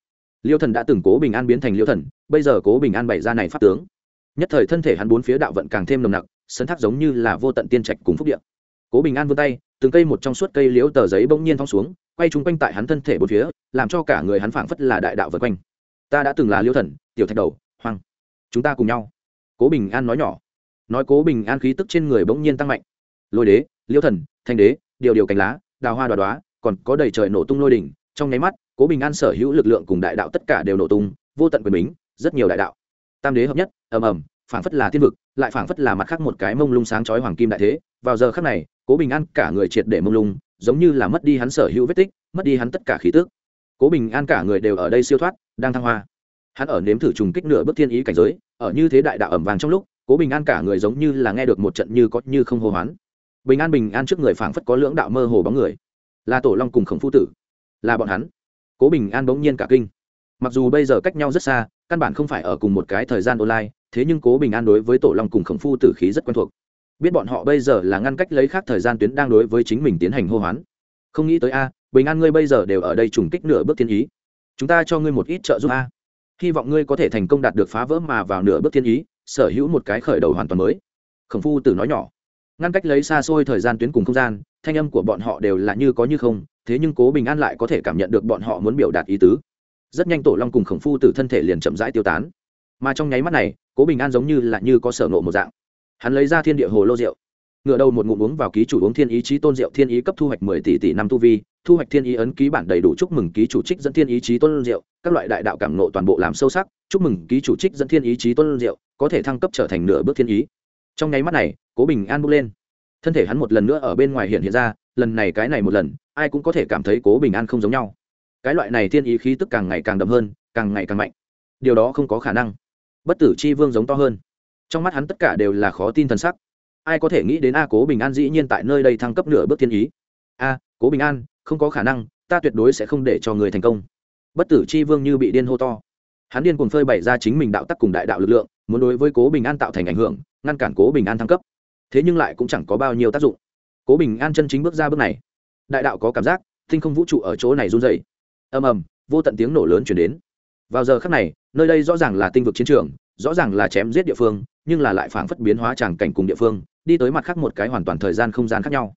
Liêu thần đã từng cố bình an biến thành liêu thần, bây giờ cố bình an bày ra này pháp tướng. Nhất thời thân thể hắn bốn phía đạo vận càng thêm nồng nặc, sân thác giống như là vô tận tiên trạch cùng phúc điện cố bình an vươn tay, từng cây một trong suốt cây liễu tờ giấy bỗng nhiên thong xuống, quay chung quanh tại hắn thân thể bốn phía, làm cho cả người hắn phảng phất là đại đạo vật quanh. Ta đã từng là liêu thần, tiểu thạch đầu, hoang. Chúng ta cùng nhau. Cố bình an nói nhỏ. Nói cố bình an khí tức trên người bỗng nhiên tăng mạnh lôi đế, liêu thần, thanh đế, điều điều cành lá, đào hoa đoá đoá, còn có đầy trời nổ tung lôi đỉnh, trong nháy mắt, cố bình an sở hữu lực lượng cùng đại đạo tất cả đều nổ tung, vô tận quyền bính, rất nhiều đại đạo. Tam đế hợp nhất, ầm ầm, phảng phất là thiên vực, lại phảng phất là mặt khác một cái mông lung sáng chói hoàng kim đại thế. Vào giờ khắc này, cố bình an cả người triệt để mông lung, giống như là mất đi hắn sở hữu vết tích, mất đi hắn tất cả khí tước cố bình an cả người đều ở đây siêu thoát, đang thăng hoa. Hắn ở nếm thử trùng kích nửa bước thiên ý cảnh giới, ở như thế đại đạo ẩm vàng trong lúc, cố bình an cả người giống như là nghe được một trận như có như không hô hoán bình an bình an trước người phảng phất có lưỡng đạo mơ hồ bóng người. Là tổ long cùng khổng phu tử. Là bọn hắn. Cố bình an bỗng nhiên cả kinh. Mặc dù bây giờ cách nhau rất xa, căn bản không phải ở cùng một cái thời gian online, thế nhưng cố bình an đối với tổ long cùng khổng phu tử khí rất quen thuộc. Biết bọn họ bây giờ là ngăn cách lấy khác thời gian tuyến đang đối với chính mình tiến hành hô hoán. Không nghĩ tới a, bình an ngươi bây giờ đều ở đây trùng kích nửa bước thiên ý. Chúng ta cho ngươi một ít trợ giúp a. Hy vọng ngươi có thể thành công đạt được phá vỡ mà vào nửa bước thiên ý, sở hữu một cái khởi đầu hoàn toàn mới. Khổng phu tử nói nhỏ ngăn cách lấy xa xôi thời gian tuyến cùng không gian, thanh âm của bọn họ đều là như có như không, thế nhưng cố bình an lại có thể cảm nhận được bọn họ muốn biểu đạt ý tứ. Rất nhanh tổ long cùng khổng phu từ thân thể liền chậm rãi tiêu tán. Mà trong nháy mắt này, cố bình an giống như là như có sở nộ một dạng. Hắn lấy ra thiên địa hồ lô rượu ngựa đầu một ngụm uống vào ký chủ uống thiên ý chí tôn rượu, thiên ý cấp thu hoạch mười tỷ tỷ năm tu vi, thu hoạch thiên ý ấn ký bản đầy đủ chúc mừng ký chủ trích dẫn thiên ý chí tôn rượu, các loại đại đạo cảm nộ toàn bộ làm sâu sắc, chúc mừng ký chủ trích dẫn thiên ý chí tôn rượu, có thể thăng cấp trở thành nửa bước thiên ý. Trong nháy mắt này cố bình an bước lên. Thân thể hắn một lần nữa ở bên ngoài hiện hiện ra, lần này cái này một lần, ai cũng có thể cảm thấy cố bình an không giống nhau. Cái loại này thiên ý khí tức càng ngày càng đậm hơn, càng ngày càng mạnh. Điều đó không có khả năng. Bất tử chi vương giống to hơn. Trong mắt hắn tất cả đều là khó tin t h ầ n sắc. Ai có thể nghĩ đến a, cố bình an dĩ nhiên tại nơi đây thăng cấp nửa bước thiên ý. A, cố bình an, không có khả năng, ta tuyệt đối sẽ không để cho người thành công. Bất tử chi vương như bị điên hô to. Hắn điên cuồng phơi bày ra chính mình đạo tắc cùng đại đạo lực lượng, muốn đối với cố bình an tạo thành ảnh hưởng, ngăn cản cố bình an thăng cấp thế nhưng lại cũng chẳng có bao nhiêu tác dụng. Cố bình an chân chính bước ra bước này. Đại đạo có cảm giác, tinh không vũ trụ ở chỗ này run dày ầm ầm, vô tận tiếng nổ lớn chuyển đến. Vào giờ khắc này, nơi đây rõ ràng là tinh vực chiến trường, rõ ràng là chém giết địa phương, nhưng là lại phảng phất biến hóa tràng cảnh cùng địa phương, đi tới mặt khác một cái hoàn toàn thời gian không gian khác nhau.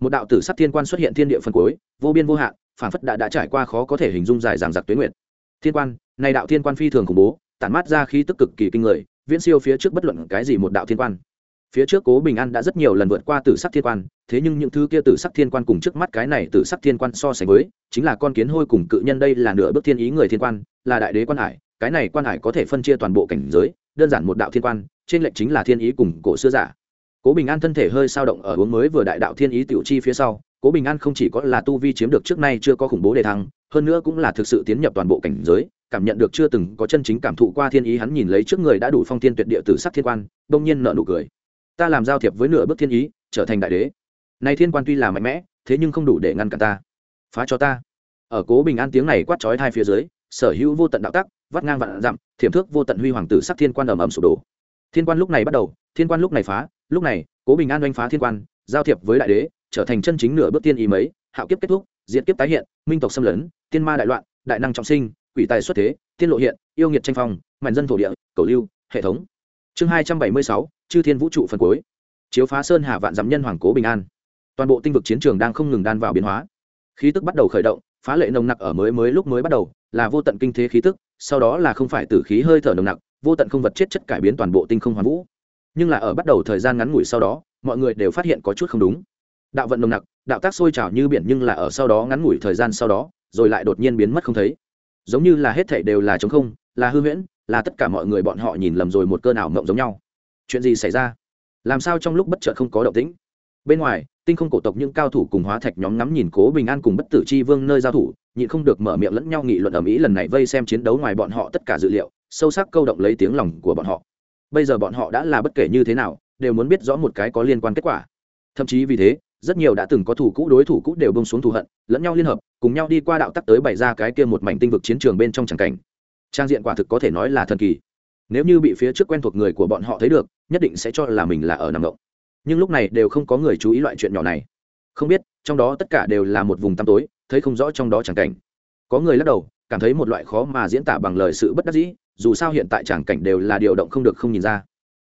Một đạo tử sắc thiên quan xuất hiện thiên địa phân cuối, vô biên vô hạn, phảng phất đã đã trải qua khó có thể hình dung dài dàng giặc tuyến nguyện thiên quan, này đạo thiên quan phi thường khủng bố, tản mát ra khí tức cực kỳ kinh người, viễn siêu phía trước bất luận cái gì một đạo thiên quan phía trước cố bình an đã rất nhiều lần vượt qua tử sắc thiên quan, thế nhưng những thứ kia tử sắc thiên quan cùng trước mắt cái này tử sắc thiên quan so sánh với, chính là con kiến hôi cùng cự nhân đây là nửa bước thiên ý người thiên quan, là đại đế quan hải, cái này quan hải có thể phân chia toàn bộ cảnh giới, đơn giản một đạo thiên quan, trên lệnh chính là thiên ý cùng cổ xưa giả. Cố bình an thân thể hơi sao động ở uống mới vừa đại đạo thiên ý tiểu chi phía sau, cố bình an không chỉ có là tu vi chiếm được trước nay chưa có khủng bố đề thăng, hơn nữa cũng là thực sự tiến nhập toàn bộ cảnh giới, cảm nhận được chưa từng có chân chính cảm thụ qua thiên ý hắn nhìn lấy trước người đã đủ phong thiên tuyệt địa tử sắc thiên quan, đông nhiên nợ nụ cười ta làm giao thiệp với nửa bước thiên ý, trở thành đại đế. Nay thiên quan tuy là mạnh mẽ, thế nhưng không đủ để ngăn cản ta. Phá cho ta. Ở cố bình an tiếng này quát trói hai phía dưới, sở hữu vô tận đạo tắc, vắt ngang vạn dặm, thiểm thước vô tận huy hoàng tử sắc thiên quan ầm ầm sụp đổ. Thiên quan lúc này bắt đầu, thiên quan lúc này phá, lúc này, cố bình an oanh phá thiên quan, giao thiệp với đại đế, trở thành chân chính nửa bước tiên ý mấy, hạo kiếp kết thúc diện kiếp tái hiện, minh tộc xâm lấn, tiên ma đại loạn, đại năng trọng sinh, quỷ tài xuất thế, tiên lộ hiện, yêu nghiệt tranh phong mạnh dân thổ địa, cầu lưu, hệ thống. Chương hai trăm bảy mươi sáu chư thiên vũ trụ phần cuối, chiếu phá sơn hà vạn dặm nhân hoàng cố bình an. Toàn bộ tinh vực chiến trường đang không ngừng đan vào biến hóa. Khí tức bắt đầu khởi động, phá lệ nồng nặc ở mới mới lúc mới bắt đầu, là vô tận kinh thế khí tức, sau đó là không phải tử khí hơi thở nồng nặc, vô tận không vật chết chất cải biến toàn bộ tinh không hoàn vũ. Nhưng là ở bắt đầu thời gian ngắn ngủi sau đó, mọi người đều phát hiện có chút không đúng. Đạo vận nồng nặc, đạo tác sôi trào như biển nhưng là ở sau đó ngắn ngủi thời gian sau đó, rồi lại đột nhiên biến mất không thấy. Giống như là hết thảy đều là trống không, là hư huyễn, là tất cả mọi người bọn họ nhìn lầm rồi một cơn ảo mộng giống nhau chuyện gì xảy ra? Làm sao trong lúc bất chợt không có động tĩnh? Bên ngoài, tinh không cổ tộc những cao thủ cùng hóa thạch nhóm ngắm nhìn cố bình an cùng bất tử chi vương nơi giao thủ, nhịn không được mở miệng lẫn nhau nghị luận ở mỹ lần này vây xem chiến đấu ngoài bọn họ tất cả dữ liệu, sâu sắc câu động lấy tiếng lòng của bọn họ. Bây giờ bọn họ đã là bất kể như thế nào, đều muốn biết rõ một cái có liên quan kết quả. Thậm chí vì thế, rất nhiều đã từng có thủ cũ đối thủ cũ đều bông xuống thù hận, lẫn nhau liên hợp, cùng nhau đi qua đạo tắc tới bày ra cái kia một mảnh tinh vực chiến trường bên trong tràng cảnh. Trang diện quả thực có thể nói là thần kỳ nếu như bị phía trước quen thuộc người của bọn họ thấy được, nhất định sẽ cho là mình là ở nằm động. Nhưng lúc này đều không có người chú ý loại chuyện nhỏ này. Không biết, trong đó tất cả đều là một vùng tăm tối, thấy không rõ trong đó chẳng cảnh. Có người lắc đầu, cảm thấy một loại khó mà diễn tả bằng lời sự bất đắc dĩ, dù sao hiện tại chẳng cảnh đều là điều động không được không nhìn ra.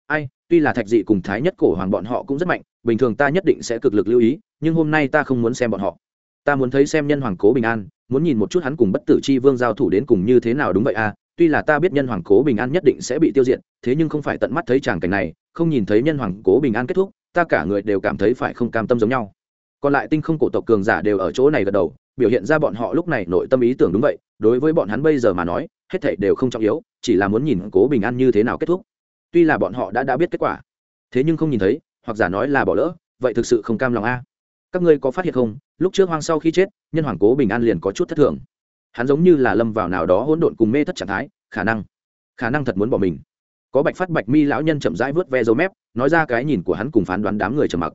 Ai, tuy là thạch dị cùng thái nhất cổ hoàng bọn họ cũng rất mạnh, bình thường ta nhất định sẽ cực lực lưu ý, nhưng hôm nay ta không muốn xem bọn họ. Ta muốn thấy xem nhân hoàng cố bình an, muốn nhìn một chút hắn cùng bất tử chi vương giao thủ đến cùng như thế nào đúng vậy à tuy là ta biết nhân hoàng cố bình an nhất định sẽ bị tiêu diệt, thế nhưng không phải tận mắt thấy tràng cảnh này, không nhìn thấy nhân hoàng cố bình an kết thúc, ta cả người đều cảm thấy phải không cam tâm giống nhau. Còn lại tinh không cổ tộc cường giả đều ở chỗ này gật đầu, biểu hiện ra bọn họ lúc này nội tâm ý tưởng đúng vậy, đối với bọn hắn bây giờ mà nói, hết thảy đều không trọng yếu, chỉ là muốn nhìn cố bình an như thế nào kết thúc. Tuy là bọn họ đã đã biết kết quả, thế nhưng không nhìn thấy, hoặc giả nói là bỏ lỡ, vậy thực sự không cam lòng a. Các ngươi có phát hiện không? Lúc trước hoang sau khi chết, nhân hoàng cố bình an liền có chút thất thường hắn giống như là lâm vào nào đó hỗn độn cùng mê thất trạng thái, khả năng khả năng thật muốn bỏ mình. Có bạch phát bạch mi lão nhân chậm rãi vớt ve dấu mép, nói ra cái nhìn của hắn cùng phán đoán đám người trầm mặc.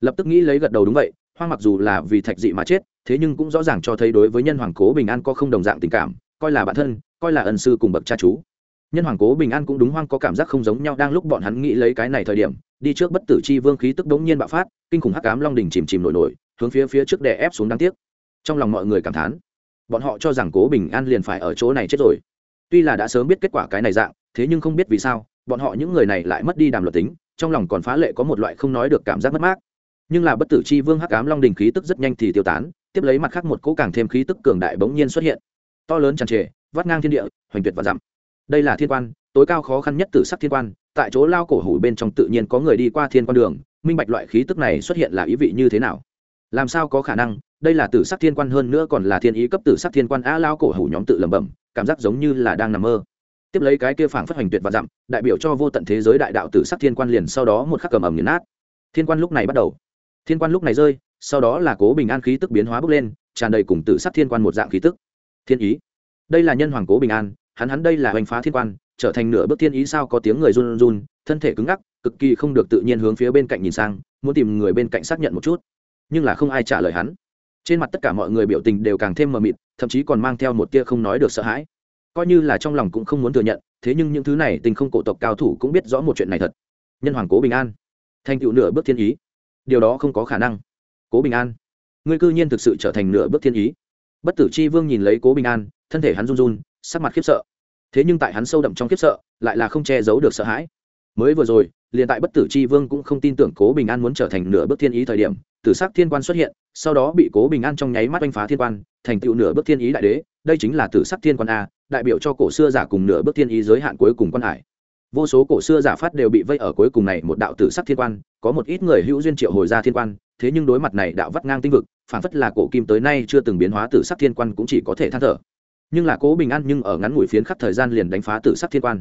Lập tức nghĩ lấy gật đầu đúng vậy, hoang mặc dù là vì thạch dị mà chết, thế nhưng cũng rõ ràng cho thấy đối với nhân hoàng cố bình an có không đồng dạng tình cảm, coi là bản thân, coi là ân sư cùng bậc cha chú. Nhân hoàng cố bình an cũng đúng hoang có cảm giác không giống nhau đang lúc bọn hắn nghĩ lấy cái này thời điểm, đi trước bất tử chi vương khí tức đống nhiên bạo phát, kinh khủng hắc ám long đỉnh chìm chìm nổi nổi, hướng phía phía trước đè ép xuống đáng tiếc. Trong lòng mọi người cảm thán bọn họ cho rằng cố bình an liền phải ở chỗ này chết rồi. Tuy là đã sớm biết kết quả cái này dạng, thế nhưng không biết vì sao, bọn họ những người này lại mất đi đàm luật tính, trong lòng còn phá lệ có một loại không nói được cảm giác mất mát. Nhưng là bất tử chi vương hắc ám long đình khí tức rất nhanh thì tiêu tán, tiếp lấy mặt khác một cỗ càng thêm khí tức cường đại bỗng nhiên xuất hiện. To lớn tràn trề, vắt ngang thiên địa, hoành tuyệt và dặm. Đây là thiên quan, tối cao khó khăn nhất tử sắc thiên quan, tại chỗ lao cổ hủ bên trong tự nhiên có người đi qua thiên quan đường, minh bạch loại khí tức này xuất hiện là ý vị như thế nào. Làm sao có khả năng đây là tử sắc thiên quan hơn nữa còn là thiên ý cấp tử sắc thiên quan a lao cổ hủ nhóm tự lẩm bẩm, cảm giác giống như là đang nằm mơ. Tiếp lấy cái kia phảng phất hoành tuyệt và dặm, đại biểu cho vô tận thế giới đại đạo tử sắc thiên quan liền sau đó một khắc cầm ẩm nghiền nát. Thiên quan lúc này bắt đầu. Thiên quan lúc này rơi, sau đó là cố bình an khí tức biến hóa bốc lên, tràn đầy cùng tử sắc thiên quan một dạng khí tức. Thiên ý. Đây là nhân hoàng cố bình an, hắn hắn đây là hoành phá thiên quan, trở thành nửa bước thiên ý sao có tiếng người run run, thân thể cứng ngắc, cực kỳ không được tự nhiên hướng phía bên cạnh nhìn sang, muốn tìm người bên cạnh xác nhận một chút. Nhưng là không ai trả lời hắn trên mặt tất cả mọi người biểu tình đều càng thêm mờ mịt, thậm chí còn mang theo một tia không nói được sợ hãi. Coi như là trong lòng cũng không muốn thừa nhận, thế nhưng những thứ này tình không cổ tộc cao thủ cũng biết rõ một chuyện này thật. Nhân hoàng cố bình an. Thành tựu nửa bước thiên ý. Điều đó không có khả năng. Cố bình an. Ngươi cư nhiên thực sự trở thành nửa bước thiên ý. Bất tử chi vương nhìn lấy cố bình an, thân thể hắn run run, sắc mặt khiếp sợ. Thế nhưng tại hắn sâu đậm trong khiếp sợ, lại là không che giấu được sợ hãi mới vừa rồi, liền tại bất tử chi vương cũng không tin tưởng cố bình an muốn trở thành nửa bước thiên ý thời điểm, tử sắc thiên quan xuất hiện, sau đó bị cố bình an trong nháy mắt oanh phá thiên quan, thành tựu nửa bước thiên ý đại đế. Đây chính là tử sắc thiên quan a, đại biểu cho cổ xưa giả cùng nửa bước thiên ý giới hạn cuối cùng quan hải. Vô số cổ xưa giả phát đều bị vây ở cuối cùng này một đạo tử sắc thiên quan, có một ít người hữu duyên triệu hồi ra thiên quan, thế nhưng đối mặt này đạo vắt ngang tinh vực, phản phất là cổ kim tới nay chưa từng biến hóa tử sắc thiên quan cũng chỉ có thể than thở. Nhưng là cố bình an nhưng ở ngắn ngủi phiến khắp thời gian liền đánh phá tử sắc thiên quan.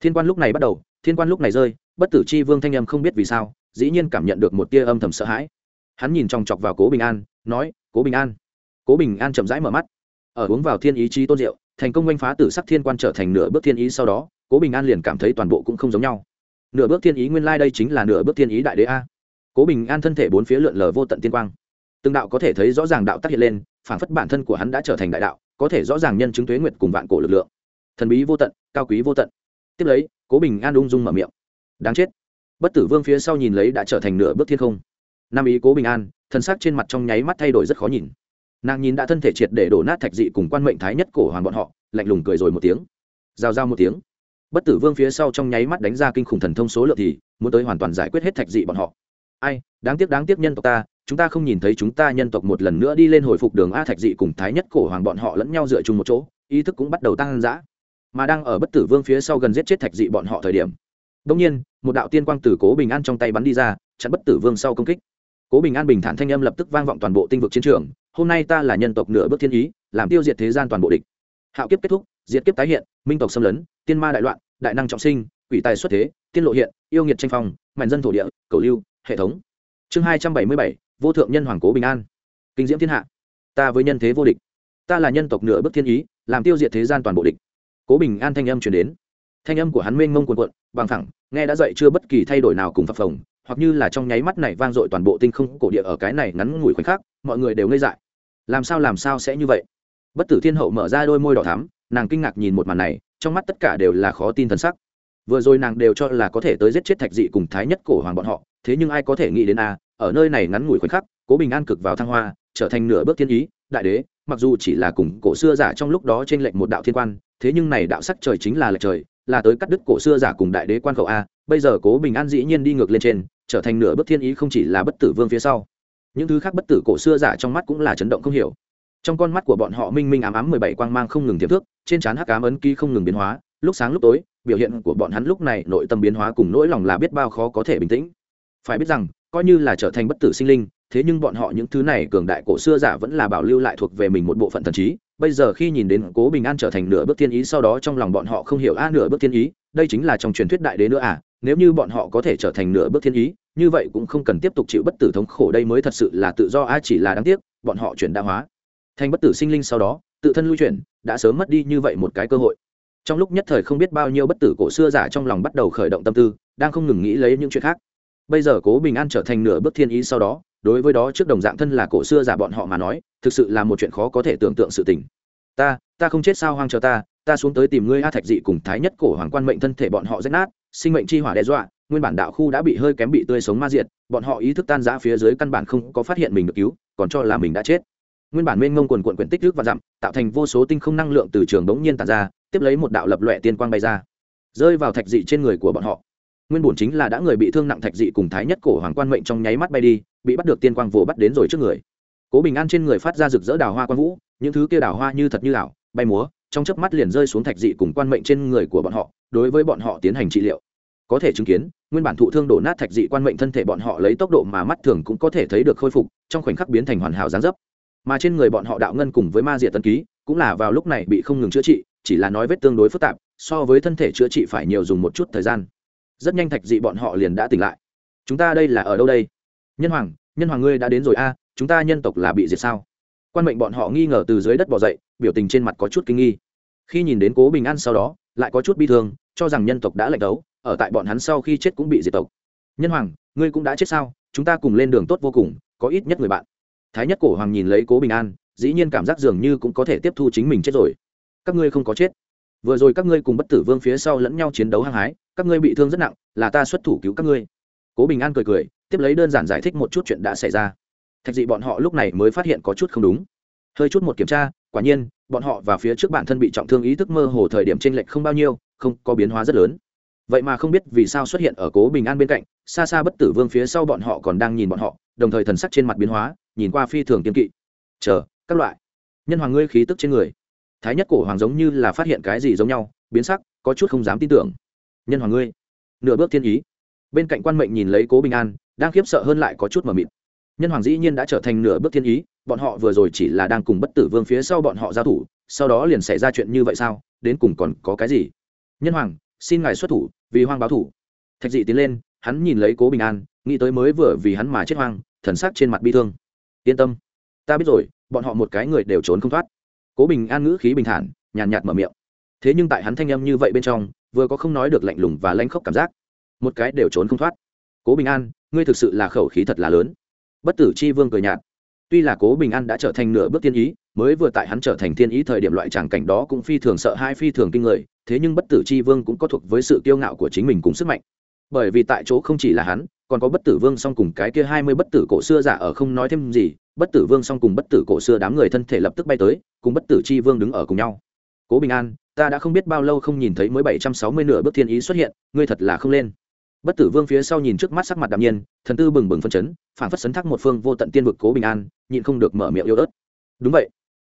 Thiên quan lúc này bắt đầu thiên quan lúc này rơi, bất tử chi vương thanh âm không biết vì sao, dĩ nhiên cảm nhận được một tia âm thầm sợ hãi. Hắn nhìn chòng chọc vào cố bình an, nói, cố bình an. Cố bình an chậm rãi mở mắt. Ở uống vào thiên ý chí tôn diệu thành công oanh phá tử sắc thiên quan trở thành nửa bước thiên ý sau đó, cố bình an liền cảm thấy toàn bộ cũng không giống nhau. Nửa bước thiên ý nguyên lai、like、đây chính là nửa bước thiên ý đại đế a. Cố bình an thân thể bốn phía lượn lờ vô tận tiên quang. Từng đạo có thể thấy rõ ràng đạo tác hiện lên, phản phất bản thân của hắn đã trở thành đại đạo, có thể rõ ràng nhân chứng tuế nguyệt cùng vạn cổ lực lượng. Thần bí vô tận, cao quý vô tận tiếp lấy, cố bình an ung dung mở miệng. Đáng chết. Bất tử vương phía sau nhìn lấy đã trở thành nửa bước thiên không. Nam ý cố bình an, thân xác trên mặt trong nháy mắt thay đổi rất khó nhìn. Nàng nhìn đã thân thể triệt để đổ nát thạch dị cùng quan mệnh thái nhất cổ hoàng bọn họ, lạnh lùng cười rồi một tiếng. Giao giao một tiếng. Bất tử vương phía sau trong nháy mắt đánh ra kinh khủng thần thông số lượng thì, muốn tới hoàn toàn giải quyết hết thạch dị bọn họ. Ai, đáng tiếc đáng tiếc nhân tộc ta, chúng ta không nhìn thấy chúng ta nhân tộc một lần nữa đi lên hồi phục đường a thạch dị cùng thái nhất cổ hoàng bọn họ lẫn nhau dựa chung một chỗ, ý thức cũng bắt đầu tăng dã mà đang ở bất tử vương phía sau gần giết chết thạch dị bọn họ thời điểm. Đông nhiên, một đạo tiên quang từ cố bình an trong tay bắn đi ra, chặn bất tử vương sau công kích. Cố bình an bình thản thanh âm lập tức vang vọng toàn bộ tinh vực chiến trường. Hôm nay ta là nhân tộc nửa bước thiên ý, làm tiêu diệt thế gian toàn bộ địch. Hạo kiếp kết thúc, diệt kiếp tái hiện, minh tộc xâm lấn, tiên ma đại loạn, đại năng trọng sinh, quỷ tài xuất thế, tiên lộ hiện, yêu nghiệt tranh phong mạnh dân thổ địa, cầu lưu, hệ thống. Chương hai trăm bảy mươi bảy, vô thượng nhân hoàng cố bình an. Kinh diễm thiên hạ. Ta với nhân thế vô địch. Ta là nhân tộc nửa bước thiên ý, làm tiêu diệt thế gian toàn bộ địch cố bình an thanh âm chuyển đến. Thanh âm của hắn mênh mông quần cuộn, bằng thẳng nghe đã dậy chưa bất kỳ thay đổi nào cùng phập phồng hoặc như là trong nháy mắt này vang dội toàn bộ tinh không cổ địa ở cái này ngắn ngủi khoảnh khắc mọi người đều ngây dại. Làm sao làm sao sẽ như vậy? Bất tử thiên hậu mở ra đôi môi đỏ thắm nàng kinh ngạc nhìn một màn này trong mắt tất cả đều là khó tin t sắc. Vừa rồi nàng đều cho là có thể tới giết chết thạch dị cùng thái nhất cổ hoàng bọn họ thế nhưng ai có thể nghĩ đến a ở nơi này ngắn ngủi khoảnh khắc cố bình an cực vào thăng hoa trở thành nửa bước thiên ý đại đế mặc dù chỉ là cùng cổ xưa giả trong lúc đó trên lệnh một đạo thiên quan thế nhưng này đạo sắc trời chính là lệch trời, là tới cắt đứt cổ xưa giả cùng đại đế quan khẩu a, bây giờ cố bình an dĩ nhiên đi ngược lên trên, trở thành nửa bước thiên ý không chỉ là bất tử vương phía sau. Những thứ khác bất tử cổ xưa giả trong mắt cũng là chấn động không hiểu. Trong con mắt của bọn họ minh minh ám ám mười bảy quang mang không ngừng tiềm thước trên trán hắc ám ấn ký không ngừng biến hóa, lúc sáng lúc tối, biểu hiện của bọn hắn lúc này nội tâm biến hóa cùng nỗi lòng là biết bao khó có thể bình tĩnh. Phải biết rằng, coi như là trở thành bất tử sinh linh, thế nhưng bọn họ những thứ này cường đại cổ xưa giả vẫn là bảo lưu lại thuộc về mình một bộ phận thần trí bây giờ khi nhìn đến cố bình an trở thành nửa bước thiên ý, sau đó trong lòng bọn họ không hiểu, a, nửa bước thiên ý, đây chính là trong truyền thuyết đại đế nữa à? Nếu như bọn họ có thể trở thành nửa bước thiên ý, như vậy cũng không cần tiếp tục chịu bất tử thống khổ, đây mới thật sự là tự do, a, chỉ là đáng tiếc, bọn họ chuyển đa hóa. Thành bất tử sinh linh sau đó, tự thân lưu chuyển, đã sớm mất đi như vậy một cái cơ hội. Trong lúc nhất thời không biết bao nhiêu bất tử cổ xưa giả trong lòng bắt đầu khởi động tâm tư, đang không ngừng nghĩ lấy những chuyện khác. Bây giờ cố bình an trở thành nửa bước thiên ý sau đó đối với đó trước đồng dạng thân là cổ xưa giả bọn họ mà nói, thực sự là một chuyện khó có thể tưởng tượng sự tình. Ta ta không chết sao hoang chờ ta ta xuống tới tìm ngươi a thạch dị cùng thái nhất cổ hoàng quan mệnh thân thể bọn họ rách nát, sinh mệnh chi hỏa đe dọa, nguyên bản đạo khu đã bị hơi kém bị tươi sống ma diệt, bọn họ ý thức tan rã phía dưới căn bản không có phát hiện mình được cứu, còn cho là mình đã chết. Nguyên bản mênh ngông quần quận quyển tích nước và dặm, tạo thành vô số tinh không năng lượng từ trường bỗng nhiên tàn ra, tiếp lấy một đạo lập loẹ tiên quang bay ra, rơi vào thạch dị trên người của bọn họ. Nguyên bổn chính là đã người bị thương nặng thạch dị cùng thái nhất cổ hoàng quan mệnh trong nháy mắt bay đi bị bắt được tiên quang vồ bắt đến rồi trước người. Cố bình an trên người phát ra rực rỡ đào hoa quan vũ, những thứ kia đào hoa như thật như ảo, bay múa, trong chớp mắt liền rơi xuống thạch dị cùng quan mệnh trên người của bọn họ, đối với bọn họ tiến hành trị liệu. Có thể chứng kiến, nguyên bản thụ thương đổ nát thạch dị quan mệnh thân thể bọn họ lấy tốc độ mà mắt thường cũng có thể thấy được khôi phục, trong khoảnh khắc biến thành hoàn hảo gián dấp. Mà trên người bọn họ đạo ngân cùng với ma diệt tân ký, cũng là vào lúc này bị không ngừng chữa trị, chỉ là nói vết tương đối phức tạp, so với thân thể chữa trị phải nhiều dùng một chút thời gian. Rất nhanh thạch dị bọn họ liền đã tỉnh lại. Chúng ta đây là ở đâu đây? Nhân hoàng nhân hoàng ngươi đã đến rồi a, chúng ta nhân tộc là bị diệt sao? Quan mệnh bọn họ nghi ngờ từ dưới đất bỏ dậy, biểu tình trên mặt có chút kinh nghi. Khi nhìn đến cố bình an sau đó, lại có chút bi thương, cho rằng nhân tộc đã lệnh đấu, ở tại bọn hắn sau khi chết cũng bị diệt tộc. Nhân hoàng, ngươi cũng đã chết sao? Chúng ta cùng lên đường tốt vô cùng, có ít nhất người bạn. Thái nhất cổ hoàng nhìn lấy cố bình an, dĩ nhiên cảm giác dường như cũng có thể tiếp thu chính mình chết rồi. Các ngươi không có chết. Vừa rồi các ngươi cùng bất tử vương phía sau lẫn nhau chiến đấu hăng hái, các ngươi bị thương rất nặng, là ta xuất thủ cứu các ngươi. Cố bình an cười cười tiếp lấy đơn giản giải thích một chút chuyện đã xảy ra. Thạch dị bọn họ lúc này mới phát hiện có chút không đúng. Hơi chút một kiểm tra, quả nhiên, bọn họ và phía trước bản thân bị trọng thương ý thức mơ hồ thời điểm t r ê n lệch không bao nhiêu, không có biến hóa rất lớn. Vậy mà không biết vì sao xuất hiện ở cố bình an bên cạnh, xa xa bất tử vương phía sau bọn họ còn đang nhìn bọn họ, đồng thời thần sắc trên mặt biến hóa, nhìn qua phi thường kiên kỵ. Chờ, các loại. Nhân hoàng ngươi khí tức trên người. Thái nhất cổ hoàng giống như là phát hiện cái gì giống nhau, biến sắc, có chút không dám tin tưởng. Nhân hoàng ngươi. Nửa bước thiên ý. Bên cạnh quan mệnh nhìn lấy cố bình an đang khiếp sợ hơn lại có chút mờ mịt. Nhân hoàng dĩ nhiên đã trở thành nửa bước thiên ý, bọn họ vừa rồi chỉ là đang cùng bất tử vương phía sau bọn họ giao thủ, sau đó liền xảy ra chuyện như vậy sao? Đến cùng còn có cái gì? Nhân hoàng, xin ngài xuất thủ, vì hoang báo thủ. Thạch dị tiến lên, hắn nhìn lấy cố bình an, nghĩ tới mới vừa vì hắn mà chết hoang, thần sắc trên mặt bi thương. Yên tâm, ta biết rồi, bọn họ một cái người đều trốn không thoát. Cố bình an ngữ khí bình thản, nhàn nhạt mở miệng. Thế nhưng tại hắn thanh âm như vậy bên trong, vừa có không nói được lạnh lùng và lanh khốc cảm giác. Một cái đều trốn không thoát. Cố bình an ngươi thực sự là khẩu khí thật là lớn. Bất tử chi vương cười nhạt. Tuy là cố bình an đã trở thành nửa bước tiên ý, mới vừa tại hắn trở thành thiên ý thời điểm loại tràng cảnh đó cũng phi thường sợ hai phi thường kinh người, thế nhưng bất tử chi vương cũng có thuộc với sự kiêu ngạo của chính mình cùng sức mạnh. Bởi vì tại chỗ không chỉ là hắn, còn có bất tử vương song cùng cái kia hai mươi bất tử cổ xưa giả ở không nói thêm gì, bất tử vương song cùng bất tử cổ xưa đám người thân thể lập tức bay tới, cùng bất tử chi vương đứng ở cùng nhau. Cố bình an, ta đã không biết bao lâu không nhìn thấy mới bảy trăm sáu mươi nửa bước thiên ý xuất hiện, ngươi thật là không lên bất tử vương phía sau nhìn trước mắt sắc mặt đạm nhiên, thần tư bừng bừng phân chấn phản phất sấn thác một phương vô tận tiên vực cố bình an, nhịn không được mở miệng yêu ớt. Đúng vậy.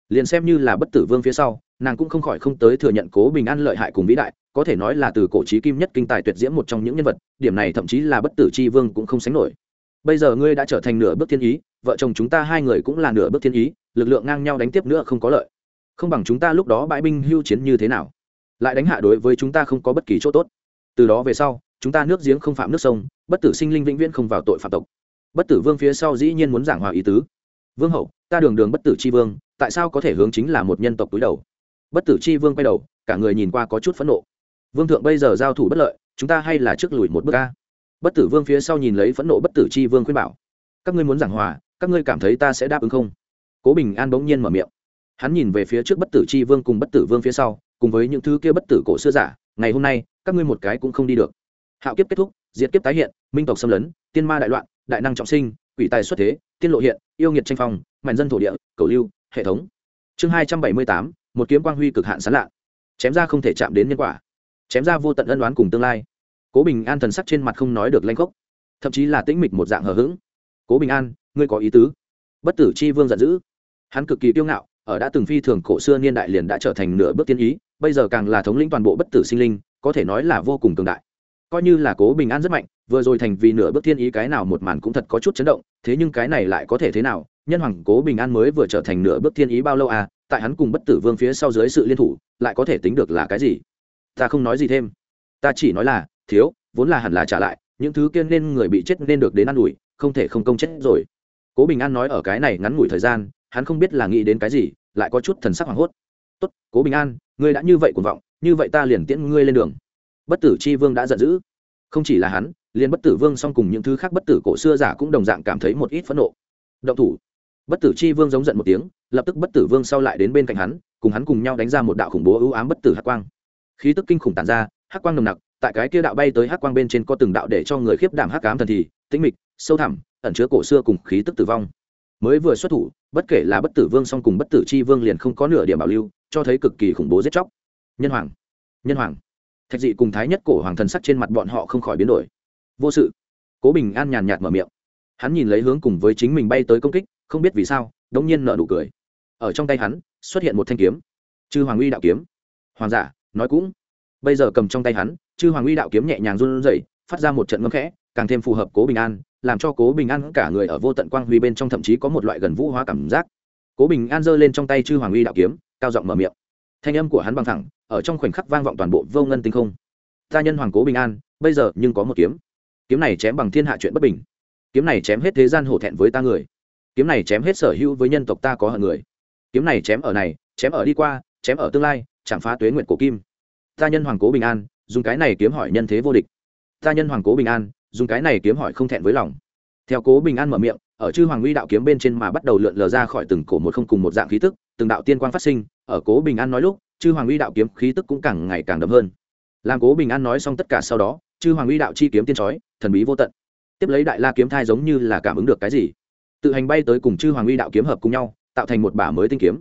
Liền xem như là bất tử vương phía sau, nàng cũng không khỏi không tới thừa nhận cố bình an lợi hại cùng vĩ đại, có thể nói là từ cổ trí kim nhất kinh tài tuyệt diễm một trong những nhân vật, điểm này thậm chí là bất tử c vương cũng không sánh nổi. Bây giờ ngươi đã trở thành nửa bước thiên ý, vợ chồng chúng ta hai người cũng là nửa bước thiên ý, lực lượng ngang nhau đánh tiếp nữa không có lợi. Không bằng chúng ta lúc đó bãi binh hưu chiến như thế nào? Lại đánh hạ đối với chúng ta không có bất kỳ chỗ tốt. Từ đó về sau chúng ta nước giếng không phạm nước sông, bất tử sinh linh vĩnh viễn không vào tội phạm tộc. Bất tử vương phía sau dĩ nhiên muốn giảng hòa ý tứ. Vương hậu, ta đường đường bất tử c h i vương, tại sao có thể hướng chính là một nhân tộc túi đầu? Bất tử c h i vương quay đầu, cả người nhìn qua có chút phẫn nộ. Vương thượng bây giờ giao thủ bất lợi, chúng ta hay là trước lùi một bước ca bất tử vương phía sau nhìn lấy phẫn nộ bất tử c h i vương khuyên bảo. Các ngươi muốn giảng hòa, các ngươi cảm thấy ta sẽ đáp ứng không? Cố bình an bỗng nhiên mở miệng. Hắn nhìn về phía trước bất tử c h i vương cùng bất tử vương phía sau, cùng với những thứ kia bất tử cổ xưa giả, ngày hôm nay, các ngươi một cái cũng không đi được hạo kiếp kết thúc, diệt kiếp tái hiện, minh tộc xâm lấn, tiên ma đại loạn, đại năng trọng sinh, quỷ tài xuất thế, tiên lộ hiện, yêu nghiệt tranh phong mạnh dân thổ địa, cầu lưu, hệ thống. Chương hai trăm bảy mươi tám, một kiếm quang huy cực hạn sán lạ. Chém ra không thể chạm đến nhân quả. Chém ra vô tận ân đoán cùng tương lai. Cố bình an thần sắc trên mặt không nói được lanh khốc, thậm chí là tĩnh mịch một dạng hờ hững. Cố bình an, ngươi có ý tứ? Bất tử c h i vương giận dữ. Hắn cực kỳ kiêu ngạo, ở đã từng phi thường cổ xưa niên đại liền đã trở thành nửa bước tiên ý, bây giờ càng là thống lĩnh toàn bộ bất tử sinh linh, có thể nói là vô cùng cường đại coi như là cố bình an rất mạnh, vừa rồi thành vì nửa bước thiên ý cái nào một màn cũng thật có chút chấn động, thế nhưng cái này lại có thể thế nào? Nhân hoàng cố bình an mới vừa trở thành nửa bước thiên ý bao lâu à? Tại hắn cùng bất tử vương phía sau dưới sự liên thủ, lại có thể tính được là cái gì? Ta không nói gì thêm. Ta chỉ nói là, thiếu, vốn là hẳn là trả lại, những thứ kia nên người bị chết nên được đến ă n ủi, không thể không công chết rồi. Cố bình an nói ở cái này ngắn ngủi thời gian, hắn không biết là nghĩ đến cái gì, lại có chút thần sắc hoảng hốt. Tốt, cố bình an, ngươi đã như vậy cuồng vọng, như vậy ta liền tiễn ngươi lên đường bất tử c h i vương đã giận dữ. Không chỉ là hắn, liền bất tử vương song cùng những thứ khác bất tử cổ xưa giả cũng đồng dạng cảm thấy một ít phẫn nộ. Động thủ. Bất tử chi vương giống giận một tiếng, lập tức bất tử vương sau lại đến bên cạnh hắn, cùng hắn cùng nhau đánh ra một đạo khủng bố ưu ám bất tử hắc quang. Khí tức kinh khủng tàn ra, hắc quang nồng nặc, tại cái kia đạo bay tới hắc quang bên trên có từng đạo để cho người khiếp đảm hắc ám thần thì, tĩnh mịch, sâu thẳm, ẩn chứa cổ xưa cùng khí tức tử vong. Mới vừa xuất thủ, bất kể là bất tử vương song cùng bất tử chi vương liền không có nửa điểm bảo lưu, cho thấy cực kỳ khủng bố giết chóc. Nhân hoàng. Nhân hoàng thạch dị cùng thái nhất cổ hoàng thần sắc trên mặt bọn họ không khỏi biến đổi. Vô sự. Cố bình an nhàn nhạt mở miệng. Hắn nhìn lấy hướng cùng với chính mình bay tới công kích, không biết vì sao, đống nhiên nợ nụ cười. Ở trong tay hắn, xuất hiện một thanh kiếm. Chư hoàng uy đạo kiếm. Hoàng giả, nói cũng. Bây giờ cầm trong tay hắn, chư hoàng uy đạo kiếm nhẹ nhàng run rẩy, phát ra một trận ngâm khẽ, càng thêm phù hợp cố bình an, làm cho cố bình an cả người ở vô tận quang huy bên trong thậm chí có một loại gần vũ hóa cảm giác. Cố bình an giơ lên trong tay chư hoàng uy đạo kiếm, cao giọng mở miệng. Thanh âm của hắn bằng thẳng ở trong khoảnh khắc vang vọng toàn bộ vô ngân tinh không. Ta nhân hoàng cố bình an, bây giờ nhưng có một kiếm. Kiếm này chém bằng thiên hạ chuyện bất bình. Kiếm này chém hết thế gian hổ thẹn với ta người. Kiếm này chém hết sở hữu với nhân tộc ta có hận người. Kiếm này chém ở này, chém ở đi qua, chém ở tương lai chẳng phá tuế nguyện cổ kim. Ta nhân hoàng cố bình an, dùng cái này kiếm hỏi nhân thế vô địch. Ta nhân hoàng cố bình an, dùng cái này kiếm hỏi không thẹn với lòng. Theo cố bình an mở miệng, ở chư hoàng uy đạo kiếm bên trên mà bắt đầu lượn lờ ra khỏi từng cổ một không cùng một dạng khí tức, từng đạo tiên quang phát sinh, ở cố bình an nói lúc chư hoàng uy đạo kiếm khí tức cũng càng ngày càng đậm hơn. Làm cố bình an nói xong tất cả sau đó, chư hoàng uy đạo chi kiếm tiên trói, thần bí vô tận. Tiếp lấy đại la kiếm thai giống như là cảm ứng được cái gì? Tự hành bay tới cùng chư hoàng uy đạo kiếm hợp cùng nhau, tạo thành một bả mới tinh kiếm.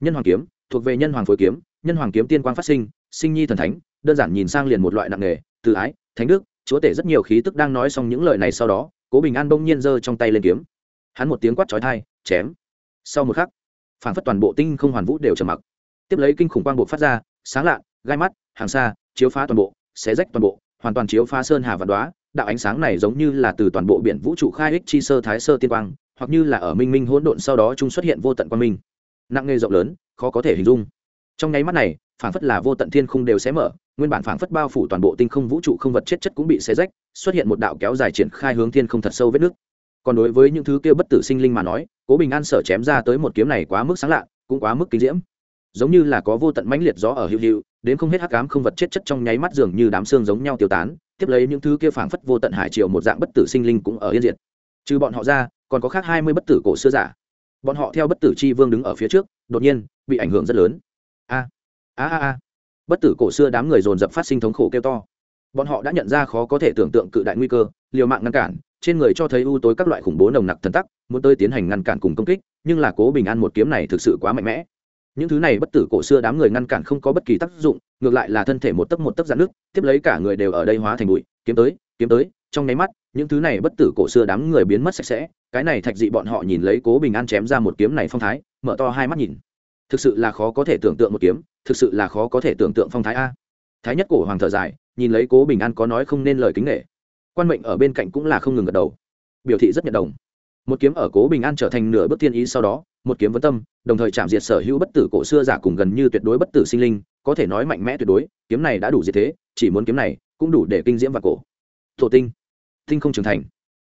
Nhân hoàng kiếm, thuộc về nhân hoàng phối kiếm, nhân hoàng kiếm tiên quang phát sinh sinh nhi thần thánh, đơn giản nhìn sang liền một loại nặng nghề tự ái, thánh đức, chúa tể rất nhiều khí tức đang nói xong những lời này sau đó, cố bình an bỗng nhiên giơ trong tay lên kiếm. Hắn một tiếng quát trói thai chém. Sau một khắc, phản phất toàn bộ tinh không hoàn vũ đều trầm mặc tiếp lấy kinh khủng quang bộ phát ra, sáng lạ gai mắt, hàng xa, chiếu phá toàn bộ, xé rách toàn bộ, hoàn toàn chiếu phá sơn hà và đoá đạo ánh sáng này giống như là từ toàn bộ biển vũ trụ khai ích chi sơ thái sơ tiên quang, hoặc như là ở minh minh hỗn độn sau đó chúng xuất hiện vô tận quang minh. Nặng nghề rộng lớn, khó có thể hình dung. Trong nháy mắt này, phảng phất là vô tận thiên khung đều sẽ mở, nguyên bản phảng phất bao phủ toàn bộ tinh không vũ trụ không vật chết chất cũng bị xé rách, xuất hiện một đạo kéo dài triển khai hướng thiên không thật sâu vết nước. Còn đối với những thứ kia bất tử sinh linh mà nói, cố bình an sở chém ra tới một kiếm này quá mức sáng lạ cũng quá mức kinh diễm giống như là có vô tận mãnh liệt gió ở hữu hữu, đến không hết hắc ám không vật chết chất trong nháy mắt dường như đám xương giống nhau tiêu tán, tiếp lấy những thứ kia phảng phất vô tận hải triều một dạng bất tử sinh linh cũng ở yên diệt. Trừ bọn họ ra, còn có khác hai mươi bất tử cổ xưa giả. Bọn họ theo bất tử chi vương đứng ở phía trước, đột nhiên, bị ảnh hưởng rất lớn. A a a a. Bất tử cổ xưa đám người dồn dập phát sinh thống khổ kêu to. Bọn họ đã nhận ra khó có thể tưởng tượng cự đại nguy cơ, liều mạng ngăn cản, trên người cho thấy ưu tối các loại khủng bố nồng nặc thần tắc, muốn tới tiến hành ngăn cản cùng công kích, nhưng là cố bình an một kiếm này thực sự quá mạnh mẽ những thứ này bất tử cổ xưa đám người ngăn cản không có bất kỳ tác dụng, ngược lại là thân thể một tấc một tấc dạn nước tiếp lấy cả người đều ở đây hóa thành bụi, kiếm tới kiếm tới, trong nháy mắt, những thứ này bất tử cổ xưa đám người biến mất sạch sẽ, cái này thạch dị bọn họ nhìn lấy cố bình an chém ra một kiếm này phong thái, mở to hai mắt nhìn. Thực sự là khó có thể tưởng tượng một kiếm, thực sự là khó có thể tưởng tượng phong thái a. Thái nhất cổ hoàng thở dài, nhìn lấy cố bình an có nói không nên lời kính nghệ quan mệnh ở bên cạnh cũng là không ngừng gật đầu. Biểu thị rất nhận đồng một kiếm ở cố bình an trở thành nửa bước thiên ý sau đó, một kiếm vấn tâm, đồng thời chạm diệt sở hữu bất tử cổ xưa giả cùng gần như tuyệt đối bất tử sinh linh, có thể nói mạnh mẽ tuyệt đối, kiếm này đã đủ diệt thế, chỉ muốn kiếm này cũng đủ để kinh diễm và cổ. Thổ tinh tinh không trưởng thành.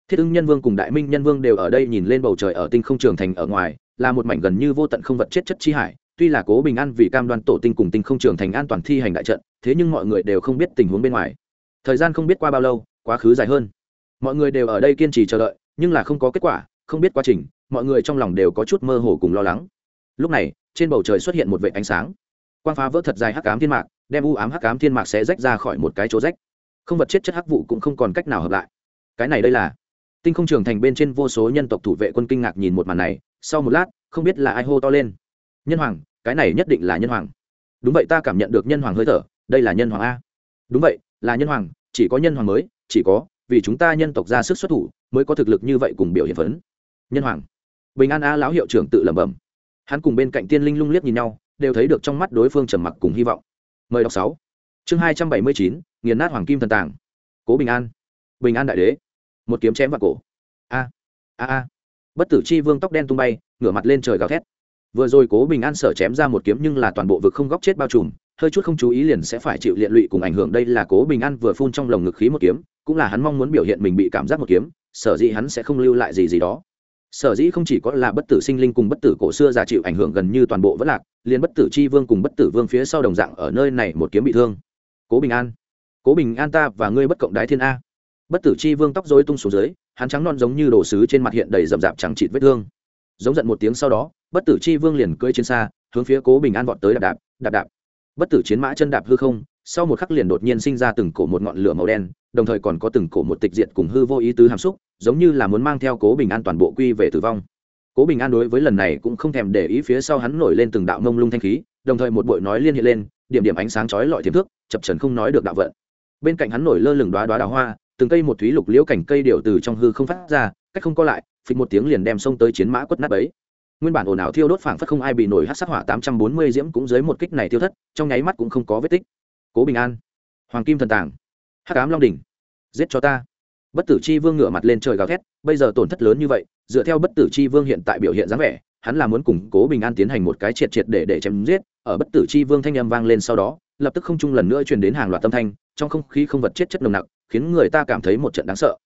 Thiết ưng nhân vương cùng đại minh nhân vương đều ở đây nhìn lên bầu trời ở tinh không trường thành ở ngoài, là một mảnh gần như vô tận không vật chết chất chi hải, tuy là cố bình an vì cam đoan tổ tinh cùng tinh không trường thành an toàn thi hành đại trận, thế nhưng mọi người đều không biết tình huống bên ngoài. Thời gian không biết qua bao lâu, quá khứ dài hơn. Mọi người đều ở đây kiên trì chờ đợi, nhưng là không có kết quả không biết quá trình, mọi người trong lòng đều có chút mơ hồ cùng lo lắng. Lúc này, trên bầu trời xuất hiện một vệ ánh sáng. Quang phá vỡ thật dài hắc cám thiên mạc, đem u ám hắc cám thiên mạc sẽ rách ra khỏi một cái chỗ rách. Không vật chết chất hắc vụ cũng không còn cách nào hợp lại. Cái này đây là tinh không trường thành bên trên vô số nhân tộc thủ vệ quân kinh ngạc nhìn một màn này, sau một lát, không biết là ai hô to lên. Nhân hoàng, cái này nhất định là nhân hoàng. Đúng vậy ta cảm nhận được nhân hoàng hơi thở, đây là nhân hoàng a. Đúng vậy, là nhân hoàng, chỉ có nhân hoàng mới, chỉ có, vì chúng ta nhân tộc ra sức xuất thủ, mới có thực lực như vậy cùng biểu hiện phấn nhân hoàng. Bình an a lão hiệu trưởng tự lẩm bẩm. Hắn cùng bên cạnh tiên linh lung liếc nhìn nhau, đều thấy được trong mắt đối phương trầm mặc cùng hy vọng. Mời đọc sáu. Chương hai trăm bảy mươi chín, nghiền nát hoàng kim thần tàng. Cố bình an. Bình an đại đế. Một kiếm chém vào cổ. A a a. Bất tử chi vương tóc đen tung bay, ngửa mặt lên trời gào thét. Vừa rồi cố bình an sở chém ra một kiếm nhưng là toàn bộ vực không góc chết bao trùm, hơi chút không chú ý liền sẽ phải chịu liện lụy cùng ảnh hưởng. Đây là cố bình an vừa phun trong lồng ngực khí một kiếm, cũng là hắn mong muốn biểu hiện mình bị cảm giác một kiếm, sở dĩ hắn sẽ không lưu lại gì gì đó sở dĩ không chỉ có là bất tử sinh linh cùng bất tử cổ xưa giả chịu ảnh hưởng gần như toàn bộ vẫn lạc, liền bất tử chi vương cùng bất tử vương phía sau đồng dạng ở nơi này một kiếm bị thương. Cố bình an, cố bình an ta và ngươi bất cộng đái thiên a. Bất tử chi vương tóc dối tung xuống dưới, hắn trắng non giống như đồ sứ trên mặt hiện đầy rậm rạp chẳng chịt vết thương. Giống giận một tiếng sau đó, bất tử chi vương liền cưỡi trên xa, hướng phía cố bình an vọt tới đạp đạp đạp đạp. Bất tử chiến mã chân đạp hư không sau một khắc liền đột nhiên sinh ra từng cổ một ngọn lửa màu đen, đồng thời còn có từng cổ một tịch diệt cùng hư vô ý tứ hàm xúc, giống như là muốn mang theo cố bình an toàn bộ quy về tử vong. Cố bình an đối với lần này cũng không thèm để ý phía sau hắn nổi lên từng đạo mông lung thanh khí, đồng thời một bội nói liên hệ lên, điểm điểm ánh sáng chói lọi thiềm thước, chập trần không nói được đạo vận. Bên cạnh hắn nổi lơ lửng đoá đoá đào hoa, từng cây một thúy lục liễu cảnh cây điều từ trong hư không phát ra, cách không co lại, phịch một tiếng liền đem xông tới chiến mã quất nát ấy nguyên bản ồn ào thiêu đốt phảng phất không ai bị nổi hát sát hỏa tám trăm bốn mươi diễm cũng dưới một kích này tiêu thất, trong nháy mắt cũng không có vết tích cố bình an. Hoàng kim thần tàng. Hát cám long đỉnh. Giết cho ta. Bất tử chi vương ngửa mặt lên trời gào thét, bây giờ tổn thất lớn như vậy, dựa theo bất tử chi vương hiện tại biểu hiện dáng vẻ, hắn là muốn củng cố bình an tiến hành một cái triệt triệt để để chém giết, ở bất tử chi vương thanh âm vang lên sau đó, lập tức không chung lần nữa truyền đến hàng loạt tâm thanh, trong không khí không vật chết chất nồng nặc, khiến người ta cảm thấy một trận đáng sợ.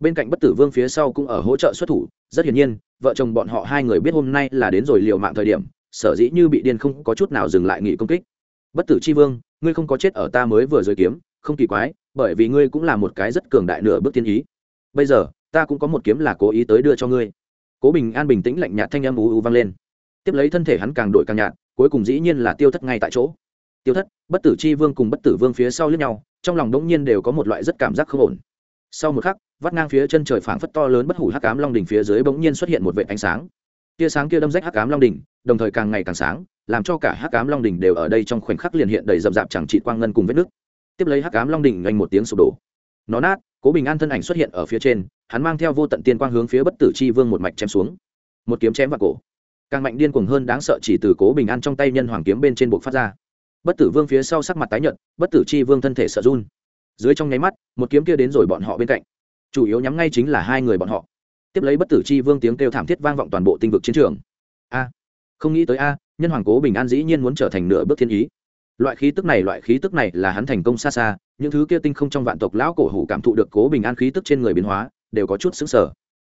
Bên cạnh bất tử vương phía sau cũng ở hỗ trợ xuất thủ, rất hiển nhiên, vợ chồng bọn họ hai người biết hôm nay là đến rồi liều mạng thời điểm, sở dĩ như bị điên không có chút nào dừng lại nghỉ công kích bất tử chi vương, ngươi không có chết ở ta mới vừa rơi kiếm, không kỳ quái, bởi vì ngươi cũng là một cái rất cường đại nửa bước tiên ý. Bây giờ, ta cũng có một kiếm là cố ý tới đưa cho ngươi. Cố bình an bình tĩnh lạnh nhạt thanh âm u u vang lên. Tiếp lấy thân thể hắn càng đổi càng nhạt, cuối cùng dĩ nhiên là tiêu thất ngay tại chỗ. Tiêu thất, bất tử chi vương cùng bất tử vương phía sau lướt nhau, trong lòng đống nhiên đều có một loại rất cảm giác không ổn. Sau một khắc, vắt ngang phía chân trời phảng phất to lớn bất hủ hắc ám long đỉnh phía dưới bỗng nhiên xuất hiện một vệ ánh sáng tia sáng kia đâm rách hắc cám long đỉnh, đồng thời càng ngày càng sáng, làm cho cả hắc cám long đỉnh đều ở đây trong khoảnh khắc liền hiện đầy rậm rạp chẳng trị quang ngân cùng vết nước tiếp lấy hắc cám long đỉnh nhanh một tiếng sụp đổ. Nó nát, cố bình an thân ảnh xuất hiện ở phía trên, hắn mang theo vô tận tiên quang hướng phía bất tử chi vương một mạch chém xuống. Một kiếm chém vào cổ. Càng mạnh điên cuồng hơn đáng sợ chỉ từ cố bình an trong tay nhân hoàng kiếm bên trên buộc phát ra. Bất tử vương phía sau sắc mặt tái nhợt, bất tử chi vương thân thể sợ run. Dưới trong nháy mắt, một kiếm kia đến rồi bọn họ bên cạnh. Chủ yếu nhắm ngay chính là hai người bọn họ tiếp lấy bất tử chi vương tiếng kêu thảm thiết vang vọng toàn bộ tinh vực chiến trường. A, không nghĩ tới a, nhân hoàng cố bình an dĩ nhiên muốn trở thành nửa bước thiên ý. Loại khí tức này, loại khí tức này là hắn thành công xa xa, những thứ kia tinh không trong vạn tộc lão cổ hủ cảm thụ được cố bình an khí tức trên người biến hóa, đều có chút xứng sở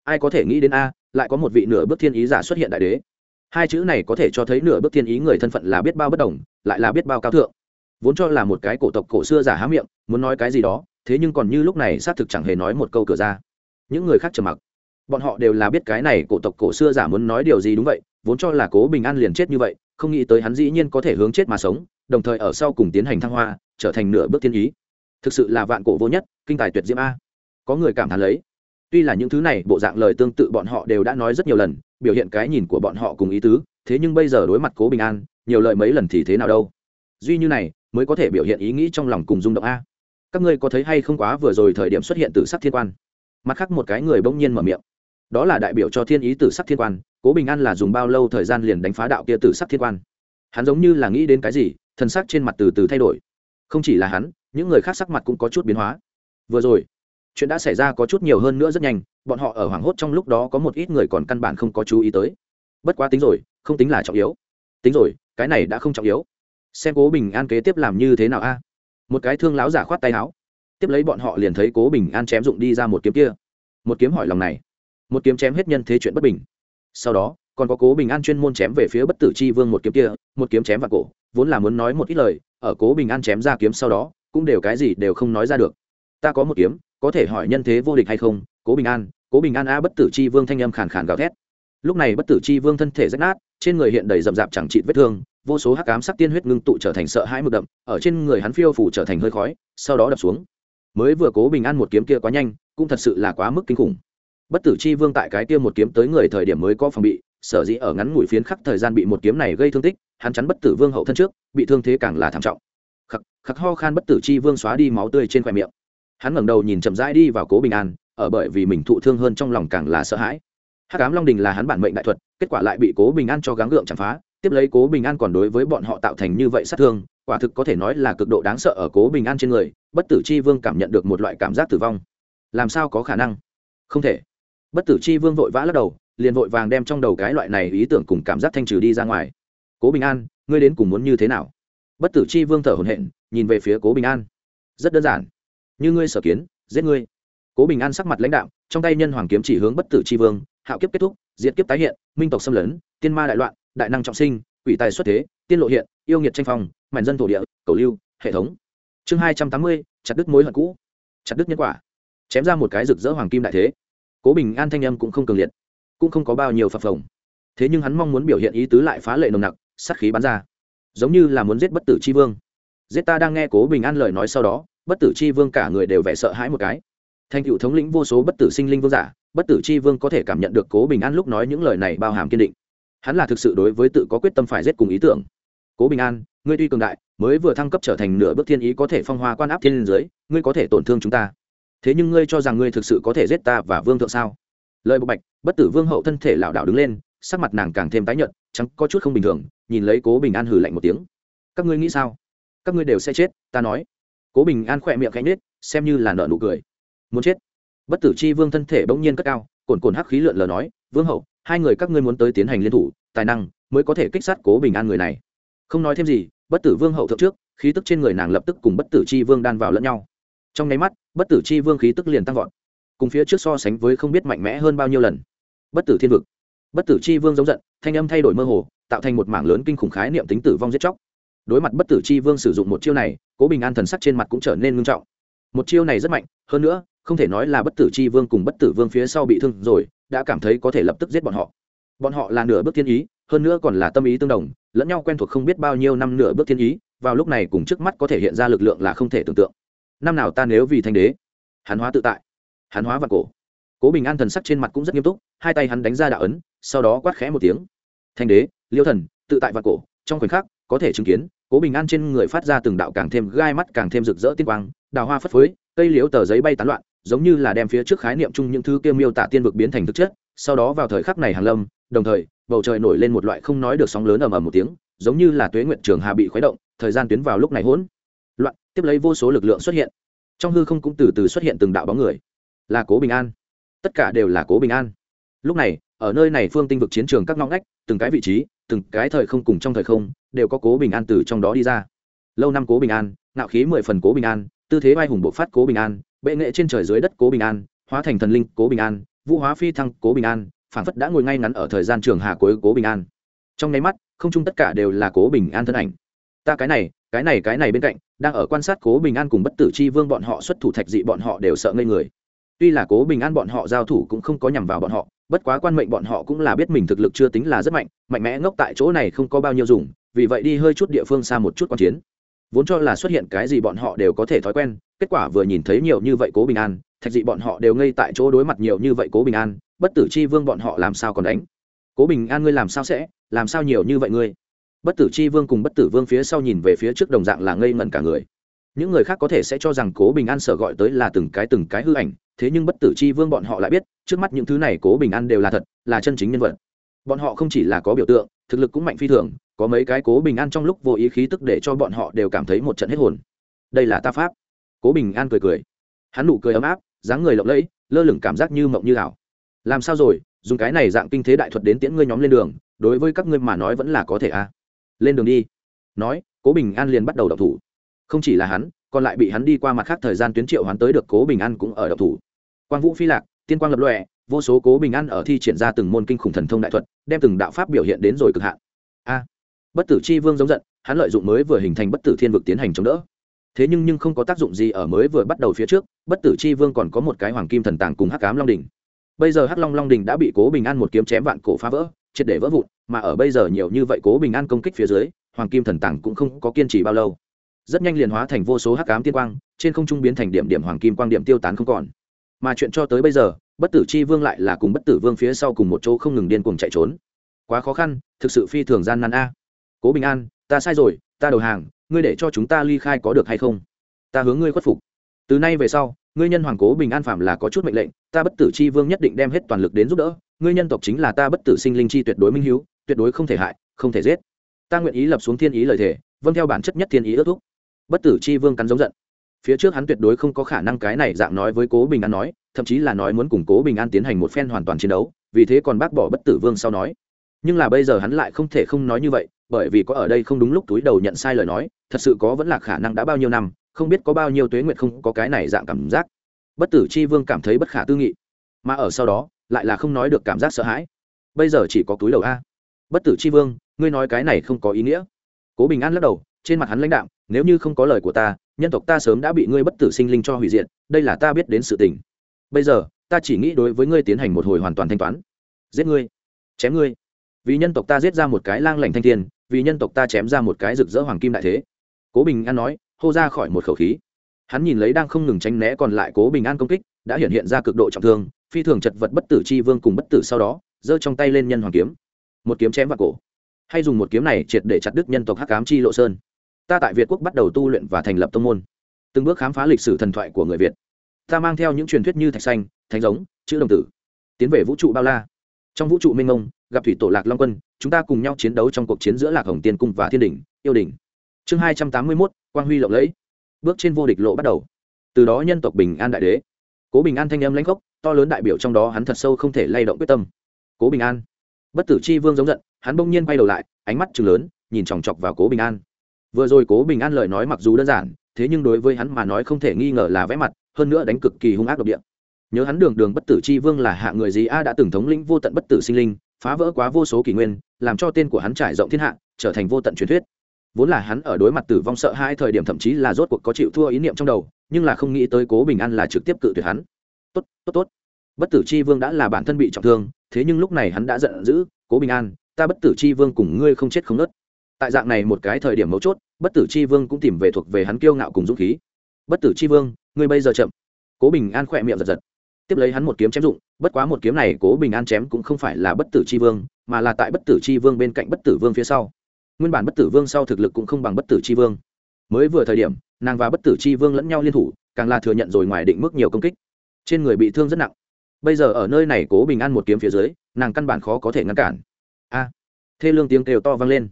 ai có thể nghĩ đến a, lại có một vị nửa bước thiên ý giả xuất hiện đại đế. Hai chữ này có thể cho thấy nửa bước thiên ý người thân phận là biết bao bất đồng, lại là biết bao cao thượng. Vốn cho là một cái cổ tộc cổ xưa giả há miệng, muốn nói cái gì đó, thế nhưng còn như lúc này xác thực chẳng hề nói một câu cửa ra. Những người khác trầm mặc bọn họ đều là biết cái này cổ tộc cổ xưa giả muốn nói điều gì đúng vậy, vốn cho là cố bình an liền chết như vậy, không nghĩ tới hắn dĩ nhiên có thể hướng chết mà sống, đồng thời ở sau cùng tiến hành thăng hoa, trở thành nửa bước thiên ý. Thực sự là vạn cổ vô nhất, kinh tài tuyệt diễm a. Có người cảm thán lấy. Tuy là những thứ này, bộ dạng lời tương tự bọn họ đều đã nói rất nhiều lần, biểu hiện cái nhìn của bọn họ cùng ý tứ, thế nhưng bây giờ đối mặt cố bình an, nhiều lời mấy lần thì thế nào đâu. Duy như này, mới có thể biểu hiện ý nghĩ trong lòng cùng rung động a. Các ngươi có thấy hay không quá vừa rồi thời điểm xuất hiện từ sắc thiên quan? Mặt khác một cái người bỗng nhiên mở miệng đó là đại biểu cho thiên ý tử sắc thiên quan, cố bình an là dùng bao lâu thời gian liền đánh phá đạo kia tử sắc thiên quan? Hắn giống như là nghĩ đến cái gì thần sắc trên mặt từ từ thay đổi. Không chỉ là hắn, những người khác sắc mặt cũng có chút biến hóa. Vừa rồi, chuyện đã xảy ra có chút nhiều hơn nữa rất nhanh, bọn họ ở hoảng hốt trong lúc đó có một ít người còn căn bản không có chú ý tới. Bất quá tính rồi, không tính là trọng yếu. Tính rồi, cái này đã không trọng yếu. Xem cố bình an kế tiếp làm như thế nào a? Một cái thương láo giả khoát tay áo. Tiếp lấy bọn họ liền thấy cố bình an chém dụng đi ra một kiếm kia. Một kiếm hỏi lòng này một kiếm chém hết nhân thế chuyện bất bình. Sau đó, còn có cố bình an chuyên môn chém về phía bất tử c h i vương một kiếm kia, một kiếm chém vào cổ, vốn là muốn nói một ít lời, ở cố bình an chém ra kiếm sau đó, cũng đều cái gì đều không nói ra được. Ta có một kiếm, có thể hỏi nhân thế vô địch hay không? Cố bình an, cố bình an a bất tử c h i vương thanh âm khàn khàn gào thét. Lúc này bất tử c h i vương thân thể rách nát, trên người hiện đầy rậm rạp chẳng trị vết thương, vô số hắc cám sắc tiên huyết ngưng tụ trở thành sợ hãi mực đậm, ở trên người hắn phiêu phủ trở thành hơi khói, sau đó đập xuống. Mới vừa cố bình an một kiếm kia quá nhanh, cũng thật sự là quá mức kinh khủng bất tử Chi vương tại cái kia một kiếm tới người thời điểm mới có phòng bị, sở dĩ ở ngắn ngủi phiến khắc thời gian bị một kiếm này gây thương tích, hắn chắn bất tử vương hậu thân trước, bị thương thế càng là thảm trọng. Khắc khắc ho khan bất tử Chi vương xóa đi máu tươi trên khoe miệng. Hắn ngẩng đầu nhìn chậm rãi đi vào cố bình an, ở bởi vì mình thụ thương hơn trong lòng càng là sợ hãi. Hắc ám long đình là hắn bản mệnh đại thuật, kết quả lại bị cố bình an cho gắng gượng chạm phá, tiếp lấy cố bình an còn đối với bọn họ tạo thành như vậy sát thương, quả thực có thể nói là cực độ đáng sợ ở cố bình an trên người, bất tử Chi vương cảm nhận được một loại cảm giác tử vong. Làm sao có khả năng? Không thể bất tử Chi vương vội vã lắc đầu, liền vội vàng đem trong đầu cái loại này ý tưởng cùng cảm giác thanh trừ đi ra ngoài. Cố bình an, ngươi đến cùng muốn như thế nào? Bất tử Chi vương thở hồn hện nhìn về phía cố bình an. Rất đơn giản. Như ngươi sở kiến, giết ngươi. Cố bình an sắc mặt lãnh đạo trong tay nhân hoàng kiếm chỉ hướng bất tử Chi vương, hạo kiếp kết thúc diện kiếp tái hiện, minh tộc xâm lấn, tiên ma đại loạn, đại năng trọng sinh, quỷ tài xuất thế, tiên lộ hiện, yêu nghiệt tranh phong, mảnh dân thổ địa, cầu lưu, hệ thống. Chương hai trăm tám mươi, chặt đứt mối hận cũ. Chặt đứt nhân quả. Chém ra một cái rực rỡ hoàng kim đại thế cố bình an thanh âm cũng không cường liệt, cũng không có bao nhiêu phập phồng. Thế nhưng hắn mong muốn biểu hiện ý tứ lại phá lệ nồng nặc, sát khí bắn ra. Giống như là muốn giết bất tử c vương. Giết ta đang nghe cố bình an lời nói sau đó, bất tử chi vương cả người đều vẻ sợ hãi một cái. Thành cựu thống lĩnh vô số bất tử sinh linh vương giả, bất tử chi vương có thể cảm nhận được cố bình an lúc nói những lời này bao hàm kiên định. Hắn là thực sự đối với tự có quyết tâm phải giết cùng ý tưởng. Cố bình an, ngươi tuy cường đại, mới vừa thăng cấp trở thành nửa bước thiên ý có thể phong hoa quan áp thiên giới, ngươi có thể tổn thương chúng ta thế nhưng ngươi cho rằng ngươi thực sự có thể giết ta và vương thượng sao? Lời bộc bạch, bất tử vương hậu thân thể lảo đảo đứng lên, sắc mặt nàng càng thêm tái nhợt chẳng có chút không bình thường, nhìn lấy cố bình an hử lạnh một tiếng. Các ngươi nghĩ sao? Các ngươi đều sẽ chết, ta nói. Cố bình an khỏe miệng cánh nết xem như là nợ nụ cười. Muốn chết? Bất tử chi vương thân thể bỗng nhiên cất cao, cồn cồn hắc khí lượn lờ nói, vương hậu, hai người các ngươi muốn tới tiến hành liên thủ, tài năng mới có thể kích sát cố bình an người này. Không nói thêm gì, bất tử vương hậu thượng trước, khí tức trên người nàng lập tức cùng bất tử chi vương đan vào lẫn nhau trong nháy mắt, bất tử chi vương khí tức liền tăng vọt, cùng phía trước so sánh với không biết mạnh mẽ hơn bao nhiêu lần. Bất tử thiên vực. Bất tử chi vương giống giận, thanh âm thay đổi mơ hồ, tạo thành một mảng lớn kinh khủng khái niệm tính tử vong giết chóc. Đối mặt bất tử chi vương sử dụng một chiêu này, cố bình an thần sắc trên mặt cũng trở nên ngưng trọng. Một chiêu này rất mạnh, hơn nữa, không thể nói là bất tử chi vương cùng bất tử vương phía sau bị thương rồi, đã cảm thấy có thể lập tức giết bọn họ. Bọn họ là nửa bước thiên ý, hơn nữa còn là tâm ý tương đồng, lẫn nhau quen thuộc không biết bao nhiêu năm nửa bước thiên ý, vào lúc này cùng trước mắt có thể hiện ra lực lượng là không thể tưởng tượng năm nào ta nếu vì thanh đế, hắn hóa tự tại, hắn hóa và cổ. Cố bình an thần sắc trên mặt cũng rất nghiêm túc, hai tay hắn đánh ra đạo ấn, sau đó quát khẽ một tiếng. Thanh đế, liêu thần, tự tại và cổ, trong khoảnh khắc, có thể chứng kiến, cố bình an trên người phát ra từng đạo càng thêm gai mắt càng thêm rực rỡ tiên quang, đào hoa phất phới, cây liễu tờ giấy bay tán loạn, giống như là đem phía trước khái niệm chung những thứ kia miêu tả tiên vực biến thành thực chất. Sau đó vào thời khắc này hàng lâm, đồng thời, bầu trời nổi lên một loại không nói được sóng lớn ầm ầm một tiếng, giống như là tuế nguyện trường hà bị khuấy động, thời gian tuyến vào lúc này hỗn tiếp lấy vô số lực lượng xuất hiện trong hư không cũng từ từ xuất hiện từng đạo bóng người là cố bình an tất cả đều là cố bình an lúc này ở nơi này phương tinh vực chiến trường các ngõ ngách từng cái vị trí từng cái thời không cùng trong thời không đều có cố bình an từ trong đó đi ra lâu năm cố bình an ngạo khí mười phần cố bình an tư thế vai hùng bộ phát cố bình an bệ nghệ trên trời dưới đất cố bình an hóa thành thần linh cố bình an vũ hóa phi thăng cố bình an phản phất đã ngồi ngay ngắn ở thời gian trường hà cuối cố bình an trong nháy mắt không chung tất cả đều là cố bình an thân ảnh ta cái này cái này cái này bên cạnh đang ở quan sát cố bình an cùng bất tử chi vương bọn họ xuất thủ thạch dị bọn họ đều sợ ngây người. Tuy là cố bình an bọn họ giao thủ cũng không có nhằm vào bọn họ, bất quá quan mệnh bọn họ cũng là biết mình thực lực chưa tính là rất mạnh mạnh mẽ ngốc tại chỗ này không có bao nhiêu dùng, vì vậy đi hơi chút địa phương xa một chút quan chiến. Vốn cho là xuất hiện cái gì bọn họ đều có thể thói quen, kết quả vừa nhìn thấy nhiều như vậy cố bình an, thạch dị bọn họ đều ngây tại chỗ đối mặt nhiều như vậy cố bình an, bất tử chi vương bọn họ làm sao còn đánh? Cố bình an ngươi làm sao sẽ, làm sao nhiều như vậy ngươi? Bất tử chi vương cùng bất tử vương phía sau nhìn về phía trước đồng dạng là ngây ngẩn cả người. Những người khác có thể sẽ cho rằng cố bình an sở gọi tới là từng cái từng cái hư ảnh, thế nhưng bất tử chi vương bọn họ lại biết, trước mắt những thứ này cố bình an đều là thật, là chân chính nhân vật. Bọn họ không chỉ là có biểu tượng, thực lực cũng mạnh phi thường, có mấy cái cố bình an trong lúc vô ý khí tức để cho bọn họ đều cảm thấy một trận hết hồn. Đây là ta pháp. Cố bình an cười cười. Hắn nụ cười ấm áp, dáng người lộng lẫy, lơ lửng cảm giác như mộng như ảo. Làm sao rồi, dùng cái này dạng kinh thế đại thuật đến tiễn ngươi nhóm lên đường, đối với các ngươi mà nói vẫn là có thể a à lên đường đi. Nói, cố bình an liền bắt đầu đọc thủ. Không chỉ là hắn, còn lại bị hắn đi qua mặt khác thời gian tuyến triệu hoán tới được cố bình an cũng ở đọc thủ. Quang vũ phi lạc, tiên quang lập lọe vô số cố bình an ở thi triển ra từng môn kinh khủng thần thông đại thuật, đem từng đạo pháp biểu hiện đến rồi cực hạn. A, bất tử chi vương giống giận, hắn lợi dụng mới vừa hình thành bất tử thiên vực tiến hành chống đỡ. Thế nhưng nhưng không có tác dụng gì ở mới vừa bắt đầu phía trước, bất tử chi vương còn có một cái hoàng kim thần tàng cùng hắc cám long đình bây giờ hắc long long đình đã bị cố bình an một kiếm chém vạn cổ phá vỡ triệt để vỡ vụn, mà ở bây giờ nhiều như vậy cố bình an công kích phía dưới, hoàng kim thần tàng cũng không có kiên trì bao lâu. Rất nhanh liền hóa thành vô số hắc cám tiên quang, trên không trung biến thành điểm điểm hoàng kim quang điểm tiêu tán không còn. Mà chuyện cho tới bây giờ, bất tử chi vương lại là cùng bất tử vương phía sau cùng một chỗ không ngừng điên cuồng chạy trốn. Quá khó khăn, thực sự phi thường gian nan a. Cố bình an, ta sai rồi, ta đầu hàng, ngươi để cho chúng ta ly khai có được hay không? Ta hướng ngươi khuất phục. Từ nay về sau, ngươi nhân hoàng cố bình an phạm là có chút mệnh lệnh, ta bất tử chi vương nhất định đem hết toàn lực đến giúp đỡ ngươi nhân tộc chính là ta bất tử sinh linh chi tuyệt đối minh hiếu, tuyệt đối không thể hại, không thể giết. Ta nguyện ý lập xuống thiên ý lời thề vâng theo bản chất nhất thiên ý ước thúc. Bất tử chi vương cắn giống giận. Phía trước hắn tuyệt đối không có khả năng cái này dạng nói với cố bình an nói, thậm chí là nói muốn cùng cố bình an tiến hành một phen hoàn toàn chiến đấu, vì thế còn bác bỏ bất tử vương sau nói. Nhưng là bây giờ hắn lại không thể không nói như vậy, bởi vì có ở đây không đúng lúc túi đầu nhận sai lời nói, thật sự có vẫn là khả năng đã bao nhiêu năm, không biết có bao nhiêu tuế nguyện không có cái này dạng cảm giác. Bất tử chi vương cảm thấy bất khả tư nghị. Mà ở sau đó lại là không nói được cảm giác sợ hãi. Bây giờ chỉ có túi đầu a. Bất tử chi vương, ngươi nói cái này không có ý nghĩa. Cố bình an lắc đầu, trên mặt hắn lãnh đạo nếu như không có lời của ta, nhân tộc ta sớm đã bị ngươi bất tử sinh linh cho hủy diệt, đây là ta biết đến sự tình. Bây giờ, ta chỉ nghĩ đối với ngươi tiến hành một hồi hoàn toàn thanh toán. Giết ngươi. Chém ngươi. Vì nhân tộc ta giết ra một cái lang lành thanh thiên, vì nhân tộc ta chém ra một cái rực rỡ hoàng kim đại thế. Cố bình an nói, hô ra khỏi một khẩu khí. Hắn nhìn lấy đang không ngừng tránh né còn lại cố bình an công kích, đã hiện hiện ra cực độ trọng thương phi thường chật vật bất tử chi vương cùng bất tử sau đó, giơ trong tay lên nhân hoàng kiếm. Một kiếm chém vào cổ. Hay dùng một kiếm này triệt để chặt đứt nhân tộc hắc cám chi lộ sơn. Ta tại việt quốc bắt đầu tu luyện và thành lập tông môn. Từng bước khám phá lịch sử thần thoại của người việt. Ta mang theo những truyền thuyết như thạch xanh, thánh giống, chữ đồng tử, tiến về vũ trụ bao la. Trong vũ trụ minh ông gặp thủy tổ lạc long quân, chúng ta cùng nhau chiến đấu trong cuộc chiến giữa lạc hồng tiên cung và thiên đình yêu đình chương hai trăm tám mươi mốt, quang huy lộng lẫy. Bước trên vô địch lộ bắt đầu. Từ đó nhân tộc bình an đại đế cố bình an thanh âm lãnh gốc to lớn đại biểu trong đó hắn thật sâu không thể lay động quyết tâm. Cố bình an. Bất tử chi vương giống giận, hắn bỗng nhiên bay đầu lại, ánh mắt chừng lớn, nhìn chòng chọc vào cố bình an. Vừa rồi cố bình an lời nói mặc dù đơn giản, thế nhưng đối với hắn mà nói không thể nghi ngờ là vẽ mặt, hơn nữa đánh cực kỳ hung ác độc địa. Nhớ hắn đường đường bất tử chi vương là hạ người gì a đã từng thống lĩnh vô tận bất tử sinh linh, phá vỡ quá vô số kỷ nguyên, làm cho tên của hắn trải rộng thiên hạ, trở thành vô tận truyền thuyết vốn là hắn ở đối mặt tử vong sợ hai thời điểm thậm chí là rốt cuộc có chịu thua ý niệm trong đầu, nhưng là không nghĩ tới cố bình an là trực tiếp cự tuyệt hắn. Tốt tốt tốt. Bất tử chi vương đã là bản thân bị trọng thương, thế nhưng lúc này hắn đã giận dữ, cố bình an, ta bất tử chi vương cùng ngươi không chết không nớt. Tại dạng này một cái thời điểm mấu chốt, bất tử chi vương cũng tìm về thuộc về hắn kiêu ngạo cùng dũng khí. Bất tử chi vương, ngươi bây giờ chậm. Cố bình an khỏe miệng giật giật. Tiếp lấy hắn một kiếm chém dụng, bất quá một kiếm này cố bình an chém cũng không phải là bất tử chi vương, mà là tại bất tử chi vương bên cạnh bất tử vương phía sau nguyên bản bất tử vương sau thực lực cũng không bằng bất tử chi vương. Mới vừa thời điểm, nàng và bất tử chi vương lẫn nhau liên thủ, càng là thừa nhận rồi ngoài định mức nhiều công kích. Trên người bị thương rất nặng. Bây giờ ở nơi này cố bình an một kiếm phía dưới, nàng căn bản khó có thể ngăn cản. A! Thê lương tiếng kêu to vang lên.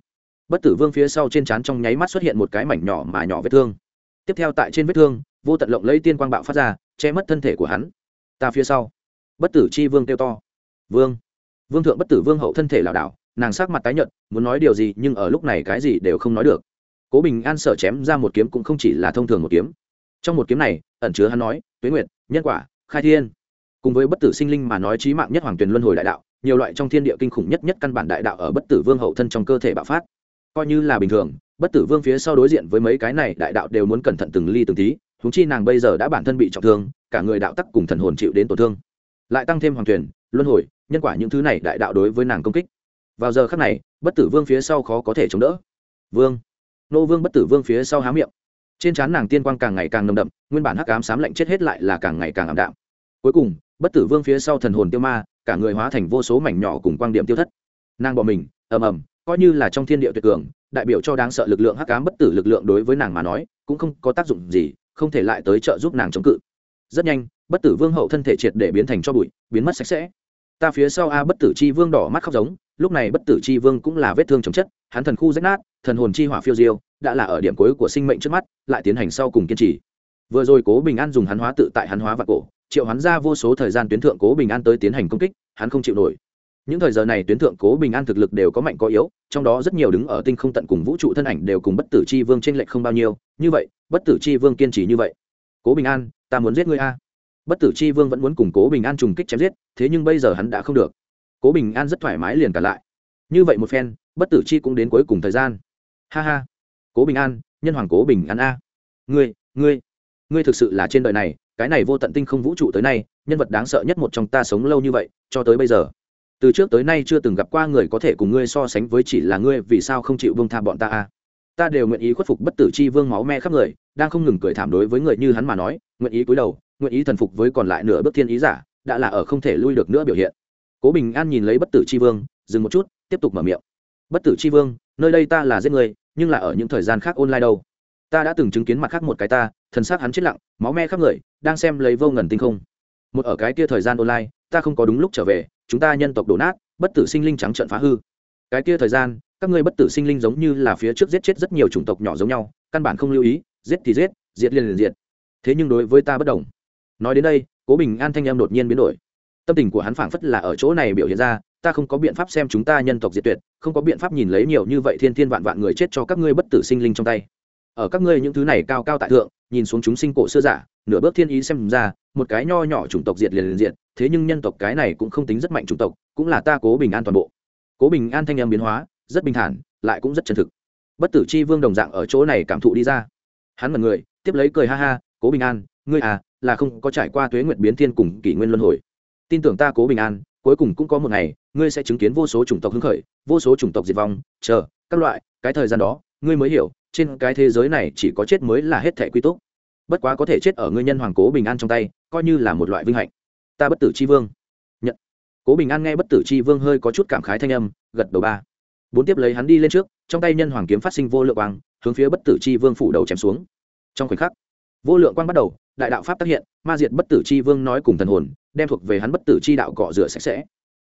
Bất tử vương phía sau trên trán trong nháy mắt xuất hiện một cái mảnh nhỏ mà nhỏ vết thương. Tiếp theo tại trên vết thương, vô tận lộng lấy tiên quang bạo phát ra, che mất thân thể của hắn. Ta phía sau. Bất tử chi vương kêu to. Vương. Vương thượng bất tử vương hậu thân thể lảo đảo nàng sắc mặt tái nhợt, muốn nói điều gì nhưng ở lúc này cái gì đều không nói được. Cố bình an sở chém ra một kiếm cũng không chỉ là thông thường một kiếm. Trong một kiếm này, ẩn chứa hắn nói, tuế nguyệt, nhân quả, khai thiên. Cùng với bất tử sinh linh mà nói trí mạng nhất hoàng tuyền luân hồi đại đạo, nhiều loại trong thiên địa kinh khủng nhất nhất căn bản đại đạo ở bất tử vương hậu thân trong cơ thể bạo phát. Coi như là bình thường, bất tử vương phía sau đối diện với mấy cái này đại đạo đều muốn cẩn thận từng ly từng tí húng chi nàng bây giờ đã bản thân bị trọng thương, cả người đạo tắc cùng thần hồn chịu đến tổn thương. Lại tăng thêm hoàng thuyền luân hồi, nhân quả những thứ này đại đạo đối với nàng công kích vào giờ khắc này, bất tử vương phía sau khó có thể chống đỡ. Vương. Nô vương bất tử vương phía sau há miệng. Trên trán nàng tiên quang càng ngày càng nồng đậm, nguyên bản hắc ám sám lạnh chết hết lại là càng ngày càng ảm đạm. Cuối cùng, bất tử vương phía sau thần hồn tiêu ma, cả người hóa thành vô số mảnh nhỏ cùng quang điểm tiêu thất. Nàng bỏ mình, ầm ầm, coi như là trong thiên địa tuyệt cường, đại biểu cho đáng sợ lực lượng hắc ám bất tử lực lượng đối với nàng mà nói, cũng không có tác dụng gì, không thể lại tới trợ giúp nàng chống cự. Rất nhanh, bất tử vương hậu thân thể triệt để biến thành cho bụi, biến mất sạch sẽ. Ta phía sau a bất tử chi vương đỏ mắt khóc giống lúc này bất tử chi vương cũng là vết thương chồng chất, hắn thần khu rách nát, thần hồn chi hỏa phiêu diêu, đã là ở điểm cuối của sinh mệnh trước mắt, lại tiến hành sau cùng kiên trì. Vừa rồi cố bình an dùng hắn hóa tự tại hắn hóa và cổ, triệu hắn ra vô số thời gian tuyến thượng cố bình an tới tiến hành công kích, hắn không chịu nổi. Những thời giờ này tuyến thượng cố bình an thực lực đều có mạnh có yếu, trong đó rất nhiều đứng ở tinh không tận cùng vũ trụ thân ảnh đều cùng bất tử chi vương t r ê n lệch không bao nhiêu, như vậy, bất tử chi vương kiên trì như vậy. Cố bình an, ta muốn giết ngươi a. Bất tử chi vương vẫn muốn củng cố bình an trùng kích chém giết, thế nhưng bây giờ hắn đã không được cố bình an rất thoải mái liền cả lại. Như vậy một phen, bất tử chi cũng đến cuối cùng thời gian. Ha ha. Cố bình an, nhân hoàng cố bình an a. Ngươi ngươi ngươi thực sự là trên đời này, cái này vô tận tinh không vũ trụ tới nay, nhân vật đáng sợ nhất một trong ta sống lâu như vậy, cho tới bây giờ. Từ trước tới nay chưa từng gặp qua người có thể cùng ngươi so sánh với chỉ là ngươi, vì sao không chịu vương tha bọn ta a? Ta đều nguyện ý khuất phục bất tử chi vương máu me khắp người, đang không ngừng cười thảm đối với người như hắn mà nói, nguyện ý cúi đầu, nguyện ý thần phục với còn lại nửa bước thiên ý giả, đã là ở không thể lui được nữa biểu hiện cố bình an nhìn lấy bất tử chi vương, dừng một chút, tiếp tục mở miệng. Bất tử chi vương, nơi đây ta là giết người, nhưng là ở những thời gian khác online đâu. Ta đã từng chứng kiến mặt khác một cái ta, thần xác hắn chết lặng, máu me khắp người, đang xem lấy vô ngần tinh không. Một ở cái kia thời gian online, ta không có đúng lúc trở về, chúng ta nhân tộc đổ nát, bất tử sinh linh trắng trợn phá hư. Cái kia thời gian, các ngươi bất tử sinh linh giống như là phía trước giết chết rất nhiều chủng tộc nhỏ giống nhau, căn bản không lưu ý, giết thì giết, diệt liền liền diệt. Thế nhưng đối với ta bất đồng. Nói đến đây, cố bình an thanh em đột nhiên biến đổi tâm tình của hắn phảng phất là ở chỗ này biểu hiện ra, ta không có biện pháp xem chúng ta nhân tộc diệt tuyệt, không có biện pháp nhìn lấy nhiều như vậy thiên thiên vạn vạn người chết cho các ngươi bất tử sinh linh trong tay. Ở các ngươi những thứ này cao cao tại thượng, nhìn xuống chúng sinh cổ xưa giả, nửa bước thiên ý xem ra, một cái nho nhỏ chủng tộc diệt liền liền diệt, thế nhưng nhân tộc cái này cũng không tính rất mạnh chủng tộc, cũng là ta cố bình an toàn bộ. Cố bình an thanh âm biến hóa, rất bình thản, lại cũng rất chân thực. Bất tử chi vương đồng dạng ở chỗ này cảm thụ đi ra. Hắn mật người, tiếp lấy cười ha ha, cố bình an, ngươi à là không có trải qua tuế nguyện biến thiên cùng kỷ nguyên luân hồi tin tưởng ta cố bình an, cuối cùng cũng có một ngày, ngươi sẽ chứng kiến vô số chủng tộc hứng khởi, vô số chủng tộc diệt vong, chờ, các loại, cái thời gian đó, ngươi mới hiểu, trên cái thế giới này chỉ có chết mới là hết thẻ quy tốt bất quá có thể chết ở ngươi nhân hoàng cố bình an trong tay, coi như là một loại vinh hạnh. Ta bất tử c h i vương. Nhận. Cố bình an nghe bất tử c h i vương hơi có chút cảm khái thanh âm, gật đầu ba. Bốn tiếp lấy hắn đi lên trước, trong tay nhân hoàng kiếm phát sinh vô lượng quang, hướng phía bất tử c h i vương phủ đầu chém xuống. Trong khoảnh khắc, vô lượng quang bắt đầu đại đạo pháp tác hiện, ma diệt bất tử c h i vương nói cùng thần hồn, đem thuộc về hắn bất tử c h i đạo cọ rửa sạch sẽ.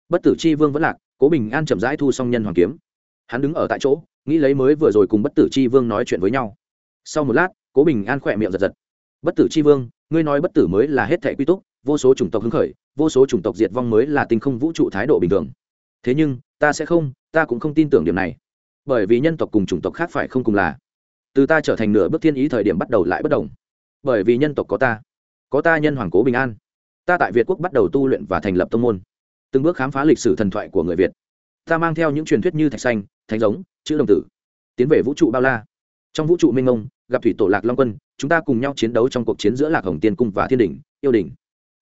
Bất tử c h i vương vẫn lạc, cố bình an chậm rãi thu xong nhân hoàng kiếm. Hắn đứng ở tại chỗ, nghĩ lấy mới vừa rồi cùng bất tử c h i vương nói chuyện với nhau. Sau một lát, cố bình an khỏe miệng giật giật. Bất tử c h i vương, ngươi nói bất tử mới là hết thẻ quy túc, vô số chủng tộc hứng khởi, vô số chủng tộc diệt vong mới là tinh không vũ trụ thái độ bình thường. Thế nhưng, ta sẽ không, ta cũng không tin tưởng điểm này. Bởi vì nhân tộc cùng chủng tộc khác phải không cùng là. Từ ta trở thành nửa bước thiên ý thời điểm bắt đầu lại bất đồng bởi vì nhân tộc có ta. Có ta nhân hoàng cố bình an. Ta tại việt quốc bắt đầu tu luyện và thành lập tông môn. Từng bước khám phá lịch sử thần thoại của người việt. Ta mang theo những truyền thuyết như thạch xanh, thánh giống, chữ đồng tử, tiến về vũ trụ bao la. Trong vũ trụ minh ông gặp thủy tổ lạc long quân, chúng ta cùng nhau chiến đấu trong cuộc chiến giữa lạc hồng tiên cung và thiên đình yêu đình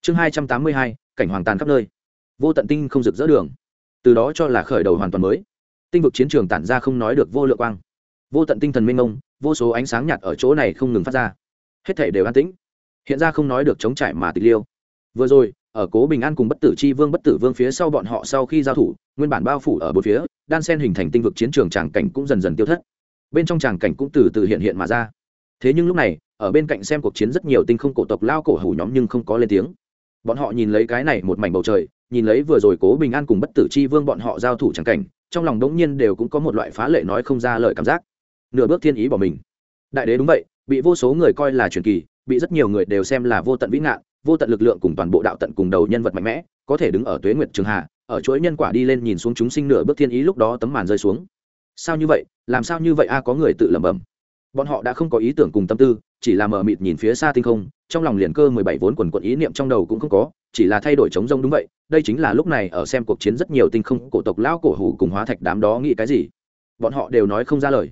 chương hai trăm tám mươi hai, cảnh hoàng tàn khắp nơi. Vô tận tinh không rực rỡ đường. Từ đó cho là khởi đầu hoàn toàn mới. Tinh vực chiến trường tản ra không nói được vô lượng quang. Vô tận tinh thần minh ông vô số ánh sáng nhạt ở chỗ này không ngừng phát ra hết thể đều an tĩnh. Hiện ra không nói được chống trải mà tịch liêu. Vừa rồi, ở cố bình an cùng bất tử chi vương, bất tử vương phía sau bọn họ sau khi giao thủ, nguyên bản bao phủ ở bốn phía, đan sen hình thành tinh vực chiến trường tràng cảnh cũng dần dần tiêu thất. Bên trong tràng cảnh cũng từ từ hiện hiện mà ra. Thế nhưng lúc này, ở bên cạnh xem cuộc chiến rất nhiều tinh không cổ tộc lao cổ hủ nhóm nhưng không có lên tiếng. Bọn họ nhìn lấy cái này một mảnh bầu trời, nhìn lấy vừa rồi cố bình an cùng bất tử chi vương bọn họ giao thủ tràng cảnh, trong lòng đống nhiên đều cũng có một loại phá lệ nói không ra lời cảm giác. Nửa bước thiên ý bỏ mình. Đại đế đúng vậy bị vô số người coi là truyền kỳ, bị rất nhiều người đều xem là vô tận vĩ ngạn, vô tận lực lượng cùng toàn bộ đạo tận cùng đầu nhân vật mạnh mẽ, có thể đứng ở tuế nguyệt trường hạ ở chuỗi nhân quả đi lên nhìn xuống chúng sinh nửa bước thiên ý lúc đó tấm màn rơi xuống. Sao như vậy? Làm sao như vậy a? Có người tự lẩm bẩm. Bọn họ đã không có ý tưởng cùng tâm tư, chỉ là mờ mịt nhìn phía xa tinh không, trong lòng liền cơ mười bảy vốn quần quận ý niệm trong đầu cũng không có, chỉ là thay đổi chống rông đúng vậy, đây chính là lúc này ở xem cuộc chiến rất nhiều tinh không, cổ tộc lão cổ hủ cùng hóa thạch đám đó nghĩ cái gì? Bọn họ đều nói không ra lời.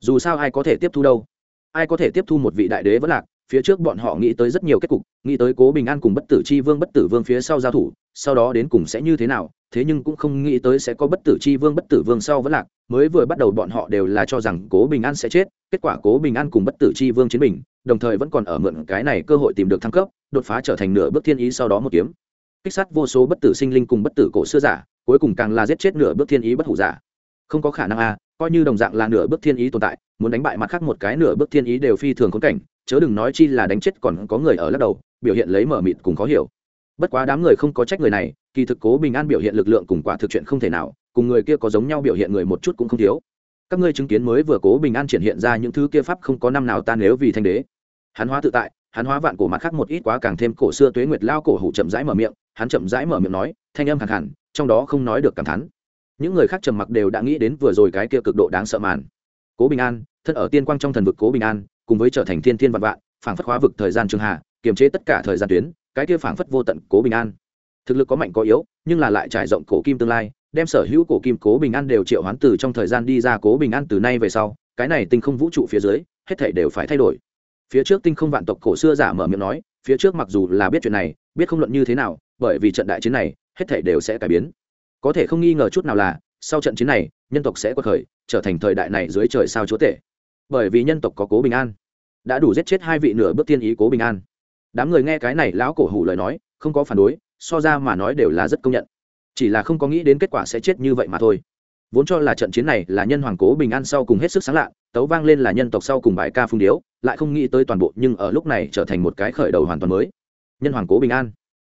Dù sao ai có thể tiếp thu đâu? Ai có thể tiếp thu một vị đại đế vẫn lạc, phía trước bọn họ nghĩ tới rất nhiều kết cục, nghĩ tới cố bình an cùng bất tử c h i vương, bất tử vương phía sau giao thủ, sau đó đến cùng sẽ như thế nào, thế nhưng cũng không nghĩ tới sẽ có bất tử c h i vương, bất tử vương sau vẫn lạc, mới vừa bắt đầu bọn họ đều là cho rằng cố bình an sẽ chết, kết quả cố bình an cùng bất tử c h i vương chiến bình, đồng thời vẫn còn ở mượn cái này cơ hội tìm được thăng cấp, đột phá trở thành nửa bước thiên ý sau đó một kiếm. Kích sát vô số bất tử sinh linh cùng bất tử cổ xưa giả, cuối cùng càng là giết chết nửa bước thiên ý bất hủ giả. Không có khả năng a coi như đồng dạng là nửa bước thiên ý tồn tại, muốn đánh bại mặt khác một cái nửa bước thiên ý đều phi thường khốn cảnh, chớ đừng nói chi là đánh chết còn có người ở lắc đầu, biểu hiện lấy mở mịt cùng khó hiểu. Bất quá đám người không có trách người này, kỳ thực cố bình an biểu hiện lực lượng cùng quả thực chuyện không thể nào, cùng người kia có giống nhau biểu hiện người một chút cũng không thiếu. Các ngươi chứng kiến mới vừa cố bình an triển hiện ra những thứ kia pháp không có năm nào ta nếu vì thanh đế. Hắn hóa tự tại, hắn hóa vạn cổ mặt khác một ít quá càng thêm cổ xưa tuế nguyệt lao cổ hủ chậm rãi mở miệng, hắn chậm rãi mở miệng nói, thanh âm khẳng hẳn trong đó không nói được cảm thán những người khác trầm mặc đều đã nghĩ đến vừa rồi cái kia cực độ đáng sợ màn. Cố bình an, thân ở tiên quang trong thần vực cố bình an, cùng với trở thành thiên thiên vạn vạn, phảng phất hóa vực thời gian trường hạ, kiềm chế tất cả thời gian tuyến, cái kia phảng phất vô tận cố bình an. Thực lực có mạnh có yếu, nhưng là lại trải rộng cổ kim tương lai, đem sở hữu cổ kim cố bình an đều triệu hoán từ trong thời gian đi ra cố bình an từ nay về sau, cái này tinh không vũ trụ phía dưới, hết thảy đều phải thay đổi. Phía trước tinh không vạn tộc cổ xưa giả mở miệng nói, phía trước mặc dù là biết chuyện này, biết không luận như thế nào, bởi vì trận đại chiến này, hết thảy đều sẽ cải biến có thể không nghi ngờ chút nào là, sau trận chiến này, nhân tộc sẽ quật khởi, trở thành thời đại này dưới trời sao chúa tể. Bởi vì nhân tộc có cố bình an. Đã đủ giết chết hai vị nửa bước tiên ý cố bình an. Đám người nghe cái này lão cổ hủ lời nói, không có phản đối, so ra mà nói đều là rất công nhận. Chỉ là không có nghĩ đến kết quả sẽ chết như vậy mà thôi. Vốn cho là trận chiến này là nhân hoàng cố bình an sau cùng hết sức sáng lạ, tấu vang lên là nhân tộc sau cùng bài ca phung điếu, lại không nghĩ tới toàn bộ, nhưng ở lúc này trở thành một cái khởi đầu hoàn toàn mới. Nhân hoàng cố bình an.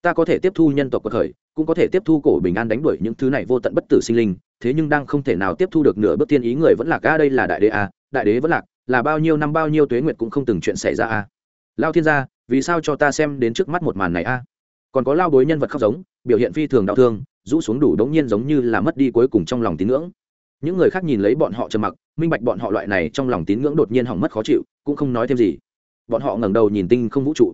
Ta có thể tiếp thu nhân tộc cuộc khởi cũng có thể tiếp thu cổ bình an đánh đuổi những thứ này vô tận bất tử sinh linh, thế nhưng đang không thể nào tiếp thu được nửa bước tiên ý người vẫn lạc. A, đây là đại đế a, đại đế vẫn lạc, là bao nhiêu năm bao nhiêu tuế nguyệt cũng không từng chuyện xảy ra a. Lao thiên gia, vì sao cho ta xem đến trước mắt một màn này a? Còn có lao bối nhân vật khóc giống, biểu hiện phi thường đau thương, rũ xuống đủ đống nhiên giống như là mất đi cuối cùng trong lòng tín ngưỡng. Những người khác nhìn lấy bọn họ trầm mặc, minh bạch bọn họ loại này trong lòng tín ngưỡng đột nhiên hỏng mất khó chịu, cũng không nói thêm gì. Bọn họ ngẩng đầu nhìn tinh không vũ trụ.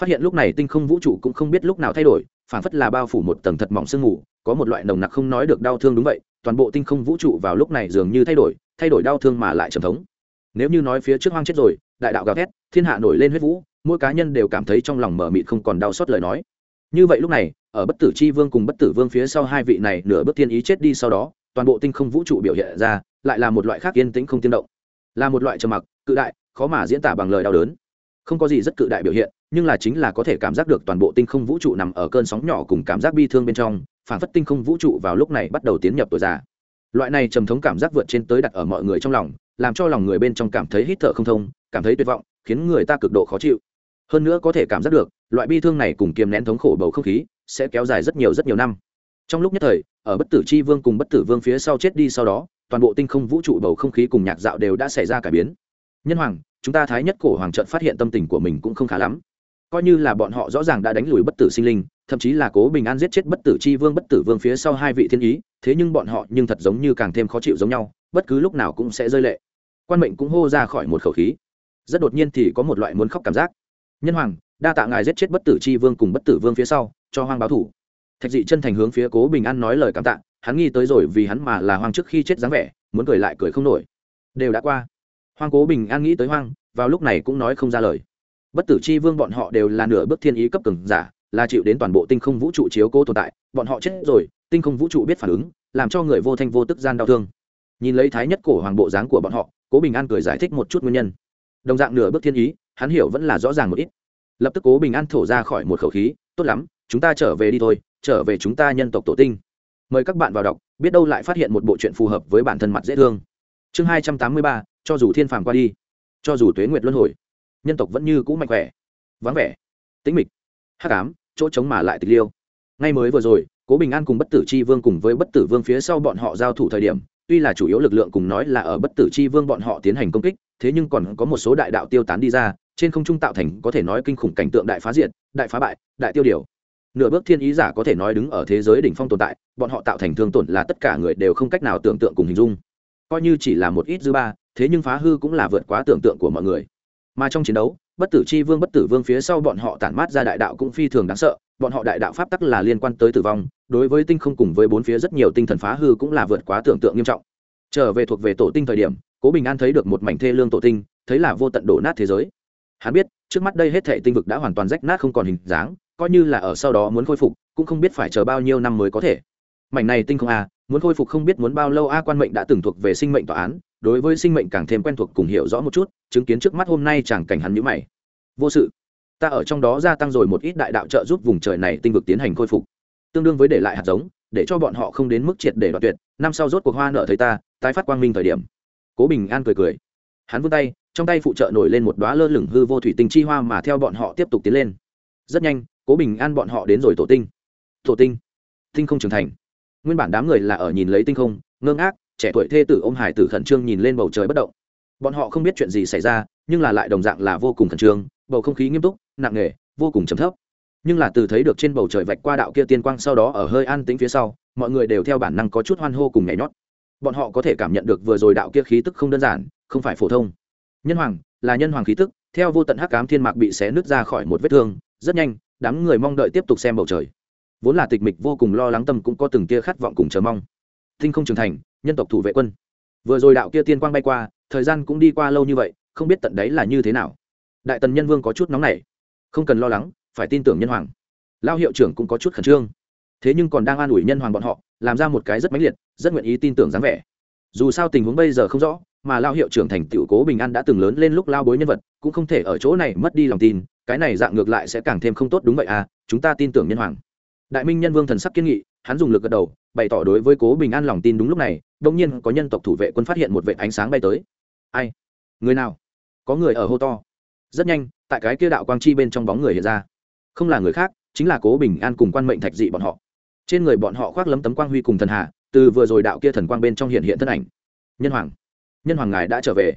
Phát hiện lúc này tinh không vũ trụ cũng không biết lúc nào thay đổi phản phất là bao phủ một tầng thật mỏng sương mù, có một loại nồng nặc không nói được đau thương đúng vậy, toàn bộ tinh không vũ trụ vào lúc này dường như thay đổi thay đổi đau thương mà lại trầm thống. Nếu như nói phía trước hoang chết rồi, đại đạo gào thét, thiên hạ nổi lên huyết vũ, mỗi cá nhân đều cảm thấy trong lòng mở mịt không còn đau xót lời nói. Như vậy lúc này, ở bất tử c h i vương cùng bất tử vương phía sau hai vị này nửa bước thiên ý chết đi sau đó, toàn bộ tinh không vũ trụ biểu hiện ra, lại là một loại khác yên tĩnh không tiên động. Là một loại trầm mặc, cự đại, khó mà diễn tả bằng lời đau đớn. Không có gì rất cự đại biểu hiện nhưng là chính là có thể cảm giác được toàn bộ tinh không vũ trụ nằm ở cơn sóng nhỏ cùng cảm giác bi thương bên trong, phản phất tinh không vũ trụ vào lúc này bắt đầu tiến nhập tuổi già. Loại này trầm thống cảm giác vượt trên tới đặt ở mọi người trong lòng, làm cho lòng người bên trong cảm thấy hít thở không thông, cảm thấy tuyệt vọng, khiến người ta cực độ khó chịu. Hơn nữa có thể cảm giác được, loại bi thương này cùng kiềm nén thống khổ bầu không khí sẽ kéo dài rất nhiều rất nhiều năm. Trong lúc nhất thời, ở bất tử c h i vương cùng bất tử vương phía sau chết đi sau đó, toàn bộ tinh không vũ trụ bầu không khí cùng nhạc dạo đều đã xảy ra cải biến. Nhân hoàng, chúng ta thái nhất cổ hoàng trận phát hiện tâm tình của mình cũng không khá lắm coi như là bọn họ rõ ràng đã đánh lùi bất tử sinh linh, thậm chí là cố bình an giết chết bất tử c h i vương bất tử vương phía sau hai vị thiên ý, thế nhưng bọn họ nhưng thật giống như càng thêm khó chịu giống nhau, bất cứ lúc nào cũng sẽ rơi lệ. Quan mệnh cũng hô ra khỏi một khẩu khí. Rất đột nhiên thì có một loại muốn khóc cảm giác. Nhân hoàng, đa tạ ngài giết chết bất tử c h i vương cùng bất tử vương phía sau, cho hoang báo thủ. Thạch dị chân thành hướng phía cố bình an nói lời cảm tạ, hắn nghi tới rồi vì hắn mà là hoang trước khi chết dáng vẻ, muốn cười lại cười không nổi. Đều đã qua. Hoang cố bình an nghĩ tới hoang, vào lúc này cũng nói không ra lời bất tử Chi vương bọn họ đều là nửa bước thiên ý cấp cường giả, là chịu đến toàn bộ tinh không vũ trụ chiếu cố tồn tại. Bọn họ chết rồi, tinh không vũ trụ biết phản ứng, làm cho người vô thanh vô tức gian đau thương. Nhìn lấy thái nhất cổ hoàng bộ dáng của bọn họ, cố bình an cười giải thích một chút nguyên nhân. Đồng dạng nửa bước thiên ý, hắn hiểu vẫn là rõ ràng một ít. Lập tức cố bình an thổ ra khỏi một khẩu khí, tốt lắm, chúng ta trở về đi thôi, trở về chúng ta nhân tộc tổ tinh. Mời các bạn vào đọc, biết đâu lại phát hiện một bộ chuyện phù hợp với bản thân mặt dễ thương. Chương hai trăm tám mươi ba, cho dù thiên phàm qua đi, cho dù tuế nguyệt luân hồi nhân tộc vẫn như cũ mạnh khỏe, vắng vẻ, tĩnh mịch, hắc ám, chỗ trống mà lại tịch liêu. Ngay mới vừa rồi, cố bình an cùng bất tử c h i vương cùng với bất tử vương phía sau bọn họ giao thủ thời điểm, tuy là chủ yếu lực lượng cùng nói là ở bất tử c h i vương bọn họ tiến hành công kích, thế nhưng còn có một số đại đạo tiêu tán đi ra, trên không trung tạo thành có thể nói kinh khủng cảnh tượng đại phá diệt, đại phá bại, đại tiêu điều. Nửa bước thiên ý giả có thể nói đứng ở thế giới đỉnh phong tồn tại, bọn họ tạo thành thương tổn là tất cả người đều không cách nào tưởng tượng cùng hình dung. Coi như chỉ là một ít dư ba, thế nhưng phá hư cũng là vượt quá tưởng tượng của mọi người mà trong chiến đấu, bất tử chi vương, bất tử vương phía sau bọn họ tản mát ra đại đạo cũng phi thường đáng sợ. Bọn họ đại đạo pháp tắc là liên quan tới tử vong, đối với tinh không cùng với bốn phía rất nhiều tinh thần phá hư cũng là vượt quá tưởng tượng nghiêm trọng. Trở về thuộc về tổ tinh thời điểm, cố bình an thấy được một mảnh thê lương tổ tinh, thấy là vô tận đổ nát thế giới. Hắn biết, trước mắt đây hết thệ tinh vực đã hoàn toàn rách nát không còn hình dáng, coi như là ở sau đó muốn khôi phục, cũng không biết phải chờ bao nhiêu năm mới có thể. Mảnh này tinh không a, muốn khôi phục không biết muốn bao lâu, a quan mệnh đã từng thuộc về sinh mệnh tòa án đối với sinh mệnh càng thêm quen thuộc cùng hiểu rõ một chút, chứng kiến trước mắt hôm nay chẳng cảnh hắn nhữ mày. Vô sự. Ta ở trong đó gia tăng rồi một ít đại đạo trợ giúp vùng trời này tinh vực tiến hành khôi phục. Tương đương với để lại hạt giống, để cho bọn họ không đến mức triệt để đoạt tuyệt. Năm sau rốt cuộc hoa nợ thấy ta, tái phát quang minh thời điểm. Cố bình an cười cười. Hắn vươn tay, trong tay phụ trợ nổi lên một đoá lơ lửng hư vô thủy tinh chi hoa mà theo bọn họ tiếp tục tiến lên. Rất nhanh, cố bình an bọn họ đến rồi tổ tinh. Tổ tinh. Tinh không trưởng thành. Nguyên bản đám người là ở nhìn lấy tinh không, ngơ ngác trẻ tuổi thê tử ôm hải tử khẩn trương nhìn lên bầu trời bất động. Bọn họ không biết chuyện gì xảy ra, nhưng là lại đồng dạng là vô cùng khẩn trương, bầu không khí nghiêm túc, nặng nề, vô cùng trầm thấp. Nhưng là từ thấy được trên bầu trời vạch qua đạo kia tiên quang sau đó ở hơi an tĩnh phía sau, mọi người đều theo bản năng có chút hoan hô cùng nhảy nhót. Bọn họ có thể cảm nhận được vừa rồi đạo kia khí tức không đơn giản, không phải phổ thông. Nhân hoàng, là nhân hoàng khí tức, theo vô tận hắc cám thiên mạc bị xé nứt ra khỏi một vết thương, rất nhanh, đám người mong đợi tiếp tục xem bầu trời. Vốn là tịch mịch vô cùng lo lắng tâm cũng có từng tia khát vọng cùng chờ mong. Thinh không trưởng thành nhân tộc thủ vệ quân. Vừa rồi đạo kia tiên quang bay qua, thời gian cũng đi qua lâu như vậy, không biết tận đấy là như thế nào. Đại tần nhân vương có chút nóng nảy. Không cần lo lắng, phải tin tưởng nhân hoàng. Lao hiệu trưởng cũng có chút khẩn trương. Thế nhưng còn đang an ủi nhân hoàng bọn họ, làm ra một cái rất mãnh liệt, rất nguyện ý tin tưởng dáng vẻ. Dù sao tình huống bây giờ không rõ, mà lao hiệu trưởng thành tựu cố bình an đã từng lớn lên lúc lao bối nhân vật, cũng không thể ở chỗ này mất đi lòng tin, cái này dạng ngược lại sẽ càng thêm không tốt đúng vậy à chúng ta tin tưởng nhân hoàng. Đại minh nhân vương thần sắc kiên nghị, hắn dùng lực gật đầu, bày tỏ đối với cố bình an lòng tin đúng lúc này đông nhiên có nhân tộc thủ vệ quân phát hiện một vệ ánh sáng bay tới. Ai? Người nào? Có người ở hô to. Rất nhanh, tại cái kia đạo quang chi bên trong bóng người hiện ra. Không là người khác, chính là cố bình an cùng quan mệnh thạch dị bọn họ. Trên người bọn họ khoác lấm tấm quang huy cùng thần hạ từ vừa rồi đạo kia thần quang bên trong hiện hiện thân ảnh. Nhân hoàng. Nhân hoàng ngài đã trở về.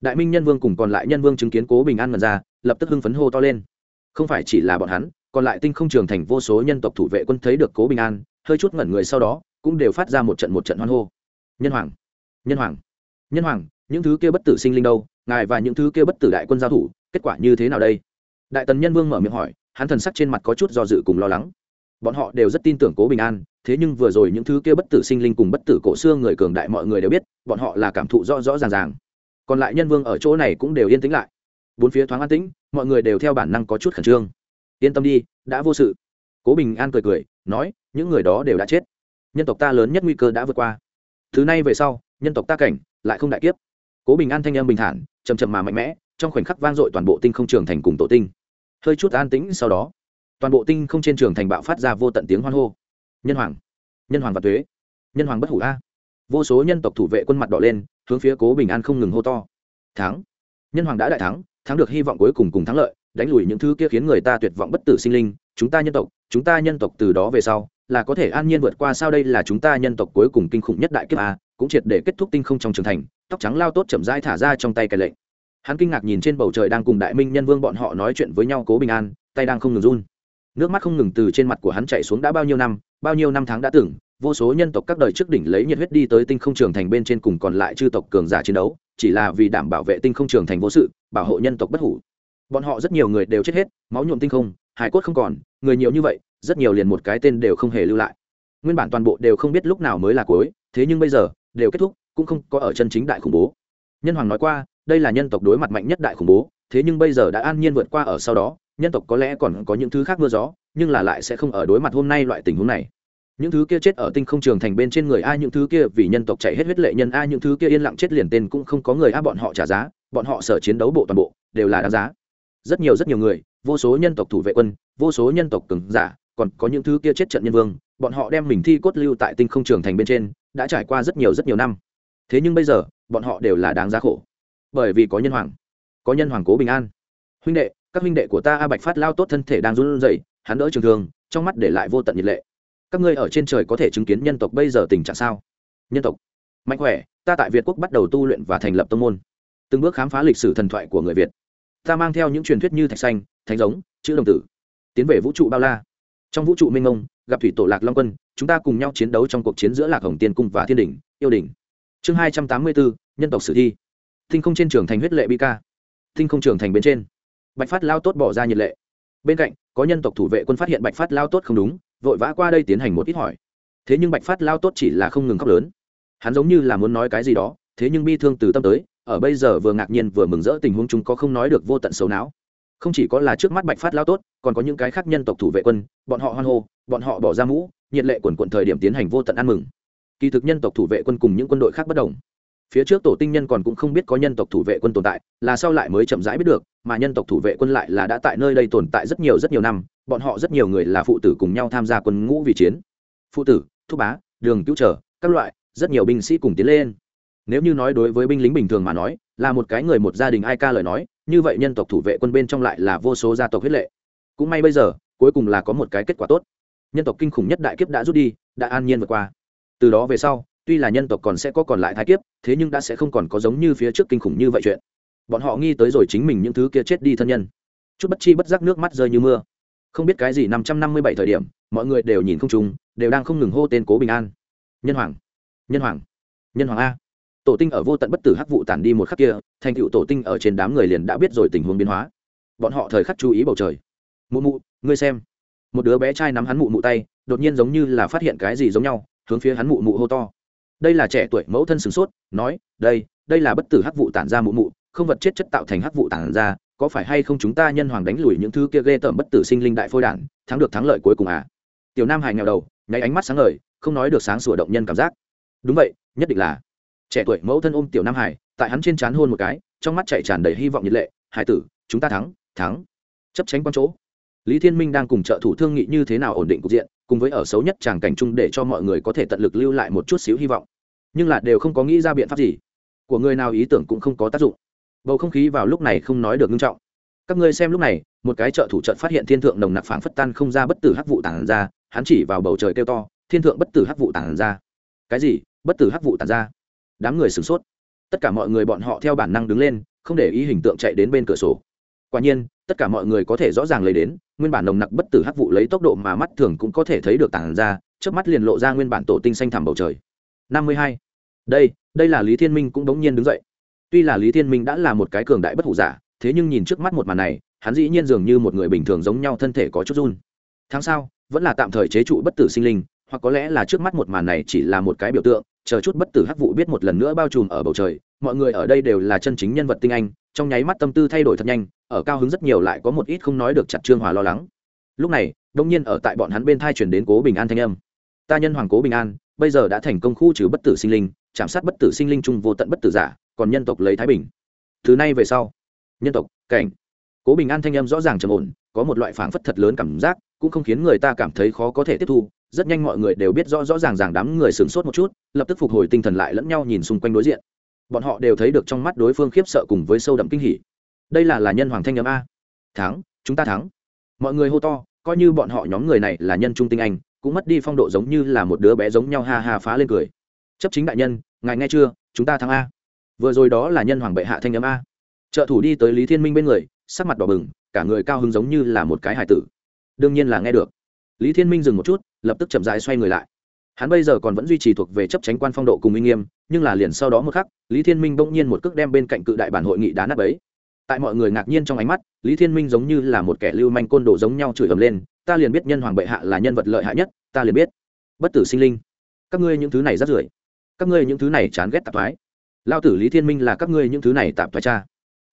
Đại minh nhân vương cùng còn lại nhân vương chứng kiến cố bình an mật ra, lập tức hưng phấn hô to lên. Không phải chỉ là bọn hắn, còn lại tinh không trường thành vô số nhân tộc thủ vệ quân thấy được cố bình an, hơi chút ngẩn người sau đó, cũng đều phát ra một trận một trận hoan hô nhân hoàng. Nhân hoàng. Nhân hoàng, những thứ kia bất tử sinh linh đâu? Ngài và những thứ kia bất tử đại quân giao thủ, kết quả như thế nào đây? Đại tần nhân vương mở miệng hỏi, hắn thần sắc trên mặt có chút do dự cùng lo lắng. Bọn họ đều rất tin tưởng cố bình an, thế nhưng vừa rồi những thứ kia bất tử sinh linh cùng bất tử cổ xưa người cường đại mọi người đều biết, bọn họ là cảm thụ rõ rõ ràng ràng. Còn lại nhân vương ở chỗ này cũng đều yên tĩnh lại. Bốn phía thoáng an tĩnh, mọi người đều theo bản năng có chút khẩn trương. Yên tâm đi, đã vô sự. Cố bình an cười cười, nói, những người đó đều đã chết. Nhân tộc ta lớn nhất nguy cơ đã vượt qua thứ này về sau, nhân tộc ta cảnh lại không đại kiếp. Cố bình an thanh âm bình thản chầm chậm mà mạnh mẽ, trong khoảnh khắc vang dội toàn bộ tinh không trường thành cùng tổ tinh. Hơi chút an tĩnh sau đó, toàn bộ tinh không trên trường thành bạo phát ra vô tận tiếng hoan hô. Nhân hoàng nhân hoàng và thuế nhân hoàng bất hủ a. Vô số nhân tộc thủ vệ quân mặt đỏ lên, hướng phía cố bình an không ngừng hô to. Thắng, nhân hoàng đã đại thắng thắng được hy vọng cuối cùng cùng thắng lợi, đánh lùi những thứ kia khiến người ta tuyệt vọng bất tử sinh linh. Chúng ta nhân tộc, chúng ta nhân tộc từ đó về sau là có thể an nhiên vượt qua sao đây là chúng ta nhân tộc cuối cùng kinh khủng nhất đại kiếp a, cũng triệt để kết thúc tinh không trong trường thành, tóc trắng lao tốt chậm rãi thả ra trong tay cái lệnh. Hắn kinh ngạc nhìn trên bầu trời đang cùng đại minh nhân vương bọn họ nói chuyện với nhau cố bình an, tay đang không ngừng run. Nước mắt không ngừng từ trên mặt của hắn chạy xuống đã bao nhiêu năm, bao nhiêu năm tháng đã tưởng vô số nhân tộc các đời trước đỉnh lấy nhiệt huyết đi tới tinh không trường thành bên trên cùng còn lại chư tộc cường giả chiến đấu, chỉ là vì đảm bảo vệ tinh không trường thành vô sự, bảo hộ nhân tộc bất hủ. Bọn họ rất nhiều người đều chết hết, máu nhuộm tinh không hải cốt không còn, người nhiều như vậy, rất nhiều liền một cái tên đều không hề lưu lại. Nguyên bản toàn bộ đều không biết lúc nào mới là cuối, thế nhưng bây giờ, đều kết thúc, cũng không có ở chân chính đại khủng bố. Nhân hoàng nói qua, đây là nhân tộc đối mặt mạnh nhất đại khủng bố, thế nhưng bây giờ đã an nhiên vượt qua ở sau đó, nhân tộc có lẽ còn có những thứ khác mưa gió, nhưng là lại sẽ không ở đối mặt hôm nay loại tình huống này. Những thứ kia chết ở tinh không trường thành bên trên người a, những thứ kia vì nhân tộc chạy hết huyết lệ nhân a, những thứ kia yên lặng chết liền tên cũng không có người a, bọn họ trả giá, bọn họ sở chiến đấu bộ toàn bộ, đều là đáng giá. Rất nhiều rất nhiều người vô số nhân tộc thủ vệ quân, vô số nhân tộc cứng giả, còn có những thứ kia chết trận nhân vương, bọn họ đem mình thi cốt lưu tại tinh không trường thành bên trên, đã trải qua rất nhiều rất nhiều năm. Thế nhưng bây giờ, bọn họ đều là đáng giá khổ. Bởi vì có nhân hoàng, có nhân hoàng cố bình an. Huynh đệ, các huynh đệ của ta a bạch phát lao tốt thân thể đang run rẩy, hắn đỡ trường thương, trong mắt để lại vô tận nhiệt lệ. Các ngươi ở trên trời có thể chứng kiến nhân tộc bây giờ tình trạng sao? Nhân tộc, mạnh khỏe, ta tại việt quốc bắt đầu tu luyện và thành lập tông môn. Từng bước khám phá lịch sử thần thoại của người việt. Ta mang theo những truyền thuyết như thạch xanh thánh giống, chữ đồng tử. Tiến về vũ trụ bao la. Trong vũ trụ minh ông gặp thủy tổ lạc long quân, chúng ta cùng nhau chiến đấu trong cuộc chiến giữa lạc hồng tiên cung và thiên đình yêu đình chương hai trăm tám mươi bốn, nhân tộc sử thi. Tinh không trên trường thành huyết lệ bi ca. Tinh không trường thành bên trên. Bạch phát lao tốt bỏ ra nhiệt lệ. Bên cạnh, có nhân tộc thủ vệ quân phát hiện bạch phát lao tốt không đúng, vội vã qua đây tiến hành một ít hỏi. Thế nhưng bạch phát lao tốt chỉ là không ngừng khóc lớn. Hắn giống như là muốn nói cái gì đó, thế nhưng bi thương từ tâm tới, ở bây giờ vừa ngạc nhiên vừa mừng rỡ tình huống chúng có không nói được vô tận xấu não không chỉ có là trước mắt bạch phát lao tốt, còn có những cái khác nhân tộc thủ vệ quân, bọn họ hoan hô, bọn họ bỏ ra mũ, nhiệt lệ quần quận thời điểm tiến hành vô tận ăn mừng. Kỳ thực nhân tộc thủ vệ quân cùng những quân đội khác bất đồng. Phía trước tổ tinh nhân còn cũng không biết có nhân tộc thủ vệ quân tồn tại, là sau lại mới chậm rãi biết được, mà nhân tộc thủ vệ quân lại là đã tại nơi đây tồn tại rất nhiều rất nhiều năm, bọn họ rất nhiều người là phụ tử cùng nhau tham gia quân ngũ vì chiến. Phụ tử, thúc bá, đường cứu trở các loại, rất nhiều binh sĩ cùng tiến lên. Nếu như nói đối với binh lính bình thường mà nói, là một cái người một gia đình ai ca lời nói như vậy nhân tộc thủ vệ quân bên trong lại là vô số gia tộc huyết lệ. Cũng may bây giờ, cuối cùng là có một cái kết quả tốt. Nhân tộc kinh khủng nhất đại kiếp đã rút đi, đã an nhiên vượt qua. Từ đó về sau, tuy là nhân tộc còn sẽ có còn lại thái kiếp, thế nhưng đã sẽ không còn có giống như phía trước kinh khủng như vậy chuyện. Bọn họ nghi tới rồi chính mình những thứ kia chết đi thân nhân. Chút bất chi bất giác nước mắt rơi như mưa. Không biết cái gì năm trăm năm mươi bảy thời điểm, mọi người đều nhìn không trùng đều đang không ngừng hô tên cố bình an. Nhân hoàng! Nhân hoàng! Nhân hoàng a! Tổ tinh ở vô tận bất tử hắc vụ tản đi một khắc kia, thành cựu tổ tinh ở trên đám người liền đã biết rồi tình huống biến hóa. Bọn họ thời khắc chú ý bầu trời. Mụ mụ, ngươi xem. Một đứa bé trai nắm hắn mụ mụ tay, đột nhiên giống như là phát hiện cái gì giống nhau, hướng phía hắn mụ mụ hô to. Đây là trẻ tuổi mẫu thân sửng sốt, nói, đây đây là bất tử hắc vụ tản ra mụ mụ, không vật chết chất tạo thành hắc vụ tản ra, có phải hay không chúng ta nhân hoàng đánh lùi những thứ kia ghê tởm bất tử sinh linh đại phôi đản, thắng được thắng lợi cuối cùng à? Tiểu nam hải nghèo đầu, nháy ánh mắt sáng ngời, không nói được sáng sủa động nhân cảm giác. Đúng vậy, nhất định là trẻ tuổi mẫu thân ôm tiểu nam hải, tại hắn trên trán hôn một cái, trong mắt chạy tràn đầy hy vọng nhiệt lệ, hải tử, chúng ta thắng thắng. Chấp tránh con chỗ. Lý thiên minh đang cùng trợ thủ thương nghị như thế nào ổn định cục diện, cùng với ở xấu nhất tràng cảnh chung để cho mọi người có thể tận lực lưu lại một chút xíu hy vọng. Nhưng là đều không có nghĩ ra biện pháp gì. Của người nào ý tưởng cũng không có tác dụng. Bầu không khí vào lúc này không nói được nghiêm trọng. Các ngươi xem lúc này, một cái trợ thủ trận phát hiện thiên thượng nồng nặc phảng phất tan không ra bất tử hắc vụ tản ra, hắn chỉ vào bầu trời kêu to, thiên thượng bất tử hắc vụ tản ra. Cái gì? Bất tử hắc vụ tản ra? Đám người sửng sốt. Tất cả mọi người bọn họ theo bản năng đứng lên, không để ý hình tượng chạy đến bên cửa sổ. Quả nhiên, tất cả mọi người có thể rõ ràng lấy đến, nguyên bản nồng nặc bất tử hắc vụ lấy tốc độ mà mắt thường cũng có thể thấy được tản ra trước mắt liền lộ ra nguyên bản tổ tinh xanh thẳm bầu trời. Năm mươi hai. Đây đây là lý thiên minh cũng đống nhiên đứng dậy. Tuy là lý thiên minh đã là một cái cường đại bất hủ giả, thế nhưng nhìn trước mắt một màn này, hắn dĩ nhiên dường như một người bình thường giống nhau thân thể có chút run. Tháng sau, vẫn là tạm thời chế trụ bất tử sinh linh, hoặc có lẽ là trước mắt một màn này chỉ là một cái biểu tượng chờ chút bất tử hắc vụ biết một lần nữa bao trùm ở bầu trời, mọi người ở đây đều là chân chính nhân vật tinh anh, trong nháy mắt tâm tư thay đổi thật nhanh, ở cao hứng rất nhiều lại có một ít không nói được chặt trương hòa lo lắng. Lúc này, đông nhiên ở tại bọn hắn bên thai chuyển đến cố bình an thanh âm. Ta nhân hoàng cố bình an, bây giờ đã thành công khu trừ bất tử sinh linh, chạm sát bất tử sinh linh chung vô tận bất tử giả, còn nhân tộc lấy thái bình. Thứ này về sau. Nhân tộc, cảnh. Cố bình an thanh âm rõ ràng trầm ổn, có một loại phảng phất thật lớn cảm giác, cũng không khiến người ta cảm thấy khó có thể tiếp thu rất nhanh mọi người đều biết rõ rõ ràng ràng đám người sửng sốt một chút, lập tức phục hồi tinh thần lại lẫn nhau nhìn xung quanh đối diện. Bọn họ đều thấy được trong mắt đối phương khiếp sợ cùng với sâu đậm kinh hỉ. Đây là là nhân hoàng thanh nhóm a. Thắng, chúng ta thắng. Mọi người hô to, coi như bọn họ nhóm người này là nhân trung tinh anh, cũng mất đi phong độ giống như là một đứa bé giống nhau ha ha phá lên cười. Chấp chính đại nhân, ngài nghe chưa, chúng ta thắng a. Vừa rồi đó là nhân hoàng bệ hạ thanh nhóm a. Trợ thủ đi tới lý thiên minh bên người, sắc mặt đỏ bừng, cả người cao hứng giống như là một cái hải tử. Đương nhiên là nghe được. Lý thiên minh dừng một chút lập tức chậm rãi xoay người lại. Hắn bây giờ còn vẫn duy trì thuộc về chấp tránh quan phong độ cùng uy nghiêm, nhưng là liền sau đó một khắc, lý thiên minh bỗng nhiên một cước đem bên cạnh cự đại bản hội nghị đá nắp ấy tại mọi người ngạc nhiên trong ánh mắt, lý thiên minh giống như là một kẻ lưu manh côn đồ giống nhau chửi ầm lên, ta liền biết nhân hoàng bệ hạ là nhân vật lợi hại nhất, ta liền biết. Bất tử sinh linh, các ngươi những thứ này rất rưởi, các ngươi những thứ này chán ghét tạp thoái. Lao tử lý thiên minh là các ngươi những thứ này tạp thoái cha,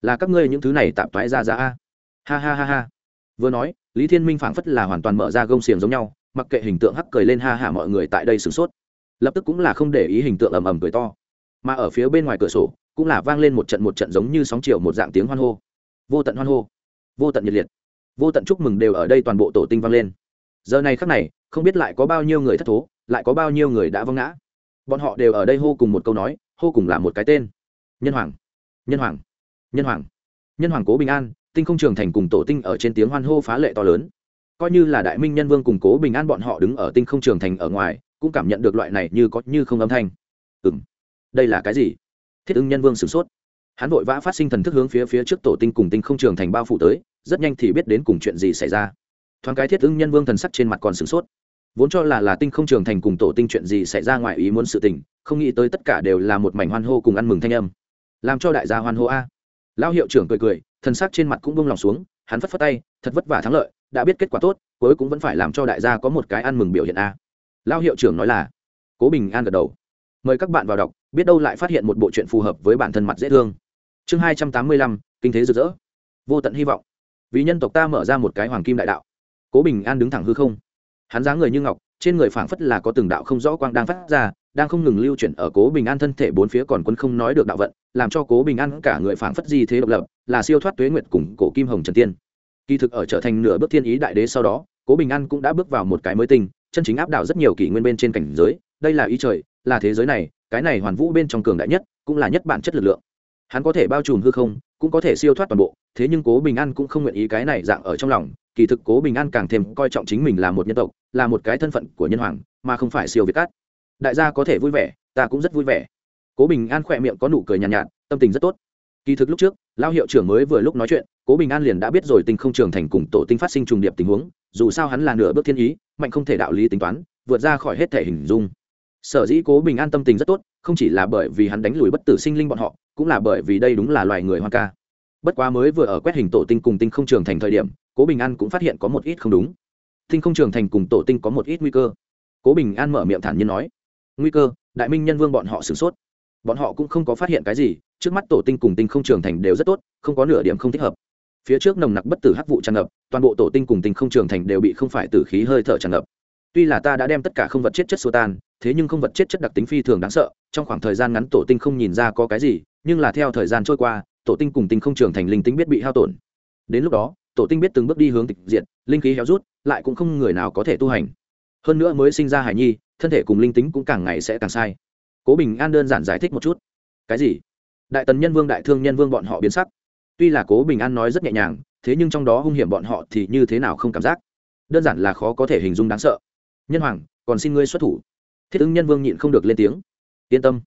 là các ngươi những thứ này tạp thoái ra ra a. Ha ha ha ha. Vừa nói, lý thiên minh phảng phất là hoàn toàn mở ra gông xiềng giống nhau mặc kệ hình tượng hắc cười lên ha hả mọi người tại đây sửng sốt. Lập tức cũng là không để ý hình tượng ầm ầm cười to. Mà ở phía bên ngoài cửa sổ, cũng là vang lên một trận một trận giống như sóng chiều một dạng tiếng hoan hô. Vô tận hoan hô. Vô tận nhiệt liệt. Vô tận chúc mừng đều ở đây toàn bộ tổ tinh vang lên. Giờ này khắc này, không biết lại có bao nhiêu người thất thố, lại có bao nhiêu người đã văng ngã. Bọn họ đều ở đây hô cùng một câu nói, hô cùng là một cái tên. Nhân hoàng. Nhân hoàng. Nhân hoàng. Nhân hoàng cố bình an, tinh không trường thành cùng tổ tinh ở trên tiếng hoan hô phá lệ to lớn coi như là đại minh nhân vương củng cố bình an bọn họ đứng ở tinh không trường thành ở ngoài, cũng cảm nhận được loại này như có như không âm thanh. Ừ m đây là cái gì? Thiết ứng nhân vương sửng sốt. Hắn vội vã phát sinh thần thức hướng phía phía trước tổ tinh cùng tinh không trường thành bao phủ tới, rất nhanh thì biết đến cùng chuyện gì xảy ra. Thoáng cái thiết ứng nhân vương thần sắc trên mặt còn sửng sốt. Vốn cho là là tinh không trường thành cùng tổ tinh chuyện gì xảy ra ngoài ý muốn sự tình, không nghĩ tới tất cả đều là một mảnh hoan hô cùng ăn mừng thanh âm. Làm cho đại gia hoan hô a. Lão hiệu trưởng cười cười, thần sắc trên mặt cũng bông lòng xuống, hắn phất phất tay, thật vất vả thắng lợi đã biết kết quả tốt, cuối cũng vẫn phải làm cho đại gia có một cái ăn mừng biểu hiện a. Lão hiệu trưởng nói là, cố bình an gật đầu. Mời các bạn vào đọc, biết đâu lại phát hiện một bộ chuyện phù hợp với bản thân mặt dễ thương. Chương hai trăm tám mươi lăm, kinh thế rực rỡ. Vô tận hy vọng. Vì nhân tộc ta mở ra một cái hoàng kim đại đạo. Cố bình an đứng thẳng hư không. Hắn dáng người như ngọc, trên người phảng phất là có từng đạo không rõ quang đang phát ra, đang không ngừng lưu chuyển ở cố bình an thân thể bốn phía còn quân không nói được đạo vận, làm cho cố bình an cả người phảng phất di thế độc lập, là siêu thoát tuế nguyệt cùng cổ kim hồng trần tiên kỳ thực ở trở thành nửa bước thiên ý đại đế sau đó cố bình an cũng đã bước vào một cái mới tình, chân chính áp đảo rất nhiều kỷ nguyên bên trên cảnh giới đây là ý trời là thế giới này cái này hoàn vũ bên trong cường đại nhất cũng là nhất bản chất lực lượng. Hắn có thể bao trùm hư không cũng có thể siêu thoát toàn bộ thế nhưng cố bình an cũng không nguyện ý cái này dạng ở trong lòng kỳ thực cố bình an càng thêm coi trọng chính mình là một nhân tộc là một cái thân phận của nhân hoàng mà không phải siêu việt cát đại gia có thể vui vẻ ta cũng rất vui vẻ. Cố bình an khỏe miệng có nụ cười nhàn nhạt, nhạt tâm tình rất tốt. Kỳ thực lúc trước lao hiệu trưởng mới vừa lúc nói chuyện cố bình an liền đã biết rồi tinh không trường thành cùng tổ tinh phát sinh trùng điệp tình huống, dù sao hắn là nửa bước thiên ý, mạnh không thể đạo lý tính toán, vượt ra khỏi hết thể hình dung. Sở dĩ cố bình an tâm tình rất tốt, không chỉ là bởi vì hắn đánh lùi bất tử sinh linh bọn họ, cũng là bởi vì đây đúng là loài người hoa ca. Bất quá mới vừa ở quét hình tổ tinh cùng tinh không trường thành thời điểm, cố bình an cũng phát hiện có một ít không đúng. Tinh không trường thành cùng tổ tinh có một ít nguy cơ. Cố bình an mở miệng thản nhiên nói, nguy cơ, đại minh nhân vương bọn họ sửng sốt. Bọn họ cũng không có phát hiện cái gì, trước mắt tổ tinh cùng tinh không trường thành đều rất tốt, không có nửa điểm không thích hợp phía trước nồng nặc bất tử hắc vụ tràn ngập, toàn bộ tổ tinh cùng tinh không trường thành đều bị không phải tử khí hơi thở tràn ngập. Tuy là ta đã đem tất cả không vật chết chất xô tan, thế nhưng không vật chết chất đặc tính phi thường đáng sợ, trong khoảng thời gian ngắn tổ tinh không nhìn ra có cái gì, nhưng là theo thời gian trôi qua, tổ tinh cùng tinh không trường thành linh tính biết bị hao tổn. Đến lúc đó, tổ tinh biết từng bước đi hướng tịch diện linh khí héo rút, lại cũng không người nào có thể tu hành. Hơn nữa mới sinh ra hải nhi, thân thể cùng linh tính cũng càng ngày sẽ càng sai. Cố bình an đơn giản giải thích một chút. Cái gì? Đại tần nhân vương, đại thương nhân vương bọn họ biến sắc tuy là cố bình an nói rất nhẹ nhàng, thế nhưng trong đó hung hiểm bọn họ thì như thế nào không cảm giác. Đơn giản là khó có thể hình dung đáng sợ. Nhân hoàng, còn xin ngươi xuất thủ. Thiết ứng nhân vương nhịn không được lên tiếng. Yên tâm.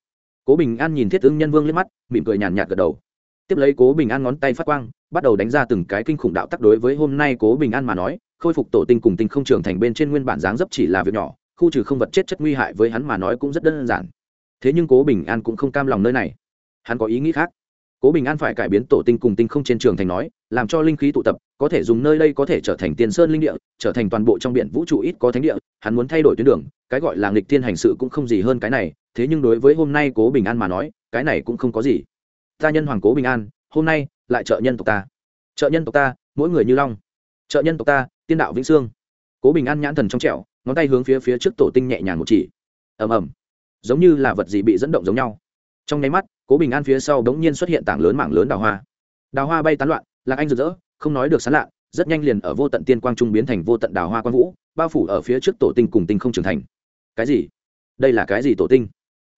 Cố bình an nhìn thiết ứng nhân vương lên mắt, mỉm cười nhàn nhạt gật đầu. Tiếp lấy cố bình an ngón tay phát quang, bắt đầu đánh ra từng cái kinh khủng đạo tắc đối với hôm nay cố bình an mà nói, khôi phục tổ tinh cùng tinh không trường thành bên trên nguyên bản dáng dấp chỉ là việc nhỏ, khu trừ không vật chết chất nguy hại với hắn mà nói cũng rất đơn giản. Thế nhưng cố bình an cũng không cam lòng nơi này. Hắn có ý nghĩ khác cố bình an phải cải biến tổ tinh cùng tinh không trên trường thành nói, làm cho linh khí tụ tập, có thể dùng nơi đây có thể trở thành tiền sơn linh địa, trở thành toàn bộ trong biển vũ trụ ít có thánh địa, hắn muốn thay đổi tuyến đường, cái gọi là nghịch thiên hành sự cũng không gì hơn cái này, thế nhưng đối với hôm nay cố bình an mà nói, cái này cũng không có gì. Ta nhân hoàng cố bình an, hôm nay lại trợ nhân tộc ta. Trợ nhân tộc ta, mỗi người như long. Trợ nhân tộc ta, tiên đạo vĩnh sương cố bình an nhãn thần trong trẻo, ngón tay hướng phía phía trước tổ tinh nhẹ nhàng một chỉ. Ầm ầm. Giống như là vật gì bị dẫn động giống nhau. Trong nháy mắt cố bình an phía sau đ ố n g nhiên xuất hiện tảng lớn mảng lớn đào hoa đào hoa bay tán loạn lạc anh rực rỡ không nói được sán lạ rất nhanh liền ở vô tận tiên quang trung biến thành vô tận đào hoa quang vũ bao phủ ở phía trước tổ tinh cùng tinh không trưởng thành cái gì đây là cái gì tổ tinh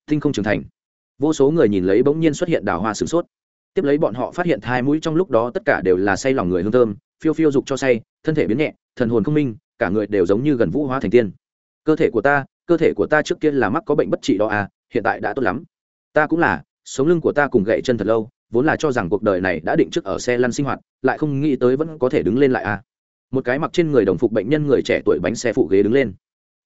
tinh không trưởng thành vô số người nhìn lấy bỗng nhiên xuất hiện đào hoa sửng sốt tiếp lấy bọn họ phát hiện hai mũi trong lúc đó tất cả đều là say lòng người hương thơm phiêu phiêu dục cho say thân thể biến nhẹ thần hồn không minh cả người đều giống như gần vũ hóa thành tiên cơ thể của ta cơ thể của ta trước kia là mắc có bệnh bất trị đó à hiện tại đã tốt lắm ta cũng là sống lưng của ta cùng gậy chân thật lâu, vốn là cho rằng cuộc đời này đã định trước ở xe lăn sinh hoạt, lại không nghĩ tới vẫn có thể đứng lên lại à. Một cái mặc trên người đồng phục bệnh nhân người trẻ tuổi bánh xe phụ ghế đứng lên.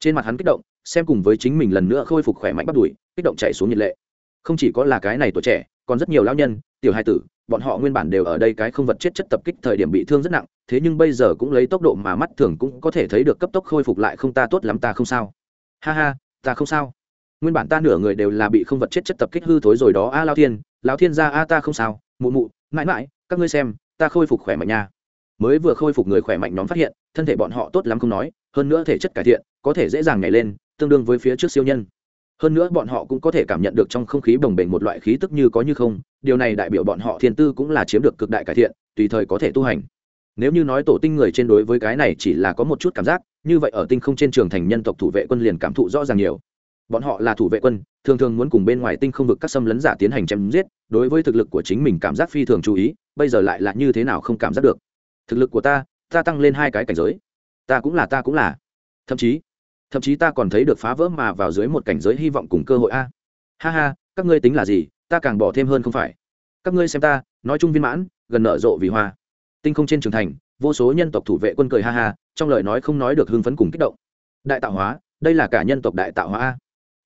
Trên mặt hắn kích động, xem cùng với chính mình lần nữa khôi phục khỏe mạnh bắt đùi kích động chạy xuống nhiệt lệ. Không chỉ có là cái này tuổi trẻ, còn rất nhiều lão nhân, tiểu hai tử, bọn họ nguyên bản đều ở đây cái không vật chết chất tập kích thời điểm bị thương rất nặng, thế nhưng bây giờ cũng lấy tốc độ mà mắt thường cũng có thể thấy được cấp tốc khôi phục lại không ta tốt lắm ta không sao. Ha ha, ta không sao nguyên bản ta nửa người đều là bị không vật chết chất tập kích hư thối rồi đó. A à, lao thiên lão thiên gia a ta không sao. Mụ mụ mãi mãi các ngươi xem ta khôi phục khỏe mạnh nha. Mới vừa khôi phục người khỏe mạnh nhóm phát hiện thân thể bọn họ tốt lắm không nói hơn nữa thể chất cải thiện có thể dễ dàng nhảy lên tương đương với phía trước siêu nhân. Hơn nữa bọn họ cũng có thể cảm nhận được trong không khí bồng bềnh một loại khí tức như có như không điều này đại biểu bọn họ thiên tư cũng là chiếm được cực đại cải thiện tùy thời có thể tu hành. Nếu như nói tổ tinh người trên đối với cái này chỉ là có một chút cảm giác như vậy ở tinh không trên trường thành nhân tộc thủ vệ quân liền cảm thụ rõ ràng nhiều bọn họ là thủ vệ quân, thường thường muốn cùng bên ngoài tinh không vực các xâm lấn giả tiến hành chém giết, đối với thực lực của chính mình cảm giác phi thường chú ý, bây giờ lại là như thế nào không cảm giác được. Thực lực của ta ta tăng lên hai cái cảnh giới. Ta cũng là, ta cũng là. Thậm chí thậm chí ta còn thấy được phá vỡ mà vào dưới một cảnh giới hy vọng cùng cơ hội a. Ha ha, các ngươi tính là gì? Ta càng bỏ thêm hơn không phải. Các ngươi xem ta, nói chung viên mãn, gần nở rộ vì hoa. Tinh không trên trường thành, vô số nhân tộc thủ vệ quân cười ha ha, trong lời nói không nói được hưng phấn cùng kích động. Đại tạo hóa, đây là cả nhân tộc đại tạo hóa a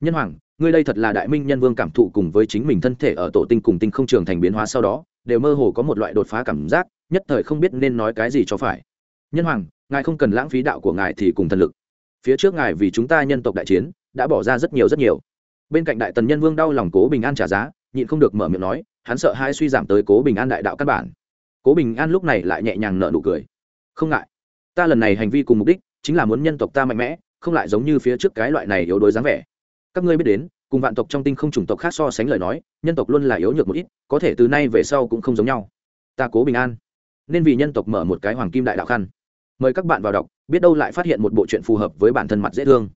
nhân hoàng, ngươi đây thật là đại minh nhân vương cảm thụ cùng với chính mình thân thể ở tổ tinh cùng tinh không trường thành biến hóa sau đó, đều mơ hồ có một loại đột phá cảm giác, nhất thời không biết nên nói cái gì cho phải. Nhân hoàng, ngài không cần lãng phí đạo của ngài thì cùng thần lực. Phía trước ngài vì chúng ta nhân tộc đại chiến, đã bỏ ra rất nhiều rất nhiều. Bên cạnh đại tần nhân vương đau lòng cố bình an trả giá, nhịn không được mở miệng nói, hắn sợ hai suy giảm tới cố bình an đại đạo căn bản. Cố bình an lúc này lại nhẹ nhàng nợ nụ cười. Không ngại. Ta lần này hành vi cùng mục đích, chính là muốn nhân tộc ta mạnh mẽ, không lại giống như phía trước cái loại này yếu đuối dáng vẻ các ngươi biết đến, cùng vạn tộc trong tinh không chủng tộc khác so sánh lời nói, nhân tộc luôn là yếu nhược một ít, có thể từ nay về sau cũng không giống nhau. Ta cố bình an. Nên vì nhân tộc mở một cái hoàng kim đại đạo khăn. Mời các bạn vào đọc, biết đâu lại phát hiện một bộ chuyện phù hợp với bản thân mặt dễ thương.